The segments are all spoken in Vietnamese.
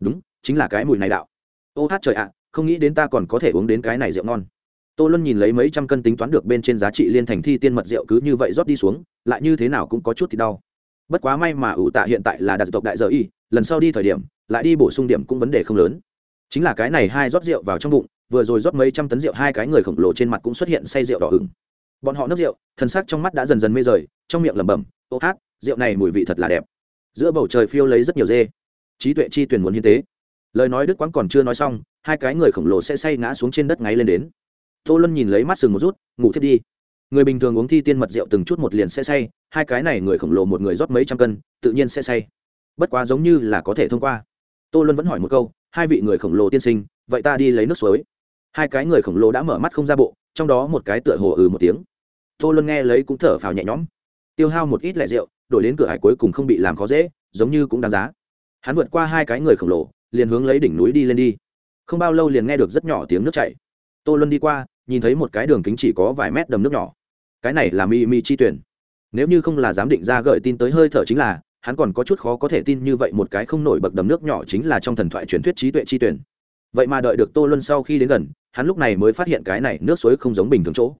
đúng, chính là cái mùi này đạo. Ô hát trời ạ, không nghĩ đến ta còn có thể uống đến cái này rượu ngon. Tô luân nhìn lấy mấy trăm cân tính toán được bên trên giá trị liên thành thi tiên mật rượu cứ như vậy rót đi xuống, lại như thế nào cũng có chút thì đau. Bất quá may mà ủ tạ hiện tại là đặc tộc đại giờ y, lần sau đi thời điểm, lại đi bổ sung điểm cũng vấn đề không lớn. Chính là cái này hai rót rượu vào trong bụng, vừa rồi rót mấy trăm tấn rượu hai cái người khổng lồ trên mặt cũng xuất hiện say rượu đỏ ửng. Bọn họ nước rượu thân xác trong mắt đã dần dần mê rời, trong miệng lẩm bẩm, ô hát, rượu này mùi vị thật là đẹp. Giữa bầu trời phiêu lấy rất nhiều dê trí tuệ chi tuyển muốn hiến tế. Lời nói đức quán còn chưa nói xong, hai cái người khổng lồ sẽ say ngã xuống trên đất ngáy lên đến. Tô luân nhìn lấy mắt sừng một rút, ngủ thiết đi. Người bình thường uống thi tiên mật rượu từng chút một liền sẽ say, hai cái này người khổng lồ một người rót mấy trăm cân, tự nhiên sẽ say. Bất quá giống như là có thể thông qua. Tô luân vẫn hỏi một câu, hai vị người khổng lồ tiên sinh, vậy ta đi lấy nước suối. Hai cái người khổng lồ đã mở mắt không ra bộ, trong đó một cái tựa hồ ừ một tiếng. Tô luân nghe lấy cũng thở phào nhẹ nhõm. Tiêu hao một ít lẻ rượu, đổi đến cửa hải cuối cùng không bị làm khó dễ, giống như cũng đáng giá hắn vượt qua hai cái người khổng lồ, liền hướng lấy đỉnh núi đi lên đi. Không bao lâu liền nghe được rất nhỏ tiếng nước chảy. Tô luân đi qua, nhìn thấy một cái đường kính chỉ có vài mét đầm nước nhỏ. Cái này là mi mi chi tuyển. Nếu như không là dám định ra gợi tin tới hơi thở chính là, hắn còn có chút khó có thể tin như vậy một cái không nổi bậc đầm nước nhỏ chính là trong thần thoại truyền thuyết trí tuệ chi tuyển. Vậy mà đợi được tô luân sau khi đến gần, hắn lúc này mới phát hiện cái này nước suối không giống bình thường chỗ.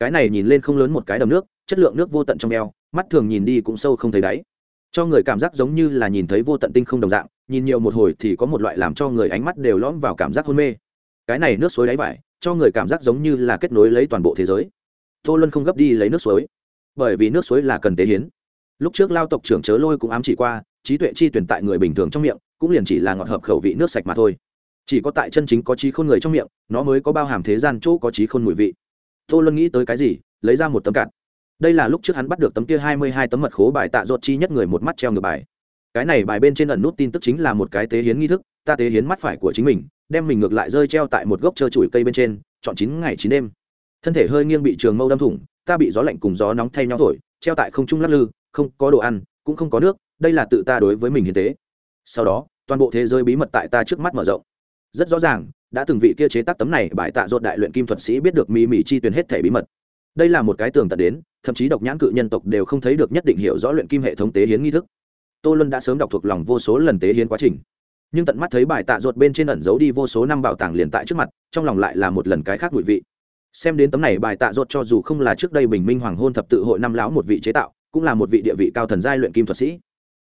Cái này nhìn lên không lớn một cái đầm nước, chất lượng nước vô tận trong eo, mắt thường nhìn đi cũng sâu không thấy đáy cho người cảm giác giống như là nhìn thấy vô tận tinh không đồng dạng, nhìn nhiều một hồi thì có một loại làm cho người ánh mắt đều lõm vào cảm giác hôn mê. Cái này nước suối đáy vải, cho người cảm giác giống như là kết nối lấy toàn bộ thế giới. Tô luân không gấp đi lấy nước suối. Bởi vì nước suối là cần tế hiến. Lúc trước lao tộc trưởng chớ lôi cũng ám chỉ qua, trí tuệ chi tuyển tại người bình thường trong miệng, cũng liền chỉ là ngọt hợp khẩu vị nước sạch mà thôi. Chỉ có tại chân chính có trí khôn người trong miệng, nó mới có bao hàm thế gian chỗ có trí khôn mùi vị. Tô luân nghĩ tới cái gì, lấy ra một tấm cạn đây là lúc trước hắn bắt được tấm kia hai mươi hai tấm mật khố bài tạ ruột chi nhất người một mắt treo ngược bài. Cái này bài bên trên ẩn nút tin tức chính là một cái tế hiến nghi thức, ta tế hiến mắt phải của chính mình, đem mình ngược lại rơi treo tại một gốc trơ chùi cây bên trên, chọn chín ngày chín đêm. Thân thể hơi nghiêng bị trường mâu đâm thủng, ta bị gió lạnh cùng gió nóng thay nhau thổi, treo tại không trung lắc lư, không có đồ ăn, cũng không có nước, đây là tự ta đối với mình hiến tế. Sau đó, toàn bộ thế giới bí mật tại ta trước mắt mở rộng. Rất rõ ràng, đã từng vị kia chế tác tấm này bài tạ ruột đại luyện kim thuật sĩ biết được mỹ mỹ chi tuyển hết thể bí mật đây là một cái tường tận đến, thậm chí độc nhãn cự nhân tộc đều không thấy được nhất định hiểu rõ luyện kim hệ thống tế hiến nghi thức. Tô luân đã sớm đọc thuộc lòng vô số lần tế hiến quá trình. Nhưng tận mắt thấy bài tạ ruột bên trên ẩn giấu đi vô số năm bảo tàng liền tại trước mặt, trong lòng lại là một lần cái khác bụi vị. Xem đến tấm này bài tạ ruột cho dù không là trước đây bình minh hoàng hôn thập tự hội năm lão một vị chế tạo, cũng là một vị địa vị cao thần giai luyện kim thuật sĩ.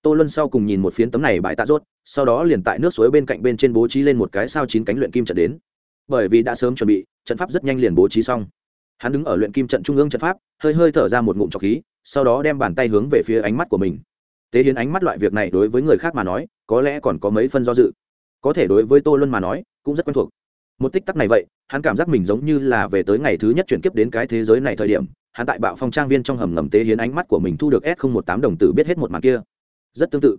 Tô luân sau cùng nhìn một phiến tấm này bài tạ ruột, sau đó liền tại nước suối bên cạnh bên trên bố trí lên một cái sao chín cánh luyện kim trận đến. Bởi vì đã sớm chuẩn bị, trận pháp rất nhanh liền bố trí xong hắn đứng ở luyện kim trận trung ương trận pháp, hơi hơi thở ra một ngụm trọc khí, sau đó đem bàn tay hướng về phía ánh mắt của mình. Tế hiến ánh mắt loại việc này đối với người khác mà nói, có lẽ còn có mấy phân do dự. Có thể đối với tô luân mà nói, cũng rất quen thuộc. Một tích tắc này vậy, hắn cảm giác mình giống như là về tới ngày thứ nhất chuyển kiếp đến cái thế giới này thời điểm, hắn tại bạo phong trang viên trong hầm ngầm tế hiến ánh mắt của mình thu được s một tám đồng tử biết hết một màn kia. Rất tương tự.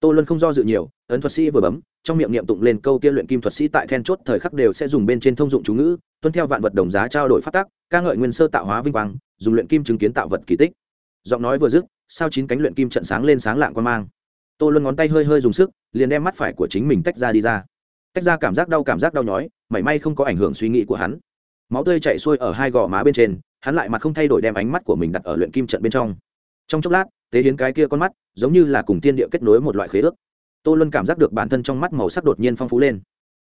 Tô luân không do dự nhiều, ấn thuật sĩ vừa bấm trong miệng niệm tụng lên câu kia luyện kim thuật sĩ tại then chốt thời khắc đều sẽ dùng bên trên thông dụng chú ngữ, tuân theo vạn vật đồng giá trao đổi phát tác ca ngợi nguyên sơ tạo hóa vinh quang, dùng luyện kim chứng kiến tạo vật kỳ tích. Giọng nói vừa dứt, sao chín cánh luyện kim trận sáng lên sáng lạng quan mang. Tô luân ngón tay hơi hơi dùng sức, liền đem mắt phải của chính mình tách ra đi ra. Tách ra cảm giác đau cảm giác đau nhói, mảy may không có ảnh hưởng suy nghĩ của hắn. Máu tươi chạy xuôi ở hai gò má bên trên, hắn lại mặt không thay đổi đem ánh mắt của mình đặt ở luyện kim trận bên trong. Trong chốc lát, tế hiến cái kia con mắt, giống như là cùng tiên địa kết nối một loại khế ước tô luân cảm giác được bản thân trong mắt màu sắc đột nhiên phong phú lên.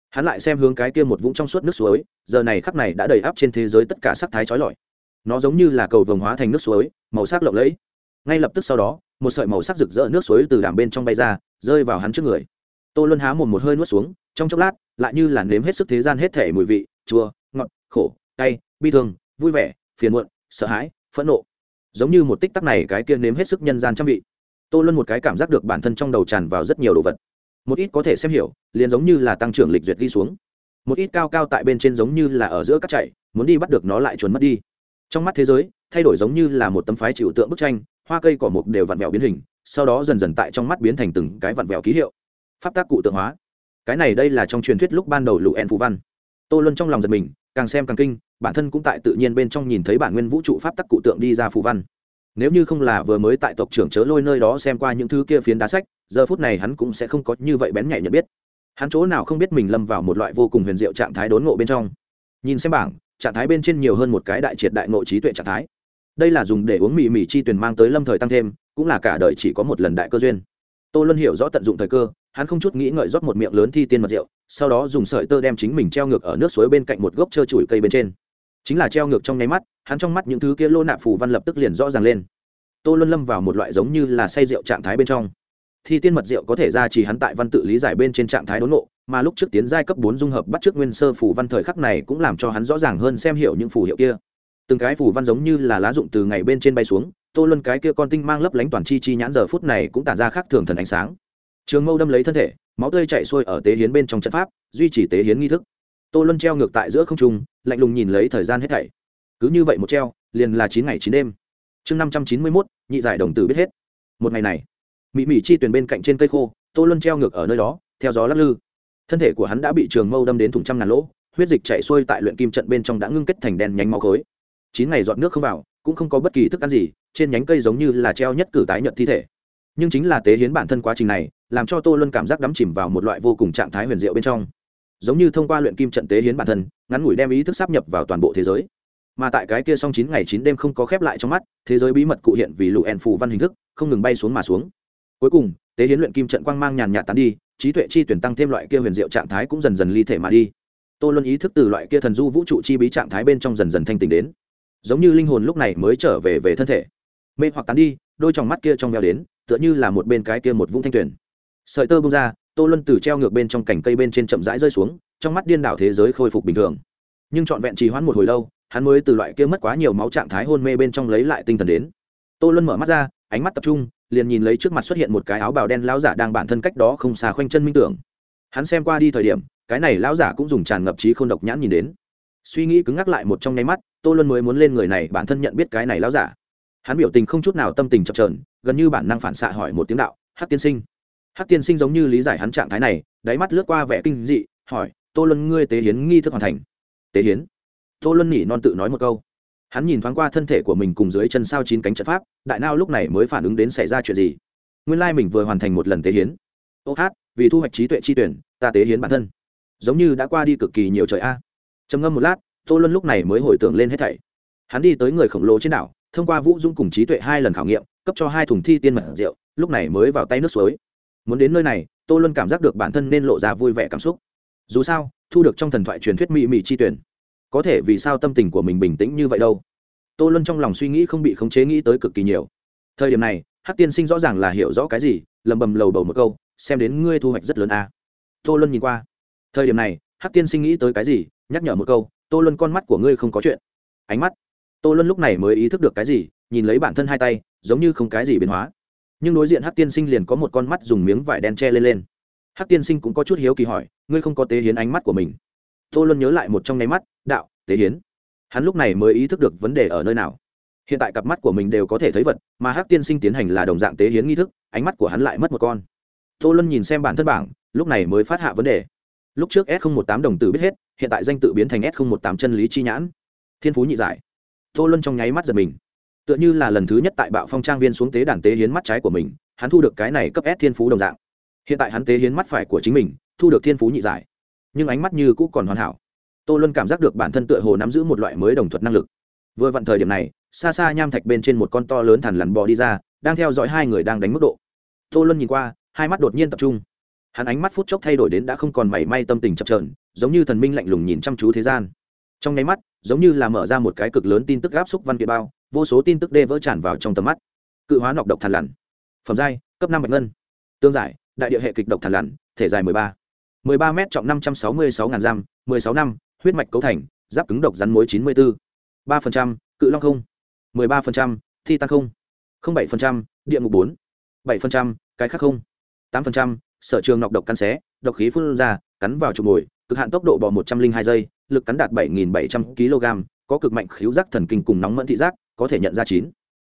Hắn lại xem hướng cái kia một vũng trong suốt nước suối, giờ này khắc này đã đầy áp trên thế giới tất cả sắc thái trói lọi. Nó giống như là cầu vồng hóa thành nước suối, màu sắc lộng lẫy. Ngay lập tức sau đó, một sợi màu sắc rực rỡ nước suối từ đàm bên trong bay ra, rơi vào hắn trước người. Tô luân há mồm một hơi nuốt xuống, trong chốc lát, lại như là nếm hết sức thế gian hết thể mùi vị, chua, ngọt, khổ, cay, bi thương, vui vẻ, phiền muộn, sợ hãi, phẫn nộ. Giống như một tích tắc này cái kia nếm hết sức nhân gian trăm vị tô luân một cái cảm giác được bản thân trong đầu tràn vào rất nhiều đồ vật. Một ít có thể xem hiểu, liền giống như là tăng trưởng lịch duyệt đi xuống. Một ít cao cao tại bên trên giống như là ở giữa các chạy, muốn đi bắt được nó lại chuồn mất đi. Trong mắt thế giới, thay đổi giống như là một tấm phái chịu tượng bức tranh, hoa cây cỏ mục đều vặn vẹo biến hình, sau đó dần dần tại trong mắt biến thành từng cái vặn vẹo ký hiệu. Pháp tác cụ tượng hóa. Cái này đây là trong truyền thuyết lúc ban đầu lụ en phú văn. Tô luân trong lòng giật mình, càng xem càng kinh, bản thân cũng tại tự nhiên bên trong nhìn thấy bản nguyên vũ trụ pháp tắc cụ tượng đi ra phù văn nếu như không là vừa mới tại tộc trưởng chớ lôi nơi đó xem qua những thứ kia phiến đá sách, giờ phút này hắn cũng sẽ không có như vậy bén nhạy nhận biết. Hắn chỗ nào không biết mình lâm vào một loại vô cùng huyền diệu trạng thái đốn ngộ bên trong. Nhìn xem bảng, trạng thái bên trên nhiều hơn một cái đại triệt đại ngộ trí tuệ trạng thái. Đây là dùng để uống mì mì chi tuyển mang tới lâm thời tăng thêm, cũng là cả đời chỉ có một lần đại cơ duyên. Tô luân hiểu rõ tận dụng thời cơ, hắn không chút nghĩ ngợi rót một miệng lớn thi tiên mật rượu, sau đó dùng sợi tơ đem chính mình treo ngược ở nước suối bên cạnh một gốc trơ trụi cây bên trên chính là treo ngược trong nháy mắt, hắn trong mắt những thứ kia lô nạp phù văn lập tức liền rõ ràng lên. Tô luân lâm vào một loại giống như là say rượu trạng thái bên trong. Thì tiên mật rượu có thể ra chỉ hắn tại văn tự lý giải bên trên trạng thái đốn nộ mà lúc trước tiến giai cấp bốn dung hợp bắt trước nguyên sơ phủ văn thời khắc này cũng làm cho hắn rõ ràng hơn xem hiểu những phù hiệu kia. Từng cái phủ văn giống như là lá dụng từ ngày bên trên bay xuống, tô luân cái kia con tinh mang lấp lánh toàn chi chi nhãn giờ phút này cũng tản ra khác thường thần ánh sáng. Trường mâu đâm lấy thân thể, máu tươi chạy xuôi ở tế hiến bên trong trận pháp, duy trì tế hiến nghi thức tô luân treo ngược tại giữa không trung, lạnh lùng nhìn lấy thời gian hết thảy. Cứ như vậy một treo, liền là chín ngày chín đêm. Chương năm trăm chín mươi mốt, nhị giải đồng tử biết hết. Một ngày này, mị mị chi tuyển bên cạnh trên cây khô, tô luân treo ngược ở nơi đó, theo gió lắc lư. Thân thể của hắn đã bị trường mâu đâm đến thùng trăm ngàn lỗ, huyết dịch chạy xuôi tại luyện kim trận bên trong đã ngưng kết thành đen nhánh máu khối. Chín ngày dọn nước không vào, cũng không có bất kỳ thức ăn gì, trên nhánh cây giống như là treo nhất cử tái nhận thi thể. Nhưng chính là tế hiến bản thân quá trình này, làm cho tô luân cảm giác đắm chìm vào một loại vô cùng trạng thái huyền diệu bên trong giống như thông qua luyện kim trận tế hiến bản thân, ngắn ngủi đem ý thức sắp nhập vào toàn bộ thế giới. Mà tại cái kia xong chín ngày chín đêm không có khép lại trong mắt, thế giới bí mật cụ hiện vì lụ ẻn phù văn hình thức, không ngừng bay xuống mà xuống. Cuối cùng, tế hiến luyện kim trận quang mang nhàn nhạt tán đi, trí tuệ chi tuyển tăng thêm loại kia huyền diệu trạng thái cũng dần dần ly thể mà đi. Tô luân ý thức từ loại kia thần du vũ trụ chi bí trạng thái bên trong dần dần thanh tình đến. Giống như linh hồn lúc này mới trở về về thân thể. Mê hoặc tán đi, đôi tròng mắt kia trong veo đến, tựa như là một bên cái kia một vũng thanh tuyển sợi tơ bung ra tô luân từ treo ngược bên trong cành cây bên trên chậm rãi rơi xuống, trong mắt điên đảo thế giới khôi phục bình thường. Nhưng trọn vẹn trì hoãn một hồi lâu, hắn mới từ loại kia mất quá nhiều máu trạng thái hôn mê bên trong lấy lại tinh thần đến. Tô luân mở mắt ra, ánh mắt tập trung, liền nhìn lấy trước mặt xuất hiện một cái áo bào đen lão giả đang bản thân cách đó không xa khoanh chân minh tưởng. Hắn xem qua đi thời điểm, cái này lão giả cũng dùng tràn ngập trí k h ô n độc nhãn nhìn đến. Suy nghĩ cứng ngắc lại một trong nháy mắt, tô luân mới muốn lên người này, bản thân nhận biết cái này lão giả. Hắn biểu tình không chút nào tâm tình chập trờn gần như bản năng phản xạ hỏi một tiếng đạo hát tiên sinh hát tiên sinh giống như lý giải hắn trạng thái này, đáy mắt lướt qua vẻ kinh dị, hỏi, tô luân ngươi tế hiến nghi thức hoàn thành? Tế hiến? Tô luân nhỉ non tự nói một câu. Hắn nhìn thoáng qua thân thể của mình cùng dưới chân sao chín cánh trận pháp, đại nao lúc này mới phản ứng đến xảy ra chuyện gì. Nguyên lai mình vừa hoàn thành một lần tế hiến. Ô hát, vì thu hoạch trí tuệ chi tuyển, ta tế hiến bản thân. Giống như đã qua đi cực kỳ nhiều trời a. Trầm ngâm một lát, tô luân lúc này mới hồi tưởng lên hết thảy. Hắn đi tới người khổng lồ trên đảo, thông qua vũ dung cùng trí tuệ hai lần khảo nghiệm, cấp cho hai thùng thi tiên mật rượu, lúc này mới vào tay nước suối muốn đến nơi này, tô luân cảm giác được bản thân nên lộ ra vui vẻ cảm xúc. Dù sao, thu được trong thần thoại truyền thuyết mỹ mỹ chi tuyển, có thể vì sao tâm tình của mình bình tĩnh như vậy đâu? Tô luân trong lòng suy nghĩ không bị khống chế nghĩ tới cực kỳ nhiều. Thời điểm này, hắc tiên sinh rõ ràng là hiểu rõ cái gì, lầm bầm lầu bầu một câu, xem đến ngươi thu hoạch rất lớn à. tô luân nhìn qua. Thời điểm này, hắc tiên sinh nghĩ tới cái gì, nhắc nhở một câu, tô luân con mắt của ngươi không có chuyện. Ánh mắt. Tô luân lúc này mới ý thức được cái gì, nhìn lấy bản thân hai tay, giống như không cái gì biến hóa nhưng đối diện hắc tiên sinh liền có một con mắt dùng miếng vải đen che lên lên. Hắc tiên sinh cũng có chút hiếu kỳ hỏi, ngươi không có tế hiến ánh mắt của mình? Tô luân nhớ lại một trong nháy mắt, đạo, tế hiến. Hắn lúc này mới ý thức được vấn đề ở nơi nào. Hiện tại cặp mắt của mình đều có thể thấy vật, mà hắc tiên sinh tiến hành là đồng dạng tế hiến nghi thức, ánh mắt của hắn lại mất một con. Tô luân nhìn xem bản thân bảng, lúc này mới phát hạ vấn đề. Lúc trước s một tám đồng tử biết hết, hiện tại danh tự biến thành s một tám chân lý chi nhãn. Thiên phú nhị giải. Tô luân trong nháy mắt giật mình tựa như là lần thứ nhất tại bạo phong trang viên xuống tế đàn tế hiến mắt trái của mình, hắn thu được cái này cấp s thiên phú đồng dạng. Hiện tại hắn tế hiến mắt phải của chính mình, thu được thiên phú nhị giải. Nhưng ánh mắt như cũ còn hoàn hảo. Tô luân cảm giác được bản thân tựa hồ nắm giữ một loại mới đồng thuật năng lực. Vừa vặn thời điểm này, xa xa nham thạch bên trên một con to lớn thằn lằn bò đi ra, đang theo dõi hai người đang đánh mức độ. Tô luân nhìn qua, hai mắt đột nhiên tập trung. Hắn ánh mắt phút chốc thay đổi đến đã không còn mảy may tâm tình chập trờn giống như thần minh lạnh lùng nhìn chăm chú thế gian. Trong nháy mắt, giống như là mở ra một cái cực lớn tin tức áp xúc văn kiện bao vô số tin tức đê vỡ tràn vào trong tầm mắt. Cự hóa nọc độc thằn lằn. Phẩm giai, cấp năm bạch ngân. Tương giải, đại địa hệ kịch độc thằn lằn, thể dài mười ba. Mười ba m trọng năm trăm sáu mươi sáu ngàn giam, mười sáu năm, huyết mạch cấu thành, giáp cứng độc rắn mối chín mươi bốn ba phần trăm, cự long không. Mười ba phần trăm, thi tăng không. Không bảy phần trăm, địa ngục bốn. Bảy phần trăm, cái khác không. Tám phần trăm, sở trường nọc độc cắn xé, độc khí phun ra, cắn vào trục mồi, cực hạn tốc độ bỏ một trăm linh hai giây, lực cắn đạt bảy nghìn bảy trăm kg có cực mạnh khíu giác thần kinh cùng nóng mẫn thị giác có thể nhận ra chín.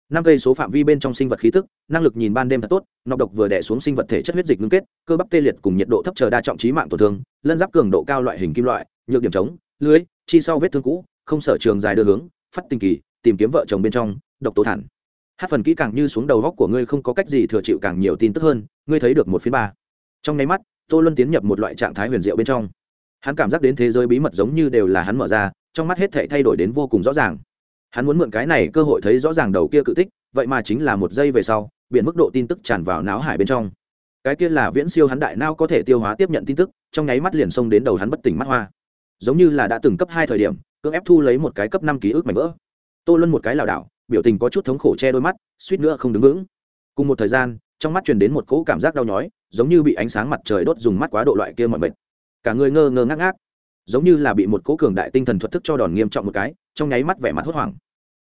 Năm cây số phạm vi bên trong sinh vật khí tức, năng lực nhìn ban đêm thật tốt, nọc độc vừa đẻ xuống sinh vật thể chất huyết dịch ngưng kết, cơ bắp tê liệt cùng nhiệt độ thấp chờ đa trọng trí mạng tổn thương, lân giáp cường độ cao loại hình kim loại, nhược điểm chống, lưới, chi sau vết thương cũ, không sở trường dài đưa hướng, phát tình kỳ, tìm kiếm vợ chồng bên trong, độc tố thản. Hát phần kỹ càng như xuống đầu góc của ngươi không có cách gì thừa chịu càng nhiều tin tức hơn, ngươi thấy được một phiên ba. Trong nháy mắt, tô luân tiến nhập một loại trạng thái huyền diệu bên trong. Hắn cảm giác đến thế giới bí mật giống như đều là hắn mở ra, trong mắt hết thể thay đổi đến vô cùng rõ ràng hắn muốn mượn cái này cơ hội thấy rõ ràng đầu kia cự tích, vậy mà chính là một giây về sau, biển mức độ tin tức tràn vào não hải bên trong. Cái kia là viễn siêu hắn đại nao có thể tiêu hóa tiếp nhận tin tức, trong nháy mắt liền xông đến đầu hắn bất tỉnh mắt hoa. Giống như là đã từng cấp hai thời điểm, cưỡng ép thu lấy một cái cấp năm ký ức mảnh vỡ. Tô luân một cái lảo đảo, biểu tình có chút thống khổ che đôi mắt, suýt nữa không đứng vững. Cùng một thời gian, trong mắt truyền đến một cỗ cảm giác đau nhói, giống như bị ánh sáng mặt trời đốt dùng mắt quá độ loại kia mọi mệt. Cả người ngơ ngơ ngác ngác, giống như là bị một cỗ cường đại tinh thần thuật thức cho đòn nghiêm trọng một cái, trong nháy mắt vẻ mặt hốt hoảng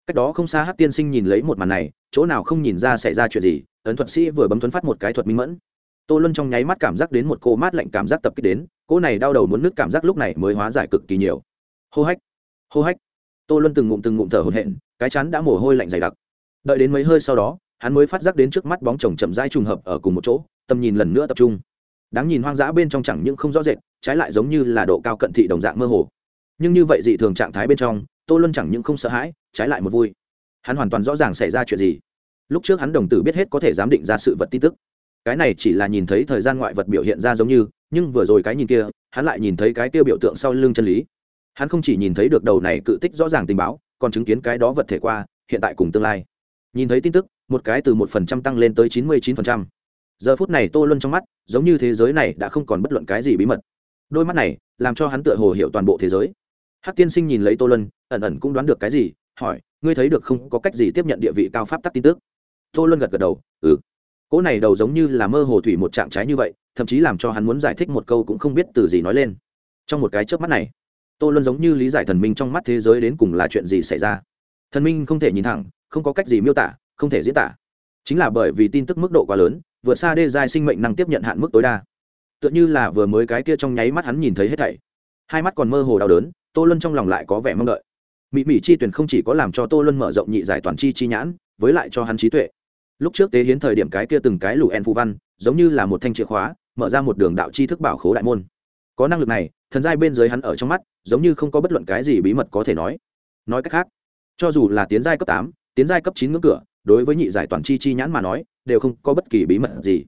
cách đó không xa hát tiên sinh nhìn lấy một màn này, chỗ nào không nhìn ra xảy ra chuyện gì, ấn thuật sĩ vừa bấm thuấn phát một cái thuật minh mẫn. Tô luân trong nháy mắt cảm giác đến một cô mát lạnh cảm giác tập kích đến, cô này đau đầu muốn nứt cảm giác lúc này mới hóa giải cực kỳ nhiều. Hô hách hô hách. Tô luân từng ngụm từng ngụm thở hổn hển, cái chắn đã mồ hôi lạnh dày đặc. Đợi đến mấy hơi sau đó, hắn mới phát giác đến trước mắt bóng chồng chậm rãi trùng hợp ở cùng một chỗ, tầm nhìn lần nữa tập trung. Đáng nhìn hoang dã bên trong chẳng những không rõ rệt, trái lại giống như là độ cao cận thị đồng dạng mơ hồ nhưng như vậy dị thường trạng thái bên trong, tô luân chẳng những không sợ hãi, trái lại một vui. Hắn hoàn toàn rõ ràng xảy ra chuyện gì. Lúc trước hắn đồng tử biết hết có thể giám định ra sự vật tin tức. Cái này chỉ là nhìn thấy thời gian ngoại vật biểu hiện ra giống như, nhưng vừa rồi cái nhìn kia, hắn lại nhìn thấy cái kia biểu tượng sau lưng chân lý. Hắn không chỉ nhìn thấy được đầu này cự tích rõ ràng tình báo, còn chứng kiến cái đó vật thể qua, hiện tại cùng tương lai. Nhìn thấy tin tức, một cái từ một phần trăm tăng lên tới chín mươi chín phần trăm. Giờ phút này tô luân trong mắt, giống như thế giới này đã không còn bất luận cái gì bí mật. Đôi mắt này, làm cho hắn tựa hồ hiểu toàn bộ thế giới hắc tiên sinh nhìn lấy tô luân, ẩn ẩn cũng đoán được cái gì, hỏi, ngươi thấy được không? Có cách gì tiếp nhận địa vị cao pháp tắc tin tức? Tô luân gật gật đầu ừ. Cỗ này đầu giống như là mơ hồ thủy một trạng trái như vậy, thậm chí làm cho hắn muốn giải thích một câu cũng không biết từ gì nói lên. Trong một cái chớp mắt này, tô luân giống như lý giải thần minh trong mắt thế giới đến cùng là chuyện gì xảy ra. Thần minh không thể nhìn thẳng, không có cách gì miêu tả, không thể diễn tả. Chính là bởi vì tin tức mức độ quá lớn, vượt xa đê giai sinh mệnh năng tiếp nhận hạn mức tối đa. Tựa như là vừa mới cái kia trong nháy mắt hắn nhìn thấy hết thảy hai mắt còn mơ hồ đau đớn, tô luân trong lòng lại có vẻ mong đợi. Mỹ mỹ chi tuyển không chỉ có làm cho tô luân mở rộng nhị giải toàn chi chi nhãn, với lại cho hắn trí tuệ. Lúc trước tế hiến thời điểm cái kia từng cái lù en phù văn, giống như là một thanh chìa khóa, mở ra một đường đạo chi thức bảo khố đại môn. Có năng lực này, thần giai bên dưới hắn ở trong mắt, giống như không có bất luận cái gì bí mật có thể nói. Nói cách khác, cho dù là tiến giai cấp tám, tiến giai cấp chín ngưỡng cửa, đối với nhị giải toàn chi chi nhãn mà nói, đều không có bất kỳ bí mật gì.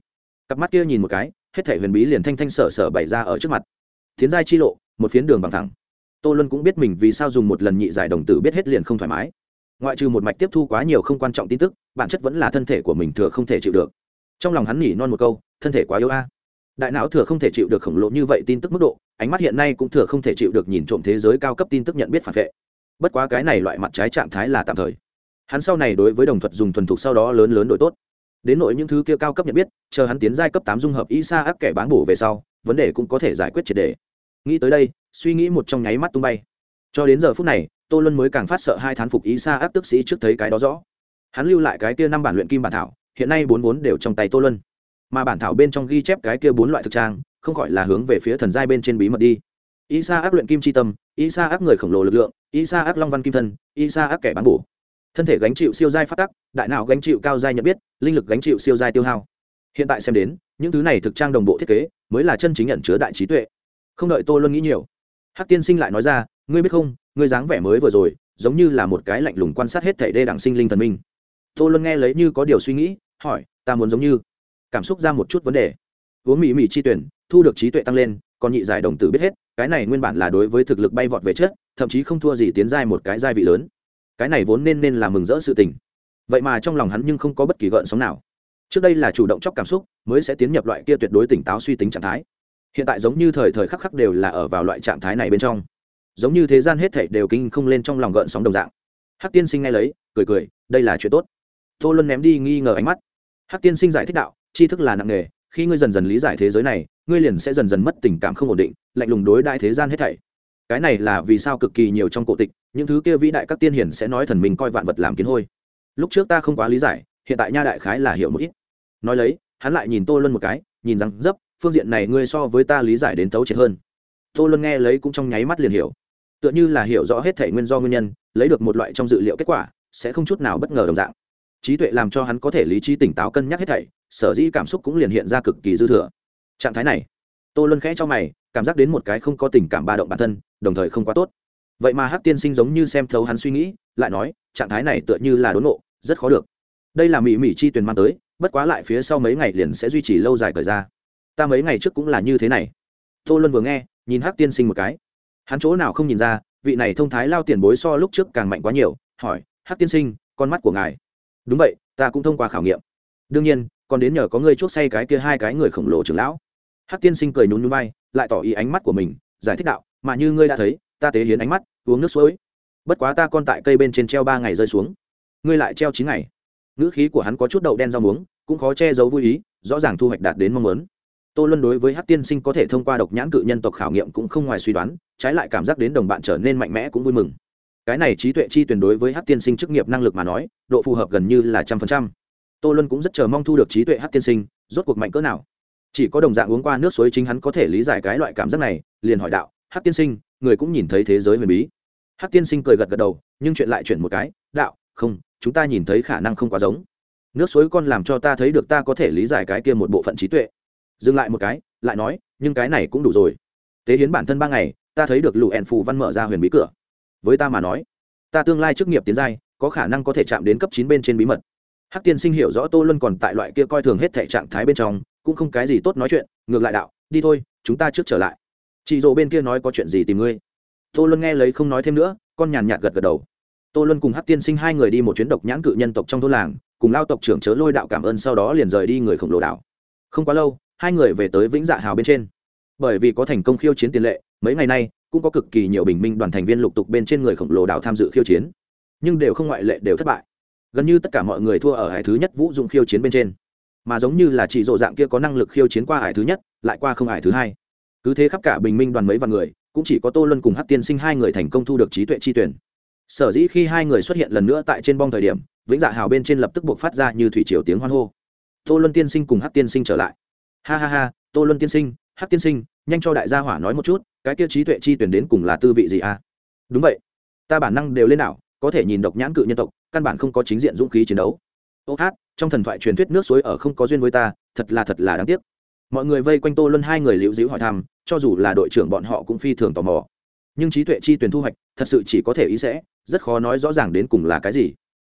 Cặp mắt kia nhìn một cái, hết thể huyền bí liền thanh thanh sở sở bày ra ở trước mặt. Tiến giai chi lộ một phiến đường bằng thẳng. Tô luân cũng biết mình vì sao dùng một lần nhị giải đồng tử biết hết liền không thoải mái. Ngoại trừ một mạch tiếp thu quá nhiều không quan trọng tin tức, bản chất vẫn là thân thể của mình thừa không thể chịu được. Trong lòng hắn nhỉ non một câu, thân thể quá yếu a. Đại não thừa không thể chịu được khổng lồ như vậy tin tức mức độ, ánh mắt hiện nay cũng thừa không thể chịu được nhìn trộm thế giới cao cấp tin tức nhận biết phản vệ. Bất quá cái này loại mặt trái trạng thái là tạm thời. Hắn sau này đối với đồng thuật dùng thuần thục sau đó lớn lớn đổi tốt. Đến nội những thứ kia cao cấp nhận biết, chờ hắn tiến giai cấp tám dung hợp y sa ác kẻ bán bổ về sau, vấn đề cũng có thể giải quyết triệt đề nghĩ tới đây, suy nghĩ một trong nháy mắt tung bay. Cho đến giờ phút này, tô luân mới càng phát sợ hai thán phục ý xa áp tức sĩ trước thấy cái đó rõ. Hắn lưu lại cái kia năm bản luyện kim bản thảo, hiện nay bốn vốn đều trong tay tô luân. Mà bản thảo bên trong ghi chép cái kia bốn loại thực trang, không khỏi là hướng về phía thần giai bên trên bí mật đi. Ý xa áp luyện kim tri tâm ý xa áp người khổng lồ lực lượng ý xa áp long văn kim thân ý xa áp kẻ bán bổ. Thân thể gánh chịu siêu giai phát tắc, đại não gánh chịu cao giai nhận biết, linh lực gánh chịu siêu giai tiêu hao. Hiện tại xem đến, những thứ này thực trang đồng bộ thiết kế, mới là chân chính nhận chứa đại trí tuệ không đợi tô luân nghĩ nhiều. Hắc tiên sinh lại nói ra, ngươi biết không, ngươi dáng vẻ mới vừa rồi, giống như là một cái lạnh lùng quan sát hết thể đê đẳng sinh linh thần minh. Tô luân nghe lấy như có điều suy nghĩ, hỏi, ta muốn giống như? Cảm xúc ra một chút vấn đề. Uống mỹ mỹ chi tuyển, thu được trí tuệ tăng lên, còn nhị giải đồng tử biết hết, cái này nguyên bản là đối với thực lực bay vọt về trước, thậm chí không thua gì tiến giai một cái giai vị lớn. Cái này vốn nên nên là mừng rỡ sự tình. Vậy mà trong lòng hắn nhưng không có bất kỳ gợn sóng nào. Trước đây là chủ động chóc cảm xúc, mới sẽ tiến nhập loại kia tuyệt đối tỉnh táo suy tính trạng thái hiện tại giống như thời thời khắc khắc đều là ở vào loại trạng thái này bên trong. Giống như thế gian hết thảy đều kinh không lên trong lòng gợn sóng đồng dạng. Hắc tiên sinh ngay lấy, cười cười, đây là chuyện tốt. Tô luân ném đi nghi ngờ ánh mắt. Hắc tiên sinh giải thích đạo, tri thức là nặng nề, khi ngươi dần dần lý giải thế giới này, ngươi liền sẽ dần dần mất tình cảm không ổn định, lạnh lùng đối đại thế gian hết thảy. Cái này là vì sao cực kỳ nhiều trong cổ tịch, những thứ kia vĩ đại các tiên hiển sẽ nói thần mình coi vạn vật làm kiến hôi. Lúc trước ta không quá lý giải, hiện tại nha đại khái là hiểu một ít. Nói lấy, hắn lại nhìn tô luân một cái, nhìn rằng, dấp phương diện này ngươi so với ta lý giải đến tấu triệt hơn. Tô luân nghe lấy cũng trong nháy mắt liền hiểu. Tựa như là hiểu rõ hết thể nguyên do nguyên nhân, lấy được một loại trong dự liệu kết quả, sẽ không chút nào bất ngờ đồng dạng. Trí tuệ làm cho hắn có thể lý trí tỉnh táo cân nhắc hết thảy, sở dĩ cảm xúc cũng liền hiện ra cực kỳ dư thừa. Trạng thái này, tô luân khẽ cho mày, cảm giác đến một cái không có tình cảm ba động bản thân, đồng thời không quá tốt. Vậy mà hát tiên sinh giống như xem thấu hắn suy nghĩ, lại nói, trạng thái này tựa như là đốn nộ rất khó được. Đây là mỹ mỹ chi tuyền mang tới, bất quá lại phía sau mấy ngày liền sẽ duy trì lâu dài thời ra ta mấy ngày trước cũng là như thế này. Tô luân vừa nghe, nhìn Hắc tiên sinh một cái. Hắn chỗ nào không nhìn ra, vị này thông thái lao tiền bối so lúc trước càng mạnh quá nhiều, hỏi, Hắc tiên sinh, con mắt của ngài? Đúng vậy, ta cũng thông qua khảo nghiệm. Đương nhiên, còn đến nhờ có ngươi chuốc say cái kia hai cái người khổng lồ trưởng lão. Hắc tiên sinh cười nhún nhún vai, lại tỏ ý ánh mắt của mình, giải thích đạo, mà như ngươi đã thấy, ta tế hiến ánh mắt, uống nước suối. Bất quá ta con tại cây bên trên treo ba ngày rơi xuống. Ngươi lại treo chín ngày. Ngữ khí của hắn có chút đậu đen rau muống, cũng khó che giấu vui ý, rõ ràng thu hoạch đạt đến mong muốn tô luân đối với hát tiên sinh có thể thông qua độc nhãn cự nhân tộc khảo nghiệm cũng không ngoài suy đoán, trái lại cảm giác đến đồng bạn trở nên mạnh mẽ cũng vui mừng. Cái này trí tuệ chi tuyển đối với hát tiên sinh chức nghiệp năng lực mà nói, độ phù hợp gần như là trăm phần trăm. Tô luân cũng rất chờ mong thu được trí tuệ hát tiên sinh, rốt cuộc mạnh cỡ nào. Chỉ có đồng dạng uống qua nước suối chính hắn có thể lý giải cái loại cảm giác này, liền hỏi đạo hát tiên sinh, người cũng nhìn thấy thế giới huyền bí? Hát tiên sinh cười gật gật đầu, nhưng chuyện lại chuyển một cái, đạo, không, chúng ta nhìn thấy khả năng không quá giống. Nước suối con làm cho ta thấy được ta có thể lý giải cái kia một bộ phận trí tuệ dừng lại một cái, lại nói, nhưng cái này cũng đủ rồi. Tế hiến bản thân ba ngày, ta thấy được lụ ẹn phù văn mở ra huyền bí cửa. Với ta mà nói, ta tương lai chức nghiệp tiến giai, có khả năng có thể chạm đến cấp chín bên trên bí mật. Hắc tiên sinh hiểu rõ tô luân còn tại loại kia coi thường hết thể trạng thái bên trong, cũng không cái gì tốt nói chuyện, ngược lại đạo, đi thôi, chúng ta trước trở lại. Chị dỗ bên kia nói có chuyện gì tìm ngươi. Tô luân nghe lấy không nói thêm nữa, con nhàn nhạt gật gật đầu. Tô luân cùng hắc tiên sinh hai người đi một chuyến độc nhãn cự nhân tộc trong thôn làng, cùng lao tộc trưởng chớ lôi đạo cảm ơn sau đó liền rời đi người khổng lồ đạo. không quá lâu hai người về tới vĩnh dạ hào bên trên. Bởi vì có thành công khiêu chiến tiền lệ, mấy ngày nay cũng có cực kỳ nhiều bình minh đoàn thành viên lục tục bên trên người khổng lồ đảo tham dự khiêu chiến. Nhưng đều không ngoại lệ, đều thất bại. Gần như tất cả mọi người thua ở hải thứ nhất vũ dụng khiêu chiến bên trên. Mà giống như là chỉ rộ dạng kia có năng lực khiêu chiến qua hải thứ nhất, lại qua không hải thứ hai. Cứ thế khắp cả bình minh đoàn mấy vạn người, cũng chỉ có tô luân cùng hát tiên sinh hai người thành công thu được trí tuệ chi tuyển. Sở dĩ khi hai người xuất hiện lần nữa tại trên bong thời điểm, vĩnh dạ hào bên trên lập tức buộc phát ra như thủy triều tiếng hoan hô. Tô luân tiên sinh cùng hát tiên sinh trở lại ha ha ha tô luân tiên sinh hát tiên sinh nhanh cho đại gia hỏa nói một chút cái tiêu trí tuệ chi tuyển đến cùng là tư vị gì à? Đúng vậy. Ta bản năng đều lên đảo, có thể nhìn độc nhãn cự nhân tộc căn bản không có chính diện dũng khí chiến đấu. Ô hát trong thần thoại truyền thuyết nước suối ở không có duyên với ta thật là thật là đáng tiếc. Mọi người vây quanh tô luân hai người liễu dĩu hỏi thăm cho dù là đội trưởng bọn họ cũng phi thường tò mò. Nhưng trí tuệ chi tuyển thu hoạch thật sự chỉ có thể ý sẽ rất khó nói rõ ràng đến cùng là cái gì.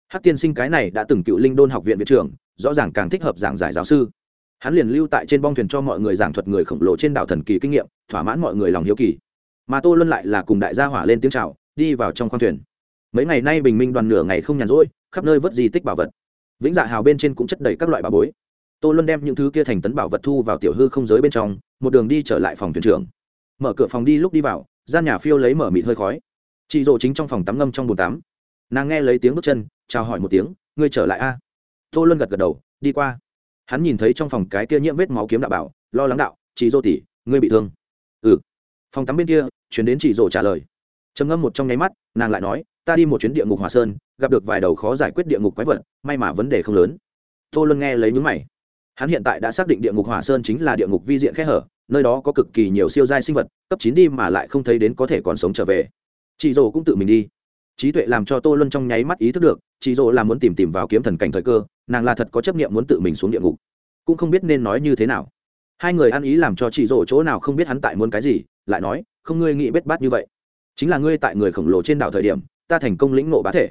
Hắc tiên sinh cái này đã từng cựu linh đôn học viện viện trưởng rõ ràng càng thích hợp giảng giải giáo sư hắn liền lưu tại trên bong thuyền cho mọi người giảng thuật người khổng lồ trên đảo thần kỳ kinh nghiệm, thỏa mãn mọi người lòng hiếu kỳ. Mà tô luân lại là cùng đại gia hỏa lên tiếng c h à o đi vào trong khoang thuyền. Mấy ngày nay bình minh đoàn nửa ngày không nhàn rỗi, khắp nơi vớt di tích bảo vật. Vĩnh dạ hào bên trên cũng chất đầy các loại bà bối. Tô luân đem những thứ kia thành tấn bảo vật thu vào tiểu hư không giới bên trong, một đường đi trở lại phòng thuyền trưởng. Mở cửa phòng đi lúc đi vào, gian nhà phiêu lấy mở mịt hơi khói. Chị rộ chính trong phòng tắm ngâm trong bồn tắm. Nàng nghe lấy tiếng bước chân, chào hỏi một tiếng, ngươi trở lại a? Tô luân gật gật đầu, đi qua hắn nhìn thấy trong phòng cái kia nhiễm vết máu kiếm đạo bảo, lo lắng đạo chị dô tỉ ngươi bị thương. Ừ. Phòng tắm bên kia, chuyển đến chị dô trả lời. Trầm ngâm một trong nháy mắt, nàng lại nói, ta đi một chuyến địa ngục hòa sơn, gặp được vài đầu khó giải quyết địa ngục quái vật, may mà vấn đề không lớn. Tô luân nghe lấy nhúng mày. Hắn hiện tại đã xác định địa ngục hỏa sơn chính là địa ngục vi diện khe hở, nơi đó có cực kỳ nhiều siêu giai sinh vật, cấp chín đi mà lại không thấy đến có thể còn sống trở về. Chị dồ cũng tự mình đi trí tuệ làm cho tô luân trong nháy mắt ý thức được chị dỗ là muốn tìm tìm vào kiếm thần cảnh thời cơ, nàng là thật có chấp nghiệm muốn tự mình xuống địa ngục. Cũng không biết nên nói như thế nào. Hai người ăn ý làm cho chị dỗ chỗ nào không biết hắn tại muốn cái gì, lại nói, không ngươi nghĩ bết bát như vậy. Chính là ngươi tại người khổng lồ trên đảo thời điểm, ta thành công lĩnh nộ bá thể.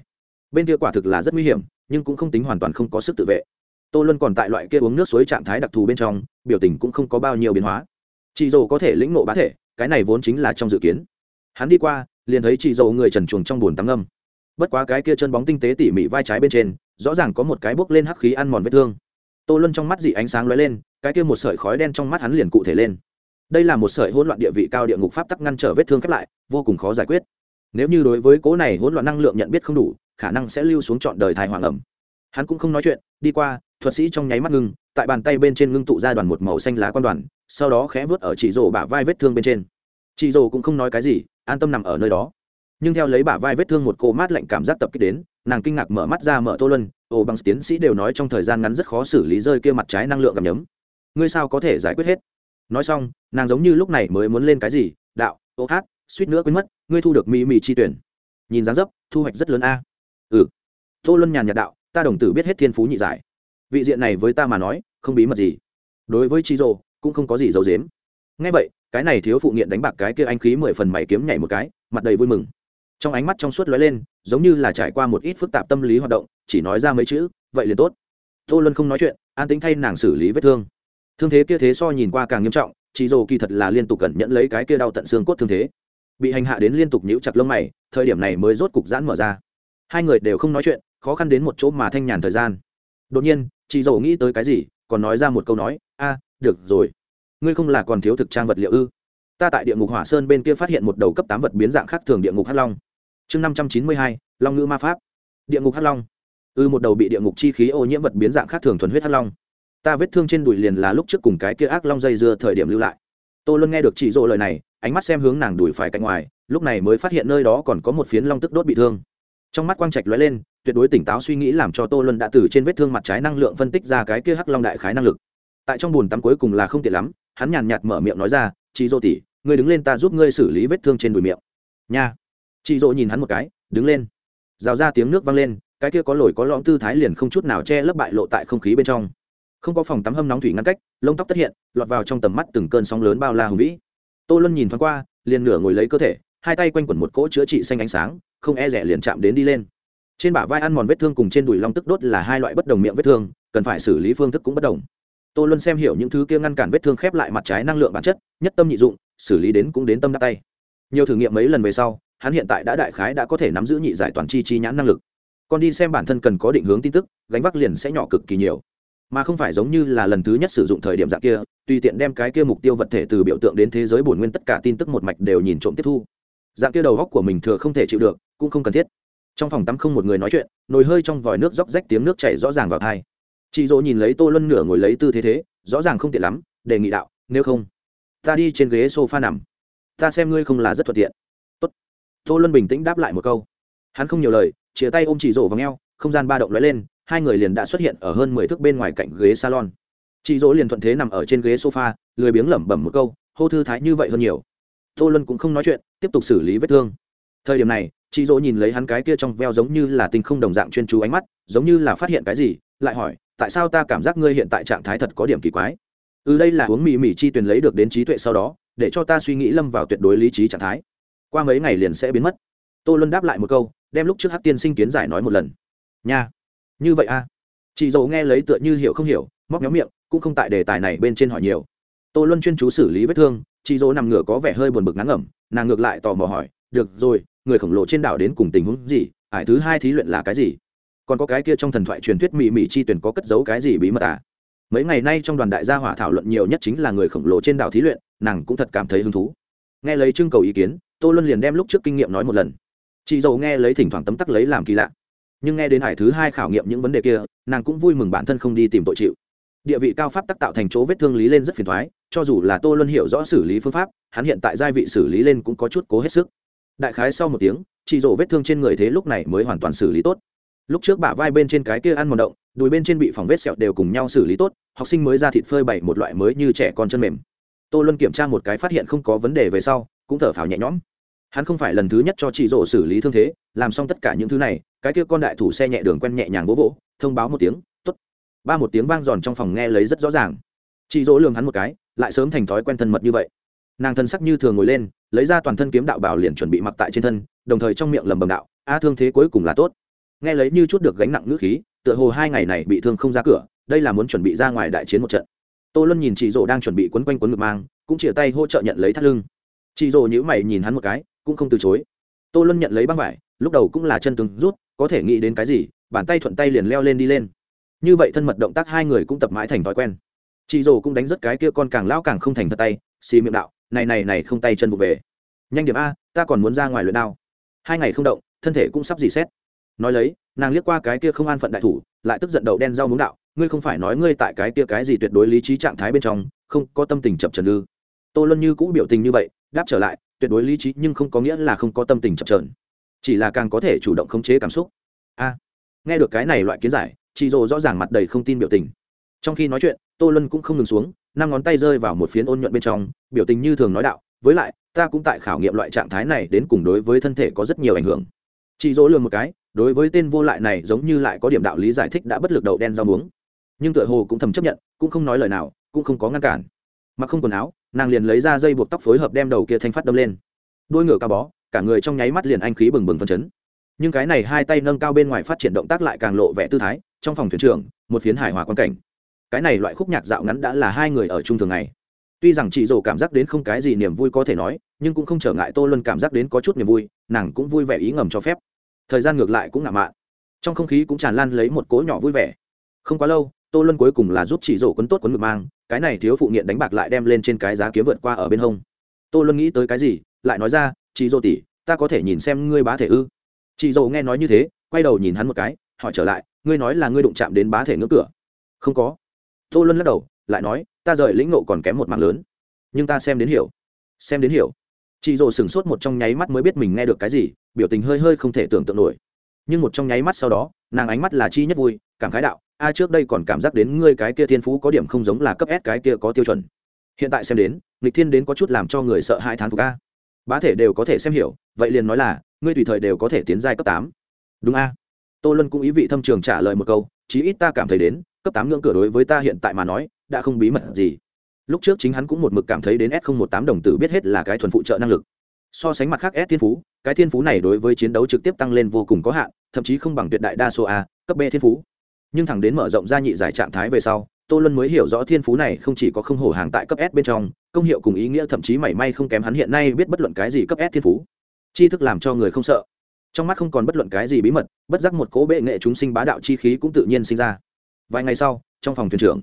Bên kia quả thực là rất nguy hiểm, nhưng cũng không tính hoàn toàn không có sức tự vệ. Tô luân còn tại loại kia uống nước suối trạng thái đặc thù bên trong, biểu tình cũng không có bao nhiêu biến hóa. Chị dỗ có thể lĩnh nộ bá thể, cái này vốn chính là trong dự kiến. Hắn đi qua liền thấy chị dầu người trần chuồng trong bồn tắm ngâm. Bất quá cái kia chân bóng tinh tế tỉ mỉ vai trái bên trên, rõ ràng có một cái bốc lên hắc khí ăn mòn vết thương. Tô luân trong mắt dị ánh sáng lóe lên, cái kia một sợi khói đen trong mắt hắn liền cụ thể lên. Đây là một sợi hỗn loạn địa vị cao địa ngục pháp tắc ngăn trở vết thương khép lại, vô cùng khó giải quyết. Nếu như đối với cố này hỗn loạn năng lượng nhận biết không đủ, khả năng sẽ lưu xuống trọn đời thai hoàng ẩm. Hắn cũng không nói chuyện, đi qua, thuật sĩ trong nháy mắt ngưng, tại bàn tay bên trên ngưng tụ ra đoàn một màu xanh lá quan đoàn, sau đó khẽ vớt ở chỉ rổ bả vai vết thương bên trên chị rổ cũng không nói cái gì, an tâm nằm ở nơi đó. Nhưng theo lấy bả vai vết thương một cô mát lạnh cảm giác tập kích đến, nàng kinh ngạc mở mắt ra mở tô luân, ồ bằng tiến sĩ đều nói trong thời gian ngắn rất khó xử lý rơi kia mặt trái năng lượng gặm nhấm. Ngươi sao có thể giải quyết hết? Nói xong, nàng giống như lúc này mới muốn lên cái gì, đạo, ô hát, suýt nữa quên mất, ngươi thu được mỹ mì chi tuyển. Nhìn dáng dấp, thu hoạch rất lớn a. Ừ. Tô luân nhàn nhạt đạo, ta đồng tử biết hết thiên phú nhị giải. Vị diện này với ta mà nói, không bí mật gì. Đối với chị rồ cũng không có gì giấu dếm ngay vậy cái này thiếu phụ nghiện đánh bạc cái kia anh khí mười phần mày kiếm nhảy một cái, mặt đầy vui mừng. Trong ánh mắt trong suốt lóe lên, giống như là trải qua một ít phức tạp tâm lý hoạt động, chỉ nói ra mấy chữ, vậy liền tốt. Tô luân không nói chuyện, an tính thay nàng xử lý vết thương. Thương thế kia thế so nhìn qua càng nghiêm trọng chị dồ kỳ thật là liên tục cẩn nhận lấy cái kia đau tận xương cốt thương thế. Bị hành hạ đến liên tục nhíu chặt lông mày, thời điểm này mới rốt cục giãn mở ra. Hai người đều không nói chuyện, khó khăn đến một chỗ mà thanh nhàn thời gian. Đột nhiên, chị dồ nghĩ tới cái gì, còn nói ra một câu nói, a, được rồi ngươi không là còn thiếu thực trang vật liệu ư? Ta tại địa ngục hỏa sơn bên kia phát hiện một đầu cấp tám vật biến dạng khác thường địa ngục hắc long. Chương năm trăm chín mươi hai, long ngữ ma pháp. Địa ngục hắc long. Ư, một đầu bị địa ngục chi khí ô nhiễm vật biến dạng khác thường thuần huyết hắc long. Ta vết thương trên đùi liền là lúc trước cùng cái kia ác long dây dưa thời điểm lưu lại. Tôi luôn nghe được chị rộ lời này, ánh mắt xem hướng nàng đùi phải cạnh ngoài, lúc này mới phát hiện nơi đó còn có một phiến long tức đốt bị thương. Trong mắt quang trạch lóe lên, tuyệt đối tỉnh táo suy nghĩ làm cho tô luân đã từ trên vết thương mặt trái năng lượng phân tích ra cái kia hắc long đại khái năng lực. Tại trong bùn tắm cuối cùng là không tiện lắm hắn nhàn nhạt mở miệng nói ra, chị dô tỉ ngươi đứng lên ta giúp ngươi xử lý vết thương trên đùi miệng. Nha. Chị dô nhìn hắn một cái, đứng lên. Rào ra tiếng nước vang lên, cái kia có lồi có lõm tư thái liền không chút nào che lấp bại lộ tại không khí bên trong. Không có phòng tắm hâm nóng thủy ngăn cách, lông tóc tất hiện, lọt vào trong tầm mắt từng cơn sóng lớn bao la hùng vĩ. Tô luân nhìn thoáng qua, liền nửa ngồi lấy cơ thể, hai tay quanh quẩn một cỗ chữa trị xanh ánh sáng, không e rẻ liền chạm đến đi lên. Trên bả vai ăn mòn vết thương cùng trên đùi long tức đốt là hai loại bất đồng miệng vết thương, cần phải xử lý phương thức cũng bất đồng tô luân xem hiểu những thứ kia ngăn cản vết thương khép lại mặt trái năng lượng bản chất, nhất tâm nhị dụng, xử lý đến cũng đến tâm đắc tay. Nhiều thử nghiệm mấy lần về sau, hắn hiện tại đã đại khái đã có thể nắm giữ nhị giải toàn chi chi nhãn năng lực. Còn đi xem bản thân cần có định hướng tin tức, gánh vác liền sẽ nhỏ cực kỳ nhiều. Mà không phải giống như là lần thứ nhất sử dụng thời điểm dạng kia, tùy tiện đem cái kia mục tiêu vật thể từ biểu tượng đến thế giới bổn nguyên tất cả tin tức một mạch đều nhìn trộm tiếp thu. Dạng kia đầu góc của mình thừa không thể chịu được, cũng không cần thiết. Trong phòng tắm không một người nói chuyện, nồi hơi trong vòi nước róc rách tiếng nước chảy rõ ràng vào thai chị dỗ nhìn lấy tô luân nửa ngồi lấy tư thế thế, rõ ràng không tiện lắm, đề nghị đạo, nếu không, ta đi trên ghế s o f a nằm. Ta xem ngươi không là rất thuận tiện. Tốt. tô luân bình tĩnh đáp lại một câu. Hắn không nhiều lời chia tay ôm chị dỗ vào ngheo không gian ba động lóe lên, hai người liền đã xuất hiện ở hơn mười thước bên ngoài cạnh ghế salon. Chị dỗ liền thuận thế nằm ở trên ghế sofa, lười biếng lẩm bẩm một câu, hô thư thái như vậy hơn nhiều. Tô luân cũng không nói chuyện, tiếp tục xử lý vết thương. Thời điểm này, chị dỗ nhìn lấy hắn cái kia trong veo giống như là tình không đồng dạng chuyên chú ánh mắt, giống như là phát hiện cái gì, lại hỏi tại sao ta cảm giác ngươi hiện tại trạng thái thật có điểm kỳ quái? Ừ đây là uống mì mì chi tuyền lấy được đến trí tuệ sau đó, để cho ta suy nghĩ lâm vào tuyệt đối lý trí trạng thái. Qua mấy ngày liền sẽ biến mất. Tô luân đáp lại một câu, đem lúc trước hát tiên sinh kiến giải nói một lần. Nha, như vậy a à? chị dầu nghe lấy tựa như hiểu không hiểu, móc nhóm miệng, cũng không tại đề tài này bên trên hỏi nhiều. Tô luân chuyên chú xử lý vết thương, chị dỗ nằm ngửa có vẻ hơi buồn bực ngắn ngẩm, nàng ngược lại tò mò hỏi, được rồi, người khổng lồ trên đảo đến cùng tình huống gì? Ải thứ hai thí luyện là cái gì? Còn có cái kia trong thần thoại truyền thuyết mỹ mỹ chi tuyển có cất giấu cái gì bí mật à? Mấy ngày nay trong đoàn đại gia hỏa thảo luận nhiều nhất chính là người khổng lồ trên đảo thí luyện, nàng cũng thật cảm thấy hứng thú. Nghe lấy trưng cầu ý kiến, tô luân liền đem lúc trước kinh nghiệm nói một lần. Chị dầu nghe lấy thỉnh thoảng tấm tắc lấy làm kỳ lạ. Nhưng nghe đến hải thứ hai khảo nghiệm những vấn đề kia, nàng cũng vui mừng bản thân không đi tìm tội chịu. Địa vị cao pháp tác tạo thành chỗ vết thương lý lên rất phiền thoái cho dù là tô luân hiểu rõ xử lý phương pháp, hắn hiện tại giai vị xử lý lên cũng có chút cố hết sức. Đại khái sau một tiếng, chị dỗ vết thương trên người thế lúc này mới hoàn toàn xử lý tốt lúc trước bả vai bên trên cái kia ăn mòn động, đùi bên trên bị phòng vết sẹo đều cùng nhau xử lý tốt, học sinh mới ra thịt phơi bày một loại mới như trẻ con chân mềm. Tô luân kiểm tra một cái phát hiện không có vấn đề về sau, cũng thở phào nhẹ nhõm. Hắn không phải lần thứ nhất cho chị rổ xử lý thương thế, làm xong tất cả những thứ này, cái kia con đại thủ xe nhẹ đường quen nhẹ nhàng vỗ vỗ, thông báo một tiếng t ố t ba một tiếng vang giòn trong phòng nghe lấy rất rõ ràng. Chị rỗ lường hắn một cái, lại sớm thành thói quen thân mật như vậy. Nàng thân sắc như thường ngồi lên, lấy ra toàn thân kiếm đạo bảo liền chuẩn bị mặc tại trên thân, đồng thời trong miệng lầm bầm đạo, a, thương thế cuối cùng là tốt nghe lấy như chút được gánh nặng ngữ khí, tựa hồ hai ngày này bị thương không ra cửa, đây là muốn chuẩn bị ra ngoài đại chiến một trận. Tô luân nhìn chị dỗ đang chuẩn bị quấn quanh quấn ngực mang, cũng chĩa tay hỗ trợ nhận lấy thắt lưng. Chị dỗ nhữ mày nhìn hắn một cái, cũng không từ chối. Tô luân nhận lấy băng vải, lúc đầu cũng là chân từng rút, có thể nghĩ đến cái gì, bàn tay thuận tay liền leo lên đi lên. Như vậy thân mật động tác hai người cũng tập mãi thành thói quen. Chị dỗ cũng đánh rất cái kia con càng lão càng không thành thật tay, xì miệng đạo, này này này, không tay chân vụ về. Nhanh điểm a, ta còn muốn ra ngoài luyện đao. Hai ngày không động, thân thể cũng sắp dì xét nói lấy, nàng liếc qua cái kia không an phận đại thủ, lại tức giận đầu đen rau muống đạo, ngươi không phải nói ngươi tại cái kia cái gì tuyệt đối lý trí trạng thái bên trong, không có tâm tình chập trần ư? Tô luân như cũ biểu tình như vậy, đáp trở lại, tuyệt đối lý trí nhưng không có nghĩa là không có tâm tình chập trờn, chỉ là càng có thể chủ động khống chế cảm xúc. A, nghe được cái này loại kiến giải chị rồ rõ ràng mặt đầy không tin biểu tình. Trong khi nói chuyện, tô luân cũng không ngừng xuống, năm ngón tay rơi vào một phiến ôn nhuận bên trong, biểu tình như thường nói đạo, với lại, ta cũng tại khảo nghiệm loại trạng thái này đến cùng đối với thân thể có rất nhiều ảnh hưởng. Chị dỗ lường một cái đối với tên vô lại này giống như lại có điểm đạo lý giải thích đã bất lực đậu đen rau muống. Nhưng tựa hồ cũng thầm chấp nhận, cũng không nói lời nào, cũng không có ngăn cản. Mặc không quần áo, nàng liền lấy ra dây buộc tóc phối hợp đem đầu kia thanh phát đâm lên. Đuôi ngựa cao bó, cả người trong nháy mắt liền anh khí bừng bừng phân chấn. Nhưng cái này hai tay nâng cao bên ngoài phát triển động tác lại càng lộ vẻ tư thái, trong phòng thuyền trưởng, một phiến hài hòa quan cảnh. Cái này loại khúc nhạc dạo ngắn đã là hai người ở chung thường ngày. Tuy rằng chị dồ cảm giác đến không cái gì niềm vui có thể nói, nhưng cũng không trở ngại tô luân cảm giác đến có chút niềm vui, nàng cũng vui vẻ ý ngầm cho phép thời gian ngược lại cũng ngạo mạn. Trong không khí cũng tràn lan lấy một cỗ nhỏ vui vẻ. Không quá lâu, tô luân cuối cùng là giúp chỉ rổ quấn tốt quấn ngực mang, cái này thiếu phụ nghiện đánh bạc lại đem lên trên cái giá kiếm vượt qua ở bên hông. Tô luân nghĩ tới cái gì, lại nói ra chị rổ tỉ ta có thể nhìn xem ngươi bá thể ư? Chị rổ nghe nói như thế, quay đầu nhìn hắn một cái, hỏi trở lại, ngươi nói là ngươi đụng chạm đến bá thể ngưỡng cửa? Không có. Tô luân lắc đầu, lại nói, ta rời lĩnh nộ còn kém một mạng lớn. Nhưng ta xem đến hiểu. Xem đến hiểu. Chị rổ sửng sốt một trong nháy mắt mới biết mình nghe được cái gì biểu tình hơi hơi không thể tưởng tượng nổi. Nhưng một trong nháy mắt sau đó, nàng ánh mắt là chi nhất vui, cảm khái đạo, a, trước đây còn cảm giác đến ngươi cái kia thiên phú có điểm không giống là cấp s, cái kia có tiêu chuẩn. Hiện tại xem đến, nghịch thiên đến có chút làm cho người sợ hai thán phục a. Bá thể đều có thể xem hiểu, vậy liền nói là, ngươi tùy thời đều có thể tiến giai cấp tám. Đúng a. Tô lân cũng ý vị thâm trường trả lời một câu, chí ít ta cảm thấy đến, cấp tám ngưỡng cửa đối với ta hiện tại mà nói, đã không bí mật gì. Lúc trước chính hắn cũng một mực cảm thấy đến s một tám đồng tử biết hết là cái thuần phụ trợ năng lực so sánh mặt khác s thiên phú, cái thiên phú này đối với chiến đấu trực tiếp tăng lên vô cùng có hạn, thậm chí không bằng tuyệt đại đa số a, cấp b thiên phú. Nhưng thẳng đến mở rộng ra nhị giải trạng thái về sau, tô luân mới hiểu rõ thiên phú này không chỉ có không hổ hàng tại cấp s bên trong, công hiệu cùng ý nghĩa thậm chí mảy may không kém hắn hiện nay biết bất luận cái gì cấp s thiên phú. Tri thức làm cho người không sợ. Trong mắt không còn bất luận cái gì bí mật, bất giác một cố bệ nghệ chúng sinh bá đạo chi khí cũng tự nhiên sinh ra. Vài ngày sau, trong phòng thuyền trưởng,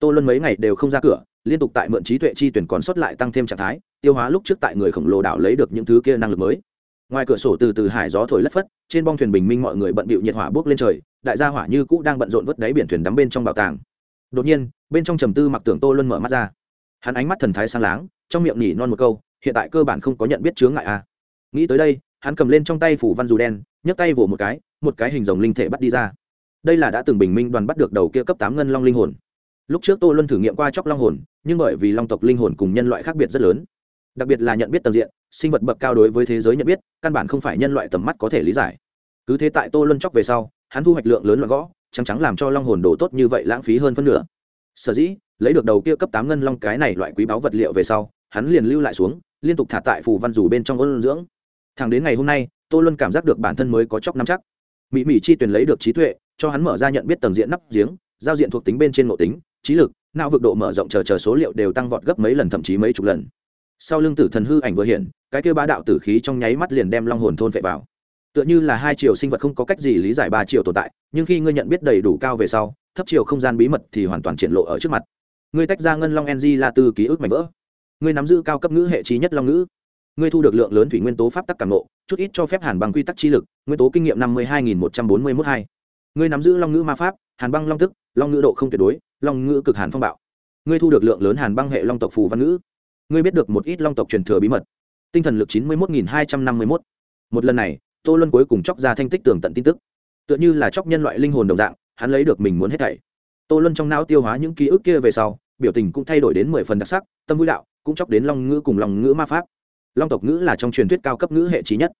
tô luân mấy ngày đều không ra cửa liên tục tại mượn trí tuệ chi tuyển còn sót lại tăng thêm trạng thái, tiêu hóa lúc trước tại người khổng lồ đảo lấy được những thứ kia năng lực mới. Ngoài cửa sổ từ từ hải gió thổi lất phất, trên bong thuyền bình minh mọi người bận bịu nhiệt hỏa bước lên trời, đại gia hỏa như cũ đang bận rộn vớt đáy biển thuyền đắm bên trong bảo tàng. Đột nhiên, bên trong trầm tư mặc tưởng tô luân mở mắt ra. Hắn ánh mắt thần thái sang láng, trong miệng nhỉ non một câu, hiện tại cơ bản không có nhận biết chướng ngại a à. nghĩ tới đây, hắn cầm lên trong tay phủ văn dù đen, nhấc tay vỗ một cái một cái hình rồng linh thể bắt đi ra. Đây là đã từng bình minh đoàn bắt được đầu kia cấp tám ngân long linh hồn. Lúc trước tô luân thử nghiệm qua chóc long hồn nhưng bởi vì long tộc linh hồn cùng nhân loại khác biệt rất lớn. Đặc biệt là nhận biết tầng diện, sinh vật bậc cao đối với thế giới nhận biết, căn bản không phải nhân loại tầm mắt có thể lý giải. Cứ thế tại tô luân chóc về sau, hắn thu hoạch lượng lớn loại gõ, trắng trắng làm cho long hồn đồ tốt như vậy lãng phí hơn phân nửa. Sở dĩ, lấy được đầu kia cấp tám ngân long cái này loại quý báu vật liệu về sau, hắn liền lưu lại xuống, liên tục thả tại phù văn dù bên trong ôn dưỡng. Thẳng đến ngày hôm nay, tô luân cảm giác được bản thân mới có chóc nắm chắc. Mỹ mỹ chi tuyển lấy được trí tuệ, cho hắn mở ra nhận biết tầng diện nắp giếng, giao diện thuộc tính bên trên ngộ tính trí lực, não vực độ mở rộng chờ chờ số liệu đều tăng vọt gấp mấy lần, thậm chí mấy chục lần. Sau lưng tử thần hư ảnh vừa hiện, cái kêu bá đạo tử khí trong nháy mắt liền đem long hồn thôn vệ vào. Tựa như là hai chiều sinh vật không có cách gì lý giải ba chiều tồn tại, nhưng khi ngươi nhận biết đầy đủ cao về sau, thấp chiều không gian bí mật thì hoàn toàn triển lộ ở trước mặt. Ngươi tách ra ngân long ng là từ ký ức mảnh vỡ. Ngươi nắm giữ cao cấp ngữ hệ trí nhất long ngữ. Ngươi thu được lượng lớn thủy nguyên tố pháp tắc càng nộ chút ít cho phép hàn bằng quy tắc chi lực, nguyên tố kinh nghiệm năm mươi hai nghìn một trăm bốn mươi mốt hai. Ngươi nắm giữ long ngữ ma pháp, hàn băng long tức long ngữ độ không tuyệt đối long ngữ cực hàn phong bạo. Ngươi thu được lượng lớn hàn băng hệ long tộc phù văn ngữ. Ngươi biết được một ít long tộc truyền thừa bí mật. Tinh thần lực chín mươi một nghìn hai trăm năm mươi một một lần này, tô luân cuối cùng chóc ra thanh tích tường tận tin tức. Tựa như là chóc nhân loại linh hồn đồng dạng, hắn lấy được mình muốn hết thảy. Tô luân trong não tiêu hóa những ký ức kia về sau, biểu tình cũng thay đổi đến mười phần đặc sắc, tâm vui đạo, cũng chóc đến long ngữ cùng lòng ngữ ma pháp. Long tộc ngữ là trong truyền thuyết cao cấp ngữ hệ trí nhất.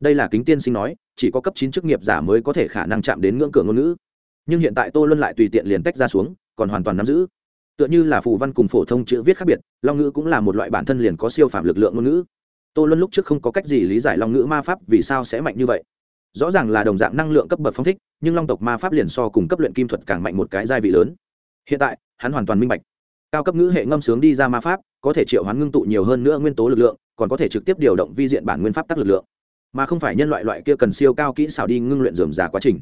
Đây là kính tiên sinh nói, chỉ có cấp chín chức nghiệp giả mới có thể khả năng chạm đến ngưỡng cửa ngôn ngữ. Nhưng hiện tại tô luân lại tùy tiện liền tách ra xuống còn hoàn toàn nắm giữ. Tựa như là phù văn cùng phổ thông chữ viết khác biệt, long ngữ cũng là một loại bản thân liền có siêu phạm lực lượng ngôn ngữ. Tô luân lúc trước không có cách gì lý giải long ngữ ma pháp vì sao sẽ mạnh như vậy. Rõ ràng là đồng dạng năng lượng cấp bậc phong thích, nhưng long tộc ma pháp liền so cùng cấp luyện kim thuật càng mạnh một cái gia vị lớn. Hiện tại, hắn hoàn toàn minh bạch. Cao cấp ngữ hệ ngâm sướng đi ra ma pháp, có thể triệu hoán ngưng tụ nhiều hơn nữa nguyên tố lực lượng, còn có thể trực tiếp điều động vi diện bản nguyên pháp tắc lực lượng. Mà không phải nhân loại loại kia cần siêu cao kỹ xảo đi ngưng luyện dườm già quá trình.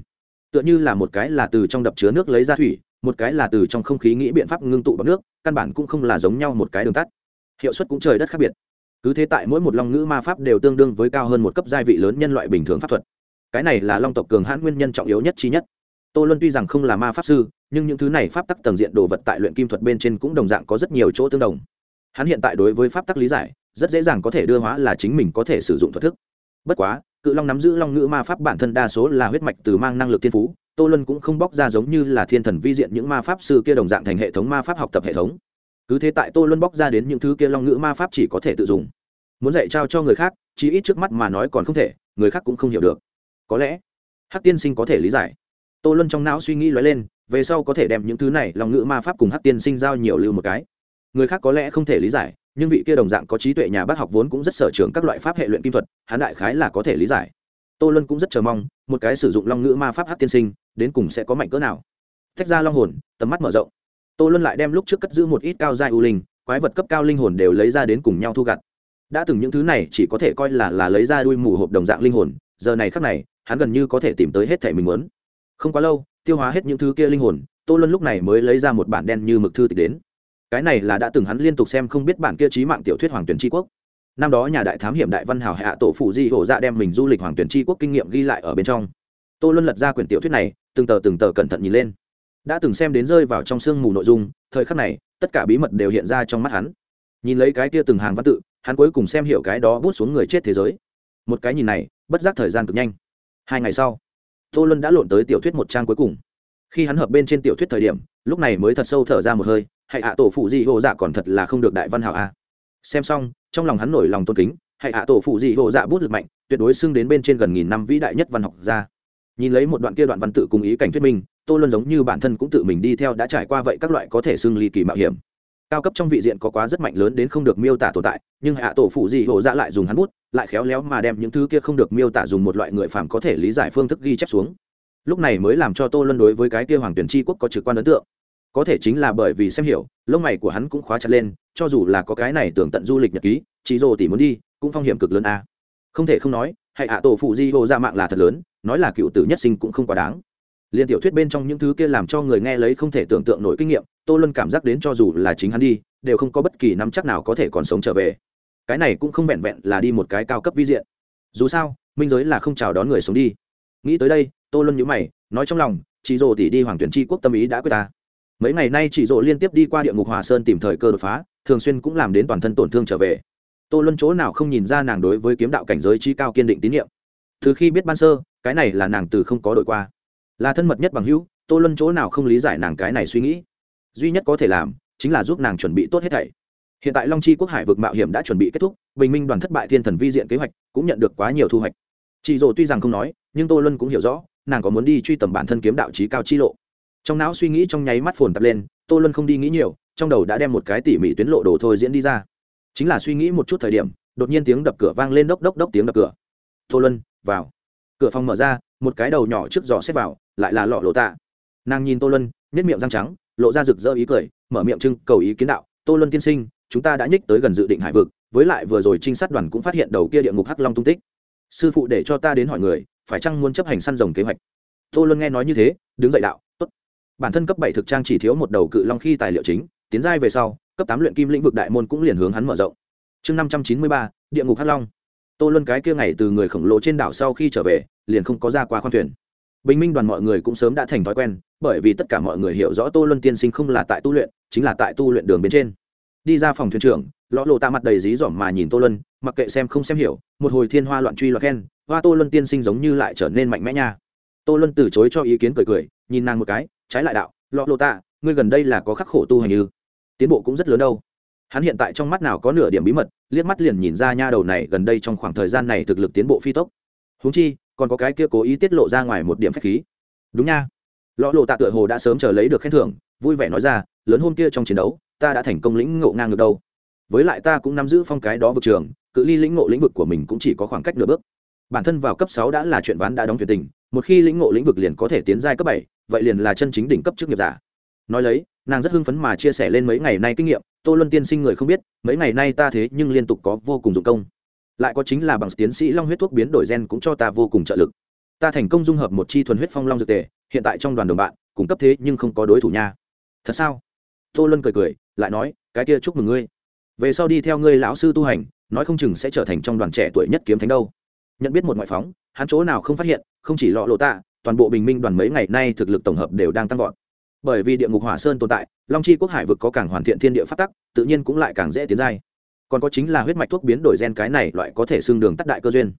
Tựa như là một cái là từ trong đập chứa nước lấy ra thủy một cái là từ trong không khí nghĩ biện pháp ngưng tụ bằng nước, căn bản cũng không là giống nhau một cái đường tắt. Hiệu suất cũng trời đất khác biệt. Cứ thế tại mỗi một long ngữ ma pháp đều tương đương với cao hơn một cấp gia vị lớn nhân loại bình thường pháp thuật. Cái này là long tộc cường hãn nguyên nhân trọng yếu nhất chi nhất. Tô luân tuy rằng không là ma pháp sư, nhưng những thứ này pháp tắc tầng diện đồ vật tại luyện kim thuật bên trên cũng đồng dạng có rất nhiều chỗ tương đồng. Hắn hiện tại đối với pháp tắc lý giải, rất dễ dàng có thể đưa hóa là chính mình có thể sử dụng thuật thức. Bất quá, cự long nắm giữ long ngữ ma pháp bản thân đa số là huyết mạch từ mang năng lực thiên phú tô luân cũng không bóc ra giống như là thiên thần vi diện những ma pháp sư kia đồng dạng thành hệ thống ma pháp học tập hệ thống. Cứ thế tại tô luân bóc ra đến những thứ kia long ngữ ma pháp chỉ có thể tự dùng. Muốn dạy trao cho người khác chỉ ít trước mắt mà nói còn không thể, người khác cũng không hiểu được. Có lẽ, hắc tiên sinh có thể lý giải. Tô luân trong não suy nghĩ lóe lên, về sau có thể đem những thứ này long ngữ ma pháp cùng hắc tiên sinh giao nhiều lưu một cái. Người khác có lẽ không thể lý giải, nhưng vị kia đồng dạng có trí tuệ nhà bác học vốn cũng rất sở trường các loại pháp hệ luyện kim thuật, hắn đại khái là có thể lý giải tô luân cũng rất chờ mong, một cái sử dụng long ngữ ma pháp hát tiên sinh, đến cùng sẽ có mạnh cỡ nào. Thách ra long hồn, tầm mắt mở rộng. Tô luân lại đem lúc trước cất giữ một ít cao giai u linh, quái vật cấp cao linh hồn đều lấy ra đến cùng nhau thu gặt. Đã từng những thứ này chỉ có thể coi là là lấy ra đuôi mù hộp đồng dạng linh hồn, giờ này khác này, hắn gần như có thể tìm tới hết thể mình muốn. Không quá lâu, tiêu hóa hết những thứ kia linh hồn, tô luân lúc này mới lấy ra một bản đen như mực thư tịch đến. Cái này là đã từng hắn liên tục xem không biết bản kia trí mạng tiểu thuyết hoàng tuyển tri quốc năm đó nhà đại thám hiểm đại văn hào hạ tổ phụ di hổ dạ đem mình du lịch hoàng tuyển tri quốc kinh nghiệm ghi lại ở bên trong. Tô luân lật ra quyển tiểu thuyết này, từng tờ từng tờ cẩn thận nhìn lên. Đã từng xem đến rơi vào trong sương mù nội dung, thời khắc này, tất cả bí mật đều hiện ra trong mắt hắn. Nhìn lấy cái kia từng hàng văn tự, hắn cuối cùng xem hiểu cái đó bút xuống người chết thế giới. Một cái nhìn này, bất giác thời gian cực nhanh. Hai ngày sau, tô luân đã lộn tới tiểu thuyết một trang cuối cùng. Khi hắn hợp bên trên tiểu thuyết thời điểm, lúc này mới thật sâu thở ra một hơi, hãy ạ, tổ phụ gì hồ dạ còn thật là không được đại văn hảo a. Xem xong trong lòng hắn nổi lòng tôn kính, hãy ạ, tổ phụ dị hồ dạ bút lực mạnh, tuyệt đối xưng đến bên trên gần nghìn năm vĩ đại nhất văn học gia. Nhìn lấy một đoạn kia đoạn văn tự cùng ý cảnh thuyết minh, tô luân giống như bản thân cũng tự mình đi theo đã trải qua vậy các loại có thể xưng ly kỳ mạo hiểm. Cao cấp trong vị diện có quá rất mạnh lớn đến không được miêu tả tồn tại, nhưng hạ tổ phụ dị hộ dạ lại dùng hắn bút, lại khéo léo mà đem những thứ kia không được miêu tả dùng một loại người phàm có thể lý giải phương thức ghi chép xuống. Lúc này mới làm cho tô luân đối với cái kia hoàng tuyển tri quốc có trực quan ấn tượng có thể chính là bởi vì xem hiểu, lông mày của hắn cũng khóa chặt lên, cho dù là có cái này tưởng tận du lịch nhật ký chỉ dồ tỷ muốn đi, cũng phong hiểm cực lớn a. Không thể không nói, hãy à tổ phụ di hồ ra mạng là thật lớn, nói là cựu tử nhất sinh cũng không quá đáng. Liên tiểu thuyết bên trong những thứ kia làm cho người nghe lấy không thể tưởng tượng nổi kinh nghiệm, tô luân cảm giác đến cho dù là chính hắn đi, đều không có bất kỳ nắm chắc nào có thể còn sống trở về. Cái này cũng không vẹn vẹn là đi một cái cao cấp vi diện. Dù sao, minh giới là không chào đón người sống đi. Nghĩ tới đây, tô luân nhữ mày, nói trong lòng, chị rồ tỷ đi hoàng tuyển tri quốc tâm ý đã quyết ta mấy ngày nay chị dỗ liên tiếp đi qua địa ngục hòa sơn tìm thời cơ đột phá, thường xuyên cũng làm đến toàn thân tổn thương trở về. Tô luân chỗ nào không nhìn ra nàng đối với kiếm đạo cảnh giới chi cao kiên định tín nhiệm. Từ khi biết ban sơ, cái này là nàng từ không có đội qua. Là thân mật nhất bằng hữu, tô luân chỗ nào không lý giải nàng cái này suy nghĩ. Duy nhất có thể làm, chính là giúp nàng chuẩn bị tốt hết thảy. Hiện tại long chi quốc hải vực mạo hiểm đã chuẩn bị kết thúc, bình minh đoàn thất bại thiên thần vi diện kế hoạch cũng nhận được quá nhiều thu hoạch. Chị dỗ tuy rằng không nói, nhưng tô luân cũng hiểu rõ, nàng có muốn đi truy tầm bản thân kiếm đạo trí cao chi lộ trong não suy nghĩ trong nháy mắt phồn tập lên, tô luân không đi nghĩ nhiều, trong đầu đã đem một cái tỉ mỉ tuyến lộ đồ thôi diễn đi ra. Chính là suy nghĩ một chút thời điểm, đột nhiên tiếng đập cửa vang lên đốc đốc đốc tiếng đập cửa. Tô luân, vào. Cửa phòng mở ra, một cái đầu nhỏ trước giỏ xếp vào, lại là lọ lộ tạ. Nàng nhìn tô luân nhét miệng răng trắng, lộ ra rực rỡ ý cười, mở miệng trưng cầu ý kiến đạo, tô luân tiên sinh, chúng ta đã nhích tới gần dự định hải vực, với lại vừa rồi trinh sát đoàn cũng phát hiện đầu kia địa ngục hắc long tung tích. Sư phụ để cho ta đến hỏi người, phải chăng muốn chấp hành săn rồng kế hoạch? Tô luân nghe nói như thế, đứng dậy đạo bản thân cấp bảy thực trang chỉ thiếu một đầu cự long khi tài liệu chính, tiến giai về sau, cấp tám luyện kim lĩnh vực đại môn cũng liền hướng hắn mở rộng. Chương năm trăm chín mươi ba, địa ngục hắc long. Tô luân cái kia ngày từ người khổng lồ trên đảo sau khi trở về, liền không có ra qua khoang thuyền. Bình minh đoàn mọi người cũng sớm đã thành thói quen, bởi vì tất cả mọi người hiểu rõ tô luân tiên sinh không là tại tu luyện, chính là tại tu luyện đường bên trên. Đi ra phòng thuyền trưởng, lõ lộ tạ mặt đầy dí dỏm mà nhìn tô luân, mặc kệ xem không xem hiểu, một hồi thiên hoa loạn truy loạn khen, hoa tô luân tiên sinh giống như lại trở nên mạnh mẽ nha. Tô luân từ chối cho ý kiến cười cười, nhìn nàng một cái trái lại đạo, lọ lộ tạ ngươi gần đây là có khắc khổ tu hành như? Tiến bộ cũng rất lớn đâu. Hắn hiện tại trong mắt nào có nửa điểm bí mật, liếc mắt liền nhìn ra nha đầu này gần đây trong khoảng thời gian này thực lực tiến bộ phi tốc. Húng chi, còn có cái kia cố ý tiết lộ ra ngoài một điểm phép khí. Đúng nha. Lọ lộ tạ tựa hồ đã sớm chờ lấy được khen thưởng, vui vẻ nói ra, lớn hôm kia trong chiến đấu, ta đã thành công lĩnh ngộ ngang ngược đâu. Với lại ta cũng nắm giữ phong cái đó vực trường, cự ly lĩnh ngộ lĩnh vực của mình cũng chỉ có khoảng cách nửa bước bản thân vào cấp sáu đã là chuyện ván đã đóng thuyền tình, một khi lĩnh ngộ lĩnh vực liền có thể tiến giai cấp bảy, vậy liền là chân chính đỉnh cấp chức nghiệp giả. Nói lấy, nàng rất hưng phấn mà chia sẻ lên mấy ngày nay kinh nghiệm, tô luân tiên sinh người không biết, mấy ngày nay ta thế nhưng liên tục có vô cùng dụng công. Lại có chính là bằng tiến sĩ long huyết thuốc biến đổi gen cũng cho ta vô cùng trợ lực. Ta thành công dung hợp một chi thuần huyết phong long dược tề, hiện tại trong đoàn đồng bạn, cung cấp thế nhưng không có đối thủ nha. Thật sao? Tô luân cười cười, lại nói, cái kia chúc mừng ngươi. Về sau đi theo ngươi lão sư tu hành, nói không chừng sẽ trở thành trong đoàn trẻ tuổi nhất kiếm thánh đâu nhận biết một ngoại phóng, hắn chỗ nào không phát hiện, không chỉ lọ lộ tạ, toàn bộ bình minh đoàn mấy ngày nay thực lực tổng hợp đều đang tăng vọt. Bởi vì địa ngục hỏa sơn tồn tại, long chi quốc hải vực có càng hoàn thiện thiên địa phát tắc, tự nhiên cũng lại càng dễ tiến giai. Còn có chính là huyết mạch thuốc biến đổi gen cái này loại có thể xương đường tắt đại cơ duyên.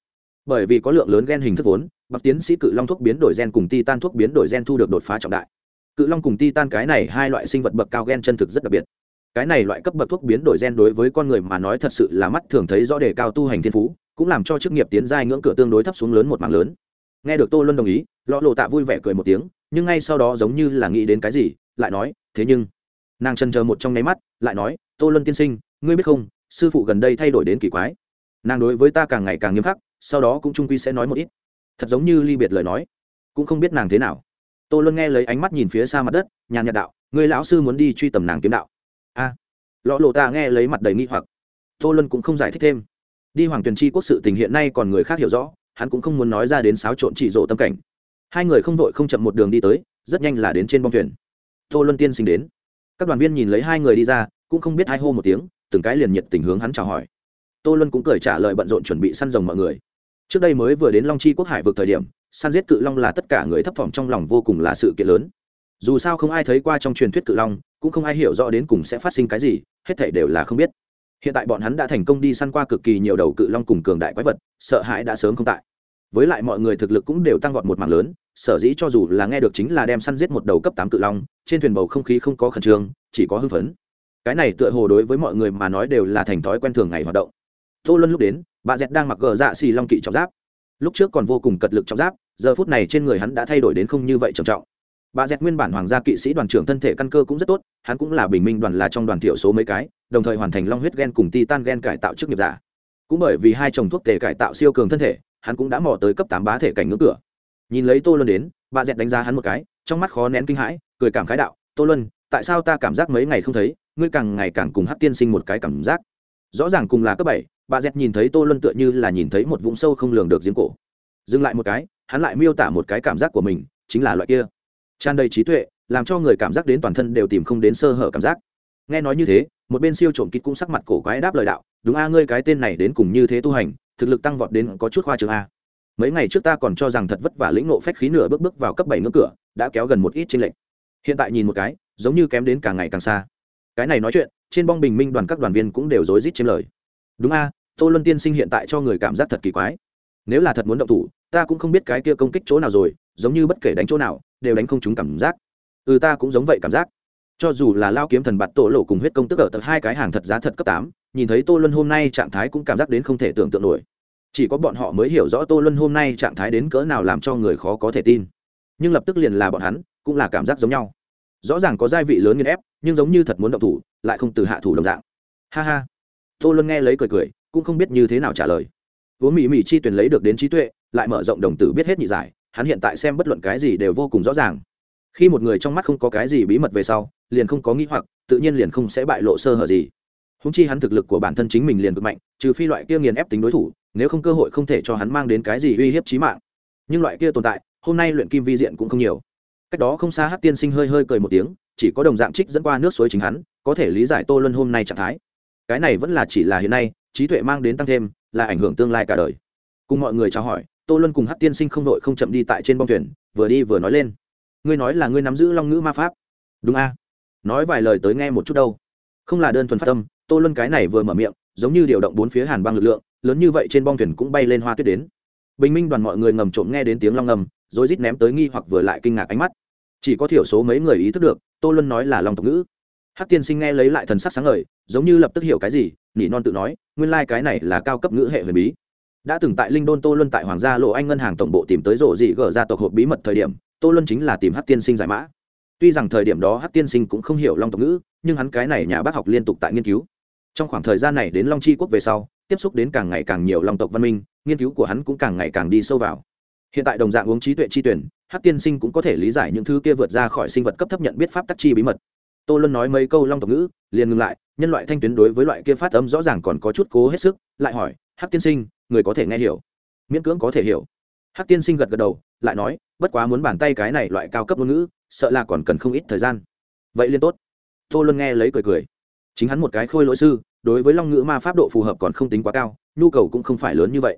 Bởi vì có lượng lớn gen hình thức vốn, bậc tiến sĩ cự long thuốc biến đổi gen cùng titan thuốc biến đổi gen thu được đột phá trọng đại. Cự long cùng titan cái này hai loại sinh vật bậc cao gen chân thực rất đặc biệt. Cái này loại cấp bậc thuốc biến đổi gen đối với con người mà nói thật sự là mắt thường thấy rõ đề cao tu hành thiên phú cũng làm cho chức nghiệp tiến giai ngưỡng cửa tương đối thấp xuống lớn một mảng lớn. Nghe được tô luân đồng ý lọ lộ tạ vui vẻ cười một tiếng nhưng ngay sau đó giống như là nghĩ đến cái gì lại nói thế nhưng nàng chần chờ một trong nháy mắt lại nói tô luân tiên sinh ngươi biết không sư phụ gần đây thay đổi đến kỳ quái. Nàng đối với ta càng ngày càng nghiêm khắc sau đó cũng trung quy sẽ nói một ít. Thật giống như ly biệt lời nói. Cũng không biết nàng thế nào. Tô luân nghe lấy ánh mắt nhìn phía xa mặt đất nhàn nhạt đạo người lão sư muốn đi truy tầm nàng kiếm đạo. A. À, lọ lộ ta nghe lấy mặt đầy nghi hoặc. Tô luân cũng không giải thích thêm đi hoàng tuyền chi quốc sự tình hiện nay còn người khác hiểu rõ, hắn cũng không muốn nói ra đến xáo trộn chỉ rộ tâm cảnh. Hai người không vội không chậm một đường đi tới, rất nhanh là đến trên bong thuyền. Tô luân tiên sinh đến. Các đoàn viên nhìn lấy hai người đi ra, cũng không biết hai hô một tiếng, từng cái liền nhiệt tình hướng hắn chào hỏi. Tô luân cũng cười trả lời bận rộn chuẩn bị săn rồng mọi người. Trước đây mới vừa đến long chi quốc hải vượt thời điểm, săn giết cự long là tất cả người thấp thỏm trong lòng vô cùng là sự kiện lớn. Dù sao không ai thấy qua trong truyền thuyết cự long, cũng không ai hiểu rõ đến cùng sẽ phát sinh cái gì, hết thảy đều là không biết hiện tại bọn hắn đã thành công đi săn qua cực kỳ nhiều đầu cự long cùng cường đại quái vật, sợ hãi đã sớm không tại. Với lại mọi người thực lực cũng đều tăng vọt một mảng lớn, sở dĩ cho dù là nghe được chính là đem săn giết một đầu cấp tám cự long, trên thuyền bầu không khí không có khẩn trương, chỉ có hưng phấn. Cái này tựa hồ đối với mọi người mà nói đều là thành thói quen thường ngày hoạt động. Tô luân lúc đến, bà dẹt đang mặc gờ dạ xì long kỵ trọng giáp. Lúc trước còn vô cùng cật lực trọng giáp, giờ phút này trên người hắn đã thay đổi đến không như vậy trầm trọng bà dẹt nguyên bản hoàng gia kỵ sĩ đoàn trưởng thân thể căn cơ cũng rất tốt, hắn cũng là bình minh đoàn là trong đoàn thiểu số mấy cái, đồng thời hoàn thành long huyết gen cùng titan gen cải tạo trước nghiệp giả. Cũng bởi vì hai chồng thuốc tề cải tạo siêu cường thân thể, hắn cũng đã mò tới cấp tám bá thể cảnh ngưỡng cửa. Nhìn lấy tô luân đến, bà dẹt đánh giá hắn một cái, trong mắt khó nén kinh hãi, cười cảm khái đạo, tô luân, tại sao ta cảm giác mấy ngày không thấy, ngươi càng ngày càng cùng hát tiên sinh một cái cảm giác? Rõ ràng cùng là cấp bảy, bà dẹt nhìn thấy tô luân tựa như là nhìn thấy một vũng sâu không lường được giếng cổ. Dừng lại một cái, hắn lại miêu tả một cái cảm giác của mình, chính là loại kia tràn đầy trí tuệ, làm cho người cảm giác đến toàn thân đều tìm không đến sơ hở cảm giác. Nghe nói như thế, một bên siêu trộm kịt cũng sắc mặt cổ quái đáp lời đạo, đúng a, ngươi cái tên này đến cùng như thế tu hành, thực lực tăng vọt đến có chút khoa trường a. Mấy ngày trước ta còn cho rằng thật vất vả lĩnh nộ phách khí nửa bước bước vào cấp bảy ngưỡng cửa, đã kéo gần một ít trên lệnh hiện tại nhìn một cái, giống như kém đến càng ngày càng xa. Cái này nói chuyện, trên bong bình minh đoàn các đoàn viên cũng đều rối rít trên lời. Đúng a, tô luân tiên sinh hiện tại cho người cảm giác thật kỳ quái nếu là thật muốn động thủ, ta cũng không biết cái kia công kích chỗ nào rồi, giống như bất kể đánh chỗ nào, đều đánh không chúng cảm giác. Ừ ta cũng giống vậy cảm giác. Cho dù là lao kiếm thần bạt tổ lộ cùng huyết công tức ở tận hai cái hàng thật giá thật cấp tám, nhìn thấy tô luân hôm nay trạng thái cũng cảm giác đến không thể tưởng tượng nổi. Chỉ có bọn họ mới hiểu rõ tô luân hôm nay trạng thái đến cỡ nào làm cho người khó có thể tin. Nhưng lập tức liền là bọn hắn, cũng là cảm giác giống nhau. Rõ ràng có gia vị lớn nghiên ép, nhưng giống như thật muốn động thủ, lại không từ hạ thủ đồng dạng. Ha ha. Tô luân nghe lấy cười cười, cũng không biết như thế nào trả lời uống mỹ mỹ chi tuyển lấy được đến trí tuệ, lại mở rộng đồng tử biết hết nhị giải, hắn hiện tại xem bất luận cái gì đều vô cùng rõ ràng. Khi một người trong mắt không có cái gì bí mật về sau, liền không có nghĩ hoặc, tự nhiên liền không sẽ bại lộ sơ hở gì. Húng chi hắn thực lực của bản thân chính mình liền cực mạnh, trừ phi loại kia nghiền ép tính đối thủ, nếu không cơ hội không thể cho hắn mang đến cái gì uy hiếp trí mạng. Nhưng loại kia tồn tại, hôm nay luyện kim vi diện cũng không nhiều. Cách đó không xa hát tiên sinh hơi hơi cười một tiếng, chỉ có đồng dạng trích dẫn qua nước suối chính hắn, có thể lý giải tô luân hôm nay trạng thái. Cái này vẫn là chỉ là hiện nay trí tuệ mang đến tăng thêm, là ảnh hưởng tương lai cả đời. Cùng mọi người chào hỏi, tô luân cùng hát tiên sinh không đội không chậm đi tại trên bông thuyền, vừa đi vừa nói lên. Ngươi nói là ngươi nắm giữ long ngữ ma pháp. Đúng a. Nói vài lời tới nghe một chút đâu. Không là đơn thuần phát tâm, tô luân cái này vừa mở miệng, giống như điều động bốn phía hàn băng lực lượng, lớn như vậy trên bong thuyền cũng bay lên hoa tuyết đến. Bình minh đoàn mọi người ngầm trộm nghe đến tiếng long ngầm, rồi rít ném tới nghi hoặc vừa lại kinh ngạc ánh mắt. Chỉ có thiểu số mấy người ý thức được, tô luân nói là long tộc ngữ. Hát tiên sinh nghe lấy lại thần sắc sáng ngời, giống như lập tức hiểu cái gì nỉ non tự nói, nguyên lai、like、cái này là cao cấp ngữ hệ huyền bí. Đã từng tại linh đôn tô luân tại hoàng gia lộ anh ngân hàng tổng bộ tìm tới rộ dị gỡ ra tộc hộp bí mật thời điểm, tô luân chính là tìm hát tiên sinh giải mã. Tuy rằng thời điểm đó hát tiên sinh cũng không hiểu long tộc ngữ, nhưng hắn cái này nhà bác học liên tục tại nghiên cứu. Trong khoảng thời gian này đến long tri quốc về sau, tiếp xúc đến càng ngày càng nhiều long tộc văn minh, nghiên cứu của hắn cũng càng ngày càng đi sâu vào. Hiện tại đồng dạng uống trí tuệ chi tuyển hát tiên sinh cũng có thể lý giải những thứ kia vượt ra khỏi sinh vật cấp thấp nhận biết pháp tắc chi bí mật tô luân nói mấy câu long tộc ngữ, liền ngừng lại, nhân loại thanh tuyến đối với loại kia phát âm rõ ràng còn có chút cố hết sức, lại hỏi, Hắc tiên sinh, người có thể nghe hiểu? Miễn cưỡng có thể hiểu. Hắc tiên sinh gật gật đầu, lại nói, bất quá muốn bàn tay cái này loại cao cấp ngôn ngữ, sợ là còn cần không ít thời gian. Vậy liên tốt. Tô luân nghe lấy cười cười. Chính hắn một cái khôi lỗi sư, đối với long ngữ ma pháp độ phù hợp còn không tính quá cao, nhu cầu cũng không phải lớn như vậy.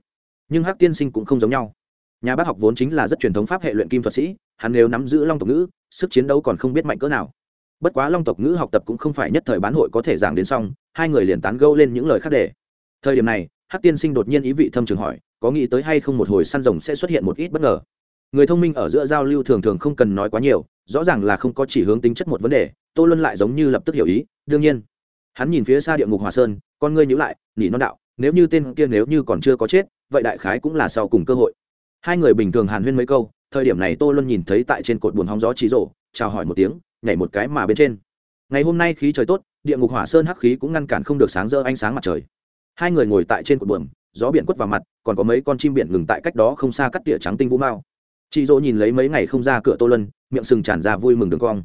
Nhưng hắc tiên sinh cũng không giống nhau. Nhà bác học vốn chính là rất truyền thống pháp hệ luyện kim thuật sĩ, hắn nếu nắm giữ long tộc ngữ, sức chiến đấu còn không biết mạnh cỡ nào bất quá long tộc ngữ học tập cũng không phải nhất thời bán hội có thể giảng đến xong, hai người liền tán gâu lên những lời khác để. Thời điểm này, hắc tiên sinh đột nhiên ý vị thâm trường hỏi, có nghĩ tới hay không một hồi săn rồng sẽ xuất hiện một ít bất ngờ? Người thông minh ở giữa giao lưu thường thường không cần nói quá nhiều, rõ ràng là không có chỉ hướng tính chất một vấn đề, tô luân lại giống như lập tức hiểu ý, đương nhiên. Hắn nhìn phía xa địa ngục hòa sơn, con ngươi nhữ lại, nỉ non đạo, nếu như tên kia nếu như còn chưa có chết, vậy đại khái cũng là sau cùng cơ hội. Hai người bình thường hàn huyên mấy câu, thời điểm này tô luân nhìn thấy tại trên cột buồn hóng gió trí rộ chào hỏi một tiếng nhảy một cái mà bên trên ngày hôm nay khí trời tốt, địa ngục hỏa sơn hắc khí cũng ngăn cản không được sáng rỡ ánh sáng mặt trời hai người ngồi tại trên cột buồm, gió biển quất vào mặt, còn có mấy con chim biển ngừng tại cách đó không xa cắt tỉa trắng tinh vũ mao chị dỗ nhìn lấy mấy ngày không ra cửa tô lân miệng sừng tràn ra vui mừng đường cong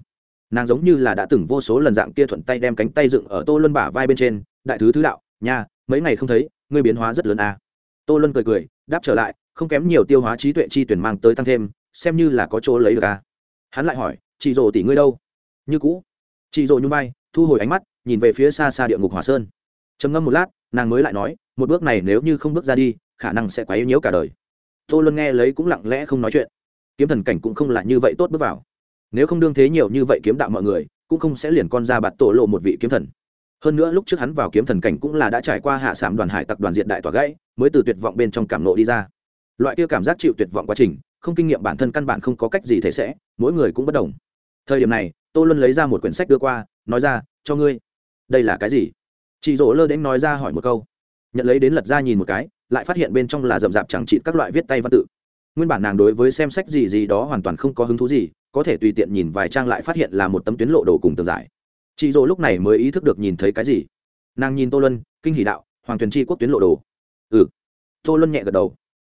nàng giống như là đã từng vô số lần dạng kia thuận tay đem cánh tay dựng ở tô lân bả vai bên trên, đại thứ thứ đạo, nha, mấy ngày không thấy, ngươi biến hóa rất lớn à. tô lân cười cười, đáp trở lại, không kém nhiều tiêu hóa trí tuệ chi tuyển mang tới tăng thêm, xem như là có chỗ lấy được à. hắn lại hỏi chị rồ tỷ ngươi đâu? Như cũ. Chị dội nhung vai, thu hồi ánh mắt, nhìn về phía xa xa địa ngục hòa sơn. Trầm ngâm một lát, nàng mới lại nói, một bước này nếu như không bước ra đi, khả năng sẽ quá yếu nhiễu cả đời. Tô luân nghe lấy cũng lặng lẽ không nói chuyện. Kiếm thần cảnh cũng không là như vậy tốt bước vào. Nếu không đương thế nhiều như vậy kiếm đạo mọi người, cũng không sẽ liền con ra bạt tổ lộ một vị kiếm thần. Hơn nữa lúc trước hắn vào kiếm thần cảnh cũng là đã trải qua hạ sảm đoàn hải tặc đoàn diện đại tỏa gãy, mới từ tuyệt vọng bên trong cảm nộ đi ra. Loại kia cảm giác chịu tuyệt vọng quá trình, không kinh nghiệm bản thân căn bản không có cách gì thể sẽ, mỗi người cũng bất đồng thời điểm này, tô luân lấy ra một quyển sách đưa qua, nói ra, cho ngươi. Đây là cái gì? Chị rỗ lơ đến nói ra hỏi một câu. Nhận lấy đến lật ra nhìn một cái, lại phát hiện bên trong là rậm rạp chẳng trị các loại viết tay văn tự. Nguyên bản nàng đối với xem sách gì gì đó hoàn toàn không có hứng thú gì, có thể tùy tiện nhìn vài trang lại phát hiện là một tấm tuyến lộ đồ cùng tường giải. Chị dỗ lúc này mới ý thức được nhìn thấy cái gì. Nàng nhìn tô luân, kinh hỷ đạo, hoàng tuyền tri quốc tuyến lộ đồ. Ừ. Tô luân nhẹ gật đầu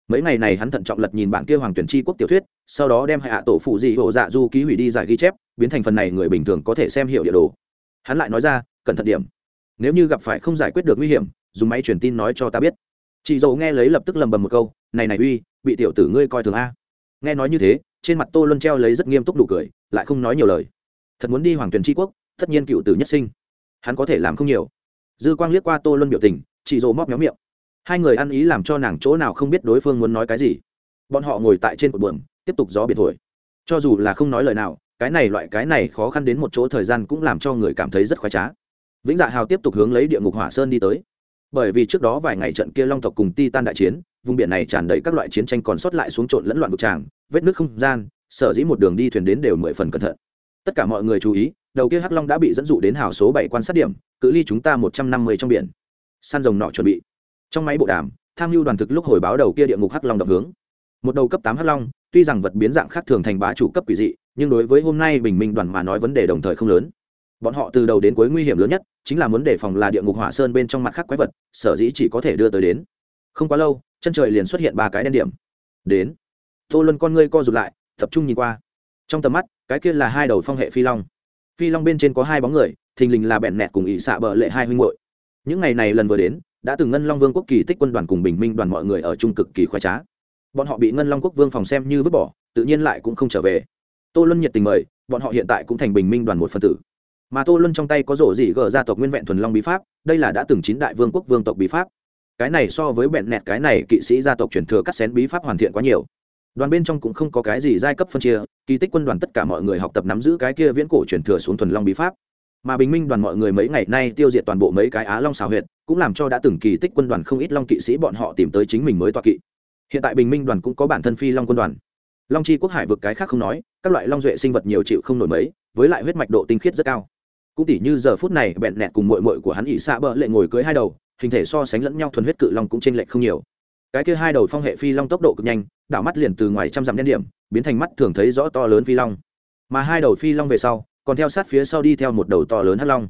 mấy ngày này hắn thận trọng lật nhìn bản kia hoàng tuyển tri quốc tiểu thuyết, sau đó đem hạ tổ phụ dị hộ dạ du ký hủy đi giải ghi chép, biến thành phần này người bình thường có thể xem hiểu địa đồ. Hắn lại nói ra, cẩn thận điểm. Nếu như gặp phải không giải quyết được nguy hiểm, dùng máy truyền tin nói cho ta biết. Chị dầu nghe lấy lập tức lầm bầm một câu, này này uy, bị tiểu tử ngươi coi thường a. Nghe nói như thế, trên mặt tô luân treo lấy rất nghiêm túc đủ cười, lại không nói nhiều lời. Thật muốn đi hoàng tuyển tri quốc, tất nhiên cựu tử nhất sinh. Hắn có thể làm không nhiều. Dư quang liếc qua tô luân biểu tình, chị dỗ móc méo miệng hai người ăn ý làm cho nàng chỗ nào không biết đối phương muốn nói cái gì. Bọn họ ngồi tại trên cột buồm, tiếp tục gió biệt thổi. Cho dù là không nói lời nào, cái này loại cái này khó khăn đến một chỗ thời gian cũng làm cho người cảm thấy rất khoái trá. Vĩnh dạ hào tiếp tục hướng lấy địa ngục hỏa sơn đi tới. Bởi vì trước đó vài ngày trận kia long tộc cùng ti tan đại chiến, vùng biển này tràn đầy các loại chiến tranh còn sót lại xuống trộn lẫn loạn vực tràng, vết nước không gian, sở dĩ một đường đi thuyền đến đều mười phần cẩn thận. Tất cả mọi người chú ý, đầu kia hắc long đã bị dẫn dụ đến hào số bảy quan sát điểm, cự ly chúng ta một trăm năm mươi trong biển. Săn rồng nọ chuẩn bị trong máy bộ đàm, tham mưu đoàn thực lúc hồi báo đầu kia địa ngục hắc long động hướng. Một đầu cấp tám hắc long, tuy rằng vật biến dạng khác thường thành bá chủ cấp quỷ dị, nhưng đối với hôm nay bình minh đoàn mà nói vấn đề đồng thời không lớn. Bọn họ từ đầu đến cuối nguy hiểm lớn nhất chính là muốn đề phòng là địa ngục hỏa sơn bên trong mặt khác quái vật, sở dĩ chỉ có thể đưa tới đến. Không quá lâu, chân trời liền xuất hiện ba cái đen điểm. Đến. Tô luân con ngươi co rụt lại, tập trung nhìn qua. Trong tầm mắt, cái kia là hai đầu phong hệ phi long. Phi long bên trên có hai bóng người, thình lình là bẹn nẹt cùng ỵ xạ bờ lệ hai huynh hội những ngày này lần vừa đến đã từng ngân long vương quốc kỳ tích quân đoàn cùng bình minh đoàn mọi người ở trung cực kỳ khoái trá. Bọn họ bị ngân long quốc vương phòng xem như vứt bỏ, tự nhiên lại cũng không trở về. Tô luân nhiệt tình mời, bọn họ hiện tại cũng thành bình minh đoàn một phần tử. Mà tô luân trong tay có rổ dị gờ gia tộc nguyên vẹn thuần long bí pháp, đây là đã từng chín đại vương quốc vương tộc bí pháp. Cái này so với bẹn nẹt cái này kỵ sĩ gia tộc truyền thừa cắt xén bí pháp hoàn thiện quá nhiều. Đoàn bên trong cũng không có cái gì giai cấp phân chia, kỳ tích quân đoàn tất cả mọi người học tập nắm giữ cái kia viễn cổ truyền thừa xuống thuần long bí pháp mà bình minh đoàn mọi người mấy ngày nay tiêu diệt toàn bộ mấy cái á long xào huyệt, cũng làm cho đã từng kỳ tích quân đoàn không ít long kỵ sĩ bọn họ tìm tới chính mình mới toa kỵ. Hiện tại bình minh đoàn cũng có bản thân phi long quân đoàn. Long chi quốc hải vực cái khác không nói, các loại long duệ sinh vật nhiều chịu không nổi mấy, với lại huyết mạch độ tinh khiết rất cao. Cũng tỉ như giờ phút này, bẹn nẹt cùng mội mội của hắn ỉ xạ bỡ lệ ngồi cưới hai đầu, hình thể so sánh lẫn nhau thuần huyết cự long cũng chênh lệch không nhiều. Cái kia hai đầu phong hệ phi long tốc độ cực nhanh, đảo mắt liền từ ngoài trăm dặm đen điểm, biến thành mắt thường thấy rõ to lớn phi long. Mà hai đầu phi long về sau còn theo sát phía sau đi theo một đầu to lớn hắc long.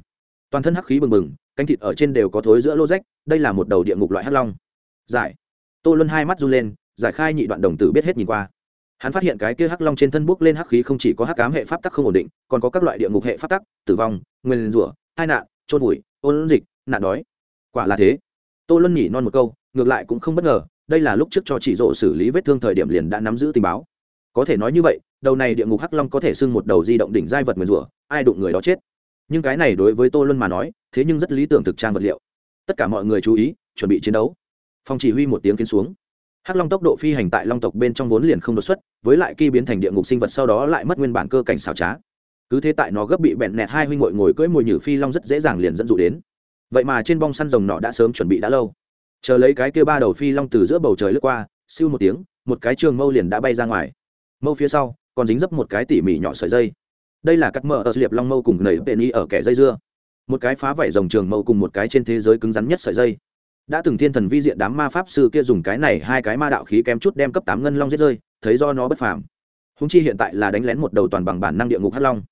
Toàn thân hắc khí bừng bừng, cánh thịt ở trên đều có thối giữa lô rách, đây là một đầu địa ngục loại hắc long. Giải. Tô luân hai mắt run lên, giải khai nhị đoạn đồng tử biết hết nhìn qua. Hắn phát hiện cái kia hắc long trên thân bốc lên hắc khí không chỉ có hắc cám hệ pháp tắc không ổn định, còn có các loại địa ngục hệ pháp tắc, tử vong, nguyên rủa hai nạn trôn vùi, ôn dịch, nạn đói. Quả là thế. Tô luân nhỉ non một câu, ngược lại cũng không bất ngờ, đây là lúc trước cho chỉ rộ xử lý vết thương thời điểm liền đã nắm giữ tình báo. Có thể nói như vậy đầu này địa ngục hắc long có thể xưng một đầu di động đỉnh giai vật mượn rủa, ai đụng người đó chết. Nhưng cái này đối với tô luân mà nói, thế nhưng rất lý tưởng thực trang vật liệu. Tất cả mọi người chú ý, chuẩn bị chiến đấu. Phòng chỉ huy một tiếng kiến xuống. Hắc long tốc độ phi hành tại long tộc bên trong vốn liền không đột xuất, với lại khi biến thành địa ngục sinh vật sau đó lại mất nguyên bản cơ cảnh xảo trá. Cứ thế tại nó gấp bị bẹn nẹt hai huynh ngồi ngồi cưỡi mồi nhử phi long rất dễ dàng liền dẫn dụ đến. Vậy mà trên bong săn rồng nọ đã sớm chuẩn bị đã lâu. Chờ lấy cái kia ba đầu phi long từ giữa bầu trời lướt qua, siêu một tiếng, một cái trường mâu liền đã bay ra ngoài. Mâu phía sau còn dính dấp một cái tỉ mỉ nhỏ sợi dây. Đây là cắt mở ở liệp long mâu cùng nầy y ở kẻ dây dưa. Một cái phá vảy rồng trường mâu cùng một cái trên thế giới cứng rắn nhất sợi dây. Đã từng thiên thần vi diện đám ma pháp sư kia dùng cái này hai cái ma đạo khí kém chút đem cấp tám ngân long giết rơi, thấy do nó bất phàm. Húng chi hiện tại là đánh lén một đầu toàn bằng bản năng địa ngục hắc long.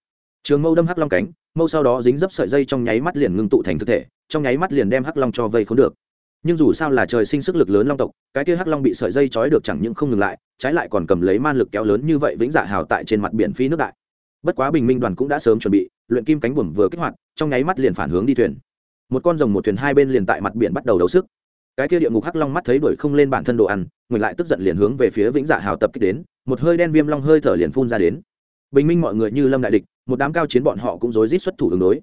Trường mâu đâm hắc long cánh, mâu sau đó dính dấp sợi dây trong nháy mắt liền ngưng tụ thành thực thể, trong nháy mắt liền đem hắc long cho vây khốn được. Nhưng dù sao là trời sinh sức lực lớn long tộc, cái kia hắc long bị sợi dây trói được chẳng những không ngừng lại trái lại còn cầm lấy man lực kéo lớn như vậy vĩnh dạ hào tại trên mặt biển phi nước đại. Bất quá bình minh đoàn cũng đã sớm chuẩn bị, luyện kim cánh buồm vừa kích hoạt, trong nháy mắt liền phản hướng đi thuyền. Một con rồng một thuyền hai bên liền tại mặt biển bắt đầu đấu sức. Cái kia địa ngục hắc long mắt thấy đuổi không lên bản thân đồ ăn người lại tức giận liền hướng về phía vĩnh dạ hào tập kích đến, một hơi đen viêm long hơi thở liền phun ra đến. Bình minh mọi người như lâm đại địch, một đám cao chiến bọn họ cũng rối rít xuất thủ ứng đối.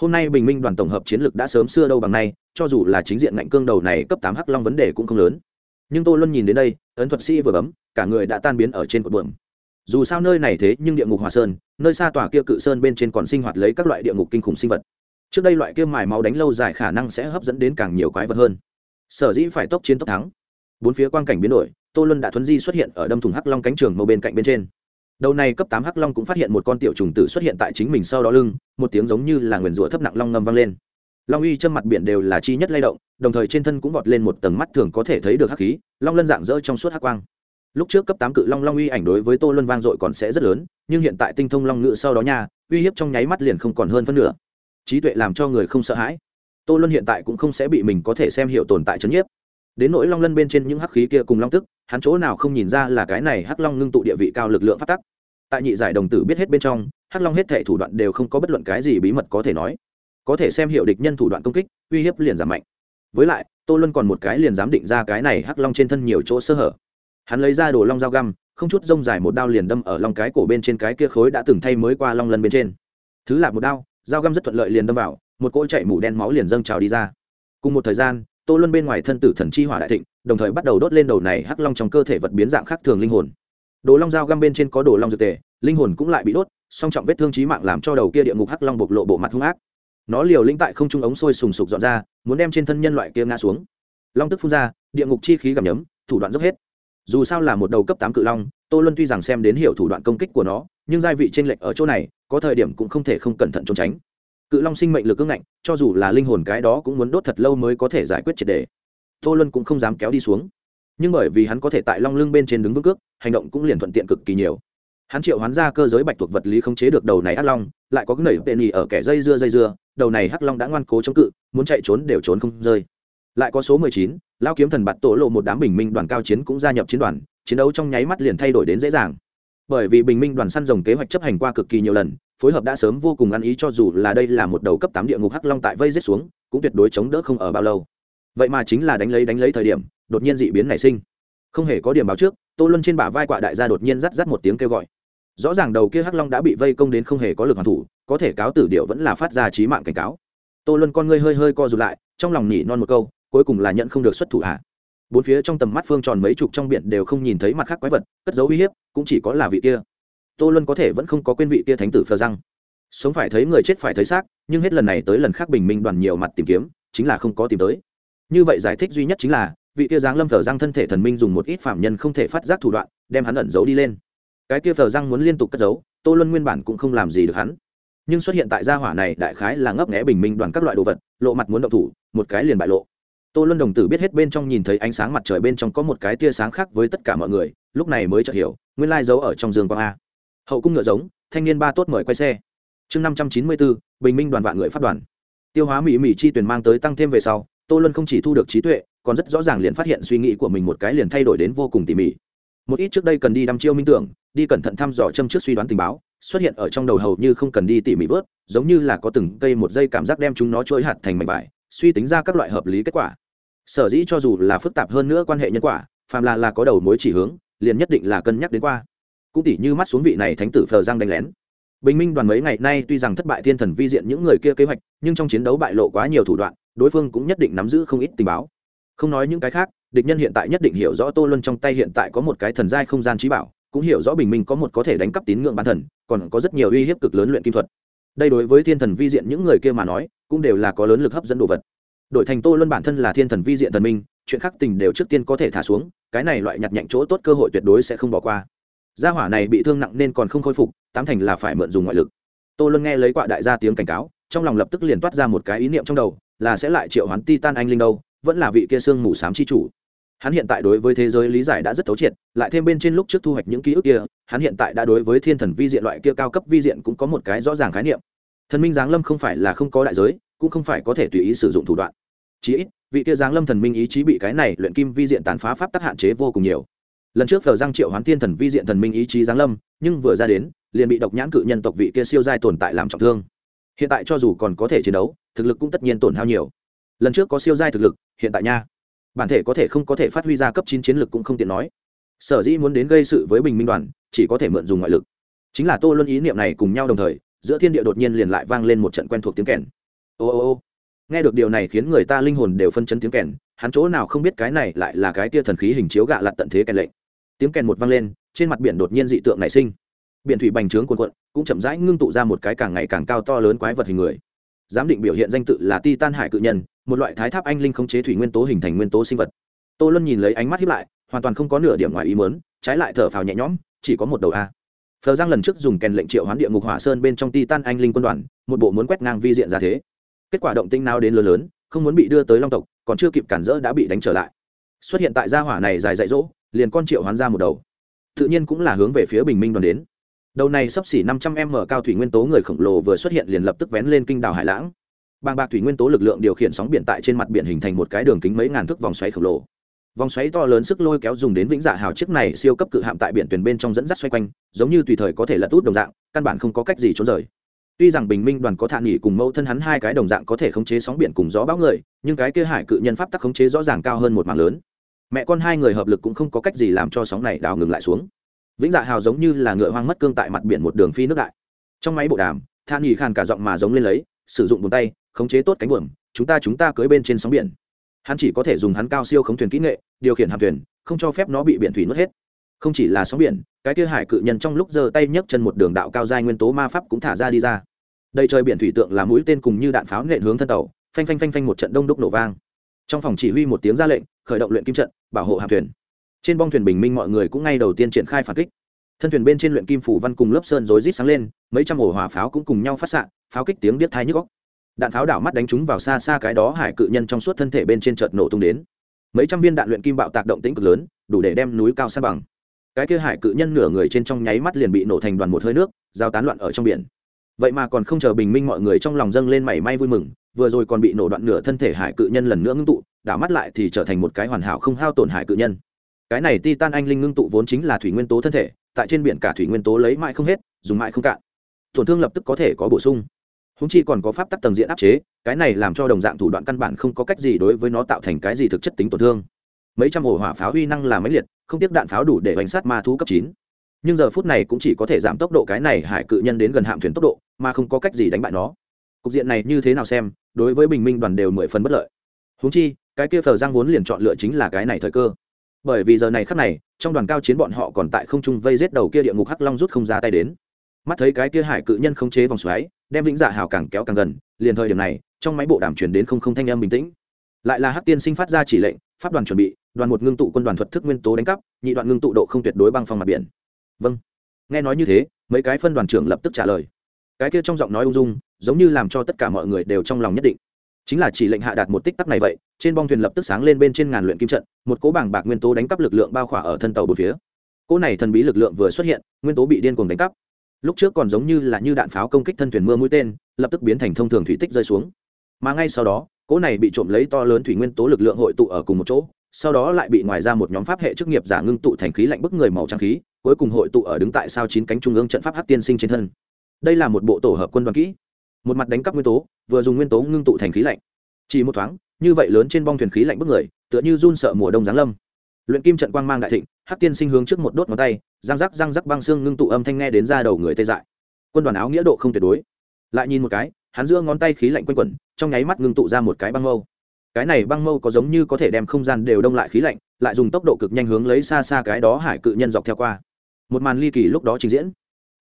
Hôm nay bình minh đoàn tổng hợp chiến lược đã sớm xưa đâu bằng nay, cho dù là chính diện ngạnh cương đầu này cấp tám hắc long vấn đề cũng không lớn nhưng tô luân nhìn đến đây, ấn thuật sĩ vừa bấm, cả người đã tan biến ở trên cột buồm. Dù sao nơi này thế nhưng địa ngục hòa sơn, nơi xa tòa kia cự sơn bên trên còn sinh hoạt lấy các loại địa ngục kinh khủng sinh vật. Trước đây loại kia mài máu đánh lâu dài khả năng sẽ hấp dẫn đến càng nhiều quái vật hơn. Sở dĩ phải tốc chiến tốc thắng. Bốn phía quang cảnh biến đổi, tô luân đã thuấn di xuất hiện ở đâm thùng hắc long cánh trường màu bên cạnh bên trên. Đầu này cấp tám hắc long cũng phát hiện một con tiểu trùng tử xuất hiện tại chính mình sau đó lưng, một tiếng giống như là nguyền rủa thấp nặng long ngâm vang lên long uy chân mặt biển đều là chi nhất lay động, đồng thời trên thân cũng vọt lên một tầng mắt thường có thể thấy được hắc khí, long lân dạng dỡ trong suốt hắc quang. Lúc trước cấp tám cự long long uy ảnh đối với tô luân vang dội còn sẽ rất lớn, nhưng hiện tại tinh thông long ngự sau đó nha, uy hiếp trong nháy mắt liền không còn hơn phân nửa. Trí tuệ làm cho người không sợ hãi. Tô luân hiện tại cũng không sẽ bị mình có thể xem hiệu tồn tại c nhiếp. Đến nỗi long lân bên trên những hắc khí kia cùng long tức, hắn chỗ nào không nhìn ra là cái này hắc long ngưng tụ địa vị cao lực lượng phát tắc. Tại nhị giải đồng tử biết hết bên trong, hắc long hết thể thủ đoạn đều không có bất luận cái gì bí mật có thể nói có thể xem hiệu địch nhân thủ đoạn công kích, uy hiếp liền giảm mạnh. Với lại, tô luân còn một cái liền dám định ra cái này hắc long trên thân nhiều chỗ sơ hở. Hắn lấy ra đồ long dao găm, không chút rông dài một đao liền đâm ở long cái cổ bên trên cái kia khối đã từng thay mới qua long lân bên trên. Thứ là một đao, dao găm rất thuận lợi liền đâm vào, một cỗ chạy mủ đen máu liền dâng trào đi ra. Cùng một thời gian, tô luân bên ngoài thân tử thần chi hỏa đại thịnh, đồng thời bắt đầu đốt lên đầu này hắc long trong cơ thể vật biến dạng khác thường linh hồn. Đồ long dao găm bên trên có đồ long dược tề, linh hồn cũng lại bị đốt, song trọng vết thương trí mạng làm cho đầu kia địa ngục hắc long bộc lộ bộ mặt hung ác nó liều lĩnh tại không trung ống sôi sùng sục dọn ra, muốn đem trên thân nhân loại kia ngã xuống. Long tức phun ra, địa ngục chi khí gầm nhấm, thủ đoạn dốc hết. Dù sao là một đầu cấp tám cự long, tô luân tuy rằng xem đến hiểu thủ đoạn công kích của nó, nhưng giai vị t r ê n lệch ở chỗ này, có thời điểm cũng không thể không cẩn thận trốn tránh. Cự long sinh mệnh lực ưng ngạnh, cho dù là linh hồn cái đó cũng muốn đốt thật lâu mới có thể giải quyết triệt đề. Tô luân cũng không dám kéo đi xuống. Nhưng bởi vì hắn có thể tại long lưng bên trên đứng vững cước, hành động cũng liền thuận tiện cực kỳ nhiều. Hắn triệu hoán ra cơ giới bạch tuộc vật lý không chế được đầu này ác long, lại có cái nẩy tệ nhì ở kẻ dây dưa dây dưa đầu này hắc long đã ngoan cố chống cự, muốn chạy trốn đều trốn không rơi. Lại có số mười chín, lao kiếm thần bạt tổ lộ một đám bình minh đoàn cao chiến cũng gia nhập chiến đoàn, chiến đấu trong nháy mắt liền thay đổi đến dễ dàng. Bởi vì bình minh đoàn săn rồng kế hoạch chấp hành qua cực kỳ nhiều lần, phối hợp đã sớm vô cùng ăn ý cho dù là đây là một đầu cấp tám địa ngục hắc long tại vây giết xuống, cũng tuyệt đối chống đỡ không ở bao lâu. Vậy mà chính là đánh lấy đánh lấy thời điểm, đột nhiên dị biến nảy sinh. Không hề có điểm báo trước, tô luân trên bả vai quạ đại gia đột nhiên rắt rắt một tiếng kêu gọi. Rõ ràng đầu kia hắc long đã bị vây công đến không hề có lực hoàn thủ có thể cáo tử điệu vẫn là phát ra trí mạng cảnh cáo. Tô luân con ngươi hơi hơi co rụt lại, trong lòng nhỉ non một câu, cuối cùng là nhận không được xuất thủ hạ bốn phía trong tầm mắt phương tròn mấy chục trong biển đều không nhìn thấy mặt khác quái vật, cất dấu uy hiếp, cũng chỉ có là vị kia. Tô luân có thể vẫn không có quên vị kia thánh tử phờ răng. Sống phải thấy người chết phải thấy xác, nhưng hết lần này tới lần khác bình minh đoàn nhiều mặt tìm kiếm, chính là không có tìm tới. Như vậy giải thích duy nhất chính là, vị kia giáng lâm phờ răng thân thể thần minh dùng một ít phạm nhân không thể phát giác thủ đoạn, đem hắn ẩn giấu đi lên. Cái kia phờ răng muốn liên tục cất giấu, tô luân nguyên bản cũng không làm gì được hắn nhưng xuất hiện tại gia hỏa này đại khái là ngấp nghẽ bình minh đoàn các loại đồ vật, lộ mặt muốn động thủ, một cái liền bại lộ. Tô luân đồng tử biết hết bên trong nhìn thấy ánh sáng mặt trời bên trong có một cái tia sáng khác với tất cả mọi người, lúc này mới chợt hiểu, nguyên lai giấu ở trong giường quang a. Hậu cung ngựa giống, thanh niên ba tốt mời quay xe. Chương năm trăm chín mươi bốn bình minh đoàn vạn người phát đoàn. Tiêu hóa mỹ mỹ chi tuyển mang tới tăng thêm về sau, tô luân không chỉ thu được trí tuệ, còn rất rõ ràng liền phát hiện suy nghĩ của mình một cái liền thay đổi đến vô cùng tỉ mỉ. Một ít trước đây cần đi đăm chiêu minh tưởng, đi cẩn thận thăm dò châm trước suy đoán tình báo xuất hiện ở trong đầu hầu như không cần đi tỉ mỉ vớt, giống như là có từng cây một dây cảm giác đem chúng nó trôi hạt thành mảnh vải, suy tính ra các loại hợp lý kết quả. Sở dĩ cho dù là phức tạp hơn nữa quan hệ nhân quả, phàm là là có đầu mối chỉ hướng, liền nhất định là cân nhắc đến qua. Cũng tỉ như mắt xuống vị này thánh tử phờ giang đánh lén. Bình minh đoàn mấy ngày nay tuy rằng thất bại thiên thần vi diện những người kia kế hoạch, nhưng trong chiến đấu bại lộ quá nhiều thủ đoạn, đối phương cũng nhất định nắm giữ không ít tình báo. Không nói những cái khác, địch nhân hiện tại nhất định hiểu rõ tô luân trong tay hiện tại có một cái thần giai không gian trí bảo cũng hiểu rõ bình minh có một có thể đánh cắp tín ngưỡng bản thần, còn có rất nhiều uy hiếp cực lớn luyện kim thuật. Đây đối với thiên thần vi diện những người kia mà nói, cũng đều là có lớn lực hấp dẫn đồ vật. Đổi thành tô luân bản thân là thiên thần vi diện thần minh, chuyện khác tình đều trước tiên có thể thả xuống, cái này loại nhặt nhạnh chỗ tốt cơ hội tuyệt đối sẽ không bỏ qua. Gia hỏa này bị thương nặng nên còn không khôi phục, tám thành là phải mượn dùng ngoại lực. Tô luân nghe lấy quạ đại gia tiếng cảnh cáo, trong lòng lập tức liền toát ra một cái ý niệm trong đầu, là sẽ lại triệu hoán titan anh linh đâu, vẫn là vị kia sương mù sám chi chủ hắn hiện tại đối với thế giới lý giải đã rất thấu triệt, lại thêm bên trên lúc trước thu hoạch những ký ức kia, hắn hiện tại đã đối với thiên thần vi diện loại kia cao cấp vi diện cũng có một cái rõ ràng khái niệm. Thần minh giáng lâm không phải là không có đại giới, cũng không phải có thể tùy ý sử dụng thủ đoạn. Chí ít, vị kia giáng lâm thần minh ý chí bị cái này luyện kim vi diện tàn phá pháp tắc hạn chế vô cùng nhiều. Lần trước phờ giang triệu hoán thiên thần vi diện thần minh ý chí giáng lâm, nhưng vừa ra đến, liền bị độc nhãn cự nhân tộc vị kia siêu giai tồn tại làm trọng thương. Hiện tại cho dù còn có thể chiến đấu, thực lực cũng tất nhiên tổn hao nhiều. Lần trước có siêu giai thực lực, hiện tại nha bản thể có thể không có thể phát huy ra cấp chín chiến lực cũng không tiện nói. Sở dĩ muốn đến gây sự với bình minh đoàn, chỉ có thể mượn dùng ngoại lực. Chính là tô luân ý niệm này cùng nhau đồng thời, giữa thiên địa đột nhiên liền lại vang lên một trận quen thuộc tiếng kèn. Ô ô ô. Nghe được điều này khiến người ta linh hồn đều phân chấn tiếng kèn, hắn chỗ nào không biết cái này lại là cái tia thần khí hình chiếu gạ lặt tận thế kèn lệnh. Tiếng kèn một vang lên, trên mặt biển đột nhiên dị tượng nảy sinh. Biển thủy bành trướng cuồn cuộn, cũng chậm rãi ngưng tụ ra một cái càng ngày càng cao to lớn quái vật hình người. Giám định biểu hiện danh tự là titan hải cự nhân một loại thái tháp anh linh khống chế thủy nguyên tố hình thành nguyên tố sinh vật. Tô luân nhìn lấy ánh mắt hiếp lại, hoàn toàn không có nửa điểm ngoài ý mớn trái lại thở phào nhẹ nhõm, chỉ có một đầu a. Phờ giang lần trước dùng kèn lệnh triệu hoán địa ngục hỏa sơn bên trong titan anh linh quân đoàn, một bộ muốn quét ngang vi diện ra thế. Kết quả động tinh nào đến lớn lớn, không muốn bị đưa tới long tộc, còn chưa kịp cản rỡ đã bị đánh trở lại. Xuất hiện tại gia hỏa này dài dạy dỗ, liền con triệu hoán ra một đầu. Tự nhiên cũng là hướng về phía bình minh đoàn đến. Đầu này sắp xỉ năm trăm m cao thủy nguyên tố người khổng lồ vừa xuất hiện liền lập tức vén lên kinh đảo hải lãng bàng bạc thủy nguyên tố lực lượng điều khiển sóng biển tại trên mặt biển hình thành một cái đường kính mấy ngàn thước vòng xoáy khổng lồ. Vòng xoáy to lớn sức lôi kéo dùng đến vĩnh dạ hào chiếc này siêu cấp cự hạm tại biển tuyển bên trong dẫn dắt xoay quanh, giống như tùy thời có thể lật út đồng dạng, căn bản không có cách gì trốn rời. Tuy rằng bình minh đoàn có thạ nghỉ cùng mẫu thân hắn hai cái đồng dạng có thể khống chế sóng biển cùng gió bão người, nhưng cái kia hải cự nhân pháp tắc khống chế rõ ràng cao hơn một mảng lớn. Mẹ con hai người hợp lực cũng không có cách gì làm cho sóng này đào ngừng lại xuống. Vĩnh dạ hào giống như là ngựa hoang mất cương tại mặt biển một đường phi nước đại. Trong máy bộ đàm thạ nghỉ khàn cả giọng mà giống lên lấy, sử dụng bùn tay khống chế tốt cánh buồm, chúng ta chúng ta cưới bên trên sóng biển. Hắn chỉ có thể dùng hắn cao siêu khống thuyền kỹ nghệ, điều khiển hạm thuyền, không cho phép nó bị biển thủy nuốt hết. Không chỉ là sóng biển, cái kia hải cự nhân trong lúc giơ tay nhấc chân một đường đạo cao giai nguyên tố ma pháp cũng thả ra đi ra. Đây trời biển thủy tượng là mũi tên cùng như đạn pháo nện hướng thân tàu, phanh phanh phanh phanh một trận đông đúc nổ vang. Trong phòng chỉ huy một tiếng ra lệnh, khởi động luyện kim trận, bảo hộ hạm thuyền. Trên bong thuyền bình minh mọi người cũng ngay đầu tiên triển khai phản kích. Thân thuyền bên trên luyện kim phủ văn cùng lớp sơn rối rít sáng lên, mấy trăm ổ hỏa pháo cũng cùng nhau phát xạ, pháo kích tiếng điếc thai nhức góc đạn pháo đảo mắt đánh trúng vào xa xa cái đó hải cự nhân trong suốt thân thể bên trên chợt nổ tung đến. Mấy trăm viên đạn luyện kim bạo tạc động tĩnh cực lớn, đủ để đem núi cao san bằng. Cái kia hải cự nhân nửa người trên trong nháy mắt liền bị nổ thành đoàn một hơi nước giao tán loạn ở trong biển. Vậy mà còn không chờ bình minh mọi người trong lòng dâng lên mảy may vui mừng, vừa rồi còn bị nổ đoạn nửa thân thể hải cự nhân lần nữa ngưng tụ, đảo mắt lại thì trở thành một cái hoàn hảo không hao tổn hải cự nhân. Cái này titan anh linh ngưng tụ vốn chính là thủy nguyên tố thân thể, tại trên biển cả thủy nguyên tố lấy mãi không hết, dùng mãi không cạn. Tổn thương lập tức có thể có bổ sung húng chi còn có pháp tắc tầng diện áp chế, cái này làm cho đồng dạng thủ đoạn căn bản không có cách gì đối với nó tạo thành cái gì thực chất tính tổn thương. Mấy trăm ổ hỏa pháo huy năng là máy liệt, không tiếc đạn pháo đủ để bánh sát ma thú cấp chín. Nhưng giờ phút này cũng chỉ có thể giảm tốc độ cái này hải cự nhân đến gần hạm thuyền tốc độ, mà không có cách gì đánh bại nó. Cục diện này như thế nào xem, đối với bình minh đoàn đều mười phần bất lợi. Húng chi, cái kia phờ giang vốn liền chọn lựa chính là cái này thời cơ. Bởi vì giờ này khắc này, trong đoàn cao chiến bọn họ còn tại không trung vây giết đầu kia địa ngục hắc long rút không ra tay đến mắt thấy cái kia hải cự nhân không chế vòng xoáy, đem vĩnh dạ hào càng kéo càng gần, liền thời điểm này, trong máy bộ đàm truyền đến không không thanh âm bình tĩnh. Lại là hắc tiên sinh phát ra chỉ lệnh, pháp đoàn chuẩn bị, đoàn một ngưng tụ quân đoàn thuật thức nguyên tố đánh cắp, nhị đoạn ngưng tụ độ không tuyệt đối băng phong mặt biển. Vâng. Nghe nói như thế, mấy cái phân đoàn trưởng lập tức trả lời. Cái kia trong giọng nói ung dung, giống như làm cho tất cả mọi người đều trong lòng nhất định. Chính là chỉ lệnh hạ đạt một tích tắc này vậy, trên bong thuyền lập tức sáng lên bên trên ngàn luyện kim trận, một cố bảng bạc nguyên tố đánh cắp lực lượng bao khỏa ở thân tàu bốn phía. Cỗ này thần bí lực lượng vừa xuất hiện, nguyên tố bị điên cuồng đánh cắp lúc trước còn giống như là như đạn pháo công kích thân thuyền mưa mũi tên, lập tức biến thành thông thường thủy tích rơi xuống. Mà ngay sau đó, cỗ này bị trộm lấy to lớn thủy nguyên tố lực lượng hội tụ ở cùng một chỗ, sau đó lại bị ngoài ra một nhóm pháp hệ chức nghiệp giả ngưng tụ thành khí lạnh bức người màu trắng khí, cuối cùng hội tụ ở đứng tại sao chín cánh trung ương trận pháp hát tiên sinh trên thân. Đây là một bộ tổ hợp quân đoàn kỹ. Một mặt đánh cắp nguyên tố, vừa dùng nguyên tố ngưng tụ thành khí lạnh. Chỉ một thoáng, như vậy lớn trên bong thuyền khí lạnh bức người, tựa như run sợ mùa đông giáng lâm. Luyện kim trận quang mang đại thịnh hắc tiên sinh hướng trước một đốt ngón tay, răng rắc răng rắc băng xương ngưng tụ âm thanh nghe đến ra đầu người tê dại. Quân đoàn áo nghĩa độ không tuyệt đối. Lại nhìn một cái, hắn giữa ngón tay khí lạnh quanh quẩn, trong nháy mắt ngưng tụ ra một cái băng mâu. Cái này băng mâu có giống như có thể đem không gian đều đông lại khí lạnh, lại dùng tốc độ cực nhanh hướng lấy xa xa cái đó hải cự nhân dọc theo qua. Một màn ly kỳ lúc đó trình diễn.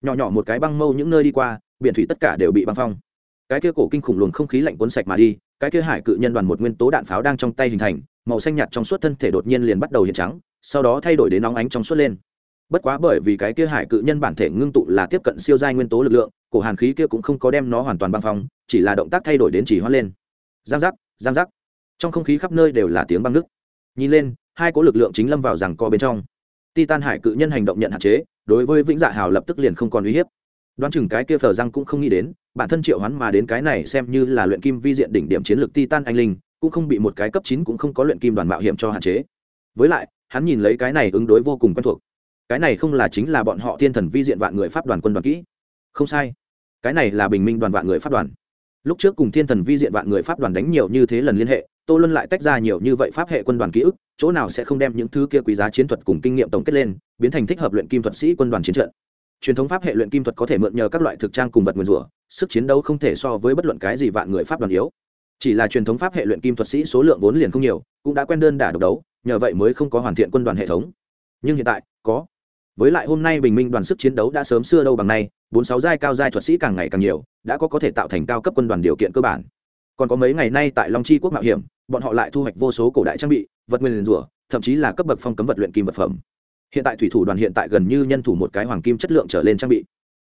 Nhỏ nhỏ một cái băng mâu những nơi đi qua, biển thủy tất cả đều bị băng phong. Cái kia cổ kinh khủng luồng không khí lạnh cuốn sạch mà đi, cái kia hải cự nhân đoàn một nguyên tố đạn pháo đang trong tay hình thành, màu xanh nhạt trong suốt thân thể đột nhiên liền bắt đầu hiện trắng sau đó thay đổi đến nóng ánh trong suốt lên. Bất quá bởi vì cái kia hải cự nhân bản thể ngưng tụ là tiếp cận siêu giai nguyên tố lực lượng, cổ hàn khí kia cũng không có đem nó hoàn toàn băng phong, chỉ là động tác thay đổi đến chỉ hoan lên. Giang giác giang giác. Trong không khí khắp nơi đều là tiếng băng nước nhìn lên, hai cố lực lượng chính lâm vào rằng co bên trong. Titan hải cự nhân hành động nhận hạn chế, đối với vĩnh dạ hào lập tức liền không còn uy hiếp. Đoán chừng cái kia phờ răng cũng không nghĩ đến, bản thân triệu hoán mà đến cái này xem như là luyện kim vi diện đỉnh điểm chiến lược titan anh linh, cũng không bị một cái cấp chín cũng không có luyện kim đoàn mạo hiểm cho hạn chế. Với lại hắn nhìn lấy cái này ứng đối vô cùng quen thuộc. Cái này không là chính là bọn họ thiên thần vi diện vạn người pháp đoàn quân đoàn kỹ. Không sai. Cái này là bình minh đoàn vạn người pháp đoàn. Lúc trước cùng thiên thần vi diện vạn người pháp đoàn đánh nhiều như thế lần liên hệ, tô luân lại tách ra nhiều như vậy pháp hệ quân đoàn ký ức, chỗ nào sẽ không đem những thứ kia quý giá chiến thuật cùng kinh nghiệm tổng kết lên, biến thành thích hợp luyện kim thuật sĩ quân đoàn chiến trận. Truyền thống pháp hệ luyện kim thuật có thể mượn nhờ các loại thực trang cùng vật nguyên rủa, sức chiến đấu không thể so với bất luận cái gì vạn người pháp đoàn yếu. Chỉ là truyền thống pháp hệ luyện kim thuật sĩ số lượng vốn liền không nhiều, cũng đã quen đơn đả độc đấu nhờ vậy mới không có hoàn thiện quân đoàn hệ thống. Nhưng hiện tại, có. Với lại hôm nay bình minh đoàn sức chiến đấu đã sớm xưa đâu bằng nay, bốn sáu giai cao giai thuật sĩ càng ngày càng nhiều, đã có có thể tạo thành cao cấp quân đoàn điều kiện cơ bản. Còn có mấy ngày nay tại long chi quốc mạo hiểm, bọn họ lại thu hoạch vô số cổ đại trang bị, vật nguyên rủa, thậm chí là cấp bậc phong cấm vật luyện kim vật phẩm. Hiện tại thủy thủ đoàn hiện tại gần như nhân thủ một cái hoàng kim chất lượng trở lên trang bị.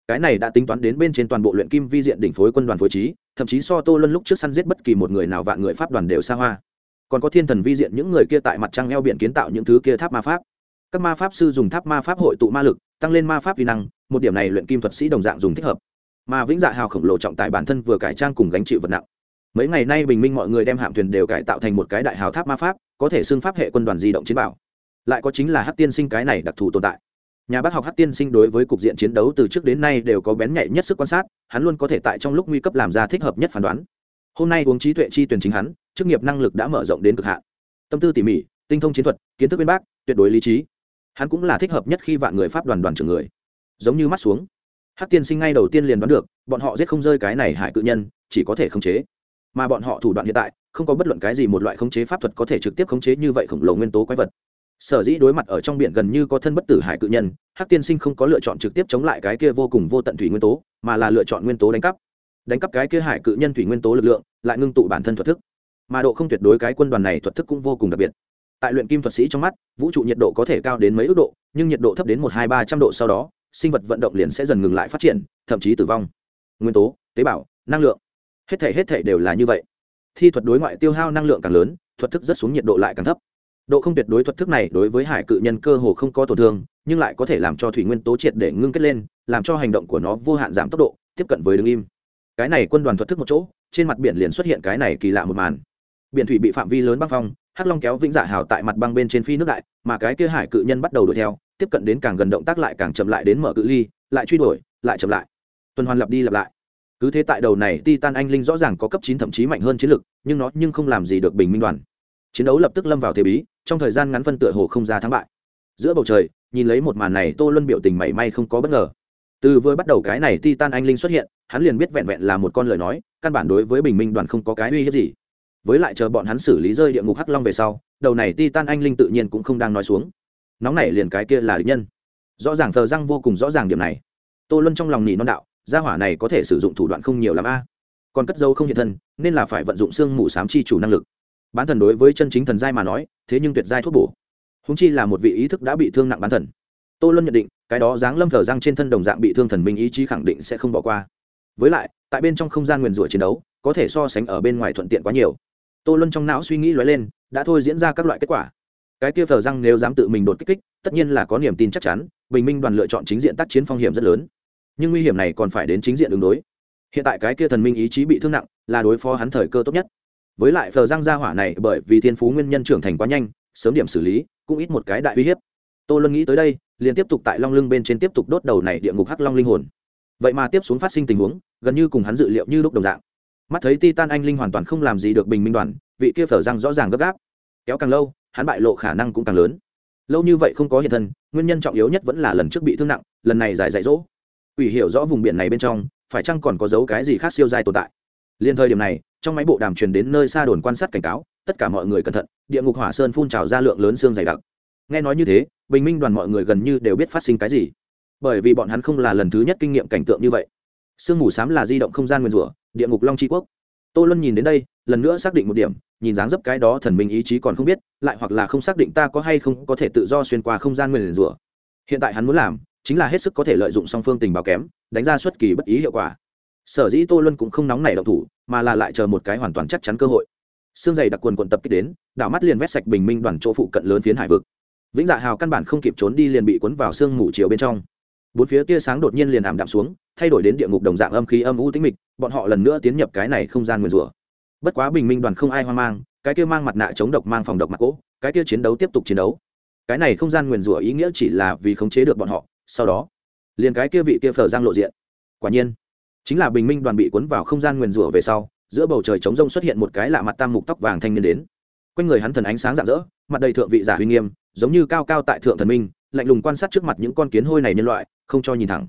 Cái này đã tính toán đến bên trên toàn bộ luyện kim vi diện đỉnh phối quân đoàn phối trí, thậm chí so tô luân lúc trước săn giết bất kỳ một người nào vạn người pháp đoàn đều xa hoa còn có thiên thần vi diện những người kia tại mặt trăng eo biển kiến tạo những thứ kia tháp ma pháp. Các ma pháp sư dùng tháp ma pháp hội tụ ma lực, tăng lên ma pháp vi năng, một điểm này luyện kim thuật sĩ đồng dạng dùng thích hợp. Mà vĩnh dạ hào khổng lồ trọng tài bản thân vừa cải trang cùng gánh chịu vật nặng. Mấy ngày nay bình minh mọi người đem hạm thuyền đều cải tạo thành một cái đại hào tháp ma pháp, có thể xưng pháp hệ quân đoàn di động chiến bảo. Lại có chính là hát tiên sinh cái này đặc thù tồn tại. Nhà bác học hát tiên sinh đối với cục diện chiến đấu từ trước đến nay đều có bén nhạy nhất sức quan sát, hắn luôn có thể tại trong lúc nguy cấp làm ra thích hợp nhất phán đoán hôm nay uống trí tuệ chi tuyển chính hắn, chức nghiệp năng lực đã mở rộng đến cực hạn. Tâm tư tỉ mỉ, tinh thông chiến thuật, kiến thức bên bác, tuyệt đối lý trí. Hắn cũng là thích hợp nhất khi vạn người pháp đoàn đoàn trưởng người. Giống như mắt xuống hát tiên sinh ngay đầu tiên liền đoán được, bọn họ giết không rơi cái này hải cự nhân, chỉ có thể khống chế. Mà bọn họ thủ đoạn hiện tại, không có bất luận cái gì một loại khống chế pháp thuật có thể trực tiếp khống chế như vậy khổng lồ nguyên tố quái vật. Sở dĩ đối mặt ở trong biển gần như có thân bất tử hải cự nhân, hắc tiên sinh không có lựa chọn trực tiếp chống lại cái kia vô cùng vô tận thủy nguyên tố, mà là lựa chọn nguyên tố đánh cắp đánh cắp cái kia hải cự nhân thủy nguyên tố lực lượng, lại ngưng tụ bản thân thuật thức. Mà độ không tuyệt đối cái quân đoàn này thuật thức cũng vô cùng đặc biệt. Tại luyện kim thuật sĩ trong mắt, vũ trụ nhiệt độ có thể cao đến mấy ước độ, nhưng nhiệt độ thấp đến một hai ba trăm độ sau đó, sinh vật vận động liền sẽ dần ngừng lại phát triển, thậm chí tử vong. Nguyên tố, tế bào, năng lượng. Hết thể hết thể đều là như vậy. Thi thuật đối ngoại tiêu hao năng lượng càng lớn, thuật thức rất xuống nhiệt độ lại càng thấp. Độ không tuyệt đối thuật thức này đối với hải cự nhân cơ hồ không có tổn thương, nhưng lại có thể làm cho thủy nguyên tố triệt để ngưng kết lên, làm cho hành động của nó vô hạn giảm tốc độ, tiếp cận với đứng im cái này quân đoàn thuật thức một chỗ, trên mặt biển liền xuất hiện cái này kỳ lạ một màn. Biển thủy bị phạm vi lớn băng phong, hắc long kéo vĩnh dạ hào tại mặt băng bên trên phi nước đại, mà cái kia hải cự nhân bắt đầu đuổi theo, tiếp cận đến càng gần động tác lại càng chậm lại đến mở cự ly, lại truy đuổi, lại chậm lại. Tuần hoàn lặp đi lặp lại. Cứ thế tại đầu này titan anh linh rõ ràng có cấp chín thậm chí mạnh hơn chiến lực, nhưng nó nhưng không làm gì được bình minh đoàn. Chiến đấu lập tức lâm vào thế bí, trong thời gian ngắn phân tựa hồ không ra thắng bại. Giữa bầu trời, nhìn lấy một màn này tô luân biểu tình mảy may không có bất ngờ từ vừa bắt đầu cái này titan anh linh xuất hiện, hắn liền biết vẹn vẹn là một con lời nói, căn bản đối với bình minh đoàn không có cái uy hiếp gì. Với lại chờ bọn hắn xử lý rơi địa ngục hắc long về sau, đầu này titan anh linh tự nhiên cũng không đang nói xuống. Nóng này liền cái kia là địch nhân. Rõ ràng thờ răng vô cùng rõ ràng điểm này. Tô luân trong lòng nỉ non đạo, gia hỏa này có thể sử dụng thủ đoạn không nhiều l a. Còn cất dấu không hiện thân, nên là phải vận dụng xương mù s á m chi chủ năng lực. Bán thần đối với chân chính thần giai mà nói, thế nhưng tuyệt giai thuốc bổ. Húng chi là một vị ý thức đã bị thương nặng bán thần tô luân nhận định, cái đó dáng lâm thờ răng trên thân đồng dạng bị thương thần minh ý chí khẳng định sẽ không bỏ qua. Với lại, tại bên trong không gian nguyền rủa chiến đấu, có thể so sánh ở bên ngoài thuận tiện quá nhiều. Tô luân trong não suy nghĩ lóe lên, đã thôi diễn ra các loại kết quả. Cái kia thờ răng nếu dám tự mình đột kích kích, tất nhiên là có niềm tin chắc chắn, bình minh đoàn lựa chọn chính diện tác chiến phong hiểm rất lớn. Nhưng nguy hiểm này còn phải đến chính diện đường đối. Hiện tại cái kia thần minh ý chí bị thương nặng, là đối phó hắn thời cơ tốt nhất. Với lại phờ giang gia hỏa này bởi vì thiên phú nguyên nhân trưởng thành quá nhanh, sớm điểm xử lý, cũng ít một cái đại uy hiếp. Tô luân nghĩ tới đây liền tiếp tục tại long lưng bên trên tiếp tục đốt đầu này địa ngục hắc long linh hồn. Vậy mà tiếp xuống phát sinh tình huống, gần như cùng hắn dự liệu như lúc đồng dạng. Mắt thấy titan anh linh hoàn toàn không làm gì được bình minh đoàn, vị kia phở răng rõ ràng gấp gáp. Kéo càng lâu, hắn bại lộ khả năng cũng càng lớn. Lâu như vậy không có hiện thân, nguyên nhân trọng yếu nhất vẫn là lần trước bị thương nặng, lần này giải dạy dỗ. Ủy hiểu rõ vùng biển này bên trong, phải chăng còn có dấu cái gì khác siêu dài tồn tại? Liên thời điểm này, trong máy bộ đàm truyền đến nơi xa đồn quan sát cảnh cáo, tất cả mọi người cẩn thận, địa ngục hỏa sơn phun trào ra lượng lớn xương dày đặc. Nghe nói như thế bình minh đoàn mọi người gần như đều biết phát sinh cái gì. Bởi vì bọn hắn không là lần thứ nhất kinh nghiệm cảnh tượng như vậy. Sương mù xám là di động không gian nguyên rủa, địa ngục long tri quốc. Tô luân nhìn đến đây, lần nữa xác định một điểm, nhìn dáng dấp cái đó thần minh ý chí còn không biết, lại hoặc là không xác định ta có hay không có thể tự do xuyên qua không gian nguyên rủa. Hiện tại hắn muốn làm, chính là hết sức có thể lợi dụng song phương tình báo kém, đánh ra xuất kỳ bất ý hiệu quả. Sở dĩ tô luân cũng không nóng nảy động thủ, mà là lại chờ một cái hoàn toàn chắc chắn cơ hội. Xương dày đặc quần quần tập kích đến, đảo mắt liền vét sạch bình minh đoàn chỗ phụ cận lớn phiến hải vực vĩnh dạ hào căn bản không kịp trốn đi liền bị cuốn vào sương mù chiều bên trong. Bốn phía tia sáng đột nhiên liền ảm đạm xuống, thay đổi đến địa ngục đồng dạng âm khí âm u tĩnh mịch, bọn họ lần nữa tiến nhập cái này không gian nguyền rủa. Bất quá bình minh đoàn không ai hoang mang, cái kia mang mặt nạ chống độc mang phòng độc mặt cỗ, cái kia chiến đấu tiếp tục chiến đấu. Cái này không gian nguyền rủa ý nghĩa chỉ là vì khống chế được bọn họ, sau đó, liền cái kia vị kia phở giang lộ diện. Quả nhiên, chính là bình minh đoàn bị cuốn vào không gian nguyền rủa về sau, giữa bầu trời trống rông xuất hiện một cái lạ mặt tam mục tóc vàng thanh niên đến. Quanh người hắn thần ánh sáng rạng rỡ, mặt đầy thượng vị giả uy nghiêm giống như cao cao tại thượng thần minh, lạnh lùng quan sát trước mặt những con kiến hôi này nhân loại, không cho nhìn thẳng.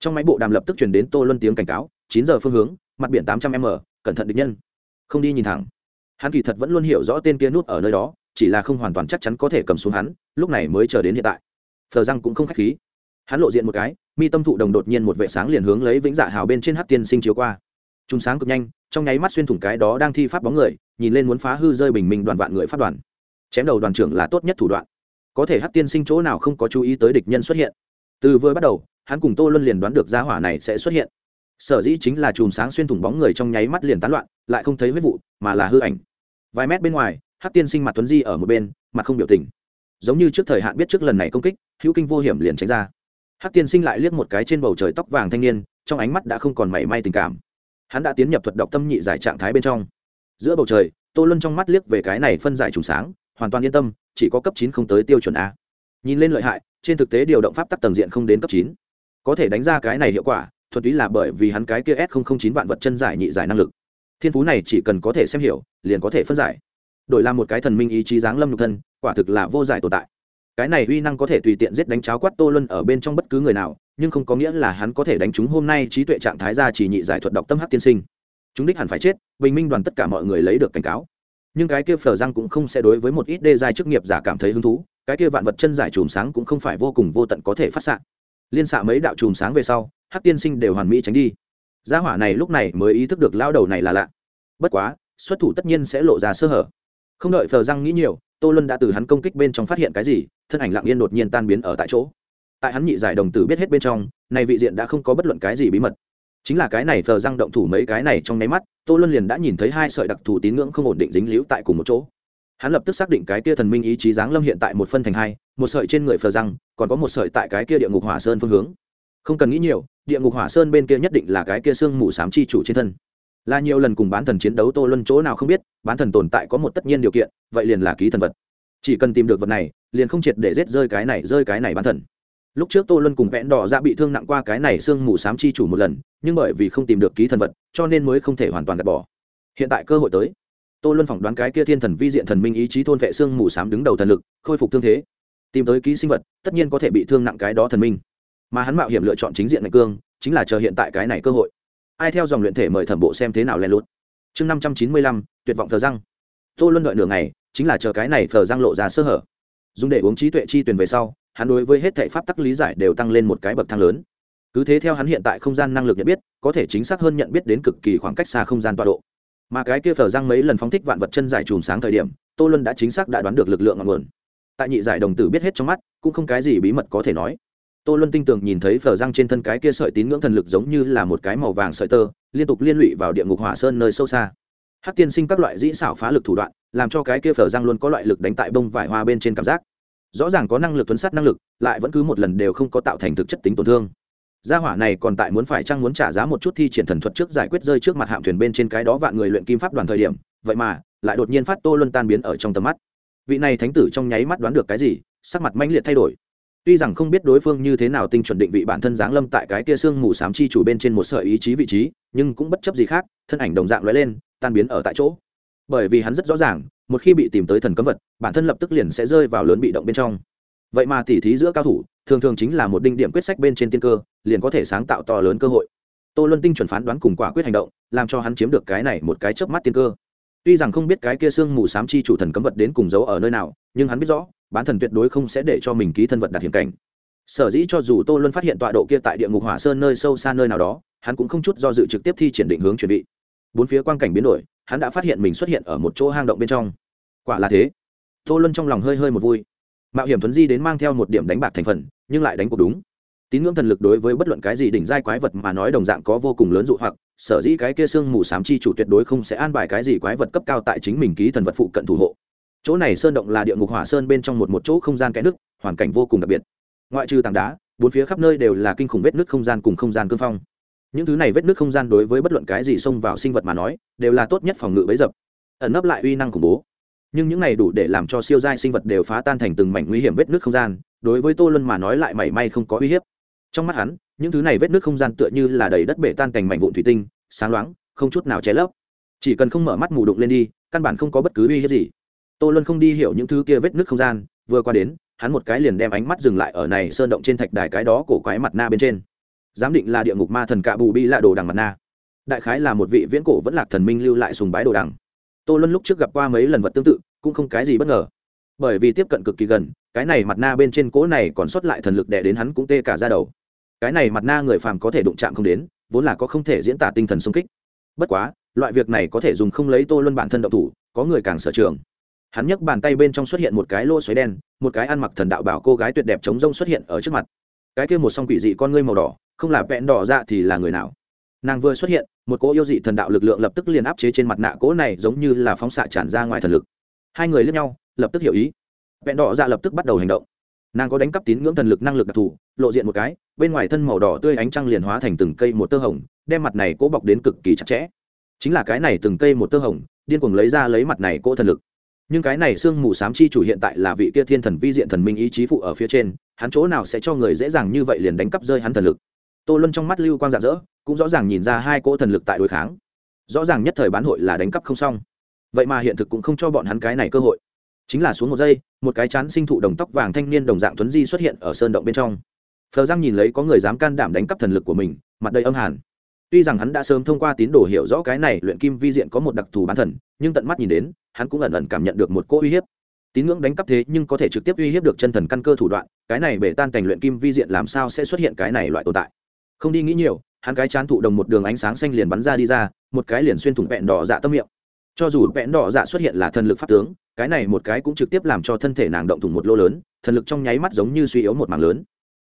Trong máy bộ đàm lập tức truyền đến tô luân tiếng cảnh cáo, chín giờ phương hướng, mặt biển tám trăm m, cẩn thận địch nhân. Không đi nhìn thẳng. Hắn kỳ thật vẫn luôn hiểu rõ tên kia nút ở nơi đó, chỉ là không hoàn toàn chắc chắn có thể cầm xuống hắn, lúc này mới chờ đến hiện tại. Thờ răng cũng không k h á c h khí. Hắn lộ diện một cái, mi tâm thụ đồng đột nhiên một vệ sáng liền hướng lấy vĩnh dạ hào bên trên hát tiên sinh chiếu qua. Chúng sáng cực nhanh, trong nháy mắt xuyên thủng cái đó đang thi pháp bóng người, nhìn lên muốn phá hư rơi bình minh đoàn vạn người phát đoàn. Chém đầu đoàn trưởng là tốt nhất thủ đoạn có thể hát tiên sinh chỗ nào không có chú ý tới địch nhân xuất hiện. Từ vừa bắt đầu, hắn cùng tô luân liền đoán được giá hỏa này sẽ xuất hiện. Sở dĩ chính là chùm sáng xuyên thủng bóng người trong nháy mắt liền tán loạn, lại không thấy huyết vụ, mà là hư ảnh. Vài mét bên ngoài, hát tiên sinh mặt tuấn di ở một bên, mặt không biểu tình. Giống như trước thời hạn biết trước lần này công kích, hữu kinh vô hiểm liền tránh ra. Hát tiên sinh lại liếc một cái trên bầu trời tóc vàng thanh niên, trong ánh mắt đã không còn mảy may tình cảm. Hắn đã tiến nhập thuật độc tâm nhị giải trạng thái bên trong. Giữa bầu trời, tô luân trong mắt liếc về cái này phân giải trùng sáng, hoàn toàn yên tâm chỉ có cấp chín không tới tiêu chuẩn a. Nhìn lên lợi hại, trên thực tế điều động pháp tắc tầng diện không đến cấp chín. Có thể đánh ra cái này hiệu quả, thuần túy là bởi vì hắn cái kia s chín vạn vật chân giải nhị giải năng lực. Thiên phú này chỉ cần có thể xem hiểu, liền có thể phân giải. Đổi làm một cái thần minh ý chí giáng lâm nhục thân, quả thực là vô giải tồn tại. Cái này uy năng có thể tùy tiện giết đánh cháo quát tô luân ở bên trong bất cứ người nào, nhưng không có nghĩa là hắn có thể đánh chúng hôm nay trí tuệ trạng thái ra chỉ nhị giải thuật độc tâm hắc tiên sinh. Chúng đích hẳn phải chết, bình minh đoàn tất cả mọi người lấy được cảnh cáo nhưng cái kia phở răng cũng không sẽ đối với một ít đê giai chức nghiệp giả cảm thấy hứng thú, cái kia vạn vật chân giải chùm sáng cũng không phải vô cùng vô tận có thể phát xạ. Liên xạ mấy đạo chùm sáng về sau, hắc tiên sinh đều hoàn mỹ tránh đi. Gia hỏa này lúc này mới ý thức được lao đầu này là lạ. Bất quá, xuất thủ tất nhiên sẽ lộ ra sơ hở. Không đợi phờ răng nghĩ nhiều, tô luân đã từ hắn công kích bên trong phát hiện cái gì, thân ảnh lặng yên đột nhiên tan biến ở tại chỗ. Tại hắn nhị giải đồng tử biết hết bên trong này vị diện đã không có bất luận cái gì bí mật chính là cái này thờ răng động thủ mấy cái này trong nháy mắt, tô luân liền đã nhìn thấy hai sợi đặc thù tín ngưỡng không ổn định dính líu tại cùng một chỗ. Hắn lập tức xác định cái kia thần minh ý chí giáng lâm hiện tại một phân thành hai, một sợi trên người phờ răng còn có một sợi tại cái kia địa ngục hỏa sơn phương hướng. Không cần nghĩ nhiều, địa ngục hỏa sơn bên kia nhất định là cái kia xương mù s á m chi chủ trên thân. Là nhiều lần cùng bán thần chiến đấu tô luân chỗ nào không biết, bán thần tồn tại có một tất nhiên điều kiện, vậy liền là ký thần vật. Chỉ cần tìm được vật này, liền không triệt để rết rơi cái này, rơi cái này bán thần. Lúc trước tô luân cùng vẽn đỏ ra bị thương nặng qua cái này sương mù s á m chi chủ một lần nhưng bởi vì không tìm được ký thần vật, cho nên mới không thể hoàn toàn gạt bỏ. Hiện tại cơ hội tới. Tô luân phỏng đoán cái kia thiên thần vi diện thần minh ý chí thôn vệ xương mù s á m đứng đầu thần lực, khôi phục thương thế. Tìm tới ký sinh vật, tất nhiên có thể bị thương nặng cái đó thần minh. Mà hắn mạo hiểm lựa chọn chính diện ngạch cương, chính là chờ hiện tại cái này cơ hội. Ai theo dòng luyện thể mời thẩm bộ xem thế nào len lút. Chương năm trăm chín mươi lăm, tuyệt vọng thờ răng. Tô luân đợi nửa ngày, chính là chờ cái này thờ răng lộ ra sơ hở. Dùng để uống trí tuệ chi tuyển về sau, hắn đối với hết thể pháp tắc lý giải đều tăng lên một cái bậc thang lớn cứ thế theo hắn hiện tại không gian năng lực nhận biết, có thể chính xác hơn nhận biết đến cực kỳ khoảng cách xa không gian tọa độ. Mà cái kia phở răng mấy lần phóng thích vạn vật chân giải chùm sáng thời điểm, tô luân đã chính xác đã đoán được lực lượng ngọn nguồn. Tại nhị giải đồng tử biết hết trong mắt, cũng không cái gì bí mật có thể nói. Tô luân tinh tường nhìn thấy phở răng trên thân cái kia sợi tín ngưỡng thần lực giống như là một cái màu vàng sợi tơ, liên tục liên lụy vào địa ngục hỏa sơn nơi sâu xa. Hát tiên sinh các loại dĩ xảo phá lực thủ đoạn, làm cho cái kia phở răng luôn có loại lực đánh tại bông vải hoa bên trên cảm giác. Rõ ràng có năng lực tuấn sát năng lực, lại vẫn cứ một lần đều không có tạo thành thực chất tính tổn thương gia hỏa này còn tại muốn phải chăng muốn trả giá một chút thi triển thần thuật trước giải quyết rơi trước mặt hạm thuyền bên trên cái đó vạn người luyện kim pháp đoàn thời điểm, vậy mà, lại đột nhiên phát tô luân tan biến ở trong tầm mắt. Vị này thánh tử trong nháy mắt đoán được cái gì, sắc mặt mãnh liệt thay đổi. Tuy rằng không biết đối phương như thế nào tinh chuẩn định vị bản thân giáng lâm tại cái kia xương mù sám chi chủ bên trên một sợi ý chí vị trí, nhưng cũng bất chấp gì khác, thân ảnh đồng dạng lóe lên, tan biến ở tại chỗ. Bởi vì hắn rất rõ ràng, một khi bị tìm tới thần cấm vật, bản thân lập tức liền sẽ rơi vào lớn bị động bên trong vậy mà tỉ thí giữa cao thủ, thường thường chính là một đinh điểm quyết sách bên trên tiên cơ, liền có thể sáng tạo to lớn cơ hội. Tô luân tinh chuẩn phán đoán cùng quả quyết hành động, làm cho hắn chiếm được cái này một cái chớp mắt tiên cơ. Tuy rằng không biết cái kia xương mù sám chi chủ thần cấm vật đến cùng giấu ở nơi nào, nhưng hắn biết rõ, bán thần tuyệt đối không sẽ để cho mình ký thân vật đạt hiểm cảnh. Sở dĩ cho dù tô luân phát hiện tọa độ kia tại địa ngục hỏa sơn nơi sâu xa nơi nào đó, hắn cũng không chút do dự trực tiếp thi triển định hướng chuẩn bị bốn phía quang cảnh biến đổi, hắn đã phát hiện mình xuất hiện ở một chỗ hang động bên trong. Quả là thế. Tô luân trong lòng hơi hơi một vui mạo hiểm thuấn di đến mang theo một điểm đánh bạc thành phần, nhưng lại đánh cuộc đúng. Tín ngưỡng thần lực đối với bất luận cái gì đỉnh giai quái vật mà nói đồng dạng có vô cùng lớn dụ hoặc, sở dĩ cái kia xương mù s á m chi chủ tuyệt đối không sẽ an bài cái gì quái vật cấp cao tại chính mình ký thần vật phụ cận thủ hộ. Chỗ này sơn động là địa ngục hỏa sơn bên trong một một chỗ không gian kẽ nước, hoàn cảnh vô cùng đặc biệt. Ngoại trừ tảng đá, bốn phía khắp nơi đều là kinh khủng vết nước không gian cùng không gian cương phong. Những thứ này vết nước không gian đối với bất luận cái gì xông vào sinh vật mà nói, đều là tốt nhất phòng ngự bấy dập. Ẩn nấp lại uy năng khủng bố nhưng những này đủ để làm cho siêu giai sinh vật đều phá tan thành từng mảnh nguy hiểm vết nước không gian, đối với tô luân mà nói lại mảy may không có uy hiếp. Trong mắt hắn, những thứ này vết nước không gian tựa như là đầy đất bể tan thành mảnh vụn thủy tinh, sáng loáng, không chút nào che lấp. Chỉ cần không mở mắt mù đụng lên đi, căn bản không có bất cứ uy hiếp gì. Tô luân không đi hiểu những thứ kia vết nước không gian, vừa qua đến, hắn một cái liền đem ánh mắt dừng lại ở này sơn động trên thạch đài cái đó cổ quái mặt na bên trên. Giám định là địa ngục ma thần cạ bù bi là đồ đằng mặt na đại khái là một vị viễn cổ vẫn lạc thần minh lưu lại sùng bái đồ đằng tô luân lúc trước gặp qua mấy lần vật tương tự, cũng không cái gì bất ngờ. Bởi vì tiếp cận cực kỳ gần, cái này mặt na bên trên cỗ này còn sót lại thần lực đè đến hắn cũng tê cả ra đầu. Cái này mặt na người phàm có thể đụng chạm không đến, vốn là có không thể diễn tả tinh thần xung kích. Bất quá, loại việc này có thể dùng không lấy tô luân bản thân động thủ, có người càng sở trường. Hắn nhấc bàn tay bên trong xuất hiện một cái lô xoáy đen, một cái ăn mặc thần đạo bảo cô gái tuyệt đẹp chống rông xuất hiện ở trước mặt. Cái kia một song quỷ dị con ngươi màu đỏ, không là vẹn đỏ ra thì là người nào? Nàng vừa xuất hiện, một cỗ yêu dị thần đạo lực lượng lập tức liền áp chế trên mặt nạ cỗ này giống như là phóng xạ tràn ra ngoài thần lực. Hai người lướt nhau, lập tức hiểu ý. Vẹn đỏ ra lập tức bắt đầu hành động. Nàng có đánh cắp tín ngưỡng thần lực năng lực đặc thù, lộ diện một cái, bên ngoài thân màu đỏ tươi ánh trăng liền hóa thành từng cây một tơ hồng, đem mặt này cỗ bọc đến cực kỳ chặt chẽ. Chính là cái này từng cây một tơ hồng, điên cuồng lấy ra lấy mặt này cỗ thần lực. Nhưng cái này sương mù sám chi chủ hiện tại là vị kia thiên thần vi diện thần minh ý chí phụ ở phía trên, hắn chỗ nào sẽ cho người dễ dàng như vậy liền đánh cắp rơi hắn thần lực. Tô luân trong mắt lưu quang rạng rỡ cũng rõ ràng nhìn ra hai cỗ thần lực tại đối kháng. Rõ ràng nhất thời bán hội là đánh cắp không xong. Vậy mà hiện thực cũng không cho bọn hắn cái này cơ hội. Chính là xuống một giây, một cái chán sinh thụ đồng tóc vàng thanh niên đồng dạng tuấn di xuất hiện ở sơn động bên trong. Phờ giang nhìn lấy có người dám can đảm đánh cắp thần lực của mình, mặt đầy âm hàn. Tuy rằng hắn đã sớm thông qua tín đồ hiểu rõ cái này, luyện kim vi diện có một đặc thù bán thần, nhưng tận mắt nhìn đến, hắn cũng ẩn ẩn cảm nhận được một cỗ uy hiếp. Tín ngưỡng đánh cắp thế nhưng có thể trực tiếp uy hiếp được chân thần căn cơ thủ đoạn, cái này bể tan cảnh luyện kim vi diện làm sao sẽ xuất hiện cái này loại tồn tại? Không đi nghĩ nhiều hắn cái chán thụ đồng một đường ánh sáng xanh liền bắn ra đi ra, một cái liền xuyên thủng vẹn đỏ dạ tâm miệng. Cho dù vẹn đỏ dạ xuất hiện là thần lực pháp tướng, cái này một cái cũng trực tiếp làm cho thân thể nàng động thủng một lô lớn, thần lực trong nháy mắt giống như suy yếu một mảng lớn.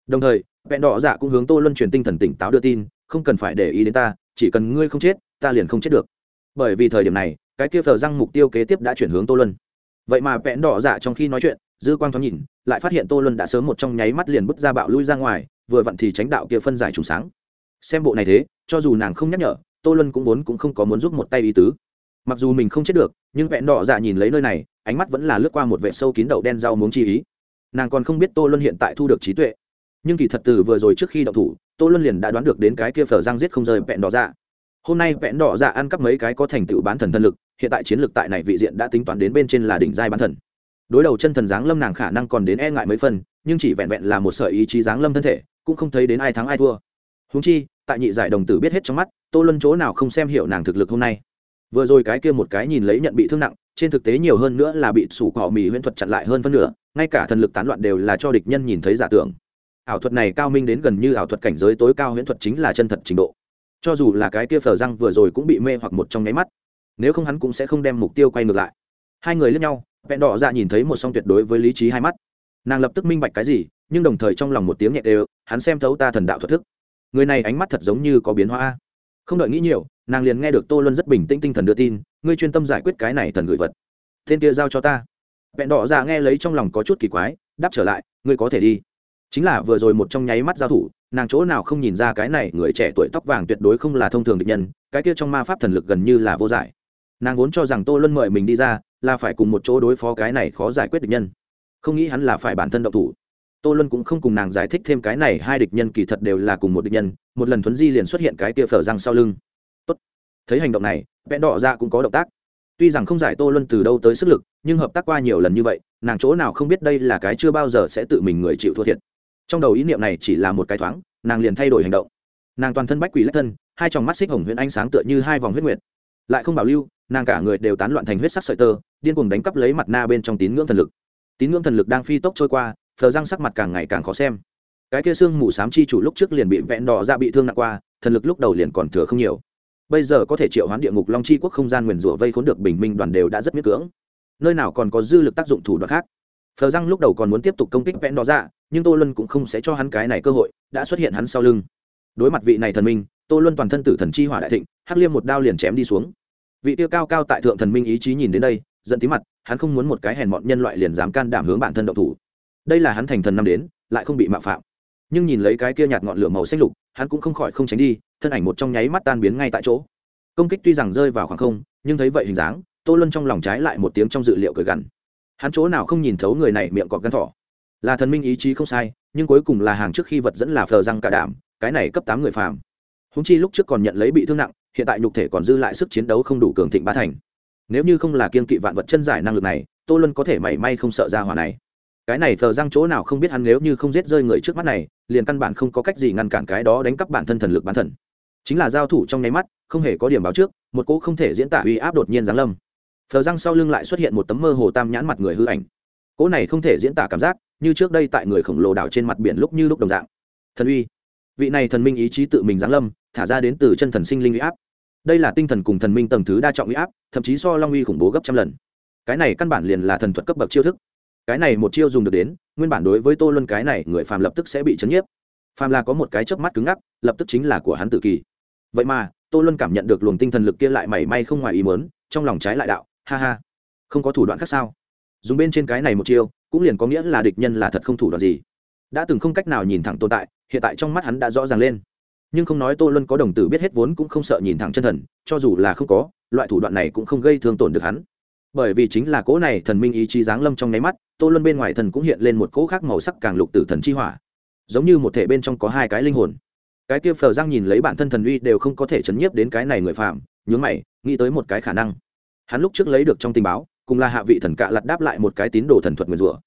Đồng thời, vẹn đỏ dạ cũng hướng tô luân truyền tinh thần tỉnh táo đưa tin, không cần phải để ý đến ta, chỉ cần ngươi không chết, ta liền không chết được. Bởi vì thời điểm này, cái kia phờ răng mục tiêu kế tiếp đã chuyển hướng tô luân. Vậy mà vẹn đỏ dạ trong khi nói chuyện, dư quang thoáng nhìn, lại phát hiện tô luân đã sớm một trong nháy mắt liền bứt ra bạo lui ra ngoài, vừa vặn thì tránh đạo kia phân giải trùng sáng xem bộ này thế, cho dù nàng không nhắc nhở, tô luân cũng vốn cũng không có muốn giúp một tay ý tứ. Mặc dù mình không chết được, nhưng vẹn đỏ dạ nhìn lấy nơi này, ánh mắt vẫn là lướt qua một vệ sâu kín đậu đen rau muống chi ý. Nàng còn không biết tô luân hiện tại thu được trí tuệ. Nhưng kỳ thật từ vừa rồi trước khi đậu thủ, tô luân liền đã đoán được đến cái kia phở giang giết không rơi vẹn đỏ dạ. Hôm nay vẹn đỏ dạ ăn cắp mấy cái có thành tựu bán thần thân lực, hiện tại chiến lược tại này vị diện đã tính toán đến bên trên là đỉnh giai bán thần. Đối đầu chân thần giáng lâm nàng khả năng còn đến e ngại mấy phần, nhưng chỉ vẹn vẹn là một sợi ý chí giáng lâm thân thể, cũng không thấy đến ai thắng ai thua. Húng chi tại nhị giải đồng tử biết hết trong mắt, tô luân chỗ nào không xem hiểu nàng thực lực hôm nay. Vừa rồi cái kia một cái nhìn lấy nhận bị thương nặng, trên thực tế nhiều hơn nữa là bị sủ cọ mì huyễn thuật chặn lại hơn phân nửa, ngay cả thần lực tán loạn đều là cho địch nhân nhìn thấy giả tưởng. Ảo thuật này cao minh đến gần như ảo thuật cảnh giới tối cao huyễn thuật chính là chân thật trình độ. Cho dù là cái kia phở răng vừa rồi cũng bị mê hoặc một trong nháy mắt. Nếu không hắn cũng sẽ không đem mục tiêu quay ngược lại. Hai người lướt nhau, vẹn đỏ dạ nhìn thấy một song tuyệt đối với lý trí hai mắt. Nàng lập tức minh bạch cái gì, nhưng đồng thời trong lòng một tiếng nhẹ đều, hắn xem thấu ta thần đạo thuật thức người này ánh mắt thật giống như có biến hóa không đợi nghĩ nhiều, nàng liền nghe được tô luân rất bình tĩnh tinh thần đưa tin, ngươi chuyên tâm giải quyết cái này thần gửi vật. Tên kia giao cho ta. Vẹn đỏ ra nghe lấy trong lòng có chút kỳ quái, đáp trở lại, ngươi có thể đi. Chính là vừa rồi một trong nháy mắt giao thủ, nàng chỗ nào không nhìn ra cái này người trẻ tuổi tóc vàng tuyệt đối không là thông thường địch nhân, cái kia trong ma pháp thần lực gần như là vô giải. Nàng vốn cho rằng tô luân mời mình đi ra, là phải cùng một chỗ đối phó cái này khó giải quyết địch nhân. Không nghĩ hắn là phải bản thân động thủ tô luân cũng không cùng nàng giải thích thêm cái này, hai địch nhân kỳ thật đều là cùng một địch nhân, một lần thuấn di liền xuất hiện cái kia phở răng sau lưng. Tốt. thấy hành động này vẽ đỏ ra cũng có động tác. Tuy rằng không giải tô luân từ đâu tới sức lực, nhưng hợp tác qua nhiều lần như vậy, nàng chỗ nào không biết đây là cái chưa bao giờ sẽ tự mình người chịu thua thiệt. Trong đầu ý niệm này chỉ là một cái thoáng, nàng liền thay đổi hành động. Nàng toàn thân bách quỷ lách thân, hai tròng mắt xích hồng huyễn ánh sáng tựa như hai vòng huyết nguyệt. Lại không bảo lưu, nàng cả người đều tán loạn thành huyết sắc sợi tơ, điên cuồng đánh cắp lấy mặt na bên trong tín ngưỡng thần lực. Tín ngưỡng thần lực đang phi tốc trôi qua phờ răng sắc mặt càng ngày càng khó xem. Cái kia xương mù sám chi chủ lúc trước liền bị vẹn đỏ ra bị thương nặng qua, thần lực lúc đầu liền còn thừa không nhiều. Bây giờ có thể triệu hoán địa ngục long chi quốc không gian nguyền rủa vây khốn được bình minh đoàn đều đã rất miết cưỡng. Nơi nào còn có dư lực tác dụng thủ đoạn khác? Phờ răng lúc đầu còn muốn tiếp tục công kích vẹn đỏ ra, nhưng tô luân cũng không sẽ cho hắn cái này cơ hội, đã xuất hiện hắn sau lưng. Đối mặt vị này thần minh, tô luân toàn thân tử thần chi hỏa đại thịnh, hắc liêm một đao liền chém đi xuống. Vị tiêu cao cao tại thượng thần minh ý chí nhìn đến đây, giận tí mặt, hắn không muốn một cái hèn mọn nhân loại liền dám can đảm hướng bản thân động thủ đây là hắn thành thần năm đến, lại không bị mạo phạm. Nhưng nhìn lấy cái kia nhạt ngọn lửa màu xanh lục, hắn cũng không khỏi không tránh đi, thân ảnh một trong nháy mắt tan biến ngay tại chỗ. Công kích tuy rằng rơi vào khoảng không, nhưng thấy vậy hình dáng, tô luân trong lòng trái lại một tiếng trong dự liệu cười gằn. Hắn chỗ nào không nhìn thấu người này miệng cọp gắn thỏ. Là thần minh ý chí không sai, nhưng cuối cùng là hàng trước khi vật dẫn là phờ răng cả đảm cái này cấp tám người phàm. Húng chi lúc trước còn nhận lấy bị thương nặng, hiện tại nhục thể còn dư lại sức chiến đấu không đủ cường thịnh ba thành. Nếu như không là kiên kỵ vạn vật chân giải năng lực này, tô luân có thể mảy may không sợ ra hỏa này cái này thờ răng chỗ nào không biết hắn nếu như không giết rơi người trước mắt này, liền căn bản không có cách gì ngăn cản cái đó đánh cắp bản thân thần lực bán thần. Chính là giao thủ trong nháy mắt, không hề có điểm báo trước, một cỗ không thể diễn tả uy áp đột nhiên giáng lâm. Thờ răng sau lưng lại xuất hiện một tấm mơ hồ tam nhãn mặt người hư ảnh. Cỗ này không thể diễn tả cảm giác, như trước đây tại người khổng lồ đảo trên mặt biển lúc như lúc đồng dạng. Thần uy. Vị này thần minh ý chí tự mình giáng lâm, thả ra đến từ chân thần sinh linh uy áp. Đây là tinh thần cùng thần minh tầng thứ đa trọng uy áp, thậm chí so long uy khủng bố gấp trăm lần. Cái này căn bản liền là thần thuật cấp bậc chiêu thức cái này một chiêu dùng được đến, nguyên bản đối với tô luân cái này, người phàm lập tức sẽ bị chấn nhiếp. Phàm là có một cái chớp mắt cứng ngắc, lập tức chính là của hắn tự kỳ. Vậy mà, tô luân cảm nhận được luồng tinh thần lực kia lại mảy may không ngoài ý mớn trong lòng trái lại đạo, ha ha, không có thủ đoạn khác sao? Dùng bên trên cái này một chiêu, cũng liền có nghĩa là địch nhân là thật không thủ đoạn gì. Đã từng không cách nào nhìn thẳng tồn tại, hiện tại trong mắt hắn đã rõ ràng lên. Nhưng không nói tô luân có đồng tử biết hết vốn cũng không sợ nhìn thẳng chân thần, cho dù là không có, loại thủ đoạn này cũng không gây thương tổn được hắn bởi vì chính là cỗ này thần minh ý chí giáng lâm trong nháy mắt, tô luân bên ngoài thần cũng hiện lên một cỗ khác màu sắc càng lục tử thần chi hỏa. Giống như một thể bên trong có hai cái linh hồn. Cái kia phờ giang nhìn lấy bản thân thần uy đều không có thể chấn nhiếp đến cái này người phạm nhướng mày, nghĩ tới một cái khả năng. Hắn lúc trước lấy được trong tình báo, cùng là hạ vị thần cạ lặt đáp lại một cái tín đồ thần thuật nguyền rủa.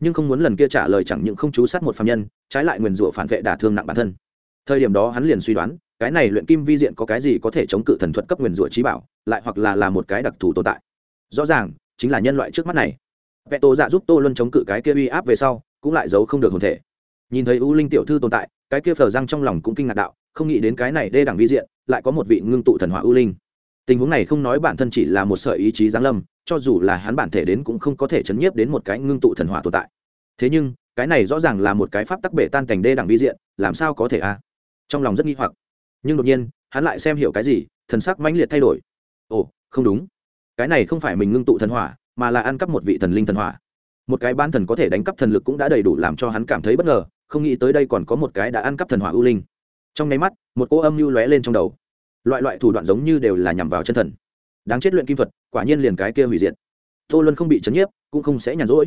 Nhưng không muốn lần kia trả lời chẳng những không chú sát một phạm nhân, trái lại nguyền rủa phản vệ đả thương nặng bản thân. Thời điểm đó hắn liền suy đoán, cái này luyện kim vi diện có cái gì có thể chống cự thần thuật cấp nguyền rủa trí bảo, lại hoặc là là một cái đặc thù tồn tại rõ ràng, chính là nhân loại trước mắt này. Vẹn tổ dạ giúp tô luân chống cự cái kia uy áp về sau, cũng lại giấu không được hồn thể. Nhìn thấy u linh tiểu thư tồn tại, cái kia phờ răng trong lòng cũng kinh ngạc đạo, không nghĩ đến cái này đê đẳng vi diện, lại có một vị ngưng tụ thần hỏa u linh. Tình huống này không nói bản thân chỉ là một sợi ý chí giáng lâm, cho dù là hắn bản thể đến cũng không có thể chấn nhiếp đến một cái ngưng tụ thần hỏa tồn tại. Thế nhưng, cái này rõ ràng là một cái pháp tắc bể tan cảnh đê đẳng vi diện, làm sao có thể a? Trong lòng rất nghi hoặc. Nhưng đột nhiên, hắn lại xem hiểu cái gì, thần sắc mãnh liệt thay đổi. Ồ, không đúng cái này không phải mình ngưng tụ thần hỏa, mà là ăn cắp một vị thần linh thần hỏa. Một cái ban thần có thể đánh cắp thần lực cũng đã đầy đủ làm cho hắn cảm thấy bất ngờ, không nghĩ tới đây còn có một cái đã ăn cắp thần hỏa ưu linh. Trong nháy mắt, một cô âm mưu lóe lên trong đầu. Loại loại thủ đoạn giống như đều là nhằm vào chân thần. Đáng chết luyện kim thuật, quả nhiên liền cái kia hủy diệt. Tô luân không bị chấn nhiếp, cũng không sẽ nhàn rỗi.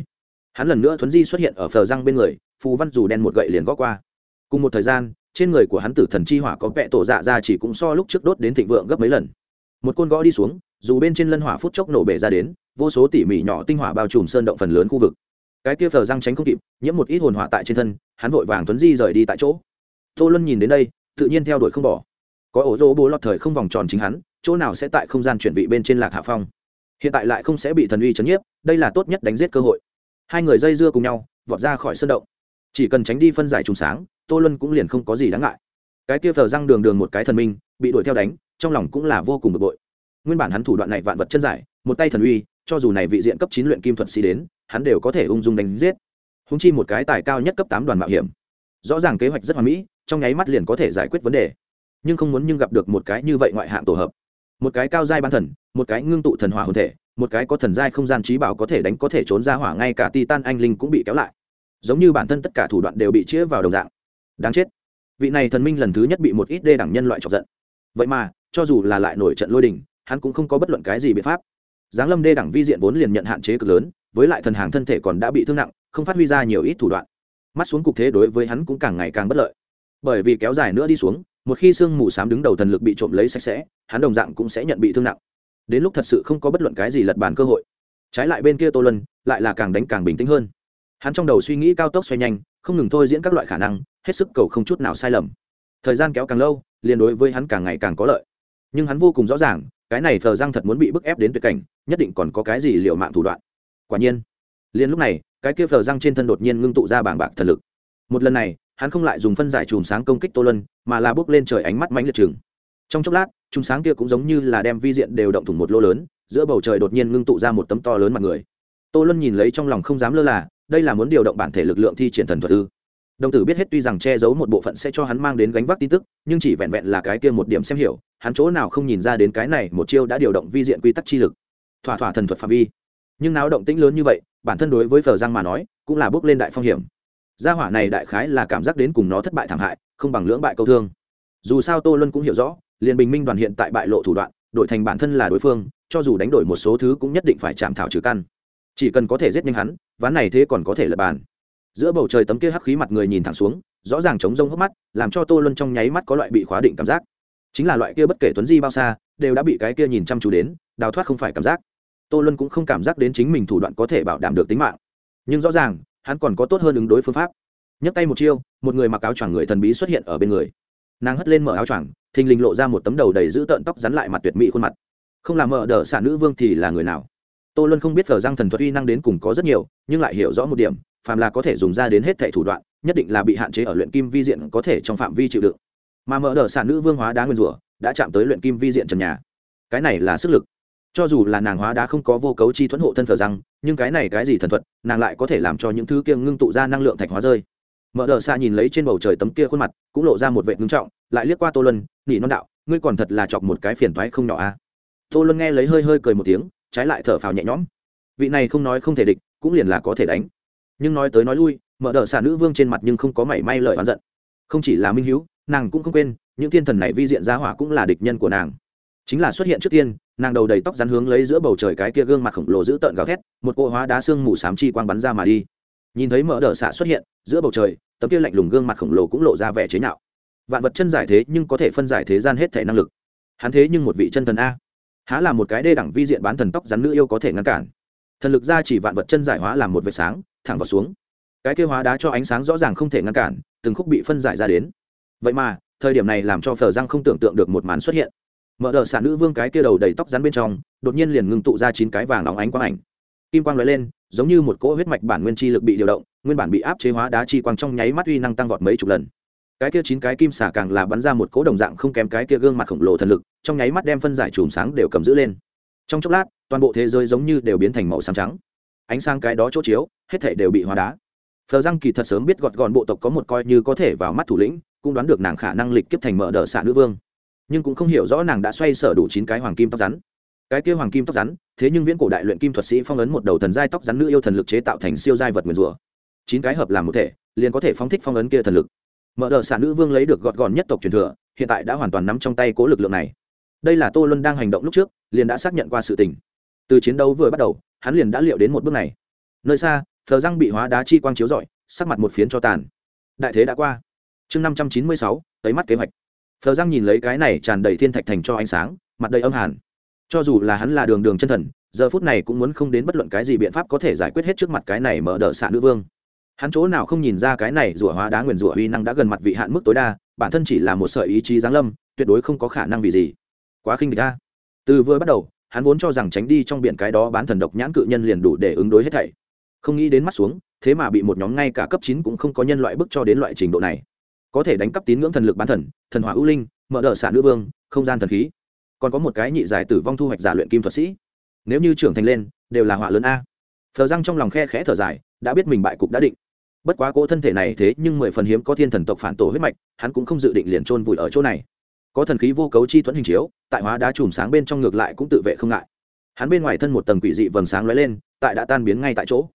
Hắn lần nữa thuấn di xuất hiện ở phờ răng bên người, phù văn dù đen một gậy liền gõ qua. Cùng một thời gian, trên người của hắn tử thần chi hỏa có vẹ tổ dạ ra chỉ cũng so lúc trước đốt đến thịnh vượng gấp mấy lần. Một côn gõ đi xuống dù bên trên lân hỏa phút chốc nổ bể ra đến, vô số tỉ mỉ nhỏ tinh hỏa bao trùm sơn động phần lớn khu vực. Cái kia phờ răng tránh không kịp, nhiễm một ít hồn hỏa tại trên thân, hắn vội vàng tuấn di rời đi tại chỗ. Tô luân nhìn đến đây, tự nhiên theo đuổi không bỏ. Có ổ rỗ bố lọt thời không vòng tròn chính hắn, chỗ nào sẽ tại không gian chuyển vị bên trên lạc hạ phong. Hiện tại lại không sẽ bị thần uy chấn nhiếp, đây là tốt nhất đánh giết cơ hội. Hai người dây dưa cùng nhau, vọt ra khỏi sơn động. Chỉ cần tránh đi phân giải trùng sáng, tô luân cũng liền không có gì đáng ngại. Cái kia phờ răng đường đường một cái thần minh, bị đuổi theo đánh, trong lòng cũng là vô cùng bực bội nguyên bản hắn thủ đoạn này vạn vật chân giải, một tay thần uy, cho dù này vị diện cấp chín luyện kim thuật sĩ đến, hắn đều có thể ung dung đánh giết. Húng chi một cái tài cao nhất cấp tám đoàn mạo hiểm. Rõ ràng kế hoạch rất hoàn mỹ, trong nháy mắt liền có thể giải quyết vấn đề. Nhưng không muốn nhưng gặp được một cái như vậy ngoại hạng tổ hợp. Một cái cao giai ban thần, một cái ngưng tụ thần hỏa hồn thể, một cái có thần giai không gian trí bảo có thể đánh, có thể trốn ra hỏa ngay cả titan anh linh cũng bị kéo lại. Giống như bản thân tất cả thủ đoạn đều bị chĩa vào đồng dạng. Đáng chết. Vị này thần minh lần thứ nhất bị một ít đê đẳng nhân loại chọc giận. Vậy mà, cho dù là lại nổi trận lôi đình hắn cũng không có bất luận cái gì biện pháp. Giáng lâm đê đẳng vi diện vốn liền nhận hạn chế cực lớn, với lại thần hàng thân thể còn đã bị thương nặng, không phát huy ra nhiều ít thủ đoạn. Mắt xuống cục thế đối với hắn cũng càng ngày càng bất lợi. Bởi vì kéo dài nữa đi xuống, một khi sương mù s á m đứng đầu thần lực bị trộm lấy sạch sẽ, hắn đồng dạng cũng sẽ nhận bị thương nặng. Đến lúc thật sự không có bất luận cái gì lật bàn cơ hội. Trái lại bên kia tô lân lại là càng đánh càng bình tĩnh hơn. Hắn trong đầu suy nghĩ cao tốc xoay nhanh, không ngừng thôi diễn các loại khả năng, hết sức cầu không chút nào sai lầm. Thời gian kéo càng lâu, liền đối với hắn càng ngày càng có lợi. Nhưng hắn vô cùng rõ ràng cái này thờ răng thật muốn bị bức ép đến tuyệt cảnh, nhất định còn có cái gì liệu mạng thủ đoạn. Quả nhiên, liền lúc này, cái kia thờ răng trên thân đột nhiên ngưng tụ ra bảng bạc thần lực. Một lần này, hắn không lại dùng phân giải chùm sáng công kích tô lân mà là bước lên trời ánh mắt mãnh liệt chừng. Trong chốc lát, chùm sáng kia cũng giống như là đem vi diện đều động thủng một lô lớn, giữa bầu trời đột nhiên ngưng tụ ra một tấm to lớn mặt người. Tô lân nhìn lấy trong lòng không dám lơ là, đây là muốn điều động bản thể lực lượng thi triển thần thuật ư? Đồng tử biết hết tuy rằng che giấu một bộ phận sẽ cho hắn mang đến gánh vác tin tức, nhưng chỉ vẹn vẹn là cái kia một điểm xem hiểu, hắn chỗ nào không nhìn ra đến cái này một chiêu đã điều động vi diện quy tắc chi lực. Thỏa thỏa thần thuật phạm vi. Nhưng náo động tĩnh lớn như vậy, bản thân đối với phờ giang mà nói, cũng là bước lên đại phong hiểm. Gia hỏa này đại khái là cảm giác đến cùng nó thất bại thảm hại, không bằng lưỡng bại câu thương. Dù sao tô luân cũng hiểu rõ liền bình minh đoàn hiện tại bại lộ thủ đoạn, đổi thành bản thân là đối phương, cho dù đánh đổi một số thứ cũng nhất định phải chạm thảo trừ căn. Chỉ cần có thể giết nhanh hắn, ván này thế còn có thể lật bàn giữa bầu trời tấm kia hắc khí mặt người nhìn thẳng xuống, rõ ràng chống rông hốc mắt, làm cho tô luân trong nháy mắt có loại bị khóa định cảm giác. Chính là loại kia bất kể tuấn di bao xa, đều đã bị cái kia nhìn chăm chú đến, đào thoát không phải cảm giác. Tô luân cũng không cảm giác đến chính mình thủ đoạn có thể bảo đảm được tính mạng. Nhưng rõ ràng, hắn còn có tốt hơn ứng đối phương pháp. Nhấc tay một chiêu, một người mặc áo choàng người thần bí xuất hiện ở bên người. Nàng hất lên mở áo choàng, thình lình lộ ra một tấm đầu đầy giữ tợn tóc rắn lại mặt tuyệt mỹ khuôn mặt. Không làm mở đờ xả nữ vương thì là người nào? Tô luân không biết thờ răng thần thuật uy năng đến cùng có rất nhiều, nhưng lại hiểu rõ một điểm phàm là có thể dùng ra đến hết thảy thủ đoạn, nhất định là bị hạn chế ở luyện kim vi diện có thể trong phạm vi chịu đựng. Mà mở đờ sản nữ vương hóa đá nguyên rủa, đã chạm tới luyện kim vi diện trần nhà. Cái này là sức lực. Cho dù là nàng hóa đá không có vô cấu chi thuẫn hộ thân phở răng nhưng cái này cái gì thần thuật, nàng lại có thể làm cho những thứ kia ngưng tụ ra năng lượng thạch hóa rơi. Mở đờ xa nhìn lấy trên bầu trời tấm kia khuôn mặt, cũng lộ ra một vệ ngưng trọng, lại liếc qua tô luân, nỉ non đạo, ngươi còn thật là chọc một cái phiền toái không nhỏ a à? tô luân nghe lấy hơi hơi cười một tiếng, trái lại thở phào nhẹ nhõm. Vị này không nói không thể địch, cũng liền là có thể đánh nhưng nói tới nói lui, mở đờ xả nữ vương trên mặt nhưng không có mảy may lời oán giận. Không chỉ là minh hữu nàng cũng không quên, những thiên thần này vi diện ra hỏa cũng là địch nhân của nàng. Chính là xuất hiện trước tiên, nàng đầu đầy tóc rắn hướng lấy giữa bầu trời cái kia gương mặt khổng lồ dữ tợn gào thét, một cỗ hóa đá xương mù s á m chi quang bắn ra mà đi. Nhìn thấy mở đờ xạ xuất hiện, giữa bầu trời, tấm kia lạnh lùng gương mặt khổng lồ cũng lộ ra vẻ chế nhạo. Vạn vật chân giải thế nhưng có thể phân giải thế gian hết thể năng lực. Hắn thế nhưng một vị chân thần a. Há là một cái đê đẳng vi diện bán thần tóc rắn nữ yêu có thể ngăn cản thần lực ra chỉ vạn vật chân giải hóa làm một vệt sáng, thẳng vào xuống. Cái kêu hóa đá cho ánh sáng rõ ràng không thể ngăn cản, từng khúc bị phân giải ra đến. Vậy mà, thời điểm này làm cho phờ răng không tưởng tượng được một màn xuất hiện. Mở đờ xả nữ vương cái kia đầu đầy tóc rắn bên trong, đột nhiên liền ngưng tụ ra chín cái vàng óng ánh quang ảnh. Kim quang l lên, giống như một cỗ huyết mạch bản nguyên chi lực bị điều động, nguyên bản bị áp chế hóa đá chi quang trong nháy mắt uy năng tăng vọt mấy chục lần. Cái kia chín cái kim xả càng là bắn ra một cỗ đồng dạng không kém cái kia gương mặt khổng lồ thần lực, trong nháy mắt đem phân giải chùm sáng đều cầm giữ lên trong chốc lát, toàn bộ thế giới giống như đều biến thành màu xám trắng. Ánh sang cái đó chỗ chiếu, hết thể đều bị hóa đá. Phờ răng kỳ thật sớm biết gọt gọn bộ tộc có một coi như có thể vào mắt thủ lĩnh, cũng đoán được nàng khả năng lịch kiếp thành mở đờ xạ nữ vương. Nhưng cũng không hiểu rõ nàng đã xoay sở đủ chín cái hoàng kim tóc rắn. Cái kia hoàng kim tóc rắn, thế nhưng viễn cổ đại luyện kim thuật sĩ phong ấn một đầu thần giai tóc rắn nữ yêu thần lực chế tạo thành siêu giai vật nguyền rủa. Chín cái hợp làm một thể, liền có thể phóng thích phong ấn kia thần lực. Mở đờ xạ nữ vương lấy được gọt gọn nhất tộc truyền thừa, hiện tại đã hoàn toàn nắm trong tay cố lực lượng này. Đây là tô luân đang hành động lúc trước liền đã xác nhận qua sự tình. Từ chiến đấu vừa bắt đầu, hắn liền đã liệu đến một bước này. Nơi xa, phờ răng bị hóa đá chi quang chiếu rọi, sắc mặt một phiến cho tàn. Đại thế đã qua. Chương năm trăm chín mươi sáu, tới mắt kế hoạch. Phờ răng nhìn lấy cái này tràn đầy thiên thạch thành cho ánh sáng, mặt đầy âm hàn. Cho dù là hắn là đường đường chân thần, giờ phút này cũng muốn không đến bất luận cái gì biện pháp có thể giải quyết hết trước mặt cái này mở đỡ xạ nữ vương. Hắn chỗ nào không nhìn ra cái này rủa hóa đá nguyền rủa uy năng đã gần mặt vị hạn mức tối đa, bản thân chỉ là một sợi ý chí giáng lâm, tuyệt đối không có khả năng vì gì. Quá khinh địch ta từ vừa bắt đầu, hắn vốn cho rằng tránh đi trong biển cái đó bán thần độc nhãn cự nhân liền đủ để ứng đối hết thảy. Không nghĩ đến mắt xuống, thế mà bị một nhóm ngay cả cấp chín cũng không có nhân loại bức cho đến loại trình độ này. Có thể đánh cắp tín ngưỡng thần lực bán thần thần hỏa ưu linh, mở đ xạ nữ vương, không gian thần khí. Còn có một cái nhị giải tử vong thu hoạch giả luyện kim thuật sĩ. Nếu như trưởng thành lên, đều là họa lớn a. Thờ răng trong lòng khe khẽ thở dài, đã biết mình bại cục đã định. Bất quá cỗ thân thể này thế nhưng mười phần hiếm có thiên thần tộc phản tổ huyết mạch, hắn cũng không dự định liền trôn vùi ở chỗ này có thần khí vô cấu chi thuẫn hình chiếu, tại hóa đá chùm sáng bên trong ngược lại cũng tự vệ không ngại. Hắn bên ngoài thân một tầng quỷ dị vầng sáng lóe lên, tại đã tan biến ngay tại chỗ.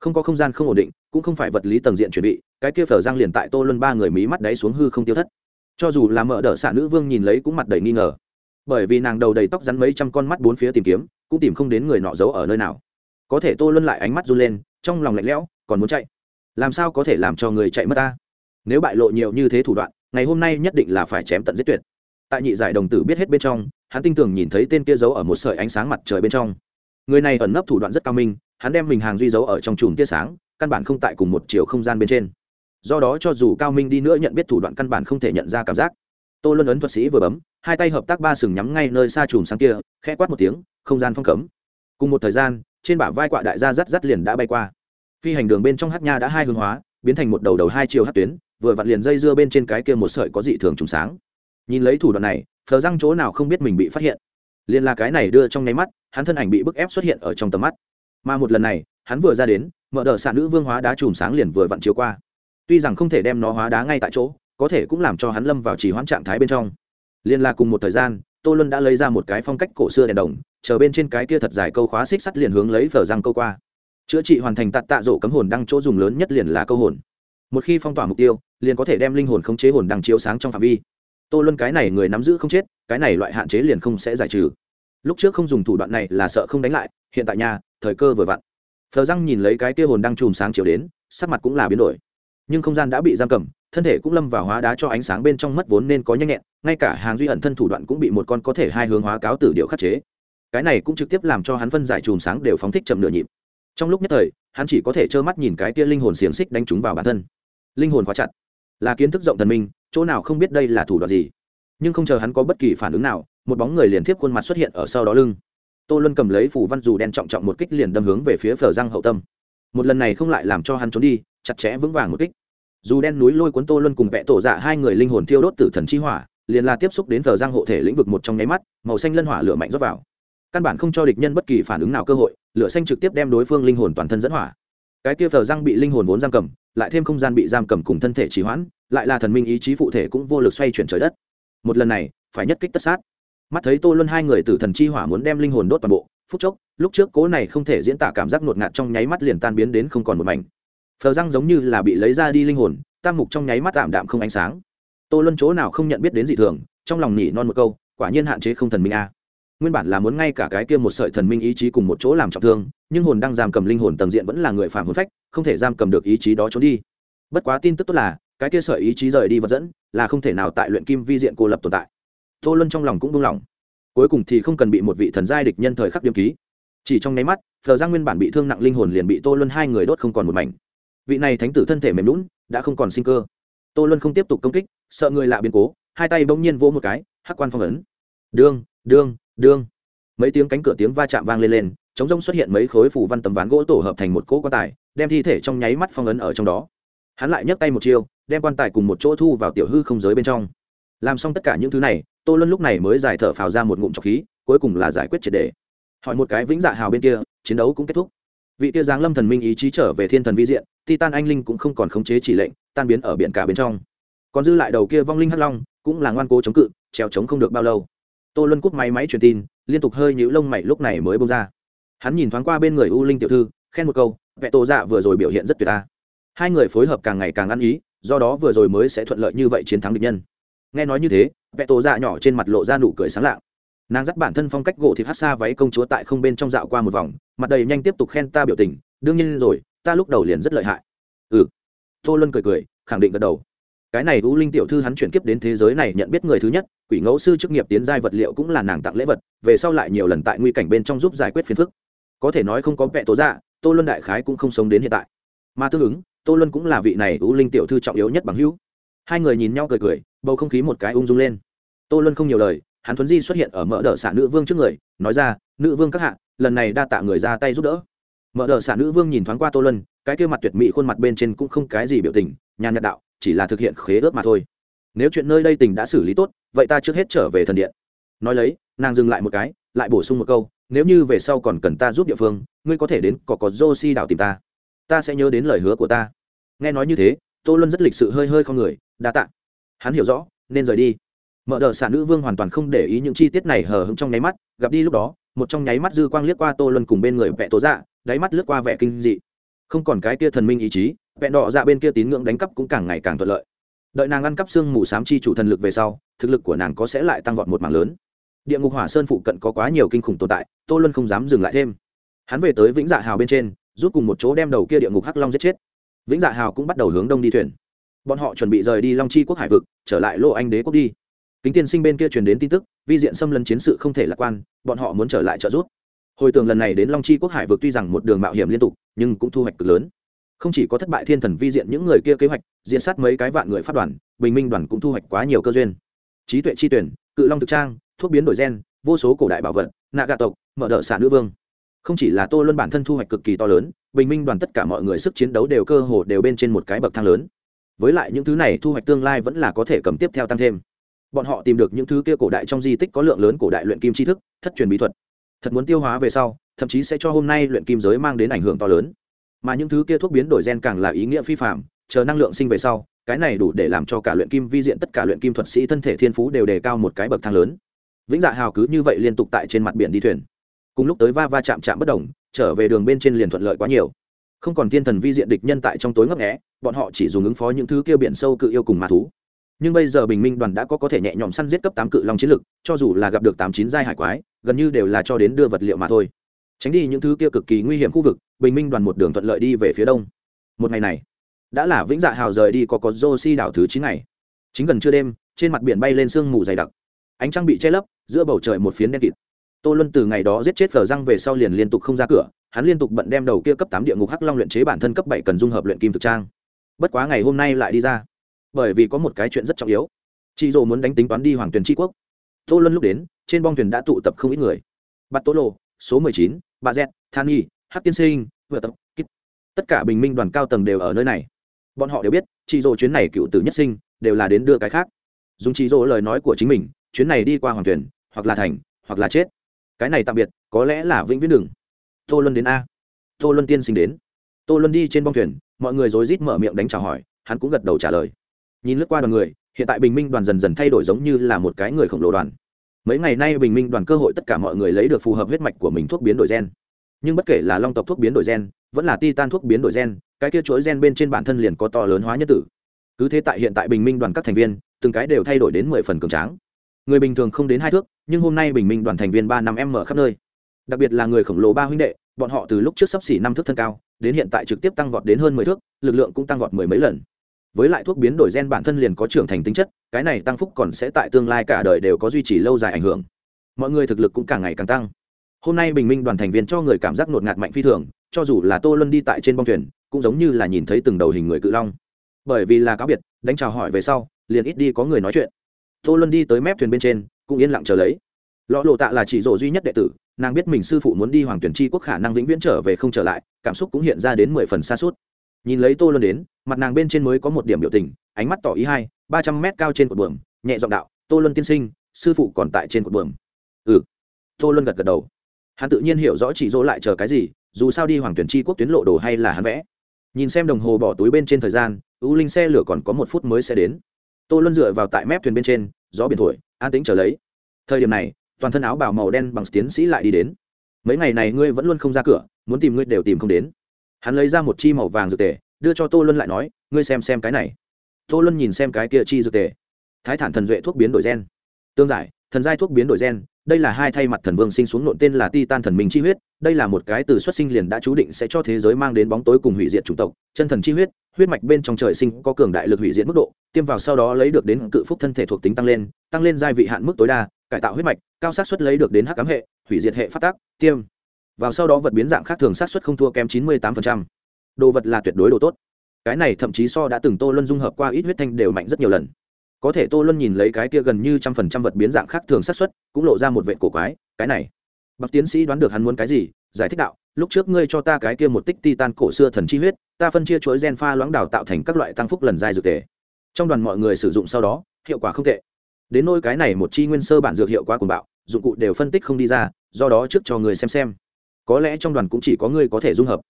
Không có không gian không ổn định, cũng không phải vật lý tầng diện chuẩn bị, cái kia phở giang liền tại tô luân ba người mí mắt đáy xuống hư không tiêu thất. Cho dù là mợ đỡ xạ nữ vương nhìn lấy cũng mặt đầy nghi ngờ. Bởi vì nàng đầu đầy tóc rắn mấy trăm con mắt bốn phía tìm kiếm, cũng tìm không đến người nọ giấu ở nơi nào. Có thể tô luân lại ánh mắt run lên, trong lòng lạnh lẽo, còn muốn chạy. Làm sao có thể làm cho người chạy mất ta? Nếu bại lộ nhiều như thế thủ đoạn, ngày hôm nay nhất định là phải chém tận giết tuyệt tại nhị giải đồng tử biết hết bên trong, hắn tinh tường nhìn thấy tên kia giấu ở một sợi ánh sáng mặt trời bên trong. Người này ẩn nấp thủ đoạn rất cao minh, hắn đem mình hàng duy giấu ở trong chùm tia sáng, căn bản không tại cùng một chiều không gian bên trên. Do đó cho dù cao minh đi nữa nhận biết thủ đoạn căn bản không thể nhận ra cảm giác. Tô luân ấn thuật sĩ vừa bấm, hai tay hợp tác ba sừng nhắm ngay nơi xa chùm sáng kia, khẽ quát một tiếng, không gian phong cấm. Cùng một thời gian, trên bả vai quạ đại gia rắt rắt liền đã bay qua. Phi hành đường bên trong hát nha đã hai hướng hóa, biến thành một đầu đầu hai chiều hát tuyến, vừa vặn liền dây dưa bên trên cái kia một sợi có dị thường trùng sáng nhìn lấy thủ đoạn này phờ răng chỗ nào không biết mình bị phát hiện. Liền là cái này đưa trong nháy mắt, hắn thân ảnh bị bức ép xuất hiện ở trong tầm mắt. Mà một lần này, hắn vừa ra đến, mở đờ xạ nữ vương hóa đá chùm sáng liền vừa vặn chiếu qua. Tuy rằng không thể đem nó hóa đá ngay tại chỗ, có thể cũng làm cho hắn lâm vào chỉ hoãn trạng thái bên trong. Liên là cùng một thời gian, tô luân đã lấy ra một cái phong cách cổ xưa đèn đồng, chờ bên trên cái kia thật dài câu khóa xích sắt liền hướng lấy phở răng câu qua. Chữa trị hoàn thành tạt tạ rổ cấm hồn đăng chỗ dùng lớn nhất liền là câu hồn. Một khi phong tỏa mục tiêu, liền có thể đem linh hồn khống chế hồn đăng chiếu sáng trong phạm vi tô luân cái này người nắm giữ không chết, cái này loại hạn chế liền không sẽ giải trừ. Lúc trước không dùng thủ đoạn này là sợ không đánh lại, hiện tại nhà thời cơ vừa vặn. Phờ răng nhìn lấy cái tia hồn đang chùm sáng chiều đến, sắc mặt cũng là biến đổi. Nhưng không gian đã bị giam cầm, thân thể cũng lâm vào hóa đá cho ánh sáng bên trong mất vốn nên có nhanh nhẹn, ngay cả hàng duy ẩn thân thủ đoạn cũng bị một con có thể hai hướng hóa cáo tử điệu khắc chế. Cái này cũng trực tiếp làm cho hắn phân giải chùm sáng đều phóng thích chậm nửa nhịp. Trong lúc nhất thời, hắn chỉ có thể trơ mắt nhìn cái tia linh hồn xiềng xích đánh trúng vào bản thân. Linh hồn khóa chặt. Là kiến thức rộng thần minh chỗ nào không biết đây là thủ đoạn gì. Nhưng không chờ hắn có bất kỳ phản ứng nào, một bóng người liền tiếp khuôn mặt xuất hiện ở sau đó lưng. Tô luân cầm lấy phủ văn dù đen trọng trọng một kích liền đâm hướng về phía phờ răng hậu tâm. Một lần này không lại làm cho hắn trốn đi, chặt chẽ vững vàng một kích. Dù đen núi lôi cuốn tô luân cùng vẽ tổ dạ hai người linh hồn thiêu đốt tử thần chi hỏa, liền là tiếp xúc đến phờ răng hộ thể lĩnh vực một trong nháy mắt, màu xanh lân hỏa lửa mạnh rót vào. Căn bản không cho địch nhân bất kỳ phản ứng nào cơ hội, lửa xanh trực tiếp đem đối phương linh hồn toàn thân dẫn hỏa. Cái kia phờ răng bị linh hồn vốn giam cầm, lại thêm không gian bị giam cầm cùng thân thể trì hoãn lại là thần minh ý chí phụ thể cũng vô lực xoay chuyển trời đất. Một lần này, phải nhất kích tất sát. Mắt thấy tô luân hai người tử thần chi hỏa muốn đem linh hồn đốt toàn bộ, phút chốc, lúc trước cố này không thể diễn tả cảm giác ngột ngạt trong nháy mắt liền tan biến đến không còn một mảnh. Phờ răng giống như là bị lấy ra đi linh hồn, tam mục trong nháy mắt tạm đạm không ánh sáng. Tô luân chỗ nào không nhận biết đến dị thường, trong lòng nỉ non một câu, quả nhiên hạn chế không thần minh a. Nguyên bản là muốn ngay cả cái kia một sợi thần minh ý chí cùng một chỗ làm trọng thương, nhưng hồn đang giam cầm linh hồn tầng diện vẫn là người phạm hồn phách, không thể giam cầm được ý chí đó trốn đi. Bất quá tin tức tốt là cái kia sợi ý chí rời đi vật dẫn là không thể nào tại luyện kim vi diện cô lập tồn tại. Tô luân trong lòng cũng buông lỏng. Cuối cùng thì không cần bị một vị thần giai địch nhân thời khắc điếm ký. Chỉ trong nháy mắt, phờ giang nguyên bản bị thương nặng linh hồn liền bị tô luân hai người đốt không còn một mảnh. Vị này thánh tử thân thể mềm lún đã không còn sinh cơ. Tô luân không tiếp tục công kích, sợ người lạ biến cố, hai tay bỗng nhiên vỗ một cái, hắc quan phong ấn. Đương đương đương. Mấy tiếng cánh cửa tiếng va chạm vang lên lên chống rông xuất hiện mấy khối phủ văn tấm ván gỗ tổ hợp thành một cỗ quan tài, đem thi thể trong nháy mắt phong ấn ở trong đó hắn lại nhấc tay một chiêu, đem quan tài cùng một chỗ thu vào tiểu hư không giới bên trong. Làm xong tất cả những thứ này, tô luân lúc này mới giải thở phào ra một ngụm trọc khí, cuối cùng là giải quyết triệt đề. Hỏi một cái vĩnh dạ hào bên kia, chiến đấu cũng kết thúc. Vị kia giáng lâm thần minh ý chí trở về thiên thần vi diện, titan anh linh cũng không còn khống chế chỉ lệnh, tan biến ở biển cả bên trong. Còn dư lại đầu kia vong linh hắc long, cũng là ngoan cố chống cự, treo chống không được bao lâu. Tô luân cúp máy máy truyền tin, liên tục hơi nhũ lông mày lúc này mới bông ra. Hắn nhìn thoáng qua bên người u linh tiểu thư, khen một câu vẹ tổ dạ vừa rồi biểu hiện rất tuyệt ta hai người phối hợp càng ngày càng ăn ý, do đó vừa rồi mới sẽ thuận lợi như vậy chiến thắng địch nhân. Nghe nói như thế vẹ tổ dạ nhỏ trên mặt lộ ra nụ cười sáng lạng. Nàng dắt bản thân phong cách gỗ thịt hát xa váy công chúa tại không bên trong dạo qua một vòng, mặt đầy nhanh tiếp tục khen ta biểu tình, đương nhiên rồi, ta lúc đầu liền rất lợi hại. Ừ. Tô luân cười cười, khẳng định gật đầu. Cái này u linh tiểu thư hắn chuyển kiếp đến thế giới này nhận biết người thứ nhất, quỷ ngẫu sư chức nghiệp tiến giai vật liệu cũng là nàng tặng lễ vật, về sau lại nhiều lần tại nguy cảnh bên trong giúp giải quyết phiền phức. Có thể nói không có vẹ tố dạ tô luân đại khái cũng không sống đến hiện tại. Mà tương ứng tô luân cũng là vị này u linh tiểu thư trọng yếu nhất bằng hữu. Hai người nhìn nhau cười cười, bầu không khí một cái ung dung lên. Tô luân không nhiều lời, hắn thuấn di xuất hiện ở mở đ ợ xả nữ vương trước người, nói ra, nữ vương các hạ, lần này đa tạ người ra tay giúp đỡ. Mở đ ợ xả nữ vương nhìn thoáng qua tô luân, cái kia mặt tuyệt mỹ khuôn mặt bên trên cũng không cái gì biểu tình, nhàn nhạt đạo, chỉ là thực hiện khế ước mà thôi. Nếu chuyện nơi đây tình đã xử lý tốt, vậy ta trước hết trở về thần điện. Nói lấy, nàng dừng lại một cái, lại bổ sung một câu, nếu như về sau còn cần ta giúp địa phương, ngươi có thể đến có có Josi đảo tìm ta ta sẽ nhớ đến lời hứa của ta. Nghe nói như thế, tô luân rất lịch sự hơi hơi không người, đa tạ. Hắn hiểu rõ, nên rời đi. Mở đ ợ xả nữ vương hoàn toàn không để ý những chi tiết này hờ hững trong nháy mắt, gặp đi lúc đó, một trong nháy mắt dư quang liếc qua tô luân cùng bên người vẽ tố dạ đáy mắt lướt qua vẻ kinh dị. Không còn cái kia thần minh ý chí vẹn đỏ dạ bên kia tín ngưỡng đánh cắp cũng càng ngày càng thuận lợi. Đợi nàng ăn cắp xương mù s á m chi chủ thần lực về sau, thực lực của nàng có sẽ lại tăng vọt một mảng lớn. Địa ngục hỏa sơn phụ cận có quá nhiều kinh khủng tồn tại, tô luân không dám dừng lại thêm. Hắn về tới vĩnh dạ hào bên trên rút cùng một chỗ đem đầu kia địa ngục hắc long giết chết. Vĩnh dạ hào cũng bắt đầu hướng đông đi thuyền. Bọn họ chuẩn bị rời đi long chi quốc hải vực, trở lại Lô anh đế quốc đi. Kính tiên sinh bên kia truyền đến tin tức, vi diện xâm lấn chiến sự không thể lạc quan, bọn họ muốn trở lại trợ giúp. Hồi tường lần này đến long chi quốc hải vực tuy rằng một đường mạo hiểm liên tục, nhưng cũng thu hoạch cực lớn. Không chỉ có thất bại thiên thần vi diện những người kia kế hoạch, diện sát mấy cái vạn người phát đoàn, bình minh đoàn cũng thu hoạch quá nhiều cơ duyên. Trí tuệ chi tuyển, cự long thực trang, thuốc biến đổi gen, vô số cổ đại bảo vật, nạ gà tộc, mở đ ợ xả nữ vương không chỉ là tô luân bản thân thu hoạch cực kỳ to lớn, bình minh đoàn tất cả mọi người sức chiến đấu đều cơ hồ đều bên trên một cái bậc thang lớn. Với lại những thứ này thu hoạch tương lai vẫn là có thể cầm tiếp theo tăng thêm. Bọn họ tìm được những thứ kia cổ đại trong di tích có lượng lớn cổ đại luyện kim tri thức, thất truyền bí thuật. Thật muốn tiêu hóa về sau, thậm chí sẽ cho hôm nay luyện kim giới mang đến ảnh hưởng to lớn. Mà những thứ kia thuốc biến đổi gen càng là ý nghĩa phi phạm chờ năng lượng sinh về sau, cái này đủ để làm cho cả luyện kim vi diện tất cả luyện kim thuật sĩ thân thể thiên phú đều đề cao một cái bậc thang lớn. Vĩnh dạ hào cứ như vậy liên tục tại trên mặt biển đi thuyền cùng lúc tới va va chạm chạm bất đồng, trở về đường bên trên liền thuận lợi quá nhiều. Không còn thiên thần vi diện địch nhân tại trong tối ngấp nghẽ bọn họ chỉ dùng ứng phó những thứ kia biển sâu cự yêu cùng ma thú. Nhưng bây giờ bình minh đoàn đã có có thể nhẹ nhõm săn giết cấp tám cự long chiến lực, cho dù là gặp được tám chín giai hải quái, gần như đều là cho đến đưa vật liệu mà thôi. Tránh đi những thứ kia cực kỳ nguy hiểm khu vực, bình minh đoàn một đường thuận lợi đi về phía đông. Một ngày này, đã là vĩnh dạ hào rời đi có có joshi đảo thứ chín ngày. Chính gần trưa đêm, trên mặt biển bay lên sương mù dày đặc. Ánh trăng bị che lấp, giữa bầu trời một phiến đen kịt tô luân từ ngày đó giết chết phờ răng về sau liền liên tục không ra cửa, hắn liên tục bận đem đầu kia cấp tám địa ngục hắc long luyện chế bản thân cấp bảy cần dung hợp luyện kim thực trang. Bất quá ngày hôm nay lại đi ra, bởi vì có một cái chuyện rất trọng yếu. Chị dỗ muốn đánh tính toán đi hoàng tuyền tri quốc. Tô luân lúc đến, trên bong thuyền đã tụ tập không ít người. Bắt tố lộ số mười chín, bà z than y hát tiên sinh, vừa tập, kít. Tất cả bình minh đoàn cao tầng đều ở nơi này. Bọn họ đều biết chị dỗ chuyến này cựu tử nhất sinh, đều là đến đưa cái khác. Dùng chị dỗ lời nói của chính mình, chuyến này đi qua hoàng tuyển hoặc là thành, hoặc là chết cái này tạm biệt, có lẽ là vĩnh viễn đừng. Tô luân đến a. Tô luân tiên sinh đến. Tô luân đi trên bong thuyền, mọi người rối rít mở miệng đánh chào hỏi, hắn cũng gật đầu trả lời. Nhìn lướt qua đoàn người, hiện tại bình minh đoàn dần dần thay đổi giống như là một cái người khổng lồ đoàn. Mấy ngày nay bình minh đoàn cơ hội tất cả mọi người lấy được phù hợp huyết mạch của mình thuốc biến đổi gen. Nhưng bất kể là long tộc thuốc biến đổi gen, vẫn là ti tan thuốc biến đổi gen, cái kia chuỗi gen bên trên bản thân liền có to lớn hóa nhất tử. Cứ thế tại hiện tại bình minh đoàn các thành viên, từng cái đều thay đổi đến mười phần cường tráng. Người bình thường không đến hai thước nhưng hôm nay bình minh đoàn thành viên ba năm m khắp nơi. Đặc biệt là người khổng lồ ba huynh đệ, bọn họ từ lúc trước sắp xỉ năm thước thân cao, đến hiện tại trực tiếp tăng vọt đến hơn mười thước, lực lượng cũng tăng vọt mười mấy lần. Với lại thuốc biến đổi gen bản thân liền có trưởng thành tính chất, cái này tăng phúc còn sẽ tại tương lai cả đời đều có duy trì lâu dài ảnh hưởng. Mọi người thực lực cũng càng ngày càng tăng. Hôm nay bình minh đoàn thành viên cho người cảm giác ngột ngạt mạnh phi thường, cho dù là tô luân đi tại trên bong thuyền, cũng giống như là nhìn thấy từng đầu hình người cự long. Bởi vì là cáo biệt, đánh chào hỏi về sau, liền ít đi có người nói chuyện. Tô luân đi tới mép thuyền bên trên cũng yên lặng chờ lấy. Lọ lộ tạ là chỉ rộ duy nhất đệ tử, nàng biết mình sư phụ muốn đi hoàng tuyển tri quốc khả năng vĩnh viễn trở về không trở lại, cảm xúc cũng hiện ra đến mười phần xa suốt. Nhìn lấy tô luân đến, mặt nàng bên trên mới có một điểm biểu tình, ánh mắt tỏ ý hai, ba trăm mét cao trên cột buồm, nhẹ giọng đạo, tô luân tiên sinh, sư phụ còn tại trên cột buồm. Ừ. Tô luân gật gật đầu. Hắn tự nhiên hiểu rõ chỉ dỗ lại chờ cái gì, dù sao đi hoàng tuyển tri quốc tuyến lộ đồ hay là hắn vẽ. Nhìn xem đồng hồ bỏ túi bên trên thời gian, u linh xe lửa còn có một phút mới sẽ đến. Tô luân dựa vào tại mép thuyền bên trên, gió biển thổi an tĩnh trở lấy. Thời điểm này, toàn thân áo bảo màu đen bằng tiến sĩ lại đi đến. Mấy ngày này ngươi vẫn luôn không ra cửa, muốn tìm ngươi đều tìm không đến. Hắn lấy ra một chi màu vàng dược tề, đưa cho tô luân lại nói, ngươi xem xem cái này. Tô luân nhìn xem cái kia chi dược tề. Thái thản thần duệ thuốc biến đổi gen. Tương giải, thần giai thuốc biến đổi gen đây là hai thay mặt thần vương sinh xuống nộn tên là titan thần minh chi huyết, đây là một cái từ xuất sinh liền đã chú định sẽ cho thế giới mang đến bóng tối cùng hủy diệt chủng tộc. Chân thần chi huyết huyết mạch bên trong trời sinh có cường đại lực hủy diệt mức độ, tiêm vào sau đó lấy được đến cự phúc thân thể thuộc tính tăng lên tăng lên giai vị hạn mức tối đa, cải tạo huyết mạch, cao sát suất lấy được đến hắc cám hệ, hủy diệt hệ phát tác, tiêm. Vào sau đó vật biến dạng khác thường sát suất không thua kém chín mươi tám đồ vật là tuyệt đối đồ tốt. Cái này thậm chí so đã từng tô luân dung hợp qua ít huyết thanh đều mạnh rất nhiều lần có thể tô luân nhìn lấy cái kia gần như trăm phần trăm vật biến dạng khác thường sát xuất cũng lộ ra một vệ cổ quái, cái này. Bậc tiến sĩ đoán được hắn muốn cái gì, giải thích đạo, lúc trước ngươi cho ta cái kia một tích titan cổ xưa thần chi huyết, ta phân chia chuỗi gen pha loãng đào tạo thành các loại tăng phúc lần dài dược tề. Trong đoàn mọi người sử dụng sau đó, hiệu quả không tệ. Đến nôi cái này một chi nguyên sơ bản dược hiệu quả cuồng bạo, dụng cụ đều phân tích không đi ra, do đó trước cho người xem xem. Có lẽ trong đoàn cũng chỉ có ngươi có thể dung hợp.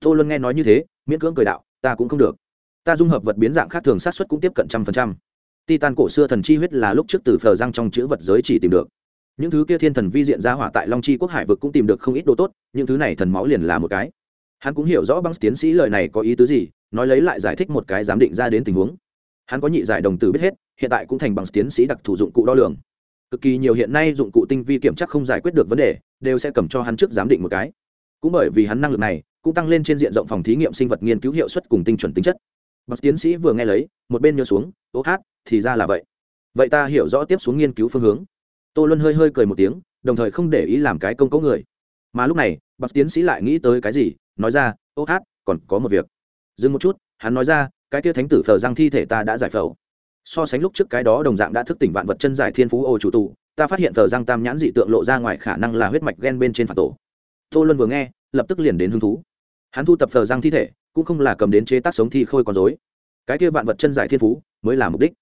Tô luân nghe nói như thế, miễn cưỡng cười đạo, ta cũng không được. Ta dung hợp vật biến dạng khác thường sát xuất cũng tiếp cận trăm phần trăm titan cổ xưa thần chi huyết là lúc trước từ phờ răng trong chữ vật giới chỉ tìm được. Những thứ kia thiên thần vi diện ra hỏa tại long chi quốc hải vực cũng tìm được không ít đồ tốt, những thứ này thần máu liền là một cái. Hắn cũng hiểu rõ băng tiến sĩ lời này có ý tứ gì, nói lấy lại giải thích một cái giám định ra đến tình huống. Hắn có nhị giải đồng tử biết hết, hiện tại cũng thành bằng tiến sĩ đặc thù dụng cụ đo lường. Cực kỳ nhiều hiện nay dụng cụ tinh vi kiểm chắc không giải quyết được vấn đề, đều sẽ cầm cho hắn trước giám định một cái. Cũng bởi vì hắn năng lực này, cũng tăng lên trên diện rộng phòng thí nghiệm sinh vật nghiên cứu hiệu suất cùng tinh chuẩn tính chất. Bậc tiến sĩ vừa nghe lấy, một bên nhớ xuống, ô hát thì ra là vậy. Vậy ta hiểu rõ tiếp xuống nghiên cứu phương hướng. Tô luân hơi hơi cười một tiếng, đồng thời không để ý làm cái công cấu người. Mà lúc này bậc tiến sĩ lại nghĩ tới cái gì, nói ra, ô hát, còn có một việc. Dừng một chút, hắn nói ra, cái kia thánh tử phờ răng thi thể ta đã giải phẫu. So sánh lúc trước cái đó đồng dạng đã thức tỉnh vạn vật chân giải thiên phú ô chủ tụ ta phát hiện phờ răng tam nhãn dị tượng lộ ra ngoài khả năng là huyết mạch ghen bên trên phản tổ. Tô luân vừa nghe, lập tức liền đến hứng thú. Hắn thu tập phờ răng thi thể, cũng không là cầm đến chế tác sống thi khôi con dối. Cái kia vạn vật chân giải thiên phú, mới là mục đích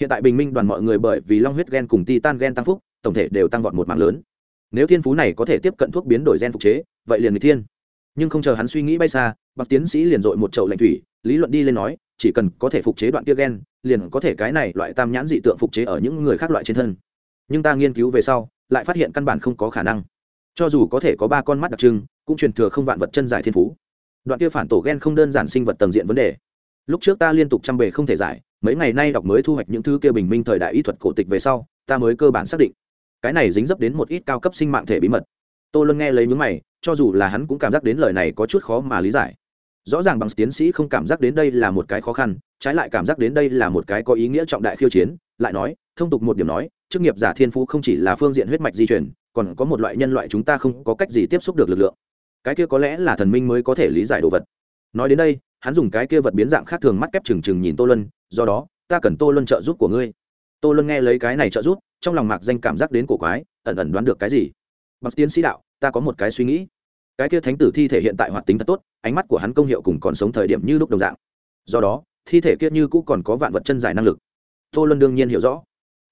hiện tại bình minh đoàn mọi người bởi vì long huyết gen cùng ti tan gen tăng phúc, tổng thể đều tăng vọt một mạng lớn. Nếu thiên phú này có thể tiếp cận thuốc biến đổi gen phục chế, vậy liền người thiên. Nhưng không chờ hắn suy nghĩ bay xa bậc tiến sĩ liền dội một chậu lạnh thủy, lý luận đi lên nói, chỉ cần có thể phục chế đoạn kia gen, liền có thể cái này loại tam nhãn dị tượng phục chế ở những người khác loại trên thân. Nhưng ta nghiên cứu về sau, lại phát hiện căn bản không có khả năng. Cho dù có thể có ba con mắt đặc trưng, cũng truyền thừa không vạn vật chân giải thiên phú. Đoạn kia phản tổ gen không đơn giản sinh vật tầng diện vấn đề. Lúc trước ta liên tục chăm bề không thể giải mấy ngày nay đọc mới thu hoạch những thứ kia bình minh thời đại y thuật cổ tịch về sau, ta mới cơ bản xác định. Cái này dính dấp đến một ít cao cấp sinh mạng thể bí mật. Tô luân nghe lấy những mày, cho dù là hắn cũng cảm giác đến lời này có chút khó mà lý giải. Rõ ràng bằng tiến sĩ không cảm giác đến đây là một cái khó khăn, trái lại cảm giác đến đây là một cái có ý nghĩa trọng đại khiêu chiến, lại nói, thông tục một điểm nói, chức nghiệp giả thiên phú không chỉ là phương diện huyết mạch di chuyển còn có một loại nhân loại chúng ta không có cách gì tiếp xúc được lực lượng. Cái kia có lẽ là thần minh mới có thể lý giải đồ vật. Nói đến đây, hắn dùng cái kia vật biến dạng khác thường mắt kép trừng trừng nhìn tô lân do đó, ta cần tô luân trợ giúp của ngươi. Tô luân nghe lấy cái này trợ giúp, trong lòng mạc danh cảm giác đến cổ quái, ẩn ẩn đoán được cái gì? Bậc tiến sĩ đạo, ta có một cái suy nghĩ. Cái kia thánh tử thi thể hiện tại hoạt tính thật tốt, ánh mắt của hắn công hiệu cùng còn sống thời điểm như lúc đồng dạng. Do đó, thi thể kia như cũng còn có vạn vật chân dài năng lực. Tô luân đương nhiên hiểu rõ.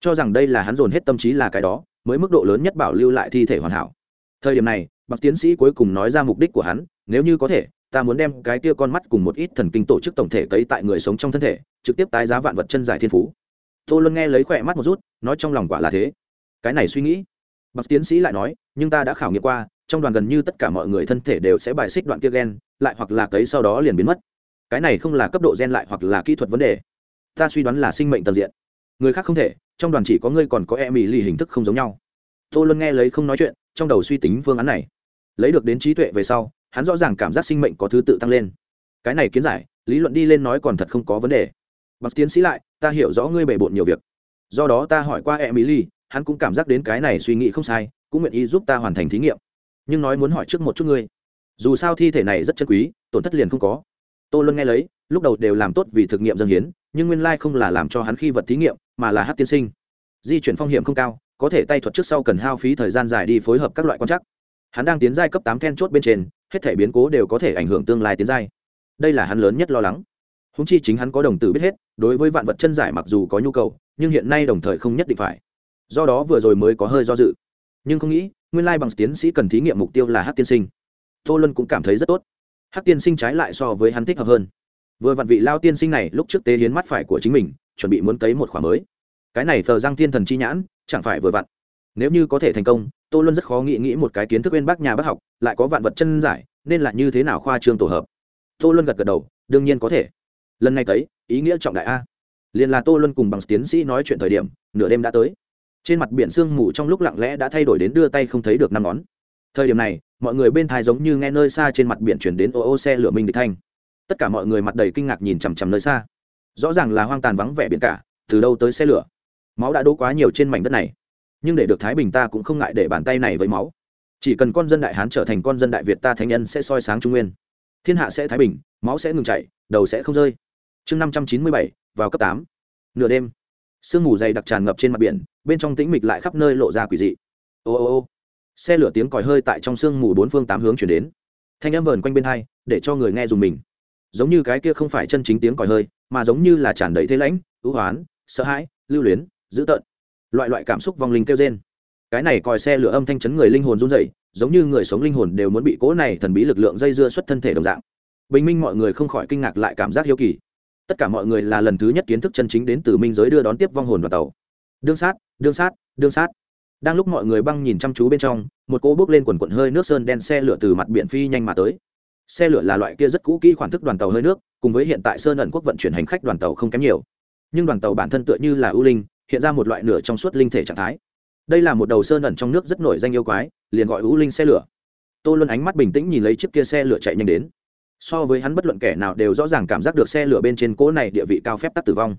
Cho rằng đây là hắn dồn hết tâm trí là cái đó, mới mức độ lớn nhất bảo lưu lại thi thể hoàn hảo. Thời điểm này bậc tiến sĩ cuối cùng nói ra mục đích của hắn, nếu như có thể ta muốn đem cái kia con mắt cùng một ít thần kinh tổ chức tổng thể cấy tại người sống trong thân thể, trực tiếp tái giá vạn vật chân giải thiên phú. Tô luân nghe lấy khỏe mắt một rút, nói trong lòng quả là thế. Cái này suy nghĩ. Bậc tiến sĩ lại nói, nhưng ta đã khảo nghiệm qua, trong đoàn gần như tất cả mọi người thân thể đều sẽ bài xích đoạn kia gen, lại hoặc là cấy sau đó liền biến mất. Cái này không là cấp độ gen lại hoặc là kỹ thuật vấn đề. Ta suy đoán là sinh mệnh tầng diện. Người khác không thể, trong đoàn chỉ có ngươi còn có em mỹ lì hình thức không giống nhau. Tô luân nghe lấy không nói chuyện, trong đầu suy tính phương án này. Lấy được đến trí tuệ về sau hắn rõ ràng cảm giác sinh mệnh có thứ tự tăng lên. Cái này kiến giải, lý luận đi lên nói còn thật không có vấn đề. Bậc tiến sĩ lại, ta hiểu rõ ngươi bề bộn nhiều việc. Do đó ta hỏi qua e emily, hắn cũng cảm giác đến cái này suy nghĩ không sai, cũng nguyện ý giúp ta hoàn thành thí nghiệm. Nhưng nói muốn hỏi trước một chút ngươi. Dù sao thi thể này rất chân quý, tổn thất liền không có. Tô luôn nghe lấy, lúc đầu đều làm tốt vì thực nghiệm dân hiến, nhưng nguyên lai không là làm cho hắn khi vật thí nghiệm, mà là hát tiên sinh. Di chuyển phong hiểm không cao, có thể tay thuật trước sau cần hao phí thời gian dài đi phối hợp các loại quan chắc hắn đang tiến giai cấp tám then chốt bên trên hết thể biến cố đều có thể ảnh hưởng tương lai tiến giai. Đây là hắn lớn nhất lo lắng. Húng chi chính hắn có đồng tử biết hết, đối với vạn vật chân giải mặc dù có nhu cầu, nhưng hiện nay đồng thời không nhất định phải. Do đó vừa rồi mới có hơi do dự. Nhưng không nghĩ, nguyên lai bằng tiến sĩ cần thí nghiệm mục tiêu là hát tiên sinh. Tô luân cũng cảm thấy rất tốt. Hát tiên sinh trái lại so với hắn thích hợp hơn. Vừa vạn vị lao tiên sinh này lúc trước tế hiến mắt phải của chính mình, chuẩn bị muốn cấy một khoản mới. Cái này thờ giang thiên thần chi nhãn, chẳng phải vừa vặn. Nếu như có thể thành công tô luân rất khó nghĩ nghĩ một cái kiến thức bên bác nhà bác học lại có vạn vật chân giải nên là như thế nào khoa trương tổ hợp? Tô luân gật gật đầu đương nhiên có thể. Lần này thấy, ý nghĩa trọng đại a. Liền là tô luân cùng bằng tiến sĩ nói chuyện thời điểm nửa đêm đã tới. Trên mặt biển sương mù trong lúc lặng lẽ đã thay đổi đến đưa tay không thấy được năm ngón. Thời điểm này mọi người bên thai giống như nghe nơi xa trên mặt biển chuyển đến ô ô xe lửa minh địch thanh. Tất cả mọi người mặt đầy kinh ngạc nhìn chằm chằm nơi xa. Rõ ràng là hoang tàn vắng vẻ biển cả từ đâu tới xe lửa? Máu đã đỗ quá nhiều trên mảnh đất này nhưng để được thái bình ta cũng không ngại để bàn tay này với máu. Chỉ cần con dân đại hán trở thành con dân đại việt ta thánh nhân sẽ soi sáng trung nguyên. Thiên hạ sẽ thái bình, máu sẽ ngừng chảy, đầu sẽ không rơi. Chương năm trăm chín mươi bảy, vào cấp tám. Nửa đêm, sương mù dày đặc tràn ngập trên mặt biển, bên trong tĩnh mịch lại khắp nơi lộ ra quỷ dị. Ô ô ô, xe lửa tiếng còi hơi tại trong sương mù bốn phương tám hướng chuyển đến. Thanh âm vờn quanh bên hai, để cho người nghe dùng mình. Giống như cái kia không phải chân chính tiếng còi hơi, mà giống như là tràn đầy thế lãnh, ưu hoán sợ hãi, lưu luyến, dữ tợn loại loại cảm xúc vong linh kêu trên cái này còi xe lửa âm thanh chấn người linh hồn run rẩy, giống như người sống linh hồn đều muốn bị cố này thần bí lực lượng dây dưa xuất thân thể đồng dạng. Bình minh mọi người không khỏi kinh ngạc lại cảm giác hiếu kỳ. Tất cả mọi người là lần thứ nhất kiến thức chân chính đến từ minh giới đưa đón tiếp vong hồn vào tàu. Đương sát đương sát đương sát. Đang lúc mọi người băng nhìn chăm chú bên trong một cô bước lên quần quận hơi nước sơn đen xe lửa từ mặt biển phi nhanh mà tới. Xe lửa là loại kia rất cũ kỹ khoản thức đoàn tàu hơi nước cùng với hiện tại sơn ẩn quốc vận chuyển hành khách đoàn tàu không kém nhiều. Nhưng đoàn tàu bản thân tựa như là ưu linh hiện ra một loại nửa trong suốt linh thể trạng thái. Đây là một đầu sơn ẩn trong nước rất nổi danh yêu quái, liền gọi hữu linh xe lửa. Tô luân ánh mắt bình tĩnh nhìn lấy chiếc kia xe lửa chạy nhanh đến. So với hắn bất luận kẻ nào đều rõ ràng cảm giác được xe lửa bên trên cỗ này địa vị cao phép tắc tử vong.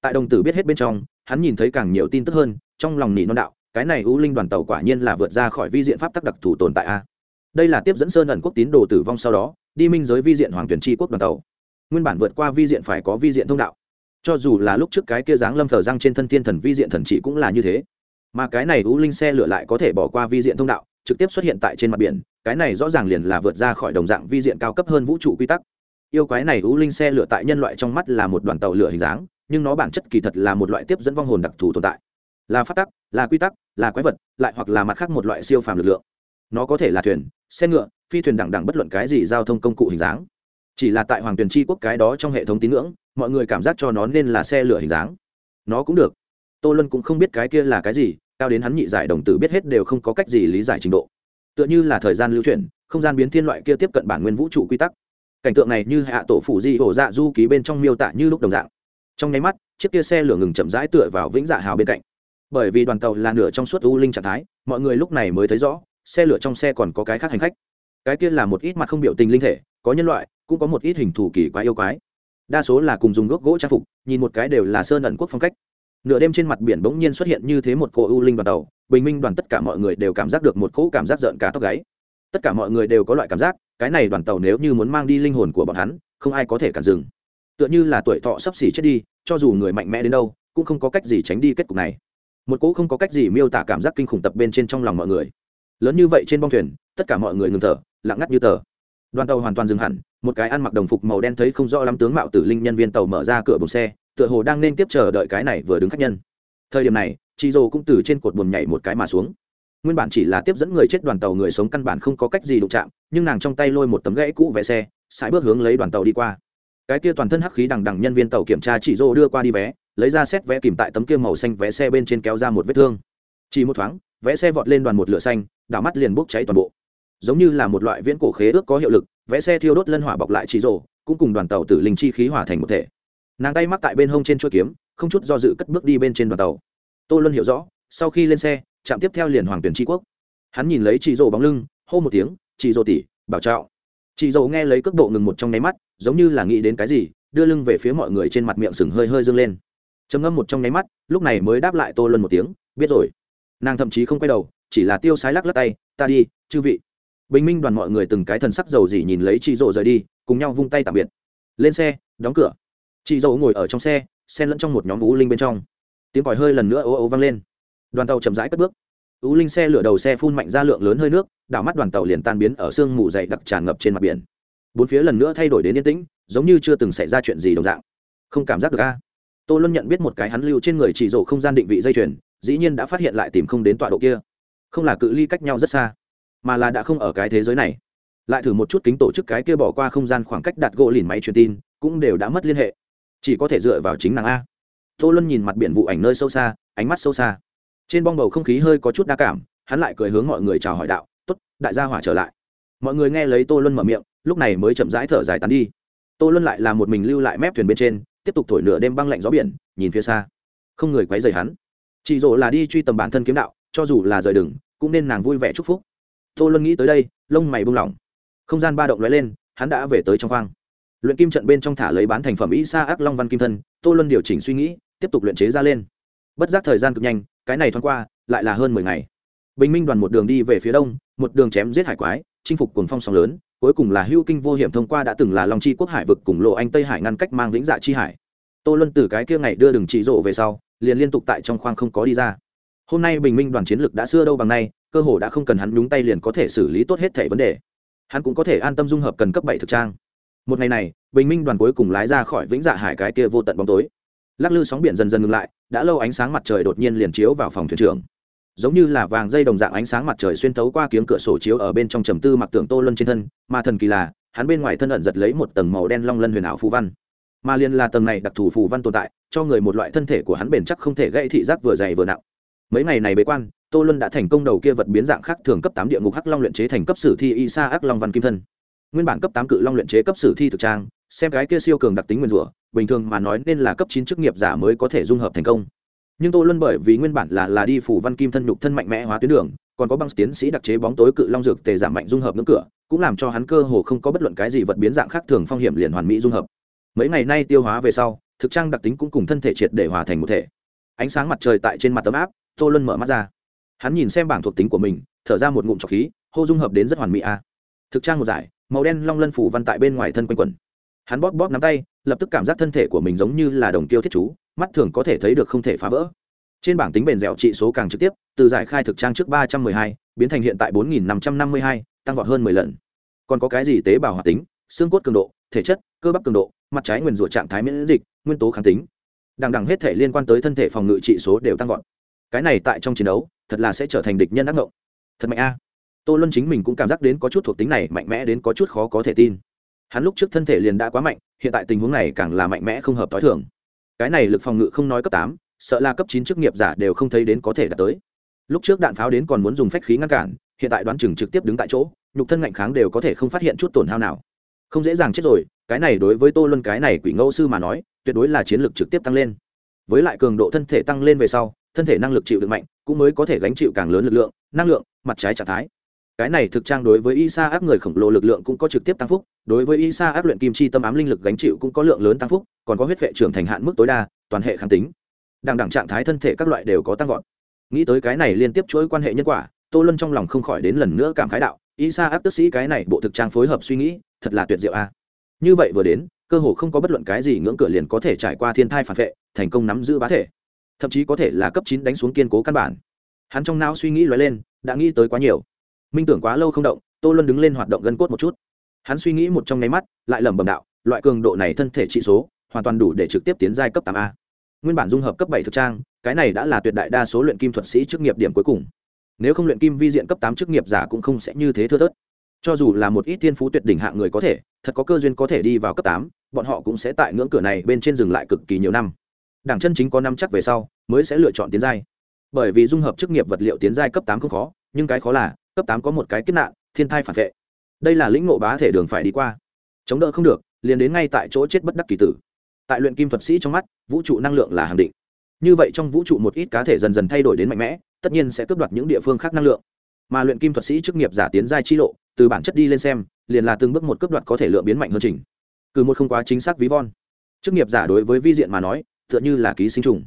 Tại đồng tử biết hết bên trong, hắn nhìn thấy càng nhiều tin tức hơn, trong lòng nỉ non đạo, cái này hữu linh đoàn tàu quả nhiên là vượt ra khỏi vi diện pháp tắc đặc thù tồn tại a. Đây là tiếp dẫn sơn ẩn quốc tín đồ tử vong sau đó, đi minh giới vi diện hoàng tuyển tri quốc đoàn tàu. Nguyên bản vượt qua vi diện phải có vi diện thông đạo cho dù là lúc trước cái kia dáng lâm thờ răng trên thân thiên thần vi diện thần chỉ cũng là như thế. Mà cái này ưu linh xe lửa lại có thể bỏ qua vi diện thông đạo, trực tiếp xuất hiện tại trên mặt biển, cái này rõ ràng liền là vượt ra khỏi đồng dạng vi diện cao cấp hơn vũ trụ quy tắc. Yêu quái này ưu linh xe lửa tại nhân loại trong mắt là một đoàn tàu lửa hình dáng, nhưng nó bản chất kỳ thật là một loại tiếp dẫn vong hồn đặc thù tồn tại. Là phát tắc, là quy tắc, là quái vật, lại hoặc là mặt khác một loại siêu phàm lực lượng. Nó có thể là thuyền, xe ngựa, phi thuyền đẳng đẳng bất luận cái gì giao thông công cụ hình dáng. Chỉ là tại hoàng tuyền tri quốc cái đó trong hệ thống tín ngưỡng mọi người cảm giác cho nó nên là xe lửa hình dáng. Nó cũng được. Tô luân cũng không biết cái kia là cái gì, cao đến hắn nhị giải đồng tử biết hết đều không có cách gì lý giải trình độ. Tựa như là thời gian lưu chuyển, không gian biến thiên loại kia tiếp cận bản nguyên vũ trụ quy tắc. Cảnh tượng này như hạ tổ phủ di hổ dạ du ký bên trong miêu tả như lúc đồng dạng. Trong nháy mắt, chiếc kia xe lửa ngừng chậm rãi tựa vào vĩnh dạ hào bên cạnh. Bởi vì đoàn tàu là nửa trong suốt u linh trạng thái, mọi người lúc này mới thấy rõ, xe lửa trong xe còn có cái khác hành khách. Cái kia là một ít mặt không biểu tình linh thể, có nhân loại, cũng có một ít hình thù kỳ quái yêu quái đa số là cùng dùng gốc gỗ trang phục, nhìn một cái đều là sơn ẩn quốc phong cách. Nửa đêm trên mặt biển bỗng nhiên xuất hiện như thế một cô u linh đoàn tàu, bình minh đoàn tất cả mọi người đều cảm giác được một cỗ cảm giác rợn cả tóc gáy. Tất cả mọi người đều có loại cảm giác, cái này đoàn tàu nếu như muốn mang đi linh hồn của bọn hắn, không ai có thể cản dừng. Tựa như là tuổi thọ sắp xỉ chết đi, cho dù người mạnh mẽ đến đâu, cũng không có cách gì tránh đi kết cục này. Một cỗ không có cách gì miêu tả cảm giác kinh khủng tập bên trên trong lòng mọi người. Lớn như vậy trên bong thuyền, tất cả mọi người ngừng thở, lặng ngắt như tờ. Đoàn tàu hoàn toàn dừng hẳn một cái ăn mặc đồng phục màu đen thấy không rõ lắm tướng mạo tử linh nhân viên tàu mở ra cửa buồng xe, tựa hồ đang nên tiếp chờ đợi cái này vừa đứng khách nhân. Thời điểm này chị dô cũng từ trên cột buồm nhảy một cái mà xuống. Nguyên bản chỉ là tiếp dẫn người chết đoàn tàu người sống căn bản không có cách gì đụng chạm, nhưng nàng trong tay lôi một tấm gãy cũ vé xe, sải bước hướng lấy đoàn tàu đi qua. Cái kia toàn thân hắc khí đằng đằng nhân viên tàu kiểm tra chị dô đưa qua đi vé, lấy ra xét vé kìm tại tấm kia màu xanh vé xe bên trên kéo ra một vết thương. Chỉ một thoáng, vé xe vọt lên đoàn một lửa xanh, đảo mắt liền bốc cháy toàn bộ. Giống như là một loại viễn cổ khế ước có hiệu lực vẽ xe thiêu đốt lân hỏa bọc lại chị rồ cũng cùng đoàn tàu tử linh chi khí hỏa thành một thể. Nàng tay mắc tại bên hông trên chuỗi kiếm, không chút do dự cất bước đi bên trên đoàn tàu. Tô luân hiểu rõ, sau khi lên xe trạm tiếp theo liền hoàng tuyển tri quốc. Hắn nhìn lấy chị rồ bóng lưng, hô một tiếng chị rồ tỉ bảo trạo chị rồ nghe lấy cước độ ngừng một trong nháy mắt, giống như là nghĩ đến cái gì, đưa lưng về phía mọi người trên mặt miệng sừng hơi hơi dâng lên. Trầm ngâm một trong nháy mắt, lúc này mới đáp lại tô luân một tiếng, biết rồi. Nàng thậm chí không quay đầu, chỉ là tiêu sái lắc lắc tay, ta đi, chư vị bình minh đoàn mọi người từng cái thần sắc dầu dỉ nhìn lấy chị rộ rời đi, cùng nhau vung tay tạm biệt. Lên xe, đóng cửa. Chị dầu ngồi ở trong xe, xen lẫn trong một nhóm ú linh bên trong. Tiếng còi hơi lần nữa ố ô vang lên. Đoàn tàu chậm rãi cất bước. Ú linh xe lửa đầu xe phun mạnh ra lượng lớn hơi nước, đảo mắt đoàn tàu liền tan biến ở sương mù dày đặc tràn ngập trên mặt biển. Bốn phía lần nữa thay đổi đến yên tĩnh, giống như chưa từng xảy ra chuyện gì đồng dạng. Không cảm giác được a. Tô luân nhận biết một cái hắn lưu trên người chỉ rổ không gian định vị dây chuyền, dĩ nhiên đã phát hiện lại tìm không đến tọa độ kia. Không là cự ly cách nhau rất xa mà là đã không ở cái thế giới này. Lại thử một chút kính tổ chức cái kia bỏ qua không gian khoảng cách đặt gỗ lìn máy truyền tin, cũng đều đã mất liên hệ. Chỉ có thể dựa vào chính nàng a. Tô luân nhìn mặt biển vụ ảnh nơi sâu xa, ánh mắt sâu xa. Trên bong bầu không khí hơi có chút đa cảm, hắn lại cười hướng mọi người chào hỏi đạo t ố t đại gia hỏa trở lại. Mọi người nghe lấy tô luân mở miệng, lúc này mới chậm rãi thở dài tán đi. Tô luân lại là một mình lưu lại mép thuyền bên trên, tiếp tục thổi nửa đêm băng lạnh gió biển, nhìn phía xa. Không người quấy rầy hắn. Chỉ dỗ là đi truy tầm bản thân kiếm đạo, cho dù là rời đường, cũng nên nàng vui vẻ chúc phúc tô luân nghĩ tới đây, lông mày buông lỏng. Không gian ba động lóe lên, hắn đã về tới trong khoang. Luyện kim trận bên trong thả lấy bán thành phẩm ý xa ác long văn kim thân, tô luân điều chỉnh suy nghĩ, tiếp tục luyện chế ra lên. Bất giác thời gian cực nhanh, cái này thoáng qua, lại là hơn mười ngày. Bình minh đoàn một đường đi về phía đông, một đường chém giết hải quái, chinh phục cuồng phong sóng lớn, cuối cùng là hưu kinh vô hiểm thông qua đã từng là long chi quốc hải vực cùng lộ anh tây hải ngăn cách mang vĩnh dạ chi hải. Tô luân từ cái kia ngày đưa đường chỉ rộ về sau, liền liên tục tại trong khoang không có đi ra. Hôm nay bình minh đoàn chiến lực đã xưa đâu bằng nay cơ hồ đã không cần hắn nhúng tay liền có thể xử lý tốt hết thảy vấn đề. Hắn cũng có thể an tâm dung hợp cần cấp bảy thực trang. Một ngày này, bình minh đoàn cuối cùng lái ra khỏi vĩnh dạ hải cái kia vô tận bóng tối. Lắc lư sóng biển dần dần ngừng lại, đã lâu ánh sáng mặt trời đột nhiên liền chiếu vào phòng thuyền trưởng. Giống như là vàng dây đồng dạng ánh sáng mặt trời xuyên thấu qua kiếng cửa sổ chiếu ở bên trong trầm tư mặc tưởng tô luân trên thân, mà thần kỳ là, hắn bên ngoài thân ẩn giật lấy một tầng màu đen long lân huyền ảo phù văn. Mà liền là tầng này đặc thù phù văn tồn tại, cho người một loại thân thể của hắn bền chắc không thể gây thị giác vừa dày vừa nặng mấy ngày này bế quan, tô luân đã thành công đầu kia vật biến dạng khác thường cấp tám địa ngục hắc long luyện chế thành cấp sử thi y sa ác long văn kim thân. Nguyên bản cấp tám cự long luyện chế cấp sử thi thực trang, xem cái kia siêu cường đặc tính nguyên rủa, bình thường mà nói nên là cấp chín chức nghiệp giả mới có thể dung hợp thành công. Nhưng tô luân bởi vì nguyên bản là là đi phủ văn kim thân nhục thân mạnh mẽ hóa tuyến đường, còn có băng tiến sĩ đặc chế bóng tối cự long dược tề giảm mạnh dung hợp ngưỡng cửa, cũng làm cho hắn cơ hồ không có bất luận cái gì vật biến dạng khác thường phong hiểm liền hoàn mỹ dung hợp. Mấy ngày nay tiêu hóa về sau, thực trang đặc tính cũng cùng thân thể triệt để hòa thành một thể. Ánh sáng mặt trời tại trên mặt tấm áp tô luân mở mắt ra. Hắn nhìn xem bảng thuộc tính của mình, thở ra một ngụm trọc khí, hô dung hợp đến rất hoàn mỹ a thực trang một giải, màu đen long lân phủ văn tại bên ngoài thân quanh quẩn. Hắn bóp bóp nắm tay, lập tức cảm giác thân thể của mình giống như là đồng tiêu thiết chú, mắt thường có thể thấy được không thể phá vỡ. Trên bảng tính bền dẻo trị số càng trực tiếp, từ giải khai thực trang trước ba trăm mười hai, biến thành hiện tại bốn nghìn năm trăm năm mươi hai, tăng vọt hơn mười lần. Còn có cái gì tế bào hoạt tính? Xương cốt cường độ, thể chất, cơ bắp cường độ, mặt trái nguyền rủa trạng thái miễn dịch, nguyên tố kháng tính. Đằng đằng hết thể liên quan tới thân thể phòng ngự trị số đều tăng vọt cái này tại trong chiến đấu, thật là sẽ trở thành địch nhân ác ngộng. Thật mạnh a. Tô luân chính mình cũng cảm giác đến có chút thuộc tính này, mạnh mẽ đến có chút khó có thể tin. Hắn lúc trước thân thể liền đã quá mạnh, hiện tại tình huống này càng là mạnh mẽ không hợp t h i thường. Cái này lực phòng ngự không nói cấp tám, sợ là cấp chín chức nghiệp giả đều không thấy đến có thể đạt tới. Lúc trước đạn pháo đến còn muốn dùng phách khí ngăn cản, hiện tại đoán chừng trực tiếp đứng tại chỗ, nhục thân ngạnh kháng đều có thể không phát hiện chút tổn hao nào. Không dễ dàng chết rồi, cái này đối với tô luân cái này quỷ ngẫu sư mà nói, tuyệt đối là chiến lược trực tiếp tăng lên. Với lại cường độ thân thể tăng lên về sau thân thể năng lực chịu được mạnh, cũng mới có thể gánh chịu càng lớn lực lượng, năng lượng, mặt trái trạng thái. Cái này thực trang đối với y sa áp người khổng lồ lực lượng cũng có trực tiếp tăng phúc, đối với y sa áp luyện kim chi tâm ám linh lực gánh chịu cũng có lượng lớn tăng phúc, còn có huyết vệ trưởng thành hạn mức tối đa, toàn hệ kháng tính. Đằng đẳng trạng thái thân thể các loại đều có tăng vọt. Nghĩ tới cái này liên tiếp chuỗi quan hệ nhân quả, tô luân trong lòng không khỏi đến lần nữa cảm khái đạo, Isa áp tức sĩ cái này bộ thực trang phối hợp suy nghĩ, thật là tuyệt diệu a. Như vậy vừa đến, cơ hồ không có bất luận cái gì ngưỡng cửa liền có thể trải qua thiên thai phản vệ, thành công nắm giữ bá thể thậm chí có thể là cấp chín đánh xuống kiên cố căn bản. Hắn trong não suy nghĩ lóe lên, đã nghĩ tới quá nhiều. Minh tưởng quá lâu không động, tô luân đứng lên hoạt động gân cốt một chút. Hắn suy nghĩ một trong nháy mắt, lại lẩm bẩm đạo, loại cường độ này thân thể trị số, hoàn toàn đủ để trực tiếp tiến giai cấp tám a. Nguyên bản dung hợp cấp bảy thực trang, cái này đã là tuyệt đại đa số luyện kim thuật sĩ chức nghiệp điểm cuối cùng. Nếu không luyện kim vi diện cấp tám chức nghiệp giả cũng không sẽ như thế thưa thớt. Cho dù là một ít thiên phú tuyệt đỉnh hạng người có thể, thật có cơ duyên có thể đi vào cấp tám, bọn họ cũng sẽ tại ngưỡng cửa này bên trên dừng lại cực kỳ nhiều năm đảng chân chính có năm chắc về sau, mới sẽ lựa chọn tiến giai. Bởi vì dung hợp chức nghiệp vật liệu tiến giai cấp tám không khó, nhưng cái khó là, cấp tám có một cái kết nạn, thiên thai phản vệ. Đây là lĩnh ngộ bá thể đường phải đi qua. Chống đỡ không được, liền đến ngay tại chỗ chết bất đắc kỳ tử. Tại luyện kim thuật sĩ trong mắt, vũ trụ năng lượng là hàng định. Như vậy trong vũ trụ một ít cá thể dần dần thay đổi đến mạnh mẽ, tất nhiên sẽ cướp đoạt những địa phương khác năng lượng. Mà luyện kim thuật sĩ chức nghiệp giả tiến giai chi lộ, từ bản chất đi lên xem, liền là từng bước một cướp đoạt có thể lượng biến mạnh hơn trình cứ một không quá chính xác ví von. Chức nghiệp giả đối với vi diện mà nói tựa như là ký sinh trùng.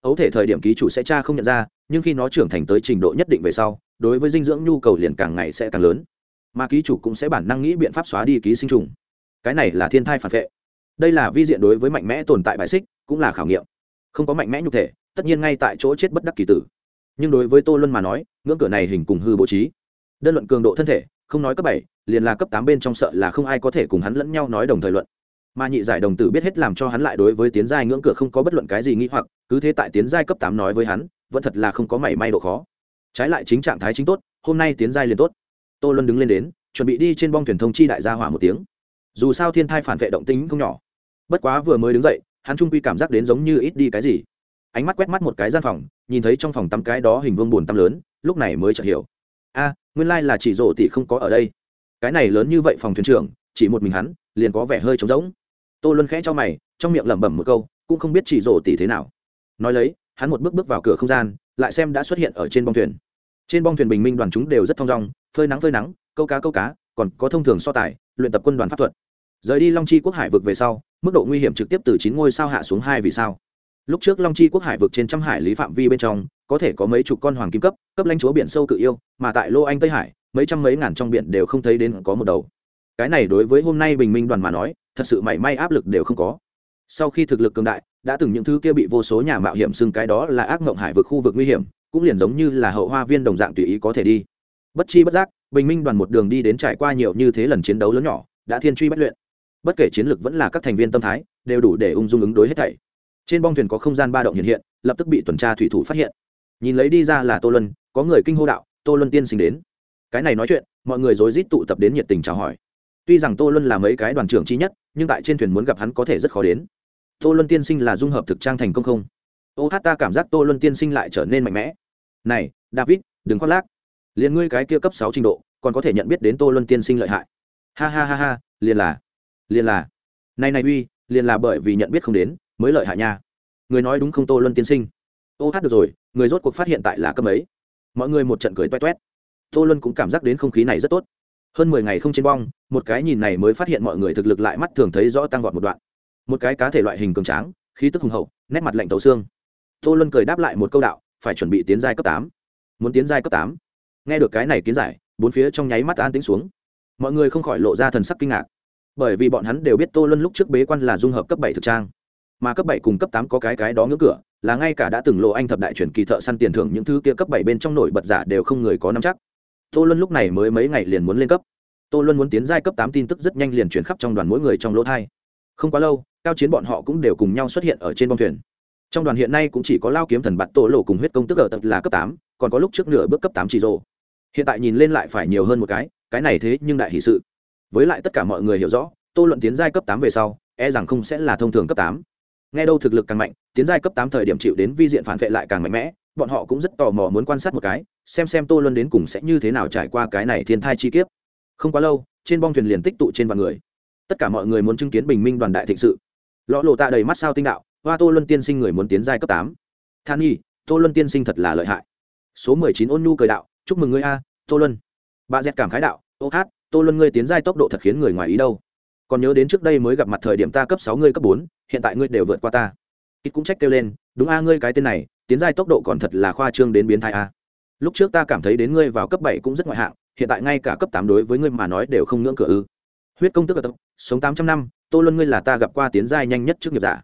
Ấu thể thời điểm ký chủ sẽ cha không nhận ra, nhưng khi nó trưởng thành tới trình độ nhất định về sau, đối với dinh dưỡng nhu cầu liền càng ngày sẽ càng lớn. Mà ký chủ cũng sẽ bản năng nghĩ biện pháp xóa đi ký sinh trùng. Cái này là thiên thai phản vệ. Đây là vi diện đối với mạnh mẽ tồn tại bại xích, cũng là khảo nghiệm. Không có mạnh mẽ nhục thể, tất nhiên ngay tại chỗ chết bất đắc kỳ tử. Nhưng đối với tô luân mà nói, ngưỡng cửa này hình cùng hư bố trí. Đơn luận cường độ thân thể, không nói cấp bảy, liền là cấp tám bên trong sợ là không ai có thể cùng hắn lẫn nhau nói đồng thời luận mà nhị giải đồng tử biết hết làm cho hắn lại đối với tiến giai ngưỡng cửa không có bất luận cái gì nghĩ hoặc, cứ thế tại tiến giai cấp tám nói với hắn, vẫn thật là không có mảy may độ khó. Trái lại chính trạng thái chính tốt, hôm nay tiến giai liền tốt. Tô luân đứng lên đến, chuẩn bị đi trên bong thuyền thông chi đại gia hỏa một tiếng. Dù sao thiên thai phản vệ động tính không nhỏ. Bất quá vừa mới đứng dậy, hắn trung quy cảm giác đến giống như ít đi cái gì. Ánh mắt quét mắt một cái gian phòng, nhìn thấy trong phòng tắm cái đó hình vương bùn tắm lớn, lúc này mới chợt hiểu. A, nguyên lai là chỉ rộ tỷ không có ở đây. Cái này lớn như vậy phòng thuyền trưởng, chỉ một mình hắn, liền có vẻ hơi trống rỗng tô luân khẽ cho mày, trong miệng lẩm bẩm một câu, cũng không biết chỉ rổ tỷ thế nào. Nói lấy, hắn một bước bước vào cửa không gian, lại xem đã xuất hiện ở trên bong thuyền. Trên bong thuyền bình minh đoàn chúng đều rất thong dong, phơi nắng phơi nắng, câu cá câu cá, còn có thông thường so tài, luyện tập quân đoàn pháp thuật. Rời đi long chi quốc hải vực về sau, mức độ nguy hiểm trực tiếp từ chín ngôi sao hạ xuống hai vì sao. Lúc trước long chi quốc hải vực trên trăm hải lý phạm vi bên trong, có thể có mấy chục con hoàng kim cấp cấp lãnh chúa biển sâu cự yêu, mà tại lô anh tây hải, mấy trăm mấy ngàn trong biển đều không thấy đến có một đầu. Cái này đối với hôm nay bình minh đoàn mà nói thật sự mảy may áp lực đều không có. Sau khi thực lực cường đại, đã từng những thứ kia bị vô số nhà mạo hiểm xưng cái đó là ác mộng hải vực khu vực nguy hiểm, cũng liền giống như là hậu hoa viên đồng dạng tùy ý có thể đi. Bất chi bất giác, bình minh đoàn một đường đi đến trải qua nhiều như thế lần chiến đấu lớn nhỏ, đã thiên truy bất luyện. Bất kể chiến lược vẫn là các thành viên tâm thái, đều đủ để ung dung ứng đối hết thảy. Trên bong thuyền có không gian ba động hiện hiện, lập tức bị tuần tra thủy thủ phát hiện. Nhìn lấy đi ra là tô luân, có người kinh hô đạo, tô luân tiên sinh đến. Cái này nói chuyện, mọi người rối rít tụ tập đến nhiệt tình chào hỏi tuy rằng tô luân là mấy cái đoàn trưởng chi nhất, nhưng tại trên thuyền muốn gặp hắn có thể rất khó đến. Tô luân tiên sinh là dung hợp thực trang thành công không? Ô hát, ta cảm giác tô luân tiên sinh lại trở nên mạnh mẽ. Này, david, đừng khoác lác. Liền ngươi cái kia cấp sáu trình độ, còn có thể nhận biết đến tô luân tiên sinh lợi hại. Ha ha ha ha, liền là liền là. Này này uy, liền là bởi vì nhận biết không đến, mới lợi hại nha. Người nói đúng không tô luân tiên sinh? Ô hát, được rồi, người rốt cuộc phát hiện tại là cấp ấy mọi người một trận cười toét toét. Tô luân cũng cảm giác đến không khí này rất tốt. Hơn mười ngày không trên bong một cái nhìn này mới phát hiện mọi người thực lực lại mắt thường thấy rõ tăng vọt một đoạn. Một cái cá thể loại hình cường tráng, khí tức hùng hậu, nét mặt lạnh tấu xương. Tô luân cười đáp lại một câu đạo, phải chuẩn bị tiến giai cấp tám. Muốn tiến giai cấp tám? Nghe được cái này kiến giải, bốn phía trong nháy mắt an tính xuống. Mọi người không khỏi lộ ra thần sắc kinh ngạc. Bởi vì bọn hắn đều biết tô luân lúc trước bế quan là dung hợp cấp bảy thực trang. Mà cấp bảy cùng cấp tám có cái cái đó ngưỡng cửa, là ngay cả đã từng lộ anh thập đại truyền kỳ thợ săn tiền thưởng những thứ kia cấp bảy bên trong nổi bật giả đều không người có nắm chắc. Tô luân lúc này mới mấy ngày liền muốn lên cấp tô luân muốn tiến giai cấp tám tin tức rất nhanh liền chuyển khắp trong đoàn mỗi người trong lỗ thai. Không quá lâu, cao chiến bọn họ cũng đều cùng nhau xuất hiện ở trên bông thuyền. Trong đoàn hiện nay cũng chỉ có lao kiếm thần bạt tổ lộ cùng huyết công tức ở tập là cấp tám, còn có lúc trước nửa bước cấp tám chỉ rộ hiện tại nhìn lên lại phải nhiều hơn một cái cái này thế nhưng đại hỷ sự. Với lại tất cả mọi người hiểu rõ, tô luận tiến giai cấp tám về sau e rằng không sẽ là thông thường cấp tám. Nghe đâu thực lực càng mạnh, tiến giai cấp tám thời điểm chịu đến vi diện phản vệ lại càng mạnh mẽ, bọn họ cũng rất tò mò muốn quan sát một cái, xem xem tô luân đến cùng sẽ như thế nào trải qua cái này thiên thai chi kiếp không quá lâu, trên bong thuyền liền tích tụ trên vạn người. Tất cả mọi người muốn chứng kiến bình minh đoàn đại thịnh sự. Lõ lộ tạ đầy mắt sao tinh đạo, hoa tô luân tiên sinh người muốn tiến giai cấp tám. Than nhi, tô luân tiên sinh thật là lợi hại. Số mười chín ôn nhu cười đạo, chúc mừng ngươi a, tô luân. Bà dẹt cảm khái đạo, ô hát, tô luân ngươi tiến giai tốc độ thật khiến người ngoài ý đâu. Còn nhớ đến trước đây mới gặp mặt thời điểm ta cấp sáu, ngươi cấp bốn, hiện tại ngươi đều vượt qua ta. Ít cũng trách kêu lên, đúng a, ngươi cái tên này, tiến giai tốc độ còn thật là khoa trương đến biến thái a. Lúc trước ta cảm thấy đến ngươi vào cấp bảy cũng rất ngoại hạng hiện tại ngay cả cấp tám đối với ngươi mà nói đều không ngưỡng cửa ư. Huyết công tức ở tập sống tám trăm năm, tô luân ngươi là ta gặp qua tiến giai nhanh nhất trước nghiệp giả.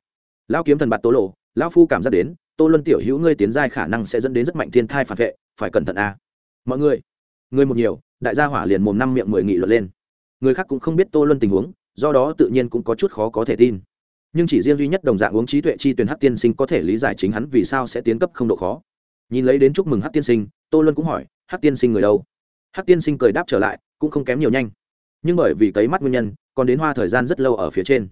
Lão kiếm thần bạt tố lộ, lão phu cảm giác đến, tô luân tiểu hữu ngươi tiến giai khả năng sẽ dẫn đến rất mạnh thiên thai phản vệ, phải cẩn thận a. Mọi người người một nhiều, đại gia hỏa liền mồm năm miệng mười nghị luận lên. Người khác cũng không biết tô luân tình huống, do đó tự nhiên cũng có chút khó có thể tin. Nhưng chỉ riêng duy nhất đồng dạng uống trí tuệ chi tuyển hát tiên sinh có thể lý giải chính hắn vì sao sẽ tiến cấp không độ khó. Nhìn lấy đến chúc mừng hát tiên sinh, tô luân cũng hỏi hát tiên sinh người đâu? Hắc tiên sinh cười đáp trở lại, cũng không kém nhiều nhanh. Nhưng bởi vì cấy mắt nguyên nhân, còn đến hoa thời gian rất lâu ở phía trên.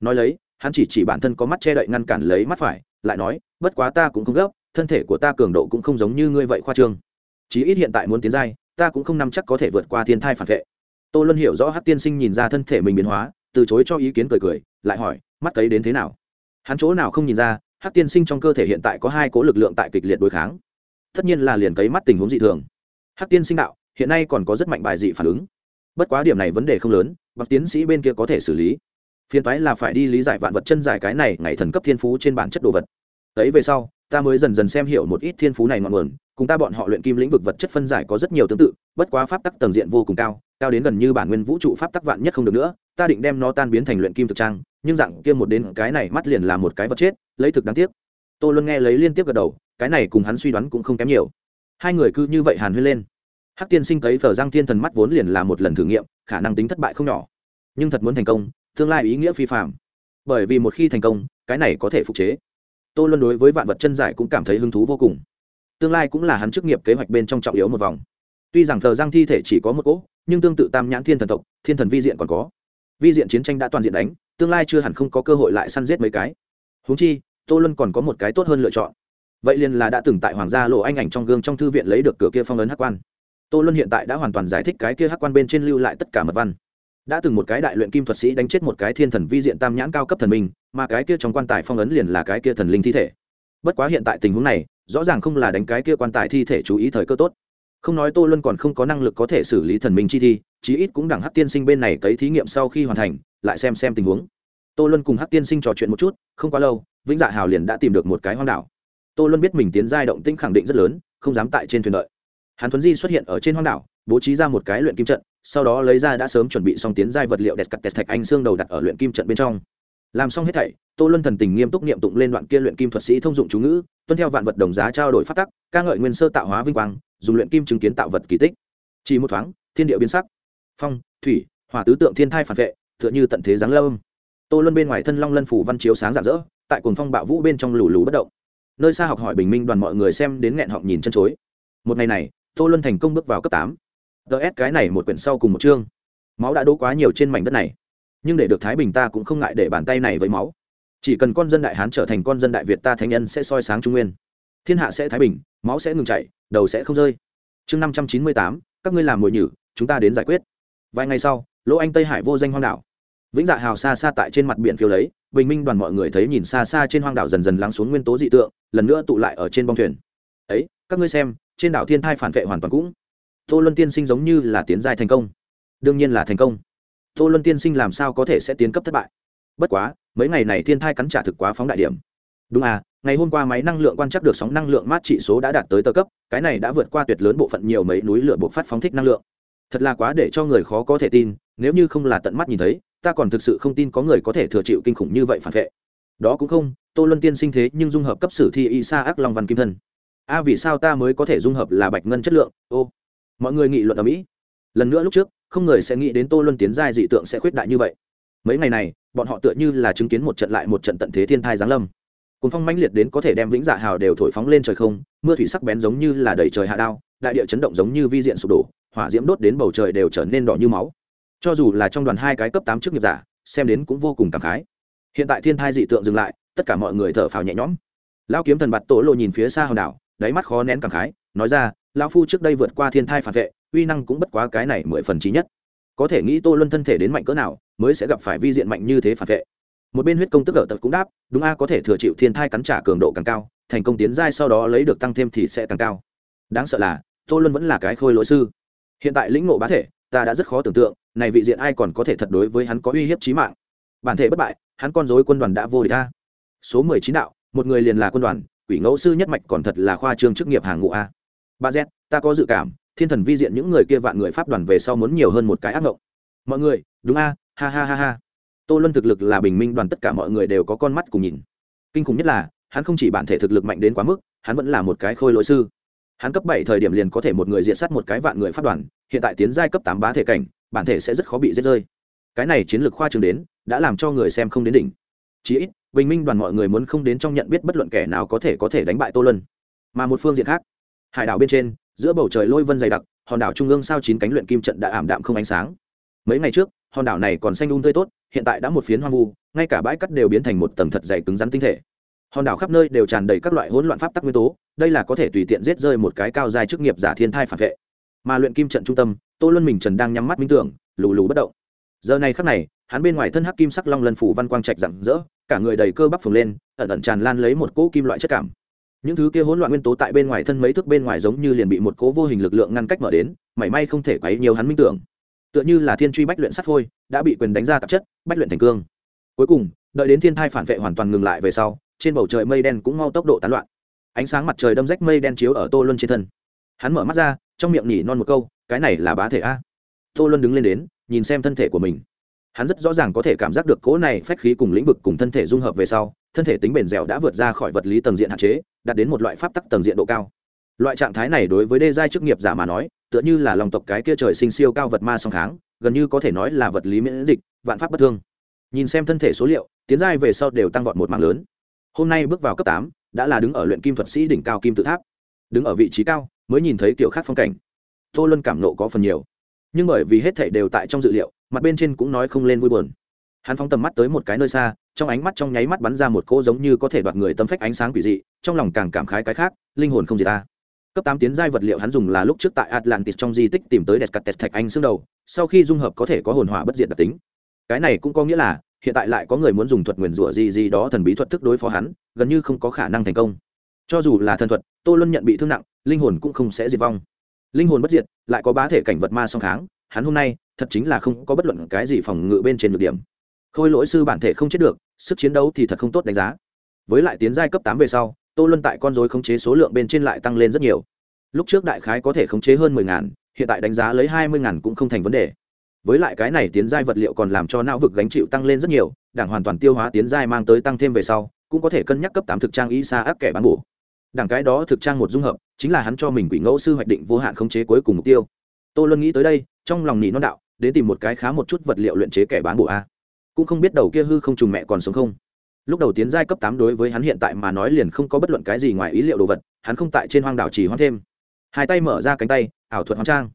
Nói lấy, hắn chỉ chỉ bản thân có mắt che đậy ngăn cản lấy mắt phải, lại nói, bất quá ta cũng không gấp, thân thể của ta cường độ cũng không giống như ngươi vậy khoa trương. Chí ít hiện tại muốn tiến giai, ta cũng không nắm chắc có thể vượt qua thiên thai phản vệ. Tô luân hiểu rõ hát tiên sinh nhìn ra thân thể mình biến hóa, từ chối cho ý kiến cười cười, lại hỏi, mắt cấy đến thế nào? Hắn chỗ nào không nhìn ra hát tiên sinh trong cơ thể hiện tại có hai cố lực lượng tại kịch liệt đối kháng. Tất nhiên là liền cấy mắt tình huống dị thường. Hát tiên sinh đạo hiện nay còn có rất mạnh bài dị phản ứng. Bất quá điểm này vấn đề không lớn bậc tiến sĩ bên kia có thể xử lý. Phiền toái là phải đi lý giải vạn vật chân giải cái này, ngày thần cấp thiên phú trên bản chất đồ vật. Ấy về sau, ta mới dần dần xem hiểu một ít thiên phú này ngọn nguồn, cùng ta bọn họ luyện kim lĩnh vực vật chất phân giải có rất nhiều tương tự, bất quá pháp tắc tầng diện vô cùng cao cao đến gần như bản nguyên vũ trụ pháp tắc vạn nhất không được nữa, ta định đem nó tan biến thành luyện kim thực trang, nhưng dạng kia một đến cái này mắt liền là một cái vật chết, lấy thực đáng tiếc. Tôi luôn nghe lấy liên tiếp gật đầu, cái này cùng hắn suy đoán cũng không kém nhiều. Hai người cứ như vậy hàn huyên lên hắc tiên sinh cấy phở giang thiên thần mắt vốn liền là một lần thử nghiệm, khả năng tính thất bại không nhỏ. Nhưng thật muốn thành công, tương lai ý nghĩa phi phạm bởi vì một khi thành công, cái này có thể phục chế. Tô luân đối với vạn vật chân giải cũng cảm thấy hứng thú vô cùng. Tương lai cũng là hắn chức nghiệp kế hoạch bên trong trọng yếu một vòng. Tuy rằng thờ giang thi thể chỉ có một cỗ, nhưng tương tự tam nhãn thiên thần tộc, thiên thần vi diện còn có. Vi diện chiến tranh đã toàn diện đánh, tương lai chưa hẳn không có cơ hội lại săn giết mấy cái. Húng chi, tô luân còn có một cái tốt hơn lựa chọn. Vậy liền là đã từng tại hoàng gia lộ anh ảnh trong gương trong thư viện lấy được cửa kia phong ấn hắc quan tô luân hiện tại đã hoàn toàn giải thích cái kia hắc quan bên trên lưu lại tất cả mật văn. Đã từng một cái đại luyện kim thuật sĩ đánh chết một cái thiên thần vi diện tam nhãn cao cấp thần minh, mà cái kia trong quan tài phong ấn liền là cái kia thần linh thi thể. Bất quá hiện tại tình huống này, rõ ràng không là đánh cái kia quan tài thi thể chú ý thời cơ tốt. Không nói tô luân còn không có năng lực có thể xử lý thần minh chi thi, chí ít cũng đẳng hát tiên sinh bên này cấy thí nghiệm sau khi hoàn thành, lại xem xem tình huống. Tô luân cùng hát tiên sinh trò chuyện một chút, không quá lâu, vĩnh dạ hào liền đã tìm được một cái hoang đảo. Tô luân biết mình tiến giai động tĩnh khẳng định rất lớn, không dám tại trên thuyền đợi hắn thuấn di xuất hiện ở trên hoang đảo, bố trí ra một cái luyện kim trận, sau đó lấy ra đã sớm chuẩn bị xong tiến giai vật liệu đẹp cắt tẹt thạch anh xương đầu đặt ở luyện kim trận bên trong. Làm xong hết thảy, tô luân thần tình nghiêm túc niệm tụng lên đoạn kia luyện kim thuật sĩ thông dụng chú ngữ, tuân theo vạn vật đồng giá trao đổi phát tắc, ca ngợi nguyên sơ tạo hóa vinh quang, dùng luyện kim chứng kiến tạo vật kỳ tích. Chỉ một thoáng, thiên địa biến sắc. Phong, thủy, hỏa tứ tượng thiên thai phản vệ, tựa như tận thế giáng lâm. Tô luân bên ngoài thân long lân phủ văn chiếu sáng rạng rỡ, tại cuồng phong bạo vũ bên trong lù lù bất động. Nơi xa học hỏi bình minh đoàn mọi người xem đến nghẹn họng nhìn chân chối. Một ngày này tô luân thành công bước vào cấp tám. Ts cái này một quyển sau cùng một chương. Máu đã đỗ quá nhiều trên mảnh đất này. Nhưng để được thái bình ta cũng không ngại để bàn tay này với máu. Chỉ cần con dân đại hán trở thành con dân đại việt ta thánh nhân sẽ soi sáng trung nguyên. Thiên hạ sẽ thái bình, máu sẽ ngừng chảy, đầu sẽ không rơi. Chương năm trăm chín mươi tám, các ngươi làm mồi nhử, chúng ta đến giải quyết. Vài ngày sau, lỗ anh tây hải vô danh hoang đảo. Vĩnh dạ hào xa xa tại trên mặt biển phiêu lấy, bình minh đoàn mọi người thấy nhìn xa xa trên hoang đảo dần dần lắng xuống nguyên tố dị tượng, lần nữa tụ lại ở trên bong thuyền. Ấy, các ngươi xem trên đảo thiên thai phản vệ hoàn toàn cũng. Tô luân tiên sinh giống như là tiến giai thành công. Đương nhiên là thành công. Tô luân tiên sinh làm sao có thể sẽ tiến cấp thất bại? Bất quá, mấy ngày này thiên thai cắn trả thực quá phóng đại điểm. Đúng à ngày hôm qua máy năng lượng quan trắc được sóng năng lượng mát trị số đã đạt tới tơ cấp, cái này đã vượt qua tuyệt lớn bộ phận nhiều mấy núi lửa buộc phát phóng thích năng lượng. Thật là quá để cho người khó có thể tin, nếu như không là tận mắt nhìn thấy, ta còn thực sự không tin có người có thể thừa chịu kinh khủng như vậy phản vệ. Đó cũng không, tô luân tiên sinh thế nhưng dung hợp cấp sử thi y sa ác long văn kim thân a, vì sao ta mới có thể dung hợp là bạch ngân chất lượng? Ô, mọi người nghị luận ở mỹ. Lần nữa lúc trước, không người sẽ nghĩ đến tô luân tiến giai dị tượng sẽ khuyết đại như vậy. Mấy ngày này, bọn họ tựa như là chứng kiến một trận lại một trận tận thế thiên thai giáng lâm. Cuốn phong mãnh liệt đến có thể đem vĩnh dạ hào đều thổi phóng lên trời không, mưa thủy sắc bén giống như là đầy trời hạ đao, đại địa chấn động giống như vi diện sụp đổ, hỏa diễm đốt đến bầu trời đều trở nên đỏ như máu. Cho dù là trong đoàn hai cái cấp tám trước nghiệp giả, xem đến cũng vô cùng cảm khái. Hiện tại thiên thai dị tượng dừng lại, tất cả mọi người thở phào nhẹ nhõm. Lão kiếm thần bạt tổ lộ nhìn phía xa hòn đảo đáy mắt khó nén cảm khái, nói ra, lão phu trước đây vượt qua thiên thai phản vệ, uy năng cũng bất quá cái này mười phần trí nhất. Có thể nghĩ tô luân thân thể đến mạnh cỡ nào, mới sẽ gặp phải vi diện mạnh như thế phản vệ. Một bên huyết công tức ở tật cũng đáp, đúng a, có thể thừa chịu thiên thai cắn trả cường độ càng cao, thành công tiến giai sau đó lấy được tăng thêm thì sẽ càng cao. Đáng sợ là, tô luân vẫn là cái khôi lỗi sư. Hiện tại lĩnh ngộ bá thể, ta đã rất khó tưởng tượng, này vị diện ai còn có thể thật đối với hắn có uy hiếp trí mạng. Bản thể bất bại, hắn con dối quân đoàn đã vô địch ta số mười chín đạo, một người liền là quân đoàn quỷ ngẫu sư nhất mạch còn thật là khoa trương chức nghiệp hàng ngũ a. Ba z, ta có dự cảm, thiên thần vi diện những người kia vạn người pháp đoàn về sau muốn nhiều hơn một cái ác mộng mọi người, đúng a, ha ha ha ha. Tô luân thực lực là bình minh đoàn tất cả mọi người đều có con mắt cùng nhìn. Kinh khủng nhất là, hắn không chỉ bản thể thực lực mạnh đến quá mức, hắn vẫn là một cái khôi lỗi sư. Hắn cấp bảy thời điểm liền có thể một người diện sát một cái vạn người pháp đoàn, hiện tại tiến giai cấp tám bá thể cảnh, bản thể sẽ rất khó bị giết rơi. Cái này chiến lược khoa trường đến, đã làm cho người xem không đến đỉnh. Chí ít bình minh đoàn mọi người muốn không đến trong nhận biết bất luận kẻ nào có thể có thể đánh bại tô lân mà một phương diện khác, hải đảo bên trên, giữa bầu trời lôi vân dày đặc, hòn đảo trung ương sao chín cánh luyện kim trận đã ảm đạm không ánh sáng. Mấy ngày trước, hòn đảo này còn xanh đun tươi tốt, hiện tại đã một phiến hoang vu, ngay cả bãi cắt đều biến thành một tầng thật dày cứng rắn tinh thể. Hòn đảo khắp nơi đều tràn đầy các loại hỗn loạn pháp tắc nguyên tố, đây là có thể tùy tiện giết rơi một cái cao dài chức nghiệp giả thiên thai phản vệ. Mà luyện kim trận trung tâm, tô luân mình trần đang nhắm mắt minh tưởng, lù lù bất động giờ này khắc này, hắn bên ngoài thân hắc kim sắc long lân phủ văn quang trạch rạng rỡ, cả người đầy cơ bắp phồng lên, ẩn ẩn tràn lan lấy một cỗ kim loại chất cảm. Những thứ kia hỗn loạn nguyên tố tại bên ngoài thân mấy thước bên ngoài giống như liền bị một cỗ vô hình lực lượng ngăn cách mở đến, mảy may không thể quấy nhiều hắn minh tưởng. Tựa như là thiên truy bách luyện sắt phôi, đã bị quyền đánh ra tạp chất, bách luyện thành cương. Cuối cùng, đợi đến thiên thai phản vệ hoàn toàn ngừng lại về sau, trên bầu trời mây đen cũng mau tốc độ tán loạn. Ánh sáng mặt trời đâm rách mây đen chiếu ở tô luân trên thân. Hắn mở mắt ra, trong miệng nhỉ non một câu, cái này là bá thể a? Tô luân đứng lên đến nhìn xem thân thể của mình. Hắn rất rõ ràng có thể cảm giác được cỗ này phách khí cùng lĩnh vực cùng thân thể dung hợp về sau, thân thể tính bền dẻo đã vượt ra khỏi vật lý tầng diện hạn chế, đạt đến một loại pháp tắc tầng diện độ cao. Loại trạng thái này đối với đê giai chức nghiệp giả mà nói, tựa như là lòng tộc cái kia trời sinh siêu cao vật ma song kháng, gần như có thể nói là vật lý miễn dịch, vạn pháp bất thương. Nhìn xem thân thể số liệu, tiến giai về sau đều tăng vọt một mạng lớn. Hôm nay bước vào cấp tám, đã là đứng ở luyện kim thuật sĩ đỉnh cao kim tự tháp. Đứng ở vị trí cao, mới nhìn thấy kiểu khác phong cảnh. Tô luân cảm nộ có phần nhiều nhưng bởi vì hết thảy đều tại trong dự liệu, mặt bên trên cũng nói không lên vui buồn. Hắn phóng tầm mắt tới một cái nơi xa, trong ánh mắt trong nháy mắt bắn ra một cỗ giống như có thể đoạt người tâm phách ánh sáng quỷ dị, trong lòng càng cảm khái cái khác, linh hồn không gì ta. Cấp tám tiến giai vật liệu hắn dùng là lúc trước tại atlantis trong di tích tìm tới descartes thạch anh xương đầu, sau khi dung hợp có thể có hồn hỏa bất diệt đặc tính. Cái này cũng có nghĩa là, hiện tại lại có người muốn dùng thuật nguyền rủa gì gì đó thần bí thuật thức đối phó hắn, gần như không có khả năng thành công. Cho dù là thần thuật, tô luân nhận bị thương nặng, linh hồn cũng không sẽ diệt vong linh hồn bất diệt, lại có bá thể cảnh vật ma song kháng, hắn hôm nay, thật chính là không có bất luận cái gì phòng ngự bên trên được điểm. Khôi lỗi sư bản thể không chết được, sức chiến đấu thì thật không tốt đánh giá. Với lại tiến giai cấp tám về sau, tô luân tại con dối khống chế số lượng bên trên lại tăng lên rất nhiều. Lúc trước đại khái có thể khống chế hơn mười ngàn, hiện tại đánh giá lấy hai mươi ngàn cũng không thành vấn đề. Với lại cái này tiến giai vật liệu còn làm cho não vực gánh chịu tăng lên rất nhiều, đảng hoàn toàn tiêu hóa tiến giai mang tới tăng thêm về sau, cũng có thể cân nhắc cấp tám thực trang y sa áp kẻ bán bổ đảng cái đó thực trang một dung hợp, chính là hắn cho mình quỷ ngẫu sư hoạch định vô hạn khống chế cuối cùng mục tiêu. Tôi luôn nghĩ tới đây, trong lòng nỉ non đạo, đến tìm một cái khá một chút vật liệu luyện chế kẻ bán bổ a. Cũng không biết đầu kia hư không trùng mẹ còn sống không. Lúc đầu tiến giai cấp tám đối với hắn hiện tại mà nói liền không có bất luận cái gì ngoài ý liệu đồ vật, hắn không tại trên hoang đảo chỉ hoang thêm. Hai tay mở ra cánh tay, ảo thuật hoang trang.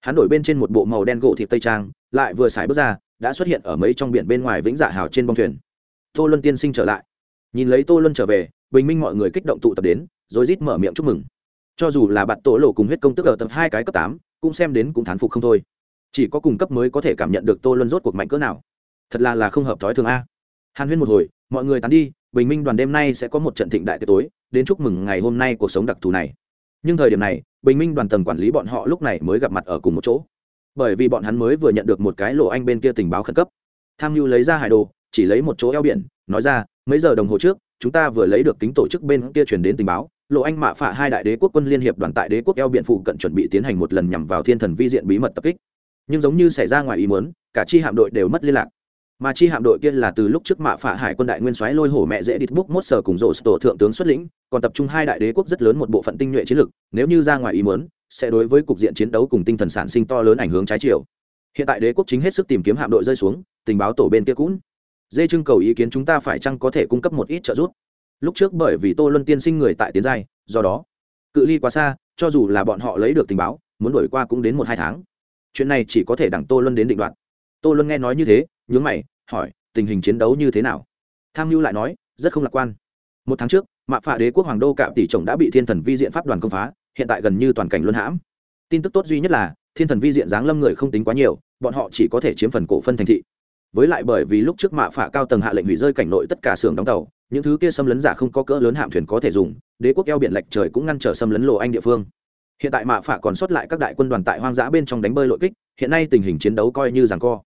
Hắn đổi bên trên một bộ màu đen gỗ thịt tây trang, lại vừa xài bước ra, đã xuất hiện ở mấy trong biển bên ngoài vĩnh dạ hào trên bông thuyền. Tô luân tiên sinh trở lại. Nhìn lấy tô luân trở về, bình minh mọi người kích động tụ tập đến rồi rít mở miệng chúc mừng. Cho dù là bạn tổ lộ cùng huyết công tức ở tập hai cái cấp tám, cũng xem đến cũng thán phục không thôi. Chỉ có cùng cấp mới có thể cảm nhận được tô luân rốt cuộc mạnh cỡ nào. Thật là là không hợp thói thường a. Hàn huyên một hồi, mọi người tán đi, bình minh đoàn đêm nay sẽ có một trận thịnh đại tiệc tối, đến chúc mừng ngày hôm nay cuộc sống đặc thù này. Nhưng thời điểm này, bình minh đoàn tầng quản lý bọn họ lúc này mới gặp mặt ở cùng một chỗ. Bởi vì bọn hắn mới vừa nhận được một cái lộ anh bên kia tình báo khẩn cấp. Tham mưu lấy ra hải đồ, chỉ lấy một chỗ eo biển, nói ra, mấy giờ đồng hồ trước, chúng ta vừa lấy được kính tổ chức bên kia chuyển đến tình báo lộ anh mạ phạ hai đại đế quốc quân liên hiệp đoàn tại đế quốc eo biển phụ cận chuẩn bị tiến hành một lần nhằm vào thiên thần vi diện bí mật tập kích. Nhưng giống như xảy ra ngoài ý muốn, cả chi hạm đội đều mất liên lạc. Mà chi hạm đội kia là từ lúc trước mạ phạ hải quân đại nguyên soái lôi hổ mẹ dễ đít búc mốt sở cùng rộ tổ thượng tướng xuất lĩnh, còn tập trung hai đại đế quốc rất lớn một bộ phận tinh nhuệ chiến lực nếu như ra ngoài ý muốn, sẽ đối với cục diện chiến đấu cùng tinh thần sản sinh to lớn ảnh hưởng trái chiều. Hiện tại đế quốc chính hết sức tìm kiếm hạm đội rơi xuống, tình báo tổ bên kia cũng. Dê trưng cầu ý kiến chúng ta phải chăng có thể cung cấp một ít trợ giúp? Lúc trước bởi vì tô luân tiên sinh người tại tiến giai, do đó, cự ly quá xa, cho dù là bọn họ lấy được tình báo, muốn đổi qua cũng đến một hai tháng. Chuyện này chỉ có thể đẳng tô luân đến định đoạn tô luân nghe nói như thế, nhướng mày, hỏi, tình hình chiến đấu như thế nào? Tham mưu lại nói, rất không lạc quan. Một tháng trước, mạ phạ đế quốc hoàng đô cạm tỷ chồng đã bị thiên thần vi diện pháp đoàn công phá, hiện tại gần như toàn cảnh luân hãm. Tin tức tốt duy nhất là, thiên thần vi diện giáng lâm người không tính quá nhiều, bọn họ chỉ có thể chiếm phần cổ phân thành thị với lại bởi vì lúc trước mạ phạ cao tầng hạ lệnh hủy rơi cảnh nội tất cả xưởng đóng tàu, những thứ kia xâm lấn giả không có cỡ lớn hạm thuyền có thể dùng, đế quốc eo biển lệch trời cũng ngăn trở xâm lấn lộ anh địa phương. Hiện tại mạ phạ còn sót lại các đại quân đoàn tại hoang dã bên trong đánh bơi lội kích, hiện nay tình hình chiến đấu coi như rằng co.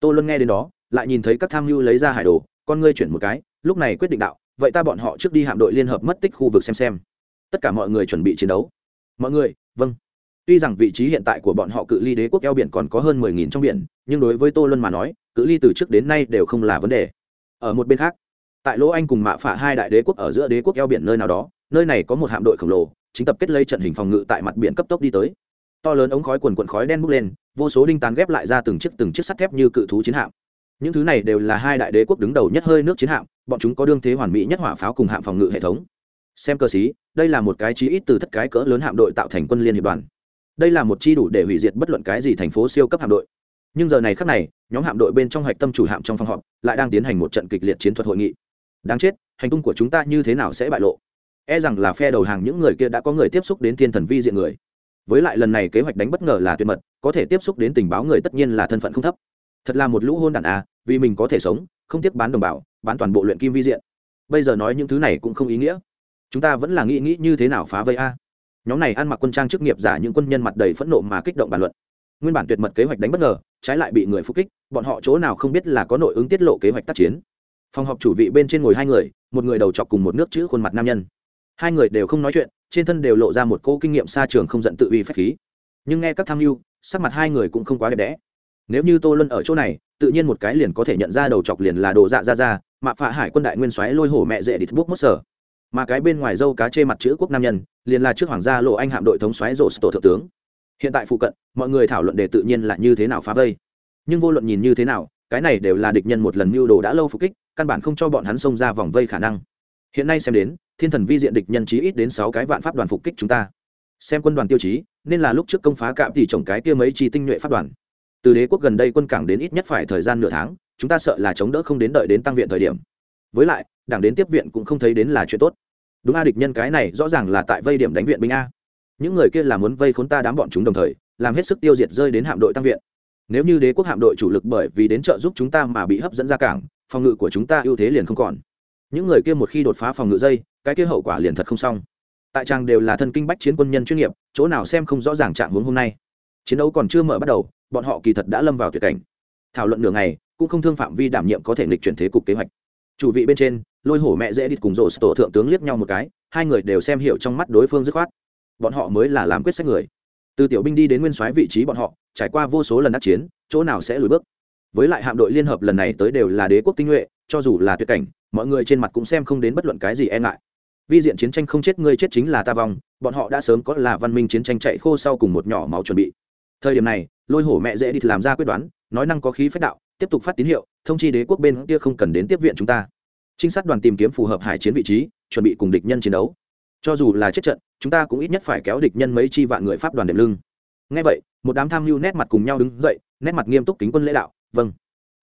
Tô luân nghe đến đó, lại nhìn thấy các tham mưu lấy ra hải đồ, con ngươi chuyển một cái, lúc này quyết định đạo, vậy ta bọn họ trước đi hạm đội liên hợp mất tích khu vực xem xem. Tất cả mọi người chuẩn bị chiến đấu. Mọi người vâng. Tuy rằng vị trí hiện tại của bọn họ cự ly đế quốc eo biển còn có hơn mười nghìn trong biển, nhưng đối với tô luân mà nói cự ly từ trước đến nay đều không là vấn đề. Ở một bên khác, tại lỗ anh cùng mạ phả hai đại đế quốc ở giữa đế quốc eo biển nơi nào đó, nơi này có một hạm đội khổng lồ, chính tập kết lấy trận hình phòng ngự tại mặt biển cấp tốc đi tới. To lớn ống khói quần quần khói đen bốc lên, vô số đinh tán ghép lại ra từng chiếc từng chiếc sắt thép như cự thú chiến hạm. Những thứ này đều là hai đại đế quốc đứng đầu nhất hơi nước chiến hạm, bọn chúng có đương thế hoàn mỹ nhất hỏa pháo cùng hạm phòng ngự hệ thống. Xem cơ sĩ đây là một cái chí ít từ thất cái cỡ lớn hạm đội tạo thành quân liên hiệp đoàn. Đây là một chi đủ để hủy diệt bất luận cái gì thành phố siêu cấp hạm đội nhưng giờ này khác này, nhóm hạm đội bên trong hạch tâm chủ hạm trong phòng họp lại đang tiến hành một trận kịch liệt chiến thuật hội nghị. Đáng chết, hành tung của chúng ta như thế nào sẽ bại lộ? E rằng là phe đầu hàng những người kia đã có người tiếp xúc đến thiên thần vi diện người. Với lại lần này kế hoạch đánh bất ngờ là tuyệt mật, có thể tiếp xúc đến tình báo người tất nhiên là thân phận không thấp. Thật là một lũ hôn đàn à vì mình có thể sống, không tiếc bán đồng bào, bán toàn bộ luyện kim vi diện. Bây giờ nói những thứ này cũng không ý nghĩa. Chúng ta vẫn là nghĩ nghĩ như thế nào phá vây a? Nhóm này ăn mặc quân trang chức nghiệp giả những quân nhân mặt đầy phẫn nộ mà kích động bàn luận. Nguyên bản tuyệt mật kế hoạch đánh bất ngờ trái lại bị người phục kích, bọn họ chỗ nào không biết là có nội ứng tiết lộ kế hoạch tác chiến. Phòng họp chủ vị bên trên ngồi hai người, một người đầu chọc cùng một nước chữ khuôn mặt nam nhân. Hai người đều không nói chuyện, trên thân đều lộ ra một cô kinh nghiệm xa trường không giận tự uy phép khí. Nhưng nghe các tham mưu, sắc mặt hai người cũng không quá đẹp đẽ. Nếu như tô luân ở chỗ này, tự nhiên một cái liền có thể nhận ra đầu chọc liền là đồ dạ ra ra mạ phạ hải quân đại nguyên xoáy lôi hổ mẹ dễ đít bút mất sở. Mà cái bên ngoài dâu cá chê mặt chữ quốc nam nhân, liền là trước hoàng gia lộ anh hạm đội thống xoáy rộ tổ thượng tướng hiện tại phụ cận, mọi người thảo luận đề tự nhiên là như thế nào phá vây. Nhưng vô luận nhìn như thế nào, cái này đều là địch nhân một lần mưu đồ đã lâu phục kích, căn bản không cho bọn hắn xông ra vòng vây khả năng. Hiện nay xem đến, thiên thần vi diện địch nhân chí ít đến sáu cái vạn pháp đoàn phục kích chúng ta. Xem quân đoàn tiêu chí, nên là lúc trước công phá cạm thì trồng cái kia mấy chi tinh nhuệ pháp đoàn. Từ đế quốc gần đây quân cảng đến ít nhất phải thời gian nửa tháng, chúng ta sợ là chống đỡ không đến đợi đến tăng viện thời điểm. Với lại, đảng đến tiếp viện cũng không thấy đến là chuyện tốt. Đúng a, địch nhân cái này rõ ràng là tại vây điểm đánh viện binh a những người kia là muốn vây khốn ta đám bọn chúng đồng thời làm hết sức tiêu diệt rơi đến hạm đội tăng viện. Nếu như đế quốc hạm đội chủ lực bởi vì đến trợ giúp chúng ta mà bị hấp dẫn ra cảng phòng ngự của chúng ta ưu thế liền không còn. Những người kia một khi đột phá phòng ngự dây cái kia hậu quả liền thật không xong. Tại trang đều là thân kinh bách chiến quân nhân chuyên nghiệp chỗ nào xem không rõ ràng trạng hướng hôm nay. Chiến đấu còn chưa mở bắt đầu bọn họ kỳ thật đã lâm vào tuyệt cảnh. Thảo luận nửa ngày, cũng không thương phạm vi đảm nhiệm có thể nghịch chuyển thế cục kế hoạch. Chủ vị bên trên lôi hổ mẹ dễ đi cùng rổ tổ thượng tướng liếc nhau một cái hai người đều xem hiểu trong mắt đối phương dứt khoát bọn họ mới là làm quyết sách người. Từ tiểu binh đi đến nguyên soái vị trí bọn họ, trải qua vô số lần đắc chiến, chỗ nào sẽ lùi bước? Với lại hạm đội liên hợp lần này tới đều là đế quốc tinh nhuệ, cho dù là tuyệt cảnh, mọi người trên mặt cũng xem không đến bất luận cái gì e ngại. Vi diện chiến tranh không chết, ngươi chết chính là ta vong, bọn họ đã sớm có là văn minh chiến tranh chạy khô sau cùng một nhỏ máu chuẩn bị. Thời điểm này, lôi hổ mẹ dễ đi làm ra quyết đoán, nói năng có khí phách đạo, tiếp tục phát tín hiệu, thông chi đế quốc bên kia không cần đến tiếp viện chúng ta. Trinh sát đoàn tìm kiếm phù hợp hải chiến vị trí, chuẩn bị cùng địch nhân chiến đấu cho dù là chết trận, chúng ta cũng ít nhất phải kéo địch nhân mấy chi vạn người pháp đoàn đệm lưng. Ngay vậy, một đám tham mưu nét mặt cùng nhau đứng dậy, nét mặt nghiêm túc kính quân lễ đạo vâng.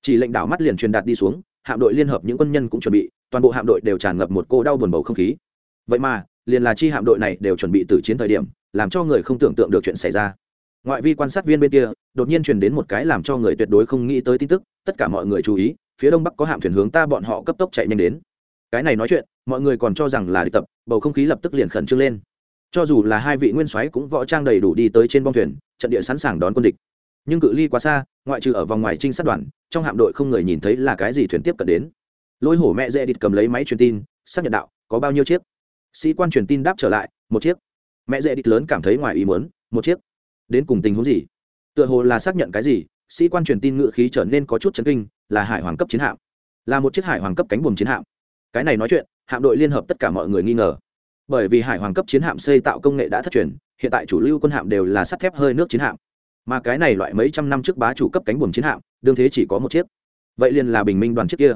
Chỉ lệnh đảo mắt liền truyền đạt đi xuống, hạm đội liên hợp những quân nhân cũng chuẩn bị, toàn bộ hạm đội đều tràn ngập một cô đau buồn bầu không khí. Vậy mà, liền là chi hạm đội này đều chuẩn bị từ chiến thời điểm, làm cho người không tưởng tượng được chuyện xảy ra. Ngoại vi quan sát viên bên kia, đột nhiên truyền đến một cái làm cho người tuyệt đối không nghĩ tới tin tức, tất cả mọi người chú ý, phía đông bắc có hạm thuyền hướng ta bọn họ cấp tốc chạy nhanh đến cái này nói chuyện, mọi người còn cho rằng là đi tập, bầu không khí lập tức liền khẩn trương lên. Cho dù là hai vị nguyên soái cũng võ trang đầy đủ đi tới trên bong thuyền, trận địa sẵn sàng đón quân địch. Nhưng cự ly quá xa, ngoại trừ ở vòng ngoài trinh sát đoàn, trong hạm đội không người nhìn thấy là cái gì thuyền tiếp cận đến. Lôi hổ mẹ dễ địt cầm lấy máy truyền tin, xác nhận đạo, có bao nhiêu chiếc? Sĩ quan truyền tin đáp trở lại, một chiếc. Mẹ dễ địt lớn cảm thấy ngoài ý muốn, một chiếc. Đến cùng tình huống gì? Tựa hồ là xác nhận cái gì, sĩ quan truyền tin ngự khí trở nên có chút chấn kinh, là hải hoàng cấp chiến hạm. Là một chiếc hải hoàng cấp cánh buồm chiến hạm cái này nói chuyện hạm đội liên hợp tất cả mọi người nghi ngờ. Bởi vì hải hoàng cấp chiến hạm xây tạo công nghệ đã thất truyền hiện tại chủ lưu quân hạm đều là sắt thép hơi nước chiến hạm. Mà cái này loại mấy trăm năm trước bá chủ cấp cánh buồm chiến hạm đương thế chỉ có một chiếc. Vậy liền là bình minh đoàn chiếc kia.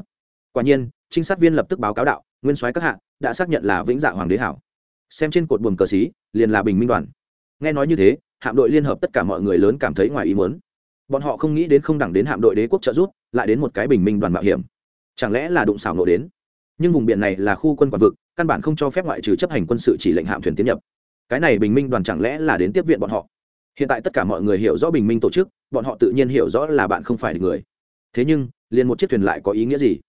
Quả nhiên trinh sát viên lập tức báo cáo đạo nguyên soái các hạ đã xác nhận là vĩnh dạ hoàng đế hảo. Xem trên cột buồm cờ xí liền là bình minh đoàn. Nghe nói như thế hạm đội liên hợp tất cả mọi người lớn cảm thấy ngoài ý muốn. Bọn họ không nghĩ đến không đẳng đến hạm đội đế quốc trợ giúp, lại đến một cái bình minh đoàn mạo hiểm. Chẳng lẽ là đụng xảo nộ đến? Nhưng vùng biển này là khu quân quản vực, căn bản không cho phép ngoại trừ chấp hành quân sự chỉ lệnh hạm thuyền tiến nhập. Cái này bình minh đoàn chẳng lẽ là đến tiếp viện bọn họ? Hiện tại tất cả mọi người hiểu rõ bình minh tổ chức, bọn họ tự nhiên hiểu rõ là bạn không phải người. Thế nhưng, liền một chiếc thuyền lại có ý nghĩa gì?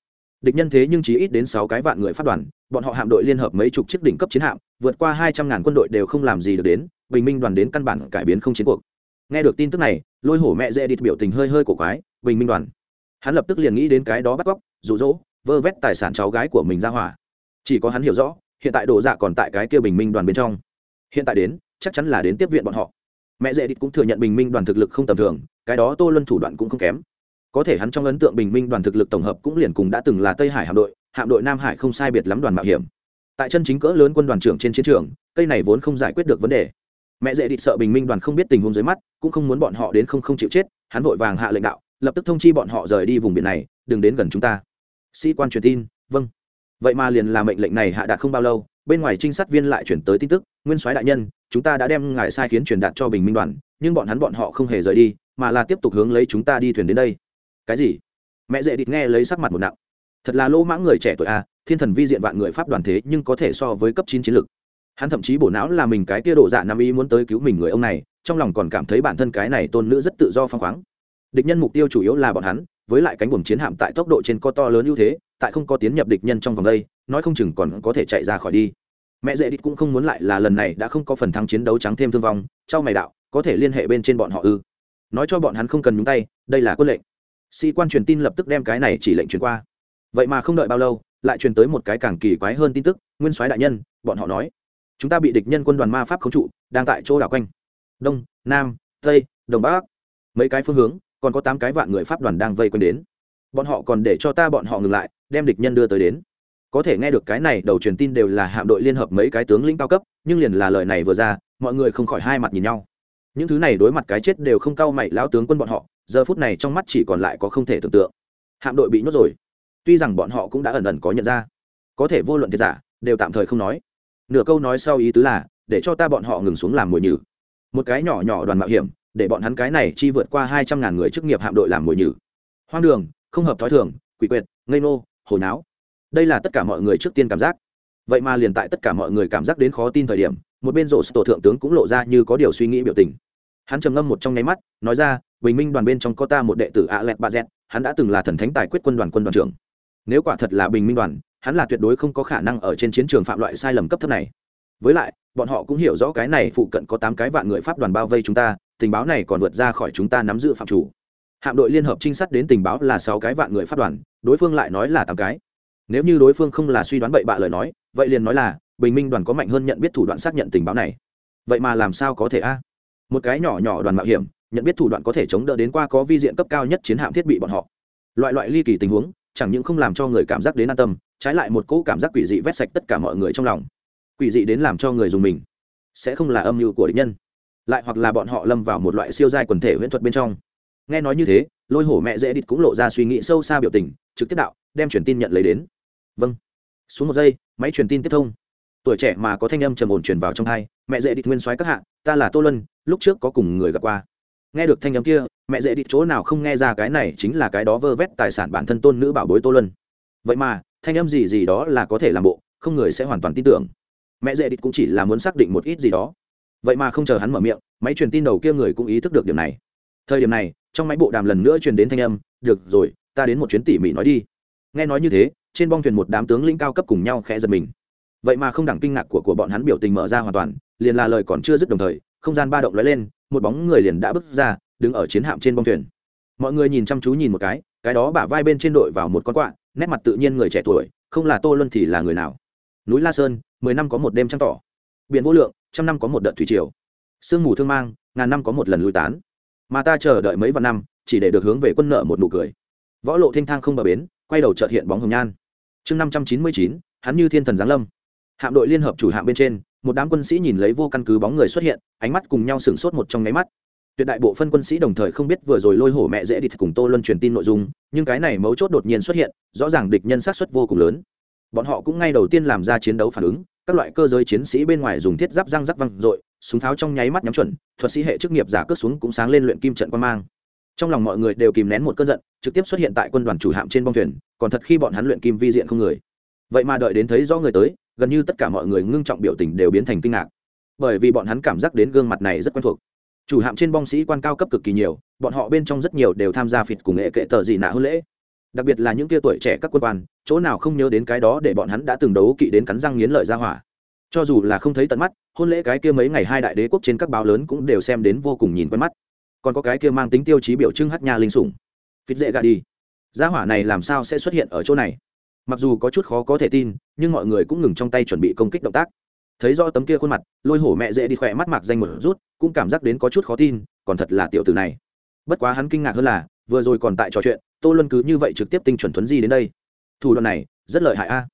Địch nhân thế nhưng chỉ ít đến sáu cái vạn người phát đoàn, bọn họ hạm đội liên hợp mấy chục chiếc đỉnh cấp chiến hạm, vượt qua hai trăm ngàn quân đội đều không làm gì được đến, bình minh đoàn đến căn bản cải biến không chiến cuộc. Nghe được tin tức này, lôi hổ mẹ dễ đi biểu tình hơi hơi cổ quái, bình minh đoàn. Hắn lập tức liền nghĩ đến cái đó bắt cóc rụ rỗ vơ vét tài sản cháu gái của mình ra hỏa. Chỉ có hắn hiểu rõ, hiện tại đồ dạ còn tại cái kia bình minh đoàn bên trong. Hiện tại đến, chắc chắn là đến tiếp viện bọn họ. Mẹ dễ đít cũng thừa nhận bình minh đoàn thực lực không tầm thường, cái đó tô luân thủ đoạn cũng không kém. Có thể hắn trong ấn tượng bình minh đoàn thực lực tổng hợp cũng liền cùng đã từng là tây hải hạm đội hạm đội nam hải không sai biệt lắm đoàn mạo hiểm. Tại chân chính cỡ lớn quân đoàn trưởng trên chiến trường, cây này vốn không giải quyết được vấn đề. Mẹ dễ địch sợ bình minh đoàn không biết tình huống dưới mắt, cũng không muốn bọn họ đến không không chịu chết, hắn vội vàng hạ lệnh đạo, lập tức thông chi bọn họ rời đi vùng biển này, đừng đến gần chúng ta sĩ quan truyền tin vâng. Vậy mà liền là mệnh lệnh này hạ đạt không bao lâu, bên ngoài trinh sát viên lại chuyển tới tin tức, nguyên soái đại nhân, chúng ta đã đem ngài sai khiến truyền đạt cho bình minh đoàn, nhưng bọn hắn bọn họ không hề rời đi, mà là tiếp tục hướng lấy chúng ta đi thuyền đến đây. Cái gì? Mẹ dễ địch nghe lấy sắc mặt một nặng. Thật là lỗ mãng người trẻ tuổi a, thiên thần vi diện vạn người pháp đoàn thế nhưng có thể so với cấp chín chiến lược. Hắn thậm chí bổ não là mình cái kia độ dạ nam y muốn tới cứu mình người ông này, trong lòng còn cảm thấy bản thân cái này tôn nữ rất tự do phăng khoáng. Địch nhân mục tiêu chủ yếu là bọn hắn với lại cánh buồm chiến hạm tại tốc độ trên có to lớn ưu thế, tại không có tiến nhập địch nhân trong vòng đây, nói không chừng còn có thể chạy ra khỏi đi. Mẹ dễ địch cũng không muốn lại là lần này đã không có phần thắng chiến đấu trắng thêm thương vong trong mày đạo, có thể liên hệ bên trên bọn họ ư. Nói cho bọn hắn không cần nhúng tay, đây là quân lệnh. Sĩ quan truyền tin lập tức đem cái này chỉ lệnh truyền qua. Vậy mà không đợi bao lâu, lại truyền tới một cái càng kỳ quái hơn tin tức, nguyên soái đại nhân, bọn họ nói, chúng ta bị địch nhân quân đoàn ma pháp khống trụ, đang tại chỗ đảo quanh. Đông, nam, tây, đông bắc. Mấy cái phương hướng còn có tám cái vạn người pháp đoàn đang vây quanh đến. Bọn họ còn để cho ta bọn họ ngừng lại, đem địch nhân đưa tới đến. Có thể nghe được cái này, đầu truyền tin đều là hạm đội liên hợp mấy cái tướng lĩnh cao cấp, nhưng liền là lời này vừa ra, mọi người không khỏi hai mặt nhìn nhau. Những thứ này đối mặt cái chết đều không cao mày lão tướng quân bọn họ, giờ phút này trong mắt chỉ còn lại có không thể tưởng tượng. Hạm đội bị nhốt rồi. Tuy rằng bọn họ cũng đã ẩn ẩn có nhận ra. Có thể vô luận thiệt giả, đều tạm thời không nói. Nửa câu nói sau ý tứ là, để cho ta bọn họ ngừng xuống làm mồi nhử. Một cái nhỏ nhỏ đoàn mạo hiểm để bọn hắn cái này chi vượt qua hai trăm ngàn người chức nghiệp hạm đội làm mồi nhử. Hoang đường, không hợp thói thường, quỷ quyệt, ngây nô hồi náo đây là tất cả mọi người trước tiên cảm giác. Vậy mà liền tại tất cả mọi người cảm giác đến khó tin thời điểm, một bên rổ tổ thượng tướng cũng lộ ra như có điều suy nghĩ biểu tình. Hắn trầm ngâm một trong nháy mắt, nói ra, bình minh đoàn bên trong có ta một đệ tử ạ lẹt ba z hắn đã từng là thần thánh tài quyết quân đoàn quân đoàn trưởng. Nếu quả thật là bình minh đoàn, hắn là tuyệt đối không có khả năng ở trên chiến trường phạm loại sai lầm cấp thấp này. Với lại, bọn họ cũng hiểu rõ cái này phụ cận có tám cái vạn người pháp đoàn bao vây chúng ta tình báo này còn vượt ra khỏi chúng ta nắm giữ phạm chủ. Hạm đội liên hợp trinh sát đến tình báo là sáu cái vạn người phát đoàn, đối phương lại nói là tám cái. Nếu như đối phương không là suy đoán bậy bạ lời nói, vậy liền nói là, bình minh đoàn có mạnh hơn nhận biết thủ đoạn xác nhận tình báo này. Vậy mà làm sao có thể a? Một cái nhỏ nhỏ đoàn mạo hiểm, nhận biết thủ đoạn có thể chống đỡ đến qua có vi diện cấp cao nhất chiến hạm thiết bị bọn họ. Loại loại ly kỳ tình huống, chẳng những không làm cho người cảm giác đến an tâm, trái lại một cỗ cảm giác quỷ dị vét sạch tất cả mọi người trong lòng. Quỷ dị đến làm cho người dùng mình. Sẽ không là âm mưu của địch nhân lại hoặc là bọn họ lâm vào một loại siêu giai quần thể huyễn thuật bên trong. Nghe nói như thế, lôi hổ mẹ dễ địt cũng lộ ra suy nghĩ sâu xa biểu tình, trực tiếp đạo, đem truyền tin nhận lấy đến. Vâng. Xuống một giây, máy truyền tin tiếp thông. Tuổi trẻ mà có thanh âm trầm ổn truyền vào trong hai mẹ dễ địt nguyên soái các hạ, ta là tô lân lúc trước có cùng người gặp qua. Nghe được thanh âm kia, mẹ dễ địt chỗ nào không nghe ra cái này chính là cái đó vơ vét tài sản bản thân tôn nữ bảo bối tô lân vậy mà, thanh âm gì gì đó là có thể làm bộ, không người sẽ hoàn toàn tin tưởng. Mẹ dễ địt cũng chỉ là muốn xác định một ít gì đó vậy mà không chờ hắn mở miệng, máy truyền tin đầu kia người cũng ý thức được điểm này. Thời điểm này, trong máy bộ đàm lần nữa truyền đến thanh âm, được rồi, ta đến một chuyến tỉ mỉ nói đi. Nghe nói như thế, trên bong thuyền một đám tướng lĩnh cao cấp cùng nhau khẽ giật mình. Vậy mà không đẳng kinh ngạc của của bọn hắn biểu tình mở ra hoàn toàn, liền là lời còn chưa dứt đồng thời, không gian ba động lóe lên, một bóng người liền đã bước ra, đứng ở chiến hạm trên bong thuyền. Mọi người nhìn chăm chú nhìn một cái cái đó bả vai bên trên đội vào một con quạ, nét mặt tự nhiên người trẻ tuổi, không là tô luân thì là người nào? Núi la sơn, mười năm có một đêm trăng tỏ. Biển vô lượng trăm năm có một đợt thủy triều. Sương mù thương mang, ngàn năm có một lần lui tán. Mà ta chờ đợi mấy vạn năm, chỉ để được hướng về quân nợ một nụ cười. Võ lộ thanh thang không bờ bến, quay đầu trợt hiện bóng hồng nhan. Chương năm trăm chín mươi chín, hắn như thiên thần giáng lâm. Hạm đội liên hợp chủ hạm bên trên, một đám quân sĩ nhìn lấy vô căn cứ bóng người xuất hiện, ánh mắt cùng nhau sửng sốt một trong nháy mắt. Tuyệt đại bộ phân quân sĩ đồng thời không biết vừa rồi lôi hổ mẹ dễ đi cùng tô luân truyền tin nội dung, nhưng cái này mấu chốt đột nhiên xuất hiện, rõ ràng địch nhân sát xuất vô cùng lớn. Bọn họ cũng ngay đầu tiên làm ra chiến đấu phản ứng các loại cơ giới chiến sĩ bên ngoài dùng thiết giáp răng rắc văng r súng tháo trong nháy mắt nhắm chuẩn, thuật sĩ hệ chức nghiệp giả cướp xuống cũng sáng lên luyện kim trận quan mang. Trong lòng mọi người đều kìm nén một cơn giận, trực tiếp xuất hiện tại quân đoàn chủ hạm trên bông thuyền, còn thật khi bọn hắn luyện kim vi diện không người. Vậy mà đợi đến thấy rõ người tới, gần như tất cả mọi người ngưng trọng biểu tình đều biến thành kinh ngạc. Bởi vì bọn hắn cảm giác đến gương mặt này rất quen thuộc. Chủ hạm trên bong sĩ quan cao cấp cực kỳ nhiều, bọn họ bên trong rất nhiều đều tham gia phịt cùng nghệ kệ tờ gì nạ hơn lễ đặc biệt là những tia tuổi trẻ các quân quan, chỗ nào không nhớ đến cái đó để bọn hắn đã từng đấu kỵ đến cắn răng nghiến lợi ra hỏa. Cho dù là không thấy tận mắt, hôn lễ cái kia mấy ngày hai đại đế quốc trên các báo lớn cũng đều xem đến vô cùng nhìn quen mắt. Còn có cái kia mang tính tiêu chí biểu trưng hát nha linh sủng. Phít dễ gà đi. Gia hỏa này làm sao sẽ xuất hiện ở chỗ này? Mặc dù có chút khó có thể tin, nhưng mọi người cũng ngừng trong tay chuẩn bị công kích động tác. Thấy do tấm kia khuôn mặt, lôi hổ mẹ dễ đi khỏe mắt mạc danh một rút cũng cảm giác đến có chút khó tin, còn thật là tiểu tử này. Bất quá hắn kinh ngạc hơn là vừa rồi còn tại trò chuyện, tô luân cứ như vậy trực tiếp tinh chuẩn thuấn di đến đây. Thủ đoạn này, rất lợi hại a.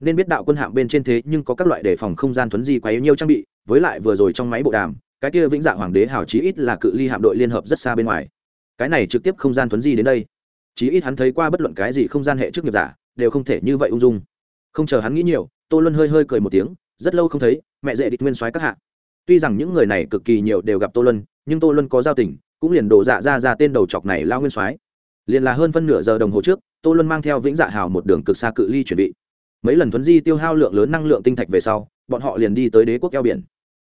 Nên biết đạo quân hạm bên trên thế nhưng có các loại đề phòng không gian thuấn di quá yếu nhiều trang bị, với lại vừa rồi trong máy bộ đàm, cái kia vĩnh dạ hoàng đế hào chí ít là cự ly hạm đội liên hợp rất xa bên ngoài. Cái này trực tiếp không gian thuấn di đến đây. Chí ít hắn thấy qua bất luận cái gì không gian hệ trước nghiệp giả, đều không thể như vậy ung dung. Không chờ hắn nghĩ nhiều, tô luân hơi hơi cười một tiếng, rất lâu không thấy, mẹ dễ địch nguyên soái các hạ. Tuy rằng những người này cực kỳ nhiều đều gặp tô luân, nhưng tô luân có giao tình cũng liền đổ dạ ra ra tên đầu chọc này lao nguyên soái. Liền là hơn phân nửa giờ đồng hồ trước, tô luân mang theo vĩnh dạ hào một đường cực xa cự ly chuẩn bị mấy lần thuấn di tiêu hao lượng lớn năng lượng tinh thạch về sau, bọn họ liền đi tới đế quốc eo biển.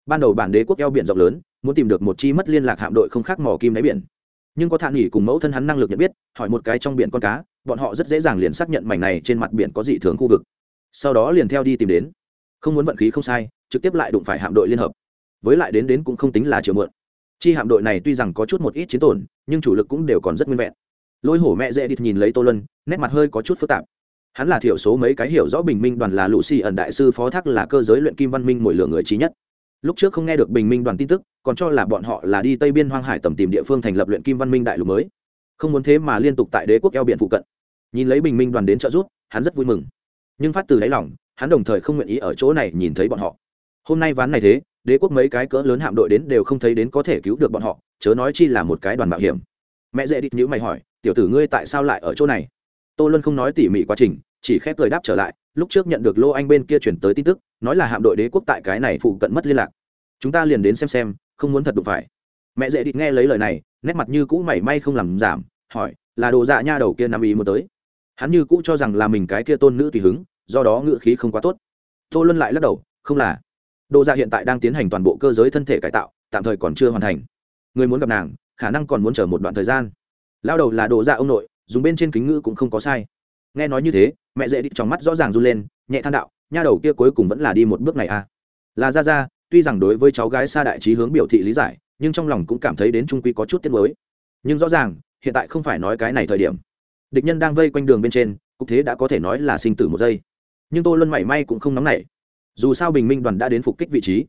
Ban đầu bản đế quốc eo biển rộng lớn, muốn tìm được một chi mất liên lạc hạm đội không khác mỏ kim đáy biển. Nhưng có thản nghỉ cùng mẫu thân hắn năng lực nhận biết, hỏi một cái trong biển con cá, bọn họ rất dễ dàng liền xác nhận mảnh này trên mặt biển có dị thường khu vực. Sau đó liền theo đi tìm đến. Không muốn vận khí không sai, trực tiếp lại đụng phải hạm đội liên hợp. Với lại đến đến cũng không tính là chiều mượn chi hạm đội này tuy rằng có chút một ít chiến tổn, nhưng chủ lực cũng đều còn rất nguyên vẹn. Lôi hổ mẹ dễ đi nhìn lấy tô lân nét mặt hơi có chút phức tạp. Hắn là thiểu số mấy cái hiểu rõ bình minh đoàn là lũ xì ẩn đại sư phó thác là cơ giới luyện kim văn minh mỗi lửa người trí nhất. Lúc trước không nghe được bình minh đoàn tin tức, còn cho là bọn họ là đi tây biên hoang hải tầm tìm địa phương thành lập luyện kim văn minh đại lục mới. Không muốn thế mà liên tục tại đế quốc eo biển phụ cận. Nhìn lấy bình minh đoàn đến trợ giúp, hắn rất vui mừng. Nhưng phát từ đáy lòng, hắn đồng thời không nguyện ý ở chỗ này nhìn thấy bọn họ. Hôm nay ván này thế đế quốc mấy cái cỡ lớn hạm đội đến đều không thấy đến có thể cứu được bọn họ, chớ nói chi là một cái đoàn mạo hiểm. Mẹ dễ đít nhữ mày hỏi, tiểu tử ngươi tại sao lại ở chỗ này? Tô luân không nói tỉ mỉ quá trình, chỉ khép cười đáp trở lại, lúc trước nhận được lô anh bên kia chuyển tới tin tức, nói là hạm đội đế quốc tại cái này phụ cận mất liên lạc. Chúng ta liền đến xem xem, không muốn thật đụng phải. Mẹ dễ đít nghe lấy lời này, nét mặt như cũ mảy may không làm giảm, hỏi, là đồ dạ nha đầu kia nằm ý muốn tới? Hắn như cũ cho rằng là mình cái kia tôn nữ tùy hứng, do đó ngự khí không quá tốt. Tô luân lại lắc đầu, không là đồ dạ hiện tại đang tiến hành toàn bộ cơ giới thân thể cải tạo, tạm thời còn chưa hoàn thành. Người muốn gặp nàng, khả năng còn muốn chờ một đoạn thời gian. Lao đầu là đồ dạ ông nội, dùng bên trên kính ngữ cũng không có sai. Nghe nói như thế, mẹ dễ đi trong mắt rõ ràng run lên, nhẹ than đạo, nha đầu kia cuối cùng vẫn là đi một bước này à? Là ra ra tuy rằng đối với cháu gái xa đại trí hướng biểu thị lý giải, nhưng trong lòng cũng cảm thấy đến trung quy có chút tiếc mới nhưng rõ ràng, hiện tại không phải nói cái này thời điểm. Địch nhân đang vây quanh đường bên trên, cục thế đã có thể nói là sinh tử một giây. Nhưng tôi luân mảy may cũng không nóng nảy dù sao bình minh đoàn đã đến phục kích vị trí.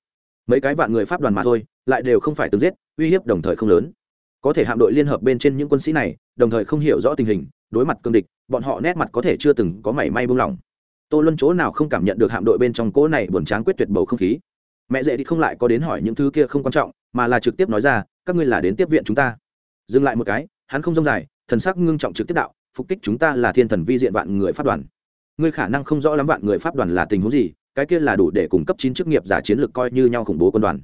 Mấy cái vạn người pháp đoàn mà thôi, lại đều không phải từng giết, uy hiếp đồng thời không lớn. Có thể hạm đội liên hợp bên trên những quân sĩ này, đồng thời không hiểu rõ tình hình, đối mặt cương địch, bọn họ nét mặt có thể chưa từng có mảy may buông lỏng. Tô luân chỗ nào không cảm nhận được hạm đội bên trong cỗ này buồn tráng quyết tuyệt bầu không khí. Mẹ dễ đi không lại có đến hỏi những thứ kia không quan trọng, mà là trực tiếp nói ra, các ngươi là đến tiếp viện chúng ta. Dừng lại một cái, hắn không rông dài, thần sắc ngưng trọng trực tiếp đạo, phục kích chúng ta là thiên thần vi diện vạn người pháp đoàn. Ngươi khả năng không rõ lắm vạn người pháp đoàn là tình huống gì cái kia là đủ để cung cấp chín chức nghiệp giả chiến lược coi như nhau khủng bố quân đoàn.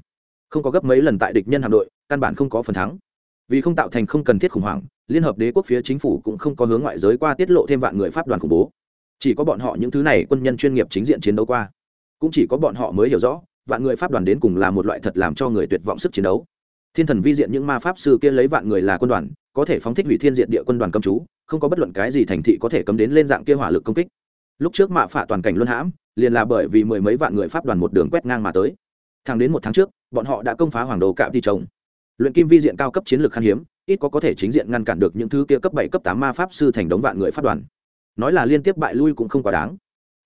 Không có gấp mấy lần tại địch nhân hạm đội, căn bản không có phần thắng. Vì không tạo thành không cần thiết khủng hoảng, liên hợp đế quốc phía chính phủ cũng không có hướng ngoại giới qua tiết lộ thêm vạn người pháp đoàn khủng bố. Chỉ có bọn họ những thứ này quân nhân chuyên nghiệp chính diện chiến đấu qua. Cũng chỉ có bọn họ mới hiểu rõ, vạn người pháp đoàn đến cùng là một loại thật làm cho người tuyệt vọng sức chiến đấu. Thiên thần vi diện những ma pháp sư kia lấy vạn người là quân đoàn, có thể phóng thích hủy thiên diện địa quân đoàn cầm chú, không có bất luận cái gì thành thị có thể cấm đến lên dạng kia hỏa lực công kích. Lúc trước mạ phả toàn cảnh luân hãm liền là bởi vì mười mấy vạn người pháp đoàn một đường quét ngang mà tới. Thẳng đến một tháng trước, bọn họ đã công phá hoàng đồ cạm thi trồng. Luyện kim vi diện cao cấp chiến lược khan hiếm, ít có có thể chính diện ngăn cản được những thứ kia cấp bảy, cấp tám ma pháp sư thành đống vạn người pháp đoàn. Nói là liên tiếp bại lui cũng không quá đáng.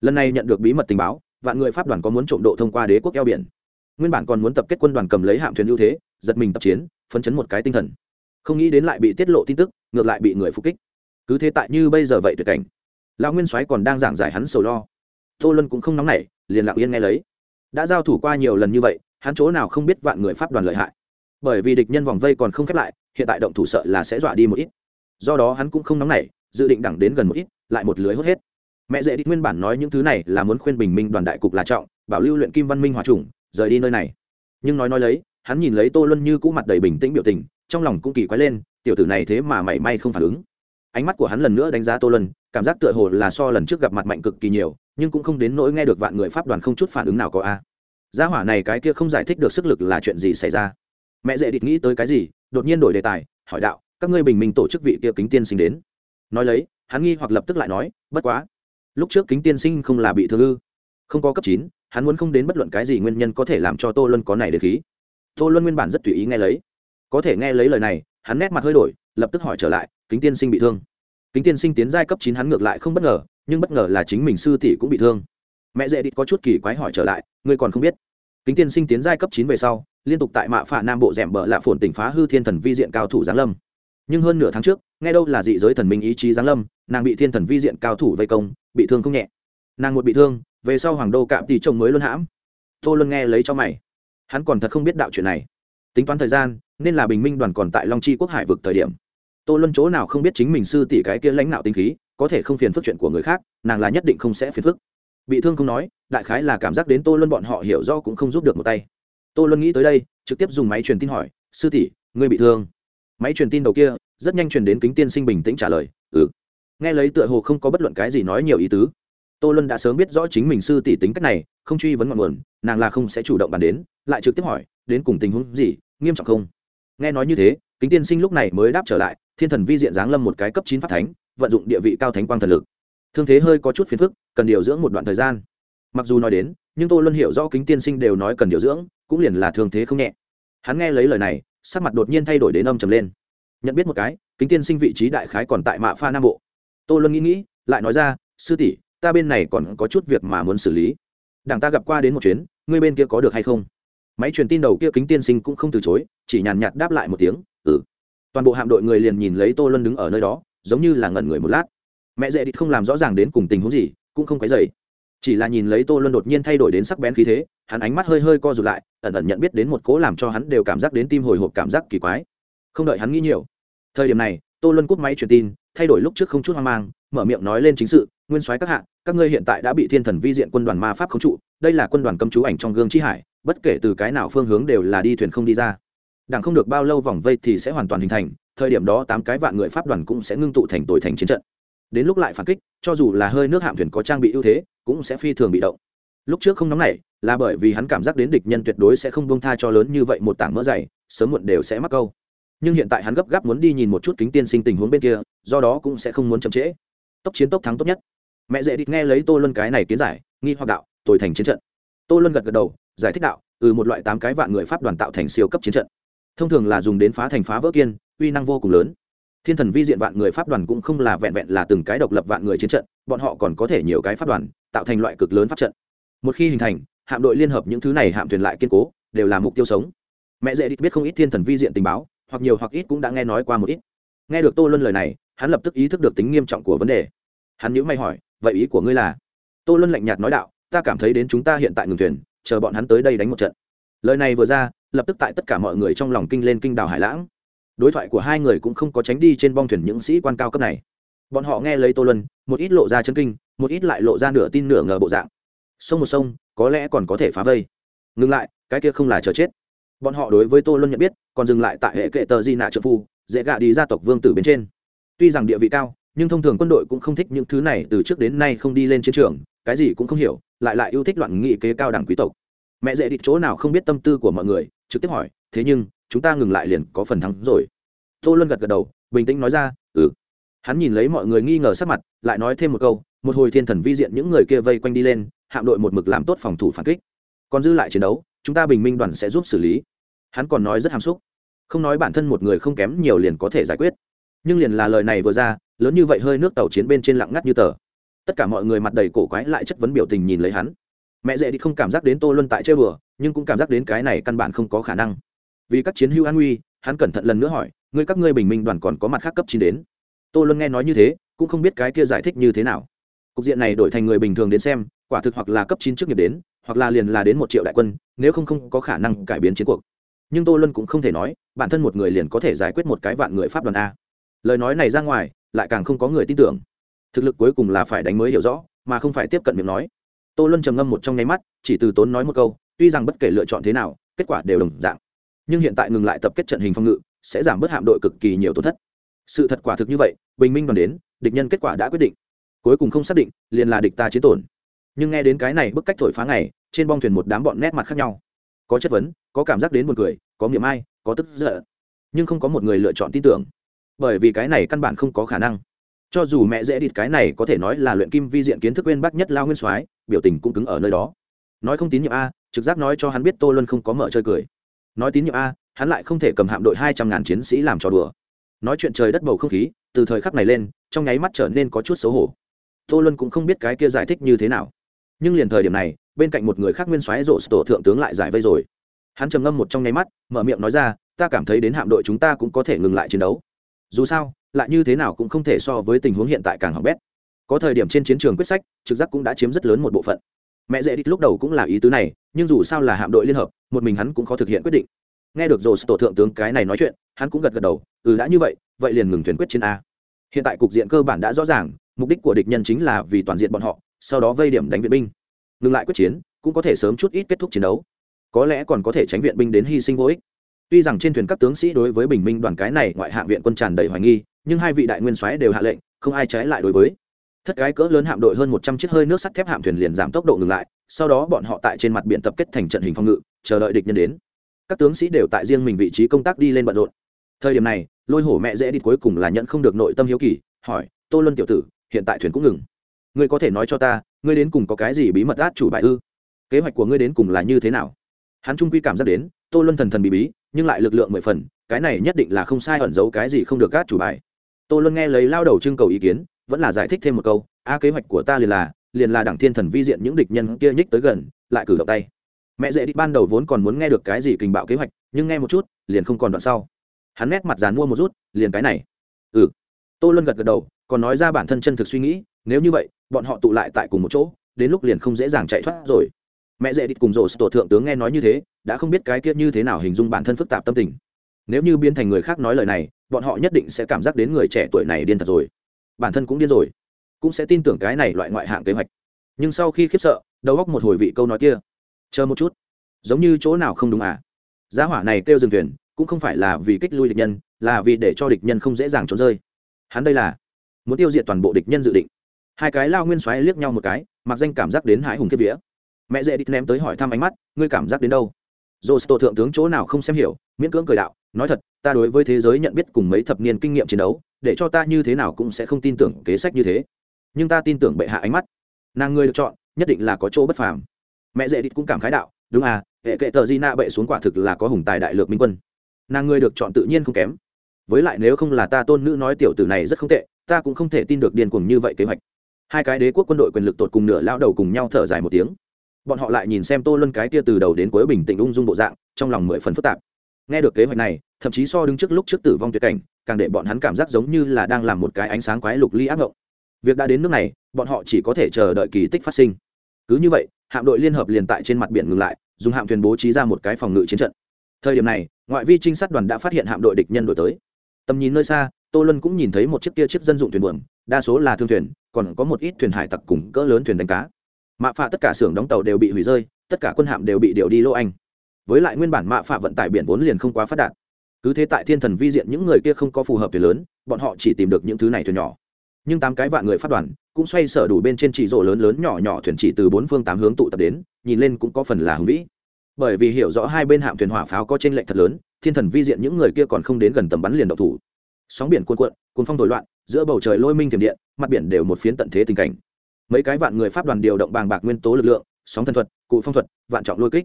Lần này nhận được bí mật tình báo, vạn người pháp đoàn có muốn trộm độ thông qua đế quốc eo biển. Nguyên bản còn muốn tập kết quân đoàn cầm lấy hạm thuyền ưu thế, giật mình tập chiến, phấn chấn một cái tinh thần. Không nghĩ đến lại bị tiết lộ tin tức, ngược lại bị người phục kích. Cứ thế tại như bây giờ vậy tuyệt cảnh. Lão nguyên soái còn đang giảng giải hắn sầu lo tô luân cũng không nóng nảy, liền lặng yên nghe lấy. Đã giao thủ qua nhiều lần như vậy, hắn chỗ nào không biết vạn người pháp đoàn lợi hại. Bởi vì địch nhân vòng vây còn không khép lại, hiện tại động thủ sợ là sẽ dọa đi một ít. Do đó hắn cũng không nóng nảy, dự định đẳng đến gần một ít, lại một lưới hốt hết. Mẹ dễ đi nguyên bản nói những thứ này là muốn khuyên bình minh đoàn đại cục là trọng, bảo lưu luyện kim văn minh hòa trùng rời đi nơi này. Nhưng nói nói lấy, hắn nhìn lấy tô luân như cũ mặt đầy bình tĩnh biểu tình, trong lòng cũng kỳ quái lên, tiểu tử này thế mà mảy may không phản ứng. Ánh mắt của hắn lần nữa đánh giá tô luân, cảm giác tựa hồ là so lần trước gặp mặt mạnh cực kỳ nhiều nhưng cũng không đến nỗi nghe được vạn người pháp đoàn không chút phản ứng nào có a. Gia hỏa này cái kia không giải thích được sức lực là chuyện gì xảy ra. Mẹ dễ địch nghĩ tới cái gì, đột nhiên đổi đề tài, hỏi đạo, các ngươi bình minh tổ chức vị kia kính tiên sinh đến. Nói lấy, hắn nghi hoặc lập tức lại nói, bất quá, lúc trước kính tiên sinh không là bị thương ư? Không có cấp chín, hắn muốn không đến bất luận cái gì nguyên nhân có thể làm cho tô luân có này được khí. Tô luân nguyên bản rất tùy ý nghe lấy. Có thể nghe lấy lời này, hắn nét mặt hơi đổi, lập tức hỏi trở lại, kính tiên sinh bị thương? Kính tiên sinh tiến giai cấp chín hắn ngược lại không bất ngờ, nhưng bất ngờ là chính mình sư tỷ cũng bị thương. Mẹ dễ đít có chút kỳ quái hỏi trở lại, ngươi còn không biết. Kính tiên sinh tiến giai cấp chín về sau, liên tục tại mạ phạ nam bộ rèm bờ lạ phồn tỉnh phá hư thiên thần vi diện cao thủ giáng lâm. Nhưng hơn nửa tháng trước, nghe đâu là dị giới thần minh ý chí giáng lâm, nàng bị thiên thần vi diện cao thủ vây công, bị thương không nhẹ. Nàng một bị thương, về sau hoàng đô cạm tỷ chồng mới luôn hãm. Tô luân nghe lấy cho mày. Hắn còn thật không biết đạo chuyện này. Tính toán thời gian, nên là bình minh đoàn còn tại long chi quốc hải vực thời điểm tô luân chỗ nào không biết chính mình sư tỷ cái kia lãnh đạo tinh khí, có thể không phiền phức chuyện của người khác, nàng là nhất định không sẽ phiền phức. Bị thương không nói, đại khái là cảm giác đến tô luân bọn họ hiểu do cũng không giúp được một tay. Tô luân nghĩ tới đây, trực tiếp dùng máy truyền tin hỏi, sư tỷ, ngươi bị thương? Máy truyền tin đầu kia, rất nhanh truyền đến kính tiên sinh bình tĩnh trả lời ừ. Nghe lấy tựa hồ không có bất luận cái gì nói nhiều ý tứ, tô luân đã sớm biết rõ chính mình sư tỷ tính cách này, không truy vấn ngọn nguồn, nàng là không sẽ chủ động bàn đến, lại trực tiếp hỏi, đến cùng tình huống gì, nghiêm trọng không? Nghe nói như thế, kính tiên sinh lúc này mới đáp trở lại thiên thần vi diện giáng lâm một cái cấp chín phát thánh, vận dụng địa vị cao thánh quang thần lực. Thương thế hơi có chút phiền phức, cần điều dưỡng một đoạn thời gian. Mặc dù nói đến, nhưng tôi luôn hiểu rõ kính tiên sinh đều nói cần điều dưỡng, cũng liền là thương thế không nhẹ. Hắn nghe lấy lời này, sắc mặt đột nhiên thay đổi đến âm trầm lên. Nhận biết một cái, kính tiên sinh vị trí đại khái còn tại mạ pha nam bộ. Tôi luôn nghĩ nghĩ, lại nói ra, sư tỷ, ta bên này còn có chút việc mà muốn xử lý. Đảng ta gặp qua đến một chuyến, ngươi bên kia có được hay không? Máy truyền tin đầu kia kính tiên sinh cũng không từ chối, chỉ nhàn nhạt đáp lại một tiếng ừ toàn bộ hạm đội người liền nhìn lấy tô luân đứng ở nơi đó, giống như là ngẩn người một lát. Mẹ dễ địch không làm rõ ràng đến cùng tình huống gì, cũng không quấy dày chỉ là nhìn lấy tô luân đột nhiên thay đổi đến sắc bén khí thế, hắn ánh mắt hơi hơi co rụt lại, ẩn ẩn nhận biết đến một cố làm cho hắn đều cảm giác đến tim hồi hộp cảm giác kỳ quái. Không đợi hắn nghĩ nhiều, thời điểm này, tô luân cúp máy truyền tin, thay đổi lúc trước không chút hoang mang, mở miệng nói lên chính sự, nguyên soái các hạ, các ngươi hiện tại đã bị thiên thần vi diện quân đoàn ma pháp khống trụ, đây là quân đoàn cấm chú ảnh trong gương chi hải, bất kể từ cái nào phương hướng đều là đi thuyền không đi ra đảng không được bao lâu vòng vây thì sẽ hoàn toàn hình thành, thời điểm đó tám cái vạn người pháp đoàn cũng sẽ ngưng tụ thành tồi thành chiến trận. Đến lúc lại phản kích, cho dù là hơi nước hạm thuyền có trang bị ưu thế, cũng sẽ phi thường bị động. Lúc trước không nóng nảy là bởi vì hắn cảm giác đến địch nhân tuyệt đối sẽ không bông tha cho lớn như vậy một tảng mỡ dày, sớm muộn đều sẽ mắc câu. Nhưng hiện tại hắn gấp gáp muốn đi nhìn một chút kính tiên sinh tình huống bên kia, do đó cũng sẽ không muốn chậm trễ. Tốc chiến tốc thắng tốt nhất. Mẹ dễ đi nghe lấy tô luân cái này kiến giải, nghi hoặc đạo, tồi thành chiến trận. Tô luân gật gật đầu, giải thích đạo ừ một loại tám cái vạn người pháp đoàn tạo thành siêu cấp chiến trận thông thường là dùng đến phá thành phá vỡ kiên, uy năng vô cùng lớn. Thiên thần vi diện vạn người pháp đoàn cũng không là vẹn vẹn là từng cái độc lập vạn người chiến trận, bọn họ còn có thể nhiều cái pháp đoàn, tạo thành loại cực lớn pháp trận. Một khi hình thành, hạm đội liên hợp những thứ này hạm thuyền lại kiên cố, đều là mục tiêu sống. Mẹ dễ biết không ít thiên thần vi diện tình báo, hoặc nhiều hoặc ít cũng đã nghe nói qua một ít. Nghe được tô luân lời này, hắn lập tức ý thức được tính nghiêm trọng của vấn đề. Hắn nhữ may hỏi, vậy ý của ngươi là? Tô luân lạnh nhạt nói đạo, ta cảm thấy đến chúng ta hiện tại ngừng thuyền, chờ bọn hắn tới đây đánh một trận lời này vừa ra, lập tức tại tất cả mọi người trong lòng kinh lên kinh đảo hải lãng. Đối thoại của hai người cũng không có tránh đi trên bong thuyền những sĩ quan cao cấp này. Bọn họ nghe lấy tô luân, một ít lộ ra chân kinh, một ít lại lộ ra nửa tin nửa ngờ bộ dạng. Sông một sông, có lẽ còn có thể phá vây. Ngừng lại, cái kia không là chờ chết. Bọn họ đối với tô luân nhận biết, còn dừng lại tại hệ kệ tờ di nạ trợ phu, dễ gạ đi gia tộc vương tử bên trên. Tuy rằng địa vị cao, nhưng thông thường quân đội cũng không thích những thứ này từ trước đến nay không đi lên chiến trường, cái gì cũng không hiểu, lại lại yêu thích loạn nghị kế cao đẳng quý tộc mẹ dễ đi chỗ nào không biết tâm tư của mọi người, trực tiếp hỏi, thế nhưng, chúng ta ngừng lại liền có phần thắng rồi. Tô luân gật gật đầu, bình tĩnh nói ra ừ. Hắn nhìn lấy mọi người nghi ngờ sắc mặt, lại nói thêm một câu, một hồi thiên thần vi diện những người kia vây quanh đi lên, hạm đội một mực làm tốt phòng thủ phản kích. Còn dư lại chiến đấu, chúng ta bình minh đoàn sẽ giúp xử lý. Hắn còn nói rất hàm xúc, không nói bản thân một người không kém nhiều liền có thể giải quyết. Nhưng liền là lời này vừa ra, lớn như vậy hơi nước tàu chiến bên trên lặng ngắt như tờ. Tất cả mọi người mặt đầy cổ quái lại chất vấn biểu tình nhìn lấy hắn mẹ dễ đi không cảm giác đến tô luân tại chơi bừa, nhưng cũng cảm giác đến cái này căn bản không có khả năng. Vì các chiến hữu an nguy, hắn cẩn thận lần nữa hỏi, ngươi các ngươi bình minh đoàn còn có mặt khác cấp chín đến? Tô luân nghe nói như thế, cũng không biết cái kia giải thích như thế nào. Cục diện này đổi thành người bình thường đến xem, quả thực hoặc là cấp chín trước nghiệp đến, hoặc là liền là đến một triệu đại quân, nếu không không có khả năng cải biến chiến cuộc. Nhưng tô luân cũng không thể nói, bản thân một người liền có thể giải quyết một cái vạn người pháp đoàn a. Lời nói này ra ngoài, lại càng không có người tin tưởng. Thực lực cuối cùng là phải đánh mới hiểu rõ, mà không phải tiếp cận miệng nói tô luân trầm ngâm một trong nháy mắt, chỉ từ tốn nói một câu, tuy rằng bất kể lựa chọn thế nào, kết quả đều đồng dạng. Nhưng hiện tại ngừng lại tập kết trận hình phòng ngự, sẽ giảm bớt hạm đội cực kỳ nhiều tổn thất. Sự thật quả thực như vậy, bình minh đoàn đến, địch nhân kết quả đã quyết định. Cuối cùng không xác định, liền là địch ta chiến tổn. Nhưng nghe đến cái này bức cách thổi phá ngày, trên bong thuyền một đám bọn nét mặt khác nhau. Có chất vấn, có cảm giác đến buồn cười, có miệng ai, có tức giận. Nhưng không có một người lựa chọn tin tưởng. Bởi vì cái này căn bản không có khả năng. Cho dù mẹ dễ địt cái này có thể nói là luyện kim vi diện kiến thức quên bác nhất lao nguyên soái biểu tình cũng cứng ở nơi đó. Nói không tín nhiệm a, trực giác nói cho hắn biết tô luân không có mở chơi cười. Nói tín nhiệm a, hắn lại không thể cầm hạm đội hai trăm ngàn chiến sĩ làm trò đùa. Nói chuyện trời đất bầu không khí, từ thời khắc này lên, trong nháy mắt trở nên có chút xấu hổ. Tô luân cũng không biết cái kia giải thích như thế nào. Nhưng liền thời điểm này, bên cạnh một người khác nguyên soái rộ tổ thượng tướng lại giải vây rồi. Hắn trầm ngâm một trong nháy mắt, mở miệng nói ra, ta cảm thấy đến hạm đội chúng ta cũng có thể ngừng lại chiến đấu. Dù sao, lại như thế nào cũng không thể so với tình huống hiện tại càng hỏng bét có thời điểm trên chiến trường quyết sách, trực giác cũng đã chiếm rất lớn một bộ phận. Mẹ dễ đi lúc đầu cũng là ý tứ này, nhưng dù sao là hạm đội liên hợp, một mình hắn cũng khó thực hiện quyết định. Nghe được rồi tổ thượng tướng cái này nói chuyện, hắn cũng gật gật đầu ừ đã như vậy vậy liền ngừng thuyền quyết chiến a. Hiện tại cục diện cơ bản đã rõ ràng, mục đích của địch nhân chính là vì toàn diện bọn họ, sau đó vây điểm đánh viện binh. Ngừng lại quyết chiến, cũng có thể sớm chút ít kết thúc chiến đấu. Có lẽ còn có thể tránh viện binh đến hy sinh vô ích. Tuy rằng trên thuyền các tướng sĩ đối với bình minh đoàn cái này ngoại hạng viện quân tràn đầy hoài nghi, nhưng hai vị đại nguyên soái đều hạ lệnh, không ai trái lại đối với thất cái cỡ lớn hạm đội hơn một trăm chiếc hơi nước sắt thép hạm thuyền liền giảm tốc độ ngừng lại, sau đó bọn họ tại trên mặt biển tập kết thành trận hình phòng ngự, chờ đợi địch nhân đến. Các tướng sĩ đều tại riêng mình vị trí công tác đi lên bận rộn. Thời điểm này, lôi hổ mẹ dễ đi cuối cùng là nhận không được nội tâm hiếu kỳ, hỏi, tô luân tiểu tử, hiện tại thuyền cũng ngừng. Ngươi có thể nói cho ta, ngươi đến cùng có cái gì bí mật át chủ bài ư? Kế hoạch của ngươi đến cùng là như thế nào? Hắn trung quy cảm giác đến, tô luân thần thần bí bí, nhưng lại lực lượng mười phần, cái này nhất định là không sai ẩn giấu cái gì không được át chủ bài. Tô luân nghe lấy lao đầu trưng cầu ý kiến vẫn là giải thích thêm một câu, a, kế hoạch của ta liền là liền là đảng thiên thần vi diện những địch nhân kia nhích tới gần, lại cử động tay. Mẹ dễ đi ban đầu vốn còn muốn nghe được cái gì kình bạo kế hoạch, nhưng nghe một chút, liền không còn đoạn sau. Hắn nét mặt dàn mua một rút, liền cái này. Ừ. Tô luân gật gật đầu, còn nói ra bản thân chân thực suy nghĩ, nếu như vậy, bọn họ tụ lại tại cùng một chỗ, đến lúc liền không dễ dàng chạy thoát rồi. Mẹ dễ đi cùng rổ tổ thượng tướng nghe nói như thế, đã không biết cái kia như thế nào hình dung bản thân phức tạp tâm tình. Nếu như biến thành người khác nói lời này, bọn họ nhất định sẽ cảm giác đến người trẻ tuổi này điên thật rồi bản thân cũng điên rồi, cũng sẽ tin tưởng cái này loại ngoại hạng kế hoạch. Nhưng sau khi khiếp sợ, đầu góc một hồi vị câu nói kia. Chờ một chút. Giống như chỗ nào không đúng à? Giá hỏa này kêu dừng thuyền, cũng không phải là vì kích lui địch nhân, là vì để cho địch nhân không dễ dàng trốn rơi. Hắn đây là muốn tiêu diệt toàn bộ địch nhân dự định. Hai cái lao nguyên xoáy liếc nhau một cái, mặc danh cảm giác đến hãi hùng kiếp vía. Mẹ dễ đi ném tới hỏi thăm ánh mắt, ngươi cảm giác đến đâu? Dô tô thượng tướng chỗ nào không xem hiểu, miễn cưỡng cười đạo, nói thật, ta đối với thế giới nhận biết cùng mấy thập niên kinh nghiệm chiến đấu để cho ta như thế nào cũng sẽ không tin tưởng kế sách như thế. Nhưng ta tin tưởng bệ hạ ánh mắt. Nàng người được chọn, nhất định là có chỗ bất phàm. Mẹ dễ đít cũng cảm khái đạo, đúng à hệ kệ tờ di na bệ xuống quả thực là có hùng tài đại lược minh quân. Nàng người được chọn tự nhiên không kém. Với lại nếu không là ta tôn nữ nói tiểu tử này rất không tệ, ta cũng không thể tin được điên cuồng như vậy kế hoạch. Hai cái đế quốc quân đội quyền lực tột cùng nửa lao đầu cùng nhau thở dài một tiếng. Bọn họ lại nhìn xem tô luân cái kia từ đầu đến cuối bình tĩnh ung dung bộ dạng, trong lòng mười phần phức tạp. Nghe được kế hoạch này, thậm chí so đứng trước lúc trước tử vong tuyệt cảnh càng để bọn hắn cảm giác giống như là đang làm một cái ánh sáng quái lục ly ác ngộng. Việc đã đến nước này, bọn họ chỉ có thể chờ đợi kỳ tích phát sinh. Cứ như vậy, hạm đội liên hợp liền tại trên mặt biển ngừng lại, dùng hạm thuyền bố trí ra một cái phòng ngự chiến trận. Thời điểm này, ngoại vi trinh sát đoàn đã phát hiện hạm đội địch nhân đổi tới. Tầm nhìn nơi xa, tô lân cũng nhìn thấy một chiếc kia chiếc dân dụng thuyền buồm, đa số là thương thuyền, còn có một ít thuyền hải tặc cùng cỡ lớn thuyền đánh cá. Mạ phạ tất cả xưởng đóng tàu đều bị hủy rơi, tất cả quân hạm đều bị điều đi lô anh. Với lại nguyên bản mạ phạ vận tải biển vốn liền không quá phát đạt cứ thế tại thiên thần vi diện những người kia không có phù hợp thuyền lớn, bọn họ chỉ tìm được những thứ này thuyền nhỏ. Nhưng tám cái vạn người phát đoàn, cũng xoay sở đủ bên trên chỉ rộ lớn lớn nhỏ nhỏ thuyền chỉ từ bốn phương tám hướng tụ tập đến, nhìn lên cũng có phần là hùng vĩ. Bởi vì hiểu rõ hai bên hạm thuyền hỏa pháo có trên lệch thật lớn, thiên thần vi diện những người kia còn không đến gần tầm bắn liền độc thủ. Sóng biển cuồn cuộn cuốn phong thổi loạn, giữa bầu trời lôi minh thiểm điện, mặt biển đều một phiến tận thế tình cảnh. Mấy cái vạn người pháp đoàn điều động bàng bạc nguyên tố lực lượng, sóng thần thuật, cụ phong thuật, vạn trọng lôi kích.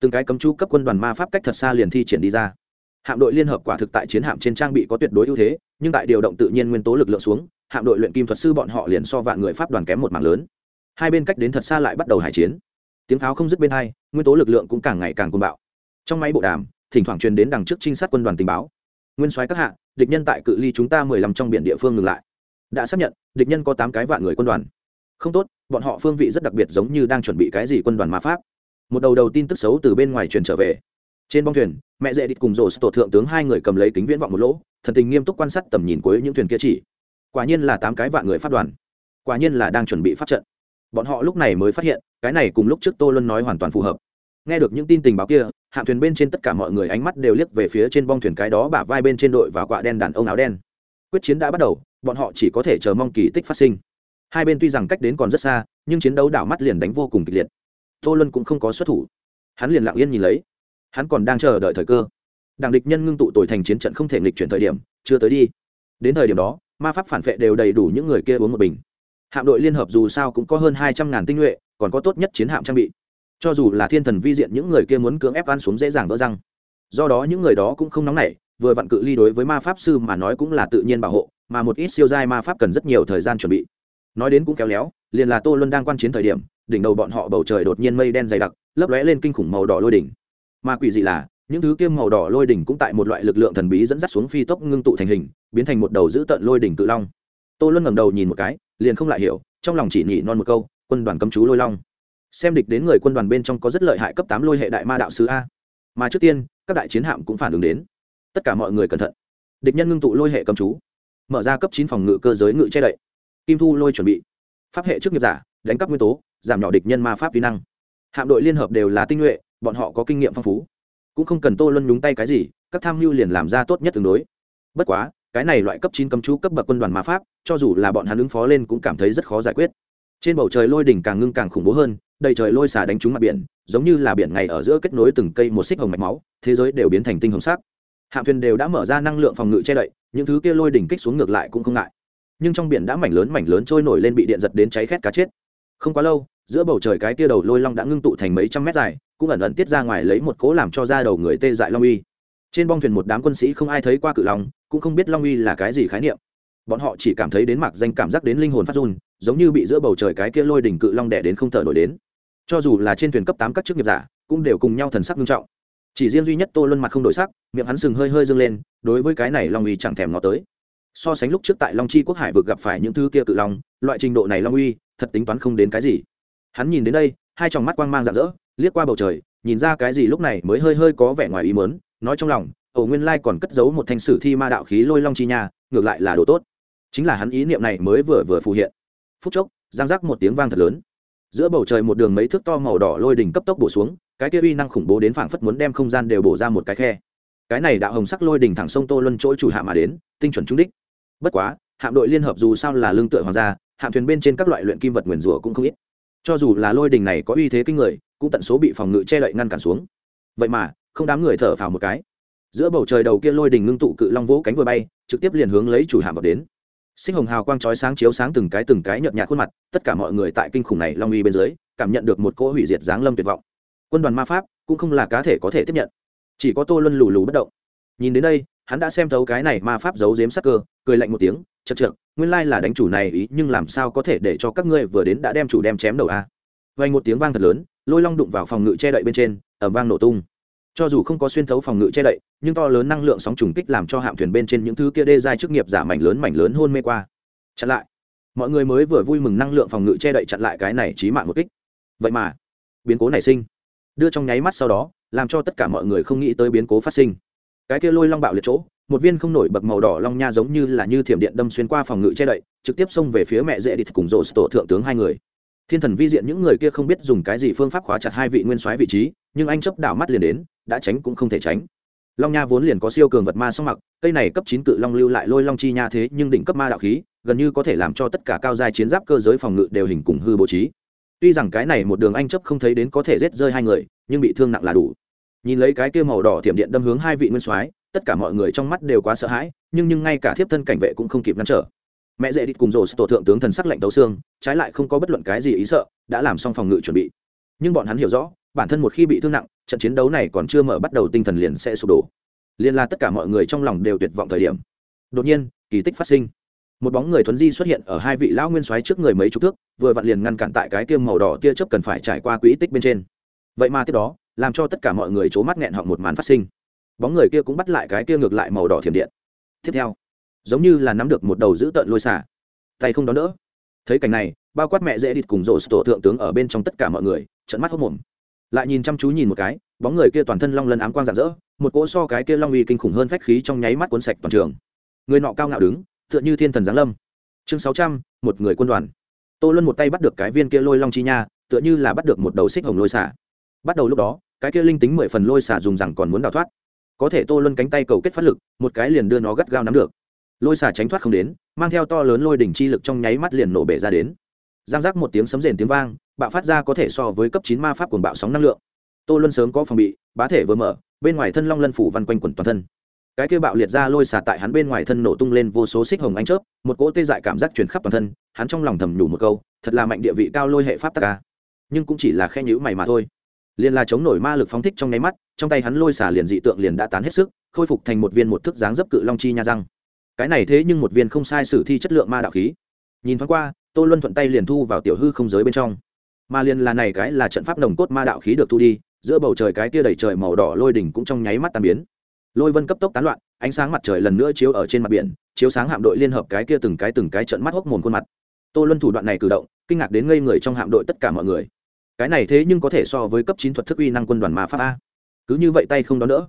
Từng cái cấm chú cấp quân đoàn ma pháp cách thật xa liền thi triển đi ra hạm đội liên hợp quả thực tại chiến hạm trên trang bị có tuyệt đối ưu thế, nhưng tại điều động tự nhiên nguyên tố lực lượng xuống, hạm đội luyện kim thuật sư bọn họ liền so vạn người pháp đoàn kém một mạng lớn. Hai bên cách đến thật xa lại bắt đầu hải chiến. Tiếng pháo không dứt bên hai, nguyên tố lực lượng cũng càng ngày càng côn bạo. Trong máy bộ đàm, thỉnh thoảng truyền đến đằng trước trinh sát quân đoàn tình báo. Nguyên soái các hạ, địch nhân tại cự ly chúng ta mười lăm trong biển địa phương ngừng lại. Đã xác nhận, địch nhân có tám cái vạn người quân đoàn. Không tốt, bọn họ phương vị rất đặc biệt giống như đang chuẩn bị cái gì quân đoàn ma pháp. Một đầu đầu tin tức xấu từ bên ngoài truyền trở về trên bong thuyền, mẹ dễ địch cùng rổ tổ thượng tướng hai người cầm lấy kính viễn vọng một lỗ, thần tình nghiêm túc quan sát tầm nhìn cuối những thuyền kia chỉ. Quả nhiên là tám cái vạn người phát đoàn. Quả nhiên là đang chuẩn bị phát trận. Bọn họ lúc này mới phát hiện, cái này cùng lúc trước tô luân nói hoàn toàn phù hợp. Nghe được những tin tình báo kia, hạm thuyền bên trên tất cả mọi người ánh mắt đều liếc về phía trên bong thuyền cái đó bả vai bên trên đội và quạ đen đàn ông áo đen. Quyết chiến đã bắt đầu, bọn họ chỉ có thể chờ mong kỳ tích phát sinh. Hai bên tuy rằng cách đến còn rất xa, nhưng chiến đấu đảo mắt liền đánh vô cùng kịch liệt. Tô luân cũng không có xuất thủ. Hắn liền lặng yên nhìn lấy hắn còn đang chờ đợi thời cơ. Đảng địch nhân ngưng tụ tuổi thành chiến trận không thể nghịch chuyển thời điểm, chưa tới đi. Đến thời điểm đó, ma pháp phản vệ đều đầy đủ những người kia uống một bình. Hạm đội liên hợp dù sao cũng có hơn hai trăm ngàn tinh nhuệ, còn có tốt nhất chiến hạm trang bị. Cho dù là thiên thần vi diện những người kia muốn cưỡng ép ăn xuống dễ dàng vỡ răng. Do đó những người đó cũng không nóng nảy, vừa vặn cự ly đối với ma pháp sư mà nói cũng là tự nhiên bảo hộ, mà một ít siêu giai ma pháp cần rất nhiều thời gian chuẩn bị. Nói đến cũng kéo léo, liền là tô luân đang quan chiến thời điểm, đỉnh đầu bọn họ bầu trời đột nhiên mây đen dày đặc, lấp lóe lên kinh khủng màu đỏ lôi đỉnh mà quỷ dị là, những thứ kiêm màu đỏ lôi đỉnh cũng tại một loại lực lượng thần bí dẫn dắt xuống phi tốc ngưng tụ thành hình, biến thành một đầu giữ tận lôi đỉnh cự long. Tô luân ngẩng đầu nhìn một cái, liền không lại hiểu, trong lòng chỉ nhị non một câu, quân đoàn cấm chú lôi long. Xem địch đến người quân đoàn bên trong có rất lợi hại cấp tám lôi hệ đại ma đạo sứ a. Mà trước tiên, các đại chiến hạm cũng phản ứng đến. Tất cả mọi người cẩn thận. Địch nhân ngưng tụ lôi hệ cấm chú, mở ra cấp chín phòng ngự cơ giới ngự che đậy. Kim thu lôi chuẩn bị. Pháp hệ trước nghiệp giả, đánh cắp nguyên tố, giảm nhỏ địch nhân ma pháp vi năng. Hạm đội liên hợp đều là tinh nhuệ bọn họ có kinh nghiệm phong phú. Cũng không cần tô luân nhúng tay cái gì, các tham mưu liền làm ra tốt nhất tương đối. Bất quá, cái này loại cấp chín cấm chú, cấp bậc quân đoàn ma pháp, cho dù là bọn hắn ứng phó lên cũng cảm thấy rất khó giải quyết. Trên bầu trời lôi đỉnh càng ngưng càng khủng bố hơn, đầy trời lôi xà đánh trúng mặt biển, giống như là biển ngày ở giữa kết nối từng cây một xích hồng mạch máu, thế giới đều biến thành tinh hồng sắc. Hạm thuyền đều đã mở ra năng lượng phòng ngự che đậy, những thứ kia lôi đỉnh kích xuống ngược lại cũng không ngại. Nhưng trong biển đã mảnh lớn mảnh lớn trôi nổi lên bị điện giật đến cháy khét cá chết. Không quá lâu, giữa bầu trời cái kia đầu lôi long đã ngưng tụ thành mấy trăm mét dài cũng ẩn ẩn tiết ra ngoài lấy một cố làm cho ra đầu người tê dại long uy. Trên bong thuyền một đám quân sĩ không ai thấy qua cự long, cũng không biết long uy là cái gì khái niệm. Bọn họ chỉ cảm thấy đến mặc danh cảm giác đến linh hồn phát run, giống như bị giữa bầu trời cái kia lôi đỉnh cự long đẻ đến không thở nổi đến. Cho dù là trên thuyền cấp tám các chức nghiệp giả, cũng đều cùng nhau thần sắc nghiêm trọng. Chỉ riêng duy nhất tô luân mặt không đổi sắc, miệng hắn sừng hơi hơi dâng lên, đối với cái này long uy chẳng thèm nó tới. So sánh lúc trước tại long chi quốc hải vực gặp phải những thứ kia cự long, loại trình độ này long uy, thật tính toán không đến cái gì. Hắn nhìn đến đây, hai tròng mắt quang mang rạng rỡ liếc qua bầu trời, nhìn ra cái gì lúc này mới hơi hơi có vẻ ngoài ý mớn nói trong lòng ổ nguyên lai còn cất giấu một thanh sử thi ma đạo khí lôi long chi nha, ngược lại là đồ tốt. Chính là hắn ý niệm này mới vừa vừa phù hiện. Phút chốc, giang rắc một tiếng vang thật lớn. Giữa bầu trời một đường mấy thước to màu đỏ lôi đỉnh cấp tốc bổ xuống, cái kia uy năng khủng bố đến phảng phất muốn đem không gian đều bổ ra một cái khe. Cái này đạo hồng sắc lôi đỉnh thẳng sông tô luân chỗ chủ hạ mà đến, tinh chuẩn trúng đích. Bất quá, hạm đội liên hợp dù sao là lương tựa hoàng gia, hạm thuyền bên trên các loại luyện kim vật nguyền rủa cũng không ít. Cho dù là lôi đỉnh này có uy thế kinh người cũng tận số bị phòng ngự che đậy ngăn cản xuống. Vậy mà, không đám người thở phào một cái. Giữa bầu trời đầu kia lôi đình ngưng tụ cự long vỗ cánh vừa bay, trực tiếp liền hướng lấy chủ hạm vào đến. Sinh hồng hào quang chói sáng chiếu sáng từng cái từng cái nhợt nhạt khuôn mặt, tất cả mọi người tại kinh khủng này long uy bên dưới, cảm nhận được một cỗ hủy diệt giáng lâm tuyệt vọng. Quân đoàn ma pháp cũng không là cá thể có thể tiếp nhận, chỉ có tô luân lù lù bất động. Nhìn đến đây, hắn đã xem thấu cái này ma pháp giấu giếm sắc cơ, cười lạnh một tiếng chật chật nguyên lai là đánh chủ này ý, nhưng làm sao có thể để cho các ngươi vừa đến đã đem chủ đem chém đầu a? Vay một tiếng vang thật lớn lôi long đụng vào phòng ngự che đậy bên trên ẩm vang nổ tung. Cho dù không có xuyên thấu phòng ngự che đậy, nhưng to lớn năng lượng sóng trùng kích làm cho hạm thuyền bên trên những thứ kia đê giai chức nghiệp giả mảnh lớn mảnh lớn hôn mê qua. Chặn lại. Mọi người mới vừa vui mừng năng lượng phòng ngự che đậy chặn lại cái này trí mạng một kích. Vậy mà, biến cố nảy sinh. Đưa trong nháy mắt sau đó, làm cho tất cả mọi người không nghĩ tới biến cố phát sinh. Cái kia lôi long bạo liệt chỗ, một viên không nổi bậc màu đỏ long nha giống như là như thiểm điện đâm xuyên qua phòng ngự che đậy, trực tiếp xông về phía mẹ dễ địch cùng rổ tổ thượng tướng hai người thiên thần vi diện những người kia không biết dùng cái gì phương pháp khóa chặt hai vị nguyên soái vị trí, nhưng anh chấp đảo mắt liền đến, đã tránh cũng không thể tránh. Long nha vốn liền có siêu cường vật ma song mặc, cây này cấp chín cự long lưu lại lôi long chi nha thế nhưng đỉnh cấp ma đạo khí, gần như có thể làm cho tất cả cao giai chiến giáp cơ giới phòng ngự đều hình cùng hư bố trí. Tuy rằng cái này một đường anh chấp không thấy đến có thể rết rơi hai người, nhưng bị thương nặng là đủ. Nhìn lấy cái kia màu đỏ thiểm điện đâm hướng hai vị nguyên soái, tất cả mọi người trong mắt đều quá sợ hãi, nhưng nhưng ngay cả thiếp thân cảnh vệ cũng không kịp ngăn trở mẹ dễ đi cùng rổ tổ thượng tướng thần sắc lạnh tấu xương, trái lại không có bất luận cái gì ý sợ, đã làm xong phòng ngự chuẩn bị. Nhưng bọn hắn hiểu rõ, bản thân một khi bị thương nặng, trận chiến đấu này còn chưa mở bắt đầu tinh thần liền sẽ sụp đổ. Liền là tất cả mọi người trong lòng đều tuyệt vọng thời điểm. Đột nhiên, kỳ tích phát sinh. Một bóng người thuấn di xuất hiện ở hai vị lão nguyên soái trước người mấy chục thước, vừa vặn liền ngăn cản tại cái tiêm màu đỏ tia chớp cần phải trải qua quỹ tích bên trên. Vậy mà tiếp đó, làm cho tất cả mọi người c mắt nghẹn họng một màn phát sinh. Bóng người kia cũng bắt lại cái kia ngược lại màu đỏ thiểm điện. Tiếp theo giống như là nắm được một đầu giữ tợn lôi xả. Tay không đón đỡ. Thấy cảnh này, bao quát mẹ dễ địt cùng rổ tổ thượng tướng ở bên trong tất cả mọi người trận mắt hốc mồm lại nhìn chăm chú nhìn một cái, bóng người kia toàn thân long lân ám quang rạng rỡ, một cỗ so cái kia long uy kinh khủng hơn phách khí trong nháy mắt cuốn sạch toàn trường. Người nọ cao ngạo đứng, tựa như thiên thần giáng lâm. Chương sáu trăm, một người quân đoàn. Tô luân một tay bắt được cái viên kia lôi long chi nha, tựa như là bắt được một đầu xích hồng lôi xả. Bắt đầu lúc đó, cái kia linh tính mười phần lôi xả dùng rằng còn muốn đào thoát. Có thể tô luân cánh tay cầu kết phát lực, một cái liền đưa nó gắt gao nắm được lôi xả tránh thoát không đến, mang theo to lớn lôi đỉnh chi lực trong nháy mắt liền nổ bể ra đến. Giang giác một tiếng sấm rền tiếng vang, bạo phát ra có thể so với cấp chín ma pháp cuồng bạo sóng năng lượng. Tô luân sớm có phòng bị, bá thể vừa mở, bên ngoài thân long lân phủ văn quanh quẩn toàn thân. Cái kia bạo liệt ra lôi xả tại hắn bên ngoài thân nổ tung lên vô số xích hồng ánh chớp, một cỗ tê dại cảm giác truyền khắp toàn thân, hắn trong lòng thầm nhủ một câu, thật là mạnh địa vị cao lôi hệ pháp tắc ca nhưng cũng chỉ là khe nhữ mày mà thôi. Liền là chống nổi ma lực phóng thích trong nháy mắt, trong tay hắn lôi xả liền dị tượng liền đã tán hết sức, khôi phục thành một viên một thức dáng dấp cự long chi nha răng cái này thế nhưng một viên không sai sử thi chất lượng ma đạo khí. Nhìn thoáng qua, tô luân thuận tay liền thu vào tiểu hư không giới bên trong. Ma liên là này cái là trận pháp nồng cốt ma đạo khí được thu đi, giữa bầu trời cái tia đầy trời màu đỏ lôi đỉnh cũng trong nháy mắt tan biến. Lôi vân cấp tốc tán loạn, ánh sáng mặt trời lần nữa chiếu ở trên mặt biển, chiếu sáng hạm đội liên hợp cái kia từng cái từng cái trận mắt hốc mồm khuôn mặt. Tô luân thủ đoạn này cử động, kinh ngạc đến ngây người trong hạm đội tất cả mọi người. Cái này thế nhưng có thể so với cấp chín thuật thức uy năng quân đoàn ma pháp a. Cứ như vậy tay không đón đỡ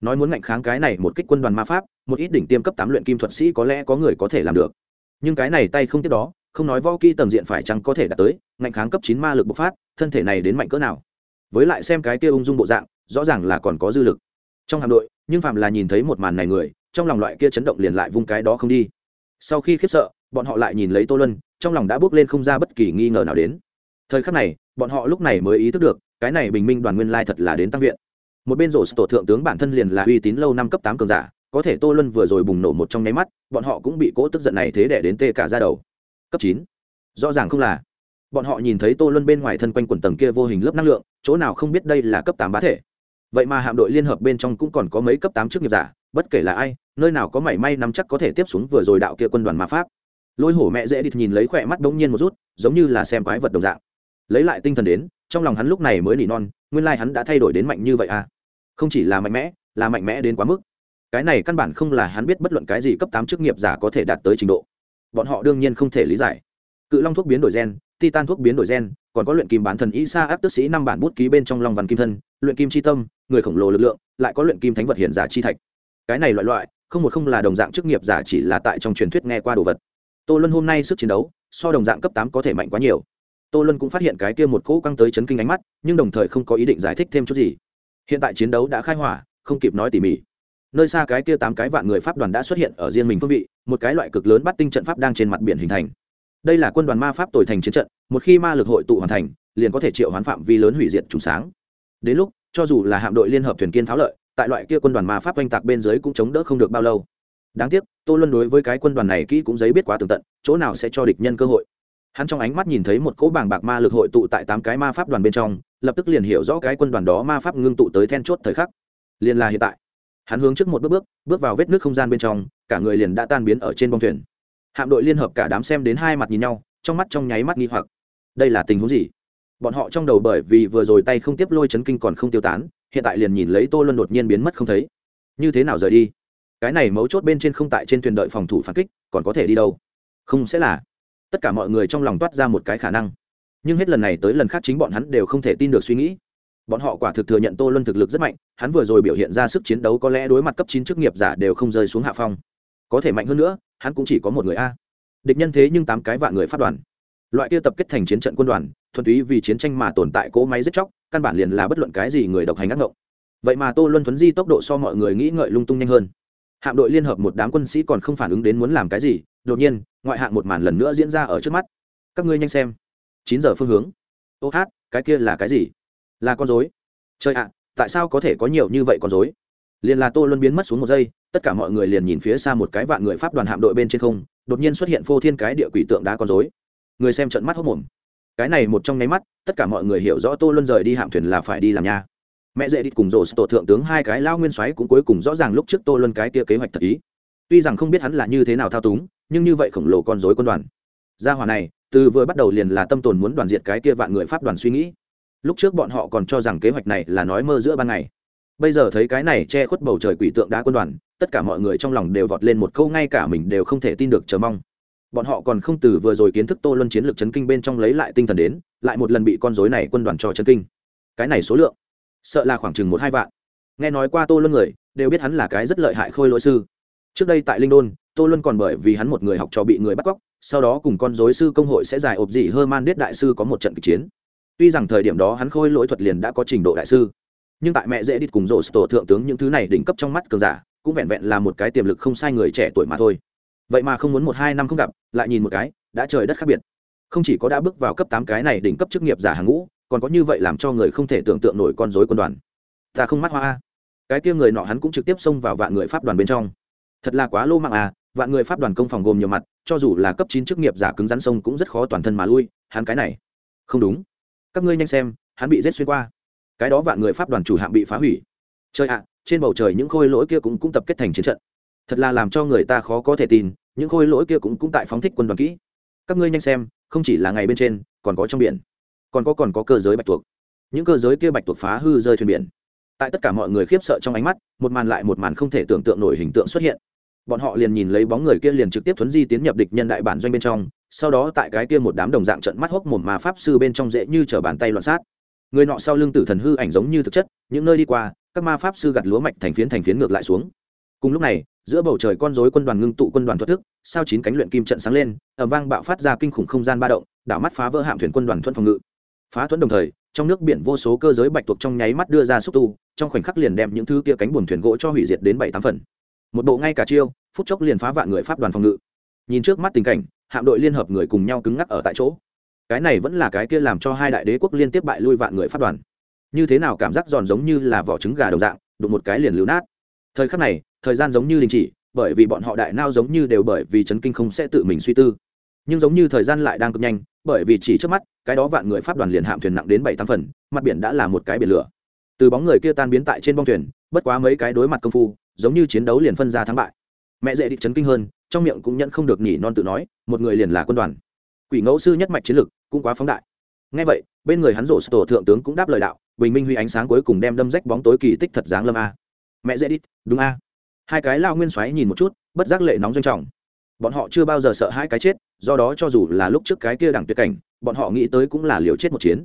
nói muốn ngạnh kháng cái này một kích quân đoàn ma pháp, một ít đỉnh tiêm cấp tám luyện kim thuật sĩ có lẽ có người có thể làm được. Nhưng cái này tay không tiếp đó, không nói võ kỹ tầng diện phải chăng có thể đạt tới, ngạnh kháng cấp chín ma lực bộc phát, thân thể này đến mạnh cỡ nào. Với lại xem cái kia ung dung bộ dạng, rõ ràng là còn có dư lực. Trong hạm đội, nhưng phạm là nhìn thấy một màn này người, trong lòng loại kia chấn động liền lại vung cái đó không đi. Sau khi khiếp sợ, bọn họ lại nhìn lấy tô lân trong lòng đã bước lên không ra bất kỳ nghi ngờ nào đến. Thời khắc này, bọn họ lúc này mới ý thức được, cái này bình minh đoàn nguyên lai thật là đến tăng viện một bên rổ tổ thượng tướng bản thân liền là uy tín lâu năm cấp tám cường giả, có thể tô luân vừa rồi bùng nổ một trong nháy mắt, bọn họ cũng bị cỗ tức giận này thế để đến tê cả ra đầu. Cấp chín. Rõ ràng không là. Bọn họ nhìn thấy tô luân bên ngoài thân quanh quần tầng kia vô hình lớp năng lượng, chỗ nào không biết đây là cấp tám bá thể. Vậy mà hạm đội liên hợp bên trong cũng còn có mấy cấp tám chức nghiệp giả, bất kể là ai, nơi nào có mảy may nắm chắc có thể tiếp xuống vừa rồi đạo kia quân đoàn ma pháp. Lôi hổ mẹ dễ đi nhìn lấy khỏe mắt đống nhiên một rút, giống như là xem quái vật đồng dạng. Lấy lại tinh thần đến, trong lòng hắn lúc này mới nỉ non, nguyên lai hắn đã thay đổi đến mạnh như vậy à? Không chỉ là mạnh mẽ, là mạnh mẽ đến quá mức. Cái này căn bản không là hắn biết bất luận cái gì cấp tám chức nghiệp giả có thể đạt tới trình độ. Bọn họ đương nhiên không thể lý giải. Cự long thuốc biến đổi gen, titan thuốc biến đổi gen, còn có luyện kim bán thần y sa áp tức sĩ năm bản bút ký bên trong long văn kim thân, luyện kim chi tâm, người khổng lồ lực lượng, lại có luyện kim thánh vật hiện giả chi thạch. Cái này loại loại, không một không là đồng dạng chức nghiệp giả chỉ là tại trong truyền thuyết nghe qua đồ vật. Tô luân hôm nay sức chiến đấu, so đồng dạng cấp tám có thể mạnh quá nhiều. Tô luân cũng phát hiện cái kia một cỗ căng tới chấn kinh ánh mắt, nhưng đồng thời không có ý định giải thích thêm chút gì hiện tại chiến đấu đã khai hỏa, không kịp nói tỉ mỉ. Nơi xa cái kia tám cái vạn người pháp đoàn đã xuất hiện ở riêng mình phương vị, một cái loại cực lớn bắt tinh trận pháp đang trên mặt biển hình thành. Đây là quân đoàn ma pháp tồi thành chiến trận, một khi ma lực hội tụ hoàn thành, liền có thể triệu hoán phạm vi lớn hủy diệt trùng sáng. Đến lúc, cho dù là hạm đội liên hợp thuyền kiên tháo lợi, tại loại kia quân đoàn ma pháp oanh tạc bên dưới cũng chống đỡ không được bao lâu. Đáng tiếc, tô luân đối với cái quân đoàn này kỹ cũng giấy biết quá tường tận, chỗ nào sẽ cho địch nhân cơ hội hắn trong ánh mắt nhìn thấy một cỗ bảng bạc ma lực hội tụ tại tám cái ma pháp đoàn bên trong, lập tức liền hiểu rõ cái quân đoàn đó ma pháp ngưng tụ tới then chốt thời khắc. Liền là hiện tại. Hắn hướng trước một bước bước bước vào vết nước không gian bên trong, cả người liền đã tan biến ở trên bông thuyền. Hạm đội liên hợp cả đám xem đến hai mặt nhìn nhau, trong mắt trong nháy mắt nghi hoặc. Đây là tình huống gì? Bọn họ trong đầu bởi vì vừa rồi tay không tiếp lôi chấn kinh còn không tiêu tán, hiện tại liền nhìn lấy tô luân đột nhiên biến mất không thấy. Như thế nào rời đi? Cái này mấu chốt bên trên không tại trên thuyền đợi phòng thủ phản kích, còn có thể đi đâu? Không sẽ là tất cả mọi người trong lòng toát ra một cái khả năng. Nhưng hết lần này tới lần khác chính bọn hắn đều không thể tin được suy nghĩ. Bọn họ quả thực thừa nhận tô luân thực lực rất mạnh, hắn vừa rồi biểu hiện ra sức chiến đấu có lẽ đối mặt cấp chín chức nghiệp giả đều không rơi xuống hạ phong. Có thể mạnh hơn nữa, hắn cũng chỉ có một người a. Địch nhân thế nhưng tám cái vạn người phát đoàn. Loại kia tập kết thành chiến trận quân đoàn, thuần túy vì chiến tranh mà tồn tại cỗ máy giết chóc, căn bản liền là bất luận cái gì người độc hành ác ngộng. Vậy mà tô luân thuấn di tốc độ so mọi người nghĩ ngợi lung tung nhanh hơn hạm đội liên hợp một đám quân sĩ còn không phản ứng đến muốn làm cái gì, đột nhiên, ngoại hạng một màn lần nữa diễn ra ở trước mắt. Các ngươi nhanh xem. Chín giờ phương hướng. Ô hát, cái kia là cái gì? Là con dối trời ạ, tại sao có thể có nhiều như vậy con dối liền là tô luân biến mất xuống một giây, tất cả mọi người liền nhìn phía xa một cái vạn người pháp đoàn hạm đội bên trên không, đột nhiên xuất hiện phô thiên cái địa quỷ tượng đá con dối người xem trận mắt hốc mồm. Cái này một trong nháy mắt, tất cả mọi người hiểu rõ tô luân rời đi hạm thuyền là phải đi làm nha mẹ dễ đi cùng rổ tổ thượng tướng hai cái lao nguyên soái cũng cuối cùng rõ ràng lúc trước tô luân cái kia kế hoạch thật ý. Tuy rằng không biết hắn là như thế nào thao túng, nhưng như vậy khổng lồ con dối quân đoàn. Gia hòa này, từ vừa bắt đầu liền là tâm tồn muốn đoàn diệt cái kia vạn người pháp đoàn suy nghĩ. Lúc trước bọn họ còn cho rằng kế hoạch này là nói mơ giữa ban ngày. Bây giờ thấy cái này che khuất bầu trời quỷ tượng đá quân đoàn, tất cả mọi người trong lòng đều vọt lên một câu ngay cả mình đều không thể tin được chờ mong. Bọn họ còn không từ vừa rồi kiến thức tô luân chiến lược chấn kinh bên trong lấy lại tinh thần đến, lại một lần bị con dối này quân đoàn cho chấn kinh. Cái này số lượng sợ là khoảng chừng một hai vạn. Nghe nói qua tô luân người, đều biết hắn là cái rất lợi hại khôi lỗi sư. Trước đây tại linh đôn, tô luân còn bởi vì hắn một người học trò bị người bắt cóc, sau đó cùng con dối sư công hội sẽ giải ộp dị hơ man biết đại sư có một trận kịch chiến. Tuy rằng thời điểm đó hắn khôi lỗi thuật liền đã có trình độ đại sư, nhưng tại mẹ dễ đi cùng rổ tổ thượng tướng những thứ này đỉnh cấp trong mắt cường giả, cũng vẹn vẹn là một cái tiềm lực không sai người trẻ tuổi mà thôi. Vậy mà không muốn một hai năm không gặp, lại nhìn một cái, đã trời đất khác biệt. Không chỉ có đã bước vào cấp tám cái này đỉnh cấp chức nghiệp giả hàng ngũ còn có như vậy làm cho người không thể tưởng tượng nổi con rối quân đoàn. Ta không mắt hoa cái kia người nọ hắn cũng trực tiếp xông vào vạn người pháp đoàn bên trong. Thật là quá lô mạng à vạn người pháp đoàn công phòng gồm nhiều mặt, cho dù là cấp chín chức nghiệp giả cứng rắn sông cũng rất khó toàn thân mà lui, hắn cái này. Không đúng. Các ngươi nhanh xem, hắn bị rết xuyên qua. Cái đó vạn người pháp đoàn chủ hạm bị phá hủy. Chơi ạ à, trên bầu trời những khôi lỗi kia cũng cũng tập kết thành chiến trận. Thật là làm cho người ta khó có thể tin, những khôi lỗi kia cũng cũng tại phóng thích quân đoàn kỹ. Các ngươi nhanh xem, không chỉ là ngày bên trên, còn có trong biển còn có còn có cơ giới bạch tuộc. Những cơ giới kia bạch tuộc phá hư rơi thuyền biển. Tại tất cả mọi người khiếp sợ trong ánh mắt, một màn lại một màn không thể tưởng tượng nổi hình tượng xuất hiện. Bọn họ liền nhìn lấy bóng người kia liền trực tiếp thuấn di tiến nhập địch nhân đại bản doanh bên trong, sau đó tại cái kia một đám đồng dạng trận mắt hốc mồm mà pháp sư bên trong dễ như t bàn tay loạn sát. Người nọ sau lưng tử thần hư ảnh giống như thực chất, những nơi đi qua, các ma pháp sư gặt lúa mạch thành phiến thành phiến ngược lại xuống. Cùng lúc này, giữa bầu trời con rối quân đoàn ngưng tụ quân đoàn thoát thức, sao chín cánh luyện kim trận sáng lên ẩm vang bạo phát ra kinh khủng không gian ba động, đảo mắt phá vỡ hạm thuyền quân đoàn thuận phòng ngự phá thuẫn đồng thời, trong nước biển vô số cơ giới bạch tuộc trong nháy mắt đưa ra xúc tu, trong khoảnh khắc liền đem những thứ kia cánh buồm thuyền gỗ cho hủy diệt đến bảy tám phần. Một bộ ngay cả chiêu, phút chốc liền phá vạn người pháp đoàn phòng ngự. Nhìn trước mắt tình cảnh, hạm đội liên hợp người cùng nhau cứng ngắc ở tại chỗ. Cái này vẫn là cái kia làm cho hai đại đế quốc liên tiếp bại lui vạn người pháp đoàn. Như thế nào cảm giác giòn giống như là vỏ trứng gà đồng dạng, đụng một cái liền lưu nát. Thời khắc này, thời gian giống như đình chỉ, bởi vì bọn họ đại nao giống như đều bởi vì chấn kinh không sẽ tự mình suy tư nhưng giống như thời gian lại đang cực nhanh, bởi vì chỉ trước mắt, cái đó vạn người pháp đoàn liền hạm thuyền nặng đến bảy tám phần, mặt biển đã là một cái biển lửa. Từ bóng người kia tan biến tại trên bong thuyền, bất quá mấy cái đối mặt công phu, giống như chiến đấu liền phân ra thắng bại. Mẹ dễ đi chấn kinh hơn, trong miệng cũng nhận không được nhỉ non tự nói, một người liền là quân đoàn. Quỷ ngẫu sư nhất mạch chiến lực cũng quá phóng đại. Ngay vậy, bên người hắn rổ tổ thượng tướng cũng đáp lời đạo, bình minh huy ánh sáng cuối cùng đem đâm rách bóng tối kỳ tích thật dáng lâm a. Mẹ dễ đi đúng a. Hai cái lao nguyên xoáy nhìn một chút, bất giác lệ nóng doanh trọng bọn họ chưa bao giờ sợ hai cái chết, do đó cho dù là lúc trước cái kia đẳng tuyệt cảnh, bọn họ nghĩ tới cũng là liều chết một chiến.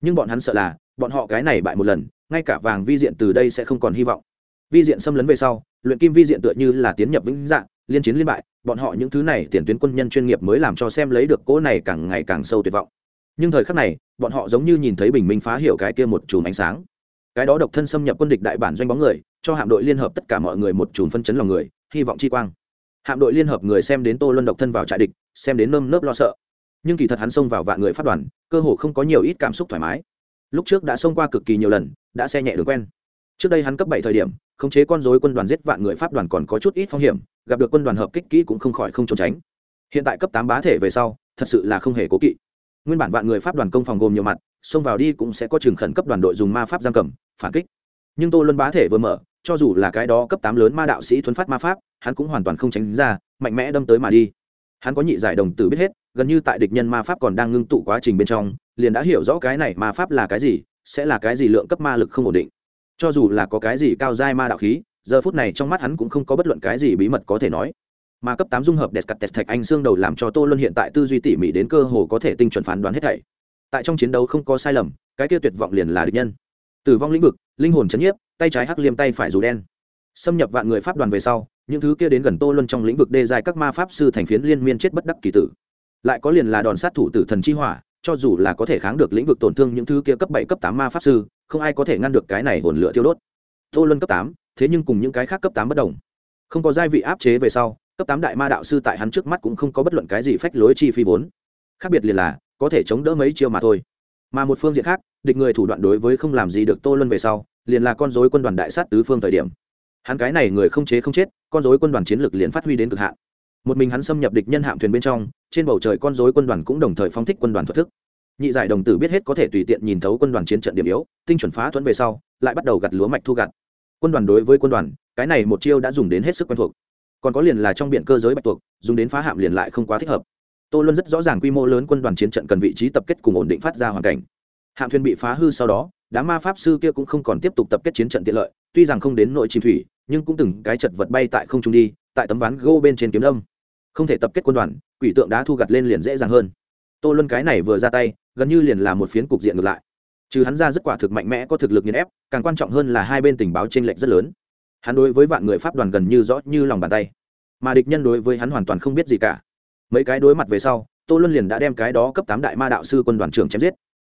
Nhưng bọn hắn sợ là, bọn họ cái này bại một lần, ngay cả vàng vi diện từ đây sẽ không còn hy vọng. Vi diện xâm lấn về sau, luyện kim vi diện tựa như là tiến nhập vĩnh dạng, liên chiến liên bại, bọn họ những thứ này tiền tuyến quân nhân chuyên nghiệp mới làm cho xem lấy được cỗ này càng ngày càng sâu tuyệt vọng. Nhưng thời khắc này, bọn họ giống như nhìn thấy bình minh phá hiểu cái kia một chùm ánh sáng. Cái đó độc thân xâm nhập quân địch đại bản doanh bóng người, cho hạm đội liên hợp tất cả mọi người một chùm phân chấn lòng người, hy vọng chi quang hạm đội liên hợp người xem đến tô luân độc thân vào trại địch, xem đến nơm nớp lo sợ. Nhưng kỳ thật hắn xông vào vạn người phát đoàn, cơ hồ không có nhiều ít cảm xúc thoải mái. Lúc trước đã xông qua cực kỳ nhiều lần, đã xe nhẹ đường quen. Trước đây hắn cấp bảy thời điểm, khống chế con dối quân đoàn giết vạn người pháp đoàn còn có chút ít phong hiểm, gặp được quân đoàn hợp kích kỹ cũng không khỏi không trốn tránh. Hiện tại cấp tám bá thể về sau, thật sự là không hề cố kỵ. Nguyên bản vạn người pháp đoàn công phòng gồm nhiều mặt, xông vào đi cũng sẽ có trường khẩn cấp đoàn đội dùng ma pháp giam cầm, phản kích. Nhưng tô luân bá thể vừa mở cho dù là cái đó cấp tám lớn ma đạo sĩ thuấn phát ma pháp, hắn cũng hoàn toàn không tránh ra, mạnh mẽ đâm tới mà đi. Hắn có nhị giải đồng tử biết hết, gần như tại địch nhân ma pháp còn đang ngưng tụ quá trình bên trong, liền đã hiểu rõ cái này ma pháp là cái gì, sẽ là cái gì lượng cấp ma lực không ổn định. Cho dù là có cái gì cao dai ma đạo khí, giờ phút này trong mắt hắn cũng không có bất luận cái gì bí mật có thể nói. Mà cấp tám dung hợp đẹp cặt tẹt thạch anh xương đầu làm cho tô luân hiện tại tư duy tỉ mỉ đến cơ hồ có thể tinh chuẩn phán đoán hết thảy. Tại trong chiến đấu không có sai lầm, cái kia tuyệt vọng liền là địch nhân. Tử vong lĩnh vực linh hồn chấn nhiếp, tay trái hắc liêm, tay phải dù đen. Xâm nhập vạn người pháp đoàn về sau, những thứ kia đến gần tô luân trong lĩnh vực đê dài các ma pháp sư thành phiến liên miên chết bất đắc kỳ tử. Lại có liền là đòn sát thủ tử thần chi hỏa, cho dù là có thể kháng được lĩnh vực tổn thương những thứ kia cấp bảy, cấp tám ma pháp sư, không ai có thể ngăn được cái này hồn lửa thiêu đốt. Tô luân cấp tám, thế nhưng cùng những cái khác cấp tám bất đồng. Không có giai vị áp chế về sau, cấp tám đại ma đạo sư tại hắn trước mắt cũng không có bất luận cái gì phách lối chi phi vốn. Khác biệt liền là, có thể chống đỡ mấy chiêu mà thôi mà một phương diện khác, địch người thủ đoạn đối với không làm gì được tô luân về sau, liền là con dối quân đoàn đại sát tứ phương thời điểm. Hắn cái này người không chế không chết, con dối quân đoàn chiến lược liền phát huy đến cực hạn. Một mình hắn xâm nhập địch nhân hạm thuyền bên trong, trên bầu trời con dối quân đoàn cũng đồng thời phóng thích quân đoàn thuật thức. Nhị giải đồng tử biết hết có thể tùy tiện nhìn thấu quân đoàn chiến trận điểm yếu, tinh chuẩn phá thuẫn về sau, lại bắt đầu gặt lúa mạch thu gặt. Quân đoàn đối với quân đoàn, cái này một chiêu đã dùng đến hết sức quen thuộc. Còn có liền là trong biển cơ giới bạch tuộc, dùng đến phá hạm liền lại không quá thích hợp tô luân rất rõ ràng quy mô lớn quân đoàn chiến trận cần vị trí tập kết cùng ổn định phát ra hoàn cảnh. Hạm thuyền bị phá hư sau đó, đám ma pháp sư kia cũng không còn tiếp tục tập kết chiến trận tiện lợi, tuy rằng không đến nội chìm thủy, nhưng cũng từng cái chật vật bay tại không trung đi, tại tấm ván gô bên trên kiếm đông không thể tập kết quân đoàn, quỷ tượng đá thu gặt lên liền dễ dàng hơn. Tô luân cái này vừa ra tay, gần như liền là một phiến cục diện ngược lại. Trừ hắn ra rất quả thực mạnh mẽ có thực lực nghiền ép, càng quan trọng hơn là hai bên tình báo t r ê n lệch rất lớn. Hắn đối với vạn người pháp đoàn gần như rõ như lòng bàn tay. Mà địch nhân đối với hắn hoàn toàn không biết gì cả mấy cái đối mặt về sau, tô luân liền đã đem cái đó cấp tám đại ma đạo sư quân đoàn trưởng chém giết.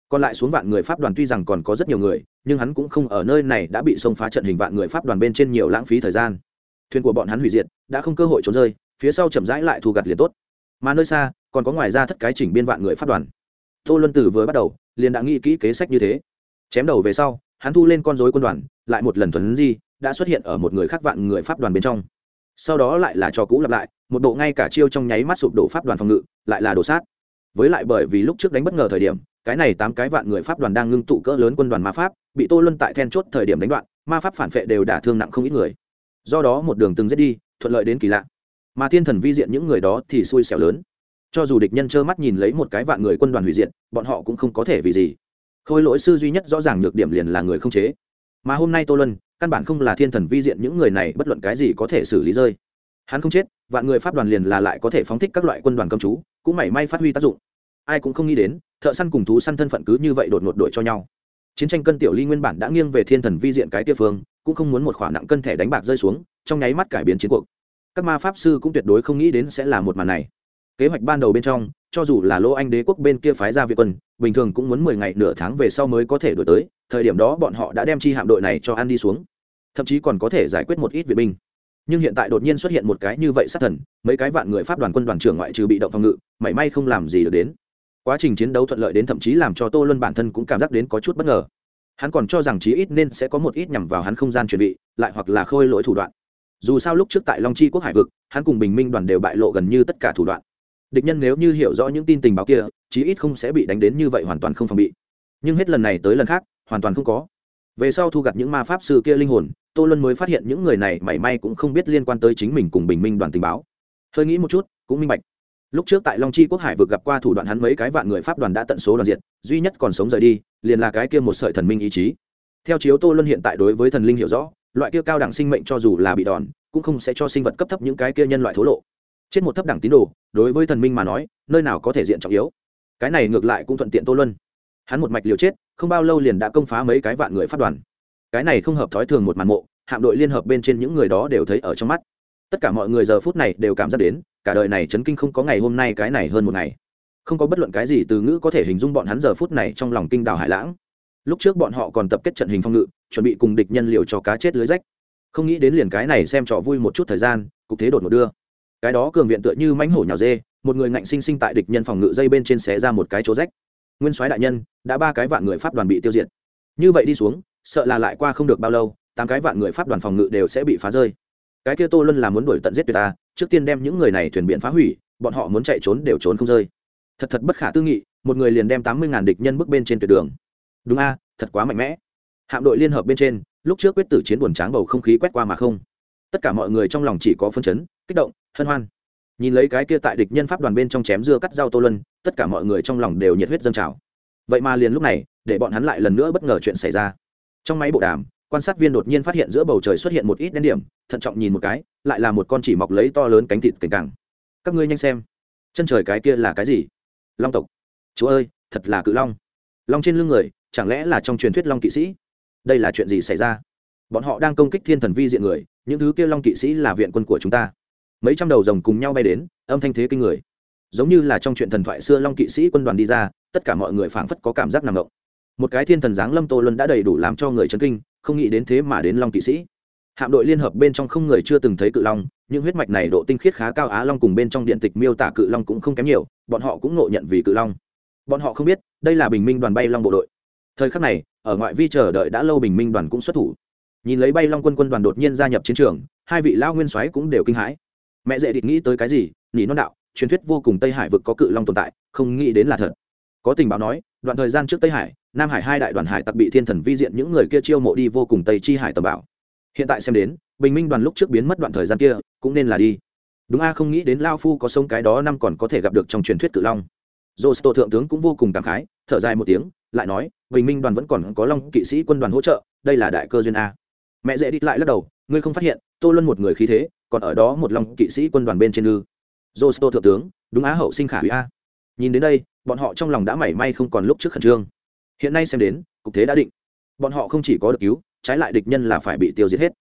Còn lại xuống vạn người pháp đoàn tuy rằng còn có rất nhiều người, nhưng hắn cũng không ở nơi này đã bị xông phá trận hình vạn người pháp đoàn bên trên nhiều lãng phí thời gian. Thuyền của bọn hắn hủy diệt, đã không cơ hội trốn rơi, phía sau chậm rãi lại thu gặt liền tốt. Mà nơi xa, còn có ngoài ra thất cái chỉnh biên vạn người pháp đoàn. Tô luân tử vừa bắt đầu, liền đã nghĩ kỹ kế sách như thế. Chém đầu về sau, hắn thu lên con dối quân đoàn, lại một lần thuần di, đã xuất hiện ở một người khác vạn người pháp đoàn bên trong sau đó lại là cho cũ lặp lại, một bộ ngay cả chiêu trong nháy mắt sụp đổ pháp đoàn phòng ngự, lại là đổ sát. Với lại bởi vì lúc trước đánh bất ngờ thời điểm, cái này tám cái vạn người pháp đoàn đang ngưng tụ cỡ lớn quân đoàn ma pháp, bị tô luân tại then chốt thời điểm đánh đoạn, ma pháp phản vệ đều đả thương nặng không ít người. Do đó một đường từng giết đi, thuận lợi đến kỳ lạ. Mà thiên thần vi diện những người đó thì xui xẻo lớn. Cho dù địch nhân trơ mắt nhìn lấy một cái vạn người quân đoàn hủy diệt, bọn họ cũng không có thể vì gì. Khôi lỗi sư duy nhất rõ ràng nhược điểm liền là người không chế. Mà hôm nay tô lân căn bản không là thiên thần vi diện những người này, bất luận cái gì có thể xử lý rơi. Hắn không chết, vạn người pháp đoàn liền là lại có thể phóng thích các loại quân đoàn cầm chú, cũng mảy may phát huy tác dụng. Ai cũng không nghĩ đến, thợ săn cùng thú săn thân phận cứ như vậy đột ngột đổi cho nhau. Chiến tranh cân tiểu ly nguyên bản đã nghiêng về thiên thần vi diện cái tiêu phương, cũng không muốn một khoản nặng cân thẻ đánh bạc rơi xuống, trong nháy mắt cải biến chiến cuộc. Các ma pháp sư cũng tuyệt đối không nghĩ đến sẽ là một màn này. Kế hoạch ban đầu bên trong cho dù là lỗ anh đế quốc bên kia phái ra việt quân, bình thường cũng muốn mười ngày nửa tháng về sau mới có thể đổi tới, thời điểm đó bọn họ đã đem chi hạm đội này cho ăn đi xuống. Thậm chí còn có thể giải quyết một ít viện binh. Nhưng hiện tại đột nhiên xuất hiện một cái như vậy sát thần, mấy cái vạn người pháp đoàn quân đoàn trưởng ngoại trừ bị động phòng ngự, mảy may không làm gì được đến. Quá trình chiến đấu thuận lợi đến thậm chí làm cho tô luân bản thân cũng cảm giác đến có chút bất ngờ. Hắn còn cho rằng chí ít nên sẽ có một ít nhằm vào hắn không gian chuẩn bị, lại hoặc là khôi lỗi thủ đoạn. Dù sao lúc trước tại long chi quốc hải vực, hắn cùng bình minh đoàn đều bại lộ gần như tất cả thủ đoạn địch nhân nếu như hiểu rõ những tin tình báo kia, chí ít không sẽ bị đánh đến như vậy hoàn toàn không phòng bị. Nhưng hết lần này tới lần khác, hoàn toàn không có. Về sau thu gặt những ma pháp sư kia linh hồn, tô luân mới phát hiện những người này mảy may cũng không biết liên quan tới chính mình cùng bình minh đoàn tình báo. Hơi nghĩ một chút, cũng minh bạch. Lúc trước tại long chi quốc hải vượt gặp qua thủ đoạn hắn mấy cái vạn người pháp đoàn đã tận số đoàn diệt, duy nhất còn sống rời đi, liền là cái kia một sợi thần minh ý chí. Theo chiếu tô luân hiện tại đối với thần linh hiểu rõ, loại kia cao đẳng sinh mệnh cho dù là bị đòn, cũng không sẽ cho sinh vật cấp thấp những cái kia nhân loại thố lộ trên một thấp đẳng tín đồ, đối với thần minh mà nói, nơi nào có thể diện trọng yếu. Cái này ngược lại cũng thuận tiện tô luân. Hắn một mạch liều chết, không bao lâu liền đã công phá mấy cái vạn người phát đoàn. Cái này không hợp thói thường một màn mộ, hạm đội liên hợp bên trên những người đó đều thấy ở trong mắt. Tất cả mọi người giờ phút này đều cảm giác đến, cả đời này chấn kinh không có ngày hôm nay cái này hơn một ngày. Không có bất luận cái gì từ ngữ có thể hình dung bọn hắn giờ phút này trong lòng kinh đảo hải lãng. Lúc trước bọn họ còn tập kết trận hình phong ngự, chuẩn bị cùng địch nhân liệu cho cá chết lưới rách. Không nghĩ đến liền cái này xem trò vui một chút thời gian, cục thế đột một đưa cái đó cường viện tựa như mãnh hổ nhào dê, một người ngạnh sinh sinh tại địch nhân phòng ngự dây bên trên xé ra một cái chỗ rách. Nguyên soái đại nhân, đã ba cái vạn người pháp đoàn bị tiêu diệt. Như vậy đi xuống, sợ là lại qua không được bao lâu, tám cái vạn người pháp đoàn phòng ngự đều sẽ bị phá rơi. Cái kia tô luân là muốn đuổi tận giết tuyệt ta, trước tiên đem những người này thuyền biển phá hủy, bọn họ muốn chạy trốn đều trốn không rơi. Thật thật bất khả tư nghị, một người liền đem tám mươi ngàn địch nhân bước bên trên tuyệt đường. Đúng a à, thật quá mạnh mẽ. Hạm đội liên hợp bên trên, lúc trước quyết tử chiến buồn tráng bầu không khí quét qua mà không. Tất cả mọi người trong lòng chỉ có phân chấn kích động, hân hoan. Nhìn lấy cái kia tại địch nhân pháp đoàn bên trong chém dưa cắt rau tô lân tất cả mọi người trong lòng đều nhiệt huyết dâng trào. Vậy mà liền lúc này, để bọn hắn lại lần nữa bất ngờ chuyện xảy ra. Trong máy bộ đàm, quan sát viên đột nhiên phát hiện giữa bầu trời xuất hiện một ít đen điểm, thận trọng nhìn một cái, lại là một con chỉ mọc lấy to lớn cánh thịt cành càng các ngươi nhanh xem. Chân trời cái kia là cái gì? Long tộc. Chúa ơi, thật là cự long. Long trên lưng người, chẳng lẽ là trong truyền thuyết long kỵ sĩ? Đây là chuyện gì xảy ra? Bọn họ đang công kích thiên thần vi diện người, những thứ kia long kỵ sĩ là viện quân của chúng ta mấy trăm đầu rồng cùng nhau bay đến, âm thanh thế kinh người. Giống như là trong chuyện thần thoại xưa long kỵ sĩ quân đoàn đi ra, tất cả mọi người phảng phất có cảm giác nằm động. Một cái thiên thần giáng lâm tô luân đã đầy đủ làm cho người chấn kinh, không nghĩ đến thế mà đến long kỵ sĩ. Hạm đội liên hợp bên trong không người chưa từng thấy cự long nhưng huyết mạch này độ tinh khiết khá cao á long cùng bên trong điện tịch miêu tả cự long cũng không kém nhiều, bọn họ cũng ngộ nhận vì cự long. Bọn họ không biết, đây là bình minh đoàn bay long bộ đội. Thời khắc này, ở ngoại vi chờ đợi đã lâu bình minh đoàn cũng xuất thủ. Nhìn lấy bay long quân quân đoàn đột nhiên gia nhập chiến trường, hai vị lao nguyên soái cũng đều kinh hãi mẹ dễ địch nghĩ tới cái gì nhỉ non đạo, truyền thuyết vô cùng tây hải vực có cự long tồn tại, không nghĩ đến là thật. Có tình báo nói, đoạn thời gian trước tây hải, nam hải hai đại đoàn hải tặc bị thiên thần vi diện những người kia chiêu mộ đi vô cùng tây chi hải tầm bảo. Hiện tại xem đến, bình minh đoàn lúc trước biến mất đoạn thời gian kia, cũng nên là đi. Đúng a, không nghĩ đến lao phu có sông cái đó năm còn có thể gặp được trong truyền thuyết cự long. Dô tô thượng tướng cũng vô cùng cảm khái, thở dài một tiếng, lại nói, bình minh đoàn vẫn còn có long kỵ sĩ quân đoàn hỗ trợ, đây là đại cơ duyên a. Mẹ dễ đi lại lắc đầu, ngươi không phát hiện, tô luân một người khí thế còn ở đó một lòng kỵ sĩ quân đoàn bên trên ư josto thượng tướng, đúng á hậu sinh khả hủy a nhìn đến đây, bọn họ trong lòng đã mảy may không còn lúc trước khẩn trương. Hiện nay xem đến, cục thế đã định. Bọn họ không chỉ có được cứu, trái lại địch nhân là phải bị tiêu diệt hết.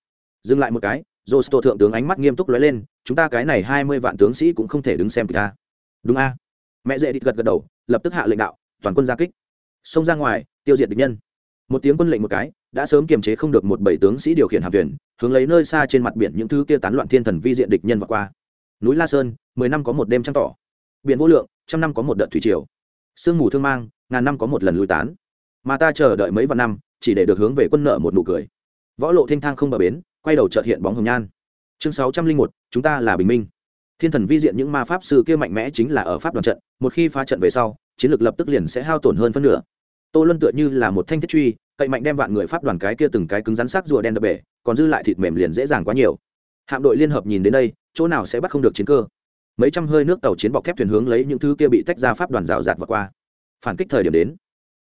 Dừng lại một cái, josto thượng tướng ánh mắt nghiêm túc lóe lên, chúng ta cái này hai mươi vạn tướng sĩ cũng không thể đứng xem kịch ta đúng a mẹ dễ đi gật gật đầu, lập tức hạ lệnh đạo, toàn quân ra kích. Xông ra ngoài, tiêu diệt địch nhân. Một tiếng quân lệnh một cái đã sớm kiềm chế không được một bảy tướng sĩ điều khiển hạm thuyền, hướng lấy nơi xa trên mặt biển những thứ kia tán loạn thiên thần vi diện địch nhân vượt qua. Núi la sơn, mười năm có một đêm trăng tỏ. Biển vô lượng, trăm năm có một đợt thủy triều. Sương mù thương mang, ngàn năm có một lần lùi tán. Mà ta chờ đợi mấy vạn năm, chỉ để được hướng về quân nợ một nụ cười. Võ lộ thanh thang không bờ bến, quay đầu trợt hiện bóng hồng nhan. Chương sáu trăm linh một, chúng ta là bình minh. Thiên thần vi diện những ma pháp sư kia mạnh mẽ chính là ở pháp đoàn trận, một khi phá trận về sau, chiến lược lập tức liền sẽ hao tổn hơn phân nửa. Tô luân tựa như là một thanh thiết truy cậy mạnh đem vạn người pháp đoàn cái kia từng cái cứng rắn sắc rùa đen đập bể, còn dư lại thịt mềm liền dễ dàng quá nhiều. Hạm đội liên hợp nhìn đến đây, chỗ nào sẽ bắt không được chiến cơ? Mấy trăm hơi nước tàu chiến bọc thép thuyền hướng lấy những thứ kia bị tách ra pháp đoàn rào rạt vượt qua. Phản kích thời điểm đến,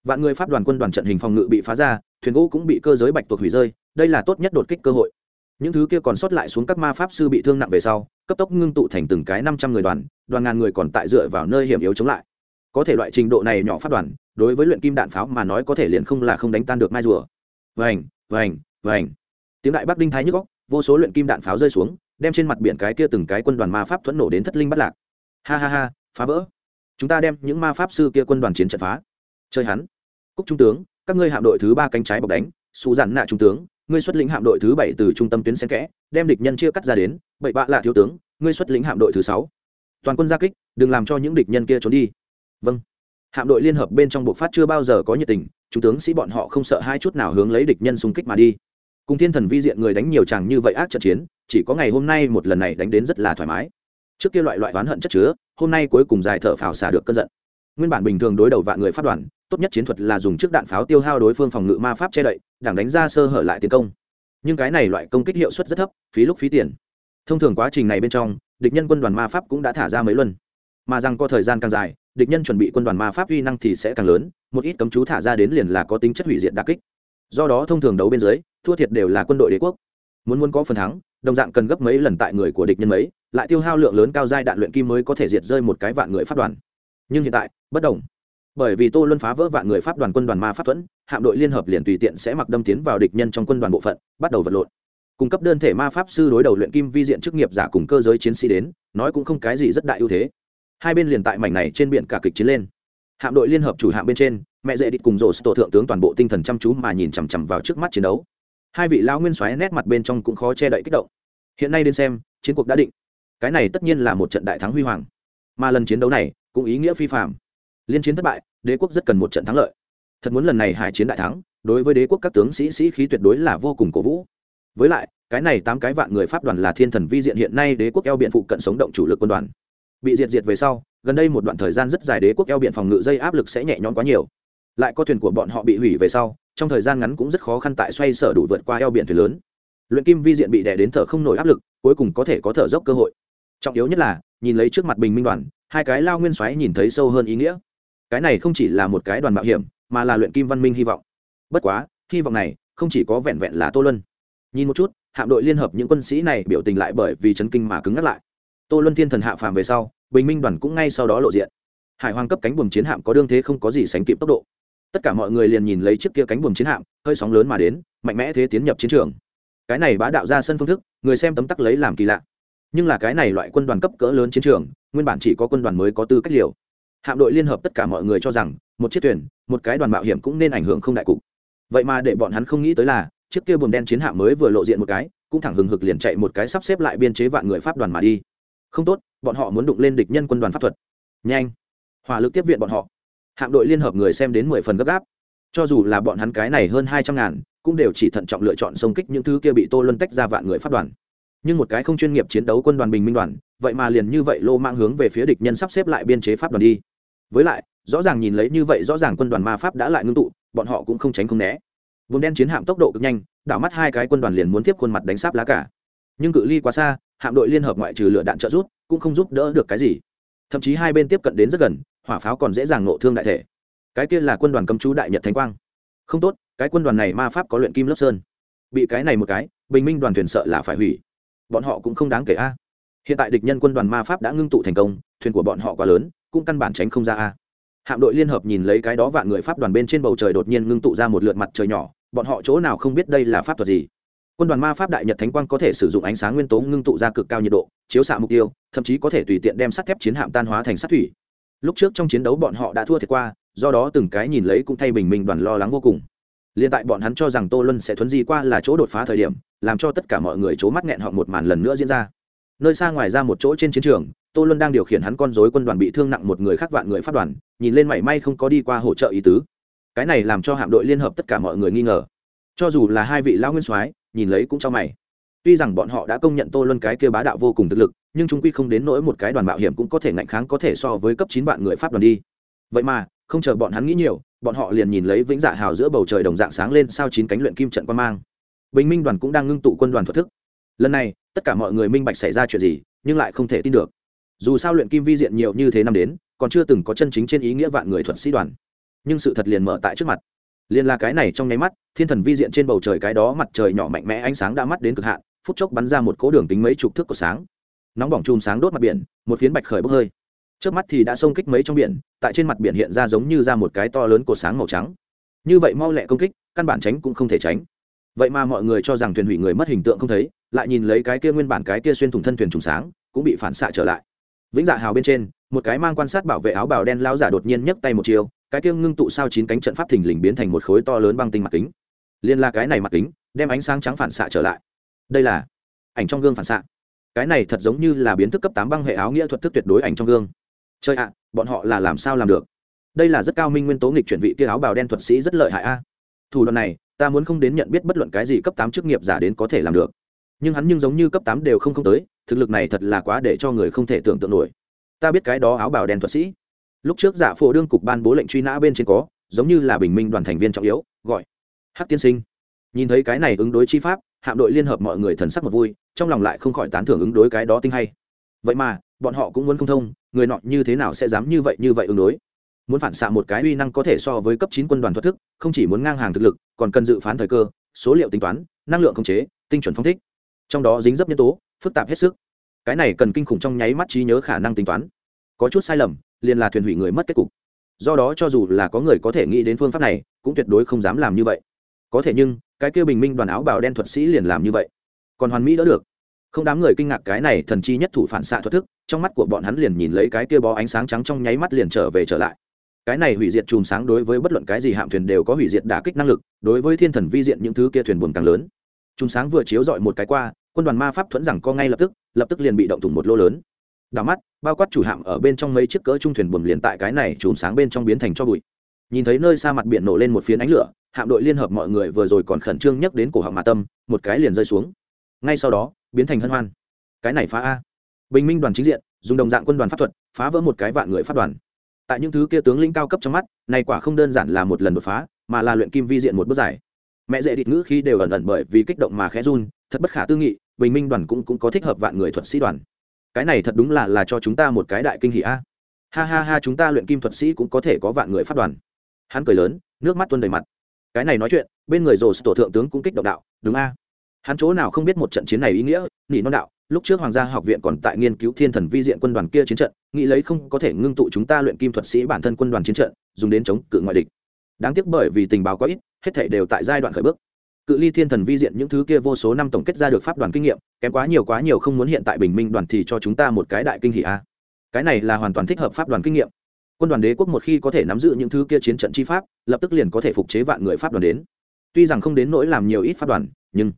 vạn người pháp đoàn quân đoàn trận hình phòng ngự bị phá ra, thuyền gỗ cũng bị cơ giới bạch tuộc hủy rơi, đây là tốt nhất đột kích cơ hội. Những thứ kia còn sót lại xuống các ma pháp sư bị thương nặng về sau, cấp tốc ngưng tụ thành từng cái năm trăm người đoàn đoàn ngàn người còn tại dựa vào nơi hiểm yếu chống lại. Có thể loại trình độ này nhỏ phát đoàn đối với luyện kim đạn pháo mà nói có thể liền không là không đánh tan được mai rùa. Vành vành vành. Tiếng đại bắc đinh thái nhức góc vô số luyện kim đạn pháo rơi xuống, đem trên mặt biển cái kia từng cái quân đoàn ma pháp thuẫn nổ đến thất linh bắt lạc. Ha ha ha, phá vỡ. Chúng ta đem những ma pháp sư kia quân đoàn chiến trận phá. Chơi hắn. Cúc trung tướng, các ngươi hạm đội thứ ba cánh trái bọc đánh xù giản nạ trung tướng, ngươi xuất lĩnh hạm đội thứ bảy từ trung tâm tuyến xen kẽ, đem địch nhân chia cắt ra đến bảy bạ là thiếu tướng, ngươi xuất lĩnh hạm đội thứ sáu. Toàn quân gia kích, đừng làm cho những địch nhân kia trốn đi. Vâng hạm đội liên hợp bên trong bộ phát chưa bao giờ có nhiệt tình, chúng tướng sĩ bọn họ không sợ hai chút nào hướng lấy địch nhân xung kích mà đi. Cùng thiên thần vi diện người đánh nhiều chàng như vậy ác trận chiến, chỉ có ngày hôm nay một lần này đánh đến rất là thoải mái. Trước kia loại loại oán hận chất chứa, hôm nay cuối cùng dài thở phào xả được cơn giận. Nguyên bản bình thường đối đầu vạn người phát đoàn, tốt nhất chiến thuật là dùng trước đạn pháo tiêu hao đối phương phòng ngự ma pháp che đậy, đảng đánh ra sơ hở lại tiến công. Nhưng cái này loại công kích hiệu suất rất thấp, phí lúc phí tiền. Thông thường quá trình này bên trong, địch nhân quân đoàn ma pháp cũng đã thả ra mấy luân. Mà rằng có thời gian càng dài địch nhân chuẩn bị quân đoàn ma pháp uy năng thì sẽ càng lớn, một ít cấm chú thả ra đến liền là có tính chất hủy diệt đặc kích. Do đó thông thường đấu bên dưới, thua thiệt đều là quân đội đế quốc. Muốn muốn có phần thắng, đồng dạng cần gấp mấy lần tại người của địch nhân mấy, lại tiêu hao lượng lớn cao giai đạn luyện kim mới có thể diệt rơi một cái vạn người pháp đoàn. Nhưng hiện tại, bất đồng. Bởi vì tô luân phá vỡ vạn người pháp đoàn quân đoàn ma pháp thuẫn, hạm đội liên hợp liền tùy tiện sẽ mặc đâm tiến vào địch nhân trong quân đoàn bộ phận, bắt đầu vật lộn. Cung cấp đơn thể ma pháp sư đối đầu luyện kim vi diện chức nghiệp giả cùng cơ giới chiến sĩ đến, nói cũng không cái gì rất đại ưu thế hai bên liền tại mảnh này trên biển cả kịch chiến lên. Hạm đội liên hợp chủ hạm bên trên, mẹ dễ địch cùng rổ tổ thượng tướng toàn bộ tinh thần chăm chú mà nhìn chằm chằm vào trước mắt chiến đấu. Hai vị lão nguyên soái nét mặt bên trong cũng khó che đậy kích động. Hiện nay đến xem, chiến cuộc đã định. Cái này tất nhiên là một trận đại thắng huy hoàng. Mà lần chiến đấu này cũng ý nghĩa phi phạm liên chiến thất bại, đế quốc rất cần một trận thắng lợi. Thật muốn lần này hải chiến đại thắng, đối với đế quốc các tướng sĩ sĩ khí tuyệt đối là vô cùng cổ vũ. Với lại, cái này tám cái vạn người pháp đoàn là thiên thần vi diện hiện nay đế quốc eo biện phụ cận sống động chủ lực quân đoàn bị diệt diệt về sau, gần đây một đoạn thời gian rất dài đế quốc eo biển phòng ngự dây áp lực sẽ nhẹ nhõm quá nhiều. Lại có thuyền của bọn họ bị hủy về sau, trong thời gian ngắn cũng rất khó khăn tại xoay sở đủ vượt qua eo biển thuyền lớn. Luyện kim vi diện bị đè đến thở không nổi áp lực, cuối cùng có thể có thở dốc cơ hội. Trọng yếu nhất là, nhìn lấy trước mặt bình minh đoàn, hai cái lao nguyên xoáy nhìn thấy sâu hơn ý nghĩa. Cái này không chỉ là một cái đoàn mạo hiểm, mà là luyện kim văn minh hy vọng. Bất quá, hy vọng này không chỉ có vẹn vẹn là tô luân. Nhìn một chút, hạm đội liên hợp những quân sĩ này biểu tình lại bởi vì chấn kinh mà cứng ngắt lại tô luân thiên thần hạ phàm về sau, bình minh đoàn cũng ngay sau đó lộ diện. Hải hoàng cấp cánh buồm chiến hạm có đương thế không có gì sánh kịp tốc độ. Tất cả mọi người liền nhìn lấy chiếc kia cánh buồm chiến hạm, hơi sóng lớn mà đến, mạnh mẽ thế tiến nhập chiến trường. Cái này bá đạo ra sân phương thức, người xem tấm tắc lấy làm kỳ lạ. Nhưng là cái này loại quân đoàn cấp cỡ lớn chiến trường, nguyên bản chỉ có quân đoàn mới có tư cách liều. Hạm đội liên hợp tất cả mọi người cho rằng, một chiếc thuyền, một cái đoàn mạo hiểm cũng nên ảnh hưởng không đại cục. Vậy mà để bọn hắn không nghĩ tới là, chiếc kia buồm đen chiến hạm mới vừa lộ diện một cái, cũng thẳng hừng hực liền chạy một cái sắp xếp lại biên chế vạn người pháp đoàn mà đi không tốt, bọn họ muốn đụng lên địch nhân quân đoàn pháp thuật. Nhanh. Hỏa lực tiếp viện bọn họ. Hạm đội liên hợp người xem đến mười phần gấp gáp. Cho dù là bọn hắn cái này hơn hai trăm ngàn, cũng đều chỉ thận trọng lựa chọn xông kích những thứ kia bị tô luân tách ra vạn người pháp đoàn. Nhưng một cái không chuyên nghiệp chiến đấu quân đoàn bình minh đoàn, vậy mà liền như vậy lô mang hướng về phía địch nhân sắp xếp lại biên chế pháp đoàn đi. Với lại, rõ ràng nhìn lấy như vậy rõ ràng quân đoàn ma pháp đã lại ngưng tụ, bọn họ cũng không tránh không né. Vùng đen chiến hạm tốc độ cực nhanh, đảo mắt hai cái quân đoàn liền muốn tiếp khuôn mặt đánh sáp lá cả nhưng cự ly quá xa, hạm đội liên hợp ngoại trừ lửa đạn trợ rút cũng không giúp đỡ được cái gì. Thậm chí hai bên tiếp cận đến rất gần, hỏa pháo còn dễ dàng nộ thương đại thể. Cái kia là quân đoàn cấm chú đại nhật thánh quang. Không tốt, cái quân đoàn này ma pháp có luyện kim lớp sơn. Bị cái này một cái, bình minh đoàn thuyền sợ là phải hủy. Bọn họ cũng không đáng kể a. Hiện tại địch nhân quân đoàn ma pháp đã ngưng tụ thành công, thuyền của bọn họ quá lớn, cũng căn bản tránh không ra a. Hạm đội liên hợp nhìn lấy cái đó vạn người pháp đoàn bên trên bầu trời đột nhiên ngưng tụ ra một lượt mặt trời nhỏ, bọn họ chỗ nào không biết đây là pháp thuật gì quân đoàn ma pháp đại nhật thánh quang có thể sử dụng ánh sáng nguyên tố ngưng tụ ra cực cao nhiệt độ chiếu xạ mục tiêu thậm chí có thể tùy tiện đem sắt thép chiến hạm tan hóa thành sắt thủy lúc trước trong chiến đấu bọn họ đã thua thiệt qua do đó từng cái nhìn lấy cũng thay bình minh đoàn lo lắng vô cùng Liên tại bọn hắn cho rằng Tô Luân sẽ thuấn di qua là chỗ đột phá thời điểm, làm cho tất cả mọi người chố mắt nghẹn họ một màn lần nữa diễn ra. Nơi xa ngoài ra một chỗ trên chiến trường, Tô Luân đang điều khiển hắn con rối quân đoàn bị thương nặng một người khác vạn người phát đoàn, nhìn lên mảy may không có đi qua hỗ trợ ý tứ. Cái này làm cho hạm đội liên hợp tất cả mọi người nghi ngờ. Cho dù là hai vị lão nguyên soái, nhìn lấy cũng cho mày. Tuy rằng bọn họ đã công nhận Tô Luân cái kia bá đạo vô cùng thực lực, nhưng chúng quy không đến nỗi một cái đoàn mạo hiểm cũng có thể ngạnh kháng có thể so với cấp chín vạn người pháp đoàn đi. Vậy mà, không chờ bọn hắn nghĩ nhiều, bọn họ liền nhìn lấy vĩnh dạ hào giữa bầu trời đồng dạng sáng lên sao chín cánh luyện kim trận quan mang. Bình minh đoàn cũng đang ngưng tụ quân đoàn thuật thức. Lần này tất cả mọi người minh bạch xảy ra chuyện gì nhưng lại không thể tin được. Dù sao luyện kim vi diện nhiều như thế năm đến còn chưa từng có chân chính trên ý nghĩa vạn người thuật sĩ đoàn. Nhưng sự thật liền mở tại trước mặt liền là cái này trong nháy mắt, thiên thần vi diện trên bầu trời cái đó mặt trời nhỏ mạnh mẽ ánh sáng đã mắt đến cực hạn, phút chốc bắn ra một cỗ đường tính mấy chục thước của sáng. Nóng bỏng chùm sáng đốt mặt biển, một phiến bạch khởi bốc hơi. Trước mắt thì đã xông kích mấy trong biển, tại trên mặt biển hiện ra giống như ra một cái to lớn của sáng màu trắng. Như vậy mau lẹ công kích, căn bản tránh cũng không thể tránh. Vậy mà mọi người cho rằng thuyền hủy người mất hình tượng không thấy, lại nhìn lấy cái kia nguyên bản cái kia xuyên thủng thân thuyền trùng sáng, cũng bị phản xạ trở lại. Vĩnh dạ hào bên trên, một cái mang quan sát bảo vệ áo bào đen lao giả đột nhiên nhấc tay một chiều cái kia ngưng tụ sao chín cánh trận pháp thình lình biến thành một khối to lớn băng tinh mặt kính. Liên la cái này mặt kính, đem ánh sáng trắng phản xạ trở lại. Đây là ảnh trong gương phản xạ. Cái này thật giống như là biến thức cấp tám băng hệ áo nghĩa thuật thức tuyệt đối ảnh trong gương. Chơi ạ, bọn họ là làm sao làm được? Đây là rất cao minh nguyên tố nghịch chuyển vị kia áo bào đen thuật sĩ rất lợi hại a. Thủ đoạn này, ta muốn không đến nhận biết bất luận cái gì cấp tám chức nghiệp giả đến có thể làm được. Nhưng hắn nhưng giống như cấp tám đều không không tới, thực lực này thật là quá để cho người không thể tưởng tượng nổi. Ta biết cái đó áo bào đen thuật sĩ lúc trước giả phổ đương cục ban bố lệnh truy nã bên trên có, giống như là bình minh đoàn thành viên trọng yếu, gọi, hắc tiên sinh. Nhìn thấy cái này ứng đối chi pháp, hạm đội liên hợp mọi người thần sắc một vui, trong lòng lại không khỏi tán thưởng ứng đối cái đó tinh hay. Vậy mà, bọn họ cũng muốn không thông, người nọ như thế nào sẽ dám như vậy như vậy ứng đối? Muốn phản xạ một cái uy năng có thể so với cấp chín quân đoàn thoát thức, không chỉ muốn ngang hàng thực lực, còn cần dự phán thời cơ, số liệu tính toán, năng lượng khống chế, tinh chuẩn phong thích. Trong đó dính dấp nhân tố, phức tạp hết sức. Cái này cần kinh khủng trong nháy mắt trí nhớ khả năng tính toán. Có chút sai lầm liền là thuyền hủy người mất kết cục. Do đó cho dù là có người có thể nghĩ đến phương pháp này, cũng tuyệt đối không dám làm như vậy. Có thể nhưng, cái kia bình minh đoàn áo bào đen thuật sĩ liền làm như vậy. Còn hoàn mỹ đỡ được. Không đám người kinh ngạc cái này thần chi nhất thủ phản xạ thuật thức, trong mắt của bọn hắn liền nhìn lấy cái kia bó ánh sáng trắng trong nháy mắt liền trở về trở lại. Cái này hủy diệt chùm sáng đối với bất luận cái gì hạm thuyền đều có hủy diệt đả kích năng lực, đối với thiên thần vi diện những thứ kia thuyền buồn càng lớn. Chùm sáng vừa chiếu dọi một cái qua, quân đoàn ma pháp thuẫn rằng co ngay lập tức lập tức liền bị động thủng một lô lớn đảo mắt, bao quát chủ hạm ở bên trong mấy chiếc cỡ trung thuyền buồm liền tại cái này chùm sáng bên trong biến thành cho bụi. Nhìn thấy nơi xa mặt biển nổ lên một phiến ánh lửa, hạm đội liên hợp mọi người vừa rồi còn khẩn trương nhắc đến cổ họng mà tâm, một cái liền rơi xuống. Ngay sau đó, biến thành hân hoan. Cái này phá a. Bình minh đoàn chính diện, dùng đồng dạng quân đoàn pháp thuật, phá vỡ một cái vạn người phát đoàn. Tại những thứ kia tướng lĩnh cao cấp trong mắt, này quả không đơn giản là một lần đột phá, mà là luyện kim vi diện một bước giải mẹ dễ địch ngữ khi đều ẩn ẩn bởi vì kích động mà khẽ run, thật bất khả tư nghị, bình minh đoàn cũng cũng có thích hợp vạn người thuật sĩ đoàn cái này thật đúng là là cho chúng ta một cái đại kinh hỷ a. Ha ha ha, chúng ta luyện kim thuật sĩ cũng có thể có vạn người phát đoàn. Hắn cười lớn, nước mắt tuôn đầy mặt. Cái này nói chuyện, bên người rồ tổ thượng tướng cũng kích động đạo, đúng a. Hắn chỗ nào không biết một trận chiến này ý nghĩa, nỉ non đạo, lúc trước hoàng gia học viện còn tại nghiên cứu thiên thần vi diện quân đoàn kia chiến trận, nghĩ lấy không có thể ngưng tụ chúng ta luyện kim thuật sĩ bản thân quân đoàn chiến trận, dùng đến chống cự ngoại địch. Đáng tiếc bởi vì tình báo quá ít, hết thể đều tại giai đoạn khởi bước cự ly thiên thần vi diện những thứ kia vô số năm tổng kết ra được pháp đoàn kinh nghiệm, kém quá nhiều quá nhiều không muốn hiện tại bình minh đoàn thì cho chúng ta một cái đại kinh hỷ a. Cái này là hoàn toàn thích hợp pháp đoàn kinh nghiệm. Quân đoàn đế quốc một khi có thể nắm giữ những thứ kia chiến trận chi pháp, lập tức liền có thể phục chế vạn người pháp đoàn đến. Tuy rằng không đến nỗi làm nhiều ít pháp đoàn, nhưng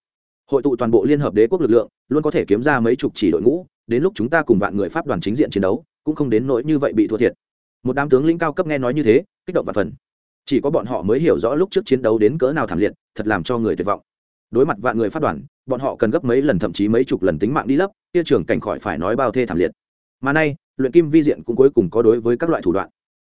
hội tụ toàn bộ liên hợp đế quốc lực lượng, luôn có thể kiếm ra mấy chục chỉ đội ngũ, đến lúc chúng ta cùng vạn người pháp đoàn chính diện chiến đấu, cũng không đến nỗi như vậy bị thua thiệt. Một đám tướng lĩnh cao cấp nghe nói như thế, kích động và phần chỉ có bọn họ mới hiểu rõ lúc trước chiến đấu đến cỡ nào thảm liệt, thật làm cho người tuyệt vọng. Đối mặt vạn người phát đoàn, bọn họ cần gấp mấy lần thậm chí mấy chục lần tính mạng đi lấp, kia trường cảnh khỏi phải nói bao thê thảm liệt. Mà nay, luyện kim vi diện cũng cuối cùng có đối với các loại thủ đoạn.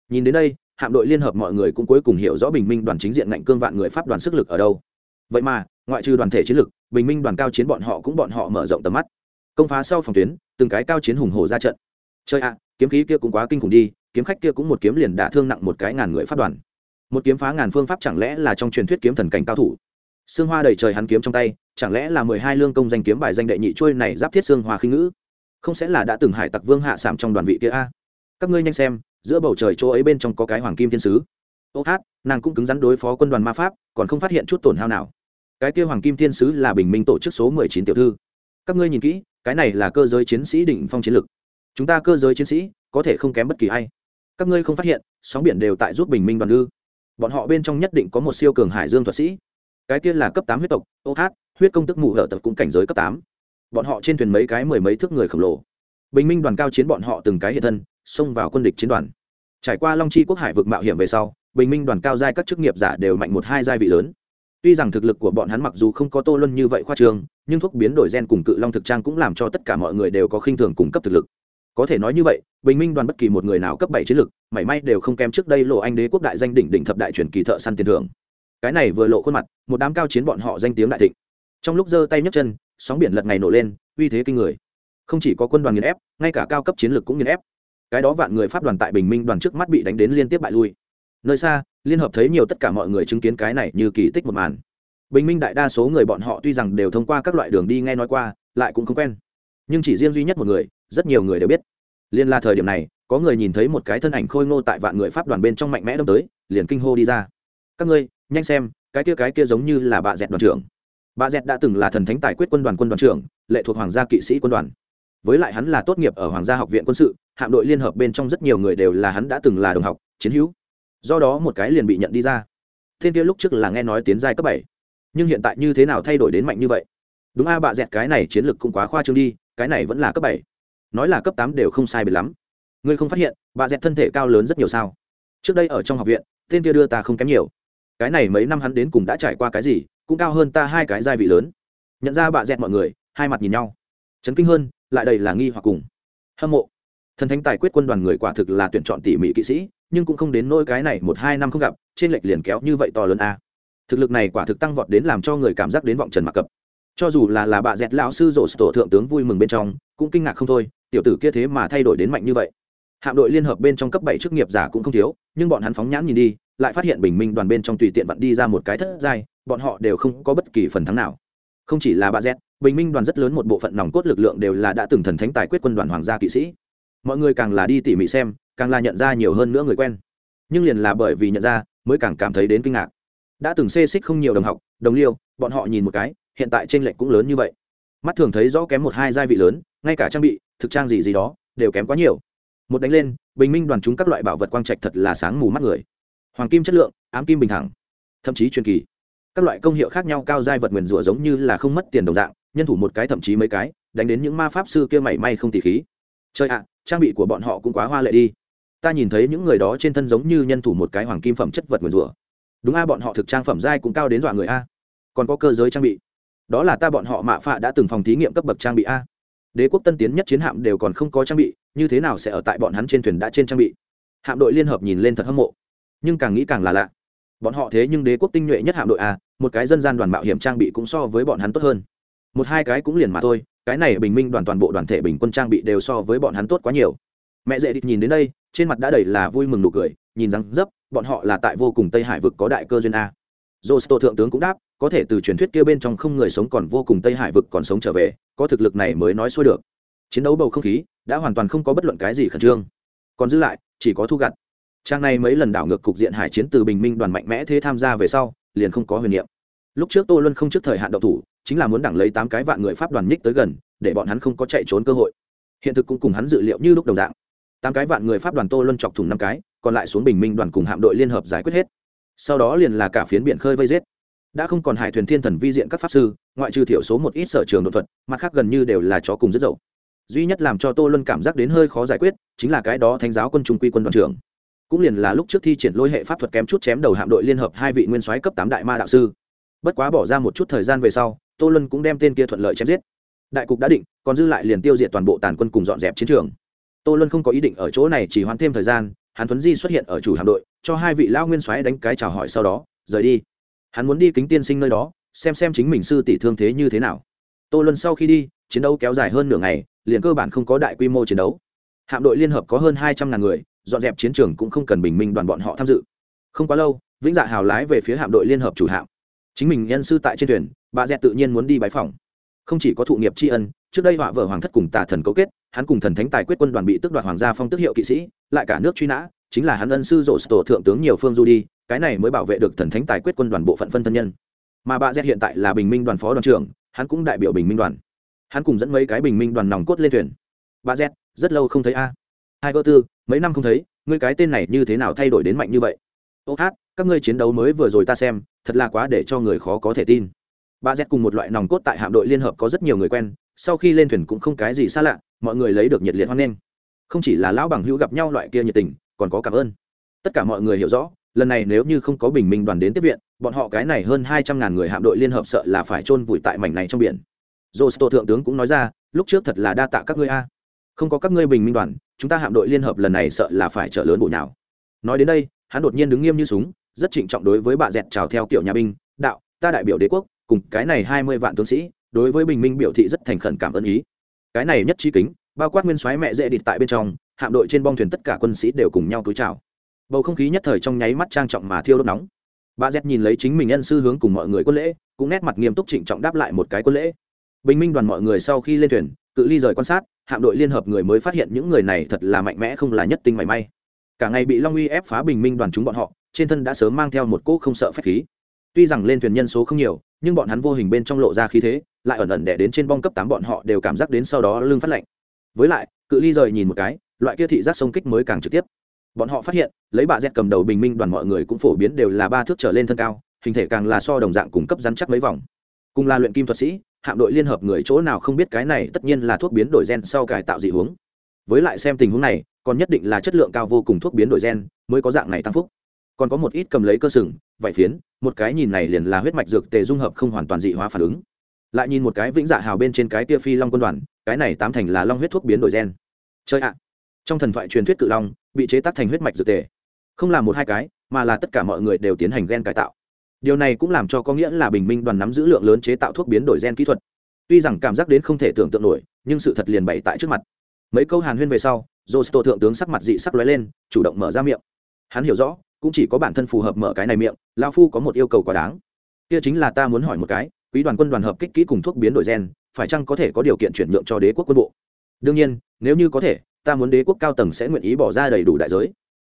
Nhìn đến đây, hạm đội liên hợp mọi người cũng cuối cùng hiểu rõ bình minh đoàn chính diện ngạnh cương vạn người pháp đoàn sức lực ở đâu. Vậy mà, ngoại trừ đoàn thể chiến lực, bình minh đoàn cao chiến bọn họ cũng bọn họ mở rộng tầm mắt. Công phá sau phòng tuyến, từng cái cao chiến hùng hồ ra trận. Chơi ạ, kiếm khí kia cũng quá kinh khủng đi, kiếm khách kia cũng một kiếm liền đả thương nặng một cái ngàn người phát đoàn một kiếm phá ngàn phương pháp chẳng lẽ là trong truyền thuyết kiếm thần cảnh cao thủ? Xương hoa đầy trời hắn kiếm trong tay, chẳng lẽ là mười hai lương công danh kiếm bài danh đệ nhị trôi này giáp thiết xương hoa khinh ngữ? Không sẽ là đã từng hải tặc vương hạ sảm trong đoàn vị kia a? Các ngươi nhanh xem, giữa bầu trời chỗ ấy bên trong có cái hoàng kim thiên sứ. Ô hát, nàng cũng cứng rắn đối phó quân đoàn ma pháp, còn không phát hiện chút tổn hao nào. Cái kia hoàng kim thiên sứ là bình minh tổ chức số mười chín tiểu thư. Các ngươi nhìn kỹ, cái này là cơ giới chiến sĩ đỉnh phong chiến lực. Chúng ta cơ giới chiến sĩ, có thể không kém bất kỳ ai. Các ngươi không phát hiện, sóng biển đều tại giúp bình minh đoàn ư? Bọn họ bên trong nhất định có một siêu cường hải dương thuật sĩ. Cái kia là cấp tám huyết tộc, ô hát, huyết công tức mù hở tập cũng cảnh giới cấp tám. Bọn họ trên thuyền mấy cái mười mấy thước người khổng lồ. Bình minh đoàn cao chiến bọn họ từng cái hiện thân, xông vào quân địch chiến đoàn. Trải qua long chi quốc hải vực mạo hiểm về sau, bình minh đoàn cao giai các chức nghiệp giả đều mạnh một hai giai vị lớn. Tuy rằng thực lực của bọn hắn mặc dù không có tô luân như vậy khoa trương, nhưng thuốc biến đổi gen cùng cự long thực trang cũng làm cho tất cả mọi người đều có khinh thường cung cấp thực lực có thể nói như vậy, bình minh đoàn bất kỳ một người nào cấp bảy chiến lực mảy may đều không kém trước đây lộ anh đế quốc đại danh đỉnh đỉnh thập đại truyền kỳ thợ săn tiền thưởng. Cái này vừa lộ khuôn mặt, một đám cao chiến bọn họ danh tiếng đại thịnh. Trong lúc giơ tay nhấc chân, sóng biển lật ngày nổ lên, uy thế kinh người. Không chỉ có quân đoàn nghiền ép, ngay cả cao cấp chiến lược cũng nghiền ép. Cái đó vạn người pháp đoàn tại bình minh đoàn trước mắt bị đánh đến liên tiếp bại lui. Nơi xa, liên hợp thấy nhiều tất cả mọi người chứng kiến cái này như kỳ tích một màn. Bình minh đại đa số người bọn họ tuy rằng đều thông qua các loại đường đi nghe nói qua, lại cũng không quen. Nhưng chỉ riêng duy nhất một người rất nhiều người đều biết. Liên là thời điểm này có người nhìn thấy một cái thân ảnh khôi ngô tại vạn người pháp đoàn bên trong mạnh mẽ đâm tới liền kinh hô đi ra. Các ngươi nhanh xem cái kia cái kia giống như là bà dẹt đoàn trưởng. Bà dẹt đã từng là thần thánh tài quyết quân đoàn quân đoàn trưởng lệ thuộc hoàng gia kỵ sĩ quân đoàn. Với lại hắn là tốt nghiệp ở hoàng gia học viện quân sự hạm đội liên hợp bên trong rất nhiều người đều là hắn đã từng là đồng học chiến hữu. Do đó một cái liền bị nhận đi ra. Thiên kia lúc trước là nghe nói tiến giai cấp bảy nhưng hiện tại như thế nào thay đổi đến mạnh như vậy? Đúng a à, dẹt cái này chiến lược cũng quá khoa trương đi cái này vẫn là cấp bảy nói là cấp tám đều không sai biệt lắm. Ngươi không phát hiện, bà dẹt thân thể cao lớn rất nhiều sao? Trước đây ở trong học viện, tên kia đưa ta không kém nhiều. Cái này mấy năm hắn đến cùng đã trải qua cái gì, cũng cao hơn ta hai cái gia vị lớn. Nhận ra bà dẹt mọi người, hai mặt nhìn nhau. Chấn kinh hơn, lại đầy là nghi hoặc cùng. Hâm mộ. Thần thánh tài quyết quân đoàn người quả thực là tuyển chọn tỉ mỉ kỵ sĩ, nhưng cũng không đến nỗi cái này một hai năm không gặp, trên lệch liền kéo như vậy to lớn a. Thực lực này quả thực tăng vọt đến làm cho người cảm giác đến vọng trần mặc cập. Cho dù là là bà dẹt lão sư rổ tổ thượng tướng vui mừng bên trong, cũng kinh ngạc không thôi tiểu tử kia thế mà thay đổi đến mạnh như vậy. Hạm đội liên hợp bên trong cấp bảy chức nghiệp giả cũng không thiếu, nhưng bọn hắn phóng nhãn nhìn đi, lại phát hiện bình minh đoàn bên trong tùy tiện vặn đi ra một cái thất giai, bọn họ đều không có bất kỳ phần thắng nào. Không chỉ là bà z, bình minh đoàn rất lớn một bộ phận nòng cốt lực lượng đều là đã từng thần thánh tài quyết quân đoàn hoàng gia kỵ sĩ. Mọi người càng là đi tỉ mỉ xem, càng là nhận ra nhiều hơn nữa người quen. Nhưng liền là bởi vì nhận ra, mới càng cảm thấy đến kinh ngạc. Đã từng xê xích không nhiều đồng học, đồng liêu, bọn họ nhìn một cái, hiện tại trên lệnh cũng lớn như vậy. Mắt thường thấy rõ kém một hai gia vị lớn, ngay cả trang bị thực trang gì gì đó, đều kém quá nhiều. Một đánh lên, bình minh đoàn chúng các loại bảo vật quang trạch thật là sáng mù mắt người. Hoàng kim chất lượng, ám kim bình thẳng, thậm chí truyền kỳ. Các loại công hiệu khác nhau cao giai vật nguyền rủa giống như là không mất tiền đồng dạng, nhân thủ một cái thậm chí mấy cái, đánh đến những ma pháp sư kia mảy may không tỉ khí. Chơi ạ, trang bị của bọn họ cũng quá hoa lệ đi. Ta nhìn thấy những người đó trên thân giống như nhân thủ một cái hoàng kim phẩm chất vật nguyền rủa. Đúng a, bọn họ thực trang phẩm giai cũng cao đến dọa người a. Còn có cơ giới trang bị. Đó là ta bọn họ mạ phạ đã từng phòng thí nghiệm cấp bậc trang bị a đế quốc tân tiến nhất chiến hạm đều còn không có trang bị như thế nào sẽ ở tại bọn hắn trên thuyền đã trên trang bị? Hạm đội liên hợp nhìn lên thật hâm mộ. Nhưng càng nghĩ càng là lạ. Bọn họ thế nhưng đế quốc tinh nhuệ nhất hạm đội a một cái dân gian đoàn mạo hiểm trang bị cũng so với bọn hắn tốt hơn. Một hai cái cũng liền mà thôi cái này bình minh đoàn toàn bộ đoàn thể bình quân trang bị đều so với bọn hắn tốt quá nhiều. Mẹ dễ địch nhìn đến đây trên mặt đã đầy là vui mừng nụ cười nhìn rằng dấp bọn họ là tại vô cùng tây hải vực có đại cơ duyên a. Josto thượng tướng cũng đáp, có thể từ truyền thuyết kia bên trong không người sống còn vô cùng Tây Hải vực còn sống trở về, có thực lực này mới nói xuôi được. Chiến đấu bầu không khí đã hoàn toàn không có bất luận cái gì khẩn trương, còn giữ lại chỉ có thu gặt. Trang này mấy lần đảo ngược cục diện hải chiến từ bình minh đoàn mạnh mẽ thế tham gia về sau, liền không có huyền niệm. Lúc trước Tô Luân không trước thời hạn động thủ, chính là muốn đẳng lấy tám cái vạn người pháp đoàn nhích tới gần, để bọn hắn không có chạy trốn cơ hội. Hiện thực cũng cùng hắn dự liệu như lúc đồng dạng. Tám cái vạn người pháp đoàn Tô Luân chọc thủng năm cái, còn lại xuống bình minh đoàn cùng hạm đội liên hợp giải quyết hết sau đó liền là cả phiến biển khơi vây giết đã không còn hải thuyền thiên thần vi diện các pháp sư, ngoại trừ thiểu số một ít sở trường đột thuật, mặt khác gần như đều là chó cùng rất dậu duy nhất làm cho tô luân cảm giác đến hơi khó giải quyết, chính là cái đó thánh giáo quân trung quy quân đoàn trưởng. Cũng liền là lúc trước thi triển lôi hệ pháp thuật kém chút chém đầu hạm đội liên hợp hai vị nguyên soái cấp tám đại ma đạo sư. Bất quá bỏ ra một chút thời gian về sau, tô luân cũng đem tên kia thuận lợi chém giết. Đại cục đã định, còn dư lại liền tiêu diệt toàn bộ tàn quân cùng dọn dẹp chiến trường. Tô luân không có ý định ở chỗ này chỉ hoãn thêm thời gian, hắn tuấn di xuất hiện ở chủ hạm đội, cho hai vị lao nguyên soái đánh cái chào hỏi sau đó, rời đi hắn muốn đi kính tiên sinh nơi đó, xem xem chính mình sư tỷ thương thế như thế nào. Tô luân sau khi đi, chiến đấu kéo dài hơn nửa ngày, liền cơ bản không có đại quy mô chiến đấu. Hạm đội liên hợp có hơn hai trăm ngàn người, dọn dẹp chiến trường cũng không cần bình minh đoàn bọn họ tham dự. Không quá lâu, vĩnh dạ hào lái về phía hạm đội liên hợp chủ hạm. Chính mình nhân sư tại trên thuyền, bà dẹt tự nhiên muốn đi bãi phòng không chỉ có thụ nghiệp tri ân, trước đây họa vợ hoàng thất cùng tà thần cấu kết, hắn cùng thần thánh tài quyết quân đoàn bị tước đoạt hoàng gia phong tước hiệu kỵ sĩ, lại cả nước truy nã, chính là hắn ân sư rổ tổ thượng tướng nhiều phương du đi cái này mới bảo vệ được thần thánh tài quyết quân đoàn bộ phận phân thân nhân. Mà bà z hiện tại là bình minh đoàn phó đoàn trưởng, hắn cũng đại biểu bình minh đoàn. Hắn cùng dẫn mấy cái bình minh đoàn nòng cốt lên thuyền. Bà z, rất lâu không thấy a. Hai cơ tư, mấy năm không thấy, ngươi cái tên này như thế nào thay đổi đến mạnh như vậy? Ô hát, các ngươi chiến đấu mới vừa rồi ta xem, thật là quá để cho người khó có thể tin. Bà z cùng một loại nòng cốt tại hạm đội liên hợp có rất nhiều người quen, sau khi lên thuyền cũng không cái gì xa lạ, mọi người lấy được nhiệt liệt hoan nghênh. Không chỉ là lão bằng hữu gặp nhau loại kia nhiệt tình, còn có cảm ơn. Tất cả mọi người hiểu rõ lần này nếu như không có bình minh đoàn đến tiếp viện, bọn họ cái này hơn hai trăm ngàn người hạm đội liên hợp sợ là phải chôn vùi tại mảnh này trong biển. Josto thượng tướng cũng nói ra, lúc trước thật là đa tạ các ngươi a. Không có các ngươi bình minh đoàn, chúng ta hạm đội liên hợp lần này sợ là phải trở lớn bộ nào nói đến đây, hắn đột nhiên đứng nghiêm như súng, rất trịnh trọng đối với bà dẹt chào theo kiểu nhà binh, đạo, ta đại biểu đế quốc, cùng cái này hai mươi vạn tướng sĩ, đối với bình minh biểu thị rất thành khẩn cảm ơn ý. Cái này nhất trí kính, bao quát nguyên soái mẹ dễ địt tại bên trong, hạm đội trên bong thuyền tất cả quân sĩ đều cùng nhau túi chào bầu không khí nhất thời trong nháy mắt trang trọng mà thiêu đốt nóng. Bà z nhìn lấy chính mình nhân sư hướng cùng mọi người quân lễ, cũng nét mặt nghiêm túc trịnh trọng đáp lại một cái quân lễ. Bình minh đoàn mọi người sau khi lên thuyền, cự ly rời quan sát, hạm đội liên hợp người mới phát hiện những người này thật là mạnh mẽ không là nhất tinh mảy may. Cả ngày bị long uy ép phá bình minh đoàn chúng bọn họ, trên thân đã sớm mang theo một cỗ không sợ phép khí. Tuy rằng lên thuyền nhân số không nhiều, nhưng bọn hắn vô hình bên trong lộ ra khí thế, lại ẩn ẩn đẻ đến trên bong cấp tám bọn họ đều cảm giác đến sau đó lưng phát lạnh. Với lại, cự ly rời nhìn một cái, loại kia thị giác sông kích mới càng trực tiếp bọn họ phát hiện, lấy bà z cầm đầu bình minh đoàn mọi người cũng phổ biến đều là ba thước trở lên thân cao, hình thể càng là so đồng dạng cung cấp rắn chắc mấy vòng. Cùng là luyện kim thuật sĩ, hạm đội liên hợp người chỗ nào không biết cái này tất nhiên là thuốc biến đổi gen sau cải tạo dị hướng. Với lại xem tình huống này, còn nhất định là chất lượng cao vô cùng thuốc biến đổi gen mới có dạng này tăng phúc. Còn có một ít cầm lấy cơ sừng, vải phiến, một cái nhìn này liền là huyết mạch dược tề dung hợp không hoàn toàn dị hóa phản ứng. Lại nhìn một cái vĩnh dạ hào bên trên cái tia phi long quân đoàn, cái này tám thành là long huyết thuốc biến đổi gen. Chơi ạ. Trong thần thoại truyền thuyết cự long bị chế tác thành huyết mạch dược tề. Không là một hai cái, mà là tất cả mọi người đều tiến hành gen cải tạo. Điều này cũng làm cho có nghĩa là bình minh đoàn nắm giữ lượng lớn chế tạo thuốc biến đổi gen kỹ thuật. Tuy rằng cảm giác đến không thể tưởng tượng nổi, nhưng sự thật liền bày tại trước mặt. Mấy câu hàn huyên về sau, josto thượng tướng sắc mặt dị sắc lóe lên, chủ động mở ra miệng. Hắn hiểu rõ, cũng chỉ có bản thân phù hợp mở cái này miệng lao phu có một yêu cầu quá đáng. Kia chính là ta muốn hỏi một cái, quý đoàn quân đoàn hợp kích kỹ cùng thuốc biến đổi gen, phải chăng có thể có điều kiện chuyển nhượng cho đế quốc quân bộ? Đương nhiên, nếu như có thể ta muốn đế quốc cao tầng sẽ nguyện ý bỏ ra đầy đủ đại giới.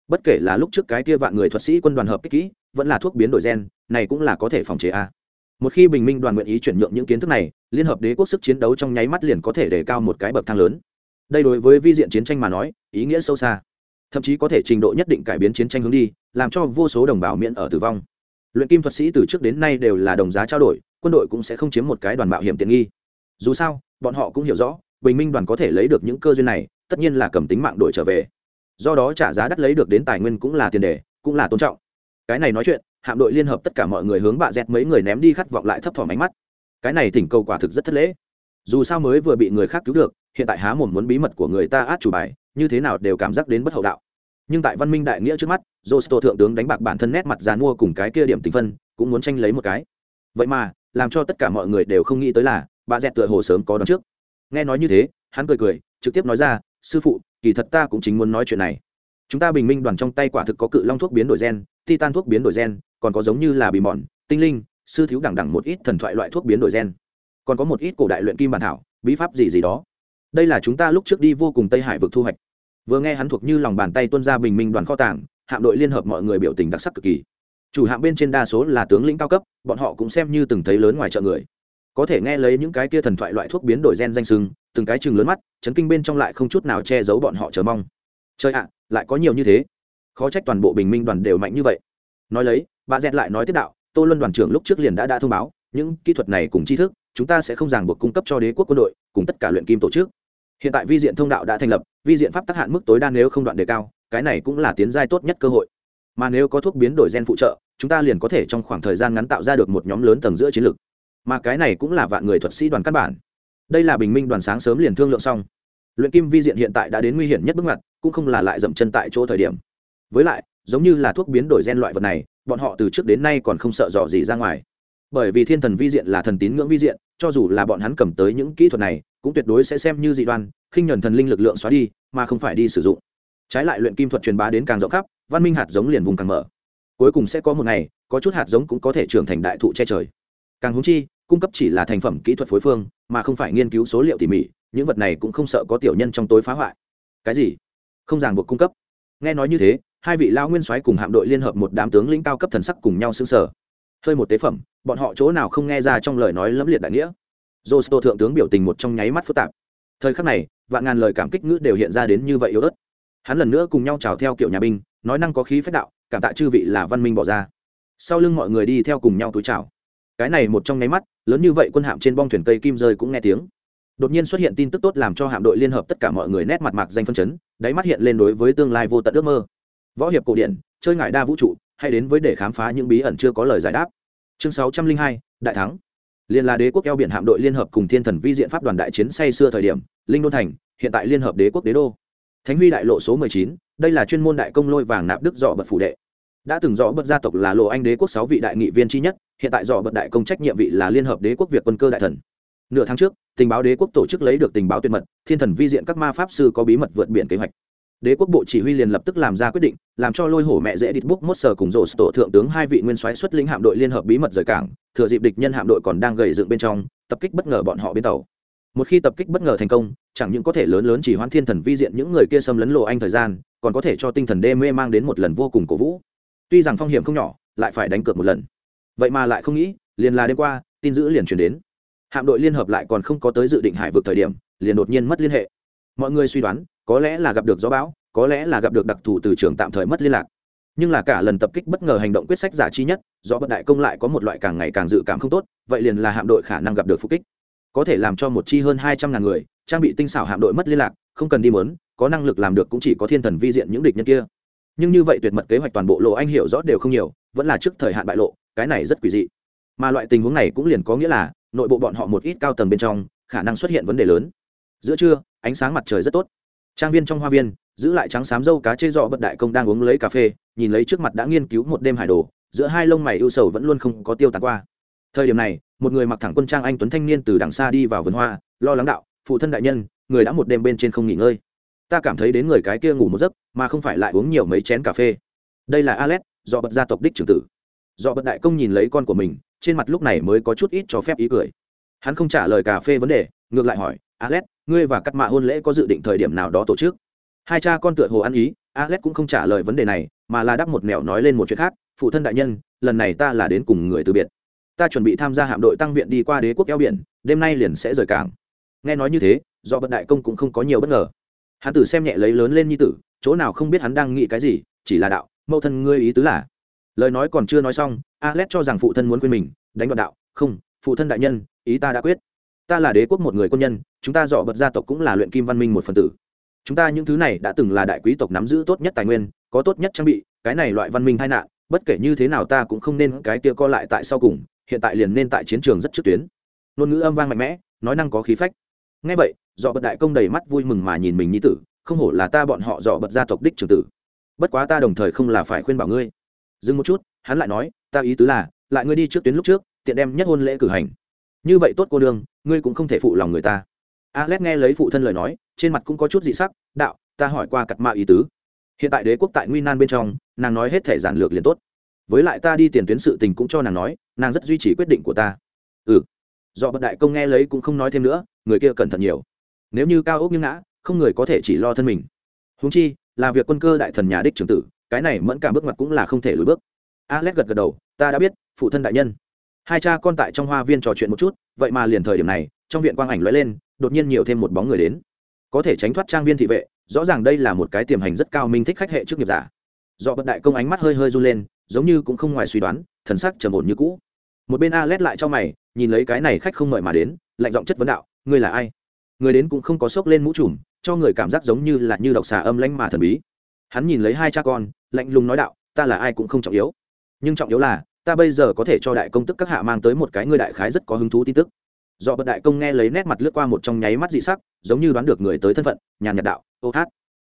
Bất kể là lúc trước cái kia vạn người thuật sĩ quân đoàn hợp kích kỹ, vẫn là thuốc biến đổi gen, này cũng là có thể phòng chế a. Một khi bình minh đoàn nguyện ý chuyển nhượng những kiến thức này, liên hợp đế quốc sức chiến đấu trong nháy mắt liền có thể đề cao một cái bậc thang lớn. Đây đối với vi diện chiến tranh mà nói, ý nghĩa sâu xa. Thậm chí có thể trình độ nhất định cải biến chiến tranh hướng đi, làm cho vô số đồng bào miễn ở tử vong. Luyện kim thuật sĩ từ trước đến nay đều là đồng giá trao đổi, quân đội cũng sẽ không chiếm một cái đoàn mạo hiểm tiện nghi. Dù sao, bọn họ cũng hiểu rõ bình minh đoàn có thể lấy được những cơ duyên này, tất nhiên là cầm tính mạng đổi trở về. Do đó trả giá đắt lấy được đến tài nguyên cũng là tiền đề, cũng là tôn trọng. Cái này nói chuyện, hạm đội liên hợp tất cả mọi người hướng bạ dẹt mấy người ném đi khát vọng lại thấp thỏm ánh mắt. Cái này thỉnh cầu quả thực rất thất lễ. Dù sao mới vừa bị người khác cứu được, hiện tại há mồm muốn bí mật của người ta át chủ bài, như thế nào đều cảm giác đến bất hậu đạo. Nhưng tại văn minh đại nghĩa trước mắt josto thượng tướng đánh bạc bản thân nét mặt già mua cùng cái kia điểm tình phân, cũng muốn tranh lấy một cái. Vậy mà, làm cho tất cả mọi người đều không nghĩ tới là bà dẹt tựa hồ sớm có đón trước nghe nói như thế, hắn cười cười, trực tiếp nói ra, sư phụ, kỳ thật ta cũng chính muốn nói chuyện này. Chúng ta bình minh đoàn trong tay quả thực có cự long thuốc biến đổi gen, titan thuốc biến đổi gen, còn có giống như là bì mòn, tinh linh, sư thiếu đẳng đẳng một ít thần thoại loại thuốc biến đổi gen. Còn có một ít cổ đại luyện kim bản thảo, bí pháp gì gì đó. Đây là chúng ta lúc trước đi vô cùng tây hải vực thu hoạch. Vừa nghe hắn thuộc như lòng bàn tay tuân ra bình minh đoàn kho tàng, hạm đội liên hợp mọi người biểu tình đặc sắc cực kỳ. Chủ hạm bên trên đa số là tướng lĩnh cao cấp, bọn họ cũng xem như từng thấy lớn ngoài chợ người có thể nghe lấy những cái kia thần thoại loại thuốc biến đổi gen danh sưng, từng cái chừng lớn mắt, chấn kinh bên trong lại không chút nào che giấu bọn họ chờ mong. Chơi ạ, lại có nhiều như thế. Khó trách toàn bộ bình minh đoàn đều mạnh như vậy. Nói lấy, bà dẹt lại nói tiếp đạo, tô luân đoàn trưởng lúc trước liền đã đã thông báo, những kỹ thuật này cùng tri thức, chúng ta sẽ không ràng buộc cung cấp cho đế quốc quân đội, cùng tất cả luyện kim tổ chức. Hiện tại vi diện thông đạo đã thành lập, vi diện pháp tác hạn mức tối đa nếu không đoạn đề cao, cái này cũng là tiến giai tốt nhất cơ hội. Mà nếu có thuốc biến đổi gen phụ trợ, chúng ta liền có thể trong khoảng thời gian ngắn tạo ra được một nhóm lớn tầng giữa chiến lược mà cái này cũng là vạn người thuật sĩ đoàn căn bản. Đây là bình minh đoàn sáng sớm liền thương lượng xong. Luyện kim vi diện hiện tại đã đến nguy hiểm nhất bước ngoặt, cũng không là lại dậm chân tại chỗ thời điểm. Với lại, giống như là thuốc biến đổi gen loại vật này, bọn họ từ trước đến nay còn không sợ dò gì ra ngoài. Bởi vì thiên thần vi diện là thần tín ngưỡng vi diện, cho dù là bọn hắn cầm tới những kỹ thuật này, cũng tuyệt đối sẽ xem như dị đoan, khinh nhuần thần linh lực lượng xóa đi, mà không phải đi sử dụng. Trái lại luyện kim thuật truyền bá đến càng rộng khắp, văn minh hạt giống liền vùng càng mở. Cuối cùng sẽ có một ngày, có chút hạt giống cũng có thể trưởng thành đại thụ che trời. Càng húng chi cung cấp chỉ là thành phẩm kỹ thuật phối phương mà không phải nghiên cứu số liệu tỉ mỉ những vật này cũng không sợ có tiểu nhân trong tối phá hoại cái gì không ràng buộc cung cấp nghe nói như thế hai vị lao nguyên soái cùng hạm đội liên hợp một đám tướng lĩnh cao cấp thần sắc cùng nhau xứng sở hơi một tế phẩm bọn họ chỗ nào không nghe ra trong lời nói lẫm liệt đại nghĩa Josto thượng tướng biểu tình một trong nháy mắt phức tạp. Thời khắc này, vạn ngàn lời cảm kích ngữ đều hiện ra đến như vậy yếu ớt. Hắn lần nữa cùng nhau chào theo kiểu nhà binh, nói năng có khí phách đạo, cảm tạ chư vị là văn minh bỏ ra. Sau lưng mọi người đi theo cùng nhau túi chào. Cái này một trong nháy mắt, lớn như vậy quân hạm trên bong thuyền cây kim rơi cũng nghe tiếng. Đột nhiên xuất hiện tin tức tốt làm cho hạm đội liên hợp tất cả mọi người nét mặt mạc danh phân chấn, đáy mắt hiện lên đối với tương lai vô tận ước mơ. Võ hiệp cổ điển, chơi ngải đa vũ trụ, hay đến với để khám phá những bí ẩn chưa có lời giải đáp. Chương 602, đại thắng liên là đế quốc eo biển hạm đội liên hợp cùng thiên thần vi diện pháp đoàn đại chiến say xưa thời điểm linh đô thành hiện tại liên hợp đế quốc đế đô thánh huy đại lộ số mười chín đây là chuyên môn đại công lôi vàng nạp đức dọ bật phủ đệ đã từng rõ bật gia tộc là lộ anh đế quốc sáu vị đại nghị viên chi nhất, hiện tại rõ bật đại công trách nhiệm vị là liên hợp đế quốc việt quân cơ đại thần. Nửa tháng trước, tình báo đế quốc tổ chức lấy được tình báo tuyệt mật, thiên thần vi diện các ma pháp sư có bí mật vượt biển kế hoạch. Đế quốc bộ chỉ huy liền lập tức làm ra quyết định, làm cho lôi hổ mẹ dễ đít búc mốt sờ cùng rổ tổ thượng tướng hai vị nguyên soái xuất lĩnh hạm đội liên hợp bí mật rời cảng, thừa dịp địch nhân hạm đội còn đang gầy dựng bên trong, tập kích bất ngờ bọn họ bên tàu. Một khi tập kích bất ngờ thành công, chẳng những có thể lớn lớn chỉ hoãn thiên thần vi diện những người kia xâm lấn lộ anh thời gian, còn có thể cho tinh thần đê mê mang đến một lần vô cùng cổ vũ tuy rằng phong hiểm không nhỏ, lại phải đánh cược một lần. Vậy mà lại không nghĩ, liền là đêm qua, tin dữ liền chuyển đến. Hạm đội liên hợp lại còn không có tới dự định hải vực thời điểm, liền đột nhiên mất liên hệ. Mọi người suy đoán, có lẽ là gặp được gió bão, có lẽ là gặp được đặc thù từ trường tạm thời mất liên lạc. Nhưng là cả lần tập kích bất ngờ hành động quyết sách giả chi nhất, do bất đại công lại có một loại càng ngày càng dự cảm không tốt, vậy liền là hạm đội khả năng gặp được phục kích. Có thể làm cho một chi hơn hai trăm ngàn người, trang bị tinh xảo hạm đội mất liên lạc, không cần đi mớn, có năng lực làm được cũng chỉ có thiên thần vi diện những địch nhân kia nhưng như vậy tuyệt mật kế hoạch toàn bộ lộ anh hiểu rõ đều không nhiều, vẫn là trước thời hạn bại lộ, cái này rất quỷ dị. Mà loại tình huống này cũng liền có nghĩa là, nội bộ bọn họ một ít cao tầng bên trong, khả năng xuất hiện vấn đề lớn. Giữa trưa, ánh sáng mặt trời rất tốt. Trang viên trong hoa viên, giữ lại trắng xám dâu cá chê dọ bật đại công đang uống lấy cà phê, nhìn lấy trước mặt đã nghiên cứu một đêm hải đồ, giữa hai lông mày ưu sầu vẫn luôn không có tiêu tán qua. Thời điểm này, một người mặc thẳng quân trang anh tuấn thanh niên từ đằng xa đi vào vườn hoa, lo lắng đạo, phụ thân đại nhân, người đã một đêm bên trên không nghỉ ngơi ta cảm thấy đến người cái kia ngủ một giấc, mà không phải lại uống nhiều mấy chén cà phê. Đây là alex, do bật gia tộc đích trưởng tử. Do bật đại công nhìn lấy con của mình, trên mặt lúc này mới có chút ít cho phép ý cười. Hắn không trả lời cà phê vấn đề, ngược lại hỏi, alex, ngươi và cắt mạ hôn lễ có dự định thời điểm nào đó tổ chức? Hai cha con tựa hồ ăn ý, alex cũng không trả lời vấn đề này, mà là đắp một mẹo nói lên một chuyện khác, phụ thân đại nhân, lần này ta là đến cùng người từ biệt. Ta chuẩn bị tham gia hạm đội tăng viện đi qua đế quốc eo biển, đêm nay liền sẽ rời cảng. Nghe nói như thế, do bật đại công cũng không có nhiều bất ngờ hắn tử xem nhẹ lấy lớn lên như tử, chỗ nào không biết hắn đang nghĩ cái gì, chỉ là đạo, mẫu thân ngươi ý tứ là? Lời nói còn chưa nói xong, alex cho rằng phụ thân muốn quên mình, đánh đoạn đạo, không, phụ thân đại nhân, ý ta đã quyết. Ta là đế quốc một người quân nhân, chúng ta dọ bật gia tộc cũng là luyện kim văn minh một phần tử. Chúng ta những thứ này đã từng là đại quý tộc nắm giữ tốt nhất tài nguyên, có tốt nhất trang bị, cái này loại văn minh tai nạn, bất kể như thế nào ta cũng không nên cái kia co lại tại sau cùng, hiện tại liền nên tại chiến trường rất trước tuyến. Ngôn ngữ âm vang mạnh mẽ, nói năng có khí phách ngay vậy, dọ bật đại công đầy mắt vui mừng mà nhìn mình nhi tử, không hổ là ta bọn họ dọ bật gia tộc đích trường tử. Bất quá ta đồng thời không là phải khuyên bảo ngươi. Dừng một chút, hắn lại nói, ta ý tứ là, lại ngươi đi trước tuyến lúc trước, tiện đem nhất hôn lễ cử hành. Như vậy tốt cô đương ngươi cũng không thể phụ lòng người ta. Alex nghe lấy phụ thân lời nói, trên mặt cũng có chút dị sắc, đạo, ta hỏi qua cặt mạ ý tứ. Hiện tại đế quốc tại nguy nan bên trong, nàng nói hết thể giản lược liền tốt. Với lại ta đi tiền tuyến sự tình cũng cho nàng nói, nàng rất duy trì quyết định của ta. Ừ do bậc đại công nghe lấy cũng không nói thêm nữa, người kia cẩn thận nhiều. Nếu như cao ốc như ngã, không người có thể chỉ lo thân mình. Húng chi, là việc quân cơ đại thần nhà đích trưởng tử, cái này mẫn cảm bước mặt cũng là không thể lùi bước. Alex gật gật đầu, ta đã biết, phụ thân đại nhân. Hai cha con tại trong hoa viên trò chuyện một chút, vậy mà liền thời điểm này, trong viện quang ảnh lóe lên, đột nhiên nhiều thêm một bóng người đến. Có thể tránh thoát trang viên thị vệ, rõ ràng đây là một cái tiềm hành rất cao minh thích khách hệ trước nghiệp giả. Do bậc đại công ánh mắt hơi hơi run lên, giống như cũng không ngoài suy đoán, thần sắc trầm ổn như cũ một bên a lét lại cho mày, nhìn lấy cái này khách không mời mà đến, lạnh giọng chất vấn đạo, ngươi là ai? Người đến cũng không có sốc lên mũ trùm, cho người cảm giác giống như là như độc xà âm lãnh mà thần bí. Hắn nhìn lấy hai cha con, lạnh lùng nói đạo, ta là ai cũng không trọng yếu. Nhưng trọng yếu là, ta bây giờ có thể cho đại công tức các hạ mang tới một cái ngươi đại khái rất có hứng thú tin tức. Do bậc đại công nghe lấy nét mặt lướt qua một trong nháy mắt dị sắc, giống như đoán được người tới thân phận, nhàn nhạt đạo, ô hát.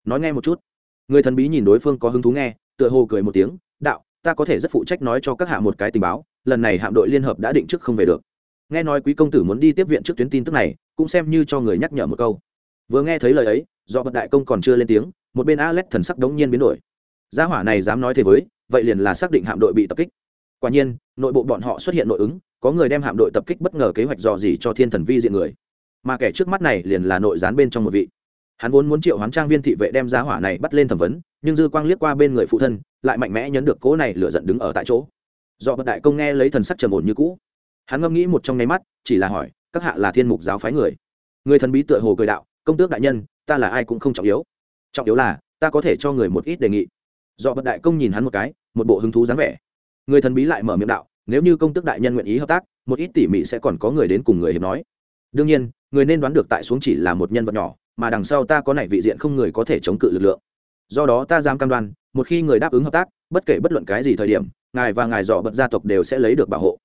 Nói nghe một chút. Người thần bí nhìn đối phương có hứng thú nghe, tựa hồ cười một tiếng, đạo ta có thể rất phụ trách nói cho các hạ một cái tình báo, lần này hạm đội liên hợp đã định trước không về được. Nghe nói quý công tử muốn đi tiếp viện trước tuyến tin tức này, cũng xem như cho người nhắc nhở một câu. Vừa nghe thấy lời ấy, do bậc đại công còn chưa lên tiếng, một bên alex thần sắc đống nhiên biến đổi. Gia hỏa này dám nói thế với, vậy liền là xác định hạm đội bị tập kích. Quả nhiên, nội bộ bọn họ xuất hiện nội ứng, có người đem hạm đội tập kích bất ngờ kế hoạch dò dỉ cho thiên thần vi diện người. Mà kẻ trước mắt này liền là nội gián bên trong một vị hắn vốn muốn triệu hoán trang viên thị vệ đem giá hỏa này bắt lên thẩm vấn, nhưng dư quang liếc qua bên người phụ thân, lại mạnh mẽ nhấn được cố này lựa giận đứng ở tại chỗ. Do bậc đại công nghe lấy thần sắc trầm ổn như cũ. Hắn ngẫm nghĩ một trong nháy mắt, chỉ là hỏi, các hạ là thiên mục giáo phái người? Người thần bí tựa hồ cười đạo, công tước đại nhân, ta là ai cũng không trọng yếu. Trọng yếu là, ta có thể cho người một ít đề nghị. Do bậc đại công nhìn hắn một cái, một bộ hứng thú dáng vẻ. Người thần bí lại mở miệng đạo, nếu như công tước đại nhân nguyện ý hợp tác, một ít tỉ mỉ sẽ còn có người đến cùng người hiệp nói đương nhiên, người nên đoán được tại xuống chỉ là một nhân vật nhỏ, mà đằng sau ta có nảy vị diện không người có thể chống cự lực lượng. Do đó ta dám cam đoan, một khi người đáp ứng hợp tác, bất kể bất luận cái gì thời điểm, ngài và ngài dò bật gia tộc đều sẽ lấy được bảo hộ.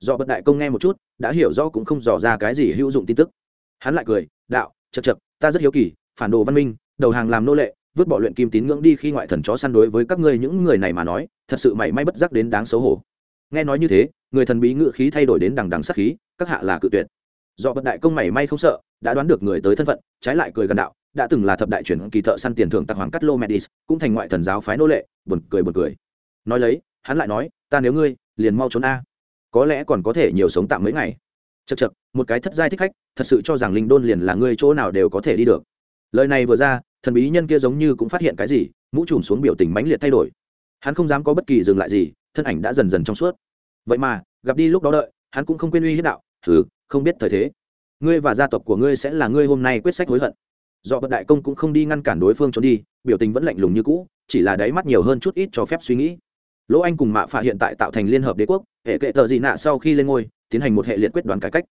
Do bật đại công nghe một chút, đã hiểu rõ cũng không dò ra cái gì hữu dụng tin tức. Hắn lại cười, đạo, chật chật, ta rất hiếu kỳ, phản đồ văn minh, đầu hàng làm nô lệ, vứt bỏ luyện kim tín ngưỡng đi khi ngoại thần chó săn đối với các ngươi những người này mà nói, thật sự mảy may bất giác đến đáng xấu hổ. Nghe nói như thế, người thần bí ngự khí thay đổi đến đằng đằng sắc khí, các hạ là cự tuyệt do bật đại công mảy may không sợ, đã đoán được người tới thân phận, trái lại cười gần đạo, đã từng là thập đại chuyển kỳ thợ săn tiền thưởng tặc hoàng cắt lô medis, cũng thành ngoại thần giáo phái nô lệ, buồn cười buồn cười. Nói lấy, hắn lại nói, ta nếu ngươi, liền mau trốn a. Có lẽ còn có thể nhiều sống tạm mấy ngày. Chật chật một cái thất giai thích khách, thật sự cho rằng linh đôn liền là ngươi chỗ nào đều có thể đi được. Lời này vừa ra, thần bí nhân kia giống như cũng phát hiện cái gì, mũ trùm xuống biểu tình mãnh liệt thay đổi. Hắn không dám có bất kỳ dừng lại gì, thân ảnh đã dần dần trong suốt. Vậy mà, gặp đi lúc đó đợi, hắn cũng không quên uy hiếp đạo thử không biết thời thế. Ngươi và gia tộc của ngươi sẽ là ngươi hôm nay quyết sách hối hận. Do bậc đại công cũng không đi ngăn cản đối phương trốn đi, biểu tình vẫn lạnh lùng như cũ, chỉ là đáy mắt nhiều hơn chút ít cho phép suy nghĩ. Lỗ anh cùng mạ phạ hiện tại tạo thành liên hợp đế quốc, hệ kệ tờ dị nạ sau khi lên ngôi, tiến hành một hệ liệt quyết đoán cải cách.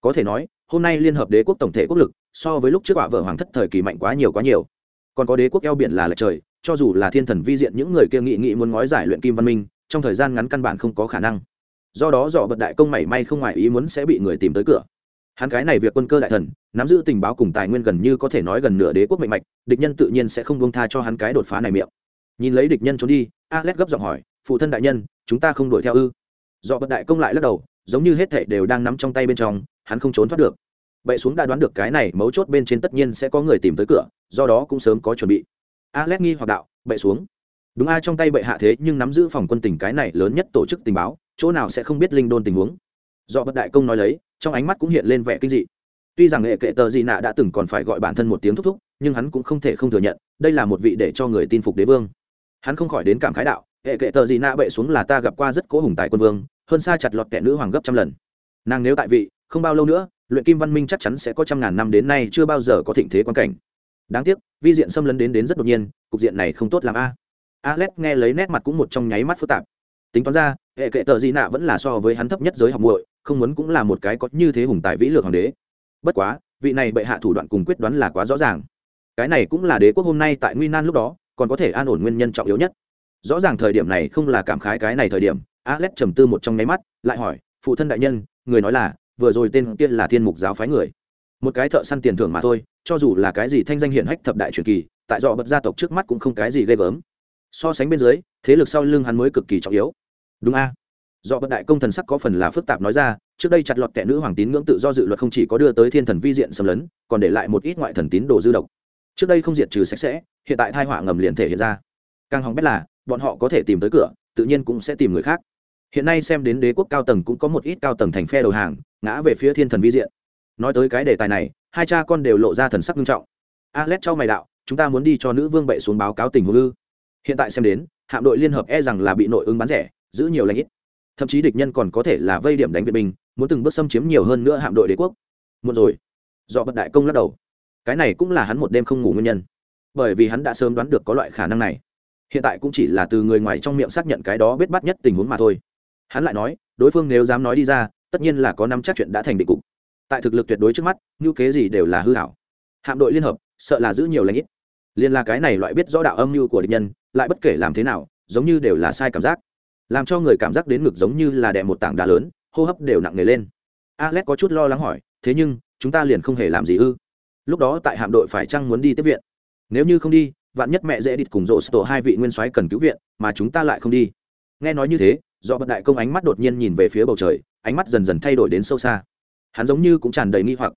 Có thể nói, hôm nay liên hợp đế quốc tổng thể quốc lực, so với lúc trước quả vợ hoàng thất thời kỳ mạnh quá nhiều quá nhiều. Còn có đế quốc eo biển là lệch trời, cho dù là thiên thần vi diện những người kia nghị nghị muốn ngói giải luyện kim văn minh, trong thời gian ngắn căn bản không có khả năng do đó dọ bật đại công mảy may không ngoài ý muốn sẽ bị người tìm tới cửa. Hắn cái này việc quân cơ đại thần, nắm giữ tình báo cùng tài nguyên gần như có thể nói gần nửa đế quốc mạnh mạch, địch nhân tự nhiên sẽ không buông tha cho hắn cái đột phá này miệng. Nhìn lấy địch nhân trốn đi, alex gấp giọng hỏi, phụ thân đại nhân, chúng ta không đuổi theo ư? Do bật đại công lại lắc đầu, giống như hết thảy đều đang nắm trong tay bên trong, hắn không trốn thoát được. Vậy xuống đã đoán được cái này mấu chốt bên trên tất nhiên sẽ có người tìm tới cửa, do đó cũng sớm có chuẩn bị. Alex nghi hoặc đạo bậy xuống. Đúng ai trong tay bệ hạ thế nhưng nắm giữ phòng quân tình cái này lớn nhất tổ chức tình báo chỗ nào sẽ không biết linh đôn tình huống. Do bất đại công nói lấy, trong ánh mắt cũng hiện lên vẻ kinh dị. Tuy rằng nghệ kệ tờ dị nạ đã từng còn phải gọi bản thân một tiếng thúc thúc, nhưng hắn cũng không thể không thừa nhận, đây là một vị để cho người tin phục đế vương. Hắn không khỏi đến cảm khái đạo, hệ kệ tờ dị nạ bệ xuống là ta gặp qua rất cố hùng tài quân vương, hơn xa chặt lọt kẻ nữ hoàng gấp trăm lần. Nàng nếu tại vị, không bao lâu nữa, luyện kim văn minh chắc chắn sẽ có trăm ngàn năm đến nay chưa bao giờ có thịnh thế quan cảnh. Đáng tiếc, vi diện xâm lấn đến đến rất đột nhiên, cục diện này không tốt làm a. Alex nghe lấy nét mặt cũng một trong nháy mắt phức tạp tính toán ra, hệ kệ tờ di nạ vẫn là so với hắn thấp nhất giới học muội, không muốn cũng là một cái có như thế hùng tài vĩ lược hoàng đế. Bất quá, vị này bệ hạ thủ đoạn cùng quyết đoán là quá rõ ràng. Cái này cũng là đế quốc hôm nay tại nguy nan lúc đó, còn có thể an ổn nguyên nhân trọng yếu nhất. Rõ ràng thời điểm này không là cảm khái cái này thời điểm, alex trầm tư một trong nháy mắt, lại hỏi, phụ thân đại nhân, người nói là, vừa rồi tên kia là thiên mục giáo phái người. Một cái thợ săn tiền thưởng mà thôi, cho dù là cái gì thanh danh hiển hách thập đại truyền kỳ, tại dọ bật gia tộc trước mắt cũng không cái gì ghê gớm so sánh bên dưới, thế lực sau lưng hắn mới cực kỳ trọng yếu. Đúng a. Do bậc đại công thần sắc có phần là phức tạp nói ra, trước đây chặt lọt kẻ nữ hoàng tín ngưỡng tự do dự luật không chỉ có đưa tới thiên thần vi diện xâm lấn, còn để lại một ít ngoại thần tín đồ dư độc. Trước đây không diệt trừ sạch sẽ, hiện tại thai họa ngầm liền thể hiện ra. Càng hỏng bét là, bọn họ có thể tìm tới cửa, tự nhiên cũng sẽ tìm người khác. Hiện nay xem đến đế quốc cao tầng cũng có một ít cao tầng thành phe đầu hàng, ngã về phía thiên thần vi diện. Nói tới cái đề tài này, hai cha con đều lộ ra thần sắc nghiêm trọng. Alex cho mày đạo, chúng ta muốn đi cho nữ vương bệ xuống báo cáo tình huống ư? Hiện tại xem đến, hạm đội liên hợp e rằng là bị nội ứng bán rẻ, giữ nhiều lãnh ít. Thậm chí địch nhân còn có thể là vây điểm đánh viện binh, muốn từng bước xâm chiếm nhiều hơn nữa hạm đội đế quốc. Một rồi. Do bật đại công lắc đầu. Cái này cũng là hắn một đêm không ngủ nguyên nhân. Bởi vì hắn đã sớm đoán được có loại khả năng này. Hiện tại cũng chỉ là từ người ngoài trong miệng xác nhận cái đó biết bắt nhất tình huống mà thôi. Hắn lại nói, đối phương nếu dám nói đi ra, tất nhiên là có năm chắc chuyện đã thành định cục. Tại thực lực tuyệt đối trước mắt ngữ kế gì đều là hư hảo. Hạm đội liên hợp, sợ là giữ nhiều lãnh ít liên là cái này loại biết rõ đạo âm mưu của địch nhân, lại bất kể làm thế nào, giống như đều là sai cảm giác. Làm cho người cảm giác đến ngực giống như là đè một tảng đá lớn, hô hấp đều nặng nề lên. Alex có chút lo lắng hỏi, thế nhưng, chúng ta liền không hề làm gì ư? Lúc đó tại hạm đội phải chăng muốn đi tiếp viện? Nếu như không đi, vạn nhất mẹ dễ địt cùng rộ tổ hai vị nguyên soái cần cứu viện, mà chúng ta lại không đi. Nghe nói như thế, do bậc đại công ánh mắt đột nhiên nhìn về phía bầu trời, ánh mắt dần dần thay đổi đến sâu xa. Hắn giống như cũng tràn đầy nghi hoặc.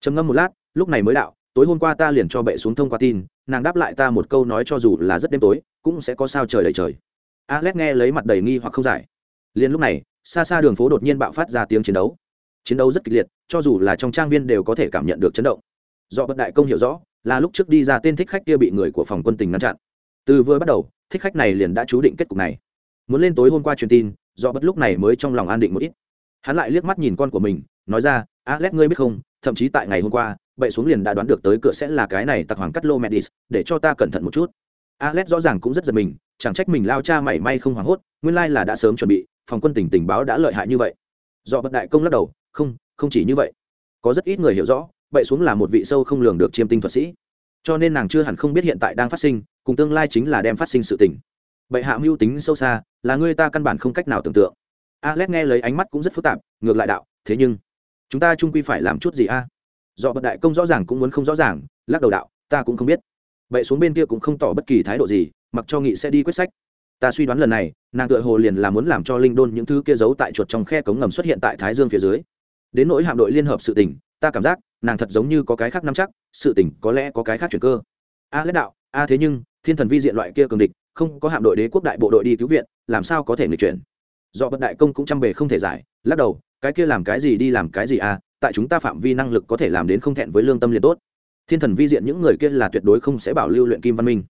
Trầm ngâm một lát, lúc này mới đạo tối hôm qua ta liền cho bệ xuống thông qua tin, nàng đáp lại ta một câu nói cho dù là rất đêm tối, cũng sẽ có sao trời đầy trời. Alex nghe lấy mặt đầy nghi hoặc không giải. Liền lúc này, xa xa đường phố đột nhiên bạo phát ra tiếng chiến đấu. Chiến đấu rất kịch liệt, cho dù là trong trang viên đều có thể cảm nhận được chấn động. Do bất đại công hiểu rõ, là lúc trước đi ra tên thích khách kia bị người của phòng quân tình ngăn chặn. Từ vừa bắt đầu, thích khách này liền đã chú định kết cục này. Muốn lên tối hôm qua truyền tin, do bất lúc này mới trong lòng an định một ít. Hắn lại liếc mắt nhìn con của mình, nói ra, alex, ngươi biết không, thậm chí tại ngày hôm qua bậy xuống liền đã đoán được tới cửa sẽ là cái này tặc hoàng cắt lô medis để cho ta cẩn thận một chút. Alex rõ ràng cũng rất giật mình, chẳng trách mình lao cha mảy may không hoảng hốt, nguyên lai là đã sớm chuẩn bị, phòng quân tỉnh tình báo đã lợi hại như vậy. Do bậc đại công lắc đầu, không không chỉ như vậy. Có rất ít người hiểu rõ, bậy xuống là một vị sâu không lường được chiêm tinh thuật sĩ. Cho nên nàng chưa hẳn không biết hiện tại đang phát sinh, cùng tương lai chính là đem phát sinh sự tình. Bậy hạ mưu tính sâu xa, là người ta căn bản không cách nào tưởng tượng. Alex nghe lấy ánh mắt cũng rất phức tạp, ngược lại đạo, thế nhưng, chúng ta trung quy phải làm chút gì a? Dọ bậc đại công rõ ràng cũng muốn không rõ ràng, lắc đầu đạo, ta cũng không biết. Vậy xuống bên kia cũng không tỏ bất kỳ thái độ gì, mặc cho nghị sẽ đi quyết sách. Ta suy đoán lần này, nàng tựa hồ liền là muốn làm cho linh đôn những thứ kia giấu tại chuột trong khe cống ngầm xuất hiện tại thái dương phía dưới. Đến nỗi hạm đội liên hợp sự tình, ta cảm giác, nàng thật giống như có cái khác nắm chắc, sự tình có lẽ có cái khác chuyển cơ. A lãnh đạo, a thế nhưng, thiên thần vi diện loại kia cường địch, không có hạm đội đế quốc đại bộ đội đi cứu viện, làm sao có thể người chuyển? Do bất đại công cũng chăm bề không thể giải, lắc đầu, cái kia làm cái gì đi làm cái gì à tại chúng ta phạm vi năng lực có thể làm đến không thẹn với lương tâm liền tốt. Thiên thần vi diện những người kia là tuyệt đối không sẽ bảo lưu luyện kim văn minh.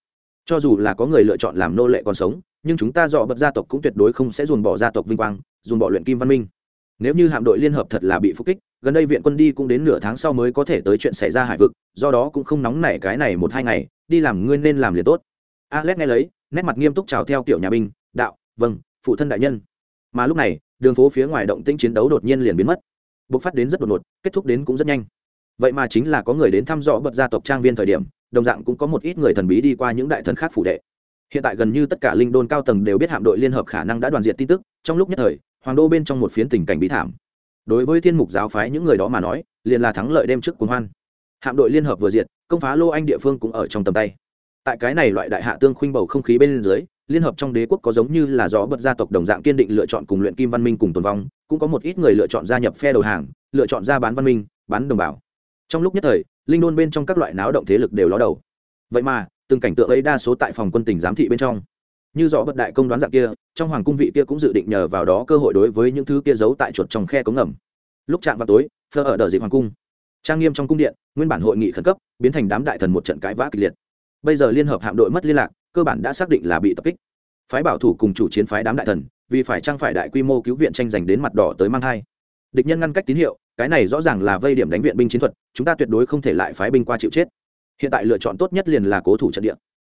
Cho dù là có người lựa chọn làm nô lệ còn sống, nhưng chúng ta dọ bật gia tộc cũng tuyệt đối không sẽ dồn bỏ gia tộc vinh quang dồn bỏ luyện kim văn minh. Nếu như hạm đội liên hợp thật là bị phục kích, gần đây viện quân đi cũng đến nửa tháng sau mới có thể tới chuyện xảy ra hải vực, do đó cũng không nóng nảy cái này một hai ngày, đi làm ngươi nên làm liền tốt. Alex nghe lấy, nét mặt nghiêm túc chào theo kiểu nhà binh, đạo vâng phụ thân đại nhân. Mà lúc này, đường phố phía ngoài động tĩnh chiến đấu đột nhiên liền biến mất bộc phát đến rất đột ngột, kết thúc đến cũng rất nhanh. Vậy mà chính là có người đến thăm dò bật gia tộc trang viên thời điểm, đồng dạng cũng có một ít người thần bí đi qua những đại thần khác phủ đệ. Hiện tại gần như tất cả linh đôn cao tầng đều biết hạm đội liên hợp khả năng đã đoàn diện tin tức, trong lúc nhất thời, hoàng đô bên trong một phiến tình cảnh bí thảm. Đối với thiên mục giáo phái những người đó mà nói, liền là thắng lợi đêm trước cuồng hoan. Hạm đội liên hợp vừa diệt, công phá lô anh địa phương cũng ở trong tầm tay. Tại cái này loại đại hạ tương khuynh bầu không khí bên dưới liên hợp trong đế quốc có giống như là gió bật gia tộc đồng dạng kiên định lựa chọn cùng luyện kim văn minh cùng tồn vong, cũng có một ít người lựa chọn gia nhập phe đầu hàng, lựa chọn ra bán văn minh, bán đồng bào. Trong lúc nhất thời, linh đôn bên trong các loại náo động thế lực đều ló đầu. Vậy mà, từng cảnh tượng ấy đa số tại phòng quân tỉnh giám thị bên trong. Như rõ bật đại công đoán dạng kia, trong hoàng cung vị kia cũng dự định nhờ vào đó cơ hội đối với những thứ kia giấu tại chuột trong khe cống ngầm. Lúc chạm vào tối thơ ở đợi dịp hoàng cung. Trang nghiêm trong cung điện, nguyên bản hội nghị khẩn cấp, biến thành đám đại thần một trận cãi vã kịch liệt. Bây giờ liên hợp hạm đội mất liên lạc cơ bản đã xác định là bị tập kích. Phái bảo thủ cùng chủ chiến phái đám đại thần, vì phải trang phải đại quy mô cứu viện tranh giành đến mặt đỏ tới mang thai. Địch nhân ngăn cách tín hiệu, cái này rõ ràng là vây điểm đánh viện binh chiến thuật, chúng ta tuyệt đối không thể lại phái binh qua chịu chết. Hiện tại lựa chọn tốt nhất liền là cố thủ trận địa.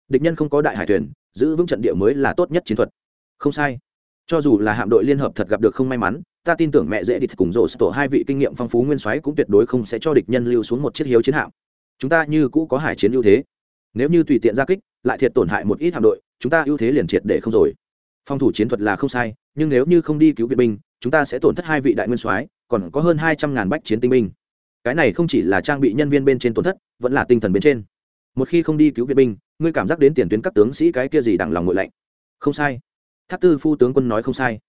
Địch nhân không có đại hải thuyền, giữ vững trận địa mới là tốt nhất chiến thuật. Không sai. Cho dù là hạm đội liên hợp thật gặp được không may mắn, ta tin tưởng mẹ dễ địch cùng rổ tổ hai vị kinh nghiệm phong phú nguyên soái cũng tuyệt đối không sẽ cho địch nhân lưu xuống một chiếc hiếu chiến hạm. Chúng ta như cũ có hải chiến ưu thế nếu như tùy tiện ra kích, lại thiệt tổn hại một ít hạm đội, chúng ta ưu thế liền triệt để không rồi. Phòng thủ chiến thuật là không sai, nhưng nếu như không đi cứu viện binh, chúng ta sẽ tổn thất hai vị đại nguyên soái, còn có hơn hai trăm ngàn bách chiến tinh binh. Cái này không chỉ là trang bị nhân viên bên trên tổn thất, vẫn là tinh thần bên trên. Một khi không đi cứu viện binh, ngươi cảm giác đến tiền tuyến các tướng sĩ cái kia gì đằng lòng ngội lạnh. Không sai. Tháp tư phu tướng quân nói không sai.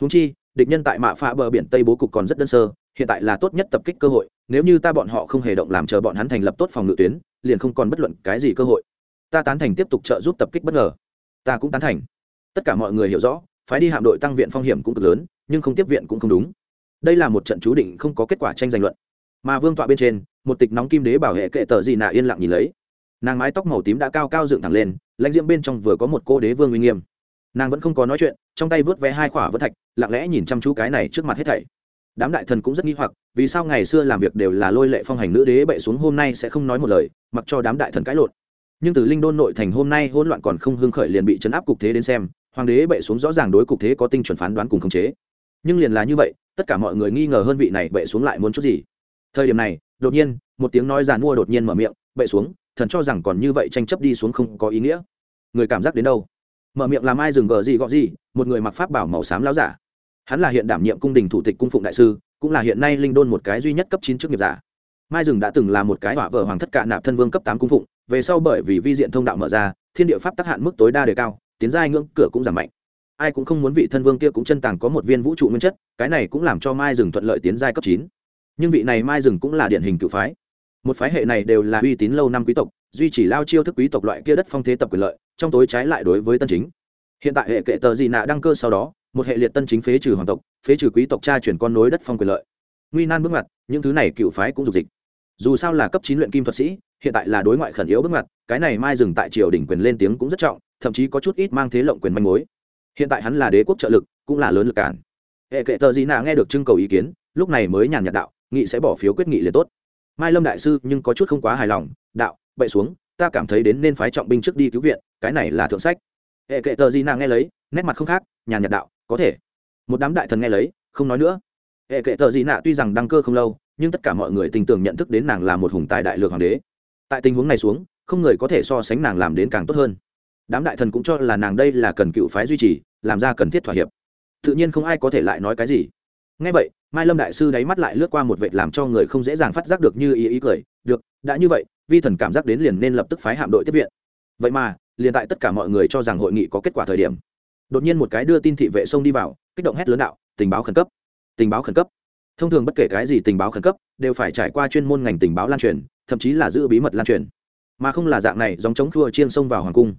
Húng chi, địch nhân tại mạ phạ bờ biển tây bố cục còn rất đơn sơ, hiện tại là tốt nhất tập kích cơ hội, nếu như ta bọn họ không hề động làm chờ bọn hắn thành lập tốt phòng ngự tuyến liền không còn bất luận cái gì cơ hội. Ta tán thành tiếp tục trợ giúp tập kích bất ngờ. Ta cũng tán thành. Tất cả mọi người hiểu rõ, phái đi hạm đội tăng viện phong hiểm cũng cực lớn, nhưng không tiếp viện cũng không đúng. Đây là một trận chú định không có kết quả tranh giành luận. Mà vương tọa bên trên, một tịch nóng kim đế bảo hệ kệ tờ gì nạ yên lặng nhìn lấy. Nàng mái tóc màu tím đã cao cao dựng thẳng lên, lãnh diễm bên trong vừa có một cô đế vương uy nghiêm. Nàng vẫn không có nói chuyện, trong tay vớt vé hai khỏa vớt thạch, lặng lẽ nhìn chăm chú cái này trước mặt hết thảy đám đại thần cũng rất nghi hoặc, vì sao ngày xưa làm việc đều là lôi lệ phong hành nữ đế bệ xuống hôm nay sẽ không nói một lời, mặc cho đám đại thần cãi lộn. Nhưng từ linh đôn nội thành hôm nay hỗn loạn còn không hưng khởi liền bị chấn áp cục thế đến xem, hoàng đế bệ xuống rõ ràng đối cục thế có tinh chuẩn phán đoán cùng khống chế. Nhưng liền là như vậy, tất cả mọi người nghi ngờ hơn vị này bệ xuống lại muốn chút gì. Thời điểm này, đột nhiên, một tiếng nói giàn mua đột nhiên mở miệng, bệ xuống, thần cho rằng còn như vậy tranh chấp đi xuống không có ý nghĩa. Người cảm giác đến đâu? Mở miệng làm ai dừng gờ gì gọ gì, một người mặc pháp bảo màu xám láo giả hắn là hiện đảm nhiệm cung đình thủ tịch cung phụng đại sư, cũng là hiện nay linh đôn một cái duy nhất cấp chín chức nghiệp giả. Mai rừng đã từng là một cái hỏa vợ hoàng thất cạn nạp thân vương cấp tám cung phụng, về sau bởi vì vi diện thông đạo mở ra, thiên địa pháp tác hạn mức tối đa đề cao, tiến giai ngưỡng cửa cũng giảm mạnh. Ai cũng không muốn vị thân vương kia cũng chân tàng có một viên vũ trụ nguyên chất, cái này cũng làm cho mai rừng thuận lợi tiến giai cấp chín. Nhưng vị này mai rừng cũng là điển hình cựu phái. Một phái hệ này đều là uy tín lâu năm quý tộc, duy chỉ lao chiêu thức quý tộc loại kia đất phong thế tập quyền lợi, trong tối trái lại đối với tân chính. Hiện tại hệ kệ tờ gì nạ đăng cơ sau đó một hệ liệt tân chính phế trừ hoàng tộc, phế trừ quý tộc cha chuyển con nối đất phong quyền lợi. Nguy nan bước ngoặt, những thứ này cựu phái cũng dục dịch. Dù sao là cấp chín luyện kim thuật sĩ, hiện tại là đối ngoại khẩn yếu bước ngoặt, cái này mai dừng tại triều đỉnh quyền lên tiếng cũng rất trọng, thậm chí có chút ít mang thế lộng quyền manh mối. Hiện tại hắn là đế quốc trợ lực, cũng là lớn lực cản. Hệ kệ tờ gì nạ nghe được trưng cầu ý kiến, lúc này mới nhàn nhạt đạo, nghị sẽ bỏ phiếu quyết nghị liền tốt. Mai lâm đại sư nhưng có chút không quá hài lòng, đạo, bậy xuống, ta cảm thấy đến nên phái trọng binh trước đi cứu viện, cái này là thượng sách. Hệ kệ tờ gì nạ nghe lấy, nét mặt không khác, nhàn nhạt đạo có thể. Một đám đại thần nghe lấy, không nói nữa. Hệ kệ tờ gì nạ tuy rằng đăng cơ không lâu, nhưng tất cả mọi người tình tưởng nhận thức đến nàng là một hùng tài đại lược hoàng đế. Tại tình huống này xuống, không người có thể so sánh nàng làm đến càng tốt hơn. Đám đại thần cũng cho là nàng đây là cần cựu phái duy trì, làm ra cần thiết thỏa hiệp. Tự nhiên không ai có thể lại nói cái gì. Ngay vậy, mai lâm đại sư đáy mắt lại lướt qua một vệt làm cho người không dễ dàng phát giác được như ý ý cười, được, đã như vậy, vi thần cảm giác đến liền nên lập tức phái hạm đội tiếp viện. Vậy mà, liền tại tất cả mọi người cho rằng hội nghị có kết quả thời điểm đột nhiên một cái đưa tin thị vệ xông đi vào, kích động hét lớn đạo, tình báo khẩn cấp! Tình báo khẩn cấp! Thông thường bất kể cái gì tình báo khẩn cấp, đều phải trải qua chuyên môn ngành tình báo lan truyền, thậm chí là giữ bí mật lan truyền. Mà không là dạng này dòng chống khua chiên sông vào hoàng cung.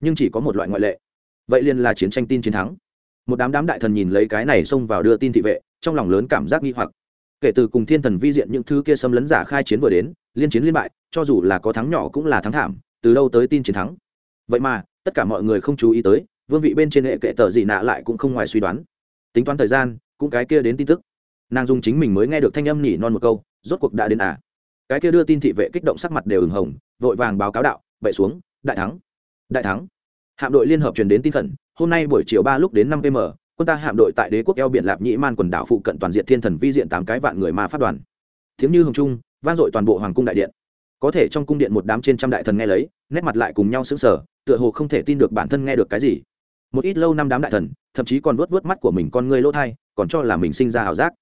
Nhưng chỉ có một loại ngoại lệ. Vậy liền là chiến tranh tin chiến thắng. Một đám đám đại thần nhìn lấy cái này xông vào đưa tin thị vệ, trong lòng lớn cảm giác nghi hoặc. Kể từ cùng thiên thần vi diện những thứ kia xâm lấn giả khai chiến vừa đến, liên chiến liên bại, cho dù là có thắng nhỏ cũng là thắng thảm, từ đâu tới tin chiến thắng? Vậy mà, tất cả mọi người không chú ý tới vương vị bên trên hệ kệ tờ gì nạ lại cũng không ngoài suy đoán. Tính toán thời gian, cũng cái kia đến tin tức. Nàng dùng chính mình mới nghe được thanh âm nhỉ non một câu, rốt cuộc đã đến à? Cái kia đưa tin thị vệ kích động sắc mặt đều ửng hồng, vội vàng báo cáo đạo, vậy xuống, đại thắng đại thắng. Hạm đội liên hợp truyền đến tin khẩn, hôm nay buổi chiều ba lúc đến năm pm, quân ta hạm đội tại đế quốc eo biển lạp nhĩ man quần đảo phụ cận toàn diện thiên thần vi diện tám cái vạn người ma phát đoàn. Thiếu như hồng trung, vang dội toàn bộ hoàng cung đại điện. Có thể trong cung điện một đám trên trăm đại thần nghe lấy, nét mặt lại cùng nhau xứng sờ, tựa hồ không thể tin được bản thân nghe được cái gì một ít lâu năm đám đại thần, thậm chí còn vớt vớt mắt của mình con ngươi lỗ thai, còn cho là mình sinh ra ảo giác.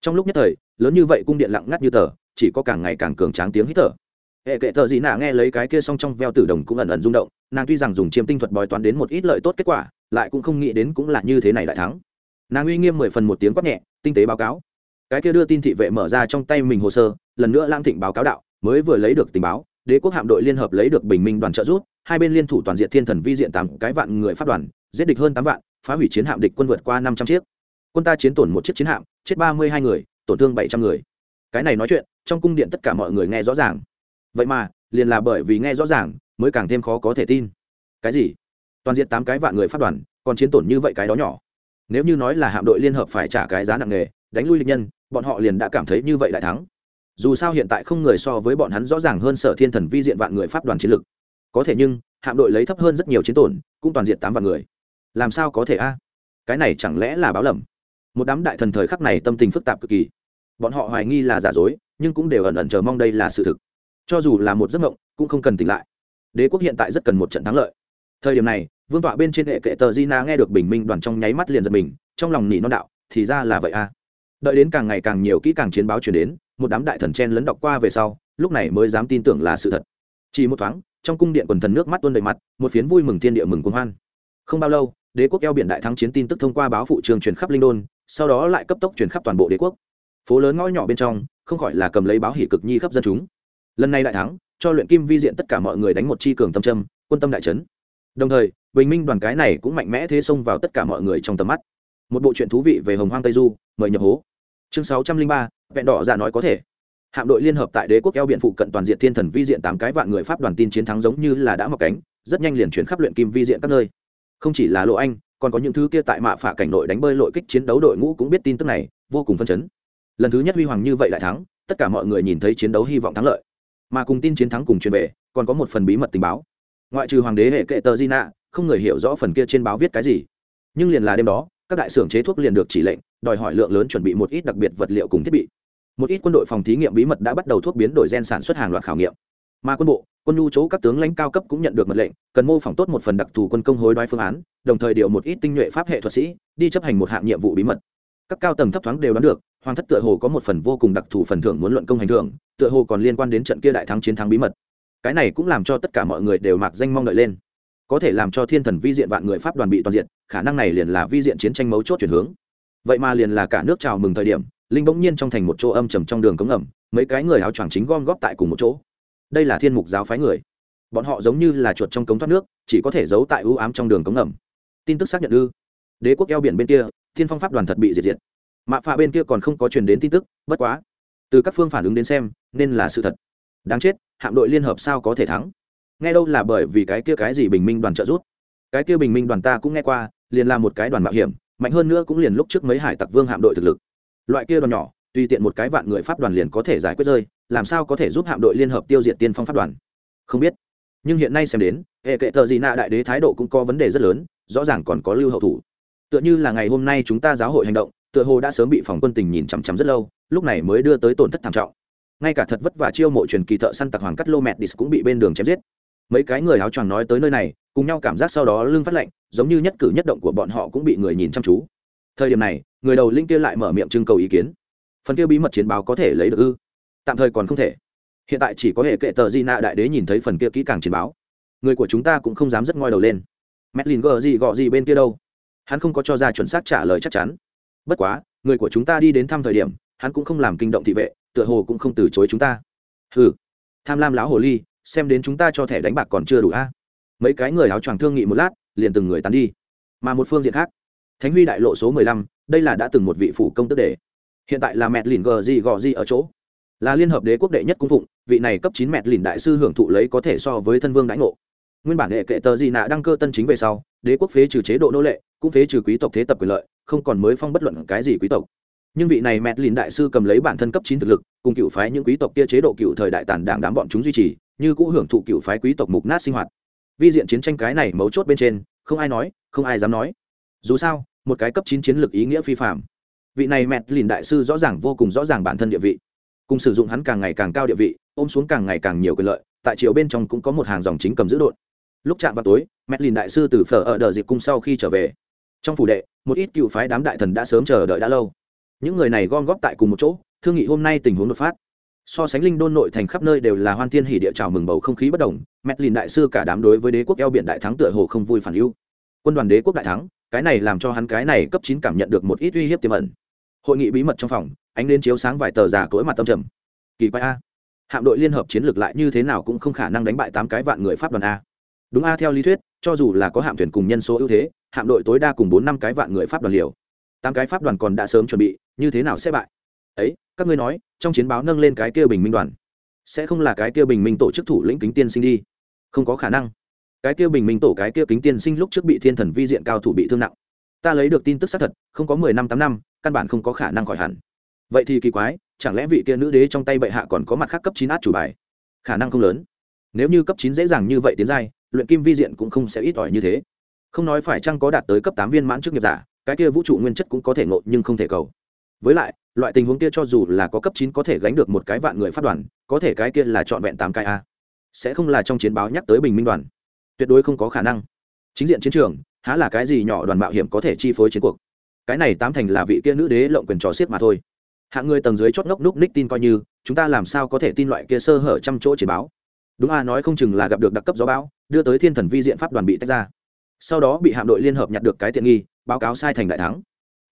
Trong lúc nhất thời, lớn như vậy cung điện lặng ngắt như tờ, chỉ có càng ngày càng cường tráng tiếng hít thở. Hệ kệ thợ gì nạ nghe lấy cái kia xong trong veo tử đồng cũng ẩn ẩn rung động, nàng tuy rằng dùng chiêm tinh thuật bói toán đến một ít lợi tốt kết quả, lại cũng không nghĩ đến cũng là như thế này lại thắng. Nàng uy nghiêm mười phần một tiếng quát nhẹ, tinh tế báo cáo. Cái kia đưa tin thị vệ mở ra trong tay mình hồ sơ, lần nữa lang thịnh báo cáo đạo, mới vừa lấy được tình báo, đế quốc hạm đội liên hợp lấy được bình minh đoàn trợ rút hai bên liên thủ toàn diện thiên thần vi diện tám cái vạn người phát đoàn, giết địch hơn tám vạn, phá hủy chiến hạm địch quân vượt qua năm trăm chiếc. Quân ta chiến tổn một chiếc chiến hạm, chết ba mươi hai người, tổn thương bảy trăm người. Cái này nói chuyện, trong cung điện tất cả mọi người nghe rõ ràng. Vậy mà, liền là bởi vì nghe rõ ràng, mới càng thêm khó có thể tin. Cái gì? Toàn diện tám cái vạn người phát đoàn, còn chiến tổn như vậy cái đó nhỏ. Nếu như nói là hạm đội liên hợp phải trả cái giá nặng nề, đánh lui lịch nhân, bọn họ liền đã cảm thấy như vậy đại thắng. Dù sao hiện tại không người so với bọn hắn rõ ràng hơn sở thiên thần vi diện vạn người pháp đoàn chiến lực có thể nhưng, hạm đội lấy thấp hơn rất nhiều chiến tổn, cũng toàn diện tám vạn người. Làm sao có thể a? Cái này chẳng lẽ là báo lầm? Một đám đại thần thời khắc này tâm tình phức tạp cực kỳ. Bọn họ hoài nghi là giả dối, nhưng cũng đều ẩn ẩn chờ mong đây là sự thực. Cho dù là một giấc mộng, cũng không cần tỉnh lại. Đế quốc hiện tại rất cần một trận thắng lợi. Thời điểm này, vương tọa bên trên hệ kệ tờ di na nghe được bình minh đoàn trong nháy mắt liền giật mình, trong lòng nỉ non đạo, thì ra là vậy a. Đợi đến càng ngày càng nhiều kỹ càng chiến báo chuyển đến, một đám đại thần chen lấn đọc qua về sau, lúc này mới dám tin tưởng là sự thật. Chỉ một thoáng trong cung điện quần thần nước mắt tuôn đầy mặt, một phiến vui mừng thiên địa mừng cuồng hoan. Không bao lâu, đế quốc eo biển đại thắng chiến tin tức thông qua báo phụ trường truyền khắp linh đôn, sau đó lại cấp tốc truyền khắp toàn bộ đế quốc. Phố lớn ngõ nhỏ bên trong, không khỏi là cầm lấy báo hỉ cực nhi khắp dân chúng. Lần này đại thắng, cho luyện kim vi diện tất cả mọi người đánh một chi cường tâm trâm quân tâm đại trấn đồng thời, bình minh đoàn cái này cũng mạnh mẽ thế xông vào tất cả mọi người trong tầm mắt. Một bộ chuyện thú vị về hồng hoang tây du, mời nhập hố. Chương sáu trăm linh ba, vẹn đỏ ra nói có thể hạm đội liên hợp tại đế quốc eo biện phụ cận toàn diện thiên thần vi diện tám cái vạn người pháp đoàn tin chiến thắng giống như là đã mọc cánh, rất nhanh liền chuyển khắp luyện kim vi diện các nơi. Không chỉ là lộ anh, còn có những thứ kia tại mạ phả cảnh nội đánh bơi lội kích chiến đấu đội ngũ cũng biết tin tức này, vô cùng phân chấn. Lần thứ nhất huy hoàng như vậy lại thắng, tất cả mọi người nhìn thấy chiến đấu hy vọng thắng lợi. Mà cùng tin chiến thắng cùng truyền về, còn có một phần bí mật tình báo. Ngoại trừ hoàng đế hệ kệ tờ di nạ, không người hiểu rõ phần kia trên báo viết cái gì. Nhưng liền là đêm đó, các đại xưởng chế thuốc liền được chỉ lệnh, đòi hỏi lượng lớn chuẩn bị một ít đặc biệt vật liệu cùng thiết bị một ít quân đội phòng thí nghiệm bí mật đã bắt đầu thuốc biến đổi gen sản xuất hàng loạt khảo nghiệm. Mà quân bộ, quân nhu chỗ các tướng lãnh cao cấp cũng nhận được mật lệnh, cần mô phỏng tốt một phần đặc thù quân công hối đoái phương án, đồng thời điều một ít tinh nhuệ pháp hệ thuật sĩ, đi chấp hành một hạng nhiệm vụ bí mật. Các cao tầng thấp thoáng đều đoán được, hoàng thất tựa hồ có một phần vô cùng đặc thù phần thưởng muốn luận công hành thưởng, tựa hồ còn liên quan đến trận kia đại thắng chiến thắng bí mật. Cái này cũng làm cho tất cả mọi người đều mặc danh mong đợi lên. Có thể làm cho thiên thần vi diện vạn người pháp đoàn bị toàn diện, khả năng này liền là vi diện chiến tranh mấu chốt chuyển hướng. Vậy mà liền là cả nước chào mừng thời điểm linh bỗng nhiên trong thành một chỗ âm trầm trong đường cống ẩm mấy cái người áo choàng chính gom góp tại cùng một chỗ. Đây là thiên mục giáo phái người. Bọn họ giống như là chuột trong cống thoát nước, chỉ có thể giấu tại ưu ám trong đường cống ẩm tin tức xác nhận ư? Đế quốc eo biển bên kia, thiên phong pháp đoàn thật bị diệt diệt. Mạ phạ bên kia còn không có truyền đến tin tức, bất quá. Từ các phương phản ứng đến xem, nên là sự thật. Đáng chết, hạm đội liên hợp sao có thể thắng? Nghe đâu là bởi vì cái kia cái gì bình minh đoàn trợ rút cái kia bình minh đoàn ta cũng nghe qua, liền là một cái đoàn mạo hiểm, mạnh hơn nữa cũng liền lúc trước mấy hải tặc vương hạm đội thực lực loại kia đoàn nhỏ, tùy tiện một cái vạn người pháp đoàn liền có thể giải quyết rơi, làm sao có thể giúp hạm đội liên hợp tiêu diệt tiên phong pháp đoàn? Không biết. Nhưng hiện nay xem đến, hệ kệ tờ gì nạ đại đế thái độ cũng có vấn đề rất lớn, rõ ràng còn có lưu hậu thủ. Tựa như là ngày hôm nay chúng ta giáo hội hành động, tựa hồ đã sớm bị phòng quân tình nhìn chằm chằm rất lâu, lúc này mới đưa tới tổn thất thảm trọng. Ngay cả thật vất vả chiêu mộ truyền kỳ thợ săn tặc hoàng cắt lô mẹt đi cũng bị bên đường chém giết. Mấy cái người áo choàng nói tới nơi này, cùng nhau cảm giác sau đó lưng phát lạnh, giống như nhất cử nhất động của bọn họ cũng bị người nhìn chăm chú. Thời điểm này người đầu linh kia lại mở miệng trưng cầu ý kiến. Phần kia bí mật chiến báo có thể lấy được ư? Tạm thời còn không thể. Hiện tại chỉ có hệ kệ tờ di nạ đại đế nhìn thấy phần kia kỹ càng chiến báo. Người của chúng ta cũng không dám rất ngoi đầu lên. Medlin gờ gì gọ gì bên kia đâu? Hắn không có cho ra chuẩn xác trả lời chắc chắn. Bất quá, người của chúng ta đi đến thăm thời điểm, hắn cũng không làm kinh động thị vệ, tựa hồ cũng không từ chối chúng ta. Ừ tham lam láo hồ ly, xem đến chúng ta cho thẻ đánh bạc còn chưa đủ a. Mấy cái người áo choàng thương nghị một lát, liền từng người tán đi. Mà một phương diện khác, thánh huy đại lộ số mười lăm đây là đã từng một vị phủ công tức để hiện tại là mẹ lìn gờ gì gò gì ở chỗ. Là liên hợp đế quốc đệ nhất cung phụng, vị này cấp chín mẹ lìn đại sư hưởng thụ lấy có thể so với thân vương đãi ngộ. Nguyên bản hệ kệ tờ gì nạ đăng cơ tân chính về sau, đế quốc phế trừ chế độ nô lệ, cũng phế trừ quý tộc thế tập quyền lợi, không còn mới phong bất luận cái gì quý tộc. Nhưng vị này mẹ lìn đại sư cầm lấy bản thân cấp chín thực lực, cùng cựu phái những quý tộc kia chế độ cựu thời đại tàn đảng đám bọn chúng duy trì, như cũng hưởng thụ cựu phái quý tộc mục nát sinh hoạt. Vi diện chiến tranh cái này mấu chốt bên trên, không ai nói, không ai dám nói. Dù sao một cái cấp chín chiến lược ý nghĩa phi phạm. Vị này mẹ lìn đại sư rõ ràng vô cùng rõ ràng bản thân địa vị. Cùng sử dụng hắn càng ngày càng cao địa vị, ôm xuống càng ngày càng nhiều quyền lợi, tại triều bên trong cũng có một hàng dòng chính cầm giữ đột lúc chạm vào tối mẹ lìn đại sư từ phở ở đờ dịp cung sau khi trở về. Trong phủ đệ, một ít cựu phái đám đại thần đã sớm chờ đợi đã lâu. Những người này gom góp tại cùng một chỗ, thương nghị hôm nay tình huống đột phát. So sánh linh đôn nội thành khắp nơi đều là hoan thiên hỉ địa chào mừng bầu không khí bất đồng mẹ lìn đại sư cả đám đối với đế quốc eo biển đại thắng tựa hồ không vui phản ưu. Quân đoàn đế quốc đại thắng cái này làm cho hắn cái này cấp chín cảm nhận được một ít uy hiếp tiềm ẩn. Hội nghị bí mật trong phòng, ánh lên chiếu sáng vài tờ giả cỗi mặt tâm trầm. Kỳ quái a. Hạm đội liên hợp chiến lược lại như thế nào cũng không khả năng đánh bại tám cái vạn người pháp đoàn a. Đúng a, theo lý thuyết, cho dù là có hạm thuyền cùng nhân số ưu thế, hạm đội tối đa cùng bốn năm cái vạn người pháp đoàn liều. Tám cái pháp đoàn còn đã sớm chuẩn bị, như thế nào sẽ bại? Ấy, các ngươi nói, trong chiến báo nâng lên cái kia bình minh đoàn, sẽ không là cái kia bình minh tổ chức thủ lĩnh kính tiên sinh đi? Không có khả năng cái kia bình minh tổ, cái kia kính tiên sinh lúc trước bị thiên thần vi diện cao thủ bị thương nặng. Ta lấy được tin tức xác thật, không có mười năm tám năm, căn bản không có khả năng khỏi hẳn. Vậy thì kỳ quái, chẳng lẽ vị kia nữ đế trong tay bệ hạ còn có mặt khác cấp chín át chủ bài? Khả năng không lớn. Nếu như cấp chín dễ dàng như vậy tiến giai, luyện kim vi diện cũng không sẽ ít ỏi như thế. Không nói phải chăng có đạt tới cấp tám viên mãn trước nghiệp giả, cái kia vũ trụ nguyên chất cũng có thể ngộ nhưng không thể cầu. Với lại, loại tình huống kia cho dù là có cấp chín có thể gánh được một cái vạn người phát đoàn, có thể cái kia là trọn vẹn tám cái a. Sẽ không là trong chiến báo nhắc tới bình minh đoàn tuyệt đối không có khả năng. Chính diện chiến trường, há là cái gì nhỏ đoàn mạo hiểm có thể chi phối chiến cuộc? Cái này tám thành là vị kia nữ đế lộng quyền trò xiết mà thôi. Hạng người tầng dưới chót ngốc núc ních tin coi như, chúng ta làm sao có thể tin loại kia sơ hở trăm chỗ chiến báo? Đúng a nói không chừng là gặp được đặc cấp gió bão, đưa tới thiên thần vi diện pháp đoàn bị tách ra. Sau đó bị hạm đội liên hợp nhặt được cái tiện nghi, báo cáo sai thành đại thắng.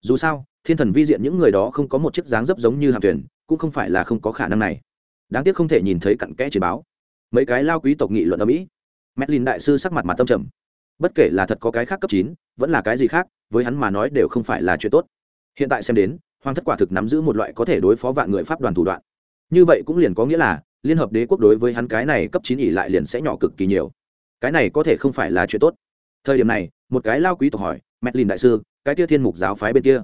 Dù sao, thiên thần vi diện những người đó không có một chiếc dáng dấp giống như hạm thuyền, cũng không phải là không có khả năng này. Đáng tiếc không thể nhìn thấy cặn kẽ chiến báo. Mấy cái lao quý tộc nghị luận ở mỹ medlin đại sư sắc mặt mặt tâm trầm. Bất kể là thật có cái khác cấp chín, vẫn là cái gì khác, với hắn mà nói đều không phải là chuyện tốt. Hiện tại xem đến, hoàng thất quả thực nắm giữ một loại có thể đối phó vạn người pháp đoàn thủ đoạn. Như vậy cũng liền có nghĩa là, liên hợp đế quốc đối với hắn cái này cấp chín ỉ lại liền sẽ nhỏ cực kỳ nhiều. Cái này có thể không phải là chuyện tốt. Thời điểm này, một cái lao quý tộc hỏi medlin đại sư, cái kia thiên mục giáo phái bên kia,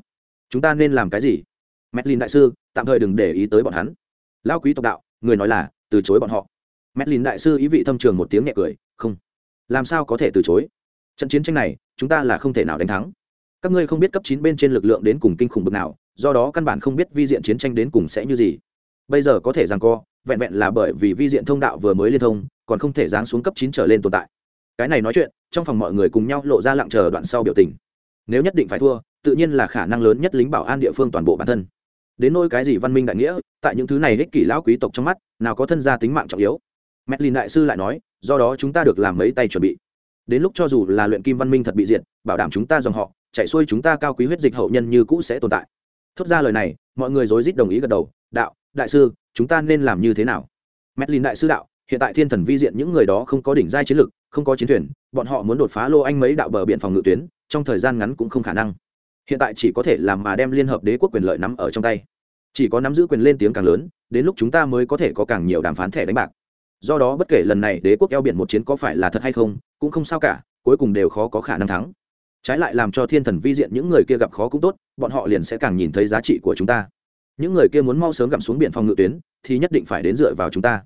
chúng ta nên làm cái gì? Medlin đại sư, tạm thời đừng để ý tới bọn hắn. Lao quý tộc đạo, người nói là, từ chối bọn họ. Medlin đại sư ý vị thâm trường một tiếng nhẹ cười không. Làm sao có thể từ chối? Trận chiến tranh này chúng ta là không thể nào đánh thắng. Các ngươi không biết cấp chín bên trên lực lượng đến cùng kinh khủng bực nào do đó căn bản không biết vi diện chiến tranh đến cùng sẽ như gì. Bây giờ có thể rằng co vẹn vẹn là bởi vì vi diện thông đạo vừa mới liên thông còn không thể giáng xuống cấp chín trở lên tồn tại. Cái này nói chuyện trong phòng mọi người cùng nhau lộ ra lặng chờ đoạn sau biểu tình. Nếu nhất định phải thua tự nhiên là khả năng lớn nhất lính bảo an địa phương toàn bộ bản thân. Đến nôi cái gì văn minh đại nghĩa tại những thứ này ích kỷ lão quý tộc trong mắt nào có thân gia tính mạng trọng yếu. Medlin đại sư lại nói, do đó chúng ta được làm mấy tay chuẩn bị. Đến lúc cho dù là luyện kim văn minh thật bị diệt, bảo đảm chúng ta dòng họ, chạy xuôi chúng ta cao quý huyết dịch hậu nhân như cũ sẽ tồn tại. Thốt ra lời này, mọi người rối rít đồng ý gật đầu, "Đạo, đại sư, chúng ta nên làm như thế nào?" Medlin đại sư đạo, hiện tại thiên thần vi diện những người đó không có đỉnh giai chiến lực, không có chiến thuyền, bọn họ muốn đột phá lô anh mấy đạo bờ biển phòng ngự tuyến, trong thời gian ngắn cũng không khả năng. Hiện tại chỉ có thể làm mà đem liên hợp đế quốc quyền lợi nắm ở trong tay. Chỉ có nắm giữ quyền lên tiếng càng lớn, đến lúc chúng ta mới có thể có càng nhiều đàm phán thẻ đánh bạc do đó bất kể lần này đế quốc eo biển một chiến có phải là thật hay không, cũng không sao cả, cuối cùng đều khó có khả năng thắng. Trái lại làm cho thiên thần vi diện những người kia gặp khó cũng tốt, bọn họ liền sẽ càng nhìn thấy giá trị của chúng ta. Những người kia muốn mau sớm gặm xuống biển phòng ngự tuyến, thì nhất định phải đến dựa vào chúng ta.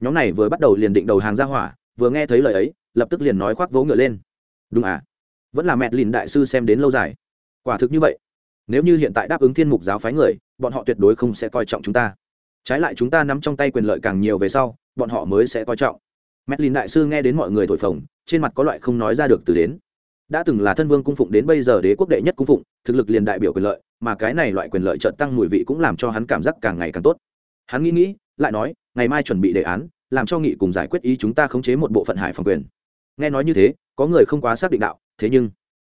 Nhóm này vừa bắt đầu liền định đầu hàng ra hỏa, vừa nghe thấy lời ấy, lập tức liền nói khoác vỗ ngựa lên. Đúng à? Vẫn là mẹ lìn đại sư xem đến lâu dài. Quả thực như vậy. Nếu như hiện tại đáp ứng thiên mục giáo phái người, bọn họ tuyệt đối không sẽ coi trọng chúng ta trái lại chúng ta nắm trong tay quyền lợi càng nhiều về sau, bọn họ mới sẽ coi trọng. Medlin đại sư nghe đến mọi người thổi phồng, trên mặt có loại không nói ra được từ đến. Đã từng là thân vương cung phụng đến bây giờ đế quốc đệ nhất cung phụng, thực lực liền đại biểu quyền lợi, mà cái này loại quyền lợi trợt tăng mùi vị cũng làm cho hắn cảm giác càng ngày càng tốt. Hắn nghĩ nghĩ, lại nói, ngày mai chuẩn bị đề án, làm cho nghị cùng giải quyết ý chúng ta khống chế một bộ phận hải phòng quyền. Nghe nói như thế, có người không quá xác định đạo, thế nhưng,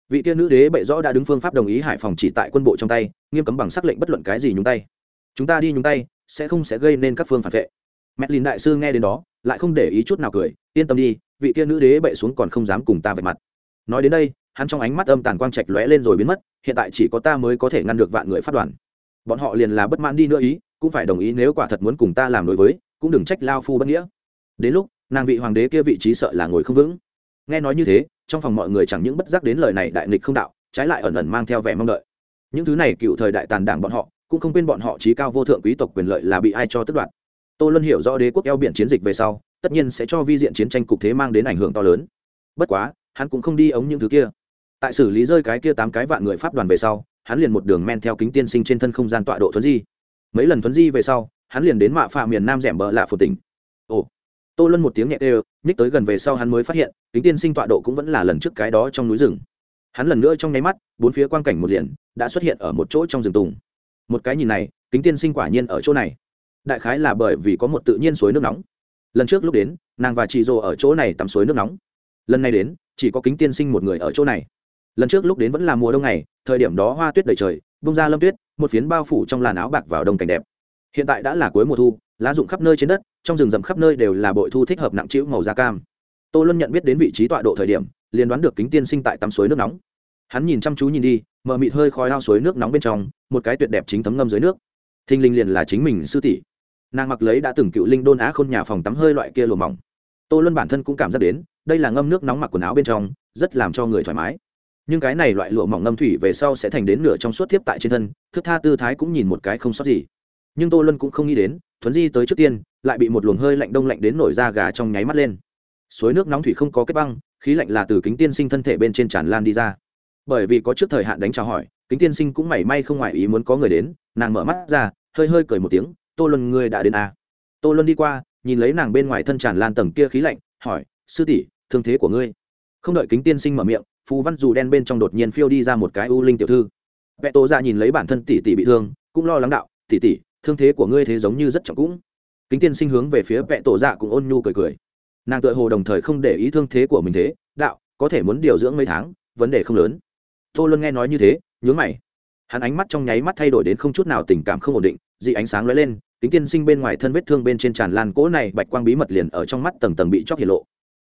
vị tiên nữ đế bệ rõ đã đứng phương pháp đồng ý hải phòng chỉ tại quân bộ trong tay, nghiêm cấm bằng sắc lệnh bất luận cái gì nhúng tay. Chúng ta đi nhúng tay sẽ không sẽ gây nên các phương phản vệ. Mẹ lìn đại sư nghe đến đó, lại không để ý chút nào cười, yên tâm đi, vị kia nữ đế bệ xuống còn không dám cùng ta vạch mặt. Nói đến đây, hắn trong ánh mắt âm tàn quang trạch lóe lên rồi biến mất, hiện tại chỉ có ta mới có thể ngăn được vạn người phát đoàn. Bọn họ liền là bất mãn đi nữa ý, cũng phải đồng ý nếu quả thật muốn cùng ta làm đối với, cũng đừng trách lao phu bất nghĩa. Đến lúc, nàng vị hoàng đế kia vị trí sợ là ngồi không vững. Nghe nói như thế, trong phòng mọi người chẳng những bất giác đến lời này đại nghịch không đạo, trái lại ẩn ẩn mang theo vẻ mong đợi. Những thứ này cựu thời đại tàn đảng bọn họ cũng không quên bọn họ trí cao vô thượng quý tộc quyền lợi là bị ai cho tước đoạt. Tô luân hiểu rõ đế quốc eo biển chiến dịch về sau, tất nhiên sẽ cho vi diện chiến tranh cục thế mang đến ảnh hưởng to lớn. Bất quá, hắn cũng không đi ống những thứ kia. Tại xử lý rơi cái kia tám cái vạn người pháp đoàn về sau, hắn liền một đường men theo kính tiên sinh trên thân không gian tọa độ thuấn di. Mấy lần thuấn di về sau, hắn liền đến mạ phạ miền nam rẻm bờ lạ phổ tỉnh. Ồ. Tô luân một tiếng nhẹ đều, nhích tới gần về sau hắn mới phát hiện, kính tiên sinh tọa độ cũng vẫn là lần trước cái đó trong núi rừng. Hắn lần nữa trong nháy mắt, bốn phía quang cảnh một liền, đã xuất hiện ở một chỗ trong rừng tùng một cái nhìn này, kính tiên sinh quả nhiên ở chỗ này. Đại khái là bởi vì có một tự nhiên suối nước nóng. Lần trước lúc đến, nàng và chị dồ ở chỗ này tắm suối nước nóng. Lần này đến, chỉ có kính tiên sinh một người ở chỗ này. Lần trước lúc đến vẫn là mùa đông này thời điểm đó hoa tuyết đầy trời bông ra lâm tuyết, một phiến bao phủ trong làn áo bạc vào đông cảnh đẹp. Hiện tại đã là cuối mùa thu, lá rụng khắp nơi trên đất, trong rừng rậm khắp nơi đều là bội thu thích hợp nặng trĩu màu da cam. Tô luân nhận biết đến vị trí tọa độ thời điểm, liền đoán được kính tiên sinh tại tắm suối nước nóng. Hắn nhìn chăm chú nhìn đi mờ mịt hơi khói ao suối nước nóng bên trong, một cái tuyệt đẹp chính thấm ngâm dưới nước. Thinh linh liền là chính mình sư tỷ. Nàng mặc lấy đã từng cựu linh đôn á khôn nhà phòng tắm hơi loại kia lùa mỏng. Tô luân bản thân cũng cảm giác đến, đây là ngâm nước nóng mặc quần áo bên trong, rất làm cho người thoải mái. Nhưng cái này loại lụa mỏng ngâm thủy về sau sẽ thành đến nửa trong suốt thiếp tại trên thân, thức tha tư thái cũng nhìn một cái không sót gì. Nhưng tô luân cũng không nghĩ đến, thuấn di tới trước tiên, lại bị một luồng hơi lạnh đông lạnh đến nổi da gà trong nháy mắt lên. Suối nước nóng thủy không có kết băng, khí lạnh là từ kính tiên sinh thân thể bên trên tràn lan đi ra bởi vì có trước thời hạn đánh chào hỏi, kính tiên sinh cũng mảy may không ngoài ý muốn có người đến, nàng mở mắt ra, hơi hơi cười một tiếng, tô luân, ngươi đã đến à. tô luân đi qua, nhìn lấy nàng bên ngoài thân tràn lan tầng kia khí lạnh, hỏi, sư tỷ, thương thế của ngươi? Không đợi kính tiên sinh mở miệng, phù văn dù đen bên trong đột nhiên phiêu đi ra một cái u linh tiểu thư. Vẹ tô ra nhìn lấy bản thân tỷ tỷ bị thương, cũng lo lắng đạo, tỷ tỷ, thương thế của ngươi thế giống như rất trọng cũng. Kính tiên sinh hướng về phía vẹ tổ dạ cũng ôn nhu cười cười. Nàng tự hồ đồng thời không để ý thương thế của mình thế, đạo, có thể muốn điều dưỡng mấy tháng, vấn đề không lớn tô luân nghe nói như thế, nhướng mày. Hắn ánh mắt trong nháy mắt thay đổi đến không chút nào tình cảm không ổn định, dị ánh sáng lóe lên, kính tiên sinh bên ngoài thân vết thương bên trên tràn lan cỗ này bạch quang bí mật liền ở trong mắt tầng tầng bị chóc hiện lộ.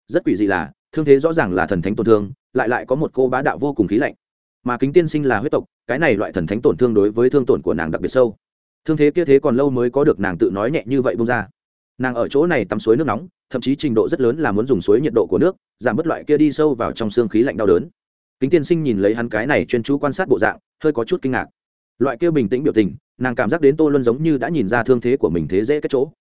Rất quỷ dị là, thương thế rõ ràng là thần thánh tổn thương, lại lại có một cô bá đạo vô cùng khí lạnh. Mà kính tiên sinh là huyết tộc, cái này loại thần thánh tổn thương đối với thương tổn của nàng đặc biệt sâu. Thương thế kia thế còn lâu mới có được nàng tự nói nhẹ như vậy bông ra. Nàng ở chỗ này tắm suối nước nóng, thậm chí trình độ rất lớn là muốn dùng suối nhiệt độ của nước, giảm bớt loại kia đi sâu vào trong xương khí lạnh đau đớn kính tiên sinh nhìn lấy hắn cái này chuyên chú quan sát bộ dạng, hơi có chút kinh ngạc. Loại kia bình tĩnh biểu tình, nàng cảm giác đến tô luân giống như đã nhìn ra thương thế của mình thế dễ cái chỗ.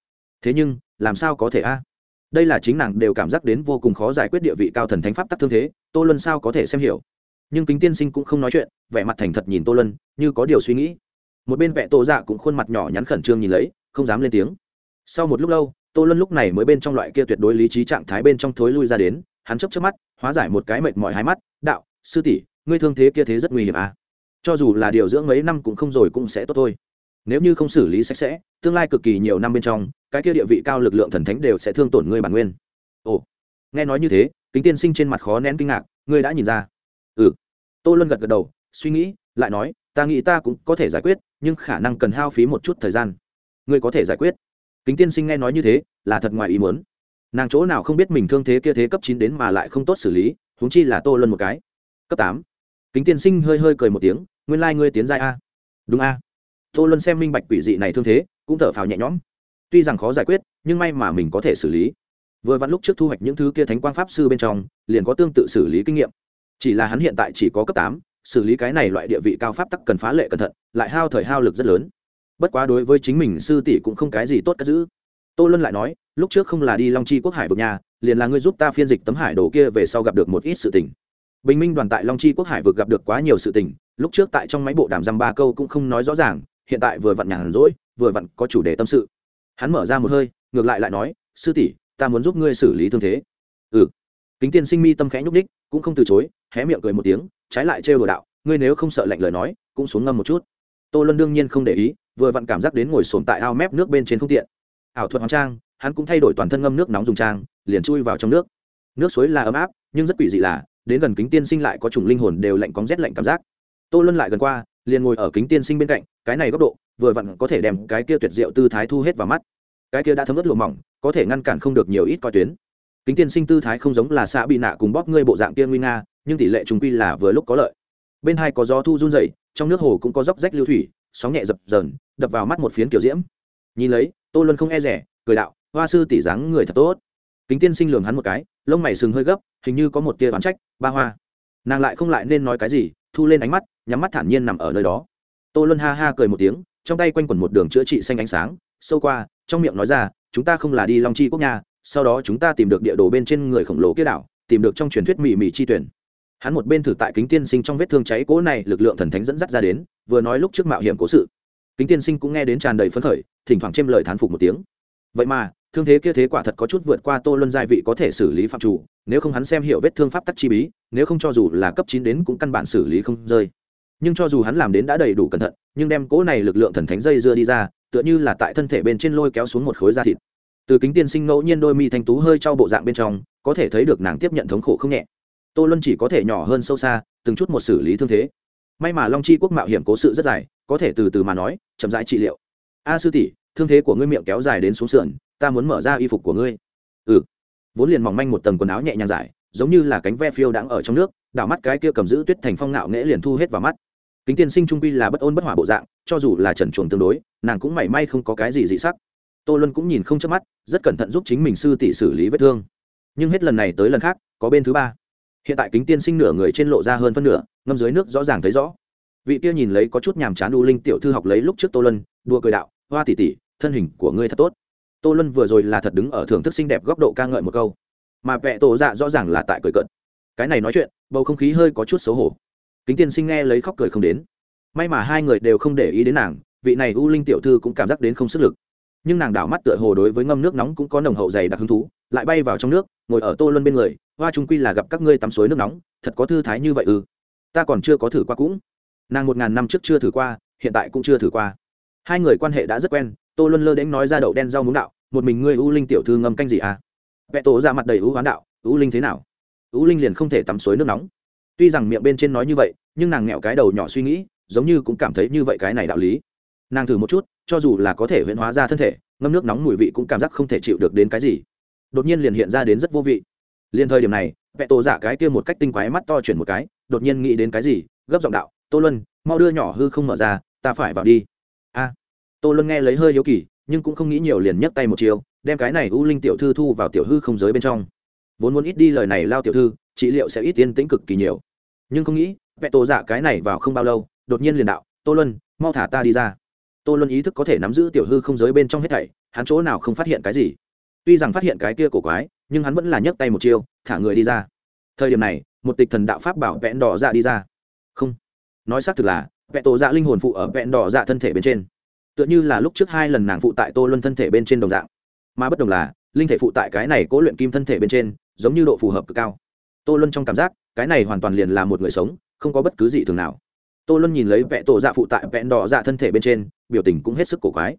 Thế nhưng, làm sao có thể a? Đây là chính nàng đều cảm giác đến vô cùng khó giải quyết địa vị cao thần thánh pháp tắc thương thế, tô luân sao có thể xem hiểu? Nhưng kính tiên sinh cũng không nói chuyện, vẻ mặt thành thật nhìn tô luân, như có điều suy nghĩ. Một bên vẹ tô dạ cũng khuôn mặt nhỏ nhắn khẩn trương nhìn lấy, không dám lên tiếng. Sau một lúc lâu, tô luân lúc này mới bên trong loại kia tuyệt đối lý trí trạng thái bên trong thối lui ra đến, hắn chấp chấp mắt, hóa giải một cái mệt mỏi hai mắt, đạo sư tỷ, ngươi thương thế kia thế rất nguy hiểm à. Cho dù là điều dưỡng mấy năm cũng không rồi cũng sẽ tốt thôi. Nếu như không xử lý sạch sẽ, tương lai cực kỳ nhiều năm bên trong, cái kia địa vị cao lực lượng thần thánh đều sẽ thương tổn ngươi bản nguyên. Ồ, nghe nói như thế, kính tiên sinh trên mặt khó nén kinh ngạc, ngươi đã nhìn ra. Ừ. Tô luân gật gật đầu, suy nghĩ, lại nói, ta nghĩ ta cũng có thể giải quyết, nhưng khả năng cần hao phí một chút thời gian. Ngươi có thể giải quyết. Kính tiên sinh nghe nói như thế, là thật ngoài ý muốn. Nàng chỗ nào không biết mình thương thế kia thế cấp chín đến mà lại không tốt xử lý, huống chi là tô luân một cái cấp tám. Kính tiên sinh hơi hơi cười một tiếng, nguyên lai、like、ngươi tiến giai a. Đúng a. Tô luân xem minh bạch quỷ dị này thương thế, cũng thở phào nhẹ nhõm. Tuy rằng khó giải quyết, nhưng may mà mình có thể xử lý. Vừa vặn lúc trước thu hoạch những thứ kia thánh quang pháp sư bên trong, liền có tương tự xử lý kinh nghiệm. Chỉ là hắn hiện tại chỉ có cấp tám, xử lý cái này loại địa vị cao pháp tắc cần phá lệ cẩn thận, lại hao thời hao lực rất lớn. Bất quá đối với chính mình sư tỷ cũng không cái gì tốt cất giữ. Tô luân lại nói, lúc trước không là đi long chi quốc hải vực nhà, liền là ngươi giúp ta phiên dịch tấm hải đồ kia về sau gặp được một ít sự tình bình minh đoàn tại long chi quốc hải vực gặp được quá nhiều sự tình, lúc trước tại trong máy bộ đàm dăm ba câu cũng không nói rõ ràng, hiện tại vừa vặn nhàn rỗi, vừa vặn có chủ đề tâm sự. Hắn mở ra một hơi, ngược lại lại nói, sư tỷ, ta muốn giúp ngươi xử lý thương thế. Ừ. Kính tiên sinh mi tâm khẽ nhúc ních cũng không từ chối, hé miệng cười một tiếng, trái lại trêu đồ đạo, ngươi nếu không sợ lạnh lời nói, cũng xuống ngâm một chút. Tô luân đương nhiên không để ý, vừa vặn cảm giác đến ngồi sồn tại ao mép nước bên trên không tiện. Ảo thuật hoàng trang, hắn cũng thay đổi toàn thân ngâm nước nóng dùng trang, liền chui vào trong nước. Nước suối là ấm áp, nhưng rất quỷ dị là đến gần kính tiên sinh lại có chủng linh hồn đều lạnh cóng rét lạnh cảm giác. Tô luân lại gần qua, liền ngồi ở kính tiên sinh bên cạnh, cái này góc độ, vừa vặn có thể đem cái kia tuyệt diệu tư thái thu hết vào mắt. Cái kia đã thấm ướt lùa mỏng, có thể ngăn cản không được nhiều ít coi tuyến. Kính tiên sinh tư thái không giống là xã bị nạ cùng bóp ngươi bộ dạng kia nguy nga, nhưng tỷ lệ trùng quy là vừa lúc có lợi. Bên hai có gió thu run dày trong nước hồ cũng có dốc rách lưu thủy, sóng nhẹ dập dờn, đập vào mắt một phiến kiểu diễm. Nhìn lấy, tô luân không e rẻ, cười đạo, hoa sư tỷ dáng người thật tốt. Kính tiên sinh lường hắn một cái lông mày sừng hơi gấp, hình như có một tia đoán trách, ba hoa. Nàng lại không lại nên nói cái gì, thu lên ánh mắt, nhắm mắt thản nhiên nằm ở nơi đó. Tô luân ha ha cười một tiếng, trong tay quanh quẩn một đường chữa trị xanh ánh sáng, sâu qua, trong miệng nói ra, chúng ta không là đi long chi quốc nhà sau đó chúng ta tìm được địa đồ bên trên người khổng lồ kia đảo, tìm được trong truyền thuyết mị mị chi tuyển. Hắn một bên thử tại kính tiên sinh trong vết thương cháy cố này, lực lượng thần thánh dẫn dắt ra đến, vừa nói lúc trước mạo hiểm cố sự. Kính tiên sinh cũng nghe đến tràn đầy phấn khởi, thỉnh thoảng chêm lời thán phục một tiếng. Vậy mà thương thế kia thế quả thật có chút vượt qua tô luân giai vị có thể xử lý phạm chủ, nếu không hắn xem hiểu vết thương pháp tắc chi bí, nếu không cho dù là cấp chín đến cũng căn bản xử lý không rơi. Nhưng cho dù hắn làm đến đã đầy đủ cẩn thận, nhưng đem cỗ này lực lượng thần thánh dây dưa đi ra, tựa như là tại thân thể bên trên lôi kéo xuống một khối da thịt. Từ kính tiên sinh ngẫu nhiên đôi mi thanh tú hơi trao bộ dạng bên trong, có thể thấy được nàng tiếp nhận thống khổ không nhẹ. Tô luân chỉ có thể nhỏ hơn sâu xa, từng chút một xử lý thương thế. May mà long chi quốc mạo hiểm cố sự rất dài, có thể từ từ mà nói, chậm rãi trị liệu. A sư tỷ, thương thế của ngươi miệng kéo dài đến xuống sườn ta muốn mở ra y phục của ngươi. Ừ. Vốn liền mỏng manh một tầng quần áo nhẹ nhàng dài giống như là cánh ve phiêu đang ở trong nước, đảo mắt cái kia cầm giữ tuyết thành phong nạo nghễ liền thu hết vào mắt. Kính tiên sinh trung quy là bất ôn bất hỏa bộ dạng, cho dù là trần chuồng tương đối, nàng cũng mảy may không có cái gì dị sắc. Tô luân cũng nhìn không chớp mắt, rất cẩn thận giúp chính mình sư tỷ xử lý vết thương. Nhưng hết lần này tới lần khác, có bên thứ ba. Hiện tại kính tiên sinh nửa người trên lộ ra hơn phân nửa, ngâm dưới nước rõ ràng thấy rõ. Vị kia nhìn lấy có chút nhàm chán u linh tiểu thư học lấy lúc trước tô luân đua cười đạo, hoa tỷ tỷ, thân hình của ngươi thật tốt tô luân vừa rồi là thật đứng ở thưởng thức xinh đẹp góc độ ca ngợi một câu. Mà vẽ tổ dạ rõ ràng là tại cười cận cái này nói chuyện, bầu không khí hơi có chút xấu hổ. Kính tiên sinh nghe lấy khóc cười không đến. May mà hai người đều không để ý đến nàng, vị này u linh tiểu thư cũng cảm giác đến không sức lực. Nhưng nàng đảo mắt tựa hồ đối với ngâm nước nóng cũng có nồng hậu dày đặc hứng thú, lại bay vào trong nước, ngồi ở tô luân bên người, hoa trung quy là gặp các ngươi tắm suối nước nóng, thật có thư thái như vậy ư? Ta còn chưa có thử qua cũng. Nàng một ngàn năm trước chưa thử qua, hiện tại cũng chưa thử qua. Hai người quan hệ đã rất quen, tô luân lơ đễnh nói ra đậu đen rau muống đạo một mình ngươi u linh tiểu thư ngâm canh gì à? Vẹ tổ ra mặt đầy u hoán đạo, u linh thế nào? U linh liền không thể tắm suối nước nóng. Tuy rằng miệng bên trên nói như vậy, nhưng nàng nghẹo cái đầu nhỏ suy nghĩ, giống như cũng cảm thấy như vậy cái này đạo lý. Nàng thử một chút, cho dù là có thể huyễn hóa ra thân thể, ngâm nước nóng mùi vị cũng cảm giác không thể chịu được đến cái gì. Đột nhiên liền hiện ra đến rất vô vị. Liền thời điểm này vẹ tổ giả cái kia một cách tinh quái mắt to chuyển một cái, đột nhiên nghĩ đến cái gì, gấp giọng đạo, tô luân, mau đưa nhỏ hư không mở ra, ta phải vào đi. A. Tô luân nghe lấy hơi hiếu kỳ nhưng cũng không nghĩ nhiều liền nhấc tay một chiều, đem cái này u linh tiểu thư thu vào tiểu hư không giới bên trong. Vốn muốn ít đi lời này lao tiểu thư, trị liệu sẽ ít tiên tĩnh cực kỳ nhiều. Nhưng không nghĩ vẹn tổ giả cái này vào không bao lâu, đột nhiên liền đạo, tô luân, mau thả ta đi ra. Tô luân ý thức có thể nắm giữ tiểu hư không giới bên trong hết thảy, hắn chỗ nào không phát hiện cái gì. Tuy rằng phát hiện cái kia cổ quái, nhưng hắn vẫn là nhấc tay một chiêu thả người đi ra. Thời điểm này, một tịch thần đạo pháp bảo vẹn đỏ dạ đi ra. Không. Nói xác thực là vẹn tổ dạ linh hồn phụ ở vẹn đỏ dạ thân thể bên trên tựa như là lúc trước hai lần nàng phụ tại tô luân thân thể bên trên đồng dạng. Mà bất đồng là, linh thể phụ tại cái này cố luyện kim thân thể bên trên, giống như độ phù hợp cực cao. Tô luân trong cảm giác, cái này hoàn toàn liền là một người sống, không có bất cứ gì thường nào. Tô luân nhìn lấy vẹn tổ dạ phụ tại vẹn đỏ dạ thân thể bên trên, biểu tình cũng hết sức cổ quái.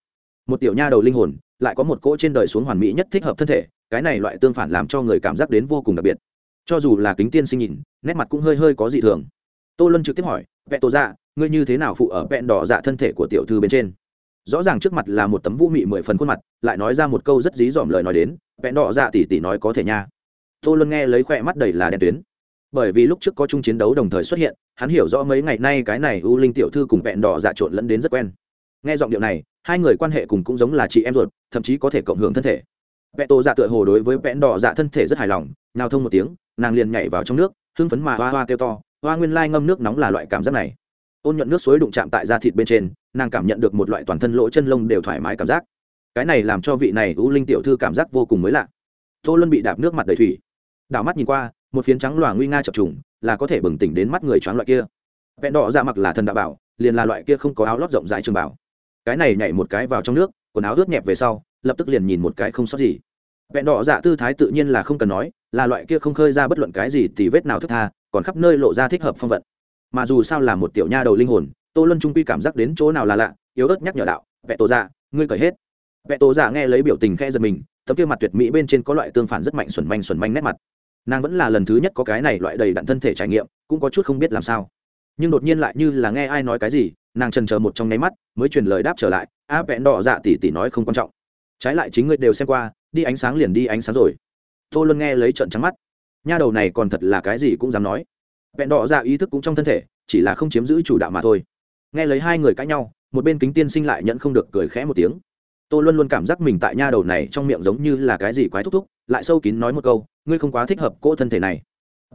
Một tiểu nha đầu linh hồn, lại có một cỗ trên đời xuống hoàn mỹ nhất thích hợp thân thể, cái này loại tương phản làm cho người cảm giác đến vô cùng đặc biệt. Cho dù là kính tiên sinh nhìn, nét mặt cũng hơi hơi có dị thường. Tô luân trực tiếp hỏi vẹn tổ dạ ngươi như thế nào phụ ở vẹn đỏ dạ thân thể của tiểu thư bên trên? Rõ ràng trước mặt là một tấm vũ mị mười phần khuôn mặt, lại nói ra một câu rất dí dỏm lời nói đến vẹn đỏ dạ tỉ tỉ nói có thể nha. Tô luân nghe lấy khoe mắt đầy là đen tuyến. Bởi vì lúc trước có chung chiến đấu đồng thời xuất hiện, hắn hiểu rõ mấy ngày nay cái này u linh tiểu thư cùng vẹn đỏ dạ trộn lẫn đến rất quen. Nghe giọng điệu này, hai người quan hệ cùng cũng giống là chị em ruột, thậm chí có thể cộng hưởng thân thể. Vẹn Tô dạ tựa hồ đối với vẹn đỏ dạ thân thể rất hài lòng nào thông một tiếng, nàng liền nhảy vào trong nước, hưng phấn mà hoa hoa kêu to, hoa nguyên lai ngâm nước nóng là loại cảm giác này ôn nhuận nước suối đụng chạm tại da thịt bên trên, nàng cảm nhận được một loại toàn thân lỗ chân lông đều thoải mái cảm giác. Cái này làm cho vị này u linh tiểu thư cảm giác vô cùng mới lạ. Tô luân bị đạp nước mặt đầy thủy. Đảo mắt nhìn qua, một phiến trắng loà nguy nga chập trùng, là có thể bừng tỉnh đến mắt người choáng loại kia. Vẹn đỏ ra dạ mặc là thần đạo bảo, liền là loại kia không có áo lót rộng rãi trường bảo. Cái này nhảy một cái vào trong nước, quần áo ướt nhẹp về sau, lập tức liền nhìn một cái không sót gì. Vẹn đỏ dạ tư thái tự nhiên là không cần nói, là loại kia không khơi ra bất luận cái gì thì vết nào thức tha, còn khắp nơi lộ ra thích hợp phong vận mà dù sao là một tiểu nha đầu linh hồn, tô luân trung quy cảm giác đến chỗ nào là lạ, yếu ớt nhắc nhở đạo vẹn tổ dạ ngươi cởi hết. Vẹn tổ dạ nghe lấy biểu tình khe giật mình, tấm kia mặt tuyệt mỹ bên trên có loại tương phản rất mạnh xuẩn manh xuẩn manh nét mặt. Nàng vẫn là lần thứ nhất có cái này loại đầy đặn thân thể trải nghiệm, cũng có chút không biết làm sao. Nhưng đột nhiên lại như là nghe ai nói cái gì, nàng trần chờ một trong nháy mắt, mới truyền lời đáp trở lại, a vẹn đỏ dạ tỉ tỉ nói không quan trọng. Trái lại chính ngươi đều xem qua, đi ánh sáng liền đi ánh sáng rồi. Tô luân nghe lấy trận trắng mắt. Nha đầu này còn thật là cái gì cũng dám nói vẹn đỏ dạ ý thức cũng trong thân thể, chỉ là không chiếm giữ chủ đạo mà thôi. Nghe lấy hai người cãi nhau, một bên kính tiên sinh lại nhận không được cười khẽ một tiếng. Tôi luôn luôn cảm giác mình tại nha đầu này trong miệng giống như là cái gì quái thúc thúc, lại sâu kín nói một câu, ngươi không quá thích hợp cỗ thân thể này.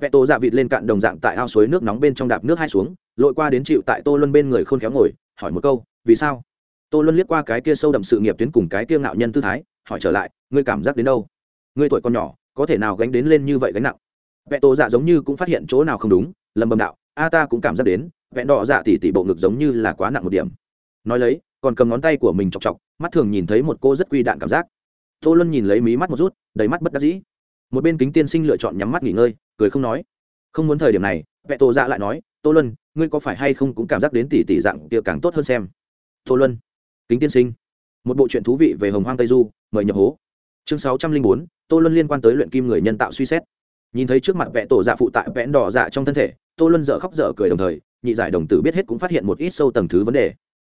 Vẹn tô dạ vịt lên cạn đồng dạng tại ao suối nước nóng bên trong đạp nước hai xuống, lội qua đến chịu tại tô luân bên người khôn khéo ngồi, hỏi một câu, vì sao? Tô luân liếc qua cái kia sâu đậm sự nghiệp tuyến cùng cái kia ngạo nhân tư thái, hỏi trở lại, ngươi cảm giác đến đâu? Ngươi tuổi còn nhỏ, có thể nào gánh đến lên như vậy gánh nặng? Vẹn tô dạ giống như cũng phát hiện chỗ nào không đúng lầm bầm đạo, a ta cũng cảm giác đến vẹn đỏ dạ tỉ tỉ bộ ngực giống như là quá nặng một điểm. Nói lấy, còn cầm ngón tay của mình chọc chọc, mắt thường nhìn thấy một cô rất quy đạn cảm giác. Tô luân nhìn lấy mí mắt một rút, đầy mắt bất đắc dĩ. Một bên kính tiên sinh lựa chọn nhắm mắt nghỉ ngơi, cười không nói. Không muốn thời điểm này vẹn tô dạ lại nói, tô luân, ngươi có phải hay không cũng cảm giác đến tỉ tỉ dạng kia càng tốt hơn xem? Tô luân, kính tiên sinh. Một bộ truyện thú vị về hồng hoang tây du, mời nhập hố. Chương sáu trăm linh bốn, tô luân liên quan tới luyện kim người nhân tạo suy xét nhìn thấy trước mặt vẽ tổ dạ phụ tại vẽn đỏ dạ trong thân thể, tô luân dở khóc dở cười đồng thời, nhị giải đồng tử biết hết cũng phát hiện một ít sâu tầng thứ vấn đề.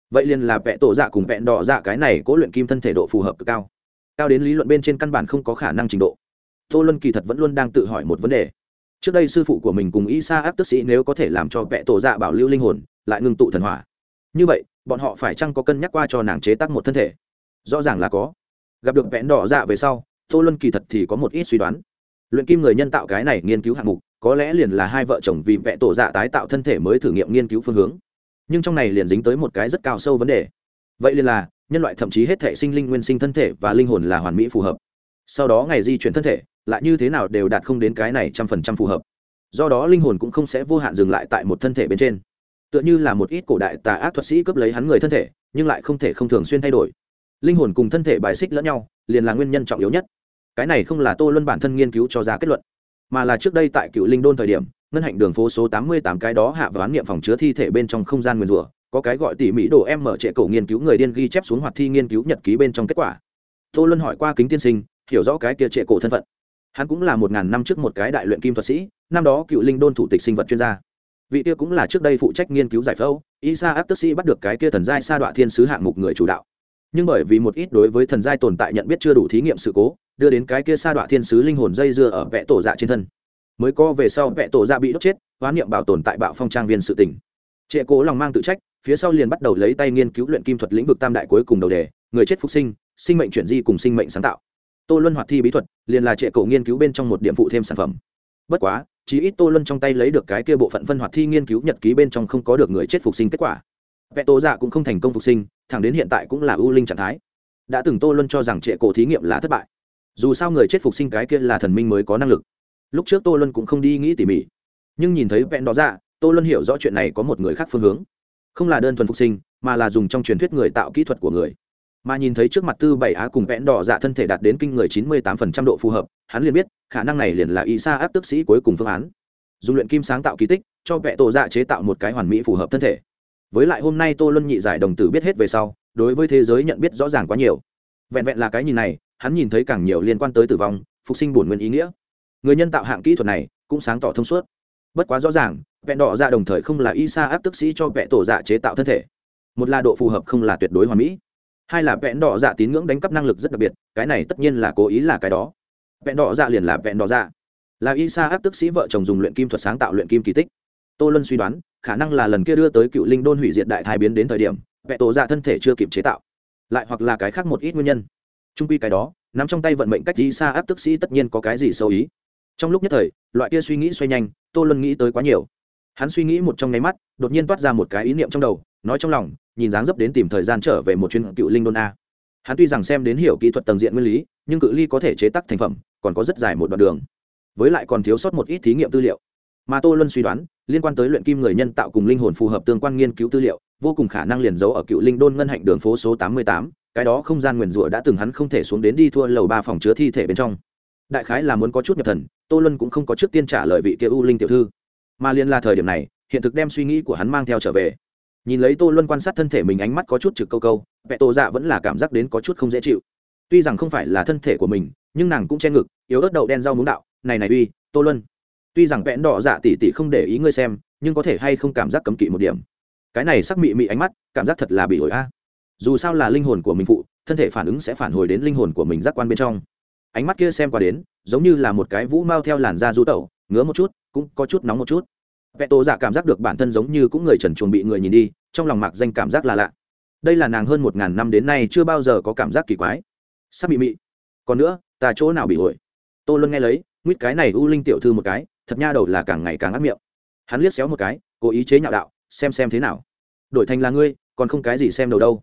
Vậy liền là vẽ tổ dạ cùng vẽn đỏ dạ cái này cố luyện kim thân thể độ phù hợp cực cao. Cao đến lý luận bên trên căn bản không có khả năng trình độ. Tô luân kỳ thật vẫn luôn đang tự hỏi một vấn đề. Trước đây sư phụ của mình cùng y sa áp tức sĩ nếu có thể làm cho vẽ tổ dạ bảo lưu linh hồn, lại ngưng tụ thần hỏa. Như vậy, bọn họ phải chăng có cân nhắc qua cho nàng chế tác một thân thể? Rõ ràng là có. Gặp được vẽn đỏ dạ về sau, tô luân kỳ thật thì có một ít suy đoán luyện kim người nhân tạo cái này nghiên cứu hạng mục, có lẽ liền là hai vợ chồng vì vẽ tổ dạ tái tạo thân thể mới thử nghiệm nghiên cứu phương hướng. Nhưng trong này liền dính tới một cái rất cao sâu vấn đề. Vậy liền là, nhân loại thậm chí hết thể sinh linh nguyên sinh thân thể và linh hồn là hoàn mỹ phù hợp. Sau đó ngày di chuyển thân thể, lại như thế nào đều đạt không đến cái này trăm phần trăm phù hợp. Do đó linh hồn cũng không sẽ vô hạn dừng lại tại một thân thể bên trên. Tựa như là một ít cổ đại tà ác thuật sĩ cướp lấy hắn người thân thể, nhưng lại không thể không thường xuyên thay đổi. Linh hồn cùng thân thể bài xích lẫn nhau, liền là nguyên nhân trọng yếu nhất cái này không là tô luân bản thân nghiên cứu cho ra kết luận, mà là trước đây tại cựu linh đôn thời điểm, ngân hạnh đường phố số tám mươi tám cái đó hạ và án nghiệm phòng chứa thi thể bên trong không gian nguyên rủa, có cái gọi tỉ mỹ đồ em mở trệ cổ nghiên cứu người điên ghi chép xuống hoạt thi nghiên cứu nhật ký bên trong kết quả. Tô luân hỏi qua kính tiên sinh, hiểu rõ cái kia trệ cổ thân phận. Hắn cũng là một ngàn năm trước một cái đại luyện kim thuật sĩ, năm đó cựu linh đôn thủ tịch sinh vật chuyên gia. Vị kia cũng là trước đây phụ trách nghiên cứu giải phẫu, isa áp tức sĩ bắt được cái kia thần giai sa đọa thiên sứ hạng mục người chủ đạo. Nhưng bởi vì một ít đối với thần giai tồn tại nhận biết chưa đủ thí nghiệm sự cố đưa đến cái kia sa đọa thiên sứ linh hồn dây dưa ở vẽ tổ dạ trên thân. Mới co về sau vẽ tổ dạ bị đốt chết, hoán niệm bảo tồn tại bạo phong trang viên sự tỉnh trệ cố lòng mang tự trách, phía sau liền bắt đầu lấy tay nghiên cứu luyện kim thuật lĩnh vực tam đại cuối cùng đầu đề, người chết phục sinh sinh mệnh chuyển di cùng sinh mệnh sáng tạo. Tô luân hoạt thi bí thuật, liền là trệ cổ nghiên cứu bên trong một điểm phụ thêm sản phẩm. Bất quá, chí ít tô luân trong tay lấy được cái kia bộ phận phân hoạt thi nghiên cứu nhật ký bên trong không có được người chết phục sinh kết quả. Vẽ tổ dạ cũng không thành công phục sinh, thẳng đến hiện tại cũng là ưu linh trạng thái. Đã từng tô luân cho rằng trệ cổ thí nghiệm là thất bại dù sao người chết phục sinh cái kia là thần minh mới có năng lực. Lúc trước tô luân cũng không đi nghĩ tỉ mỉ. Nhưng nhìn thấy vẹn đó ra dạ, tô luân hiểu rõ chuyện này có một người khác phương hướng. Không là đơn thuần phục sinh, mà là dùng trong truyền thuyết người tạo kỹ thuật của người. Mà nhìn thấy trước mặt tư bảy á cùng vẽn đỏ dạ thân thể đạt đến kinh người chín mươi tám phần trăm độ phù hợp, hắn liền biết, khả năng này liền là y sa áp tức sĩ cuối cùng phương án. Dùng luyện kim sáng tạo kỳ tích, cho vẽ tổ dạ chế tạo một cái hoàn mỹ phù hợp thân thể. Với lại hôm nay tô luân nhị giải đồng tử biết hết về sau, đối với thế giới nhận biết rõ ràng quá nhiều. Vẹn vẹn là cái nhìn này hắn nhìn thấy càng nhiều liên quan tới tử vong, phục sinh bổn nguyên ý nghĩa. Người nhân tạo hạng kỹ thuật này cũng sáng tỏ thông suốt. Bất quá rõ ràng vẹn đỏ dạ đồng thời không là y sa áp tức sĩ cho vẽ tổ dạ chế tạo thân thể. Một là độ phù hợp không là tuyệt đối hoàn mỹ. Hai là vẹn đỏ dạ tín ngưỡng đánh cắp năng lực rất đặc biệt, cái này tất nhiên là cố ý là cái đó. Vẹn đỏ dạ liền là vẹn đỏ dạ. Là y sa áp tức sĩ vợ chồng dùng luyện kim thuật sáng tạo luyện kim kỳ tích. Tô luân suy đoán, khả năng là lần kia đưa tới cựu linh đôn hủy diệt đại thai biến đến thời điểm vẹn tổ dạ thân thể chưa kịp chế tạo. Lại hoặc là cái khác một ít nguyên nhân trung quy cái đó, nắm trong tay vận mệnh cách đi xa áp tức sĩ tất nhiên có cái gì sâu ý. Trong lúc nhất thời, loại kia suy nghĩ xoay nhanh, tô luân nghĩ tới quá nhiều. Hắn suy nghĩ một trong nháy mắt, đột nhiên toát ra một cái ý niệm trong đầu, nói trong lòng, nhìn dáng dấp đến tìm thời gian trở về một chuyên cựu linh đôn a. Hắn tuy rằng xem đến hiểu kỹ thuật tầng diện nguyên lý, nhưng cự ly có thể chế tác thành phẩm, còn có rất dài một đoạn đường. Với lại còn thiếu sót một ít thí nghiệm tư liệu. Mà tô luân suy đoán, liên quan tới luyện kim người nhân tạo cùng linh hồn phù hợp tương quan nghiên cứu tư liệu, vô cùng khả năng liền giấu ở cựu linh đôn ngân hạnh đường phố số tám mươi tám cái đó không gian nguyền rủa đã từng hắn không thể xuống đến đi thua lầu ba phòng chứa thi thể bên trong. Đại khái là muốn có chút nhập thần, tô luân cũng không có trước tiên trả lời vị kia u linh tiểu thư. Mà liên là thời điểm này, hiện thực đem suy nghĩ của hắn mang theo trở về. Nhìn lấy tô luân quan sát thân thể mình ánh mắt có chút trực câu câu vẹ tô dạ vẫn là cảm giác đến có chút không dễ chịu. Tuy rằng không phải là thân thể của mình, nhưng nàng cũng che ngực, yếu ớt đậu đen rau muống đạo, này này uy, tô luân. Tuy rằng vẽn đỏ dạ tỉ tỉ không để ý ngươi xem, nhưng có thể hay không cảm giác cấm kỵ một điểm. Cái này sắc mị mị ánh mắt, cảm giác thật là bị ổi a dù sao là linh hồn của mình phụ, thân thể phản ứng sẽ phản hồi đến linh hồn của mình giác quan bên trong. Ánh mắt kia xem qua đến, giống như là một cái vũ mau theo làn da du tẩu, ngứa một chút, cũng có chút nóng một chút. Vẹ tổ giả dạ cảm giác được bản thân giống như cũng người trần chuồng bị người nhìn đi, trong lòng mạc danh cảm giác là lạ. Đây là nàng hơn một ngàn năm đến nay chưa bao giờ có cảm giác kỳ quái. Sắp bị mị. Còn nữa, ta chỗ nào bị ổi tô luân nghe lấy, nguyết cái này u linh tiểu thư một cái, thật nha đầu là càng ngày càng ác miệng. Hắn liếc xéo một cái, cố ý chế nhạo đạo, xem xem thế nào. Đổi thành là ngươi, còn không cái gì xem đầu đâu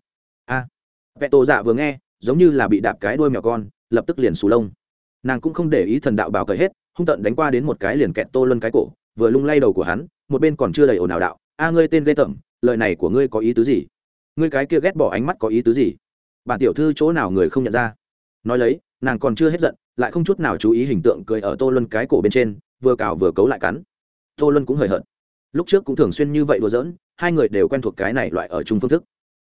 vẹn tổ dạ vừa nghe, giống như là bị đạp cái đuôi mèo con, lập tức liền xù lông. Nàng cũng không để ý thần đạo bảo cởi hết, hung tận đánh qua đến một cái liền kẹt tô luân cái cổ, vừa lung lay đầu của hắn, một bên còn chưa đầy ồn ào đạo, a ngươi tên ghê tởm, lời này của ngươi có ý tứ gì? Ngươi cái kia ghét bỏ ánh mắt có ý tứ gì? Bản tiểu thư chỗ nào người không nhận ra. Nói lấy, nàng còn chưa hết giận, lại không chút nào chú ý hình tượng cười ở tô luân cái cổ bên trên, vừa cào vừa cấu lại cắn. Tô luân cũng hời hợt. Lúc trước cũng thường xuyên như vậy đùa giỡn, hai người đều quen thuộc cái này loại ở chung phương thức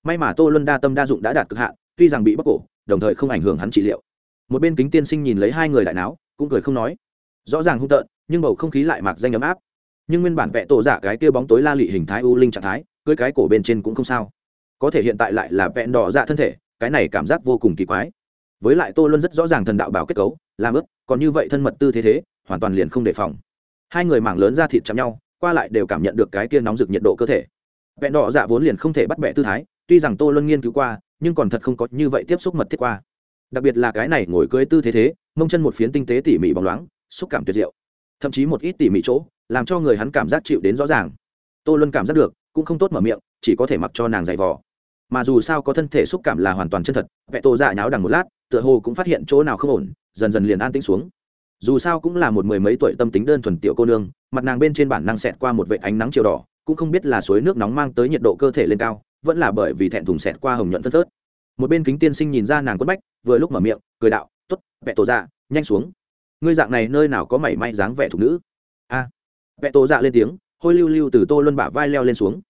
may mà tô luân đa tâm đa dụng đã đạt cực hạn tuy rằng bị bóc cổ đồng thời không ảnh hưởng hắn trị liệu. Một bên kính tiên sinh nhìn lấy hai người đại não, cũng cười không nói. Rõ ràng hung tợn nhưng bầu không khí lại mặc danh ấm áp. Nhưng nguyên bản vẽ tổ giả cái kia bóng tối la lị hình thái u linh trạng thái cưới cái cổ bên trên cũng không sao. Có thể hiện tại lại là vẹn đỏ dạ thân thể cái này cảm giác vô cùng kỳ quái. Với lại tô luân rất rõ ràng thần đạo bảo kết cấu làm ướp còn như vậy thân mật tư thế thế hoàn toàn liền không đề phòng. Hai người mảng lớn ra thịt chạm nhau qua lại đều cảm nhận được cái kia nóng rực nhiệt độ cơ thể. Vẹn đỏ dạ vốn liền không thể bắt bẻ tư thái tuy rằng tô luân nghiên cứu qua, nhưng còn thật không có như vậy tiếp xúc mật thiết qua. Đặc biệt là cái này ngồi cưới tư thế thế, mông chân một phiến tinh tế tỉ mỉ bóng loáng, xúc cảm tuyệt diệu. Thậm chí một ít tỉ mỉ chỗ, làm cho người hắn cảm giác chịu đến rõ ràng. Tô luân cảm giác được, cũng không tốt mở miệng, chỉ có thể mặc cho nàng giày vò. Mà dù sao có thân thể xúc cảm là hoàn toàn chân thật vẹ tô dạ nháo đằng một lát, tựa hồ cũng phát hiện chỗ nào không ổn, dần dần liền an tĩnh xuống. Dù sao cũng là một mười mấy tuổi tâm tính đơn thuần tiểu cô nương, mặt nàng bên trên bản năng xẹt qua một vệ ánh nắng chiều đỏ, cũng không biết là suối nước nóng mang tới nhiệt độ cơ thể lên cao vẫn là bởi vì thẹn thùng xẹt qua hồng nhuận phân phớt. Một bên kính tiên sinh nhìn ra nàng quất bách vừa lúc mở miệng cười đạo t ố t vẹ tổ dạ nhanh xuống. Ngươi dạng này nơi nào có mảy may dáng vẻ thục nữ? A. À, vẹ tổ dạ lên tiếng hôi lưu lưu từ tô luân bả vai leo lên xuống.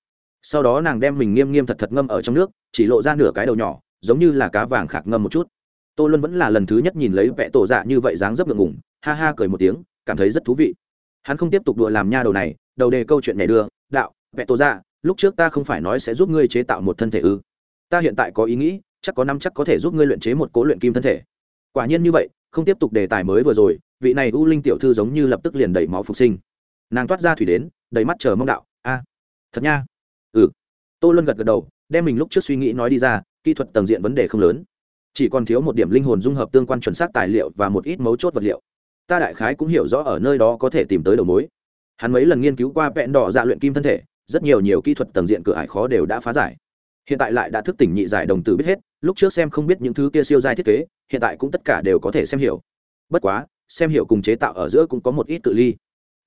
Sau đó nàng đem mình nghiêm nghiêm thật thật ngâm ở trong nước chỉ lộ ra nửa cái đầu nhỏ giống như là cá vàng khạc ngâm một chút. Tô luân vẫn là lần thứ nhất nhìn lấy vẹ tổ dạ như vậy dáng dấp ngượng ngủng ha ha cười một tiếng cảm thấy rất thú vị. Hắn không tiếp tục đùa làm nha đầu này đầu đề câu chuyện này đưa đạo vẹ tổ dạ lúc trước ta không phải nói sẽ giúp ngươi chế tạo một thân thể ư? Ta hiện tại có ý nghĩ, chắc có năm chắc có thể giúp ngươi luyện chế một cố luyện kim thân thể. Quả nhiên như vậy, không tiếp tục đề tài mới vừa rồi, vị này u linh tiểu thư giống như lập tức liền đẩy máu phục sinh. Nàng toát ra thủy đến, đầy mắt chờ mong đạo, a, thật nha. Ừ. Tô luân gật gật đầu, đem mình lúc trước suy nghĩ nói đi ra, kỹ thuật tầng diện vấn đề không lớn. Chỉ còn thiếu một điểm linh hồn dung hợp tương quan chuẩn xác tài liệu và một ít mấu chốt vật liệu. Ta đại khái cũng hiểu rõ ở nơi đó có thể tìm tới đầu mối. Hắn mấy lần nghiên cứu qua vẹn đỏ dạ luyện kim thân thể rất nhiều nhiều kỹ thuật tầng diện cửa ải khó đều đã phá giải. Hiện tại lại đã thức tỉnh nhị giải đồng tử biết hết, lúc trước xem không biết những thứ kia siêu giai thiết kế, hiện tại cũng tất cả đều có thể xem hiểu. Bất quá, xem hiểu cùng chế tạo ở giữa cũng có một ít tự ly.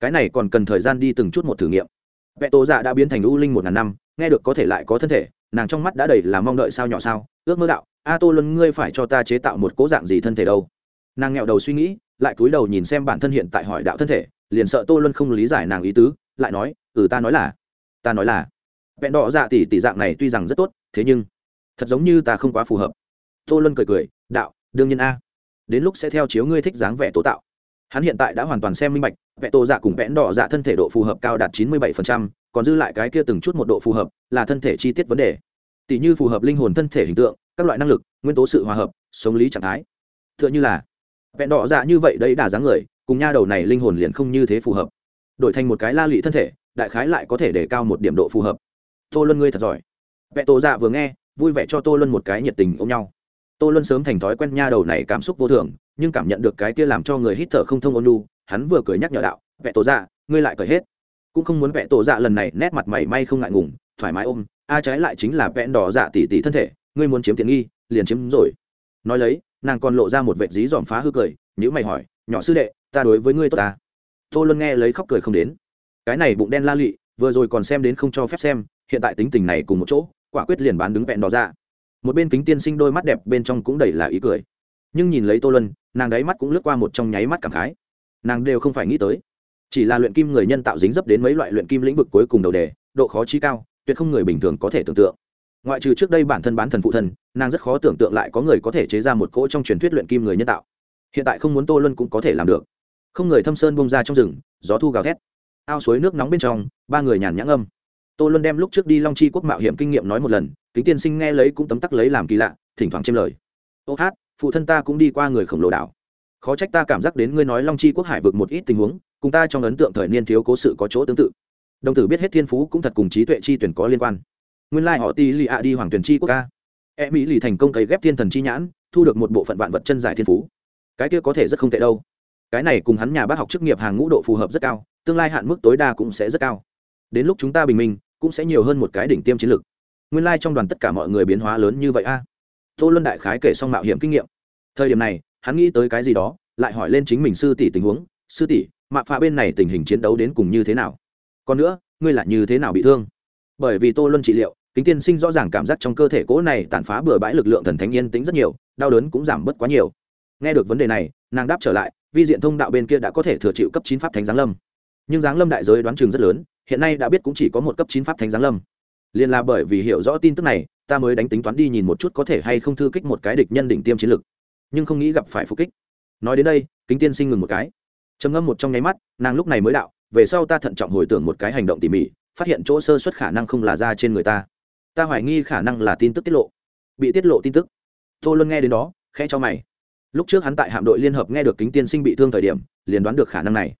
Cái này còn cần thời gian đi từng chút một thử nghiệm. Vẽ tố dạ đã biến thành u linh một ngàn năm, nghe được có thể lại có thân thể, nàng trong mắt đã đầy là mong đợi sao nhỏ sao, ước mơ đạo, a tô luân, ngươi phải cho ta chế tạo một cố dạng gì thân thể đâu? Nàng nghẹo đầu suy nghĩ, lại cúi đầu nhìn xem bản thân hiện tại hỏi đạo thân thể, liền sợ tô luân không lý giải nàng ý tứ, lại nói ừ ta nói là ta nói là, vẹn đỏ dạ tỷ tỷ dạng này tuy rằng rất tốt, thế nhưng, thật giống như ta không quá phù hợp. Tô luân cười cười, đạo, đương nhiên a. Đến lúc sẽ theo chiếu ngươi thích dáng vẻ tố tạo. Hắn hiện tại đã hoàn toàn xem minh bạch vẽ tô dạ cùng vẽn đỏ dạ thân thể độ phù hợp cao đạt chín mươi bảy còn dư lại cái kia từng chút một độ phù hợp, là thân thể chi tiết vấn đề. Tỷ như phù hợp linh hồn thân thể hình tượng, các loại năng lực, nguyên tố sự hòa hợp, sống lý trạng thái. T h ư ợ n h ư là, vẹn đỏ dạ như vậy đấy đà dáng người, cùng nha đầu này linh hồn liền không như thế phù hợp. Đổi thành một cái la lụy thân thể đại khái lại có thể để cao một điểm độ phù hợp. Tô luân ngươi thật giỏi. Vẹn tổ dạ vừa nghe, vui vẻ cho tô luân một cái nhiệt tình ôm nhau. Tô luân sớm thành thói quen nha đầu này cảm xúc vô thường, nhưng cảm nhận được cái kia làm cho người hít thở không thông ôn lu hắn vừa cười nhắc nhở đạo vẹn tổ dạ ngươi lại cười hết. Cũng không muốn vẽ tổ dạ lần này nét mặt mày may không ngại ngùng, thoải mái ôm, a trái lại chính là vẹn đỏ dạ tỉ tỉ thân thể, ngươi muốn chiếm tiện nghi, liền chiếm rồi. Nói lấy, nàng còn lộ ra một vệ dí dòm phá hư cười nhữ mày hỏi, nhỏ sư đệ, ta đối với ngươi tốt ta tô luân nghe lấy khóc cười không đến cái này bụng đen la lị, vừa rồi còn xem đến không cho phép xem hiện tại tính tình này cùng một chỗ quả quyết liền bán đứng vẹn đỏ ra. một bên kính tiên sinh đôi mắt đẹp bên trong cũng đầy là ý cười. Nhưng nhìn lấy tô luân nàng đáy mắt cũng lướt qua một trong nháy mắt cảm khái. Nàng đều không phải nghĩ tới. Chỉ là luyện kim người nhân tạo dính dấp đến mấy loại luyện kim lĩnh vực cuối cùng đầu đề độ khó trí cao tuyệt không người bình thường có thể tưởng tượng. Ngoại trừ trước đây bản thân bán thần phụ thần, nàng rất khó tưởng tượng lại có người có thể chế ra một cỗ trong truyền thuyết luyện kim người nhân tạo. Hiện tại không muốn tô luân cũng có thể làm được. Không người thâm sơn bông ra trong rừng gió thu gào thét ao suối nước nóng bên trong, ba người nhàn nhãng âm tô luân đem lúc trước đi long chi quốc mạo hiểm kinh nghiệm nói một lần, kính tiên sinh nghe lấy cũng tấm tắc lấy làm kỳ lạ, thỉnh thoảng chiêm lời. Ô hát, phụ thân ta cũng đi qua người khổng lồ đảo. Khó trách ta cảm giác đến ngươi nói long chi quốc hải vực một ít tình huống, cùng ta trong ấn tượng thời niên thiếu cố sự có chỗ tương tự. Đồng tử biết hết thiên phú cũng thật cùng trí tuệ chi tuyển có liên quan. Nguyên lai họ ti lì ạ đi hoàng tuyển chi quốc ca. E mỹ lì thành công cấy ghép thiên thần chi nhãn, thu được một bộ phận vạn vật chân giải thiên phú. Cái kia có thể rất không tệ đâu cái này cùng hắn nhà bác học chức nghiệp hàng ngũ độ phù hợp rất cao, tương lai hạn mức tối đa cũng sẽ rất cao. Đến lúc chúng ta bình minh, cũng sẽ nhiều hơn một cái đỉnh tiêm chiến lược. Nguyên lai、like、trong đoàn tất cả mọi người biến hóa lớn như vậy a. Tô luân đại khái kể xong mạo hiểm kinh nghiệm. Thời điểm này, hắn nghĩ tới cái gì đó, lại hỏi lên chính mình sư tỷ tình huống, sư tỷ, mạ phạ bên này tình hình chiến đấu đến cùng như thế nào? Còn nữa, ngươi là như thế nào bị thương? Bởi vì tô luân trị liệu, kính tiên sinh rõ ràng cảm giác trong cơ thể cỗ này tàn phá bừa bãi lực lượng thần thánh yên tính rất nhiều, đau đớn cũng giảm bớt quá nhiều. Nghe được vấn đề này, nàng đáp trở lại vi diện thông đạo bên kia đã có thể thừa chịu cấp chín pháp thánh giáng lâm. Nhưng giáng lâm đại giới đoán chừng rất lớn, hiện nay đã biết cũng chỉ có một cấp chín pháp thánh giáng lâm. Liền là bởi vì hiểu rõ tin tức này, ta mới đánh tính toán đi nhìn một chút có thể hay không thư kích một cái địch nhân đỉnh tiêm chiến lực. Nhưng không nghĩ gặp phải phục kích. Nói đến đây, kính tiên sinh ngừng một cái. Trầm ngâm một trong nháy mắt, nàng lúc này mới đạo, về sau ta thận trọng hồi tưởng một cái hành động tỉ mỉ, phát hiện chỗ sơ xuất khả năng không là ra trên người ta. Ta hoài nghi khả năng là tin tức tiết lộ. Bị tiết lộ tin tức. Tô luân nghe đến đó, khẽ cho mày lúc trước hắn tại hạm đội liên hợp nghe được kính tiên sinh bị thương thời điểm, liền đoán được khả năng này.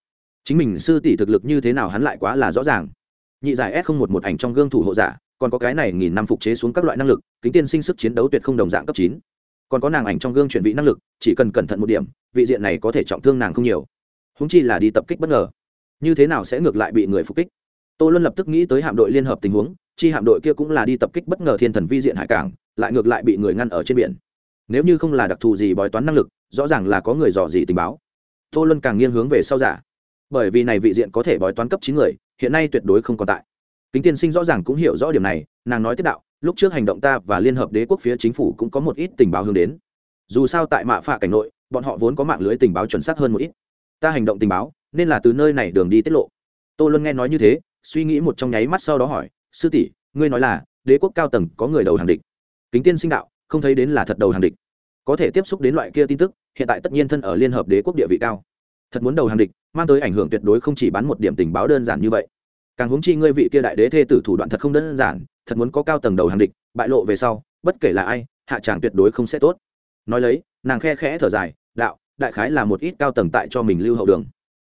Chính mình sư tỷ thực lực như thế nào hắn lại quá là rõ ràng. Nhị giải s không một một ảnh trong gương thủ hộ giả, còn có cái này nghìn năm phục chế xuống các loại năng lực, kính tiên sinh sức chiến đấu tuyệt không đồng dạng cấp chín. Còn có nàng ảnh trong gương chuyển vị năng lực, chỉ cần cẩn thận một điểm, vị diện này có thể trọng thương nàng không nhiều. Húng chi là đi tập kích bất ngờ. Như thế nào sẽ ngược lại bị người phục kích? Tô luân lập tức nghĩ tới hạm đội liên hợp tình huống, chi hạm đội kia cũng là đi tập kích bất ngờ thiên thần vi diện hải cảng, lại ngược lại bị người ngăn ở trên biển nếu như không là đặc thù gì bói toán năng lực, rõ ràng là có người dò gì tình báo. Tô luân càng nghiêng hướng về sau giả. Bởi vì này vị diện có thể bói toán cấp chín người, hiện nay tuyệt đối không còn tại. Kính tiên sinh rõ ràng cũng hiểu rõ điểm này, nàng nói tiếp đạo, lúc trước hành động ta và liên hợp đế quốc phía chính phủ cũng có một ít tình báo hướng đến. Dù sao tại mạ phạ cảnh nội, bọn họ vốn có mạng lưới tình báo chuẩn xác hơn một ít. Ta hành động tình báo, nên là từ nơi này đường đi tiết lộ. Tô luân nghe nói như thế, suy nghĩ một trong nháy mắt sau đó hỏi, sư tỷ, ngươi nói là, đế quốc cao tầng có người đầu hàng địch. Kính tiên sinh đạo không thấy đến là thật đầu hàng địch. Có thể tiếp xúc đến loại kia tin tức, hiện tại tất nhiên thân ở liên hợp đế quốc địa vị cao. Thật muốn đầu hàng địch, mang tới ảnh hưởng tuyệt đối không chỉ bán một điểm tình báo đơn giản như vậy. Càng huống chi ngươi vị kia đại đế thê tử thủ đoạn thật không đơn giản, thật muốn có cao tầng đầu hàng địch, bại lộ về sau, bất kể là ai, hạ tràng tuyệt đối không sẽ tốt. Nói lấy, nàng khe khẽ thở dài, đạo, đại khái là một ít cao tầng tại cho mình lưu hậu đường.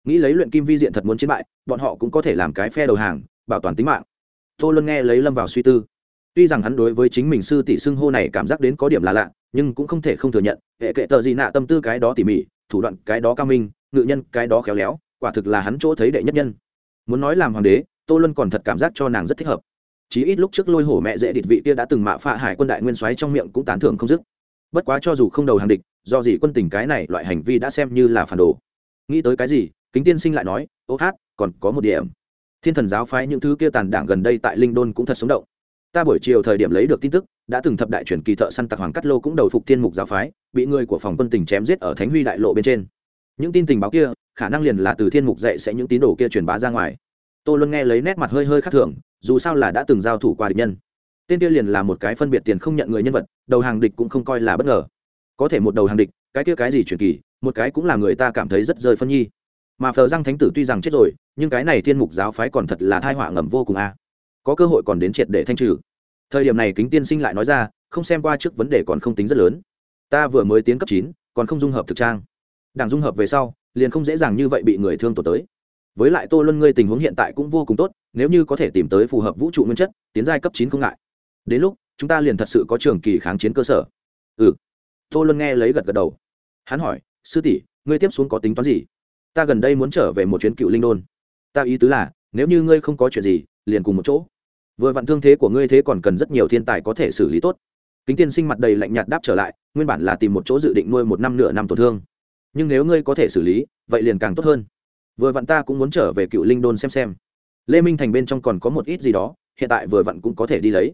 Nghĩ lấy luyện kim vi diện thật muốn chiến bại, bọn họ cũng có thể làm cái phe đầu hàng, bảo toàn tính mạng. Tô luân nghe lấy lâm vào suy tư tuy rằng hắn đối với chính mình sư tỷ xưng hô này cảm giác đến có điểm là lạ, nhưng cũng không thể không thừa nhận, hệ kệ tờ gì nạ tâm tư cái đó tỉ mỉ, thủ đoạn cái đó cao minh, ngự nhân cái đó khéo léo, quả thực là hắn chỗ thấy đệ nhất nhân. Muốn nói làm hoàng đế, tô luân còn thật cảm giác cho nàng rất thích hợp. Chí ít lúc trước lôi hổ mẹ dễ địch vị kia đã từng mạ phạ hải quân đại nguyên soái trong miệng cũng tán thưởng không dứt. Bất quá cho dù không đầu hàng địch, do gì quân tình cái này loại hành vi đã xem như là phản đồ. Nghĩ tới cái gì, kính tiên sinh lại nói, ô hát, còn có một điểm. Thiên thần giáo phái những thứ kia tàn đảng gần đây tại linh đôn cũng thật sống động ta buổi chiều thời điểm lấy được tin tức, đã từng thập đại truyền kỳ thợ săn tặc hoàng cắt lô cũng đầu phục thiên mục giáo phái, bị người của phòng quân tình chém giết ở thánh huy đại lộ bên trên. Những tin tình báo kia, khả năng liền là từ thiên mục dạy sẽ những tín đồ kia truyền bá ra ngoài. Tô luân nghe lấy nét mặt hơi hơi khác thường, dù sao là đã từng giao thủ qua địch nhân. Tên kia liền là một cái phân biệt tiền không nhận người nhân vật, đầu hàng địch cũng không coi là bất ngờ. Có thể một đầu hàng địch, cái kia cái gì truyền kỳ, một cái cũng là người ta cảm thấy rất rơi phân nhi. Mà phờ răng thánh tử tuy rằng chết rồi, nhưng cái này thiên mục giáo phái còn thật là thai họa ngầm vô cùng a. Có cơ hội còn đến triệt để thanh trừ thời điểm này kính tiên sinh lại nói ra, không xem qua trước vấn đề còn không tính rất lớn. Ta vừa mới tiến cấp chín, còn không dung hợp thực trang. Đảng dung hợp về sau, liền không dễ dàng như vậy bị người thương tổn tới. Với lại tô luân ngươi tình huống hiện tại cũng vô cùng tốt, nếu như có thể tìm tới phù hợp vũ trụ nguyên chất, tiến giai cấp chín không ngại. Đến lúc, chúng ta liền thật sự có trường kỳ kháng chiến cơ sở. Ừ. Tô luân nghe lấy gật gật đầu. Hắn hỏi, sư tỷ, ngươi tiếp xuống có tính toán gì? Ta gần đây muốn trở về một chuyến cựu linh đôn. Ta ý tứ là, nếu như ngươi không có chuyện gì, liền cùng một chỗ vừa vặn thương thế của ngươi thế còn cần rất nhiều thiên tài có thể xử lý tốt. Kính tiên sinh mặt đầy lạnh nhạt đáp trở lại, nguyên bản là tìm một chỗ dự định nuôi một năm nửa năm tổn thương. Nhưng nếu ngươi có thể xử lý, vậy liền càng tốt hơn. Vừa vặn ta cũng muốn trở về cựu linh đôn xem xem. Lê minh thành bên trong còn có một ít gì đó, hiện tại vừa vặn cũng có thể đi lấy.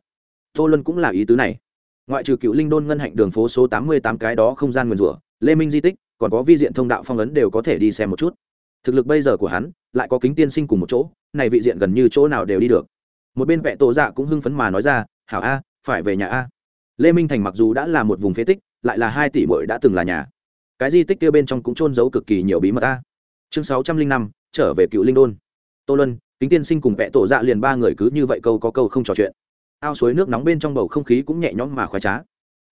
Tô luân cũng là ý tứ này. Ngoại trừ cựu linh đôn ngân hạnh đường phố số tám mươi tám cái đó không gian nguyền rủa, lê minh di tích, còn có vi diện thông đạo phong ấn đều có thể đi xem một chút. Thực lực bây giờ của hắn, lại có kính tiên sinh cùng một chỗ, này vị diện gần như chỗ nào đều đi được một bên vẹ tổ dạ cũng hưng phấn mà nói ra, hảo a, phải về nhà a. Lê minh thành mặc dù đã là một vùng phế tích, lại là hai tỷ bội đã từng là nhà. Cái di tích kia bên trong cũng trôn giấu cực kỳ nhiều bí mật a. Chương sáu trăm linh năm, trở về cựu linh đôn. Tô luân, kính tiên sinh cùng vẽ tổ dạ liền ba người cứ như vậy câu có câu không trò chuyện. Ao suối nước nóng bên trong bầu không khí cũng nhẹ nhõm mà khoái trá.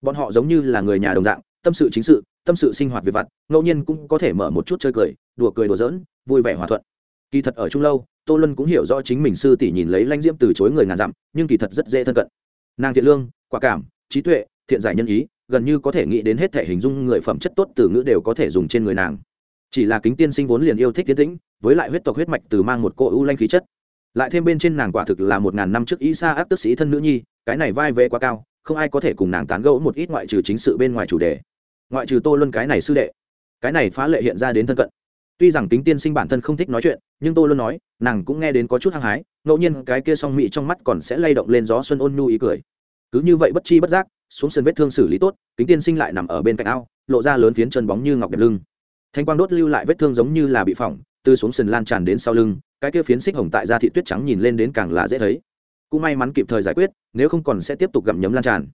Bọn họ giống như là người nhà đồng dạng, tâm sự chính sự, tâm sự sinh hoạt về vặt, ngẫu nhiên cũng có thể mở một chút chơi cười, đùa cười đùa giỡn, vui vẻ hòa thuận. Kỳ thật ở chung lâu tô luân cũng hiểu rõ chính mình sư tỷ nhìn lấy lãnh diễm từ chối người ngàn dặm, nhưng kỳ thật rất dễ thân cận. Nàng thiện lương, quả cảm, trí tuệ, thiện giải nhân ý, gần như có thể nghĩ đến hết thể hình dung người phẩm chất tốt từ ngữ đều có thể dùng trên người nàng. Chỉ là kính tiên sinh vốn liền yêu thích tiến tĩnh, với lại huyết tộc huyết mạch từ mang một cô ưu lanh khí chất. Lại thêm bên trên nàng quả thực là một ngàn năm trước y sa áp tức sĩ thân nữ nhi, cái này vai vế quá cao, không ai có thể cùng nàng tán gẫu một ít ngoại trừ chính sự bên ngoài chủ đề. Ngoại trừ tô luân cái này sư đệ, cái này phá lệ hiện ra đến thân cận tuy rằng kính tiên sinh bản thân không thích nói chuyện, nhưng tôi luôn nói, nàng cũng nghe đến có chút hăng hái, ngẫu nhiên cái kia song mị trong mắt còn sẽ lay động lên gió xuân ôn nhu ý cười. Cứ như vậy bất chi bất giác, xuống sân vết thương xử lý tốt, kính tiên sinh lại nằm ở bên cạnh ao, lộ ra lớn phiến chân bóng như ngọc đẹp lưng. Thanh quang đốt lưu lại vết thương giống như là bị phỏng, từ xuống sân lan tràn đến sau lưng, cái kia phiến xích hồng tại da thị tuyết trắng nhìn lên đến càng là dễ thấy. Cũng may mắn kịp thời giải quyết, nếu không còn sẽ tiếp tục gặm nhấm lan tràn.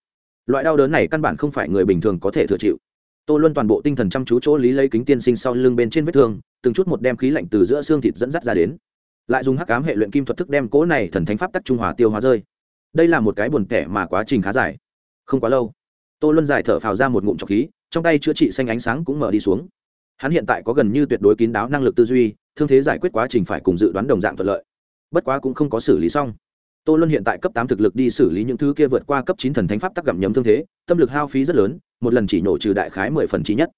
Loại đau đớn này căn bản không phải người bình thường có thể thừa chịu. Tô luân toàn bộ tinh thần chăm chú chỗ lý lấy kính tiên sinh sau lưng bên trên vết thương từng chút một đem khí lạnh từ giữa xương thịt dẫn dắt ra đến. Lại dùng hắc cám hệ luyện kim thuật thức đem cỗ này thần thánh pháp tắc trung hòa tiêu hóa rơi. Đây là một cái buồn tẻ mà quá trình khá dài. Không quá lâu, tô luân giải thở phào ra một ngụm trọc khí, trong tay chữa trị xanh ánh sáng cũng mở đi xuống. Hắn hiện tại có gần như tuyệt đối kín đáo năng lực tư duy, thương thế giải quyết quá trình phải cùng dự đoán đồng dạng thuận lợi. Bất quá cũng không có xử lý xong. Tô luân hiện tại cấp tám thực lực đi xử lý những thứ kia vượt qua cấp chín thần thánh pháp tắc gặm nhấm thương thế, tâm lực hao phí rất lớn, một lần chỉ nổ trừ đại khái mười phần trí nhất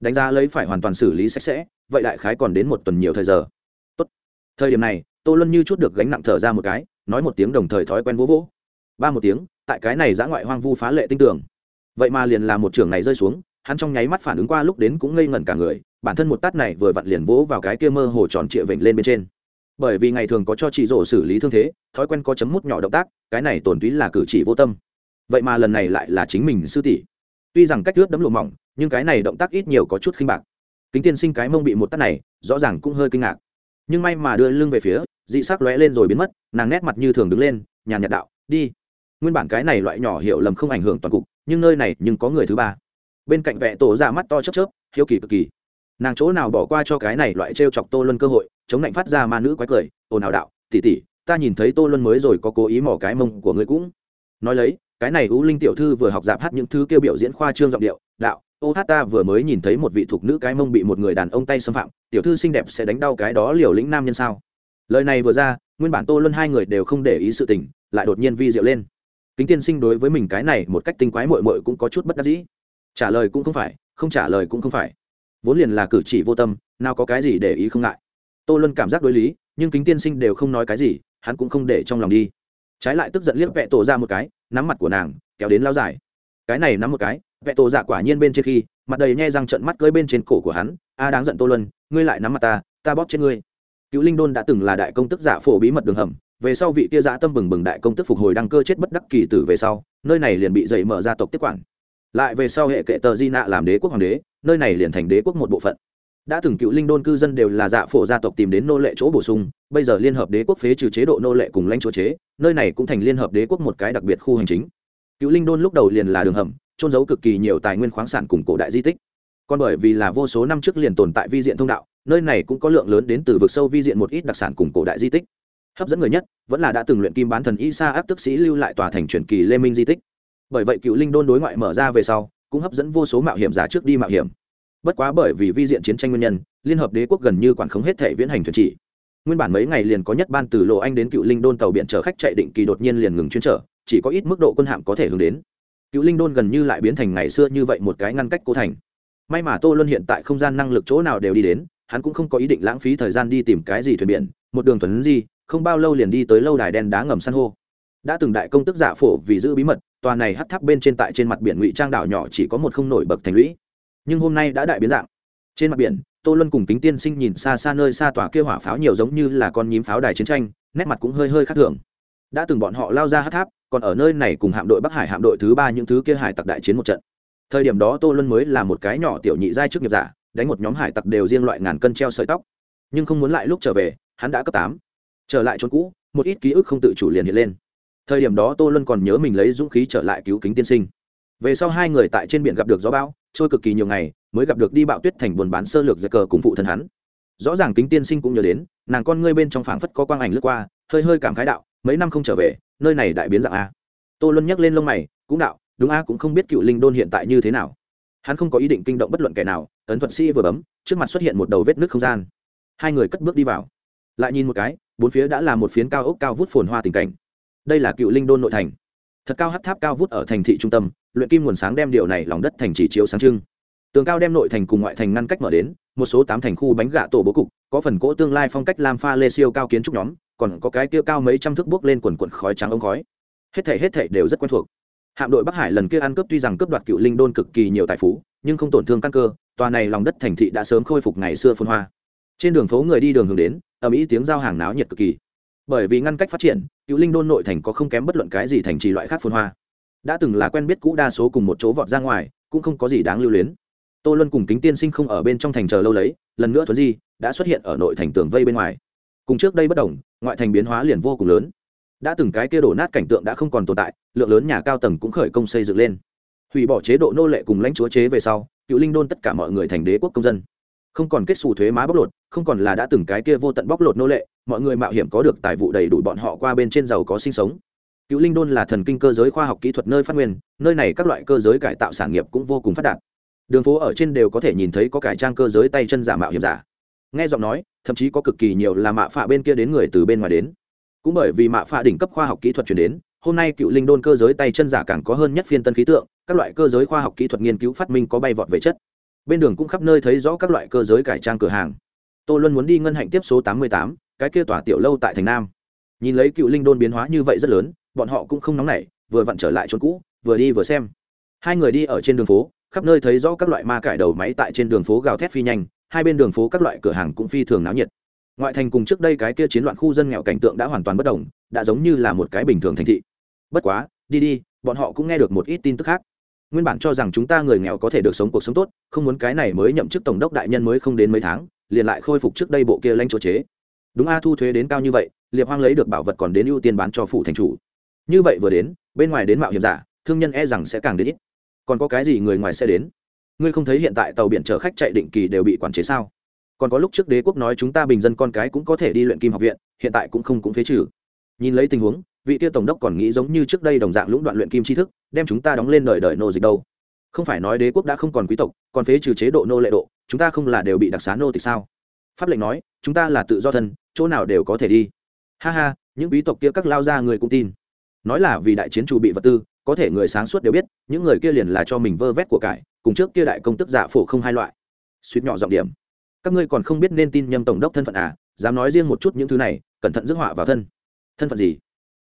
đánh giá lấy phải hoàn toàn xử lý sạch sẽ, vậy đại khái còn đến một tuần nhiều thời giờ. Tốt. thời điểm này, tô luân như chút được gánh nặng thở ra một cái, nói một tiếng đồng thời thói quen vỗ vỗ. Ba một tiếng, tại cái này giã ngoại hoang vu phá lệ tinh tưởng vậy mà liền là một trường này rơi xuống, hắn trong nháy mắt phản ứng qua lúc đến cũng ngây ngẩn cả người, bản thân một tát này vừa vặn liền vỗ vào cái kia mơ hồ tròn trịa vịnh lên bên trên. Bởi vì ngày thường có cho chị rổ xử lý thương thế, thói quen có chấm mút nhỏ động tác, cái này tổn túy là cử chỉ vô tâm. Vậy mà lần này lại là chính mình sư tỷ tuy rằng cách ướt đấm lụa mỏng, nhưng cái này động tác ít nhiều có chút khinh bạc. Kính tiên sinh cái mông bị một tát này, rõ ràng cũng hơi kinh ngạc. Nhưng may mà đưa lưng về phía, dị sắc lóe lên rồi biến mất, nàng nét mặt như thường đứng lên, nhàn nhạt đạo, đi. Nguyên bản cái này loại nhỏ hiểu lầm không ảnh hưởng toàn cục, nhưng nơi này nhưng có người thứ ba. Bên cạnh vẽ tổ ra mắt to chớp chớp, hiếu kỳ cực kỳ. Nàng chỗ nào bỏ qua cho cái này loại t r e o chọc tô luân cơ hội, chống lạnh phát ra ma nữ quái cười, ồn ào đạo tỉ tỉ ta nhìn thấy tô luân mới rồi có cố ý mỏ cái mông của ngươi cũng. Nói lấy cái này u linh tiểu thư vừa học dạp hát những thứ kêu biểu diễn khoa trương giọng điệu, đạo, ô hát ta vừa mới nhìn thấy một vị thuộc nữ cái mông bị một người đàn ông tay xâm phạm, tiểu thư xinh đẹp sẽ đánh đau cái đó liều lĩnh nam nhân sao? Lời này vừa ra, nguyên bản tô luân hai người đều không để ý sự tình, lại đột nhiên vi diệu lên. Kính tiên sinh đối với mình cái này một cách tinh quái mội mội cũng có chút bất đắc dĩ. Trả lời cũng không phải, không trả lời cũng không phải. Vốn liền là cử chỉ vô tâm, nào có cái gì để ý không ngại. Tô luân cảm giác đối lý, nhưng kính tiên sinh đều không nói cái gì, hắn cũng không để trong lòng đi trái lại tức giận liếc vẹ tổ ra một cái, nắm mặt của nàng, kéo đến lao dài. Cái này nắm một cái, vẹ tổ dạ quả nhiên bên trên khi, mặt đầy nhe răng trận mắt cơi bên trên cổ của hắn. A, đáng giận tô luân, ngươi lại nắm mặt ta ta bóp trên ngươi. Cựu linh đôn đã từng là đại công tức giả phổ bí mật đường hầm, về sau vị kia giã tâm bừng bừng đại công tức phục hồi đăng cơ chết bất đắc kỳ tử về sau, nơi này liền bị dậy mở gia tộc tiếp quản. Lại về sau hệ kệ tờ di nạ làm đế quốc hoàng đế, nơi này liền thành đế quốc một bộ phận đã từng cựu linh đôn cư dân đều là dạ phổ gia tộc tìm đến nô lệ chỗ bổ sung, bây giờ liên hợp đế quốc phế trừ chế độ nô lệ cùng lãnh chúa chế, nơi này cũng thành liên hợp đế quốc một cái đặc biệt khu hành chính. Cựu linh đôn lúc đầu liền là đường hầm trôn giấu cực kỳ nhiều tài nguyên khoáng sản cùng cổ đại di tích. Còn bởi vì là vô số năm trước liền tồn tại vi diện thông đạo, nơi này cũng có lượng lớn đến từ vực sâu vi diện một ít đặc sản cùng cổ đại di tích. Hấp dẫn người nhất, vẫn là đã từng luyện kim bán thần y sa áp tức sĩ lưu lại tòa thành truyền kỳ lê minh di tích. Bởi vậy cựu linh đôn đối ngoại mở ra về sau, cũng hấp dẫn vô số mạo hiểm giả trước đi mạo hiểm bất quá bởi vì vi diện chiến tranh nguyên nhân, liên hợp đế quốc gần như quản khống hết thể viễn hành thuyền chỉ. Nguyên bản mấy ngày liền có nhất ban từ lộ anh đến cựu linh đôn tàu biển chở khách chạy định kỳ đột nhiên liền ngừng chuyên trở chỉ có ít mức độ quân hạm có thể hướng đến. Cựu linh đôn gần như lại biến thành ngày xưa như vậy một cái ngăn cách cố thành. May mà tô luân hiện tại không gian năng lực chỗ nào đều đi đến, hắn cũng không có ý định lãng phí thời gian đi tìm cái gì thuyền biển, một đường tuần gì không bao lâu liền đi tới lâu đài đen đá ngầm san hô. Đã từng đại công tức giả phổ vì giữ bí mật, tòa này hắt tháp bên trên tại trên mặt biển ngụy trang đảo nhỏ chỉ có một không nổi bậc thành lũy nhưng hôm nay đã đại biến dạng. Trên mặt biển, tô luân cùng kính tiên sinh nhìn xa xa nơi xa tòa kia hỏa pháo nhiều giống như là con nhím pháo đài chiến tranh, nét mặt cũng hơi hơi khác thường. Đã từng bọn họ lao ra hát tháp, còn ở nơi này cùng hạm đội bắc hải hạm đội thứ ba những thứ kia hải tặc đại chiến một trận. Thời điểm đó tô luân mới là một cái nhỏ tiểu nhị giai trước nghiệp giả, đánh một nhóm hải tặc đều riêng loại ngàn cân treo sợi tóc. Nhưng không muốn lại lúc trở về, hắn đã cấp tám. Trở lại chỗ cũ, một ít ký ức không tự chủ liền hiện lên. Thời điểm đó tô luân còn nhớ mình lấy dũng khí trở lại cứu kính tiên sinh về sau hai người tại trên biển gặp được gió bão, trôi cực kỳ nhiều ngày, mới gặp được đi bạo tuyết thành buồn bán sơ lược giặc cờ cùng phụ thân hắn. Rõ ràng kính tiên sinh cũng nhớ đến, nàng con ngươi bên trong phảng phất có quang ảnh lướt qua, hơi hơi cảm khái đạo, mấy năm không trở về, nơi này đại biến dạng a. Tô luân nhắc lên lông mày, cũng đạo, đúng a cũng không biết cựu linh đôn hiện tại như thế nào. Hắn không có ý định kinh động bất luận kẻ nào, ấn thuật sĩ vừa bấm, trước mặt xuất hiện một đầu vết nước không gian. Hai người cất bước đi vào. Lại nhìn một cái, bốn phía đã là một phiến cao ốc cao vút phồn hoa tình cảnh. Đây là cựu linh đôn nội thành. Thật cao hát tháp cao vút ở thành thị trung tâm luyện kim nguồn sáng đem điều này lòng đất thành chỉ chiếu sáng trưng. Tường cao đem nội thành cùng ngoại thành ngăn cách mở đến, một số tám thành khu bánh gạ tổ bố cục, có phần cỗ tương lai phong cách làm pha lê siêu cao kiến trúc nhóm, còn có cái kia cao mấy trăm thước bước lên quần quần khói trắng ống khói. Hết thể hết thể đều rất quen thuộc. Hạm đội bắc hải lần kia ăn cướp tuy rằng cướp đoạt cựu linh đôn cực kỳ nhiều tài phú, nhưng không tổn thương căn cơ, tòa này lòng đất thành thị đã sớm khôi phục ngày xưa phun hoa. Trên đường phố người đi đường hướng đến, ầm ĩ tiếng giao hàng náo nhiệt cực kỳ. Bởi vì ngăn cách phát triển, cựu linh đôn nội thành có không kém bất luận cái gì thành trì loại khác phun hoa đã từng là quen biết cũ đa số cùng một chỗ vọt ra ngoài, cũng không có gì đáng lưu luyến. Tô luân cùng kính tiên sinh không ở bên trong thành chờ lâu lấy, lần nữa thuấn di đã xuất hiện ở nội thành tường vây bên ngoài. Cùng trước đây bất đồng, ngoại thành biến hóa liền vô cùng lớn. Đã từng cái kia đổ nát cảnh tượng đã không còn tồn tại, lượng lớn nhà cao tầng cũng khởi công xây dựng lên. Hủy bỏ chế độ nô lệ cùng lãnh chúa chế về sau, cựu linh đôn tất cả mọi người thành đế quốc công dân. Không còn kết xù thuế má bóc lột, không còn là đã từng cái kia vô tận bóc lột nô lệ, mọi người mạo hiểm có được tài vụ đầy đủ bọn họ qua bên trên giàu có sinh sống cựu linh đôn là thần kinh cơ giới khoa học kỹ thuật nơi phát nguyên, nơi này các loại cơ giới cải tạo sản nghiệp cũng vô cùng phát đạt. Đường phố ở trên đều có thể nhìn thấy có cải trang cơ giới tay chân giả mạo hiểm giả. Nghe giọng nói, thậm chí có cực kỳ nhiều là mạ phạ bên kia đến người từ bên ngoài đến. Cũng bởi vì mạ phạ đỉnh cấp khoa học kỹ thuật chuyển đến, hôm nay cựu linh đôn cơ giới tay chân giả càng có hơn nhất phiên tân khí tượng, các loại cơ giới khoa học kỹ thuật nghiên cứu phát minh có bay vọt về chất. Bên đường cũng khắp nơi thấy rõ các loại cơ giới cải trang cửa hàng. Tô luân muốn đi ngân hạnh tiếp số tám mươi tám, cái kia tỏa tiểu lâu tại thành nam. Nhìn lấy cựu linh đôn biến hóa như vậy rất lớn bọn họ cũng không nóng nảy, vừa vặn trở lại chỗ cũ, vừa đi vừa xem. Hai người đi ở trên đường phố, khắp nơi thấy rõ các loại ma cải đầu máy tại trên đường phố gào thét phi nhanh, hai bên đường phố các loại cửa hàng cũng phi thường náo nhiệt. Ngoại thành cùng trước đây cái kia chiến loạn khu dân nghèo cảnh tượng đã hoàn toàn bất đồng, đã giống như là một cái bình thường thành thị. Bất quá, đi đi, bọn họ cũng nghe được một ít tin tức khác. Nguyên bản cho rằng chúng ta người nghèo có thể được sống cuộc sống tốt, không muốn cái này mới nhậm chức tổng đốc đại nhân mới không đến mấy tháng, liền lại khôi phục trước đây bộ kia lanh chỗ chế. Đúng a thu thuế đến cao như vậy, liệp hoang lấy được bảo vật còn đến ưu tiên bán cho phủ thành chủ như vậy vừa đến, bên ngoài đến mạo hiểm giả, thương nhân e rằng sẽ càng đến ít. Còn có cái gì người ngoài sẽ đến? Ngươi không thấy hiện tại tàu biển chở khách chạy định kỳ đều bị quản chế sao? Còn có lúc trước đế quốc nói chúng ta bình dân con cái cũng có thể đi luyện kim học viện, hiện tại cũng không cũng phế trừ. Nhìn lấy tình huống, vị tiêu tổng đốc còn nghĩ giống như trước đây đồng dạng lũng đoạn luyện kim tri thức, đem chúng ta đóng lên đời đời nô dịch đâu. Không phải nói đế quốc đã không còn quý tộc, còn phế trừ chế độ nô lệ độ, chúng ta không là đều bị đặc xá nô tịch sao? Pháp lệnh nói, chúng ta là tự do thân, chỗ nào đều có thể đi. Ha ha, những quý tộc kia các lao ra người cũng tin nói là vì đại chiến chủ bị vật tư, có thể người sáng suốt đều biết, những người kia liền là cho mình vơ vét của cải, cùng trước kia đại công tức giả phổ không hai loại. Suýt nhỏ giọng điểm. Các ngươi còn không biết nên tin nhầm tổng đốc thân phận à dám nói riêng một chút những thứ này, cẩn thận rước họa vào thân. Thân phận gì?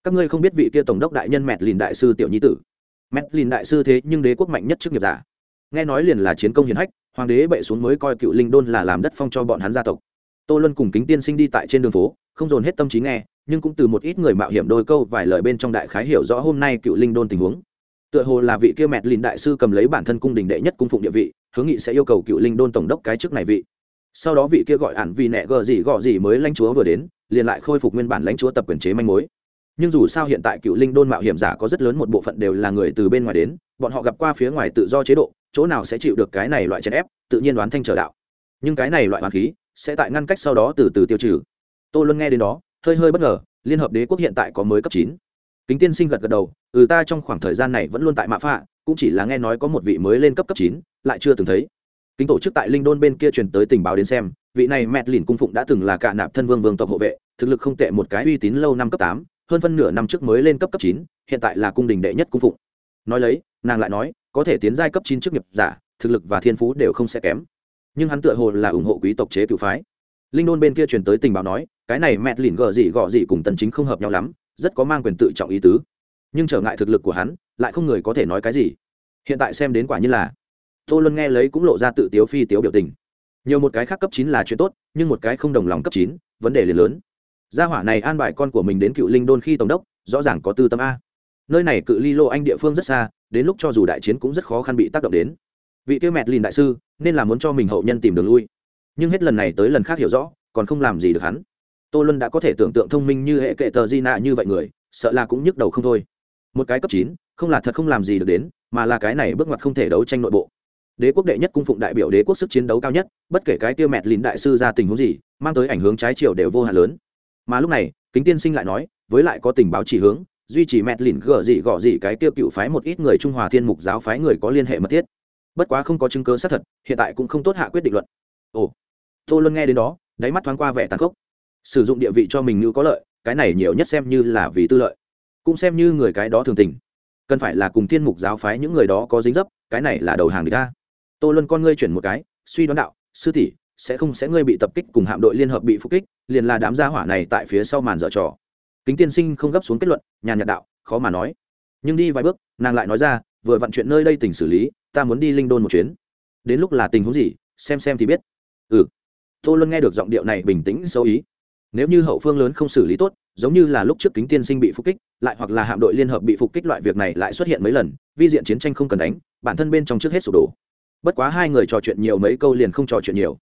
Các ngươi không biết vị kia tổng đốc đại nhân mẹt lìn đại sư tiểu nhi tử. Mẹt lìn đại sư thế nhưng đế quốc mạnh nhất trước nghiệp giả. Nghe nói liền là chiến công hiển hách, hoàng đế bệ xuống mới coi cựu linh đôn là làm đất phong cho bọn hắn gia tộc tô luân cùng kính tiên sinh đi tại trên đường phố, không dồn hết tâm trí nghe, nhưng cũng từ một ít người mạo hiểm đôi câu vài lời bên trong đại khái hiểu rõ hôm nay cựu linh đôn tình huống. Tựa hồ là vị kia mẹt lìn đại sư cầm lấy bản thân cung đình đệ nhất cung phụng địa vị, hướng nghị sẽ yêu cầu cựu linh đôn tổng đốc cái chức này vị. Sau đó vị kia gọi ản vì nẹ gờ gì gọ gì mới lãnh chúa vừa đến, liền lại khôi phục nguyên bản lãnh chúa tập quyền chế manh mối. Nhưng dù sao hiện tại cựu linh đôn mạo hiểm giả có rất lớn một bộ phận đều là người từ bên ngoài đến, bọn họ gặp qua phía ngoài tự do chế độ, chỗ nào sẽ chịu được cái này loại chèn ép, tự nhiên đoán thanh trở đạo. Nhưng cái này loại hoàn khí sẽ tại ngăn cách sau đó từ từ tiêu trừ. Tô luân nghe đến đó, hơi hơi bất ngờ, liên hợp đế quốc hiện tại có mới cấp chín. Kính tiên sinh gật gật đầu ừ ta trong khoảng thời gian này vẫn luôn tại mạ phạ, cũng chỉ là nghe nói có một vị mới lên cấp cấp chín, lại chưa từng thấy. Kính tổ chức tại linh đôn bên kia truyền tới tình báo đến xem, vị này mẹt lìn cung phụng đã từng là cả nạp thân vương vương tộc hộ vệ, thực lực không tệ một cái uy tín lâu năm cấp tám, hơn phân nửa năm trước mới lên cấp cấp chín, hiện tại là cung đình đệ nhất cung phụng. Nói lấy, nàng lại nói, có thể tiến giai cấp chín trước nghiệp giả, thực lực và thiên phú đều không sẽ kém nhưng hắn tựa hồ là ủng hộ quý tộc chế cựu phái. Linh đôn bên kia truyền tới tình báo nói, cái này mẹt lìn gờ gì gọ gì cùng tần chính không hợp nhau lắm, rất có mang quyền tự trọng ý tứ. Nhưng trở ngại thực lực của hắn, lại không người có thể nói cái gì. Hiện tại xem đến quả như là, tô luân nghe lấy cũng lộ ra tự tiếu phi tiếu biểu tình. Nhiều một cái khác cấp chín là chuyện tốt, nhưng một cái không đồng lòng cấp chín, vấn đề liền lớn. Gia hỏa này an bài con của mình đến cựu linh đôn khi tổng đốc, rõ ràng có tư tâm a. Nơi này cự ly lô anh địa phương rất xa, đến lúc cho dù đại chiến cũng rất khó khăn bị tác động đến vị kia mẹt lìn đại sư, nên là muốn cho mình hậu nhân tìm đường lui. Nhưng hết lần này tới lần khác hiểu rõ, còn không làm gì được hắn. Tô luân đã có thể tưởng tượng thông minh như hệ kệ tờ di nạ như vậy người, sợ là cũng nhức đầu không thôi. Một cái cấp chín, không là thật không làm gì được đến, mà là cái này bước ngoặt không thể đấu tranh nội bộ. Đế quốc đệ nhất cung phụng đại biểu đế quốc sức chiến đấu cao nhất, bất kể cái tiêu mẹt lìn đại sư ra tình huống gì, mang tới ảnh hướng trái chiều đều vô hạn lớn. Mà lúc này, kính tiên sinh lại nói, với lại có tình báo chỉ hướng, duy trì mẹt lìn gở gì gọ gì cái tiêu cựu phái một ít người trung hòa thiên mục giáo phái người có liên hệ mật thiết bất quá không có chứng cứ xác thật, hiện tại cũng không tốt hạ quyết định luận. Ồ, tô luân nghe đến đó, đáy mắt thoáng qua vẻ tàn khốc. Sử dụng địa vị cho mình như có lợi, cái này nhiều nhất xem như là vì tư lợi. Cũng xem như người cái đó thường tình. Cần phải là cùng thiên mục giáo phái những người đó có dính dấp, cái này là đầu hàng người ta. Tô luân con ngươi chuyển một cái, suy đoán đạo, sư tỷ, sẽ không sẽ ngươi bị tập kích cùng hạm đội liên hợp bị phục kích, liền là đám gia hỏa này tại phía sau màn dở trò. Kính tiên sinh không gấp xuống kết luận nhà nhật đạo, khó mà nói. Nhưng đi vài bước, nàng lại nói ra vừa vặn chuyện nơi đây tỉnh xử lý, ta muốn đi linh đôn một chuyến. Đến lúc là tình huống gì, xem xem thì biết. Ừ. Tô luân nghe được giọng điệu này bình tĩnh sâu ý. Nếu như hậu phương lớn không xử lý tốt, giống như là lúc trước kính tiên sinh bị phục kích, lại hoặc là hạm đội liên hợp bị phục kích loại việc này lại xuất hiện mấy lần, vi diện chiến tranh không cần đánh, bản thân bên trong trước hết sụp đổ. Bất quá hai người trò chuyện nhiều mấy câu liền không trò chuyện nhiều.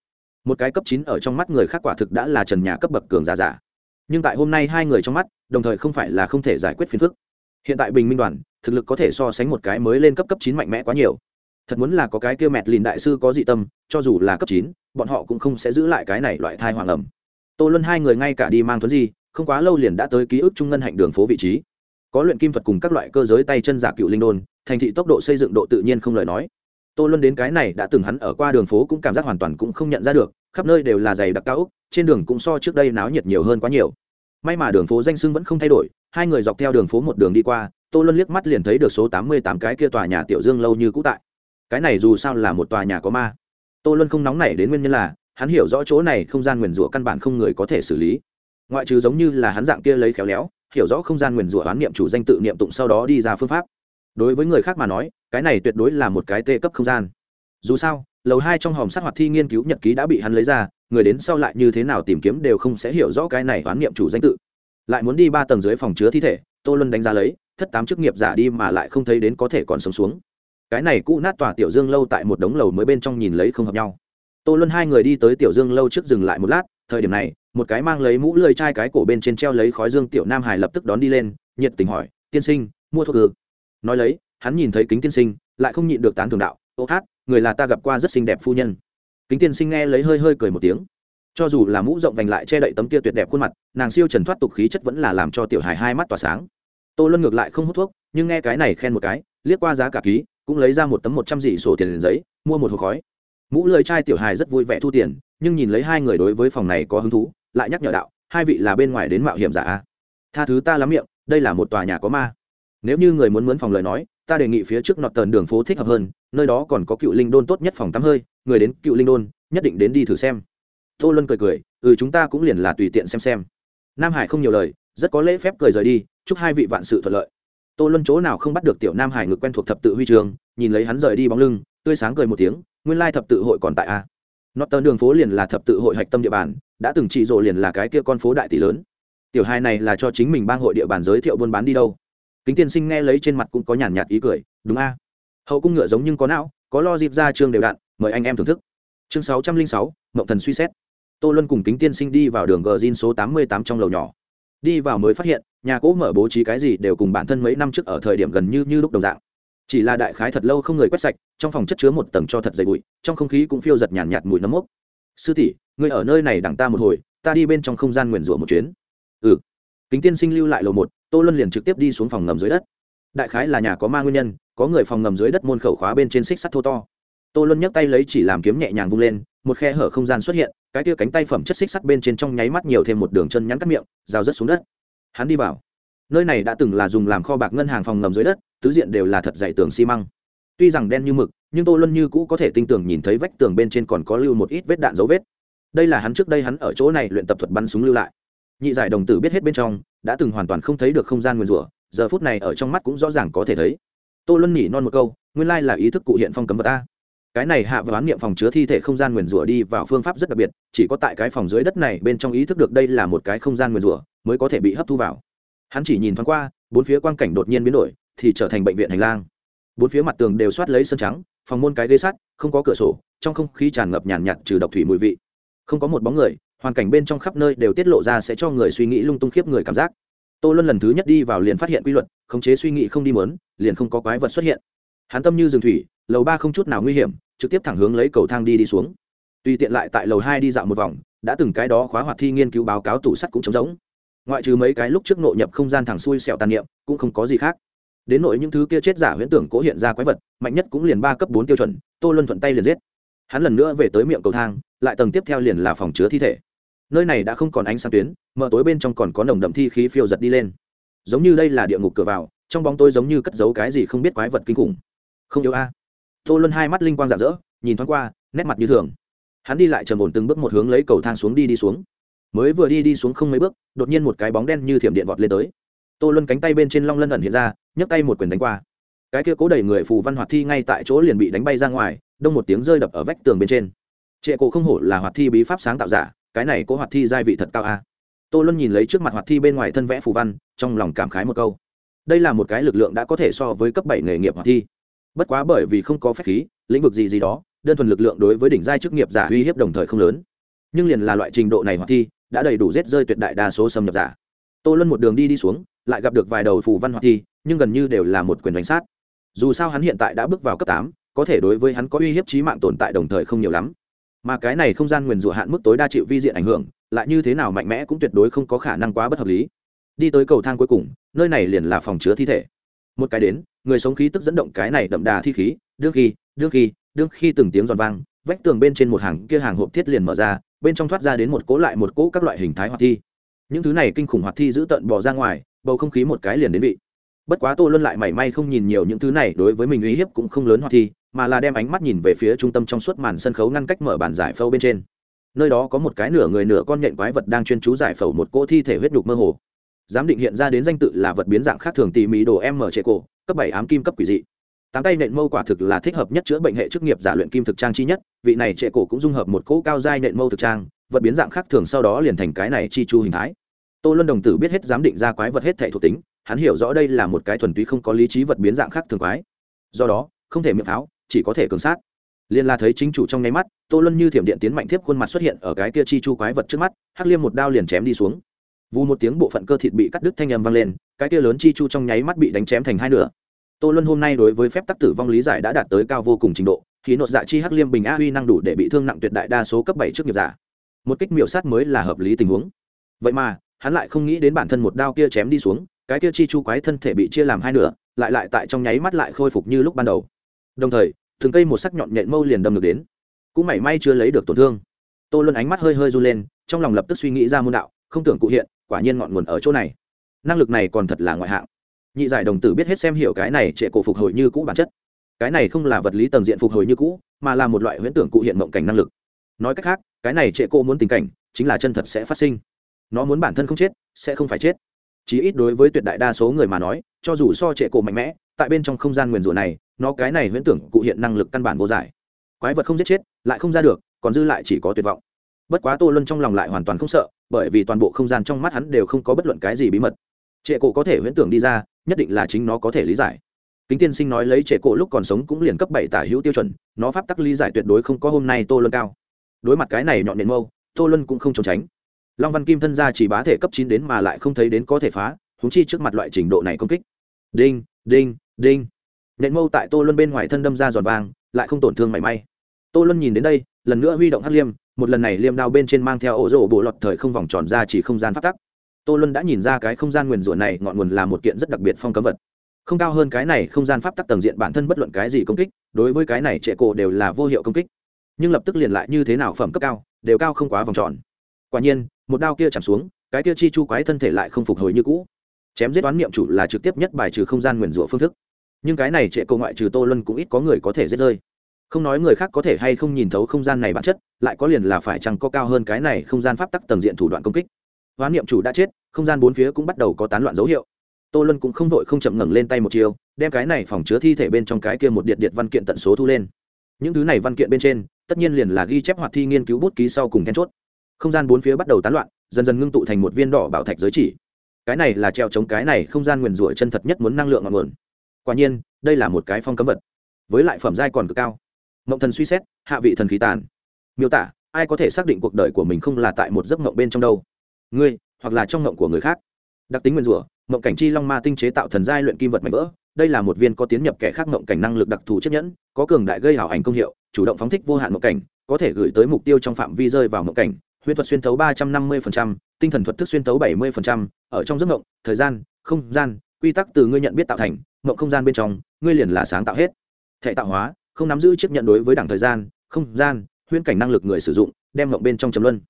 Một cái cấp chín ở trong mắt người khác quả thực đã là trần nhà cấp bậc cường giả giả. Nhưng tại hôm nay hai người trong mắt, đồng thời không phải là không thể giải quyết phiền phức. Hiện tại bình minh đoàn thực lực có thể so sánh một cái mới lên cấp cấp chín mạnh mẽ quá nhiều. Thật muốn là có cái kia mẹt lìn đại sư có dị tâm, cho dù là cấp chín, bọn họ cũng không sẽ giữ lại cái này loại thai hoàng ẩm. Tô luân hai người ngay cả đi mang thuấn gì, không quá lâu liền đã tới ký ức trung ngân hạnh đường phố vị trí. Có luyện kim thuật cùng các loại cơ giới tay chân giả cựu linh đôn thành thị tốc độ xây dựng độ tự nhiên không lời nói. Tô luân đến cái này đã từng hắn ở qua đường phố cũng cảm giác hoàn toàn cũng không nhận ra được, khắp nơi đều là giày đặc cao úc, trên đường cũng so trước đây náo nhiệt nhiều hơn quá nhiều. May mà đường phố danh sưng vẫn không thay đổi, hai người dọc theo đường phố một đường đi qua tô luân liếc mắt liền thấy được số tám mươi tám cái kia tòa nhà tiểu dương lâu như cũ tại. Cái này dù sao là một tòa nhà có ma. Tô luân không nóng nảy đến nguyên nhân là, hắn hiểu rõ chỗ này không gian nguyền rủa căn bản không người có thể xử lý. Ngoại trừ giống như là hắn dạng kia lấy khéo léo, hiểu rõ không gian nguyền rủa hoán niệm chủ danh tự niệm tụng sau đó đi ra phương pháp. Đối với người khác mà nói, cái này tuyệt đối là một cái tê cấp không gian. Dù sao, lầu hai trong hòm sát hoạt thi nghiên cứu nhật ký đã bị hắn lấy ra, người đến sau lại như thế nào tìm kiếm đều không sẽ hiểu rõ cái này hoán niệm chủ danh tự. Lại muốn đi ba tầng dưới phòng chứa thi thể, tô luân đánh giá lấy thất tám chức nghiệp giả đi mà lại không thấy đến có thể còn sống xuống. Cái này cũ nát tòa tiểu dương lâu tại một đống lầu mới bên trong nhìn lấy không hợp nhau. Tô luân hai người đi tới tiểu dương lâu trước dừng lại một lát, thời điểm này, một cái mang lấy mũ lưỡi chai cái cổ bên trên treo lấy khói dương tiểu nam hải lập tức đón đi lên, nhiệt tình hỏi, tiên sinh, mua thuốc ư? Nói lấy, hắn nhìn thấy kính tiên sinh, lại không nhịn được tán thường đạo, ô hát, người là ta gặp qua rất xinh đẹp phu nhân. Kính tiên sinh nghe lấy hơi hơi cười một tiếng. Cho dù là mũ rộng vành lại che đậy tấm kia tuyệt đẹp khuôn mặt, nàng siêu trần thoát tục khí chất vẫn là làm cho tiểu hải hai mắt tỏa sáng tô luân ngược lại không hút thuốc, nhưng nghe cái này khen một cái, liếc qua giá cả ký, cũng lấy ra một tấm một trăm dị sổ tiền giấy, mua một hộp khói. Mũ lười trai tiểu hài rất vui vẻ thu tiền, nhưng nhìn lấy hai người đối với phòng này có hứng thú, lại nhắc nhở đạo, hai vị là bên ngoài đến mạo hiểm giả tha thứ ta lắm miệng, đây là một tòa nhà có ma. Nếu như người muốn mướn phòng lời nói, ta đề nghị phía trước nọt tờn đường phố thích hợp hơn, nơi đó còn có cựu linh đôn tốt nhất phòng tắm hơi, người đến cựu linh đôn, nhất định đến đi thử xem. Tô luân cười cười ừ chúng ta cũng liền là tùy tiện xem xem. Nam hải không nhiều lời rất có lễ phép cười rời đi, chúc hai vị vạn sự thuận lợi. Tô luân chỗ nào không bắt được tiểu nam hải ngực quen thuộc thập tự huy trường, nhìn lấy hắn rời đi bóng lưng, tươi sáng cười một tiếng, nguyên lai thập tự hội còn tại a. Nót tờ đường phố liền là thập tự hội hạch tâm địa bàn, đã từng trị rộ liền là cái kia con phố đại tỷ lớn. Tiểu hai này là cho chính mình bang hội địa bàn giới thiệu buôn bán đi đâu. Kính tiên sinh nghe lấy trên mặt cũng có nhàn nhạt ý cười, đúng a. Hậu cung ngựa giống nhưng có não, có lo dịp ra chương đều đặn mời anh em thưởng thức. Chương sáu trăm linh sáu mậu thần suy xét. Tô luân cùng kính tiên sinh đi vào đường gờ zin số tám mươi tám trong lầu nhỏ đi vào mới phát hiện nhà cũ mở bố trí cái gì đều cùng bản thân mấy năm trước ở thời điểm gần như như lúc đồng dạng. Chỉ là đại khái thật lâu không người quét sạch trong phòng chất chứa một tầng cho thật dày bụi trong không khí cũng phiêu giật nhàn nhạt, nhạt mùi nấm mốc. Sư tỷ ngươi ở nơi này đằng ta một hồi ta đi bên trong không gian nguyền rủa một chuyến. Ừ. Kính tiên sinh lưu lại lầu một tô luân liền trực tiếp đi xuống phòng ngầm dưới đất. Đại khái là nhà có ma nguyên nhân có người phòng ngầm dưới đất môn khẩu khóa bên trên xích sắt thô to. Tô luân nhấc tay lấy chỉ làm kiếm nhẹ nhàng vung lên một khe hở không gian xuất hiện cái kia cánh tay phẩm chất xích sắt bên trên trong nháy mắt nhiều thêm một đường chân nhắn cắt miệng, rào rớt xuống đất. Hắn đi vào. Nơi này đã từng là dùng làm kho bạc ngân hàng phòng ngầm dưới đất, tứ diện đều là thật dày tường xi măng. Tuy rằng đen như mực, nhưng tô luân như cũ có thể tinh tường nhìn thấy vách tường bên trên còn có lưu một ít vết đạn dấu vết. Đây là hắn trước đây hắn ở chỗ này luyện tập thuật bắn súng lưu lại. Nhị giải đồng tử biết hết bên trong, đã từng hoàn toàn không thấy được không gian nguyên rủa, giờ phút này ở trong mắt cũng rõ ràng có thể thấy. Tô luân nhỉ non một câu, nguyên lai là ý thức cụ hiện phong cấm vật ta cái này hạ và bán niệm phòng chứa thi thể không gian nguyền rủa đi vào phương pháp rất đặc biệt, chỉ có tại cái phòng dưới đất này bên trong ý thức được đây là một cái không gian nguyền rủa mới có thể bị hấp thu vào. Hắn chỉ nhìn thoáng qua, bốn phía quang cảnh đột nhiên biến đổi, thì trở thành bệnh viện hành lang. Bốn phía mặt tường đều soát lấy sân trắng, phòng môn cái ghế sắt, không có cửa sổ, trong không khí tràn ngập nhàn nhạt trừ độc thủy mùi vị. Không có một bóng người, hoàn cảnh bên trong khắp nơi đều tiết lộ ra sẽ cho người suy nghĩ lung tung khiếp người cảm giác. Tô luân lần thứ nhất đi vào liền phát hiện quy luật, khống chế suy nghĩ không đi mớn, liền không có quái vật xuất hiện hắn tâm như rừng thủy, lầu ba không chút nào nguy hiểm, trực tiếp thẳng hướng lấy cầu thang đi đi xuống. Tùy tiện lại tại lầu hai đi dạo một vòng, đã từng cái đó khóa hoạt thi nghiên cứu báo cáo tủ sắt cũng trống rỗng. Ngoại trừ mấy cái lúc trước nội nhập không gian thẳng xuôi sẹo tàn niệm, cũng không có gì khác. Đến nội những thứ kia chết giả huyễn tưởng cố hiện ra quái vật, mạnh nhất cũng liền ba cấp bốn tiêu chuẩn, tô luân thuận tay liền giết. Hắn lần nữa về tới miệng cầu thang, lại tầng tiếp theo liền là phòng chứa thi thể. Nơi này đã không còn ánh sáng tuyến, mở tối bên trong còn có nồng đậm thi khí phiêu giật đi lên. Giống như đây là địa ngục cửa vào, trong bóng tôi giống như cất giấu cái gì không biết quái vật kinh khủng không yếu a. Tô luân hai mắt linh quang rạng rỡ, nhìn thoáng qua, nét mặt như thường. Hắn đi lại trầm ổn từng bước một hướng lấy cầu thang xuống đi đi xuống. Mới vừa đi đi xuống không mấy bước, đột nhiên một cái bóng đen như thiểm điện vọt lên tới. Tô luân cánh tay bên trên long lân ẩn hiện ra, nhấc tay một quyền đánh qua. Cái kia cố đẩy người phù văn hoạt thi ngay tại chỗ liền bị đánh bay ra ngoài, đông một tiếng rơi đập ở vách tường bên trên. Trệ cổ không hổ là hoạt thi bí pháp sáng tạo giả, cái này có hoạt thi giai vị thật cao a. Tô luân nhìn lấy trước mặt hoạt thi bên ngoài thân vẽ phù văn, trong lòng cảm khái một câu. Đây là một cái lực lượng đã có thể so với cấp bảy nghề nghiệp hoạt thi bất quá bởi vì không có phép khí, lĩnh vực gì gì đó, đơn thuần lực lượng đối với đỉnh giai chức nghiệp giả uy hiếp đồng thời không lớn. Nhưng liền là loại trình độ này hoạt thi, đã đầy đủ rết rơi tuyệt đại đa số xâm nhập giả. Tô luân một đường đi đi xuống, lại gặp được vài đầu phù văn hoạt thi, nhưng gần như đều là một quyền đánh sát. Dù sao hắn hiện tại đã bước vào cấp tám, có thể đối với hắn có uy hiếp trí mạng tồn tại đồng thời không nhiều lắm. Mà cái này không gian nguyền rủa hạn mức tối đa chịu vi diện ảnh hưởng, lại như thế nào mạnh mẽ cũng tuyệt đối không có khả năng quá bất hợp lý. Đi tới cầu thang cuối cùng, nơi này liền là phòng chứa thi thể một cái đến, người sống khí tức dẫn động cái này đậm đà thi khí, đương khi đương khi đương khi từng tiếng giòn vang, vách tường bên trên một hàng kia hàng hộp thiết liền mở ra, bên trong thoát ra đến một cỗ lại một cỗ các loại hình thái hoạt thi. Những thứ này kinh khủng hoạt thi giữ tận bỏ ra ngoài, bầu không khí một cái liền đến vị. Bất quá tô luân lại mảy may không nhìn nhiều những thứ này, đối với mình uy hiếp cũng không lớn hoạt thi, mà là đem ánh mắt nhìn về phía trung tâm trong suốt màn sân khấu ngăn cách mở bàn giải phâu bên trên. Nơi đó có một cái nửa người nửa con nhện quái vật đang chuyên chú giải phẫu một cỗ thi thể huyết nhục mơ hồ giám định hiện ra đến danh tự là vật biến dạng khác thường tỉ mỉ đồ em mở trệ cổ, cấp bảy ám kim cấp quỷ dị. Tám tay nện mâu quả thực là thích hợp nhất chữa bệnh hệ chức nghiệp giả luyện kim thực trang chi nhất, vị này trệ cổ cũng dung hợp một cỗ cao giai nện mâu thực trang, vật biến dạng khác thường sau đó liền thành cái này chi chu hình thái. Tô luân đồng tử biết hết giám định ra quái vật hết thể thuộc tính, hắn hiểu rõ đây là một cái thuần túy không có lý trí vật biến dạng khác thường quái. Do đó, không thể miệng pháo, chỉ có thể cường sát. Liên la thấy chính chủ trong nháy mắt, tô luân như thiểm điện tiến mạnh tiếp khuôn mặt xuất hiện ở cái kia chi chu quái vật trước mắt, hắc liêm một đao liền chém đi xuống vù một tiếng bộ phận cơ thịt bị cắt đứt thanh âm vang lên, cái kia lớn chi chu trong nháy mắt bị đánh chém thành hai nửa. Tô luân hôm nay đối với phép tắc tử vong lý giải đã đạt tới cao vô cùng trình độ, khí nột dạ chi hắc liêm bình a huy năng đủ để bị thương nặng tuyệt đại đa số cấp bảy trước nghiệp giả. Một kích miểu sát mới là hợp lý tình huống. Vậy mà, hắn lại không nghĩ đến bản thân một đao kia chém đi xuống, cái kia chi chu quái thân thể bị chia làm hai nửa, lại lại tại trong nháy mắt lại khôi phục như lúc ban đầu. Đồng thời thường cây một sắc nhọn nhện mâu liền đâm được đến. Cũng mảy may chưa lấy được tổn thương. Tô luân ánh mắt hơi hơi run lên, trong lòng lập tức suy nghĩ ra môn đạo, không tưởng cụ hiện quả nhiên ngọn nguồn ở chỗ này. Năng lực này còn thật là ngoại hạng. Nhị giải đồng tử biết hết xem hiểu cái này trệ cổ phục hồi như cũ bản chất. Cái này không là vật lý tầng diện phục hồi như cũ, mà là một loại huyễn tưởng cụ hiện mộng cảnh năng lực. Nói cách khác, cái này trệ cổ muốn tình cảnh, chính là chân thật sẽ phát sinh. Nó muốn bản thân không chết, sẽ không phải chết. Chí ít đối với tuyệt đại đa số người mà nói, cho dù so trệ cổ mạnh mẽ, tại bên trong không gian nguyền rủa này, nó cái này huyễn tưởng cụ hiện năng lực căn bản vô giải. Quái vật không giết chết, lại không ra được, còn dư lại chỉ có tuyệt vọng bất quá tô luân trong lòng lại hoàn toàn không sợ, bởi vì toàn bộ không gian trong mắt hắn đều không có bất luận cái gì bí mật. Trệ cổ có thể huyễn tưởng đi ra, nhất định là chính nó có thể lý giải. Kính tiên sinh nói lấy trệ cổ lúc còn sống cũng liền cấp bảy tả hữu tiêu chuẩn, nó pháp tắc lý giải tuyệt đối không có hôm nay tô luân cao. Đối mặt cái này nhọn nền mâu, tô luân cũng không trốn tránh. Long văn kim thân ra chỉ bá thể cấp chín đến mà lại không thấy đến có thể phá húng chi trước mặt loại trình độ này công kích. Đinh đinh đinh. Nện mâu tại tô luân bên ngoài thân đâm ra giòn vàng, lại không tổn thương mảy may. Tô luân nhìn đến đây, lần nữa huy động hắc liêm một lần này liêm đao bên trên mang theo ổ rỗ bộ lọt thời không vòng tròn ra chỉ không gian phát tắc. Tô luân đã nhìn ra cái không gian nguyền rủa này ngọn nguồn là một kiện rất đặc biệt phong cấm vật. Không cao hơn cái này, không gian pháp tắc tầng diện bản thân bất luận cái gì công kích, đối với cái này trệ cổ đều là vô hiệu công kích. Nhưng lập tức liền lại như thế nào phẩm cấp cao, đều cao không quá vòng tròn. Quả nhiên, một đao kia chạm xuống, cái kia chi chu quái thân thể lại không phục hồi như cũ. Chém giết đoán niệm chủ là trực tiếp nhất bài trừ không gian nguyền rủa phương thức. Nhưng cái này trệ cổ ngoại trừ tô luân cũng ít có người có thể giết rơi không nói người khác có thể hay không nhìn thấu không gian này bản chất, lại có liền là phải chăng có cao hơn cái này không gian pháp tắc tầng diện thủ đoạn công kích. Hoán niệm chủ đã chết, không gian bốn phía cũng bắt đầu có tán loạn dấu hiệu. Tô luân cũng không vội không chậm ngẩng lên tay một chiều, đem cái này phòng chứa thi thể bên trong cái kia một điện điện văn kiện tận số thu lên. Những thứ này văn kiện bên trên, tất nhiên liền là ghi chép hoạt thi nghiên cứu bút ký sau cùng then chốt. Không gian bốn phía bắt đầu tán loạn, dần dần ngưng tụ thành một viên đỏ bảo thạch giới chỉ. Cái này là treo chống cái này không gian nguyền rủa chân thật nhất muốn năng lượng ngọn nguồn. Quả nhiên, đây là một cái phong cấm vật, với lại phẩm giai còn cực cao mộng thần suy xét, hạ vị thần khí tàn. Miêu tả, ai có thể xác định cuộc đời của mình không là tại một giấc mộng bên trong đâu? Ngươi, hoặc là trong mộng của người khác. Đặc tính nguyên rủa, mộng cảnh chi long ma tinh chế tạo thần giai luyện kim vật mạnh vỡ. Đây là một viên có tiến nhập kẻ khác mộng cảnh năng lực đặc thù chiếc nhẫn, có cường đại gây hảo ảnh công hiệu, chủ động phóng thích vô hạn mộng cảnh, có thể gửi tới mục tiêu trong phạm vi rơi vào mộng cảnh. Huyễn thuật xuyên thấu ba trăm năm mươi tinh thần thuật thức xuyên thấu bảy mươi ở trong giấc mộng, thời gian, không gian, quy tắc từ ngươi nhận biết tạo thành, mộng không gian bên trong, ngươi liền là sáng tạo hết. Thể tạo hóa không nắm giữ chiếc nhận đối với đảng thời gian, không gian, huyễn cảnh năng lực người sử dụng, đem mộng bên trong chấm luân.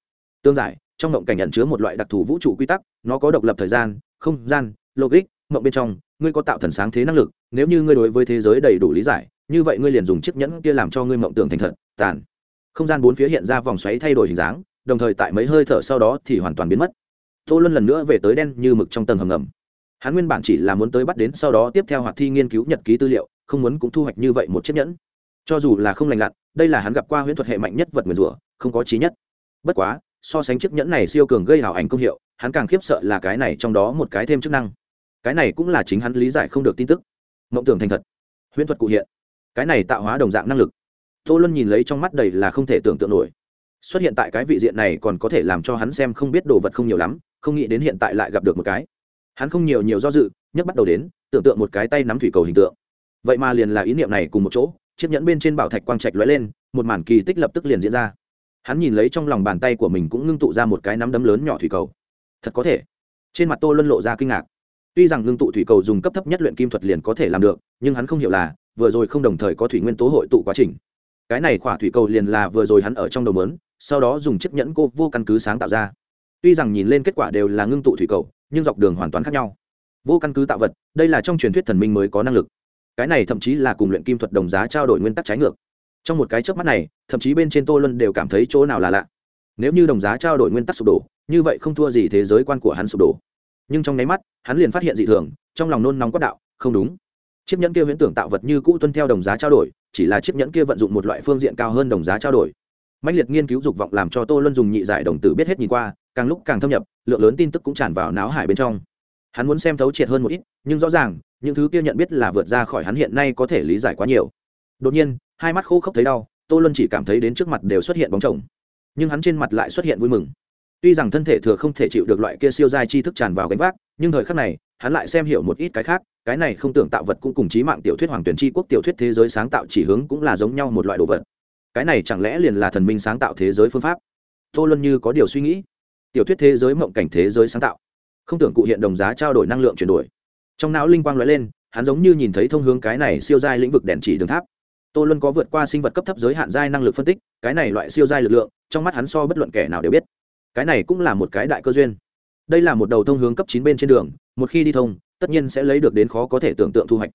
Tương giải, trong mộng cảnh nhận chứa một loại đặc thù vũ trụ quy tắc, nó có độc lập thời gian, không gian, logic mộng bên trong, ngươi có tạo thần sáng thế năng lực, nếu như ngươi đối với thế giới đầy đủ lý giải, như vậy ngươi liền dùng chiếc nhẫn kia làm cho ngươi mộng tưởng thành thật, tàn. Không gian bốn phía hiện ra vòng xoáy thay đổi hình dáng, đồng thời tại mấy hơi thở sau đó thì hoàn toàn biến mất. Tô luân lần nữa về tới đen như mực trong tầng hầm ngầm. Hắn nguyên bản chỉ là muốn tới bắt đến sau đó tiếp theo hoạt thi nghiên cứu nhật ký tư liệu, không muốn cũng thu hoạch như vậy một chiếc nhẫn cho dù là không lành lặn, đây là hắn gặp qua huyễn thuật hệ mạnh nhất vật nguyền rủa, không có trí nhất. Bất quá, so sánh chiếc nhẫn này siêu cường gây hảo ảnh công hiệu, hắn càng khiếp sợ là cái này trong đó một cái thêm chức năng. Cái này cũng là chính hắn lý giải không được tin tức. Mộng tưởng thành thật. Huyễn thuật cụ hiện. Cái này tạo hóa đồng dạng năng lực. Tô luân nhìn lấy trong mắt đầy là không thể tưởng tượng nổi. Xuất hiện tại cái vị diện này còn có thể làm cho hắn xem không biết đồ vật không nhiều lắm, không nghĩ đến hiện tại lại gặp được một cái. Hắn không nhiều nhiều do dự, nhấc bắt đầu đến, tưởng tượng một cái tay nắm thủy cầu hình tượng. Vậy mà liền là ý niệm này cùng một chỗ chiếc nhẫn bên trên bảo thạch quang trạch lóe lên, một màn kỳ tích lập tức liền diễn ra. Hắn nhìn lấy trong lòng bàn tay của mình cũng ngưng tụ ra một cái nắm đấm lớn nhỏ thủy cầu. Thật có thể. Trên mặt tô luân lộ ra kinh ngạc. Tuy rằng ngưng tụ thủy cầu dùng cấp thấp nhất luyện kim thuật liền có thể làm được, nhưng hắn không hiểu là, vừa rồi không đồng thời có thủy nguyên tố hội tụ quá trình. Cái này khỏa thủy cầu liền là vừa rồi hắn ở trong đầu mớn, sau đó dùng chiếc nhẫn cô vô căn cứ sáng tạo ra. Tuy rằng nhìn lên kết quả đều là ngưng tụ thủy cầu, nhưng dọc đường hoàn toàn khác nhau. Vô căn cứ tạo vật, đây là trong truyền thuyết thần minh mới có năng lực cái này thậm chí là cùng luyện kim thuật đồng giá trao đổi nguyên tắc trái ngược. Trong một cái trước mắt này, thậm chí bên trên tô luân đều cảm thấy chỗ nào là lạ. Nếu như đồng giá trao đổi nguyên tắc sụp đổ, như vậy không thua gì thế giới quan của hắn sụp đổ. Nhưng trong nháy mắt, hắn liền phát hiện dị thường, trong lòng nôn nóng quát đạo, không đúng. Chiếc nhẫn kia huyễn tưởng tạo vật như cũ tuân theo đồng giá trao đổi, chỉ là chiếc nhẫn kia vận dụng một loại phương diện cao hơn đồng giá trao đổi. Mạnh liệt nghiên cứu dục vọng làm cho tô luân dùng nhị giải đồng tử biết hết nhìn qua, càng lúc càng thâm nhập, lượng lớn tin tức cũng tràn vào não hải bên trong hắn muốn xem thấu triệt hơn một ít, nhưng rõ ràng, những thứ kia nhận biết là vượt ra khỏi hắn hiện nay có thể lý giải quá nhiều. Đột nhiên, hai mắt khô khốc thấy đau, tô luân chỉ cảm thấy đến trước mặt đều xuất hiện bóng chồng. Nhưng hắn trên mặt lại xuất hiện vui mừng. Tuy rằng thân thể thừa không thể chịu được loại kia siêu dai chi thức tràn vào gánh vác, nhưng thời khắc này, hắn lại xem hiểu một ít cái khác, cái này không tưởng tạo vật cũng cùng trí mạng tiểu thuyết hoàng tuyển tri quốc tiểu thuyết thế giới sáng tạo chỉ hướng cũng là giống nhau một loại đồ vật. Cái này chẳng lẽ liền là thần minh sáng tạo thế giới phương pháp? Tô luân như có điều suy nghĩ. Tiểu thuyết thế giới mộng cảnh thế giới sáng tạo không tưởng cụ hiện đồng giá trao đổi năng lượng chuyển đổi. Trong não linh quang l ó e lên, hắn giống như nhìn thấy thông hướng cái này siêu giai lĩnh vực đèn chỉ đường tháp. Tô luân có vượt qua sinh vật cấp thấp giới hạn giai năng lực phân tích, cái này loại siêu giai lực lượng, trong mắt hắn so bất luận kẻ nào đều biết. Cái này cũng là một cái đại cơ duyên. Đây là một đầu thông hướng cấp chín bên trên đường, một khi đi thông, tất nhiên sẽ lấy được đến khó có thể tưởng tượng thu hoạch.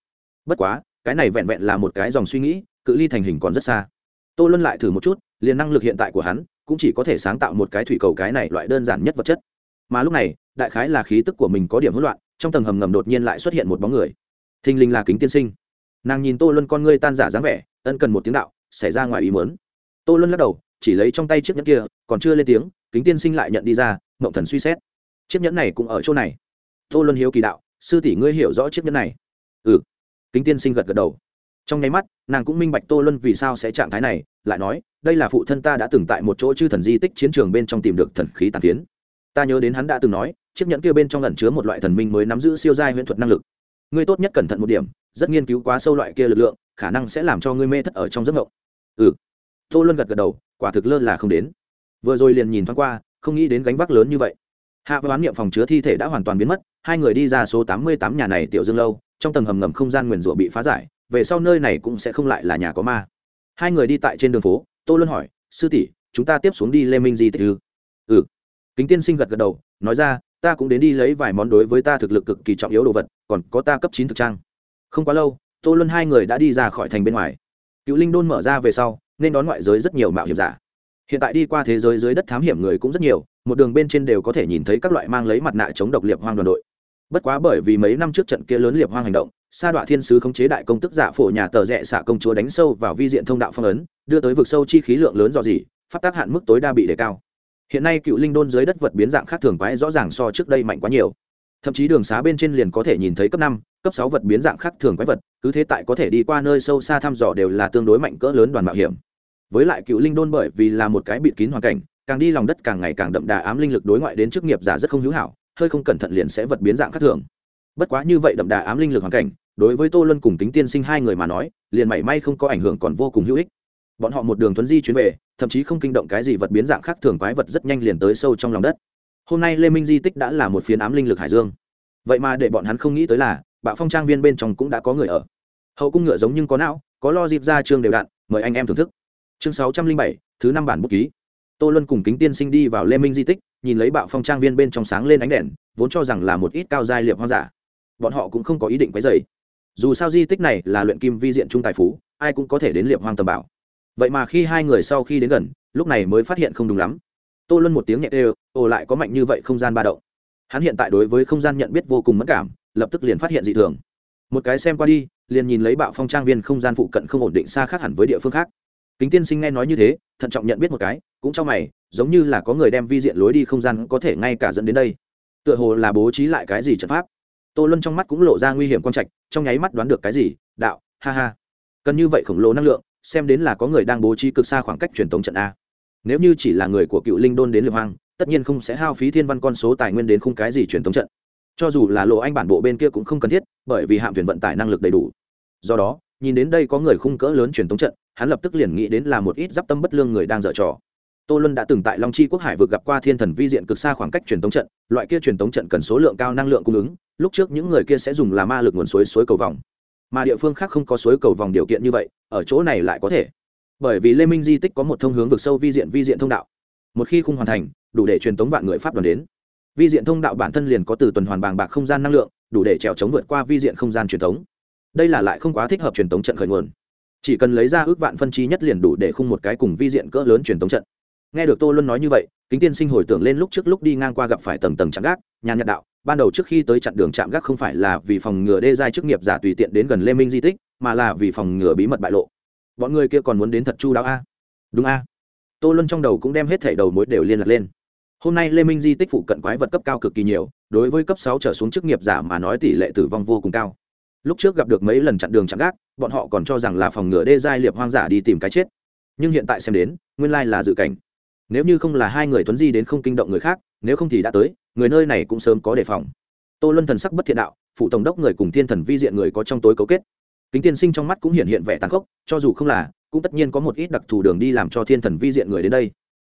Bất quá, cái này vẹn vẹn là một cái dòng suy nghĩ, cự ly thành hình còn rất xa. Tô luân lại thử một chút, liền năng lực hiện tại của hắn cũng chỉ có thể sáng tạo một cái thủy cầu cái này loại đơn giản nhất vật chất mà lúc này, đại khái là khí tức của mình có điểm hỗn loạn, trong tầng hầm ngầm đột nhiên lại xuất hiện một bóng người. Thình lình là kính tiên sinh. Nàng nhìn tô luân con ngươi tan giả dáng vẻ, ân cần một tiếng đạo, xảy ra ngoài ý mớn tô luân lắc đầu, chỉ lấy trong tay chiếc nhẫn kia, còn chưa lên tiếng, kính tiên sinh lại nhận đi ra mộng thần suy xét. Chiếc nhẫn này cũng ở chỗ này. Tô luân hiếu kỳ đạo, sư tỷ ngươi hiểu rõ chiếc nhẫn này? Ừ. Kính tiên sinh gật gật đầu. Trong nháy mắt, nàng cũng minh bạch tô luân vì sao sẽ trạng thái này, lại nói, đây là phụ thân ta đã từng tại một chỗ chư thần di tích chiến trường bên trong tìm được thần khí tàn phiến ta nhớ đến hắn đã từng nói, chiếc nhẫn kia bên trong lẩn chứa một loại thần minh mới nắm giữ siêu giai huyễn thuật năng lực. Ngươi tốt nhất cẩn thận một điểm, rất nghiên cứu quá sâu loại kia lực lượng, khả năng sẽ làm cho ngươi mê thất ở trong giấc mộng. Ừ. Tô luân gật gật đầu, quả thực lơ là không đến. Vừa rồi liền nhìn thoáng qua, không nghĩ đến gánh vác lớn như vậy. Hạ và bán niệm phòng chứa thi thể đã hoàn toàn biến mất, hai người đi ra số tám mươi tám nhà này tiểu dương lâu, trong tầng hầm ngầm không gian nguyền rủa bị phá giải, về sau nơi này cũng sẽ không lại là nhà có ma. Hai người đi tại trên đường phố, tô luân hỏi, sư tỷ, chúng ta tiếp xuống đi lê minh di tích ư? Ừ kính tiên sinh gật gật đầu, nói ra, ta cũng đến đi lấy vài món đối với ta thực lực cực kỳ trọng yếu đồ vật, còn có ta cấp chín thực trang. Không quá lâu, tô luân hai người đã đi ra khỏi thành bên ngoài. Cựu linh đôn mở ra về sau, nên đón ngoại giới rất nhiều mạo hiểm giả. Hiện tại đi qua thế giới dưới đất thám hiểm người cũng rất nhiều, một đường bên trên đều có thể nhìn thấy các loại mang lấy mặt nạ chống độc liệp hoang đoàn đội. Bất quá bởi vì mấy năm trước trận kia lớn liệp hoang hành động, sa đọa thiên sứ khống chế đại công tức giả phổ nhà tờ rẽ xả công chúa đánh sâu vào vi diện thông đạo phong ấn, đưa tới vực sâu chi khí lượng lớn dò dỉ phát tác hạn mức tối đa bị đề cao hiện nay cựu linh đôn dưới đất vật biến dạng khác thường quái rõ ràng so trước đây mạnh quá nhiều. Thậm chí đường xá bên trên liền có thể nhìn thấy cấp năm, cấp sáu vật biến dạng khác thường quái vật, cứ thế tại có thể đi qua nơi sâu xa thăm dò đều là tương đối mạnh cỡ lớn đoàn mạo hiểm. Với lại cựu linh đôn bởi vì là một cái bịt kín hoàn cảnh, càng đi lòng đất càng ngày càng đậm đà ám linh lực đối ngoại đến chức nghiệp giả rất không hữu hảo, hơi không cẩn thận liền sẽ vật biến dạng khác thường. Bất quá như vậy đậm đà ám linh lực hoàn cảnh, đối với tô luân cùng tính tiên sinh hai người mà nói, liền mảy may không có ảnh hưởng còn vô cùng hữu ích. Bọn họ một đường tuấn di chuyến về thậm chí không kinh động cái gì vật biến dạng khác thường quái vật rất nhanh liền tới sâu trong lòng đất. Hôm nay lê minh di tích đã là một phiến ám linh lực hải dương. Vậy mà để bọn hắn không nghĩ tới là, bạo phong trang viên bên trong cũng đã có người ở. Hậu cung ngựa giống nhưng có não, có lo dịp ra chương đều đặn mời anh em thưởng thức. Chương sáu trăm linh bảy, thứ năm bản bút ký. Tô luân cùng kính tiên sinh đi vào lê minh di tích, nhìn lấy bạo phong trang viên bên trong sáng lên ánh đèn, vốn cho rằng là một ít cao giai liệp hoang giả bọn họ cũng không có ý định quấy dày dù sao di tích này là luyện kim vi diện trung tài phú, ai cũng có thể đến liệp hoang tầm bảo vậy mà khi hai người sau khi đến gần, lúc này mới phát hiện không đúng lắm. Tô luân một tiếng nhẹ đều, ồ, lại có mạnh như vậy không gian ba động. Hắn hiện tại đối với không gian nhận biết vô cùng mất cảm, lập tức liền phát hiện dị thường. Một cái xem qua đi, liền nhìn lấy bạo phong trang viên không gian phụ cận không ổn định xa khác hẳn với địa phương khác. Kính tiên sinh nghe nói như thế, thận trọng nhận biết một cái, cũng trong mày, giống như là có người đem vi diện lối đi không gian có thể ngay cả dẫn đến đây. Tựa hồ là bố trí lại cái gì trận pháp. Tô luân trong mắt cũng lộ ra nguy hiểm quan trạch, trong nháy mắt đoán được cái gì, đạo, ha ha, cần như vậy khổng lồ năng lượng xem đến là có người đang bố trí cực xa khoảng cách truyền tống trận a. Nếu như chỉ là người của cựu linh đôn đến liệp hoang, tất nhiên không sẽ hao phí thiên văn con số tài nguyên đến khung cái gì truyền thống trận. Cho dù là lộ anh bản bộ bên kia cũng không cần thiết, bởi vì hạm thuyền vận tải năng lực đầy đủ. Do đó, nhìn đến đây có người khung cỡ lớn truyền thống trận, hắn lập tức liền nghĩ đến là một ít d i p tâm bất lương người đang dở trò. Tô luân đã từng tại long chi quốc hải vượt gặp qua thiên thần vi diện cực xa khoảng cách truyền thống trận, loại kia truyền thống trận cần số lượng cao năng lượng cung ứng, lúc trước những người kia sẽ dùng là ma lực nguồn suối suối cầu vòng mà địa phương khác không có suối cầu vòng điều kiện như vậy, ở chỗ này lại có thể. Bởi vì lê minh di tích có một thông hướng vực sâu vi diện vi diện thông đạo. Một khi khung hoàn thành, đủ để truyền tống vạn người pháp đoàn đến. Vi diện thông đạo bản thân liền có từ tuần hoàn bàng bạc không gian năng lượng, đủ để trèo chống vượt qua vi diện không gian truyền thống đây là lại không quá thích hợp truyền thống trận khởi nguồn. Chỉ cần lấy ra ước vạn phân chi nhất liền đủ để khung một cái cùng vi diện cỡ lớn truyền thống trận. Nghe được tô luân nói như vậy, kính tiên sinh hồi tưởng lên lúc trước lúc đi ngang qua gặp phải tầng tầng trắng gác nhà nhật đạo ban đầu trước khi tới chặn đường chạm gác không phải là vì phòng ngừa đê giai chức nghiệp giả tùy tiện đến gần lê minh di tích, mà là vì phòng ngừa bí mật bại lộ. Bọn người kia còn muốn đến thật chu đáo a. Đúng a. Tô luân trong đầu cũng đem hết thảy đầu mối đều liên lạc lên. Hôm nay lê minh di tích phụ cận quái vật cấp cao cực kỳ nhiều, đối với cấp sáu trở xuống chức nghiệp giả mà nói tỷ lệ tử vong vô cùng cao. Lúc trước gặp được mấy lần chặn đường chặn gác, bọn họ còn cho rằng là phòng ngừa đê giai liệp hoang giả đi tìm cái chết. Nhưng hiện tại xem đến, nguyên lai là dự cảnh. Nếu như không là hai người tuấn di đến không kinh động người khác nếu không thì đã tới, người nơi này cũng sớm có đề phòng. Tô luân thần sắc bất thiện đạo, phụ tổng đốc người cùng thiên thần vi diện người có trong tối cấu kết. Kính tiên sinh trong mắt cũng hiện hiện vẻ tàn khốc, cho dù không là, cũng tất nhiên có một ít đặc thù đường đi làm cho thiên thần vi diện người đến đây.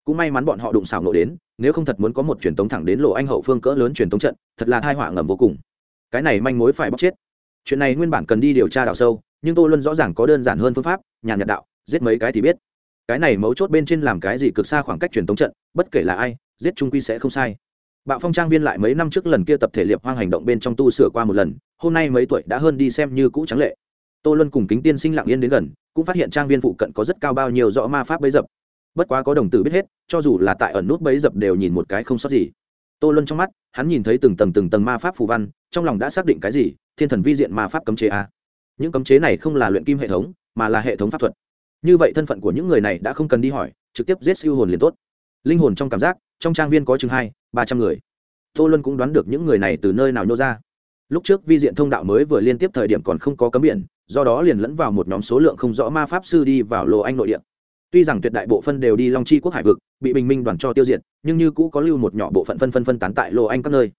Cũng may mắn bọn họ đụng xảo nộ đến, nếu không thật muốn có một truyền tống thẳng đến lộ anh hậu phương cỡ lớn truyền tống trận, thật là thai họa ngầm vô cùng. Cái này manh mối phải bóc chết. Chuyện này nguyên bản cần đi điều tra đào sâu, nhưng tô luân rõ ràng có đơn giản hơn phương pháp nhà nhật đạo, giết mấy cái thì biết. Cái này mấu chốt bên trên làm cái gì cực xa khoảng cách truyền tống trận, bất kể là ai giết trung quy sẽ không sai. Bạo phong trang viên lại mấy năm trước lần kia tập thể liệp hoang hành động bên trong tu sửa qua một lần, hôm nay mấy tuổi đã hơn đi xem như cũ trắng lệ. Tô luân cùng kính tiên sinh lặng yên đến gần, cũng phát hiện trang viên phụ cận có rất cao bao nhiêu rõ ma pháp bấy dập. Bất quá có đồng tử biết hết, cho dù là tại ẩn nút bấy dập đều nhìn một cái không sót gì. Tô luân trong mắt, hắn nhìn thấy từng tầng từng tầng ma pháp phù văn, trong lòng đã xác định cái gì? Thiên thần vi diện ma pháp cấm chế a. Những cấm chế này không là luyện kim hệ thống, mà là hệ thống pháp thuật. Như vậy thân phận của những người này đã không cần đi hỏi, trực tiếp giết siêu hồn liền tốt. Linh hồn trong cảm giác trong trang viên có chừng hai, ba trăm người. Tô luân cũng đoán được những người này từ nơi nào nhô ra. Lúc trước vi diện thông đạo mới vừa liên tiếp thời điểm còn không có cấm biển, do đó liền lẫn vào một nhóm số lượng không rõ ma pháp sư đi vào lộ anh nội địa. Tuy rằng tuyệt đại bộ phân đều đi long chi quốc hải vực, bị bình minh đoàn cho tiêu diệt, nhưng như cũ có lưu một nhỏ bộ phận phân phân phân tán tại lộ anh các nơi.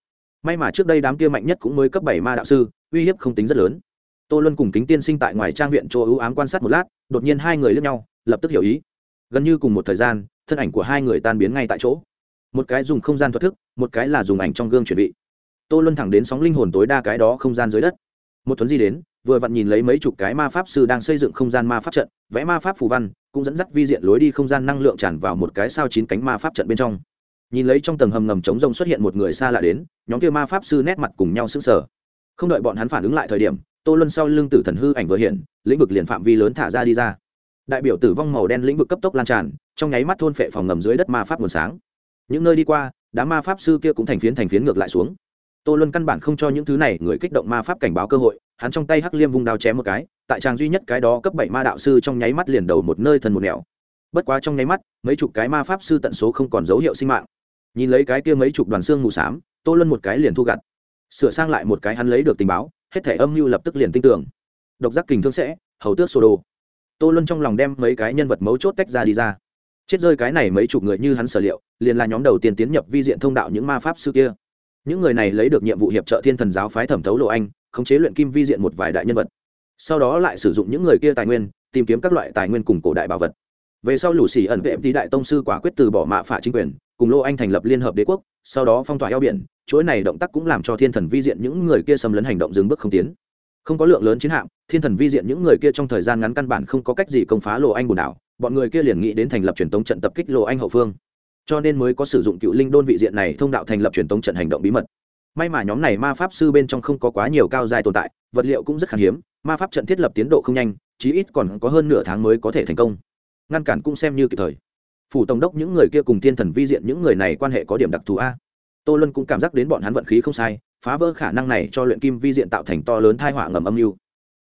May mà trước đây đám kia mạnh nhất cũng mới cấp bảy ma đạo sư, uy hiếp không tính rất lớn. Tô luân cùng kính tiên sinh tại ngoài trang viện chỗ ưu ám quan sát một lát, đột nhiên hai người lướt nhau, lập tức hiểu ý. Gần như cùng một thời gian, thân ảnh của hai người tan biến ngay tại chỗ một cái dùng không gian thoát thức, một cái là dùng ảnh trong gương chuẩn bị tô luân thẳng đến sóng linh hồn tối đa cái đó không gian dưới đất. Một thuấn di đến, vừa vặn nhìn lấy mấy chục cái ma pháp sư đang xây dựng không gian ma pháp trận, vẽ ma pháp phù văn, cũng dẫn dắt vi diện lối đi không gian năng lượng tràn vào một cái sao chín cánh ma pháp trận bên trong. Nhìn lấy trong tầng hầm ngầm trống rông xuất hiện một người xa lạ đến, nhóm kia ma pháp sư nét mặt cùng nhau sững sờ. Không đợi bọn hắn phản ứng lại thời điểm, tô luân sau lưng tử thần hư ảnh vừa hiện, lĩnh vực liền phạm vi lớn thả ra đi ra. Đại biểu tử vong màu đen lĩnh vực cấp tốc lan tràn, trong nháy mắt thôn phệ phòng ngầm dưới đất ma pháp nguồn sáng những nơi đi qua, đám ma pháp sư kia cũng thành phiến thành phiến ngược lại xuống. Tô luân căn bản không cho những thứ này người kích động ma pháp cảnh báo cơ hội, hắn trong tay hắc liêm vung đao chém một cái, tại tràng duy nhất cái đó cấp bảy ma đạo sư trong nháy mắt liền đầu một nơi thần một nẻo. Bất quá trong nháy mắt, mấy chục cái ma pháp sư tận số không còn dấu hiệu sinh mạng. Nhìn lấy cái kia mấy chục đoàn xương mù s á m tô luân một cái liền thu gặt. Sửa sang lại một cái hắn lấy được tình báo, hết thể âm mưu lập tức liền tin tưởng độc giác kình thương sẽ, hầu tước sô đồ. Tô luân trong lòng đem mấy cái nhân vật mấu chốt tách ra đi ra chết rơi cái này mấy chục người như hắn sở liệu, liền là nhóm đầu tiên tiến nhập vi diện thông đạo những ma pháp sư kia. Những người này lấy được nhiệm vụ hiệp trợ thiên thần giáo phái thẩm thấu lộ anh, khống chế luyện kim vi diện một vài đại nhân vật. Sau đó lại sử dụng những người kia tài nguyên, tìm kiếm các loại tài nguyên cùng cổ đại bảo vật. Về sau lũ xì ẩn vệ thì đại tông sư quả quyết từ bỏ mạ phả chính quyền, cùng lô anh thành lập liên hợp đế quốc, sau đó phong tỏa eo biển, chuỗi này động tác cũng làm cho thiên thần vi diện những người kia xâm lấn hành động dừng bước không tiến. Không có lượng lớn chiến hạm, thiên thần vi diện những người kia trong thời gian ngắn căn bản không có cách gì công phá lộ anh bùn đảo bọn người kia liền nghĩ đến thành lập truyền tống trận tập kích lộ anh hậu phương. Cho nên mới có sử dụng cựu linh đôn vị diện này thông đạo thành lập truyền tống trận hành động bí mật. May mà nhóm này ma pháp sư bên trong không có quá nhiều cao dài tồn tại, vật liệu cũng rất khan hiếm, ma pháp trận thiết lập tiến độ không nhanh, chí ít còn có hơn nửa tháng mới có thể thành công. Ngăn cản cũng xem như kịp thời. Phủ tổng đốc những người kia cùng thiên thần vi diện những người này quan hệ có điểm đặc thù a. Tô lân cũng cảm giác đến bọn hắn vận khí không sai, phá vỡ khả năng này cho luyện kim vi diện tạo thành to lớn thai họa ngầm âm mưu.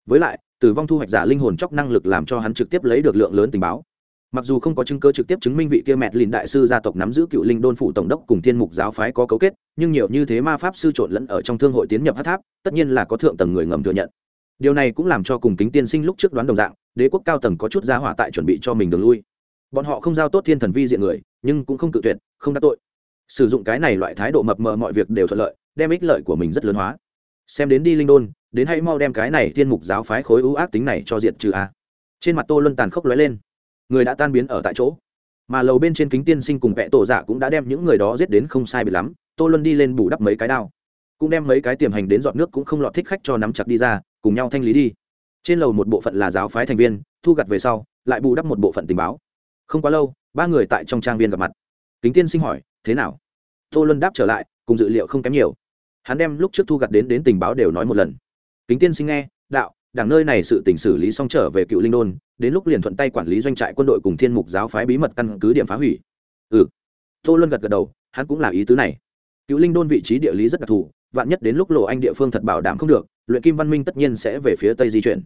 Với lại tử vong thu hoạch giả linh hồn chóc năng lực làm cho hắn trực tiếp lấy được lượng lớn tình báo. Mặc dù không có chứng cơ trực tiếp chứng minh vị kia mẹt lìn đại sư gia tộc nắm giữ cựu linh đôn phủ tổng đốc cùng thiên mục giáo phái có cấu kết, nhưng nhiều như thế ma pháp sư trộn lẫn ở trong thương hội tiến nhập hát tháp, tất nhiên là có thượng tầng người ngầm thừa nhận. Điều này cũng làm cho cùng kính tiên sinh lúc trước đoán đồng dạng, đế quốc cao tầng có chút giá hỏa tại chuẩn bị cho mình đường lui. Bọn họ không giao tốt thiên thần vi diện người, nhưng cũng không cự tuyệt, không đắc tội. Sử dụng cái này loại thái độ mập mờ mọi việc đều thuận lợi, đem ích lợi của mình rất lớn hóa. Xem đến đi linh đôn đến hãy mau đem cái này thiên mục giáo phái khối ưu ác tính này cho diệt trừ a. Trên mặt tô luân tàn khốc lóe lên. Người đã tan biến ở tại chỗ. Mà lầu bên trên kính tiên sinh cùng vẽ tổ giả cũng đã đem những người đó giết đến không sai bị lắm. Tô luân đi lên bù đắp mấy cái đao. Cũng đem mấy cái tiềm hành đến dọn nước cũng không lọt thích khách cho nắm chặt đi ra, cùng nhau thanh lý đi. Trên lầu một bộ phận là giáo phái thành viên, thu gặt về sau, lại bù đắp một bộ phận tình báo. Không quá lâu, ba người tại trong trang viên gặp mặt. Kính tiên sinh hỏi, thế nào? Tô luân đáp trở lại, cùng dự liệu không kém nhiều. Hắn đem lúc trước thu gặt đến đến tình báo đều nói một lần kính tiên sinh nghe, đạo, đảng nơi này sự tỉnh xử lý xong trở về cựu linh đôn, đến lúc liền thuận tay quản lý doanh trại quân đội cùng thiên mục giáo phái bí mật căn cứ điểm phá hủy. Ừ. Tô luân gật gật đầu, hắn cũng là ý tứ này. Cựu linh đôn vị trí địa lý rất đặc thù, vạn nhất đến lúc lộ anh địa phương thật bảo đảm không được, luyện kim văn minh tất nhiên sẽ về phía tây di chuyển.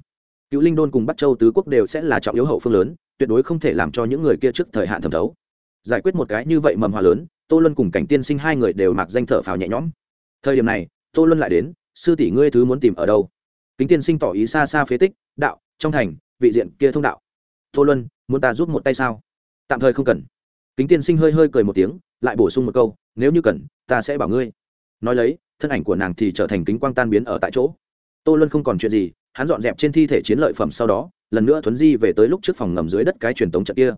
Cựu linh đôn cùng bắc châu tứ quốc đều sẽ là trọng yếu hậu phương lớn, tuyệt đối không thể làm cho những người kia trước thời hạn thẩm thấu. Giải quyết một cái như vậy mầm hòa lớn, tô luân cùng cảnh tiên sinh hai người đều mặc danh thở phào nhẹ nhõm. Thời điểm này, tô luân lại đến sư tỷ ngươi thứ muốn tìm ở đâu? Kính tiên sinh tỏ ý xa xa phế tích, đạo, trong thành, vị diện kia thông đạo. Tô luân, muốn ta giúp một tay sao? Tạm thời không cần. Kính tiên sinh hơi hơi cười một tiếng, lại bổ sung một câu, nếu như cần, ta sẽ bảo ngươi. Nói lấy, thân ảnh của nàng thì trở thành kính quang tan biến ở tại chỗ. Tô luân không còn chuyện gì, hắn dọn dẹp trên thi thể chiến lợi phẩm sau đó, lần nữa thuấn di về tới lúc trước phòng ngầm dưới đất cái truyền tống trận kia.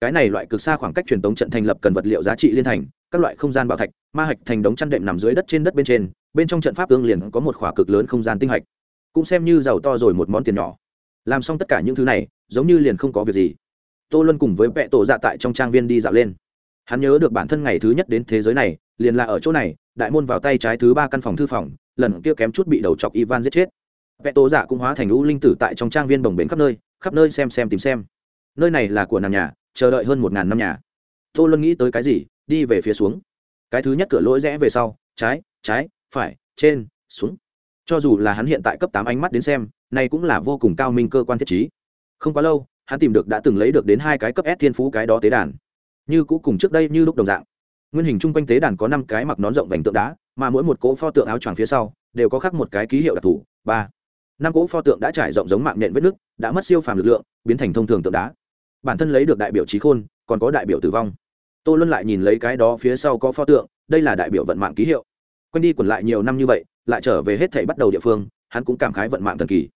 Cái này loại cực xa khoảng cách truyền tống trận thành lập cần vật liệu giá trị liên thành, các loại không gian bảo thạch, ma hạch thành đống chăn đệm nằm dưới đất trên đất bên trên bên trong trận pháp tương liền có một khỏa cực lớn không gian tinh hạch. Cũng xem như giàu to rồi một món tiền nhỏ. Làm xong tất cả những thứ này, giống như liền không có việc gì. Tô luân cùng với vẹ tổ dạ tại trong trang viên đi dạo lên. Hắn nhớ được bản thân ngày thứ nhất đến thế giới này, liền là ở chỗ này, đại môn vào tay trái thứ ba căn phòng thư phòng, lần kia kém chút bị đầu chọc ivan giết chết. Vẹ tổ dạ cũng hóa thành lũ linh tử tại trong trang viên bồng bềnh khắp nơi khắp nơi xem xem tìm xem. Nơi này là của nàng nhà, chờ đợi hơn một ngàn năm nhà. Tô luân nghĩ tới cái gì, đi về phía xuống. Cái thứ nhất cửa lỗi rẽ về sau, trái trái phải, trên, xuống. Cho dù là hắn hiện tại cấp tám ánh mắt đến xem, này cũng là vô cùng cao minh cơ quan thiết trí. Không quá lâu, hắn tìm được đã từng lấy được đến hai cái cấp s thiên phú cái đó tế đàn. Như cũ cùng trước đây như lúc đồng dạng. Nguyên hình chung quanh tế đàn có năm cái mặc nón rộng vành tượng đá, mà mỗi một cỗ pho tượng áo choàng phía sau, đều có khắc một cái ký hiệu đặc thù, ba. Năm cỗ pho tượng đã trải rộng giống mạng nhện vết nước, đã mất siêu phàm lực lượng, biến thành thông thường tượng đá. Bản thân lấy được đại biểu trí khôn, còn có đại biểu tử vong. Tô luân lại nhìn lấy cái đó phía sau có pho tượng, đây là đại biểu vận mạng ký hiệu quanh đi quẩn lại nhiều năm như vậy, lại trở về hết thể bắt đầu địa phương, hắn cũng cảm khái vận mạng thần kỳ.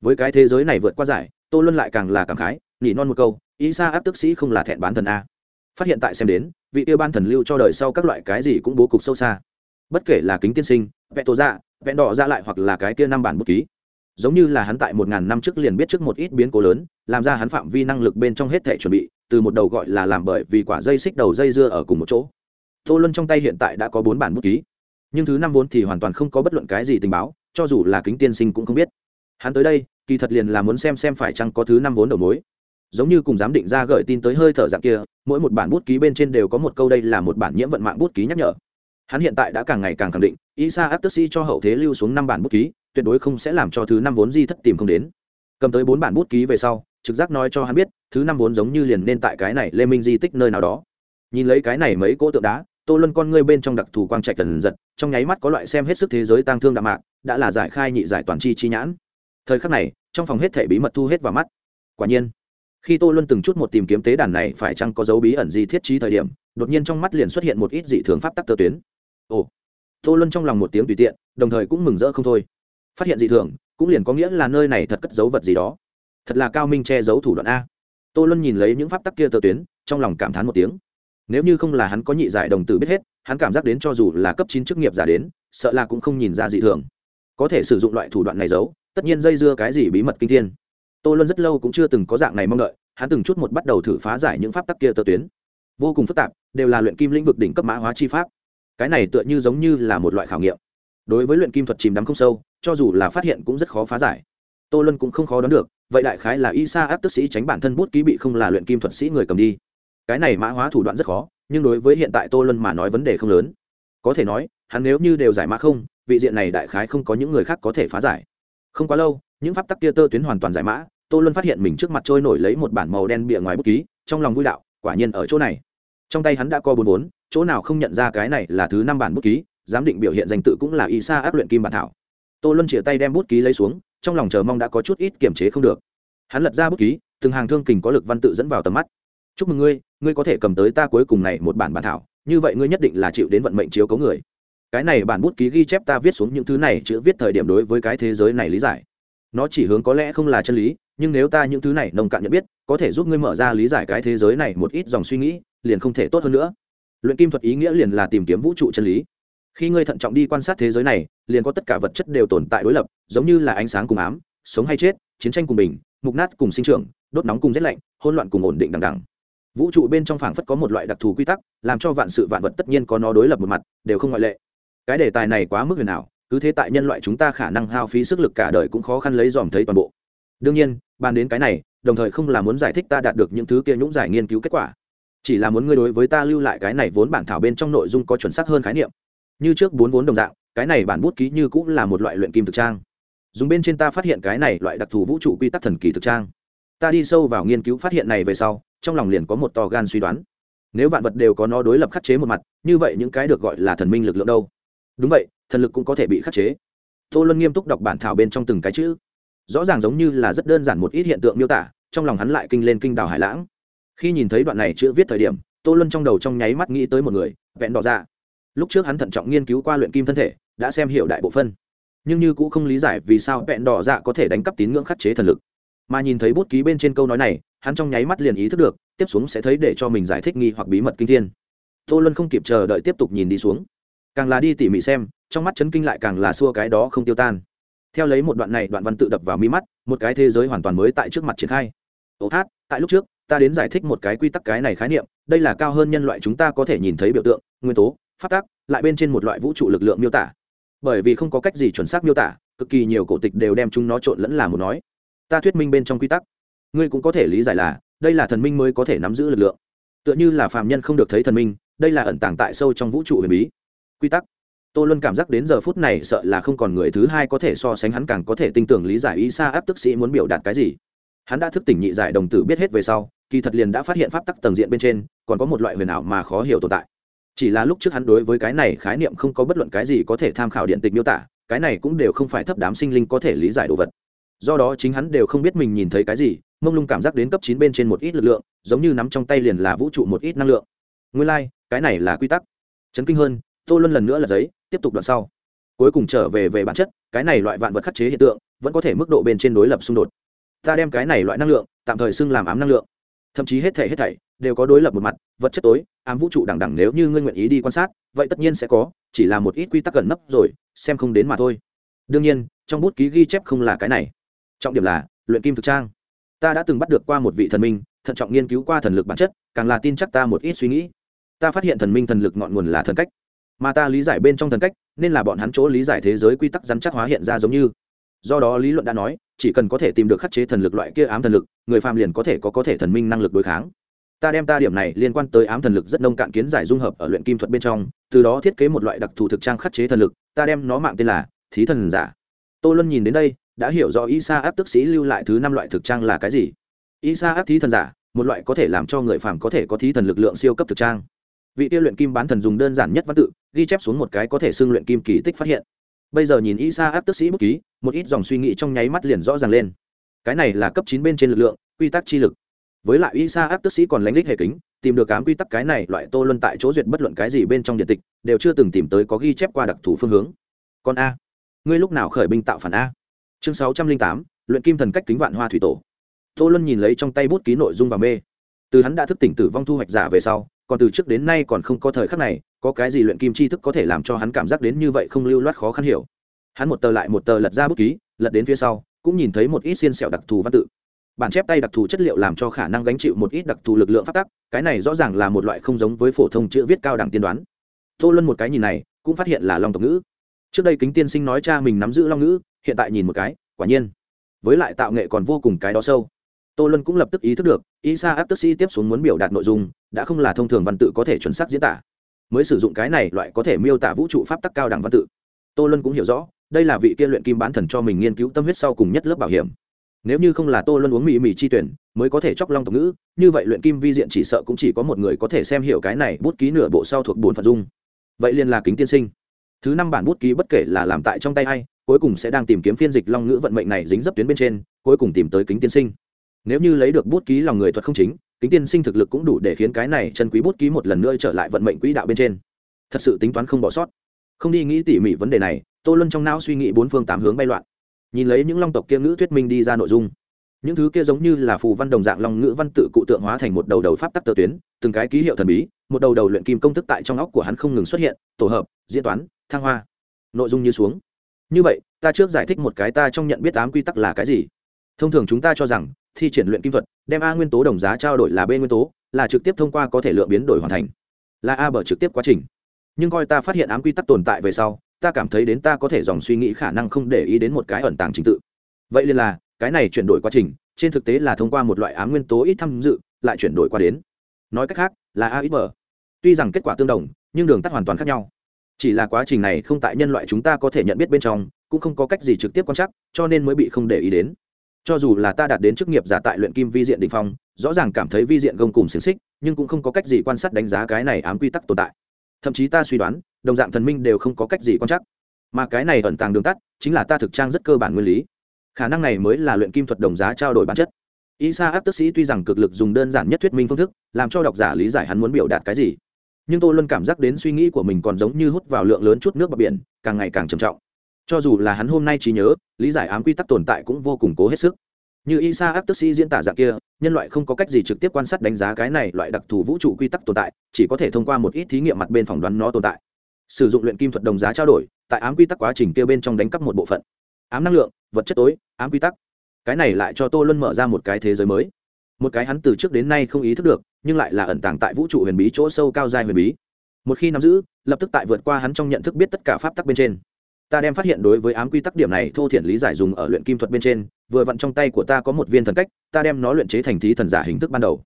Với cái thế giới này vượt qua giải, tô luân lại càng là cảm khái, nhỉ non một câu, ý xa áp tức sĩ không là thẹn bán thần a. Phát hiện tại xem đến, vị tiêu ban thần lưu cho đời sau các loại cái gì cũng bố cục sâu xa. Bất kể là kính tiên sinh, vẽ tổ dạ vẽ đỏ ra lại hoặc là cái kia năm bản bút ký. Giống như là hắn tại một ngàn năm trước liền biết trước một ít biến cố lớn, làm ra hắn phạm vi năng lực bên trong hết thể chuẩn bị, từ một đầu gọi là làm bởi vì quả dây xích đầu dây dưa ở cùng một chỗ. Tô luân trong tay hiện tại đã có bốn bản bút ký nhưng thứ năm vốn thì hoàn toàn không có bất luận cái gì tình báo, cho dù là kính tiên sinh cũng không biết. Hắn tới đây, kỳ thật liền là muốn xem xem phải chăng có thứ năm vốn đầu mối. Giống như cùng giám định ra gửi tin tới hơi thở dạng kia, mỗi một bản bút ký bên trên đều có một câu đây là một bản nhiễm vận mạng bút ký nhắc nhở. Hắn hiện tại đã càng ngày càng khẳng định, isa áp tức sĩ cho hậu thế lưu xuống năm bản bút ký, tuyệt đối không sẽ làm cho thứ năm vốn di thất tìm không đến. Cầm tới bốn bản bút ký về sau, trực giác nói cho hắn biết, thứ năm vốn giống như liền nên tại cái này lê minh di tích nơi nào đó. Nhìn lấy cái này mấy cỗ tượng đá tô luân con ngươi bên trong đặc thù quang trạch tần giật, trong nháy mắt có loại xem hết sức thế giới tang thương đạm mạc, đã là giải khai nhị giải toàn chi chi nhãn. Thời khắc này, trong phòng hết thể bí mật thu hết vào mắt. Quả nhiên, khi tô luân từng chút một tìm kiếm tế đàn này phải chăng có dấu bí ẩn gì thiết trí thời điểm, đột nhiên trong mắt liền xuất hiện một ít dị thường pháp tắc tơ tuyến. Ồ, tô luân trong lòng một tiếng tùy tiện, đồng thời cũng mừng rỡ không thôi. Phát hiện dị thường, cũng liền có nghĩa là nơi này thật cất dấu vật gì đó. Thật là cao minh che giấu thủ đoạn a. Tô luân nhìn lấy những pháp tắc kia tơ tuyến, trong lòng cảm thán một tiếng nếu như không là hắn có nhị giải đồng tử biết hết, hắn cảm giác đến cho dù là cấp chín chức nghiệp giả đến, sợ là cũng không nhìn ra dị thường. Có thể sử dụng loại thủ đoạn này giấu, tất nhiên dây dưa cái gì bí mật kinh thiên. Tô luân rất lâu cũng chưa từng có dạng này mong đợi, hắn từng chút một bắt đầu thử phá giải những pháp tắc kia tơ tuyến. Vô cùng phức tạp, đều là luyện kim lĩnh vực đỉnh cấp mã hóa chi pháp. Cái này tựa như giống như là một loại khảo nghiệm. Đối với luyện kim thuật chìm đắm không sâu, cho dù là phát hiện cũng rất khó phá giải. Tô luân cũng không khó đoán được, vậy đại khái là y sa áp tức sĩ tránh bản thân bút ký bị không là luyện kim thuật sĩ người cầm đi cái này mã hóa thủ đoạn rất khó, nhưng đối với hiện tại tô luân mà nói vấn đề không lớn. Có thể nói, hắn nếu như đều giải mã không, vị diện này đại khái không có những người khác có thể phá giải. Không quá lâu, những pháp tắc kia tơ tuyến hoàn toàn giải mã, tô luân phát hiện mình trước mặt trôi nổi lấy một bản màu đen bịa ngoài bút ký, trong lòng vui đạo, quả nhiên ở chỗ này. Trong tay hắn đã co bốn vốn, chỗ nào không nhận ra cái này là thứ năm bản bút ký, giám định biểu hiện danh tự cũng là y sa áp luyện kim bản thảo. Tô luân chĩa tay đem bút ký lấy xuống, trong lòng chờ mong đã có chút ít kiềm chế không được. Hắn lật ra bút ký, từng hàng thương kình có lực văn tự dẫn vào tầm mắt chúc mừng ngươi ngươi có thể cầm tới ta cuối cùng này một bản bản thảo, như vậy ngươi nhất định là chịu đến vận mệnh chiếu cấu người. Cái này bản bút ký ghi chép ta viết xuống những thứ này chữ viết thời điểm đối với cái thế giới này lý giải. Nó chỉ hướng có lẽ không là chân lý, nhưng nếu ta những thứ này nông cạn nhận biết, có thể giúp ngươi mở ra lý giải cái thế giới này một ít dòng suy nghĩ, liền không thể tốt hơn nữa. Luyện kim thuật ý nghĩa liền là tìm kiếm vũ trụ chân lý. Khi ngươi thận trọng đi quan sát thế giới này, liền có tất cả vật chất đều tồn tại đối lập, giống như là ánh sáng cùng ám, sống hay chết, chiến tranh cùng bình, mục nát cùng sinh trưởng, đốt nóng cùng rét lạnh, hỗn loạn cùng ổn định đằng đằng vũ trụ bên trong phảng phất có một loại đặc thù quy tắc, làm cho vạn sự vạn vật tất nhiên có nó đối lập một mặt, đều không ngoại lệ. Cái đề tài này quá mức huyền ảo, cứ thế tại nhân loại chúng ta khả năng hao phí sức lực cả đời cũng khó khăn lấy dòm thấy toàn bộ. Đương nhiên, bàn đến cái này, đồng thời không là muốn giải thích ta đạt được những thứ kia nhũng giải nghiên cứu kết quả. Chỉ là muốn ngươi đối với ta lưu lại cái này vốn bản thảo bên trong nội dung có chuẩn xác hơn khái niệm. Như trước bốn vốn đồng dạng, cái này bản bút ký như cũng là một loại luyện kim thực trang. Dùng bên trên ta phát hiện cái này loại đặc thù vũ trụ quy tắc thần kỳ thực trang. Ta đi sâu vào nghiên cứu phát hiện này về sau trong lòng liền có một to gan suy đoán. Nếu vạn vật đều có nó đối lập khắc chế một mặt, như vậy những cái được gọi là thần minh lực lượng đâu? Đúng vậy, thần lực cũng có thể bị khắc chế. Tô luân nghiêm túc đọc bản thảo bên trong từng cái chữ. Rõ ràng giống như là rất đơn giản một ít hiện tượng miêu tả, trong lòng hắn lại kinh lên kinh đào hải lãng. Khi nhìn thấy đoạn này chữ viết thời điểm, tô luân trong đầu trong nháy mắt nghĩ tới một người, vẹn đỏ ra lúc trước hắn thận trọng nghiên cứu qua luyện kim thân thể, đã xem hiểu đại bộ phân. Nhưng như cũng không lý giải vì sao vẹn đỏ dạ có thể đánh cắp tín ngưỡng khắc chế thần lực. Mà nhìn thấy bút ký bên trên câu nói này hắn trong nháy mắt liền ý thức được, tiếp xuống sẽ thấy để cho mình giải thích nghi hoặc bí mật kinh thiên. Tô luân không kịp chờ đợi tiếp tục nhìn đi xuống. Càng là đi tỉ mỉ xem, trong mắt chấn kinh lại càng là xua cái đó không tiêu tan. Theo lấy một đoạn này, đoạn văn tự đập vào mi mắt, một cái thế giới hoàn toàn mới tại trước mặt triển khai. Ô hát, tại lúc trước, ta đến giải thích một cái quy tắc cái này khái niệm, đây là cao hơn nhân loại chúng ta có thể nhìn thấy biểu tượng, nguyên tố phát tác lại bên trên một loại vũ trụ lực lượng miêu tả. Bởi vì không có cách gì chuẩn xác miêu tả, cực kỳ nhiều cổ tịch đều đem chúng nó trộn lẫn là một nói. Ta thuyết minh bên trong quy tắc ngươi cũng có thể lý giải là, đây là thần minh mới có thể nắm giữ lực lượng. Tựa như là phàm nhân không được thấy thần minh, đây là ẩn tàng tại sâu trong vũ trụ huyền bí. Quy tắc. Tô luân cảm giác đến giờ phút này sợ là không còn người thứ hai có thể so sánh hắn càng có thể tin tưởng lý giải ý xa áp tức sĩ muốn biểu đạt cái gì. Hắn đã thức tỉnh nhị giải đồng tử biết hết về sau, kỳ thật liền đã phát hiện pháp tắc tầng diện bên trên, còn có một loại huyền ảo mà khó hiểu tồn tại. Chỉ là lúc trước hắn đối với cái này khái niệm không có bất luận cái gì có thể tham khảo điện tịch miêu tả, cái này cũng đều không phải thấp đám sinh linh có thể lý giải đồ vật do đó chính hắn đều không biết mình nhìn thấy cái gì mông lung cảm giác đến cấp chín bên trên một ít lực lượng giống như nắm trong tay liền là vũ trụ một ít năng lượng. Nguyên lai、like, cái này là quy tắc. Chấn kinh hơn tô luân lần nữa là giấy tiếp tục đoạn sau. Cuối cùng trở về về bản chất cái này loại vạn vật khắc chế hiện tượng vẫn có thể mức độ bên trên đối lập xung đột. Ta đem cái này loại năng lượng tạm thời xưng làm ám năng lượng. Thậm chí hết thể hết thảy đều có đối lập một mặt vật chất tối ám vũ trụ đẳng đẳng nếu như ngươi nguyện ý đi quan sát vậy tất nhiên sẽ có chỉ là một ít quy tắc gần nấp rồi xem không đến mà thôi. Đương nhiên trong bút ký ghi chép không là cái này trọng điểm là, luyện kim thực trang. Ta đã từng bắt được qua một vị thần minh, thận trọng nghiên cứu qua thần lực bản chất, càng là tin chắc ta một ít suy nghĩ. Ta phát hiện thần minh thần lực ngọn nguồn là thần cách. Mà ta lý giải bên trong thần cách, nên là bọn hắn chỗ lý giải thế giới quy tắc rắn chắc hóa hiện ra giống như. Do đó lý luận đã nói, chỉ cần có thể tìm được khắc chế thần lực loại kia ám thần lực, người phàm liền có thể có có thể thần minh năng lực đối kháng. Ta đem ta điểm này liên quan tới ám thần lực rất nông cạn kiến giải dung hợp ở luyện kim thuật bên trong, từ đó thiết kế một loại đặc thù thực trang khắc chế thần lực. Ta đem nó mạng tên là thí thần giả. Tô luân nhìn đến đây đã hiểu rõ isa áp tức sĩ lưu lại thứ năm loại thực trang là cái gì. Isa áp thí thần giả, một loại có thể làm cho người phàm có thể có thí thần lực lượng siêu cấp thực trang. Vị tiêu luyện kim bán thần dùng đơn giản nhất văn tự, ghi chép xuống một cái có thể xưng luyện kim kỳ tích phát hiện. Bây giờ nhìn isa áp tức sĩ bút ký, một ít dòng suy nghĩ trong nháy mắt liền rõ ràng lên. Cái này là cấp chín bên trên lực lượng, quy tắc chi lực. Với lại isa áp tức sĩ còn lánh lích hệ kính, tìm được cám quy tắc cái này loại tô luân tại chỗ duyệt bất luận cái gì bên trong điện tịch, đều chưa từng tìm tới có ghi chép qua đặc thù phương hướng. Còn a, ngươi lúc nào khởi binh tạo phản a? Chương sáu trăm linh tám, luyện kim thần cách kính vạn hoa thủy tổ. Tô luân nhìn lấy trong tay bút ký nội dung và mê. Từ hắn đã thức tỉnh tử vong thu hoạch giả về sau, còn từ trước đến nay còn không có thời khắc này, có cái gì luyện kim tri thức có thể làm cho hắn cảm giác đến như vậy không lưu loát khó khăn hiểu. Hắn một tờ lại một tờ lật ra bút ký, lật đến phía sau, cũng nhìn thấy một ít xiên sẹo đặc thù văn tự. Bản chép tay đặc thù chất liệu làm cho khả năng gánh chịu một ít đặc thù lực lượng phát tắc, cái này rõ ràng là một loại không giống với phổ thông chữ viết cao đẳng tiên đoán. Tô luân một cái nhìn này, cũng phát hiện là long tộc ngữ. Trước đây kính tiên sinh nói cha mình nắm giữ long ngữ hiện tại nhìn một cái, quả nhiên. Với lại tạo nghệ còn vô cùng cái đó sâu. Tô luân cũng lập tức ý thức được, isa áp tức sĩ tiếp xuống muốn biểu đạt nội dung, đã không là thông thường văn tự có thể chuẩn xác diễn tả. Mới sử dụng cái này loại có thể miêu tả vũ trụ pháp tắc cao đẳng văn tự. Tô luân cũng hiểu rõ, đây là vị kia luyện kim bán thần cho mình nghiên cứu tâm huyết sau cùng nhất lớp bảo hiểm. Nếu như không là tô luân uống mì mì chi tuyển, mới có thể chóc long tộc ngữ, như vậy luyện kim vi diện chỉ sợ cũng chỉ có một người có thể xem hiểu cái này bút ký nửa bộ sau thuộc bốn phận dung. Vậy liền là kính tiên sinh. Thứ năm bản bút ký bất kể là làm tại trong tay hay cuối cùng sẽ đang tìm kiếm phiên dịch long ngữ vận mệnh này dính dấp tuyến bên trên, cuối cùng tìm tới kính tiên sinh. Nếu như lấy được bút ký lòng người thuật không chính, kính tiên sinh thực lực cũng đủ để khiến cái này chân quý bút ký một lần nữa trở lại vận mệnh quỹ đạo bên trên. Thật sự tính toán không bỏ sót. Không đi nghĩ tỉ mỉ vấn đề này, tô luân trong não suy nghĩ bốn phương tám hướng bay loạn. Nhìn lấy những long tộc kia ngữ thuyết minh đi ra nội dung, những thứ kia giống như là phù văn đồng dạng long ngữ văn tự cụ tượng hóa thành một đầu đầu pháp tắc tờ tuyến, từng cái ký hiệu thần bí, một đầu đầu luyện kim công thức tại trong óc của hắn không ngừng xuất hiện, tổ hợp, diễn toán, thăng hoa. Nội dung như xuống như vậy, ta trước giải thích một cái ta trong nhận biết tám quy tắc là cái gì. Thông thường chúng ta cho rằng, thi triển luyện kim thuật, đem a nguyên tố đồng giá trao đổi là b nguyên tố, là trực tiếp thông qua có thể lượng biến đổi hoàn thành. Là a bở trực tiếp quá trình. Nhưng coi ta phát hiện ám quy tắc tồn tại về sau, ta cảm thấy đến ta có thể dòng suy nghĩ khả năng không để ý đến một cái ẩn tàng trình tự. Vậy liền là, cái này chuyển đổi quá trình, trên thực tế là thông qua một loại ám nguyên tố ít tham dự, lại chuyển đổi qua đến. Nói cách khác, là a ít bờ. Tuy rằng kết quả tương đồng, nhưng đường tắt hoàn toàn khác nhau chỉ là quá trình này không tại nhân loại chúng ta có thể nhận biết bên trong, cũng không có cách gì trực tiếp quan trắc, cho nên mới bị không để ý đến. Cho dù là ta đạt đến chức nghiệp giả tại luyện kim vi diện đình phong, rõ ràng cảm thấy vi diện gông cùng xiềng xích, nhưng cũng không có cách gì quan sát đánh giá cái này ám quy tắc tồn tại. Thậm chí ta suy đoán, đồng dạng thần minh đều không có cách gì quan trắc. Mà cái này ẩn tàng đường tắt, chính là ta thực trang rất cơ bản nguyên lý. Khả năng này mới là luyện kim thuật đồng giá trao đổi bản chất. Isa áp tức sĩ tuy rằng cực lực dùng đơn giản nhất thuyết minh phương thức, làm cho độc giả lý giải hắn muốn biểu đạt cái gì nhưng tôi luôn cảm giác đến suy nghĩ của mình còn giống như hút vào lượng lớn chút nước bờ biển, càng ngày càng trầm trọng. Cho dù là hắn hôm nay trí nhớ, lý giải ám quy tắc tồn tại cũng vô cùng cố hết sức. Như isa áp tức sĩ diễn tả dạng kia, nhân loại không có cách gì trực tiếp quan sát đánh giá cái này loại đặc thù vũ trụ quy tắc tồn tại, chỉ có thể thông qua một ít thí nghiệm mặt bên phỏng đoán nó tồn tại. Sử dụng luyện kim thuật đồng giá trao đổi, tại ám quy tắc quá trình kia bên trong đánh cắp một bộ phận. Ám năng lượng, vật chất tối, ám quy tắc. Cái này lại cho tô luân mở ra một cái thế giới mới. Một cái hắn từ trước đến nay không ý thức được nhưng lại là ẩn tàng tại vũ trụ huyền bí chỗ sâu cao dài huyền bí. Một khi nắm giữ, lập tức tại vượt qua hắn trong nhận thức biết tất cả pháp tắc bên trên. Ta đem phát hiện đối với ám quy tắc điểm này thô thiển lý giải dùng ở luyện kim thuật bên trên, vừa vặn trong tay của ta có một viên thần cách, ta đem nó luyện chế thành thí thần giả hình thức ban đầu.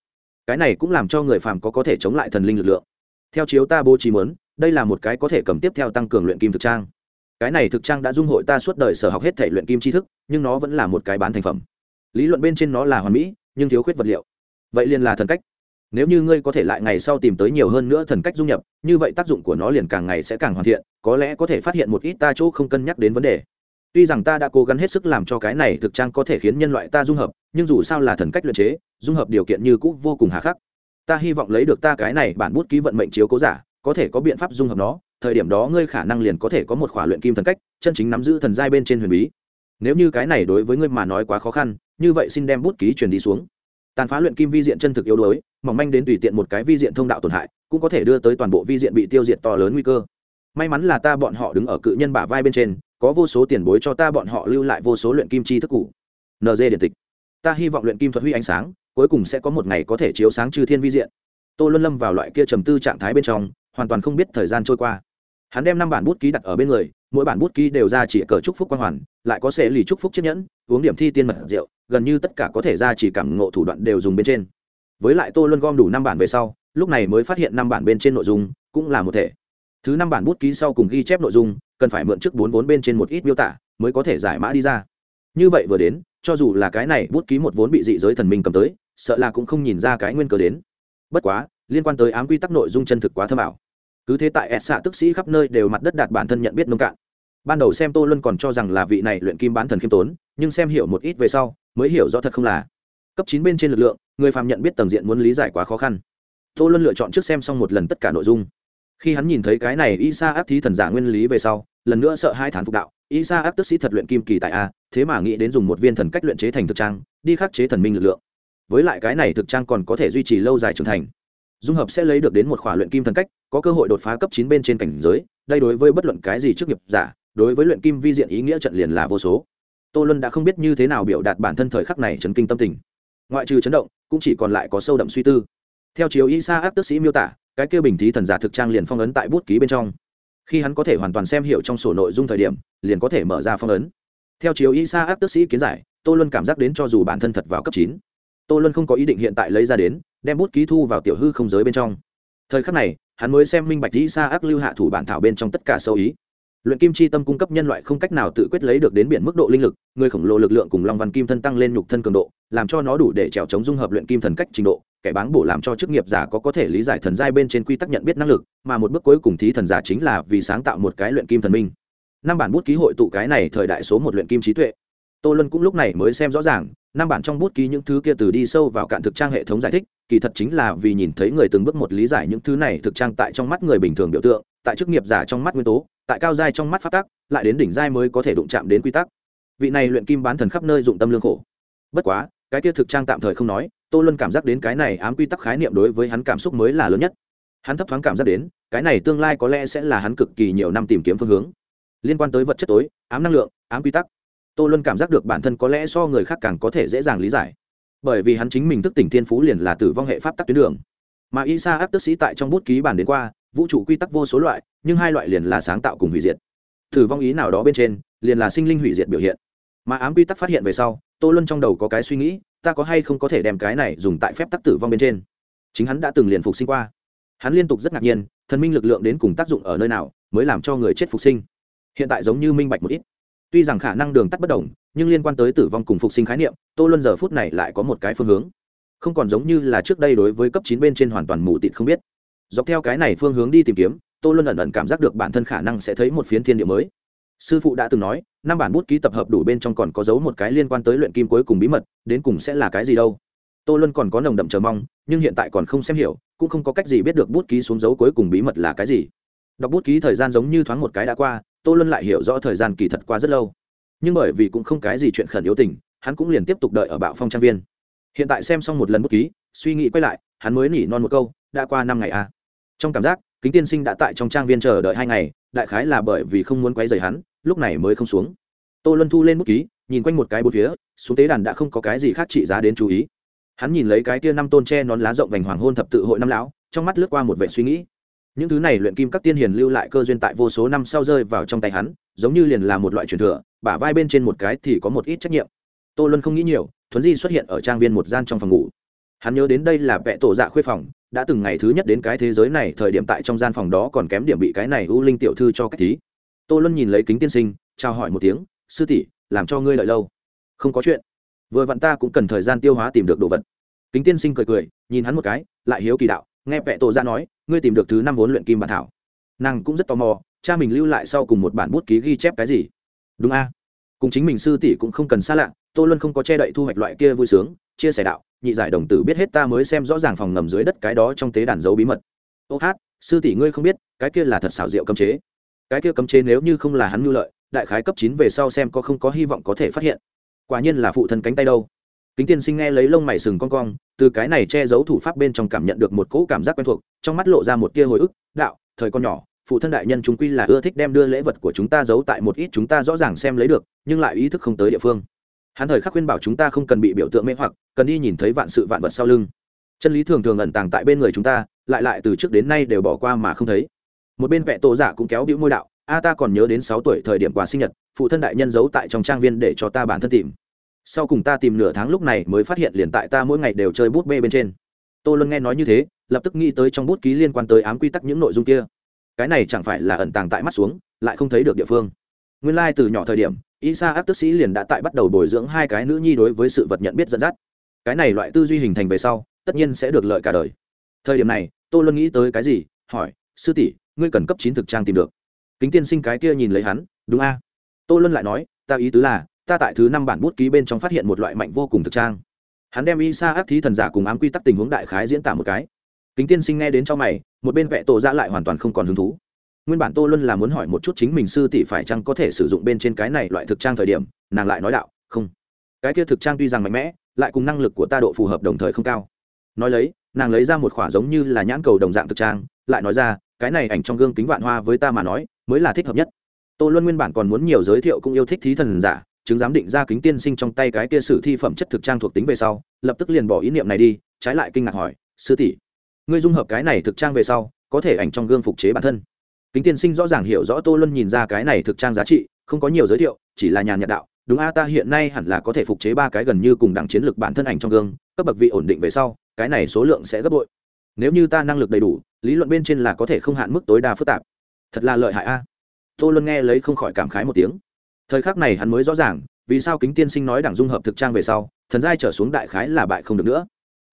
Cái này cũng làm cho người phàm có có thể chống lại thần linh lực lượng. Theo chiếu ta bố trí mớn đây là một cái có thể cầm tiếp theo tăng cường luyện kim thực trang. Cái này thực trang đã dung hội ta suốt đời sở học hết thể luyện kim tri thức, nhưng nó vẫn là một cái bán thành phẩm. Lý luận bên trên nó là hoàn mỹ, nhưng thiếu khuyết vật liệu. Vậy liền là thần cách nếu như ngươi có thể lại ngày sau tìm tới nhiều hơn nữa thần cách dung nhập, như vậy tác dụng của nó liền càng ngày sẽ càng hoàn thiện, có lẽ có thể phát hiện một ít ta chỗ không cân nhắc đến vấn đề. Tuy rằng ta đã cố gắng hết sức làm cho cái này thực trang có thể khiến nhân loại ta dung hợp, nhưng dù sao là thần cách luyện chế, dung hợp điều kiện như cũ vô cùng hà khắc. Ta hy vọng lấy được ta cái này bản bút ký vận mệnh chiếu cố giả, có thể có biện pháp dung hợp nó, thời điểm đó ngươi khả năng liền có thể có một khỏa luyện kim thần cách, chân chính nắm giữ thần giai bên trên huyền bí. Nếu như cái này đối với ngươi mà nói quá khó khăn, như vậy xin đem bút ký truyền đi xuống. Tàn phá luyện kim vi diện chân thực yếu đuối mỏng manh đến tùy tiện một cái vi diện thông đạo tổn hại, cũng có thể đưa tới toàn bộ vi diện bị tiêu diệt to lớn nguy cơ. May mắn là ta bọn họ đứng ở cự nhân bả vai bên trên, có vô số tiền bối cho ta bọn họ lưu lại vô số luyện kim chi thức cụ. Nd điện tịch. Ta hy vọng luyện kim thuật huy ánh sáng, cuối cùng sẽ có một ngày có thể chiếu sáng chư thiên vi diện. Tô luân lâm vào loại kia trầm tư trạng thái bên trong, hoàn toàn không biết thời gian trôi qua. Hắn đem năm bản bút ký đặt ở bên người, mỗi bản bút ký đều ra chỉ cờ chúc phúc quan hoàn, lại có sẽ lì chúc phúc chiếc nhẫn, uống điểm thi tiên mật rượu, gần như tất cả có thể ra chỉ cảm ngộ thủ đoạn đều dùng bên trên với lại tô luân gom đủ năm bản về sau, lúc này mới phát hiện năm bản bên trên nội dung cũng là một thể. Thứ năm bản bút ký sau cùng ghi chép nội dung, cần phải mượn trước bốn vốn bên trên một ít miêu tả mới có thể giải mã đi ra. Như vậy vừa đến, cho dù là cái này bút ký một vốn bị dị giới thần minh cầm tới, sợ là cũng không nhìn ra cái nguyên cớ đến. Bất quá, liên quan tới ám quy tắc nội dung chân thực quá thơ bảo cứ thế tại ẹt xạ tức sĩ khắp nơi đều mặt đất đạt bản thân nhận biết nông cạn. Ban đầu xem tô luân còn cho rằng là vị này luyện kim bán thần khiêm tốn, nhưng xem hiểu một ít về sau, mới hiểu rõ thật không là cấp chín bên trên lực lượng, người phàm nhận biết tầng diện muốn lý giải quá khó khăn. Tô luân lựa chọn trước xem xong một lần tất cả nội dung. Khi hắn nhìn thấy cái này y sa áp thí thần giả nguyên lý về sau, lần nữa sợ hai thán phục đạo y sa áp tức sĩ thật luyện kim kỳ tại a, thế mà nghĩ đến dùng một viên thần cách luyện chế thành thực trang, đi khắc chế thần minh lực lượng. Với lại cái này thực trang còn có thể duy trì lâu dài trưởng thành. Dung hợp sẽ lấy được đến một khỏa luyện kim thần cách, có cơ hội đột phá cấp chín bên trên cảnh giới, đây đối với bất luận cái gì trước nghiệp giả, đối với luyện kim vi diện ý nghĩa trận liền là vô số. Tô luân đã không biết như thế nào biểu đạt bản thân thời khắc này chấn kinh tâm tình ngoại trừ chấn động, cũng chỉ còn lại có sâu đậm suy tư. Theo chiếu y sa áp tức sĩ miêu tả, cái kia bình thí thần giả thực trang liền phong ấn tại bút ký bên trong. Khi hắn có thể hoàn toàn xem hiểu trong sổ nội dung thời điểm, liền có thể mở ra phong ấn. Theo chiếu y sa áp tức sĩ kiến giải, tô luân cảm giác đến cho dù bản thân thật vào cấp chín, tô luân không có ý định hiện tại lấy ra đến, đem bút ký thu vào tiểu hư không giới bên trong. Thời khắc này, hắn mới xem minh bạch y sa áp lưu hạ thủ bản thảo bên trong tất cả sâu ý luyện kim chi tâm cung cấp nhân loại không cách nào tự quyết lấy được đến biển mức độ linh lực, người khổng lồ lực lượng cùng long văn kim thân tăng lên nhục thân cường độ, làm cho nó đủ để trèo chống dung hợp luyện kim thần cách trình độ, kẻ báng bổ làm cho chức nghiệp giả có có thể lý giải thần giai bên trên quy tắc nhận biết năng lực, mà một bước cuối cùng thí thần giả chính là vì sáng tạo một cái luyện kim thần minh. Năm bản bút ký hội tụ cái này thời đại số một luyện kim trí tuệ. Tô luân cũng lúc này mới xem rõ ràng, năm bản trong bút ký những thứ kia từ đi sâu vào cạn thực trang hệ thống giải thích, kỳ thật chính là vì nhìn thấy người từng bước một lý giải những thứ này thực trang tại trong mắt người bình thường biểu tượng, tại chức nghiệp giả trong mắt nguyên tố tại cao giai trong mắt phát tắc, lại đến đỉnh giai mới có thể đụng chạm đến quy tắc. Vị này luyện kim bán thần khắp nơi dụng tâm lương khổ. Bất quá, cái kia thực trang tạm thời không nói, tô luân cảm giác đến cái này ám quy tắc khái niệm đối với hắn cảm xúc mới là lớn nhất. Hắn thấp thoáng cảm giác đến, cái này tương lai có lẽ sẽ là hắn cực kỳ nhiều năm tìm kiếm phương hướng. Liên quan tới vật chất tối, ám năng lượng, ám quy tắc. Tô luân cảm giác được bản thân có lẽ so người khác càng có thể dễ dàng lý giải. Bởi vì hắn chính mình thức tỉnh thiên phú liền là tử vong hệ pháp tắc tuyến đường. Mà y sa áp tức sĩ tại trong bút ký bản đến qua vũ trụ quy tắc vô số loại, nhưng hai loại liền là sáng tạo cùng hủy diệt. Tử vong ý nào đó bên trên, liền là sinh linh hủy diệt biểu hiện. Mà ám quy tắc phát hiện về sau, tô luân trong đầu có cái suy nghĩ, ta có hay không có thể đem cái này dùng tại phép tắc tử vong bên trên? Chính hắn đã từng liền phục sinh qua. Hắn liên tục rất ngạc nhiên, thần minh lực lượng đến cùng tác dụng ở nơi nào, mới làm cho người chết phục sinh. Hiện tại giống như minh bạch một ít. Tuy rằng khả năng đường tắt bất đồng, nhưng liên quan tới tử vong cùng phục sinh khái niệm, tô luân giờ phút này lại có một cái phương hướng. Không còn giống như là trước đây đối với cấp chín bên trên hoàn toàn mù tịt không biết dọc theo cái này phương hướng đi tìm kiếm, tô luân ẩn ẩn cảm giác được bản thân khả năng sẽ thấy một phiến thiên địa mới. Sư phụ đã từng nói, năm bản bút ký tập hợp đủ bên trong còn có dấu một cái liên quan tới luyện kim cuối cùng bí mật, đến cùng sẽ là cái gì đâu. Tô luân còn có nồng đậm chờ mong, nhưng hiện tại còn không xem hiểu, cũng không có cách gì biết được bút ký xuống dấu cuối cùng bí mật là cái gì. Đọc bút ký thời gian giống như thoáng một cái đã qua, tô luân lại hiểu rõ thời gian kỳ thật qua rất lâu. Nhưng bởi vì cũng không cái gì chuyện khẩn yếu tình, hắn cũng liền tiếp tục đợi ở bạo phong trang viên. Hiện tại xem xong một lần bút ký, suy nghĩ quay lại, hắn mới nỉ non một câu, đã qua năm ngày à trong cảm giác, kính tiên sinh đã tại trong trang viên chờ đợi hai ngày, đại khái là bởi vì không muốn quấy rầy hắn, lúc này mới không xuống. Tô luân thu lên bút ký, nhìn quanh một cái bốn phía, xuống tế đàn đã không có cái gì khác trị giá đến chú ý. Hắn nhìn lấy cái tia năm tôn tre nón lá rộng vành hoàng hôn thập tự hội năm lão, trong mắt lướt qua một vệ suy nghĩ. Những thứ này luyện kim các tiên hiền lưu lại cơ duyên tại vô số năm sau rơi vào trong tay hắn, giống như liền là một loại truyền thừa, bả vai bên trên một cái thì có một ít trách nhiệm. Tô luân không nghĩ nhiều, thuấn di xuất hiện ở trang viên một gian trong phòng ngủ. Hắn nhớ đến đây là vẽ tổ dạ khuê phòng đã từng ngày thứ nhất đến cái thế giới này, thời điểm tại trong gian phòng đó còn kém điểm bị cái này u linh tiểu thư cho cách thí. Tô luân nhìn lấy kính tiên sinh, chào hỏi một tiếng, sư tỷ, làm cho ngươi lợi lâu. Không có chuyện. Vừa vặn ta cũng cần thời gian tiêu hóa tìm được đồ vật. Kính tiên sinh cười cười, nhìn hắn một cái, lại hiếu kỳ đạo, nghe vẹ tổ ra nói, ngươi tìm được thứ năm vốn luyện kim bản thảo. Nàng cũng rất tò mò, cha mình lưu lại sau cùng một bản bút ký ghi chép cái gì. Đúng a. Cùng chính mình sư tỷ cũng không cần xa lạ, tô luân không có che đậy thu hoạch loại kia vui sướng, chia sẻ đạo nhị giải đồng tử biết hết ta mới xem rõ ràng phòng ngầm dưới đất cái đó trong tế đàn dấu bí mật. Ô hát, sư tỷ ngươi không biết, cái kia là thật xảo diệu cấm chế. Cái kia cấm chế nếu như không là hắn mưu lợi, đại khái cấp chín về sau xem có không có hy vọng có thể phát hiện. Quả nhiên là phụ thân cánh tay đâu. Kính tiên sinh nghe lấy lông mày sừng con cong, từ cái này che giấu thủ pháp bên trong cảm nhận được một cỗ cảm giác quen thuộc, trong mắt lộ ra một tia hồi ức, đạo, thời con nhỏ, phụ thân đại nhân chúng quy là ưa thích đem đưa lễ vật của chúng ta giấu tại một ít chúng ta rõ ràng xem lấy được, nhưng lại ý thức không tới địa phương hắn thời khắc khuyên bảo chúng ta không cần bị biểu tượng mê hoặc, cần đi nhìn thấy vạn sự vạn vật sau lưng. Chân lý thường thường ẩn tàng tại bên người chúng ta, lại lại từ trước đến nay đều bỏ qua mà không thấy. Một bên vẹ tổ giả cũng kéo đĩu môi đạo, a, ta còn nhớ đến sáu tuổi thời điểm quà sinh nhật, phụ thân đại nhân giấu tại trong trang viên để cho ta bản thân tìm. Sau cùng ta tìm nửa tháng lúc này mới phát hiện liền tại ta mỗi ngày đều chơi bút bê bên trên. Tô luân nghe nói như thế, lập tức nghĩ tới trong bút ký liên quan tới ám quy tắc những nội dung kia. Cái này chẳng phải là ẩn tàng tại mắt xuống, lại không thấy được địa phương. Nguyên lai、like、từ nhỏ thời điểm isa áp tức sĩ liền đã tại bắt đầu bồi dưỡng hai cái nữ nhi đối với sự vật nhận biết dẫn dắt. Cái này loại tư duy hình thành về sau, tất nhiên sẽ được lợi cả đời. Thời điểm này, tô luân nghĩ tới cái gì, hỏi, sư tỷ, ngươi cần cấp chín thực trang tìm được. Kính tiên sinh cái kia nhìn lấy hắn, đúng a. Tô luân lại nói, ta ý tứ là, ta tại thứ năm bản bút ký bên trong phát hiện một loại mạnh vô cùng thực trang. Hắn đem y sa áp thí thần giả cùng ám quy tắc tình huống đại khái diễn tả một cái. Kính tiên sinh nghe đến cho mày, một bên vẽ tổ ra lại hoàn toàn không còn hứng thú nguyên bản tô luân là muốn hỏi một chút chính mình sư tỷ phải chăng có thể sử dụng bên trên cái này loại thực trang thời điểm, nàng lại nói đạo, không. Cái kia thực trang tuy rằng mạnh mẽ, lại cùng năng lực của ta độ phù hợp đồng thời không cao. Nói lấy, nàng lấy ra một khỏa giống như là nhãn cầu đồng dạng thực trang, lại nói ra, cái này ảnh trong gương kính vạn hoa với ta mà nói, mới là thích hợp nhất. Tô luân nguyên bản còn muốn nhiều giới thiệu cũng yêu thích thí thần giả, chứng giám định ra kính tiên sinh trong tay cái kia sử thi phẩm chất thực trang thuộc tính về sau, lập tức liền bỏ ý niệm này đi, trái lại kinh ngạc hỏi, sư tỷ, ngươi dung hợp cái này thực trang về sau, có thể ảnh trong gương phục chế bản thân? Kính tiên sinh rõ ràng hiểu rõ tô luân nhìn ra cái này thực trang giá trị, không có nhiều giới thiệu, chỉ là nhàn nhạt đạo, đúng a, ta hiện nay hẳn là có thể phục chế ba cái gần như cùng đẳng chiến lược bản thân ảnh trong gương, cấp bậc vị ổn định về sau, cái này số lượng sẽ gấp bội. Nếu như ta năng lực đầy đủ, lý luận bên trên là có thể không hạn mức tối đa phức tạp. Thật là lợi hại a. Tô luân nghe lấy không khỏi cảm khái một tiếng. Thời khắc này hắn mới rõ ràng, vì sao kính tiên sinh nói đảng dung hợp thực trang về sau, thần giai trở xuống đại khái là bại không được nữa.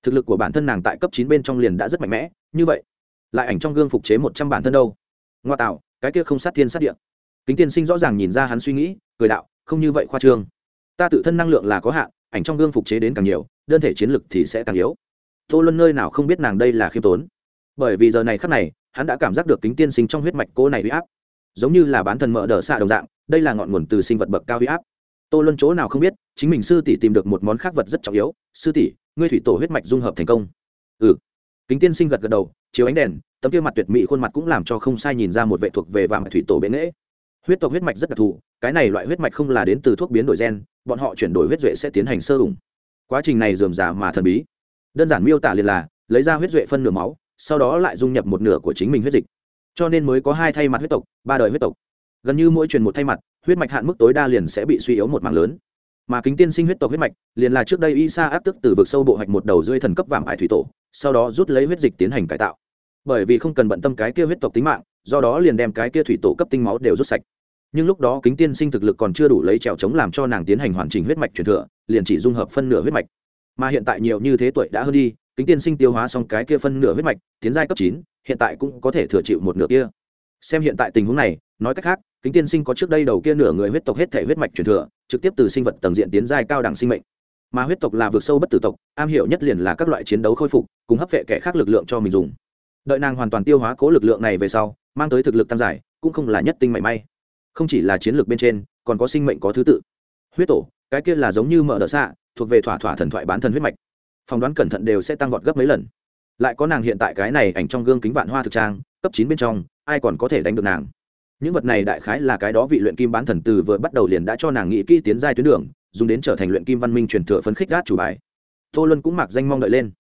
Thực lực của bản thân nàng tại cấp chín bên trong liền đã rất mạnh mẽ, như vậy, lại ảnh trong gương phục chế một trăm bản thân đâu? Ngoa tạo, cái kia không sát thiên sát địa. Kính tiên sinh rõ ràng nhìn ra hắn suy nghĩ, cười đạo, không như vậy khoa trương. Ta tự thân năng lượng là có hạn, ảnh trong gương phục chế đến càng nhiều, đơn thể chiến lực thì sẽ càng yếu. Tô luân nơi nào không biết nàng đây là khiêm tốn. Bởi vì giờ này khắc này, hắn đã cảm giác được kính tiên sinh trong huyết mạch cô này huy áp. Giống như là bán thần mỡ đờ xạ đồng dạng, đây là ngọn nguồn từ sinh vật bậc cao huy áp. Tô luân chỗ nào không biết, chính mình sư tỷ tìm được một món khác vật rất trọng yếu. Sư tỷ, ngươi thủy tổ huyết mạch dung hợp thành công. Ừ. Kính tiên sinh gật gật đầu chiếu ánh đèn, tấm kia mặt tuyệt mỹ khuôn mặt cũng làm cho không sai nhìn ra một vệ thuộc về vàng thủy tổ bệ nghễ huyết tộc huyết mạch rất đặc thù, cái này loại huyết mạch không là đến từ thuốc biến đổi gen, bọn họ chuyển đổi huyết duệ sẽ tiến hành sơ ủng quá trình này dườm già mà thần bí. Đơn giản miêu tả liền là, lấy ra huyết duệ phân nửa máu, sau đó lại dung nhập một nửa của chính mình huyết dịch. Cho nên mới có hai thay mặt huyết tộc, ba đời huyết tộc. Gần như mỗi truyền một thay mặt, huyết mạch hạn mức tối đa liền sẽ bị suy yếu một mảng lớn. Mà kính tiên sinh huyết tộc huyết mạch, liền là trước đây y sa áp tức từ vực sâu bộ hạch một đầu dưới thần cấp vàng ải thủy tổ, sau đó rút lấy huyết dịch tiến hành cải tạo bởi vì không cần bận tâm cái kia huyết tộc tính mạng, do đó liền đem cái kia thủy tổ cấp tinh máu đều rút sạch. Nhưng lúc đó kính tiên sinh thực lực còn chưa đủ lấy trèo chống làm cho nàng tiến hành hoàn chỉnh huyết mạch truyền thừa, liền chỉ dung hợp phân nửa huyết mạch. Mà hiện tại nhiều như thế tuổi đã hơn đi, kính tiên sinh tiêu hóa xong cái kia phân nửa huyết mạch, tiến giai cấp chín, hiện tại cũng có thể thừa chịu một nửa kia. Xem hiện tại tình huống này, nói cách khác, kính tiên sinh có trước đây đầu kia nửa người huyết tộc hết thể huyết mạch truyền thừa, trực tiếp từ sinh vật tầng diện tiến giai cao đẳng sinh mệnh. Mà huyết tộc là vượt sâu bất tử tộc, am hiểu nhất liền là các loại chiến đấu khôi phục, cùng hấp vệ kẻ khác lực lượng cho mình dùng đợi nàng hoàn toàn tiêu hóa cố lực lượng này về sau, mang tới thực lực tăng giải cũng không là nhất tinh mảy may. Không chỉ là chiến lược bên trên, còn có sinh mệnh có thứ tự. Huyết tổ, cái kia là giống như mở đỡ xạ, thuộc về thỏa thỏa thần thoại bán thần huyết mạch. Phỏng đoán cẩn thận đều sẽ tăng vọt gấp mấy lần. Lại có nàng hiện tại cái này ảnh trong gương kính vạn hoa thực trang, cấp chín bên trong, ai còn có thể đánh được nàng? Những vật này đại khái là cái đó vị luyện kim bán thần từ vừa bắt đầu liền đã cho nàng nghĩ kỹ tiến giai tuyến đường, dùng đến trở thành luyện kim văn minh truyền thừa phấn khích gát chủ bài. Tô luân cũng mặc danh mong đợi lên.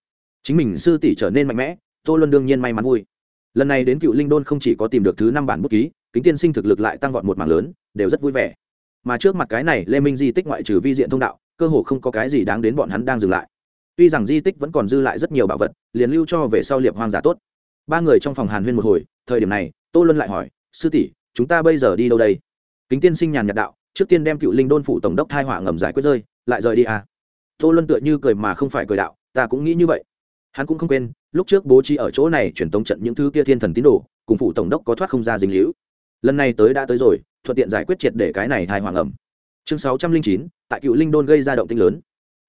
Chính mình sư tỷ trở nên mạnh mẽ tô luân đương nhiên may mắn vui. Lần này đến cựu linh đôn không chỉ có tìm được thứ năm bản bút ký, kính tiên sinh thực lực lại tăng vọt một mảng lớn, đều rất vui vẻ. Mà trước mặt cái này lê minh di tích ngoại trừ vi diện thông đạo, cơ hồ không có cái gì đáng đến bọn hắn đang dừng lại. Tuy rằng di tích vẫn còn dư lại rất nhiều bảo vật, liền lưu cho về sau liệp hoang giả tốt. Ba người trong phòng hàn huyên một hồi, thời điểm này, tô luân lại hỏi, sư tỷ, chúng ta bây giờ đi đâu đây? Kính tiên sinh nhàn nhạt đạo, trước tiên đem cựu linh đôn phụ tổng đốc thai họa ngầm giải quyết rơi, lại rời đi à. tô luân tựa như cười mà không phải cười đạo, ta cũng nghĩ như vậy hắn cũng không quên, lúc trước bố trí ở chỗ này truyền tống trận những thứ kia thiên thần tín đồ, cùng phụ tổng đốc có thoát không ra dính hữu lần này tới đã tới rồi, thuận tiện giải quyết triệt để cái này thai hoàng ẩm. Chương sáu trăm linh chín, tại cựu linh đôn gây ra động tinh lớn.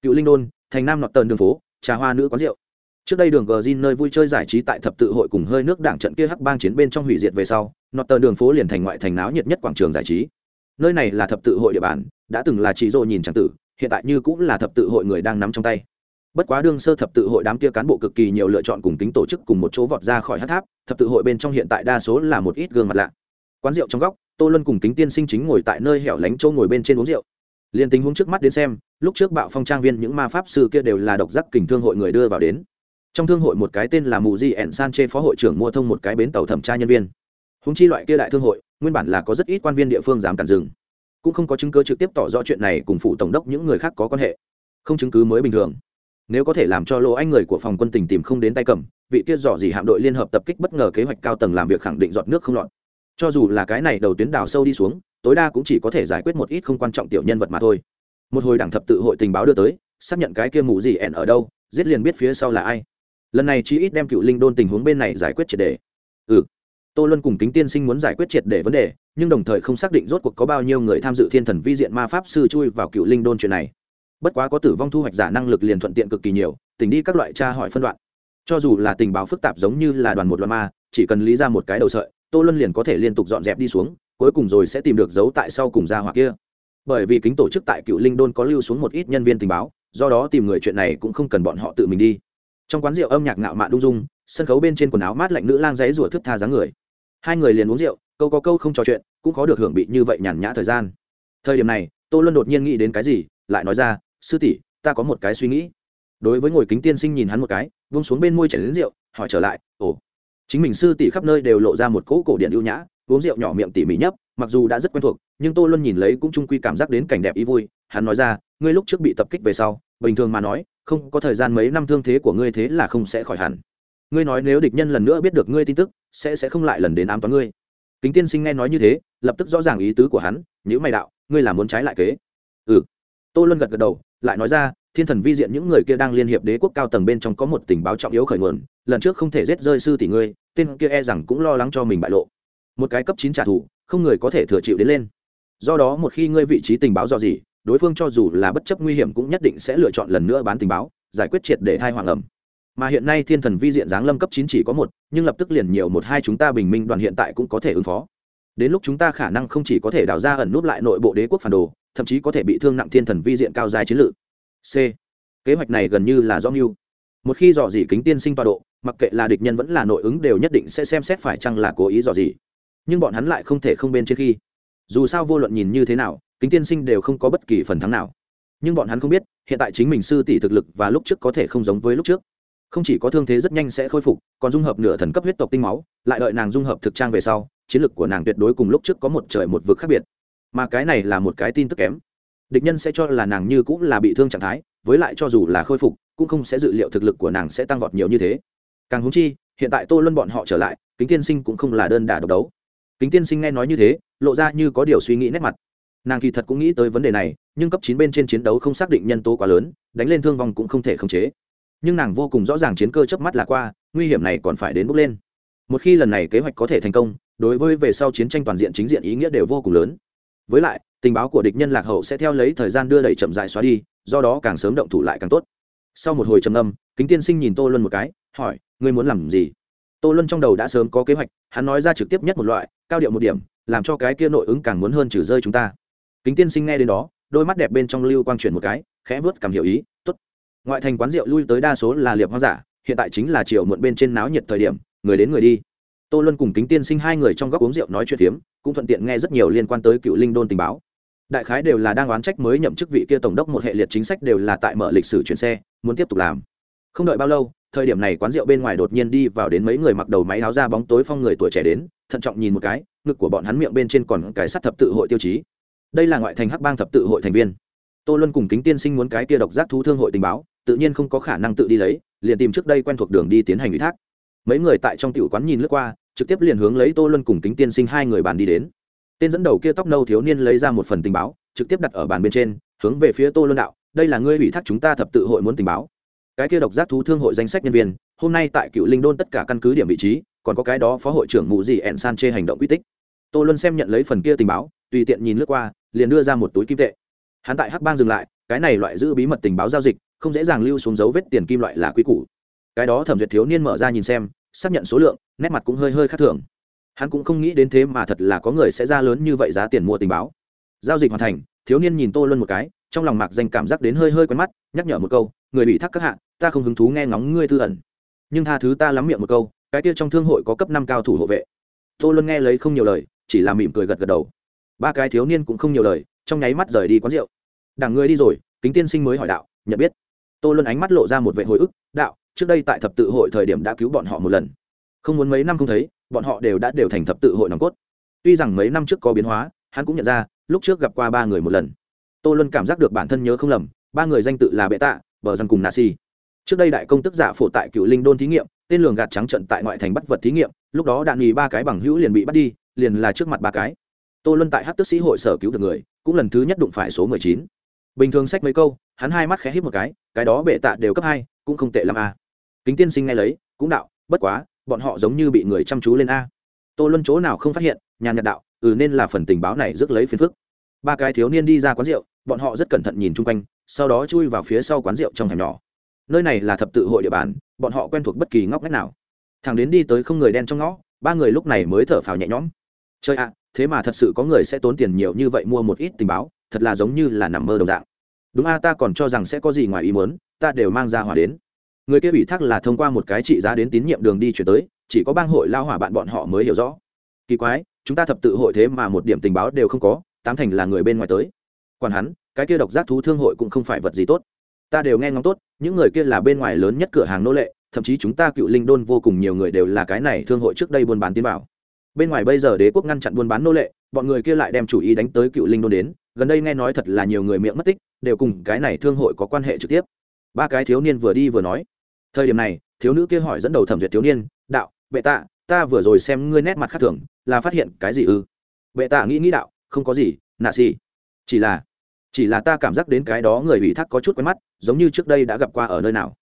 Cựu linh đôn, thành nam nọt tờn đường phố, trà hoa nữ quán rượu. Trước đây đường gờ zin nơi vui chơi giải trí tại thập tự hội cùng hơi nước đảng trận kia hắc bang chiến bên trong hủy diệt về sau, nọt tờn đường phố liền thành ngoại thành náo nhiệt nhất quảng trường giải trí. Nơi này là thập tự hội địa bàn, đã từng là chỉ rộ nhìn tràng tử, hiện tại như cũng là thập tự hội người đang nắm trong tay bất quá đương sơ thập tự hội đám kia cán bộ cực kỳ nhiều lựa chọn cùng tính tổ chức cùng một chỗ vọt ra khỏi hát tháp, thập tự hội bên trong hiện tại đa số là một ít gương mặt lạ. Quán rượu trong góc, tô luân cùng kính tiên sinh chính ngồi tại nơi hẻo lánh châu ngồi bên trên uống rượu. Liền tình huống trước mắt đến xem, lúc trước bạo phong trang viên những ma pháp sư kia đều là độc giác kình thương hội người đưa vào đến. Trong thương hội một cái tên là mù di ẻn san chê phó hội trưởng mua thông một cái bến tàu thẩm tra nhân viên. Húng chi loại kia đại thương hội, nguyên bản là có rất ít quan viên địa phương dám cản dừng cũng không có chứng cứ trực tiếp tỏ rõ chuyện này cùng phụ tổng đốc những người khác có quan hệ. Không chứng cứ mới bình thường nếu có thể làm cho lỗ anh người của phòng quân tình tìm không đến tay cầm, vị tiết dò gì hạm đội liên hợp tập kích bất ngờ kế hoạch cao tầng làm việc khẳng định giọt nước không lọt. Cho dù là cái này đầu tuyến đào sâu đi xuống, tối đa cũng chỉ có thể giải quyết một ít không quan trọng tiểu nhân vật mà thôi. Một hồi đảng thập tự hội tình báo đưa tới, xác nhận cái kia mù gì ẻn ở đâu, giết liền biết phía sau là ai. Lần này chi ít đem cựu linh đôn tình huống bên này giải quyết triệt đề. Ừ. Tô luân cùng kính tiên sinh muốn giải quyết triệt đề vấn đề, nhưng đồng thời không xác định rốt cuộc có bao nhiêu người tham dự thiên thần vi diện ma pháp sư chui vào cựu linh đôn chuyện này bất quá có tử vong thu hoạch giả năng lực liền thuận tiện cực kỳ nhiều tỉnh đi các loại tra hỏi phân đoạn. Cho dù là tình báo phức tạp giống như là đoàn một loạt ma, chỉ cần lý ra một cái đầu sợi, tô luân liền có thể liên tục dọn dẹp đi xuống, cuối cùng rồi sẽ tìm được dấu tại sau cùng ra hoặc kia. Bởi vì kính tổ chức tại cựu linh đôn có lưu xuống một ít nhân viên tình báo, do đó tìm người chuyện này cũng không cần bọn họ tự mình đi. Trong quán rượu âm nhạc ngạo mạn đung dung, sân khấu bên trên quần áo mát lạnh nữ lang giấy rủa thức tha dáng người. Hai người liền uống rượu, câu có câu không trò chuyện, cũng khó được hưởng bị như vậy nhàn nhã thời gian. Thời điểm này, tô luân đột nhiên nghĩ đến cái gì, lại nói ra sư tỷ, ta có một cái suy nghĩ. Đối với ngồi kính tiên sinh nhìn hắn một cái vung xuống bên môi chảy đến rượu, hỏi trở lại, ồ, chính mình sư tỷ khắp nơi đều lộ ra một cỗ cổ điện ưu nhã, uống rượu nhỏ miệng tỉ mỉ nhấp, mặc dù đã rất quen thuộc, nhưng tô luân nhìn lấy cũng trung quy cảm giác đến cảnh đẹp ý vui, hắn nói ra, ngươi lúc trước bị tập kích về sau, bình thường mà nói, không có thời gian mấy năm thương thế của ngươi thế là không sẽ khỏi hẳn. Ngươi nói nếu địch nhân lần nữa biết được ngươi tin tức, sẽ sẽ không lại lần đến ám toán ngươi. Kính tiên sinh nghe nói như thế, lập tức rõ ràng ý tứ của hắn nhữ mày đạo, ngươi là muốn trái lại kế? Ừ. Tô luân gật gật đầu lại nói ra, thiên thần vi diện những người kia đang liên hiệp đế quốc cao tầng bên trong có một tình báo trọng yếu khởi nguồn, lần trước không thể giết rơi sư tỷ ngươi, tên kia e rằng cũng lo lắng cho mình bại lộ. Một cái cấp chín trả thù, không người có thể thừa chịu đến lên. Do đó một khi ngươi vị trí tình báo do gì, đối phương cho dù là bất chấp nguy hiểm cũng nhất định sẽ lựa chọn lần nữa bán tình báo, giải quyết triệt để thai hoàng ẩm mà hiện nay thiên thần vi diện giáng lâm cấp chín chỉ có một, nhưng lập tức liền nhiều một hai chúng ta bình minh đoàn hiện tại cũng có thể ứng phó. Đến lúc chúng ta khả năng không chỉ có thể đào ra ẩn núp lại nội bộ đế quốc phản đồ thậm chí có thể bị thương nặng thiên thần vi diện cao dài chiến lược c. Kế hoạch này gần như là do mưu. Một khi dò dỉ kính tiên sinh tọa độ, mặc kệ là địch nhân vẫn là nội ứng đều nhất định sẽ xem xét phải chăng là cố ý dò dỉ. Nhưng bọn hắn lại không thể không bên trên khi. Dù sao vô luận nhìn như thế nào, kính tiên sinh đều không có bất kỳ phần thắng nào. Nhưng bọn hắn không biết, hiện tại chính mình sư tỷ thực lực và lúc trước có thể không giống với lúc trước. Không chỉ có thương thế rất nhanh sẽ khôi phục, còn dung hợp nửa thần cấp huyết tộc tinh máu, lại đợi nàng dung hợp thực trang về sau, chiến lực của nàng tuyệt đối cùng lúc trước có một trời một vực khác biệt mà cái này là một cái tin tức kém. Địch nhân sẽ cho là nàng như cũng là bị thương trạng thái, với lại cho dù là khôi phục, cũng không sẽ dự liệu thực lực của nàng sẽ tăng vọt nhiều như thế. Càng húng chi, hiện tại tô luân bọn họ trở lại, kính tiên sinh cũng không là đơn đả độc đấu. Kính tiên sinh nghe nói như thế, lộ ra như có điều suy nghĩ nét mặt. Nàng kỳ thật cũng nghĩ tới vấn đề này, nhưng cấp chín bên trên chiến đấu không xác định nhân tố quá lớn, đánh lên thương vong cũng không thể khống chế. Nhưng nàng vô cùng rõ ràng chiến cơ chớp mắt là qua, nguy hiểm này còn phải đến bước lên. Một khi lần này kế hoạch có thể thành công, đối với về sau chiến tranh toàn diện chính diện ý nghĩa đều vô cùng lớn với lại, tình báo của địch nhân lạc hậu sẽ theo lấy thời gian đưa đẩy chậm dại xóa đi, do đó càng sớm động thủ lại càng tốt. Sau một hồi trầm âm kính tiên sinh nhìn tô luân một cái, hỏi, ngươi muốn làm gì? Tô luân trong đầu đã sớm có kế hoạch, hắn nói ra trực tiếp nhất một loại, cao điệu một điểm, làm cho cái kia nội ứng càng muốn hơn trừ rơi chúng ta. Kính tiên sinh nghe đến đó, đôi mắt đẹp bên trong lưu quang chuyển một cái, khẽ vớt cảm hiểu ý t ố t ngoại thành quán rượu lui tới đa số là liệp hoang giả, hiện tại chính là chiều muộn bên trên náo nhiệt thời điểm, người đến người đi tô luân cùng kính tiên sinh hai người trong góc uống rượu nói chuyện phiếm, cũng thuận tiện nghe rất nhiều liên quan tới cựu linh đôn tình báo. Đại khái đều là đang oán trách mới nhậm chức vị kia tổng đốc một hệ liệt chính sách đều là tại mở lịch sử chuyển xe, muốn tiếp tục làm. Không đợi bao lâu, thời điểm này quán rượu bên ngoài đột nhiên đi vào đến mấy người mặc đầu máy áo ra bóng tối phong người tuổi trẻ đến, thận trọng nhìn một cái, ngực của bọn hắn miệng bên trên còn cái sắt thập tự hội tiêu chí. Đây là ngoại thành hắc bang thập tự hội thành viên. Tô luân cùng kính tiên sinh muốn cái kia độc giác thú thương hội tình báo, tự nhiên không có khả năng tự đi lấy, liền tìm trước đây quen thuộc đường đi tiến hành ủy thác mấy người tại trong tiểu quán nhìn lướt qua, trực tiếp liền hướng lấy tô luân cùng kính tiên sinh hai người bàn đi đến. Tên dẫn đầu kia tóc nâu thiếu niên lấy ra một phần tình báo, trực tiếp đặt ở bàn bên trên, hướng về phía tô luân đạo, đây là ngươi ủy thác chúng ta thập tự hội muốn tình báo. Cái kia độc giác thú thương hội danh sách nhân viên, hôm nay tại cựu linh đôn tất cả căn cứ điểm vị trí, còn có cái đó phó hội trưởng mụ gì ẹn san chê hành động quy tích. Tô luân xem nhận lấy phần kia tình báo, tùy tiện nhìn lướt qua, liền đưa ra một túi kim tệ. Hắn tại hắc bang dừng lại, cái này loại giữ bí mật tình báo giao dịch, không dễ dàng lưu xuống dấu vết tiền kim loại là quy củ cái đó thẩm duyệt thiếu niên mở ra nhìn xem, xác nhận số lượng, nét mặt cũng hơi hơi khác thường. Hắn cũng không nghĩ đến thế mà thật là có người sẽ ra lớn như vậy giá tiền mua tình báo. Giao dịch hoàn thành, thiếu niên nhìn tô luân một cái, trong lòng mạc danh cảm giác đến hơi hơi quen mắt, nhắc nhở một câu, người bị thắc các hạ, ta không hứng thú nghe ngóng ngươi tư ẩn. Nhưng tha thứ ta lắm miệng một câu, cái kia trong thương hội có cấp năm cao thủ hộ vệ. Tô luân nghe lấy không nhiều lời, chỉ là mỉm cười gật gật đầu. Ba cái thiếu niên cũng không nhiều lời, trong nháy mắt rời đi quán rượu. Đảng ngươi đi rồi, kính tiên sinh mới hỏi đạo, nhận biết. Tô luân ánh mắt lộ ra một vệ hồi ức, đạo trước đây tại thập tự hội thời điểm đã cứu bọn họ một lần. Không muốn mấy năm không thấy, bọn họ đều đã đều thành thập tự hội nòng cốt. Tuy rằng mấy năm trước có biến hóa, hắn cũng nhận ra, lúc trước gặp qua ba người một lần. Tô luân cảm giác được bản thân nhớ không lầm, ba người danh tự là bệ tạ, bờ dân cùng nà si. Trước đây đại công tức giả phổ tại cựu linh đôn thí nghiệm, tên lường gạt trắng trận tại ngoại thành bắt vật thí nghiệm, lúc đó đạn nghỉ ba cái bằng hữu liền bị bắt đi, liền là trước mặt ba cái. Tô luân tại hát tức sĩ hội sở cứu được người, cũng lần thứ nhất đụng phải số mười chín. Bình thường sách mấy câu, hắn hai mắt khẽ hít một cái cái đó bệ tạ đều cấp hai, cũng không tệ l à? Kính tiên sinh ngay lấy, cũng đạo, bất quá, bọn họ giống như bị người chăm chú lên a. Tô luân chỗ nào không phát hiện nhà nhật đạo ừ nên là phần tình báo này rước lấy phiền phức. Ba cái thiếu niên đi ra quán rượu, bọn họ rất cẩn thận nhìn chung quanh, sau đó chui vào phía sau quán rượu trong hẻm nhỏ. Nơi này là thập tự hội địa bàn, bọn họ quen thuộc bất kỳ ngóc ngách nào. Thằng đến đi tới không người đen trong ngõ, ba người lúc này mới thở phào nhẹ nhõm. Chơi ạ, thế mà thật sự có người sẽ tốn tiền nhiều như vậy mua một ít tình báo, thật là giống như là nằm mơ đồng dạng. Đúng a, ta còn cho rằng sẽ có gì ngoài ý muốn, ta đều mang ra hỏa đến người kia ủy thác là thông qua một cái trị giá đến tín nhiệm đường đi chuyển tới, chỉ có bang hội lao hỏa bạn bọn họ mới hiểu rõ. Kỳ quái, chúng ta thập tự hội thế mà một điểm tình báo đều không có, tám thành là người bên ngoài tới. Còn hắn, cái kia độc giác thú thương hội cũng không phải vật gì tốt. Ta đều nghe ngóng tốt, những người kia là bên ngoài lớn nhất cửa hàng nô lệ, thậm chí chúng ta cựu linh đôn vô cùng nhiều người đều là cái này thương hội trước đây buôn bán tiến bảo. bên ngoài bây giờ đế quốc ngăn chặn buôn bán nô lệ, bọn người kia lại đem chủ ý đánh tới cựu linh đôn đến, gần đây nghe nói thật là nhiều người miệng mất tích, đều cùng cái này thương hội có quan hệ trực tiếp. Ba cái thiếu niên vừa đi vừa nói thời điểm này, thiếu nữ kia hỏi dẫn đầu thẩm duyệt thiếu niên, đạo, bệ tạ, ta vừa rồi xem ngươi nét mặt khác thường, là phát hiện cái gì ư? Bệ tạ nghĩ nghĩ đạo, không có gì, nạ xì. Chỉ là chỉ là ta cảm giác đến cái đó người ủy thác có chút quen mắt, giống như trước đây đã gặp qua ở nơi nào.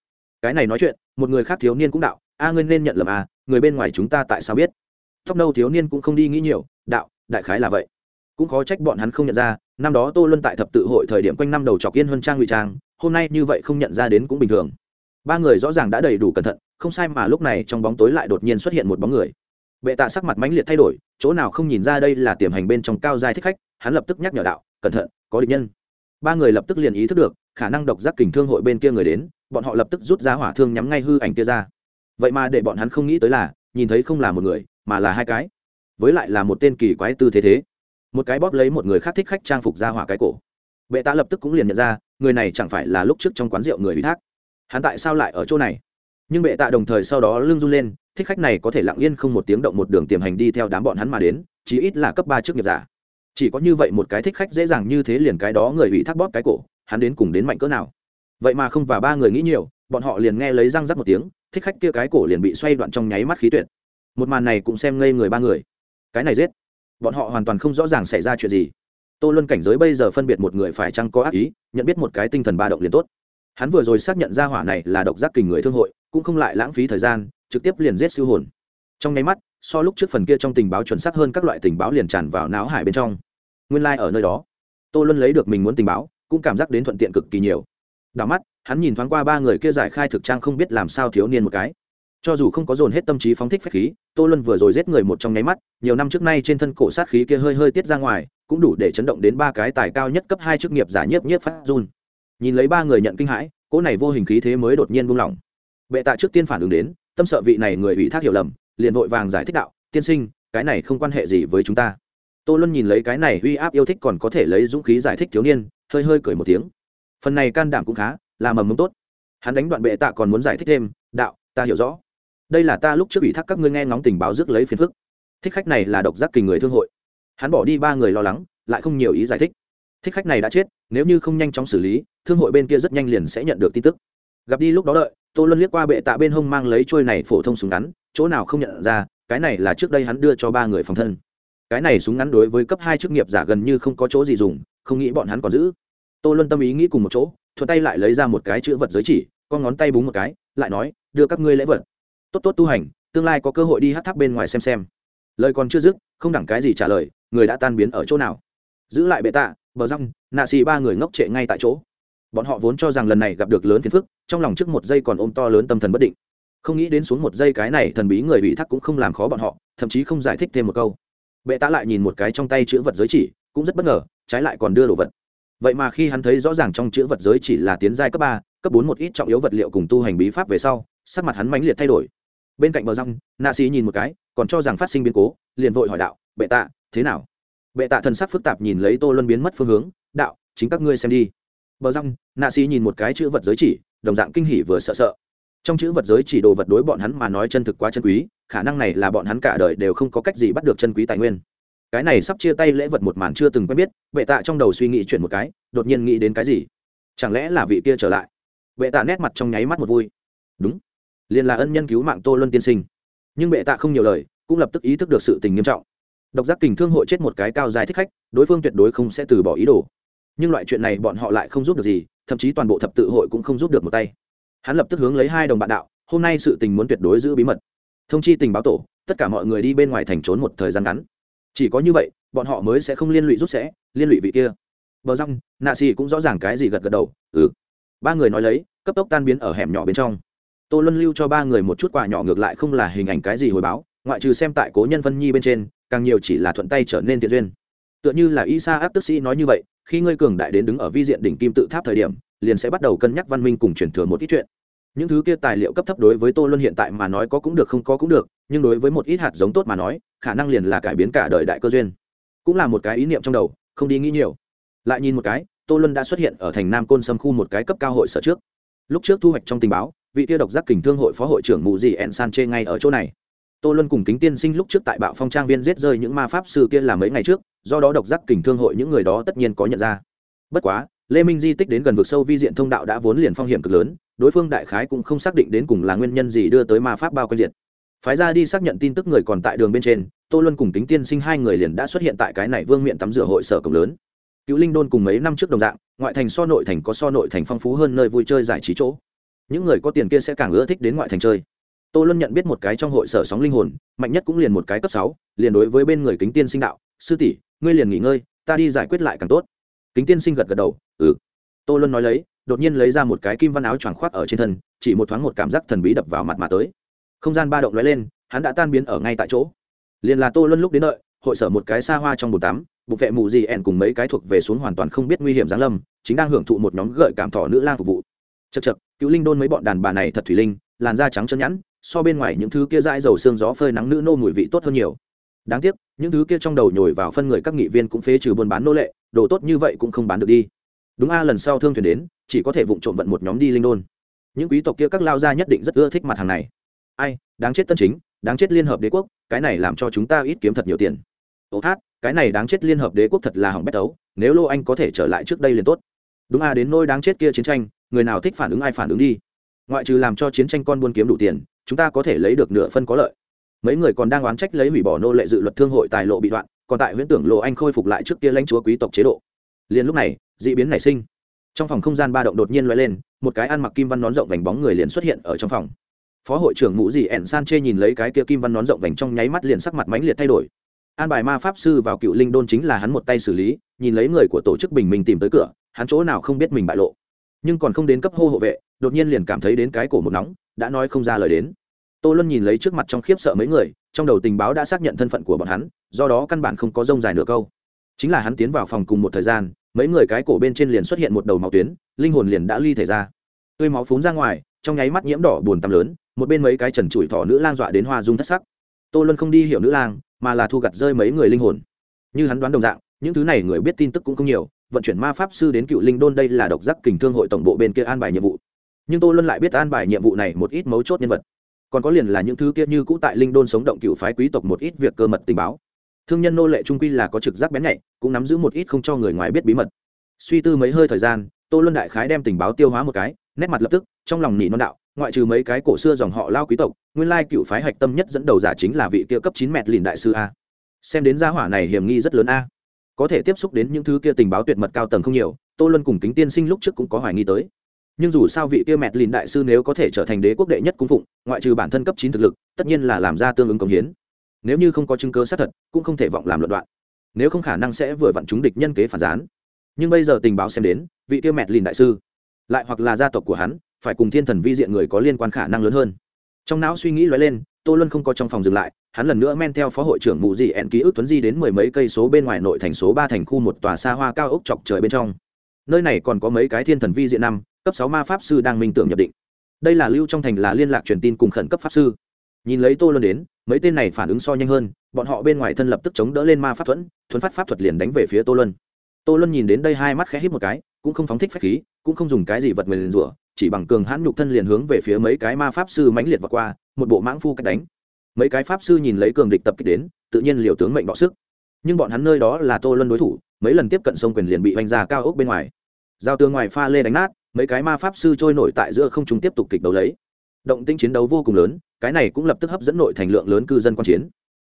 Cái này nói chuyện, một người khác thiếu niên cũng đạo, a, ngươi nên nhận lầm à người bên ngoài chúng ta tại sao biết? Tóc nâu thiếu niên cũng không đi nghĩ nhiều, đạo, đại khái là vậy. Cũng khó trách bọn hắn không nhận ra, năm đó tô luân tại thập tự hội thời điểm quanh năm đầu trọc yên hơn trang ngụy trang, hôm nay như vậy không nhận ra đến cũng bình thường ba người rõ ràng đã đầy đủ cẩn thận, không sai mà lúc này trong bóng tối lại đột nhiên xuất hiện một bóng người. Bệ tạ sắc mặt mãnh liệt thay đổi, chỗ nào không nhìn ra đây là tiềm hành bên trong cao giai thích khách, hắn lập tức nhắc nhở đạo, cẩn thận, có địch nhân. Ba người lập tức liền ý thức được, khả năng độc giác kình thương hội bên kia người đến, bọn họ lập tức rút ra hỏa thương nhắm ngay hư ảnh kia ra. Vậy mà để bọn hắn không nghĩ tới là, nhìn thấy không là một người, mà là hai cái. Với lại là một tên kỳ quái tư thế thế. Một cái bóp lấy một người khác thích khách trang phục ra hỏa cái cổ. Bệ tạ lập tức cũng liền nhận ra, người này chẳng phải là lúc trước trong quán rượu người ủy thác hắn tại sao lại ở chỗ này? Nhưng bệ tạ đồng thời sau đó lưng run lên, thích khách này có thể lặng yên không một tiếng động một đường tiềm hành đi theo đám bọn hắn mà đến, chí ít là cấp ba chức nghiệp giả. Chỉ có như vậy một cái thích khách dễ dàng như thế liền cái đó người ủy thác bóp cái cổ, hắn đến cùng đến mạnh cỡ nào? Vậy mà không và ba người nghĩ nhiều, bọn họ liền nghe lấy răng rắc một tiếng, thích khách kia cái cổ liền bị xoay đoạn trong nháy mắt khí tuyệt. Một màn này cũng xem ngây người ba người. Cái này giết. Bọn họ hoàn toàn không rõ ràng xảy ra chuyện gì. Tô luân cảnh giới bây giờ phân biệt một người phải chăng có ác ý, nhận biết một cái tinh thần ba động liền tốt hắn vừa rồi xác nhận ra hỏa này là độc giác kình người thương hội, cũng không lại lãng phí thời gian, trực tiếp liền giết siêu hồn. Trong nháy mắt, so lúc trước phần kia trong tình báo chuẩn xác hơn các loại tình báo liền tràn vào não hải bên trong. Nguyên lai、like、ở nơi đó, tô luân lấy được mình muốn tình báo, cũng cảm giác đến thuận tiện cực kỳ nhiều. Đảo mắt, hắn nhìn thoáng qua ba người kia giải khai thực trang không biết làm sao thiếu niên một cái. Cho dù không có dồn hết tâm trí phóng thích phép khí, tô luân vừa rồi giết người một trong nháy mắt, nhiều năm trước nay trên thân cổ sát khí kia hơi hơi tiết ra ngoài, cũng đủ để chấn động đến ba cái tài cao nhất cấp hai chức nghiệp giả nhiếp nhiếp phát run nhìn lấy ba người nhận kinh hãi, cỗ này vô hình khí thế mới đột nhiên buông lỏng. Bệ tạ trước tiên phản ứng đến, tâm sợ vị này người ủy thác hiểu lầm, liền vội vàng giải thích đạo, tiên sinh, cái này không quan hệ gì với chúng ta. Tô luân nhìn lấy cái này uy áp yêu thích còn có thể lấy dũng khí giải thích thiếu niên, hơi hơi cười một tiếng. Phần này can đảm cũng khá, là mầm mông tốt. Hắn đánh đoạn bệ tạ còn muốn giải thích thêm, đạo, ta hiểu rõ. Đây là ta lúc trước ủy thác các ngươi nghe ngóng tình báo rước lấy phiền phức. Thích khách này là độc giác kình người thương hội. Hắn bỏ đi ba người lo lắng, lại không nhiều ý giải thích thích khách này đã chết, nếu như không nhanh chóng xử lý, thương hội bên kia rất nhanh liền sẽ nhận được tin tức. Gặp đi lúc đó đợi, tô luân liếc qua bệ tạ bên hông mang lấy trôi này phổ thông súng ngắn, chỗ nào không nhận ra, cái này là trước đây hắn đưa cho ba người phòng thân. Cái này súng ngắn đối với cấp hai chức nghiệp giả gần như không có chỗ gì dùng, không nghĩ bọn hắn còn giữ. Tô luân tâm ý nghĩ cùng một chỗ thuật tay lại lấy ra một cái chữ vật giới chỉ, con ngón tay búng một cái, lại nói, đưa các ngươi lễ vật. Tốt tốt tu hành, tương lai có cơ hội đi hát tháp bên ngoài xem xem. Lời còn chưa dứt, không đẳng cái gì trả lời, người đã tan biến ở chỗ nào. Giữ lại bệ tạ bờ răng nạ xì ba người ngốc trệ ngay tại chỗ. Bọn họ vốn cho rằng lần này gặp được lớn phiền phức, trong lòng trước một giây còn ôm to lớn tâm thần bất định. Không nghĩ đến xuống một giây cái này thần bí người bị thắc cũng không làm khó bọn họ, thậm chí không giải thích thêm một câu. Bệ tạ lại nhìn một cái trong tay chữ vật giới chỉ, cũng rất bất ngờ, trái lại còn đưa đồ vật. Vậy mà khi hắn thấy rõ ràng trong chữ vật giới chỉ là tiến giai cấp ba, cấp bốn một ít trọng yếu vật liệu cùng tu hành bí pháp về sau, sắc mặt hắn mãnh liệt thay đổi. Bên cạnh bờ răng nạ xì nhìn một cái, còn cho rằng phát sinh biến cố, liền vội hỏi đạo, bệ tạ, thế nào? Bệ tạ thần sắc phức tạp nhìn lấy tô luân biến mất phương hướng, đạo, chính các ngươi xem đi. Bờ răng nạ xì nhìn một cái chữ vật giới chỉ, đồng dạng kinh hỉ vừa sợ sợ. Trong chữ vật giới chỉ đồ vật đối bọn hắn mà nói chân thực quá chân quý, khả năng này là bọn hắn cả đời đều không có cách gì bắt được chân quý tài nguyên. Cái này sắp chia tay lễ vật một màn chưa từng quen biết, bệ tạ trong đầu suy nghĩ chuyển một cái, đột nhiên nghĩ đến cái gì? Chẳng lẽ là vị kia trở lại? Bệ tạ nét mặt trong nháy mắt một vui. Đúng, liền là ân nhân cứu mạng tô luân tiên sinh. Nhưng bệ tạ không nhiều lời, cũng lập tức ý thức được sự tình nghiêm trọng độc giác kình thương hội chết một cái cao dài thích khách, đối phương tuyệt đối không sẽ từ bỏ ý đồ. Nhưng loại chuyện này bọn họ lại không giúp được gì, thậm chí toàn bộ thập tự hội cũng không giúp được một tay. Hắn lập tức hướng lấy hai đồng bạn đạo, hôm nay sự tình muốn tuyệt đối giữ bí mật. Thông chi tình báo tổ, tất cả mọi người đi bên ngoài thành trốn một thời gian ngắn. Chỉ có như vậy, bọn họ mới sẽ không liên lụy rút sẽ, liên lụy vị kia. Bờ răng, nạ xì cũng rõ ràng cái gì gật gật đầu ừ. Ba người nói lấy, cấp tốc tan biến ở hẻm nhỏ bên trong. Tô luân lưu cho ba người một chút quà nhỏ ngược lại không là hình ảnh cái gì hồi báo, ngoại trừ xem tại cố nhân phân nhi bên trên càng nhiều chỉ là thuận tay trở nên thiện duyên. Tựa như là y sa áp tức sĩ nói như vậy, khi ngươi cường đại đến đứng ở vi diện đỉnh kim tự tháp thời điểm, liền sẽ bắt đầu cân nhắc văn minh cùng truyền thừa một ít chuyện. Những thứ kia tài liệu cấp thấp đối với tô luân hiện tại mà nói có cũng được không có cũng được, nhưng đối với một ít hạt giống tốt mà nói, khả năng liền là cải biến cả đời đại cơ duyên. Cũng là một cái ý niệm trong đầu, không đi nghĩ nhiều. Lại nhìn một cái, tô luân đã xuất hiện ở thành nam côn sâm khu một cái cấp cao hội sở trước. Lúc trước thu hoạch trong tình báo, vị kia độc giác kình thương hội phó hội trưởng mù dị ẹn san chê ngay ở chỗ này tô luân cùng kính tiên sinh lúc trước tại bạo phong trang viên giết rơi những ma pháp sư kia là mấy ngày trước, do đó độc giác kình thương hội những người đó tất nhiên có nhận ra. Bất quá, lê minh di tích đến gần vực sâu vi diện thông đạo đã vốn liền phong hiểm cực lớn, đối phương đại khái cũng không xác định đến cùng là nguyên nhân gì đưa tới ma pháp bao quanh diện. Phái ra đi xác nhận tin tức người còn tại đường bên trên, tô luân cùng kính tiên sinh hai người liền đã xuất hiện tại cái này vương miện tắm rửa hội sở cổng lớn. Cựu linh đôn cùng mấy năm trước đồng dạng, ngoại thành so nội thành có so nội thành phong phú hơn nơi vui chơi giải trí chỗ. Những người có tiền kia sẽ càng ưa thích đến ngoại thành chơi tô luân nhận biết một cái trong hội sở sóng linh hồn, mạnh nhất cũng liền một cái cấp sáu, liền đối với bên người kính tiên sinh đạo, sư tỷ, ngươi liền nghỉ ngơi, ta đi giải quyết lại càng tốt. Kính tiên sinh gật gật đầu ừ. Tô luân nói lấy, đột nhiên lấy ra một cái kim văn áo choàng khoác ở trên thân, chỉ một thoáng một cảm giác thần bí đập vào mặt mà tới. Không gian ba động lóe lên, hắn đã tan biến ở ngay tại chỗ. Liền là tô luân lúc đến đợi, hội sở một cái xa hoa trong bồn tắm, bục vệ mù gì ẻn cùng mấy cái thuộc về xuống hoàn toàn không biết nguy hiểm giáng lâm, chính đang hưởng thụ một nhóm gợi cảm thỏ nữ lang phục vụ. Chật chật cứu linh đôn mấy bọn đàn bà này thật thủy linh, làn da trắng chân nhẵn so bên ngoài những thứ kia dãi dầu xương gió phơi nắng nữ nô mùi vị tốt hơn nhiều. Đáng tiếc, những thứ kia trong đầu nhồi vào phân người các nghị viên cũng phế trừ buôn bán nô lệ, đồ tốt như vậy cũng không bán được đi. Đúng a, lần sau thương thuyền đến, chỉ có thể vụng trộm vận một nhóm đi linh đôn. Những quý tộc kia các lao gia nhất định rất ưa thích mặt hàng này. Ai, đáng chết tân chính, đáng chết liên hợp đế quốc, cái này làm cho chúng ta ít kiếm thật nhiều tiền. Ô hát, cái này đáng chết liên hợp đế quốc thật là hỏng bét tấu, nếu lô anh có thể trở lại trước đây liền tốt. Đúng a, đến nôi đáng chết kia chiến tranh, người nào thích phản ứng ai phản ứng đi. Ngoại trừ làm cho chiến tranh con buôn kiếm đủ tiền chúng ta có thể lấy được nửa phân có lợi. Mấy người còn đang oán trách lấy hủy bỏ nô lệ dự luật thương hội tài lộ bị đoạn, còn tại huyễn tưởng lộ anh khôi phục lại trước kia lãnh chúa quý tộc chế độ. Liền lúc này d ị biến nảy sinh. Trong phòng không gian ba động đột nhiên loại lên, một cái ăn mặc kim văn nón rộng vành bóng người liền xuất hiện ở trong phòng. Phó hội trưởng mũ dị ẻn san chê nhìn lấy cái kia kim văn nón rộng vành trong nháy mắt liền sắc mặt mãnh liệt thay đổi. An bài ma pháp sư vào cựu linh đôn chính là hắn một tay xử lý, nhìn lấy người của tổ chức bình minh tìm tới cửa, hắn chỗ nào không biết mình bại lộ. Nhưng còn không đến cấp hô hộ vệ đột nhiên liền cảm thấy đến cái cổ một nóng, đã nói không ra lời đến. Tô luân nhìn lấy trước mặt trong khiếp sợ mấy người, trong đầu tình báo đã xác nhận thân phận của bọn hắn, do đó căn bản không có rông dài nửa câu. Chính là hắn tiến vào phòng cùng một thời gian, mấy người cái cổ bên trên liền xuất hiện một đầu máu tuyến, linh hồn liền đã ly thể ra. Tươi máu phúng ra ngoài, trong nháy mắt nhiễm đỏ buồn tăm lớn, một bên mấy cái trần trụi thỏ nữ lang dọa đến hoa dung thất sắc. Tô luân không đi hiểu nữ lang, mà là thu gặt rơi mấy người linh hồn. Như hắn đoán đồng dạng, những thứ này người biết tin tức cũng không nhiều, vận chuyển ma pháp sư đến cựu linh đôn đây là độc giác kình thương hội tổng bộ bên kia an bài nhiệm vụ nhưng tô luân lại biết an bài nhiệm vụ này một ít mấu chốt nhân vật còn có liền là những thứ kia như cũ tại linh đôn sống động cựu phái quý tộc một ít việc cơ mật tình báo thương nhân nô lệ trung quy là có trực giác bén nhạy cũng nắm giữ một ít không cho người ngoài biết bí mật suy tư mấy hơi thời gian tô luân đại khái đem tình báo tiêu hóa một cái nét mặt lập tức trong lòng nỉ non đạo ngoại trừ mấy cái cổ xưa dòng họ lao quý tộc nguyên lai cựu phái hạch tâm nhất dẫn đầu giả chính là vị kia cấp chín mẹt lìn đại sư a xem đến gia hỏa này hiểm nghi rất lớn a có thể tiếp xúc đến những thứ kia tình báo tuyệt mật cao tầng không nhiều tô luân cùng kính tiên sinh lúc trước cũng có hoài nghi tới nhưng dù sao vị kia mẹt lìn đại sư nếu có thể trở thành đế quốc đệ nhất cung phụng, ngoại trừ bản thân cấp chín thực lực, tất nhiên là làm ra tương ứng công hiến. Nếu như không có chứng cơ xác thật, cũng không thể vọng làm luận đoạn. Nếu không khả năng sẽ vừa vặn chúng địch nhân kế phản gián. Nhưng bây giờ tình báo xem đến, vị kia mẹt lìn đại sư, lại hoặc là gia tộc của hắn, phải cùng thiên thần vi diện người có liên quan khả năng lớn hơn. Trong não suy nghĩ lóe lên, tô luân không có trong phòng dừng lại, hắn lần nữa men theo phó hội trưởng mụ dị ẹn ký ức tuấn di đến mười mấy cây số bên ngoài nội thành số ba thành khu một tòa xa hoa cao ốc chọc trời bên trong. Nơi này còn có mấy cái thiên thần vi diện năm cấp sáu ma pháp sư đang minh tưởng nhập định. Đây là lưu trong thành là liên lạc truyền tin cùng khẩn cấp pháp sư. Nhìn lấy tô luân đến, mấy tên này phản ứng so nhanh hơn, bọn họ bên ngoài thân lập tức chống đỡ lên ma pháp thuẫn thuấn phát pháp thuật liền đánh về phía tô luân. Tô luân nhìn đến đây hai mắt khẽ hít một cái, cũng không phóng thích phép khí, cũng không dùng cái gì vật mềm rủa, chỉ bằng cường hãn nhục thân liền hướng về phía mấy cái ma pháp sư mãnh liệt vọt qua, một bộ mãng phu cách đánh. Mấy cái pháp sư nhìn lấy cường địch tập kích đến, tự nhiên liều tướng mệnh bọ sức. Nhưng bọn hắn nơi đó là tô luân đối thủ, mấy lần tiếp cận sông quyền liền bị oanh ra cao ốc bên ngoài. Giao tương ngoài pha lê đánh nát mấy cái ma pháp sư trôi nổi tại giữa không chúng tiếp tục kịch đấu lấy. Động tinh chiến đấu vô cùng lớn, cái này cũng lập tức hấp dẫn nội thành lượng lớn cư dân quan chiến.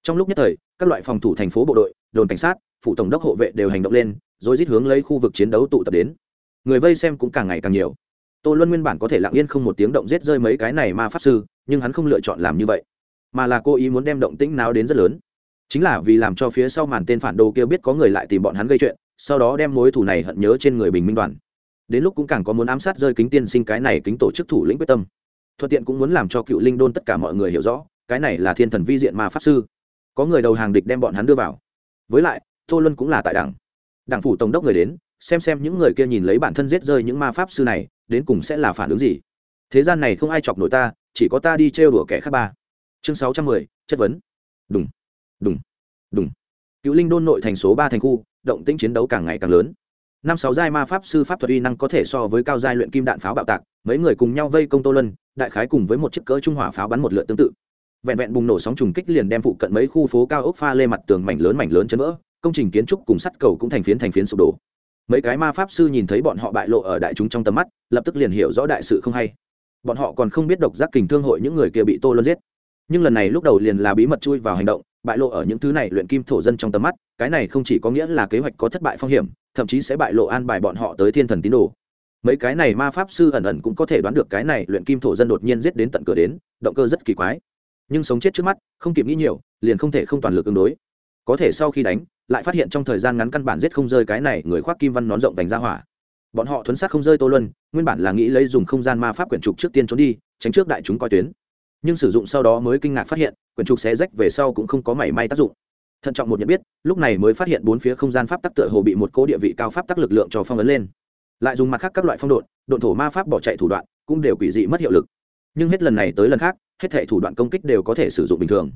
Trong lúc nhất thời, các loại phòng thủ thành phố bộ đội, đồn cảnh sát, phụ tổng đốc hộ vệ đều hành động lên, rồi rít hướng lấy khu vực chiến đấu tụ tập đến. Người vây xem cũng càng ngày càng nhiều. Tô luân nguyên bản có thể lặng yên không một tiếng động giết rơi mấy cái này ma pháp sư, nhưng hắn không lựa chọn làm như vậy, mà là cố ý muốn đem động tĩnh nào đến rất lớn. Chính là vì làm cho phía sau màn tên phản đồ kia biết có người lại tìm bọn hắn gây chuyện, sau đó đem mối thù này hận nhớ trên người bình minh đoàn đến lúc cũng càng có muốn ám sát rơi kính tiên sinh cái này kính tổ chức thủ lĩnh quyết tâm. Thuận tiện cũng muốn làm cho cựu linh đôn tất cả mọi người hiểu rõ, cái này là thiên thần vi diện ma pháp sư. Có người đầu hàng địch đem bọn hắn đưa vào. Với lại, tô luân cũng là tại đảng. Đảng phủ tổng đốc người đến, xem xem những người kia nhìn lấy bản thân giết rơi những ma pháp sư này, đến cùng sẽ là phản ứng gì. Thế gian này không ai chọc nổi ta, chỉ có ta đi trêu đùa kẻ khác ba. Chương sáu trăm mười, chất vấn. Đúng đúng đúng cựu linh đôn nội thành số ba thành khu, động tĩnh chiến đấu càng ngày càng lớn năm sáu giai ma pháp sư pháp thuật uy năng có thể so với cao giai luyện kim đạn pháo bạo tạc, mấy người cùng nhau vây công tô lân đại khái cùng với một chiếc cỡ trung hỏa pháo bắn một lượt tương tự. Vẹn vẹn bùng nổ sóng trùng kích liền đem phụ cận mấy khu phố cao ốc pha lê mặt tường mảnh lớn mảnh lớn chấn vỡ, công trình kiến trúc cùng sắt cầu cũng thành phiến thành phiến sụp đổ. Mấy cái ma pháp sư nhìn thấy bọn họ bại lộ ở đại chúng trong tầm mắt, lập tức liền hiểu rõ đại sự không hay. Bọn họ còn không biết độc giác kình thương hội những người kia bị tô lân giết. Nhưng lần này lúc đầu liền là bí mật chui vào hành động bại lộ ở những thứ này luyện kim thổ dân trong tầm mắt, cái này không chỉ có nghĩa là kế hoạch có thất bại phong hiểm, thậm chí sẽ bại lộ an bài bọn họ tới thiên thần tín đồ. Mấy cái này ma pháp sư ẩn ẩn cũng có thể đoán được cái này luyện kim thổ dân đột nhiên giết đến tận cửa đến, động cơ rất kỳ quái. Nhưng sống chết trước mắt, không kịp nghĩ nhiều, liền không thể không toàn lực ứng đối. Có thể sau khi đánh, lại phát hiện trong thời gian ngắn căn bản giết không rơi cái này người khoác kim văn nón rộng vành ra hỏa. Bọn họ thuấn sát không rơi tô luân, nguyên bản là nghĩ lấy dùng không gian ma pháp quyển trục trước tiên trốn đi, tránh trước đại chúng coi tuyến nhưng sử dụng sau đó mới kinh ngạc phát hiện, quyển trục xé rách về sau cũng không có mảy may tác dụng. Thận trọng một nhận biết, lúc này mới phát hiện bốn phía không gian pháp tắc tựa hồ bị một cố địa vị cao pháp tắc lực lượng cho phong ấn lên. Lại dùng mặt khác các loại phong độn độn thổ ma pháp bỏ chạy thủ đoạn, cũng đều quỷ dị mất hiệu lực. Nhưng hết lần này tới lần khác, hết thể thủ đoạn công kích đều có thể sử dụng bình thường.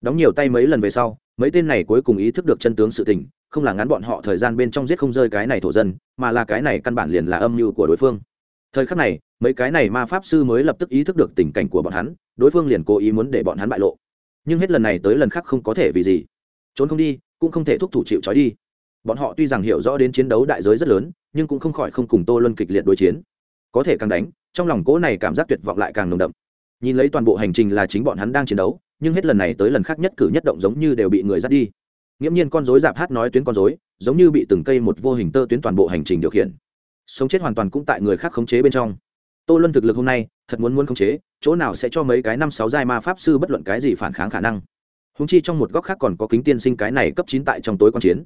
Đóng nhiều tay mấy lần về sau, mấy tên này cuối cùng ý thức được chân tướng sự tình, không là ngắn bọn họ thời gian bên trong giết không rơi cái này thổ dân, mà là cái này căn bản liền là âm mưu của đối phương. Thời khắc này mấy cái này ma pháp sư mới lập tức ý thức được tình cảnh của bọn hắn, đối phương liền cố ý muốn để bọn hắn bại lộ. Nhưng hết lần này tới lần khác không có thể vì gì. Trốn không đi, cũng không thể thúc thủ chịu trói đi. Bọn họ tuy rằng hiểu rõ đến chiến đấu đại giới rất lớn, nhưng cũng không khỏi không cùng tô luân kịch liệt đối chiến. Có thể càng đánh, trong lòng cố này cảm giác tuyệt vọng lại càng nồng đậm. Nhìn lấy toàn bộ hành trình là chính bọn hắn đang chiến đấu, nhưng hết lần này tới lần khác nhất cử nhất động giống như đều bị người dắt đi. Nghiễm nhiên con dối dạp hát nói tuyến con dối giống như bị từng cây một vô hình tơ tuyến toàn bộ hành trình điều khiển. Sống chết hoàn toàn cũng tại người khác khống chế bên trong tô luân thực lực hôm nay, thật muốn muốn khống chế, chỗ nào sẽ cho mấy cái năm sáu giai ma pháp sư bất luận cái gì phản kháng khả năng. Húng chi trong một góc khác còn có kính tiên sinh cái này cấp chín tại trong tối quan chiến.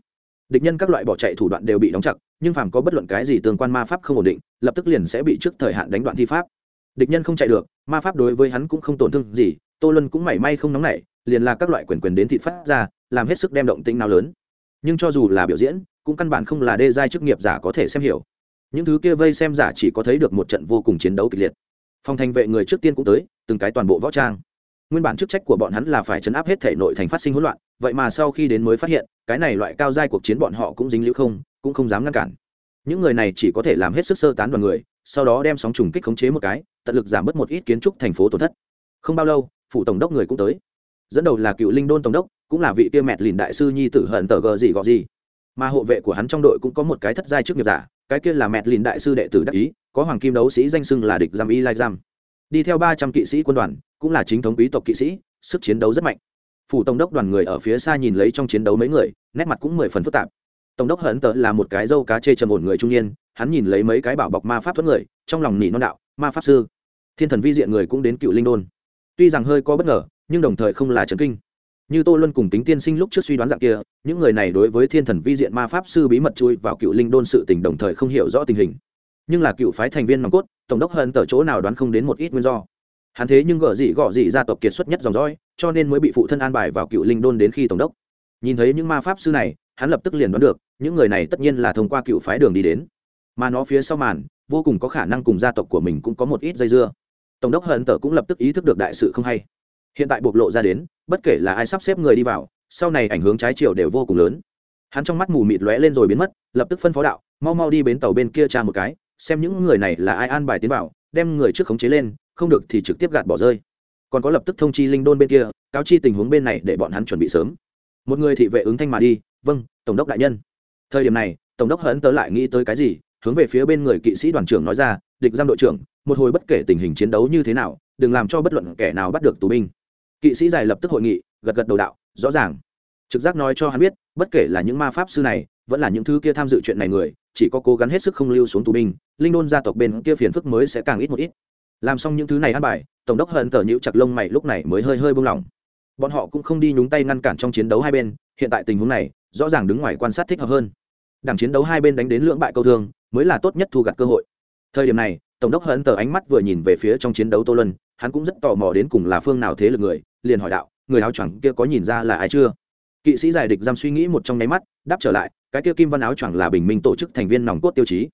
Địch nhân các loại bỏ chạy thủ đoạn đều bị đóng chặt, nhưng phàm có bất luận cái gì tương quan ma pháp không ổn định, lập tức liền sẽ bị trước thời hạn đánh đoạn thi pháp. Địch nhân không chạy được, ma pháp đối với hắn cũng không tổn thương gì, tô luân cũng mảy may không nóng nảy, liền là các loại quyền quyền đến thịt phát ra, làm hết sức đem động tĩnh nào lớn. Nhưng cho dù là biểu diễn, cũng căn bản không là đê giai chức nghiệp giả có thể xem hiểu những thứ kia vây xem giả chỉ có thấy được một trận vô cùng chiến đấu kịch liệt. Phòng thành vệ người trước tiên cũng tới, từng cái toàn bộ võ trang. Nguyên bản chức trách của bọn hắn là phải chấn áp hết thể nội thành phát sinh hỗn loạn, vậy mà sau khi đến mới phát hiện, cái này loại cao giai cuộc chiến bọn họ cũng dính liễu không, cũng không dám ngăn cản. Những người này chỉ có thể làm hết sức sơ tán đoàn người, sau đó đem sóng trùng kích khống chế một cái, tận lực giảm bớt một ít kiến trúc thành phố tổn thất. Không bao lâu, phủ tổng đốc người cũng tới. Dẫn đầu là cựu linh đôn tổng đốc, cũng là vị kia mẹt lìn đại sư nhi tử hận tờ gờ gì gọ gì. Mà hộ vệ của hắn trong đội cũng có một cái thất giai trước nghiệp giả cái kia là mẹt lìn đại sư đệ tử đắc ý, có hoàng kim đấu sĩ danh xưng là địch giam y lai giam. Đi theo ba trăm kỵ sĩ quân đoàn, cũng là chính thống quý tộc kỵ sĩ, sức chiến đấu rất mạnh. Phủ tổng đốc đoàn người ở phía xa nhìn lấy trong chiến đấu mấy người, nét mặt cũng mười phần phức tạp. Tổng đốc hận tớ là một cái dâu cá chê trầm ổn người trung niên, hắn nhìn lấy mấy cái bảo bọc ma pháp thuẫn người, trong lòng nỉ non đạo, ma pháp sư, thiên thần vi diện người cũng đến cựu linh đôn. Tuy rằng hơi có bất ngờ, nhưng đồng thời không là trấn kinh như tô luân cùng tính tiên sinh lúc trước suy đoán dạng kia, những người này đối với thiên thần vi diện ma pháp sư bí mật chui vào cựu linh đôn sự tình đồng thời không hiểu rõ tình hình. Nhưng là cựu phái thành viên nòng cốt, tổng đốc hận tờ chỗ nào đoán không đến một ít nguyên do. Hắn thế nhưng gõ dị gọ dị gia tộc kiệt xuất nhất dòng dõi, cho nên mới bị phụ thân an bài vào cựu linh đôn đến khi tổng đốc. Nhìn thấy những ma pháp sư này, hắn lập tức liền đoán được, những người này tất nhiên là thông qua cựu phái đường đi đến. Mà nó phía sau màn, vô cùng có khả năng cùng gia tộc của mình cũng có một ít dây dưa. Tổng đốc hận tờ cũng lập tức ý thức được đại sự không hay. Hiện tại bộc lộ ra đến bất kể là ai sắp xếp người đi vào, sau này ảnh hướng trái chiều đều vô cùng lớn. Hắn trong mắt mù mịt lóe lên rồi biến mất, lập tức phân phó đạo, mau mau đi bến tàu bên kia tra một cái, xem những người này là ai an bài tiến vào, đem người trước khống chế lên, không được thì trực tiếp gạt bỏ rơi. Còn có lập tức thông chi linh đôn bên kia, cáo chi tình huống bên này để bọn hắn chuẩn bị sớm. Một người thị vệ ứng thanh mà đi vâng tổng đốc đại nhân. Thời điểm này, tổng đốc hấn tớ lại nghĩ tới cái gì, hướng về phía bên người kỵ sĩ đoàn trưởng nói ra, địch giam đội trưởng, một hồi bất kể tình hình chiến đấu như thế nào, đừng làm cho bất luận kẻ nào bắt được tù binh kỵ sĩ giải lập tức hội nghị, gật gật đầu đạo, rõ ràng. Trực giác nói cho hắn biết, bất kể là những ma pháp sư này, vẫn là những thứ kia tham dự chuyện này người, chỉ có cố gắng hết sức không lưu xuống tù binh, linh đôn gia tộc bên kia phiền phức mới sẽ càng ít một ít. Làm xong những thứ này ăn bài, tổng đốc hận tờ nhữ chặt lông mày lúc này mới hơi hơi buông lỏng. Bọn họ cũng không đi nhúng tay ngăn cản trong chiến đấu hai bên, hiện tại tình huống này, rõ ràng đứng ngoài quan sát thích hợp hơn. Đảng chiến đấu hai bên đánh đến lưỡng bại câu thương, mới là tốt nhất thu gặt cơ hội. Thời điểm này, tổng đốc hận tờ ánh mắt vừa nhìn về phía trong chiến đấu tô lân hắn cũng rất tò mò đến cùng là phương nào thế lực người, liền hỏi đạo, người áo choàng kia có nhìn ra là ai chưa? Kỵ sĩ giải địch giam suy nghĩ một trong nháy mắt, đáp trở lại, cái kia kim văn áo choàng là bình minh tổ chức thành viên nòng cốt tiêu chí.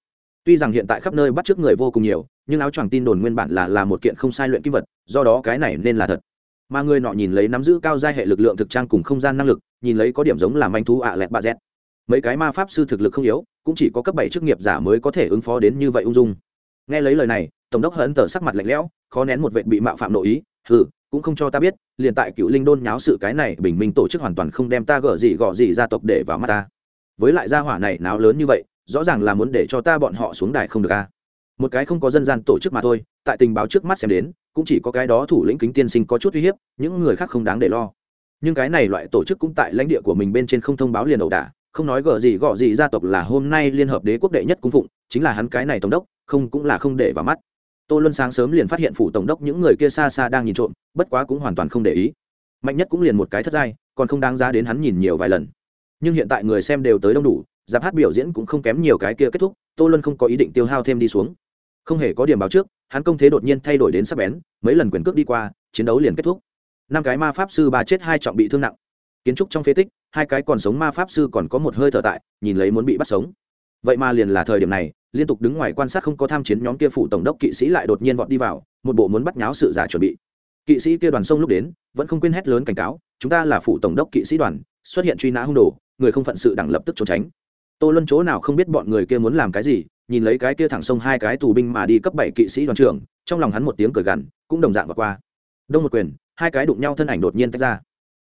Tuy rằng hiện tại khắp nơi bắt trước người vô cùng nhiều, nhưng áo choàng tin đồn nguyên bản là là một kiện không sai luyện kim vật, do đó cái này nên là thật. Mà người nọ nhìn lấy nắm giữ cao giai hệ lực lượng thực trang cùng không gian năng lực, nhìn lấy có điểm giống làm anh thú ạ lẹt bà z mấy cái ma pháp sư thực lực không yếu, cũng chỉ có cấp bảy chức nghiệp giả mới có thể ứng phó đến như vậy ung dung. Nghe lấy lời này, tổng đốc hấn tờ sắc mặt lạnh lẽo khó nén một vệt bị mạo phạm nội ý, hừ, cũng không cho ta biết, liền tại cựu linh đôn nháo sự cái này, bình minh tổ chức hoàn toàn không đem ta gỡ gì gọ gì gia tộc để vào mắt ta. Với lại gia hỏa này náo lớn như vậy, rõ ràng là muốn để cho ta bọn họ xuống đài không được a. Một cái không có dân gian tổ chức mà thôi, tại tình báo trước mắt xem đến, cũng chỉ có cái đó thủ lĩnh kính tiên sinh có chút uy hiếp, những người khác không đáng để lo. Nhưng cái này loại tổ chức cũng tại lãnh địa của mình bên trên không thông báo liền ẩu đả, không nói gở gì gọ gì gia tộc là hôm nay liên hợp đế quốc đệ nhất cung phụng, chính là hắn cái này tổng đốc, không cũng là không để vào mắt tô luân sáng sớm liền phát hiện phủ tổng đốc những người kia xa xa đang nhìn trộm, bất quá cũng hoàn toàn không để ý. Mạnh nhất cũng liền một cái thất giai, còn không đáng giá đến hắn nhìn nhiều vài lần. Nhưng hiện tại người xem đều tới đông đủ, giáp hát biểu diễn cũng không kém nhiều cái kia kết thúc, tô luân không có ý định tiêu hao thêm đi xuống. Không hề có điểm báo trước, hắn công thế đột nhiên thay đổi đến sắc bén, mấy lần quyền cước đi qua, chiến đấu liền kết thúc. Năm cái ma pháp sư ba chết hai trọng bị thương nặng. Kiến trúc trong phế tích, hai cái còn sống ma pháp sư còn có một hơi thở tại, nhìn lấy muốn bị bắt sống vậy mà liền là thời điểm này, liên tục đứng ngoài quan sát không có tham chiến nhóm kia phụ tổng đốc kỵ sĩ lại đột nhiên vọt đi vào, một bộ muốn bắt nháo sự giả chuẩn bị. Kỵ sĩ kia đoàn sông lúc đến, vẫn không quên hét lớn cảnh cáo, chúng ta là phụ tổng đốc kỵ sĩ đoàn, xuất hiện truy nã hung đồ, người không phận sự đẳng lập tức trốn tránh. Tô luân chỗ nào không biết bọn người kia muốn làm cái gì, nhìn lấy cái kia thẳng sông hai cái tù binh mà đi cấp bảy kỵ sĩ đoàn trưởng, trong lòng hắn một tiếng cười gằn, cũng đồng dạng vượt qua. Đông một quyền, hai cái đụng nhau thân ảnh đột nhiên tách ra.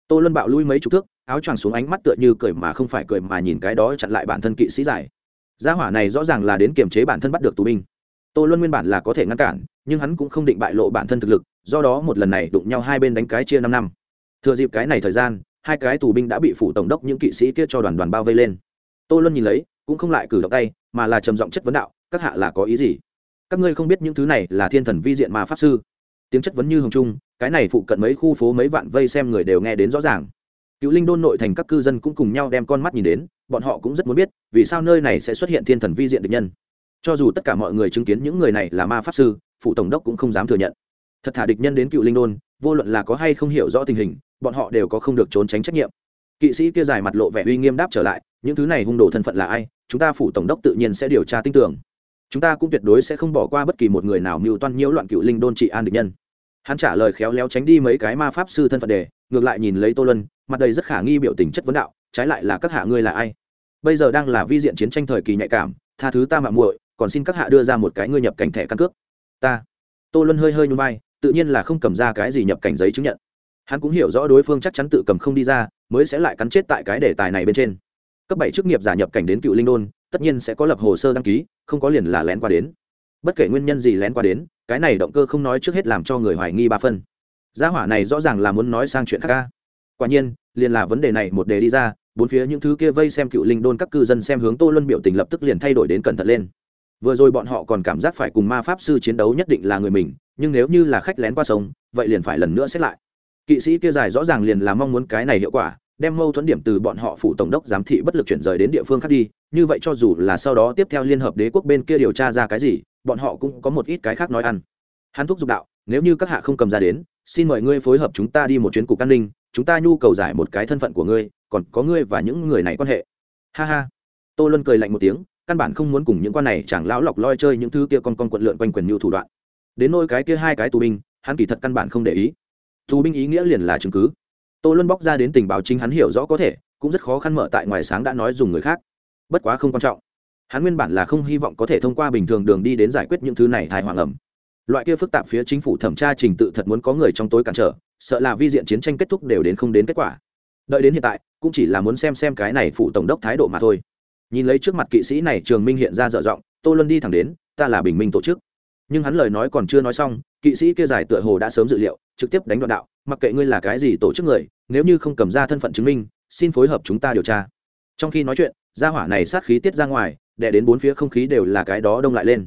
Tô luân bạo lui mấy chục thước, áo choàng xuống ánh mắt tựa như cười mà không phải cười mà nhìn cái đó chặn lại bản thân kỵ sĩ giải gia hỏa này rõ ràng là đến kiềm chế bản thân bắt được tù binh. Tô luân nguyên bản là có thể ngăn cản, nhưng hắn cũng không định bại lộ bản thân thực lực, do đó một lần này đụng nhau hai bên đánh cái chia năm năm. Thừa dịp cái này thời gian, hai cái tù binh đã bị phủ tổng đốc những kỵ sĩ kia cho đoàn đoàn bao vây lên. Tô luân nhìn lấy, cũng không lại cử động tay, mà là trầm giọng chất vấn đạo, các hạ là có ý gì? Các ngươi không biết những thứ này là thiên thần vi diện mà pháp sư. Tiếng chất vấn như hồng trung, cái này phụ cận mấy khu phố mấy vạn vây xem người đều nghe đến rõ ràng cựu linh đôn nội thành các cư dân cũng cùng nhau đem con mắt nhìn đến, bọn họ cũng rất muốn biết, vì sao nơi này sẽ xuất hiện thiên thần vi diện địch nhân. Cho dù tất cả mọi người chứng kiến những người này là ma pháp sư, phụ tổng đốc cũng không dám thừa nhận. Thật thả địch nhân đến cựu linh đôn, vô luận là có hay không hiểu rõ tình hình, bọn họ đều có không được trốn tránh trách nhiệm. Kỵ sĩ kia dài mặt lộ vẻ uy nghiêm đáp trở lại, những thứ này hung đồ thân phận là ai? Chúng ta phủ tổng đốc tự nhiên sẽ điều tra tin tưởng. Chúng ta cũng tuyệt đối sẽ không bỏ qua bất kỳ một người nào mưu toan nhiễu loạn cựu linh đôn trị an địch nhân. Hắn trả lời khéo léo tránh đi mấy cái ma pháp sư thân phận đề ngược lại nhìn lấy tô lân mặt đầy rất khả nghi biểu tình chất vấn đạo, trái lại là các hạ ngươi là ai? Bây giờ đang là vi diện chiến tranh thời kỳ nhạy cảm, tha thứ ta mạng muội, còn xin các hạ đưa ra một cái ngươi nhập cảnh thẻ căn cước. Ta. Tô luân hơi hơi nhún vai, tự nhiên là không cầm ra cái gì nhập cảnh giấy chứng nhận. Hắn cũng hiểu rõ đối phương chắc chắn tự cầm không đi ra, mới sẽ lại cắn chết tại cái đề tài này bên trên. Cấp bảy chức nghiệp giả nhập cảnh đến cựu linh đôn, tất nhiên sẽ có lập hồ sơ đăng ký, không có liền là lén qua đến. Bất kể nguyên nhân gì lén qua đến, cái này động cơ không nói trước hết làm cho người hoài nghi ba phân. Gia hỏa này rõ ràng là muốn nói sang chuyện khác ca quả nhiên, liền là vấn đề này một đề đi ra, bốn phía những thứ kia vây xem cựu linh đôn các cư dân xem hướng tô luân biểu tình lập tức liền thay đổi đến cẩn thận lên. Vừa rồi bọn họ còn cảm giác phải cùng ma pháp sư chiến đấu nhất định là người mình, nhưng nếu như là khách lén qua sông, vậy liền phải lần nữa xét lại. Kỵ sĩ kia dài rõ ràng liền là mong muốn cái này hiệu quả, đem mâu thuẫn điểm từ bọn họ phụ tổng đốc giám thị bất lực chuyển rời đến địa phương khác đi, như vậy cho dù là sau đó tiếp theo liên hợp đế quốc bên kia điều tra ra cái gì, bọn họ cũng có một ít cái khác nói ăn. Hắn thúc giục đạo, nếu như các hạ không cầm ra đến xin mời ngươi phối hợp chúng ta đi một chuyến cục an ninh, chúng ta nhu cầu giải một cái thân phận của ngươi, còn có ngươi và những người này quan hệ. Ha ha. Tô luân cười lạnh một tiếng, căn bản không muốn cùng những quan này chẳng lão lọc loi chơi những thứ kia con con quận lượn quanh quyền mưu thủ đoạn. Đến nôi cái kia hai cái tù binh, hắn kỳ thật căn bản không để ý. Tù binh ý nghĩa liền là chứng cứ. Tô luân bóc ra đến tình báo chính hắn hiểu rõ có thể, cũng rất khó khăn mở tại ngoài sáng đã nói dùng người khác. Bất quá không quan trọng. Hắn nguyên bản là không hy vọng có thể thông qua bình thường đường đi đến giải quyết những thứ này thai hoàng ẩm loại kia phức tạp phía chính phủ thẩm tra trình tự thật muốn có người trong tối cản trở, sợ là vi diện chiến tranh kết thúc đều đến không đến kết quả. Đợi đến hiện tại, cũng chỉ là muốn xem xem cái này phụ tổng đốc thái độ mà thôi. Nhìn lấy trước mặt kỵ sĩ này, trường minh hiện ra dở dọng tô luân đi thẳng đến, ta là bình minh tổ chức. Nhưng hắn lời nói còn chưa nói xong, kỵ sĩ kia giải tựa hồ đã sớm dự liệu, trực tiếp đánh đoạn đạo, mặc kệ ngươi là cái gì tổ chức người, nếu như không cầm ra thân phận chứng minh, xin phối hợp chúng ta điều tra. Trong khi nói chuyện, gia hỏa này sát khí tiết ra ngoài, đè đến bốn phía không khí đều là cái đó đông lại lên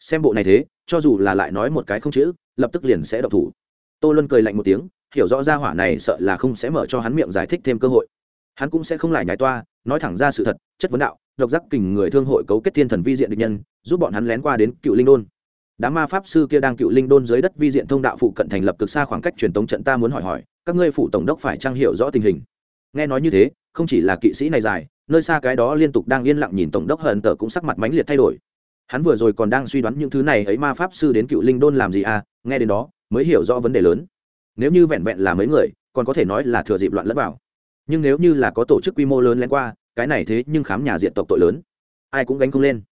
xem bộ này thế, cho dù là lại nói một cái không chữ, lập tức liền sẽ độc thủ. Tô luân cười lạnh một tiếng, hiểu rõ ra hỏa này sợ là không sẽ mở cho hắn miệng giải thích thêm cơ hội. Hắn cũng sẽ không lại nhái toa, nói thẳng ra sự thật, chất vấn đạo, độc giác kình người thương hội cấu kết thiên thần vi diện địch nhân, giúp bọn hắn lén qua đến cựu linh đôn. Đám ma pháp sư kia đang cựu linh đôn dưới đất vi diện thông đạo phụ cận thành lập cực xa khoảng cách truyền tống trận ta muốn hỏi hỏi, các ngươi phụ tổng đốc phải trang hiểu rõ tình hình. Nghe nói như thế, không chỉ là kỵ sĩ này dài, nơi xa cái đó liên tục đang yên lặng nhìn tổng đốc hận tờ cũng sắc mặt mãnh liệt thay đổi hắn vừa rồi còn đang suy đoán những thứ này ấy ma pháp sư đến cựu linh đôn làm gì à nghe đến đó, mới hiểu rõ vấn đề lớn. Nếu như vẹn vẹn là mấy người, còn có thể nói là thừa dịp loạn lẫn vào. Nhưng nếu như là có tổ chức quy mô lớn lén qua, cái này thế nhưng khám nhà diện tộc tội lớn. Ai cũng gánh không lên.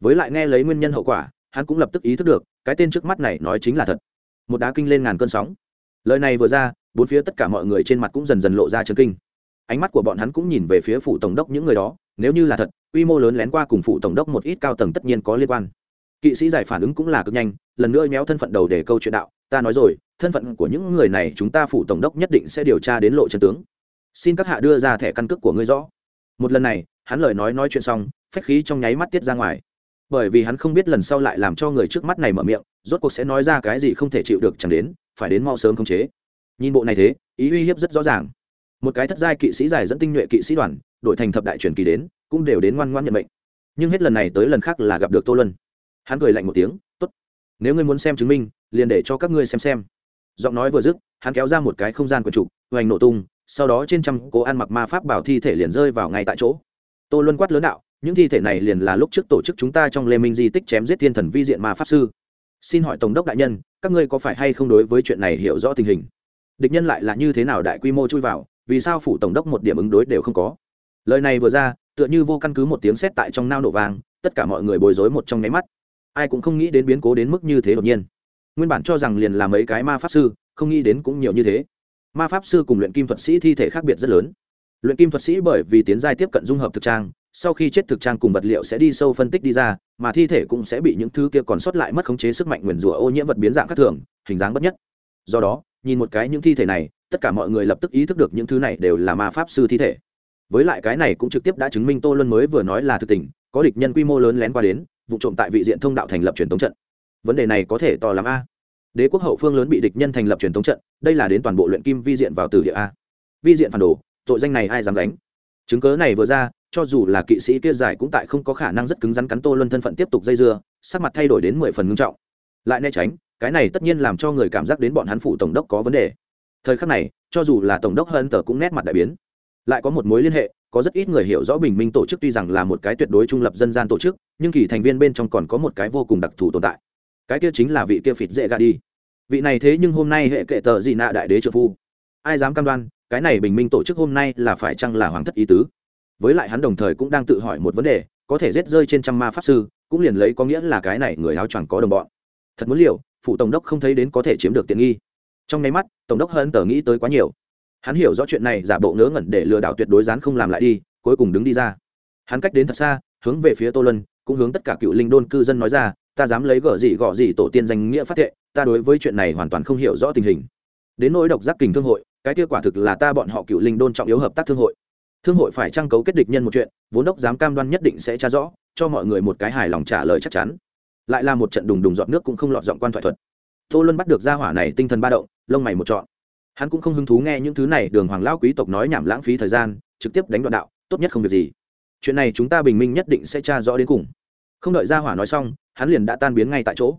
Với lại nghe lấy nguyên nhân hậu quả, hắn cũng lập tức ý thức được, cái tên trước mắt này nói chính là thật. Một đá kinh lên ngàn cơn sóng. Lời này vừa ra, bốn phía tất cả mọi người trên mặt cũng dần dần lộ ra chân kinh. Ánh mắt của bọn hắn cũng nhìn về phía phủ tổng đốc những người đó nếu như là thật, quy mô lớn lén qua cùng phụ tổng đốc một ít cao tầng tất nhiên có liên quan. Kỵ sĩ giải phản ứng cũng là cực nhanh, lần nữa méo thân phận đầu để câu chuyện đạo, ta nói rồi, thân phận của những người này chúng ta phụ tổng đốc nhất định sẽ điều tra đến lộ chân tướng. Xin các hạ đưa ra thẻ căn cước của ngươi rõ. Một lần này, hắn lời nói nói chuyện xong, phách khí trong nháy mắt tiết ra ngoài. Bởi vì hắn không biết lần sau lại làm cho người trước mắt này mở miệng, rốt cuộc sẽ nói ra cái gì không thể chịu được chẳng đến, phải đến mau sớm khống chế. Nhìn bộ này thế, ý uy hiếp rất rõ ràng một cái thất giai kỵ sĩ giải dẫn tinh nhuệ kỵ sĩ đoàn đội thành thập đại truyền kỳ đến, cũng đều đến ngoan ngoan nhận mệnh. Nhưng hết lần này tới lần khác là gặp được tô lân hắn cười lạnh một tiếng t ố t nếu ngươi muốn xem chứng minh, liền để cho các ngươi xem xem. Giọng nói vừa dứt, hắn kéo ra một cái không gian quần trục, hoành nổ tung, sau đó trên trăm cố ăn mặc ma pháp bảo thi thể liền rơi vào ngay tại chỗ. Tô luân quát lớn đạo, những thi thể này liền là lúc trước tổ chức chúng ta trong lê minh di tích chém giết thiên thần vi diện ma pháp sư. Xin hỏi tổng đốc đại nhân, các ngươi có phải hay không đối với chuyện này hiểu rõ tình hình? Địch nhân lại là như thế nào đại quy mô chui vào vì sao phủ tổng đốc một điểm ứng đối đều không có? Lời này vừa ra, tựa như vô căn cứ một tiếng sét tại trong nao nổ vàng tất cả mọi người bối rối một trong nháy mắt. Ai cũng không nghĩ đến biến cố đến mức như thế đột nhiên. Nguyên bản cho rằng liền là mấy cái ma pháp sư, không nghĩ đến cũng nhiều như thế. Ma pháp sư cùng luyện kim thuật sĩ thi thể khác biệt rất lớn. Luyện kim thuật sĩ bởi vì tiến giai tiếp cận dung hợp thực trang, sau khi chết thực trang cùng vật liệu sẽ đi sâu phân tích đi ra, mà thi thể cũng sẽ bị những thứ kia còn sót lại mất khống chế sức mạnh nguyền rủa ô nhiễm vật biến dạng khác thường, hình dáng bất nhất. Do đó, nhìn một cái những thi thể này tất cả mọi người lập tức ý thức được những thứ này đều là ma pháp sư thi thể. Với lại cái này cũng trực tiếp đã chứng minh tô luân mới vừa nói là thực tình, có địch nhân quy mô lớn lén qua đến, vụ trộm tại vị diện thông đạo thành lập truyền thống trận. Vấn đề này có thể to lắm a. Đế quốc hậu phương lớn bị địch nhân thành lập truyền thống trận, đây là đến toàn bộ luyện kim vi diện vào từ địa a. Vi diện phản đồ, tội danh này ai dám đánh chứng cớ này vừa ra, cho dù là kỵ sĩ kia giải cũng tại không có khả năng rất cứng rắn cắn tô luân thân phận tiếp tục dây dưa, sắc mặt thay đổi đến mười phần ngưng trọng. Lại né tránh, cái này tất nhiên làm cho người cảm giác đến bọn hắn phụ tổng đốc có vấn đề thời khắc này, cho dù là tổng đốc hơn tờ cũng nét mặt đại biến. Lại có một mối liên hệ, có rất ít người hiểu rõ bình minh tổ chức tuy rằng là một cái tuyệt đối trung lập dân gian tổ chức, nhưng kỳ thành viên bên trong còn có một cái vô cùng đặc thù tồn tại. Cái kia chính là vị kia phịt dễ gà đi. Vị này thế nhưng hôm nay hệ kệ tờ dị nạ đại đế trợ phu. Ai dám cam đoan, cái này bình minh tổ chức hôm nay là phải chăng là hoàng thất ý tứ? Với lại hắn đồng thời cũng đang tự hỏi một vấn đề, có thể rết rơi trên trăm ma pháp sư, cũng liền lấy có nghĩa là cái này người áo choàng có đồng bọn. Thật muốn liều, phụ tổng đốc không thấy đến có thể chiếm được tiện nghi trong nháy mắt, tổng đốc hơn tờ nghĩ tới quá nhiều. Hắn hiểu rõ chuyện này, giả bộ ngớ ngẩn để lừa đảo tuyệt đối dán không làm lại đi, cuối cùng đứng đi ra. Hắn cách đến thật xa, hướng về phía tô lân cũng hướng tất cả cựu linh đôn cư dân nói ra, ta dám lấy gở gì gọ gì tổ tiên danh nghĩa phát thệ, ta đối với chuyện này hoàn toàn không hiểu rõ tình hình. Đến nỗi độc giác kình thương hội, cái kia quả thực là ta bọn họ cựu linh đôn trọng yếu hợp tác thương hội. Thương hội phải trang cấu kết địch nhân một chuyện, vốn đốc dám cam đoan nhất định sẽ tra rõ, cho mọi người một cái hài lòng trả lời chắc chắn. Lại là một trận đùng đùng dọn nước cũng không lọt giọng quan thoại thuật tô luân bắt được gia hỏa này tinh thần ba động, lông mày một trọn. Hắn cũng không hứng thú nghe những thứ này đường hoàng lão quý tộc nói nhảm lãng phí thời gian, trực tiếp đánh đoạn đạo, tốt nhất không việc gì. Chuyện này chúng ta bình minh nhất định sẽ tra rõ đến cùng. Không đợi gia hỏa nói xong, hắn liền đã tan biến ngay tại chỗ.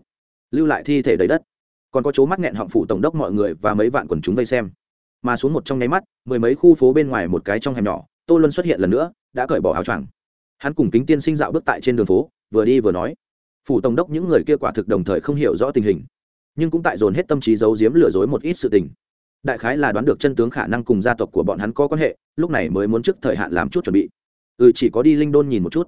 Lưu lại thi thể đầy đất. Còn có chỗ mắt nghẹn họng phụ tổng đốc mọi người và mấy vạn quần chúng vây xem. Mà xuống một trong nháy mắt, mười mấy khu phố bên ngoài một cái trong hẻm nhỏ, tô luân xuất hiện lần nữa, đã cởi bỏ áo choàng. Hắn cùng kính tiên sinh dạo bước tại trên đường phố, vừa đi vừa nói. Phủ tổng đốc những người kia quả thực đồng thời không hiểu rõ tình hình nhưng cũng tại dồn hết tâm trí giấu giếm lừa dối một ít sự tình. Đại khái là đoán được chân tướng khả năng cùng gia tộc của bọn hắn có quan hệ, lúc này mới muốn trước thời hạn làm chút chuẩn bị. Ừ chỉ có đi linh đôn nhìn một chút.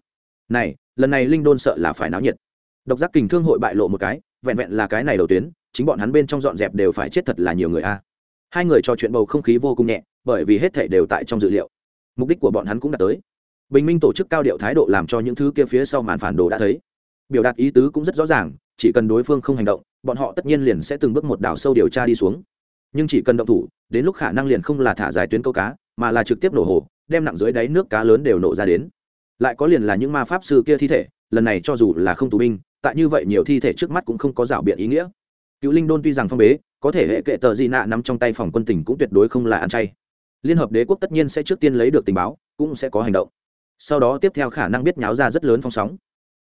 Này, lần này linh đôn sợ là phải náo nhiệt. Độc giác kình thương hội bại lộ một cái, vẹn vẹn là cái này đầu tuyến, chính bọn hắn bên trong dọn dẹp đều phải chết thật là nhiều người a. Hai người trò chuyện bầu không khí vô cùng nhẹ, bởi vì hết thể đều tại trong dự liệu. Mục đích của bọn hắn cũng đã tới. Bình minh tổ chức cao điệu thái độ làm cho những thứ kia phía sau màn phản đồ đã thấy. Biểu đạt ý tứ cũng rất rõ ràng, chỉ cần đối phương không hành động bọn họ tất nhiên liền sẽ từng bước một đào sâu điều tra đi xuống. Nhưng chỉ cần động thủ, đến lúc khả năng liền không là thả dài tuyến câu cá, mà là trực tiếp nổ hồ, đem nặng dưới đáy nước cá lớn đều nổ ra đến. Lại có liền là những ma pháp sư kia thi thể, lần này cho dù là không tù binh, tại như vậy nhiều thi thể trước mắt cũng không có rảo biện ý nghĩa. Cựu linh đôn tuy rằng phong bế, có thể hệ kệ tờ di nạ nằm trong tay phòng quân tỉnh cũng tuyệt đối không là ăn chay. Liên hợp đế quốc tất nhiên sẽ trước tiên lấy được tình báo, cũng sẽ có hành động. Sau đó tiếp theo khả năng biết nháo ra rất lớn phong sóng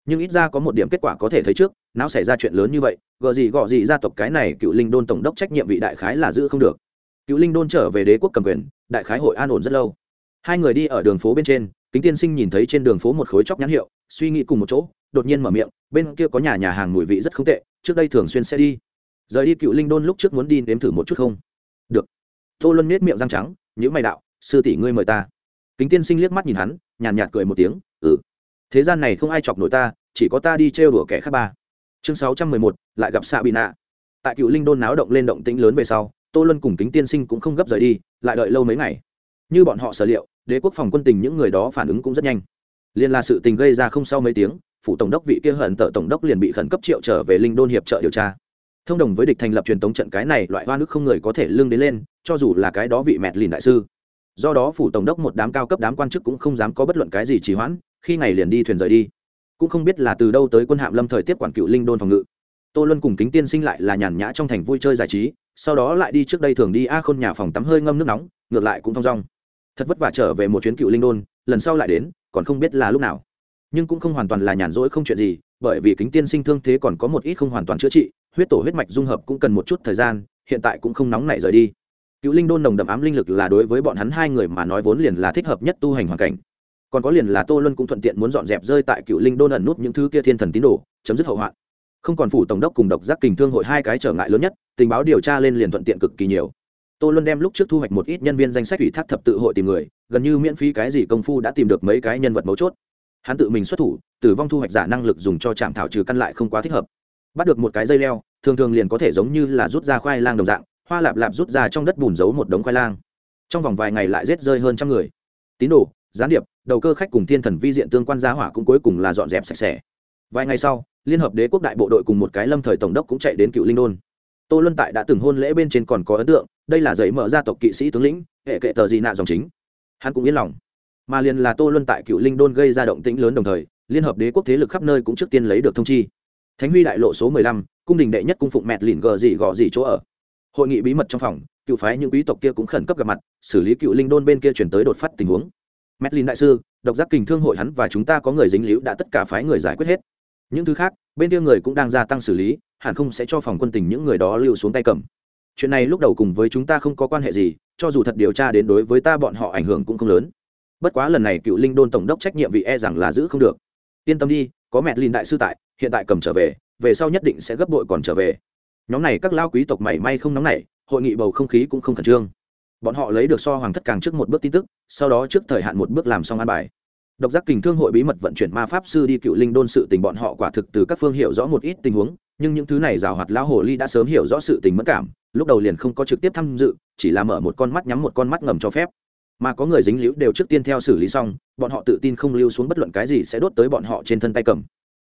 nhưng ít ra có một điểm kết quả có thể thấy trước, não xảy ra chuyện lớn như vậy gợ gì gọ gì gia tộc cái này cựu linh đôn tổng đốc trách nhiệm vị đại khái là giữ không được. Cựu linh đôn trở về đế quốc cầm quyền, đại khái hội an ổn rất lâu. Hai người đi ở đường phố bên trên, kính tiên sinh nhìn thấy trên đường phố một khối chóc nhãn hiệu, suy nghĩ cùng một chỗ, đột nhiên mở miệng, bên kia có nhà nhà hàng mùi vị rất không tệ, trước đây thường xuyên sẽ đi. Rời đi cựu linh đôn lúc trước muốn đi nếm thử một chút không? Được. Tô luân nết miệng răng trắng nhữ mày đạo, sư tỷ ngươi mời ta. Kính tiên sinh liếc mắt nhìn hắn, nhàn nhạt cười một tiếng ừ thế gian này không ai chọc nổi ta, chỉ có ta đi trêu đùa kẻ khác ba. Chương sáu trăm mười một, lại gặp xạ bị nạ tại cựu linh đôn náo động lên động tĩnh lớn về sau, tô luân cùng kính tiên sinh cũng không gấp rời đi, lại đợi lâu mấy ngày. Như bọn họ sở liệu, đế quốc phòng quân tình những người đó phản ứng cũng rất nhanh. Liên là sự tình gây ra không sau mấy tiếng, phủ tổng đốc vị kia hận tợ tổng đốc liền bị khẩn cấp triệu trở về linh đôn hiệp trợ điều tra. Thông đồng với địch thành lập truyền thống trận cái này loại hoa nước không người có thể lương đến lên, cho dù là cái đó vị mẹt lìn đại sư. Do đó phủ tổng đốc một đám cao cấp đám quan chức cũng không dám có bất luận cái gì trì hoãn khi ngày liền đi thuyền rời đi. Cũng không biết là từ đâu tới quân hạm lâm thời tiếp quản cựu linh đôn phòng ngự. Tô luân cùng kính tiên sinh lại là nhàn nhã trong thành vui chơi giải trí, sau đó lại đi trước đây thường đi a khôn nhà phòng tắm hơi ngâm nước nóng, ngược lại cũng thong dong. Thật vất vả trở về một chuyến cựu linh đôn, lần sau lại đến, còn không biết là lúc nào. Nhưng cũng không hoàn toàn là nhàn rỗi không chuyện gì, bởi vì kính tiên sinh thương thế còn có một ít không hoàn toàn chữa trị, huyết tổ huyết mạch dung hợp cũng cần một chút thời gian, hiện tại cũng không nóng nảy rời đi. Cựu linh đôn nồng đậm ám linh lực là đối với bọn hắn hai người mà nói vốn liền là thích hợp nhất tu hành hoàn cảnh còn có liền là tô luân cũng thuận tiện muốn dọn dẹp rơi tại cựu linh đôn ẩn nút những thứ kia thiên thần tín đồ, chấm dứt hậu hoạn. Không còn phủ tổng đốc cùng độc giác kình thương hội hai cái trở ngại lớn nhất, tình báo điều tra lên liền thuận tiện cực kỳ nhiều. Tô luân đem lúc trước thu hoạch một ít nhân viên danh sách ủy thác thập tự hội tìm người, gần như miễn phí cái gì công phu đã tìm được mấy cái nhân vật mấu chốt. Hắn tự mình xuất thủ, tử vong thu hoạch giả năng lực dùng cho chạm thảo trừ căn lại không quá thích hợp. Bắt được một cái dây leo, thường thường liền có thể giống như là rút ra khoai lang đồng dạng, hoa lạp lạp rút ra trong đất bùn giấu một đống khoai lang. Trong vòng vài ngày lại rết rơi hơn trăm người. Tín đồ, gián điệp đầu cơ khách cùng thiên thần vi diện tương quan giá hỏa cũng cuối cùng là dọn dẹp sạch sẽ. Vài ngày sau, liên hợp đế quốc đại bộ đội cùng một cái lâm thời tổng đốc cũng chạy đến cựu linh đôn. Tô luân tại đã từng hôn lễ bên trên còn có ấn tượng, đây là giấy mở gia tộc kỵ sĩ tướng lĩnh, hệ kệ tờ gì nạ dòng chính. Hắn cũng yên lòng. Mà liền là tô luân tại cựu linh đôn gây ra động tĩnh lớn đồng thời, liên hợp đế quốc thế lực khắp nơi cũng trước tiên lấy được thông chi. Thánh huy đại lộ số mười lăm, cung đình đệ nhất cung phụng mẹt lìn gờ gì gọ gì chỗ ở. Hội nghị bí mật trong phòng, cựu phái những quý tộc kia cũng khẩn cấp gặp mặt, xử lý cựu linh đôn bên kia chuyển tới đột phát tình huống mẹt đại sư, độc giác kình thương hội hắn và chúng ta có người dính líu đã tất cả phái người giải quyết hết. Những thứ khác, bên kia người cũng đang gia tăng xử lý, hẳn không sẽ cho phòng quân tình những người đó lưu xuống tay cầm. Chuyện này lúc đầu cùng với chúng ta không có quan hệ gì, cho dù thật điều tra đến đối với ta bọn họ ảnh hưởng cũng không lớn. Bất quá lần này cựu linh đôn tổng đốc trách nhiệm vị e rằng là giữ không được. Yên tâm đi, có mẹ linh đại sư tại, hiện tại cầm trở về về sau nhất định sẽ gấp bội còn trở về. Nhóm này các lao quý tộc mảy may không nóng nảy, hội nghị bầu không khí cũng không khẩn trương bọn họ lấy được so hoàng thất càng trước một bước tin tức, sau đó trước thời hạn một bước làm xong an bài. Độc giác kình thương hội bí mật vận chuyển ma pháp sư đi cựu linh đôn sự tình bọn họ quả thực từ các phương hiểu rõ một ít tình huống, nhưng những thứ này rào hoạt lão hồ ly đã sớm hiểu rõ sự tình mất cảm, lúc đầu liền không có trực tiếp tham dự, chỉ là mở một con mắt nhắm một con mắt ngầm cho phép. Mà có người dính liễu đều trước tiên theo xử lý xong, bọn họ tự tin không lưu xuống bất luận cái gì sẽ đốt tới bọn họ trên thân tay cầm.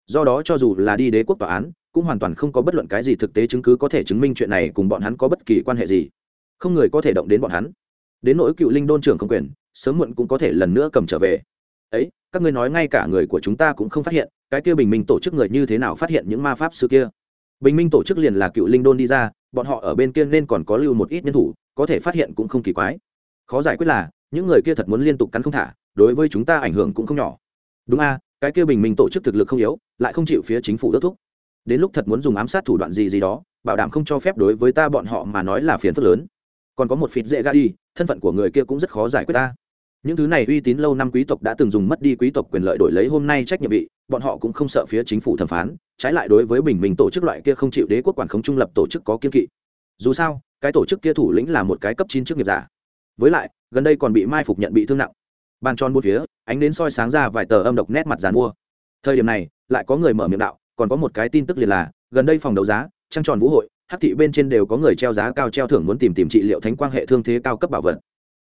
Do đó cho dù là đi đế quốc tòa án, cũng hoàn toàn không có bất luận cái gì thực tế chứng cứ có thể chứng minh chuyện này cùng bọn hắn có bất kỳ quan hệ gì không người có thể động đến bọn hắn. Đến nỗi cựu linh đôn trưởng không quyền, sớm muộn cũng có thể lần nữa cầm trở về. Ấy, các ngươi nói ngay cả người của chúng ta cũng không phát hiện, cái kia bình minh tổ chức người như thế nào phát hiện những ma pháp sư kia? Bình minh tổ chức liền là cựu linh đôn đi ra, bọn họ ở bên kia nên còn có lưu một ít nhân thủ, có thể phát hiện cũng không kỳ quái. Khó giải quyết là, những người kia thật muốn liên tục cắn không thả, đối với chúng ta ảnh hưởng cũng không nhỏ. Đúng a, cái kia bình minh tổ chức thực lực không yếu, lại không chịu phía chính phủ đốc thúc đến lúc thật muốn dùng ám sát thủ đoạn gì gì đó, bảo đảm không cho phép đối với ta bọn họ mà nói là phiền phức lớn còn có một phịt dễ ga đi, thân phận của người kia cũng rất khó giải quyết ta. Những thứ này uy tín lâu năm quý tộc đã từng dùng mất đi quý tộc quyền lợi đổi lấy hôm nay trách nhiệm vị, bọn họ cũng không sợ phía chính phủ thẩm phán, trái lại đối với bình minh tổ chức loại kia không chịu đế quốc quản khống trung lập tổ chức có kiên kỵ. Dù sao, cái tổ chức kia thủ lĩnh là một cái cấp chín chức nghiệp giả. Với lại, gần đây còn bị mai phục nhận bị thương nặng. Bàn tròn bốn phía, ánh đến soi sáng ra vài tờ âm độc nét mặt dàn mua. Thời điểm này, lại có người mở miệng đạo, còn có một cái tin tức liền là, gần đây phòng đấu giá, trăng tròn vũ hội hắc thị bên trên đều có người treo giá cao treo thưởng muốn tìm tìm trị liệu thánh quang hệ thương thế cao cấp bảo vật.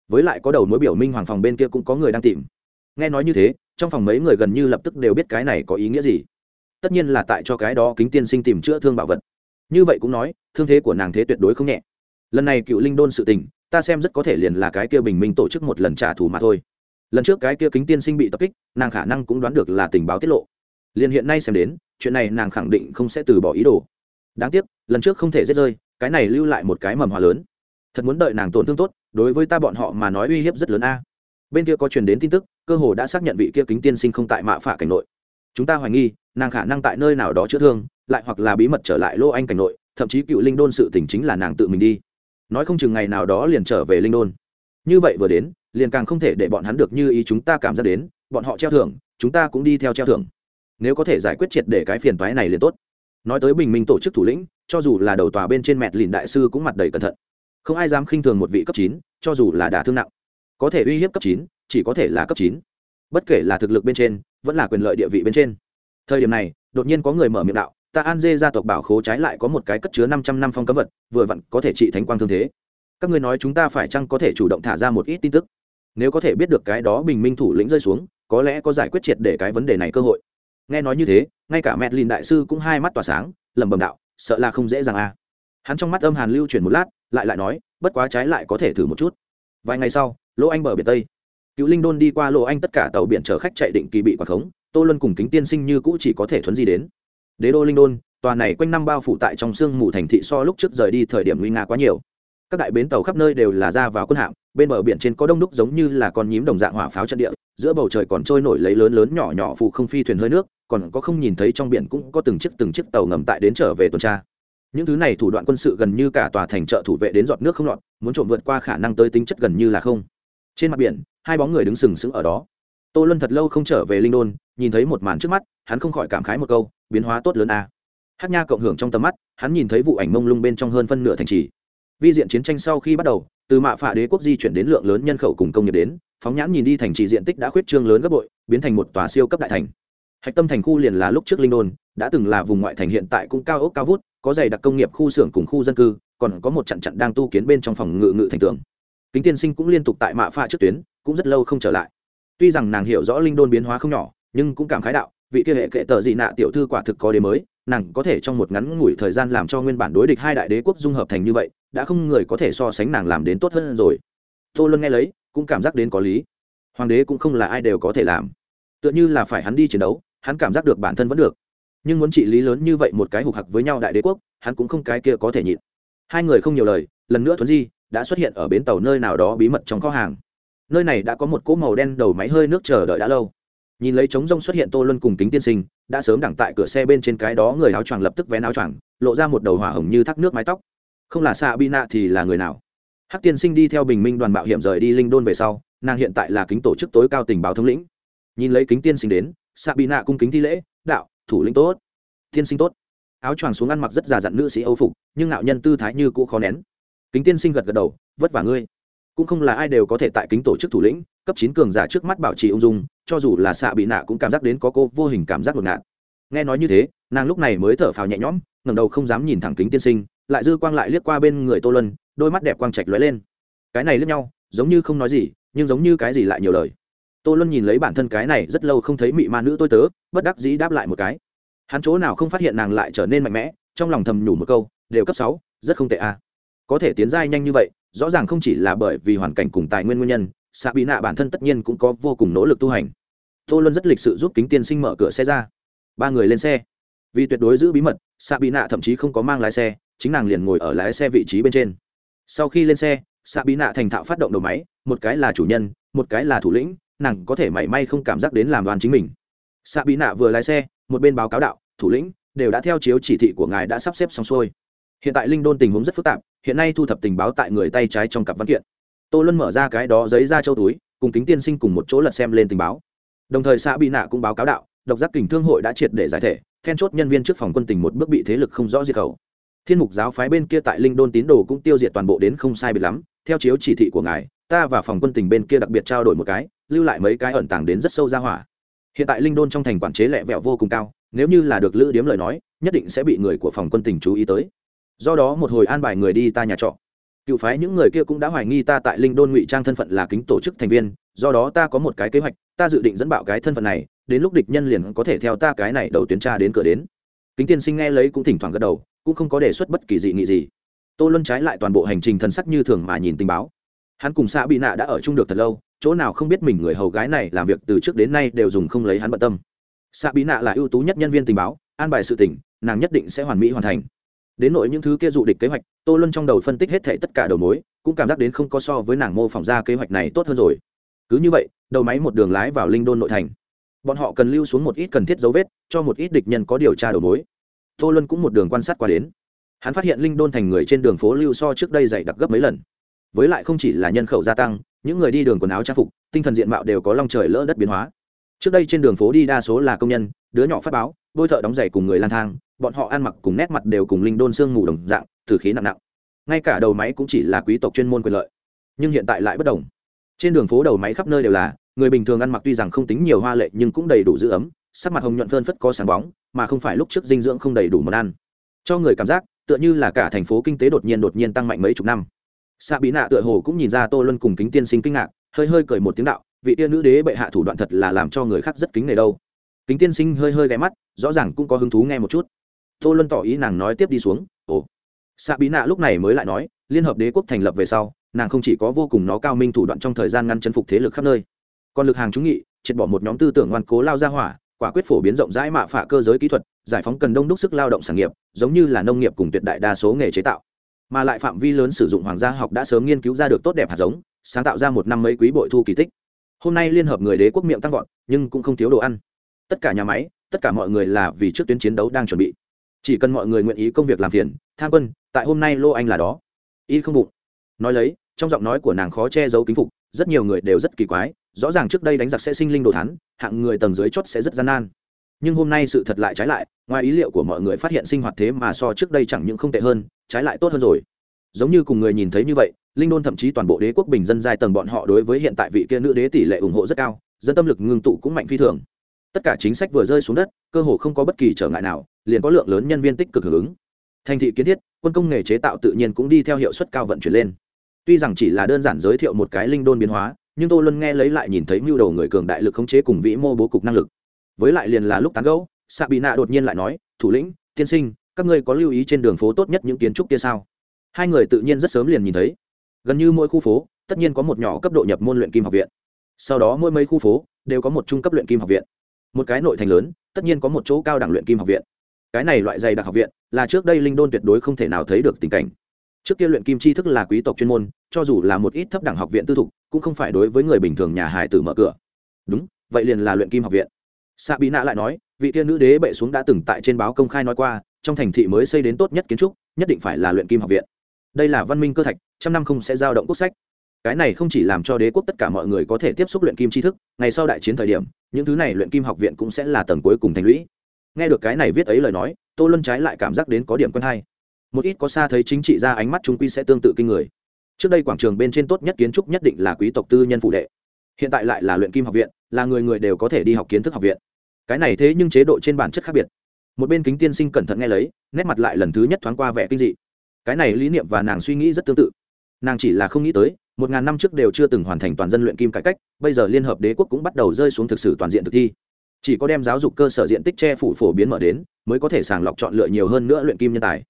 Với lại có đầu mối biểu minh hoàng phòng bên kia cũng có người đang tìm. Nghe nói như thế, trong phòng mấy người gần như lập tức đều biết cái này có ý nghĩa gì. Tất nhiên là tại cho cái đó kính tiên sinh tìm chữa thương bảo vật. Như vậy cũng nói, thương thế của nàng thế tuyệt đối không nhẹ. Lần này cựu linh đôn sự tình, ta xem rất có thể liền là cái kia bình minh tổ chức một lần trả thù mà thôi. Lần trước cái kia kính tiên sinh bị tập kích, nàng khả năng cũng đoán được là tình báo tiết lộ. Liền hiện nay xem đến, chuyện này nàng khẳng định không sẽ từ bỏ ý đồ đáng tiếc, lần trước không thể giết rơi, cái này lưu lại một cái mầm hòa lớn. Thật muốn đợi nàng tổn thương tốt, đối với ta bọn họ mà nói uy hiếp rất lớn a. Bên kia có truyền đến tin tức, cơ hồ đã xác nhận vị kia kính tiên sinh không tại mạ phả cảnh nội. Chúng ta hoài nghi, nàng khả năng tại nơi nào đó chữa thương, lại hoặc là bí mật trở lại lô anh cảnh nội, thậm chí cựu linh đôn sự tình chính là nàng tự mình đi. Nói không chừng ngày nào đó liền trở về linh đôn. Như vậy vừa đến, liền càng không thể để bọn hắn được như ý chúng ta cảm giác đến, bọn họ treo thưởng, chúng ta cũng đi theo treo thưởng. Nếu có thể giải quyết triệt để cái phiền toái này liền tốt nói tới bình minh tổ chức thủ lĩnh, cho dù là đầu tòa bên trên mẹt lìn đại sư cũng mặt đầy cẩn thận. Không ai dám khinh thường một vị cấp chín, cho dù là đả thương nặng. Có thể uy hiếp cấp chín, chỉ có thể là cấp chín. Bất kể là thực lực bên trên, vẫn là quyền lợi địa vị bên trên. Thời điểm này, đột nhiên có người mở miệng đạo, ta an dê gia tộc bảo khố trái lại có một cái cất chứa năm trăm năm phong cấm vật, vừa vặn có thể trị thánh quang thương thế. Các ngươi nói chúng ta phải chăng có thể chủ động thả ra một ít tin tức? Nếu có thể biết được cái đó bình minh thủ lĩnh rơi xuống, có lẽ có giải quyết triệt để cái vấn đề này cơ hội nghe nói như thế, ngay cả mẹ lìn đại sư cũng hai mắt tỏa sáng, lẩm bẩm đạo, sợ là không dễ dàng à. Hắn trong mắt âm hàn lưu chuyển một lát, lại lại nói, bất quá trái lại có thể thử một chút. Vài ngày sau, lỗ anh bờ biển tây. Cựu linh đôn đi qua lỗ anh tất cả tàu biển chở khách chạy định kỳ bị quả khống, tô luân cùng kính tiên sinh như cũ chỉ có thể thuấn di đến. Đế đô linh đôn, tòa này quanh năm bao phủ tại trong sương mù thành thị so lúc trước rời đi thời điểm nguy nga quá nhiều. Các đại bến tàu khắp nơi đều là ra vào quân hạm, bên bờ biển trên có đông đúc giống như là con nhím đồng dạng hỏa pháo trận địa giữa bầu trời còn trôi nổi lấy lớn lớn nhỏ nhỏ phụ không phi thuyền hơi nước, còn có không nhìn thấy trong biển cũng có từng chiếc từng chiếc tàu ngầm tại đến trở về tuần tra. Những thứ này thủ đoạn quân sự gần như cả tòa thành trợ thủ vệ đến giọt nước không lọt, muốn trộm vượt qua khả năng tới tính chất gần như là không. Trên mặt biển, hai bóng người đứng sừng sững ở đó. Tô luân thật lâu không trở về linh đôn, nhìn thấy một màn trước mắt, hắn không khỏi cảm khái một câu, biến hóa tốt lớn a. À. hát nha cộng hưởng trong tầm mắt, hắn nhìn thấy vụ ảnh mông lung bên trong hơn phân nửa thành trì. Vi diện chiến tranh sau khi bắt đầu, từ mạ phạ đế quốc di chuyển đến lượng lớn nhân khẩu cùng công nghiệp đến phóng nhãn nhìn đi thành trì diện tích đã khuyết trương lớn gấp bội, biến thành một tòa siêu cấp đại thành. Hạch tâm thành khu liền là lúc trước linh đôn đã từng là vùng ngoại thành hiện tại cũng cao ốc cao vút, có dày đặc công nghiệp khu xưởng cùng khu dân cư, còn có một trận trận đang tu kiến bên trong phòng ngự ngự thành tường. Kính tiên sinh cũng liên tục tại mạ pha trước tuyến, cũng rất lâu không trở lại. Tuy rằng nàng hiểu rõ linh đôn biến hóa không nhỏ, nhưng cũng cảm khái đạo, vị kia hệ kệ tờ dị nạ tiểu thư quả thực có đế mới, nàng có thể trong một ngắn ngủi thời gian làm cho nguyên bản đối địch hai đại đế quốc dung hợp thành như vậy, đã không người có thể so sánh nàng làm đến tốt hơn rồi. Tô luân nghe lấy cũng cảm giác đến có lý. Hoàng đế cũng không là ai đều có thể làm. Tựa như là phải hắn đi chiến đấu, hắn cảm giác được bản thân vẫn được. Nhưng muốn trị lý lớn như vậy một cái hục hặc với nhau đại đế quốc, hắn cũng không cái kia có thể nhịn. Hai người không nhiều lời, lần nữa thuấn di đã xuất hiện ở bến tàu nơi nào đó bí mật trong kho hàng. Nơi này đã có một cỗ màu đen đầu máy hơi nước chờ đợi đã lâu. Nhìn lấy trống rông xuất hiện tô luân cùng kính tiên sinh, đã sớm đẳng tại cửa xe bên trên cái đó người áo choàng lập tức vén áo choàng, lộ ra một đầu hỏa hồng như thác nước mái tóc. Không là xạ bi nạ thì là người nào? Hắc tiên sinh đi theo bình minh đoàn mạo hiểm rời đi linh đôn về sau, nàng hiện tại là kính tổ chức tối cao tình báo thống lĩnh. Nhìn lấy kính tiên sinh đến xạ bị nạ cung kính thi lễ, đạo, thủ lĩnh tốt. Tiên sinh tốt. Áo choàng xuống ăn mặc rất già dặn nữ sĩ âu phục, nhưng nạo nhân tư thái như cũ khó nén. Kính tiên sinh gật gật đầu, vất vả ngươi. Cũng không là ai đều có thể tại kính tổ chức thủ lĩnh, cấp chín cường giả trước mắt bảo trì ung dung, cho dù là xạ bị nạ cũng cảm giác đến có cô vô hình cảm giác ngột ngạt. Nghe nói như thế, nàng lúc này mới thở phào nhẹ nhõm, ngẩng đầu không dám nhìn thẳng kính tiên sinh, lại dư quang lại liếc qua bên người tô luân đôi mắt đẹp quang trạch lóe lên. Cái này lướt nhau, giống như không nói gì, nhưng giống như cái gì lại nhiều lời. Tô luân nhìn lấy bản thân cái này rất lâu không thấy mị ma nữ tôi tớ, bất đắc dĩ đáp lại một cái. Hắn chỗ nào không phát hiện nàng lại trở nên mạnh mẽ, trong lòng thầm nhủ một câu, đều cấp sáu, rất không tệ à. có thể tiến giai nhanh như vậy, rõ ràng không chỉ là bởi vì hoàn cảnh cùng tài nguyên nguyên nhân xạ bị nạ bản thân tất nhiên cũng có vô cùng nỗ lực tu hành. Tô luân rất lịch sự giúp kính tiên sinh mở cửa xe ra. Ba người lên xe. Vì tuyệt đối giữ bí mật xạ bị nạ thậm chí không có mang lái xe, chính nàng liền ngồi ở lái xe vị trí bên trên sau khi lên xe xạ bí nạ thành thạo phát động đầu máy, một cái là chủ nhân, một cái là thủ lĩnh, nàng có thể mảy may không cảm giác đến làm đoàn chính mình. Xạ bí nạ vừa lái xe, một bên báo cáo đạo, thủ lĩnh, đều đã theo chiếu chỉ thị của ngài đã sắp xếp xong xuôi. Hiện tại linh đôn tình huống rất phức tạp, hiện nay thu thập tình báo tại người tay trái trong cặp văn kiện. Tô luân mở ra cái đó giấy ra châu túi, cùng kính tiên sinh cùng một chỗ lật xem lên tình báo. Đồng thời xã bị nạ cũng báo cáo đạo, độc giác kình thương hội đã triệt để giải thể, then chốt nhân viên trước phòng quân tình một bước bị thế lực không rõ diệt khẩu thiên mục giáo phái bên kia tại linh đôn tín đồ cũng tiêu diệt toàn bộ đến không sai biệt lắm. Theo chiếu chỉ thị của ngài, ta và phòng quân tình bên kia đặc biệt trao đổi một cái, lưu lại mấy cái ẩn tàng đến rất sâu ra hỏa. Hiện tại linh đôn trong thành quản chế lẹ vẹo vô cùng cao, nếu như là được lữ điếm lời nói, nhất định sẽ bị người của phòng quân tình chú ý tới. Do đó một hồi an bài người đi ta nhà trọ. Cựu phái những người kia cũng đã hoài nghi ta tại linh đôn ngụy trang thân phận là kính tổ chức thành viên, do đó ta có một cái kế hoạch, ta dự định dẫn bạo cái thân phận này, đến lúc địch nhân liền có thể theo ta cái này đầu tuyến tra đến cửa đến. Kính tiên sinh nghe lấy cũng thỉnh thoảng gật đầu cũng không có đề xuất bất kỳ dị nghị gì. Tô luân trái lại toàn bộ hành trình thần sắc như thường mà nhìn tình báo. Hắn cùng xã bị nạ đã ở chung được thật lâu, chỗ nào không biết mình người hầu gái này làm việc từ trước đến nay đều dùng không lấy hắn bận tâm. Xã bị nạ là ưu tú nhất nhân viên tình báo, an bài sự tỉnh nàng nhất định sẽ hoàn mỹ hoàn thành. Đến nội những thứ kia dụ địch kế hoạch, tô luân trong đầu phân tích hết thảy tất cả đầu mối, cũng cảm giác đến không có so với nàng mô phỏng ra kế hoạch này tốt hơn rồi. Cứ như vậy, đầu máy một đường lái vào linh đôn nội thành. Bọn họ cần lưu xuống một ít cần thiết dấu vết, cho một ít địch nhân có điều tra đầu mối tô luân cũng một đường quan sát qua đến. Hắn phát hiện linh đôn thành người trên đường phố lưu so trước đây dày đặc gấp mấy lần. Với lại không chỉ là nhân khẩu gia tăng, những người đi đường quần áo trang phục, tinh thần diện mạo đều có long trời lỡ đất biến hóa. Trước đây trên đường phố đi đa số là công nhân, đứa nhỏ phát báo đôi thợ đóng giày cùng người lang thang, bọn họ ăn mặc cùng nét mặt đều cùng linh đôn sương mù đồng dạng, từ khí nặng nặng. Ngay cả đầu máy cũng chỉ là quý tộc chuyên môn quyền lợi, nhưng hiện tại lại bất đồng. Trên đường phố đầu máy khắp nơi đều là, người bình thường ăn mặc tuy rằng không tính nhiều hoa lệ nhưng cũng đầy đủ giữ ấm sắc mặt hồng nhuận phơn phất có sáng bóng, mà không phải lúc trước dinh dưỡng không đầy đủ món ăn. Cho người cảm giác, tựa như là cả thành phố kinh tế đột nhiên đột nhiên tăng mạnh mấy chục năm. Xạ bí nạ tựa hồ cũng nhìn ra tô luân cùng kính tiên sinh kinh ngạc, hơi hơi cười một tiếng đạo, vị tiên nữ đế bệ hạ thủ đoạn thật là làm cho người khác rất kính nể đâu. Kính tiên sinh hơi hơi ghé mắt, rõ ràng cũng có hứng thú nghe một chút. Tô luân tỏ ý nàng nói tiếp đi xuống, ồ. Xạ bí nạ lúc này mới lại nói, liên hợp đế quốc thành lập về sau, nàng không chỉ có vô cùng nó cao minh thủ đoạn trong thời gian ngăn chấn phục thế lực khắp nơi, còn lực hàng chúng nghị, triệt bỏ một nhóm tư tưởng ngoan cố lao ra hỏa quả quyết phổ biến rộng rãi mạ phạ cơ giới kỹ thuật, giải phóng cần đông đúc sức lao động sản nghiệp, giống như là nông nghiệp cùng tuyệt đại đa số nghề chế tạo. Mà lại phạm vi lớn sử dụng hoàng gia học đã sớm nghiên cứu ra được tốt đẹp hạt giống, sáng tạo ra một năm mấy quý bội thu kỳ tích. Hôm nay liên hợp người đế quốc miệng tăng vọt, nhưng cũng không thiếu đồ ăn. Tất cả nhà máy, tất cả mọi người là vì trước tuyến chiến đấu đang chuẩn bị. Chỉ cần mọi người nguyện ý công việc làm phiền, tham quân, tại hôm nay lô anh là đó. Y không bụng. Nói lấy, trong giọng nói của nàng khó che giấu kính phục rất nhiều người đều rất kỳ quái, rõ ràng trước đây đánh giặc sẽ sinh linh đồ thắn hạng người tầng dưới chót sẽ rất gian nan. Nhưng hôm nay sự thật lại trái lại, ngoài ý liệu của mọi người phát hiện sinh hoạt thế mà so trước đây chẳng những không tệ hơn, trái lại tốt hơn rồi. Giống như cùng người nhìn thấy như vậy, linh đôn thậm chí toàn bộ đế quốc bình dân giai tầng bọn họ đối với hiện tại vị kia nữ đế tỷ lệ ủng hộ rất cao, dân tâm lực ngưng tụ cũng mạnh phi thường. Tất cả chính sách vừa rơi xuống đất, cơ hồ không có bất kỳ trở ngại nào, liền có lượng lớn nhân viên tích cực hưởng ứng. Thành thị kiến thiết, quân công nghề chế tạo tự nhiên cũng đi theo hiệu suất cao vận chuyển lên tuy rằng chỉ là đơn giản giới thiệu một cái linh đôn biến hóa, nhưng tô luân nghe lấy lại nhìn thấy mưu đồ người cường đại lực khống chế cùng vĩ mô bố cục năng lực. Với lại liền là lúc tán gẫu xạ bị nạ đột nhiên lại nói, thủ lĩnh, tiên sinh, các ngươi có lưu ý trên đường phố tốt nhất những kiến trúc kia sao? Hai người tự nhiên rất sớm liền nhìn thấy. Gần như mỗi khu phố, tất nhiên có một nhỏ cấp độ nhập môn luyện kim học viện. Sau đó mỗi mấy khu phố đều có một trung cấp luyện kim học viện. Một cái nội thành lớn, tất nhiên có một chỗ cao đẳng luyện kim học viện. Cái này loại dày đặc học viện là trước đây linh đôn tuyệt đối không thể nào thấy được tình cảnh trước kia luyện kim tri thức là quý tộc chuyên môn, cho dù là một ít thấp đẳng học viện tư thục, cũng không phải đối với người bình thường nhà hải tử mở cửa. Đúng, vậy liền là luyện kim học viện. Xạ bị nạ lại nói, vị tiên nữ đế bệ xuống đã từng tại trên báo công khai nói qua, trong thành thị mới xây đến tốt nhất kiến trúc, nhất định phải là luyện kim học viện. Đây là văn minh cơ thạch, trăm năm không sẽ giao động quốc sách. Cái này không chỉ làm cho đế quốc tất cả mọi người có thể tiếp xúc luyện kim tri thức, ngày sau đại chiến thời điểm, những thứ này luyện kim học viện cũng sẽ là tầng cuối cùng thành lũy. Nghe được cái này viết ấy lời nói, tô luân trái lại cảm giác đến có điểm quen hay một ít có xa thấy chính trị ra ánh mắt trung quy sẽ tương tự kinh người. Trước đây quảng trường bên trên tốt nhất kiến trúc nhất định là quý tộc tư nhân phụ đệ. Hiện tại lại là luyện kim học viện, là người người đều có thể đi học kiến thức học viện. Cái này thế nhưng chế độ trên bản chất khác biệt. Một bên kính tiên sinh cẩn thận nghe lấy, nét mặt lại lần thứ nhất thoáng qua vẻ kinh dị. Cái này lý niệm và nàng suy nghĩ rất tương tự. Nàng chỉ là không nghĩ tới, một ngàn năm trước đều chưa từng hoàn thành toàn dân luyện kim cải cách, bây giờ liên hợp đế quốc cũng bắt đầu rơi xuống thực sự toàn diện thực thi. Chỉ có đem giáo dục cơ sở diện tích che phủ phổ biến mở đến, mới có thể sàng lọc chọn lựa nhiều hơn nữa luyện kim nhân tài.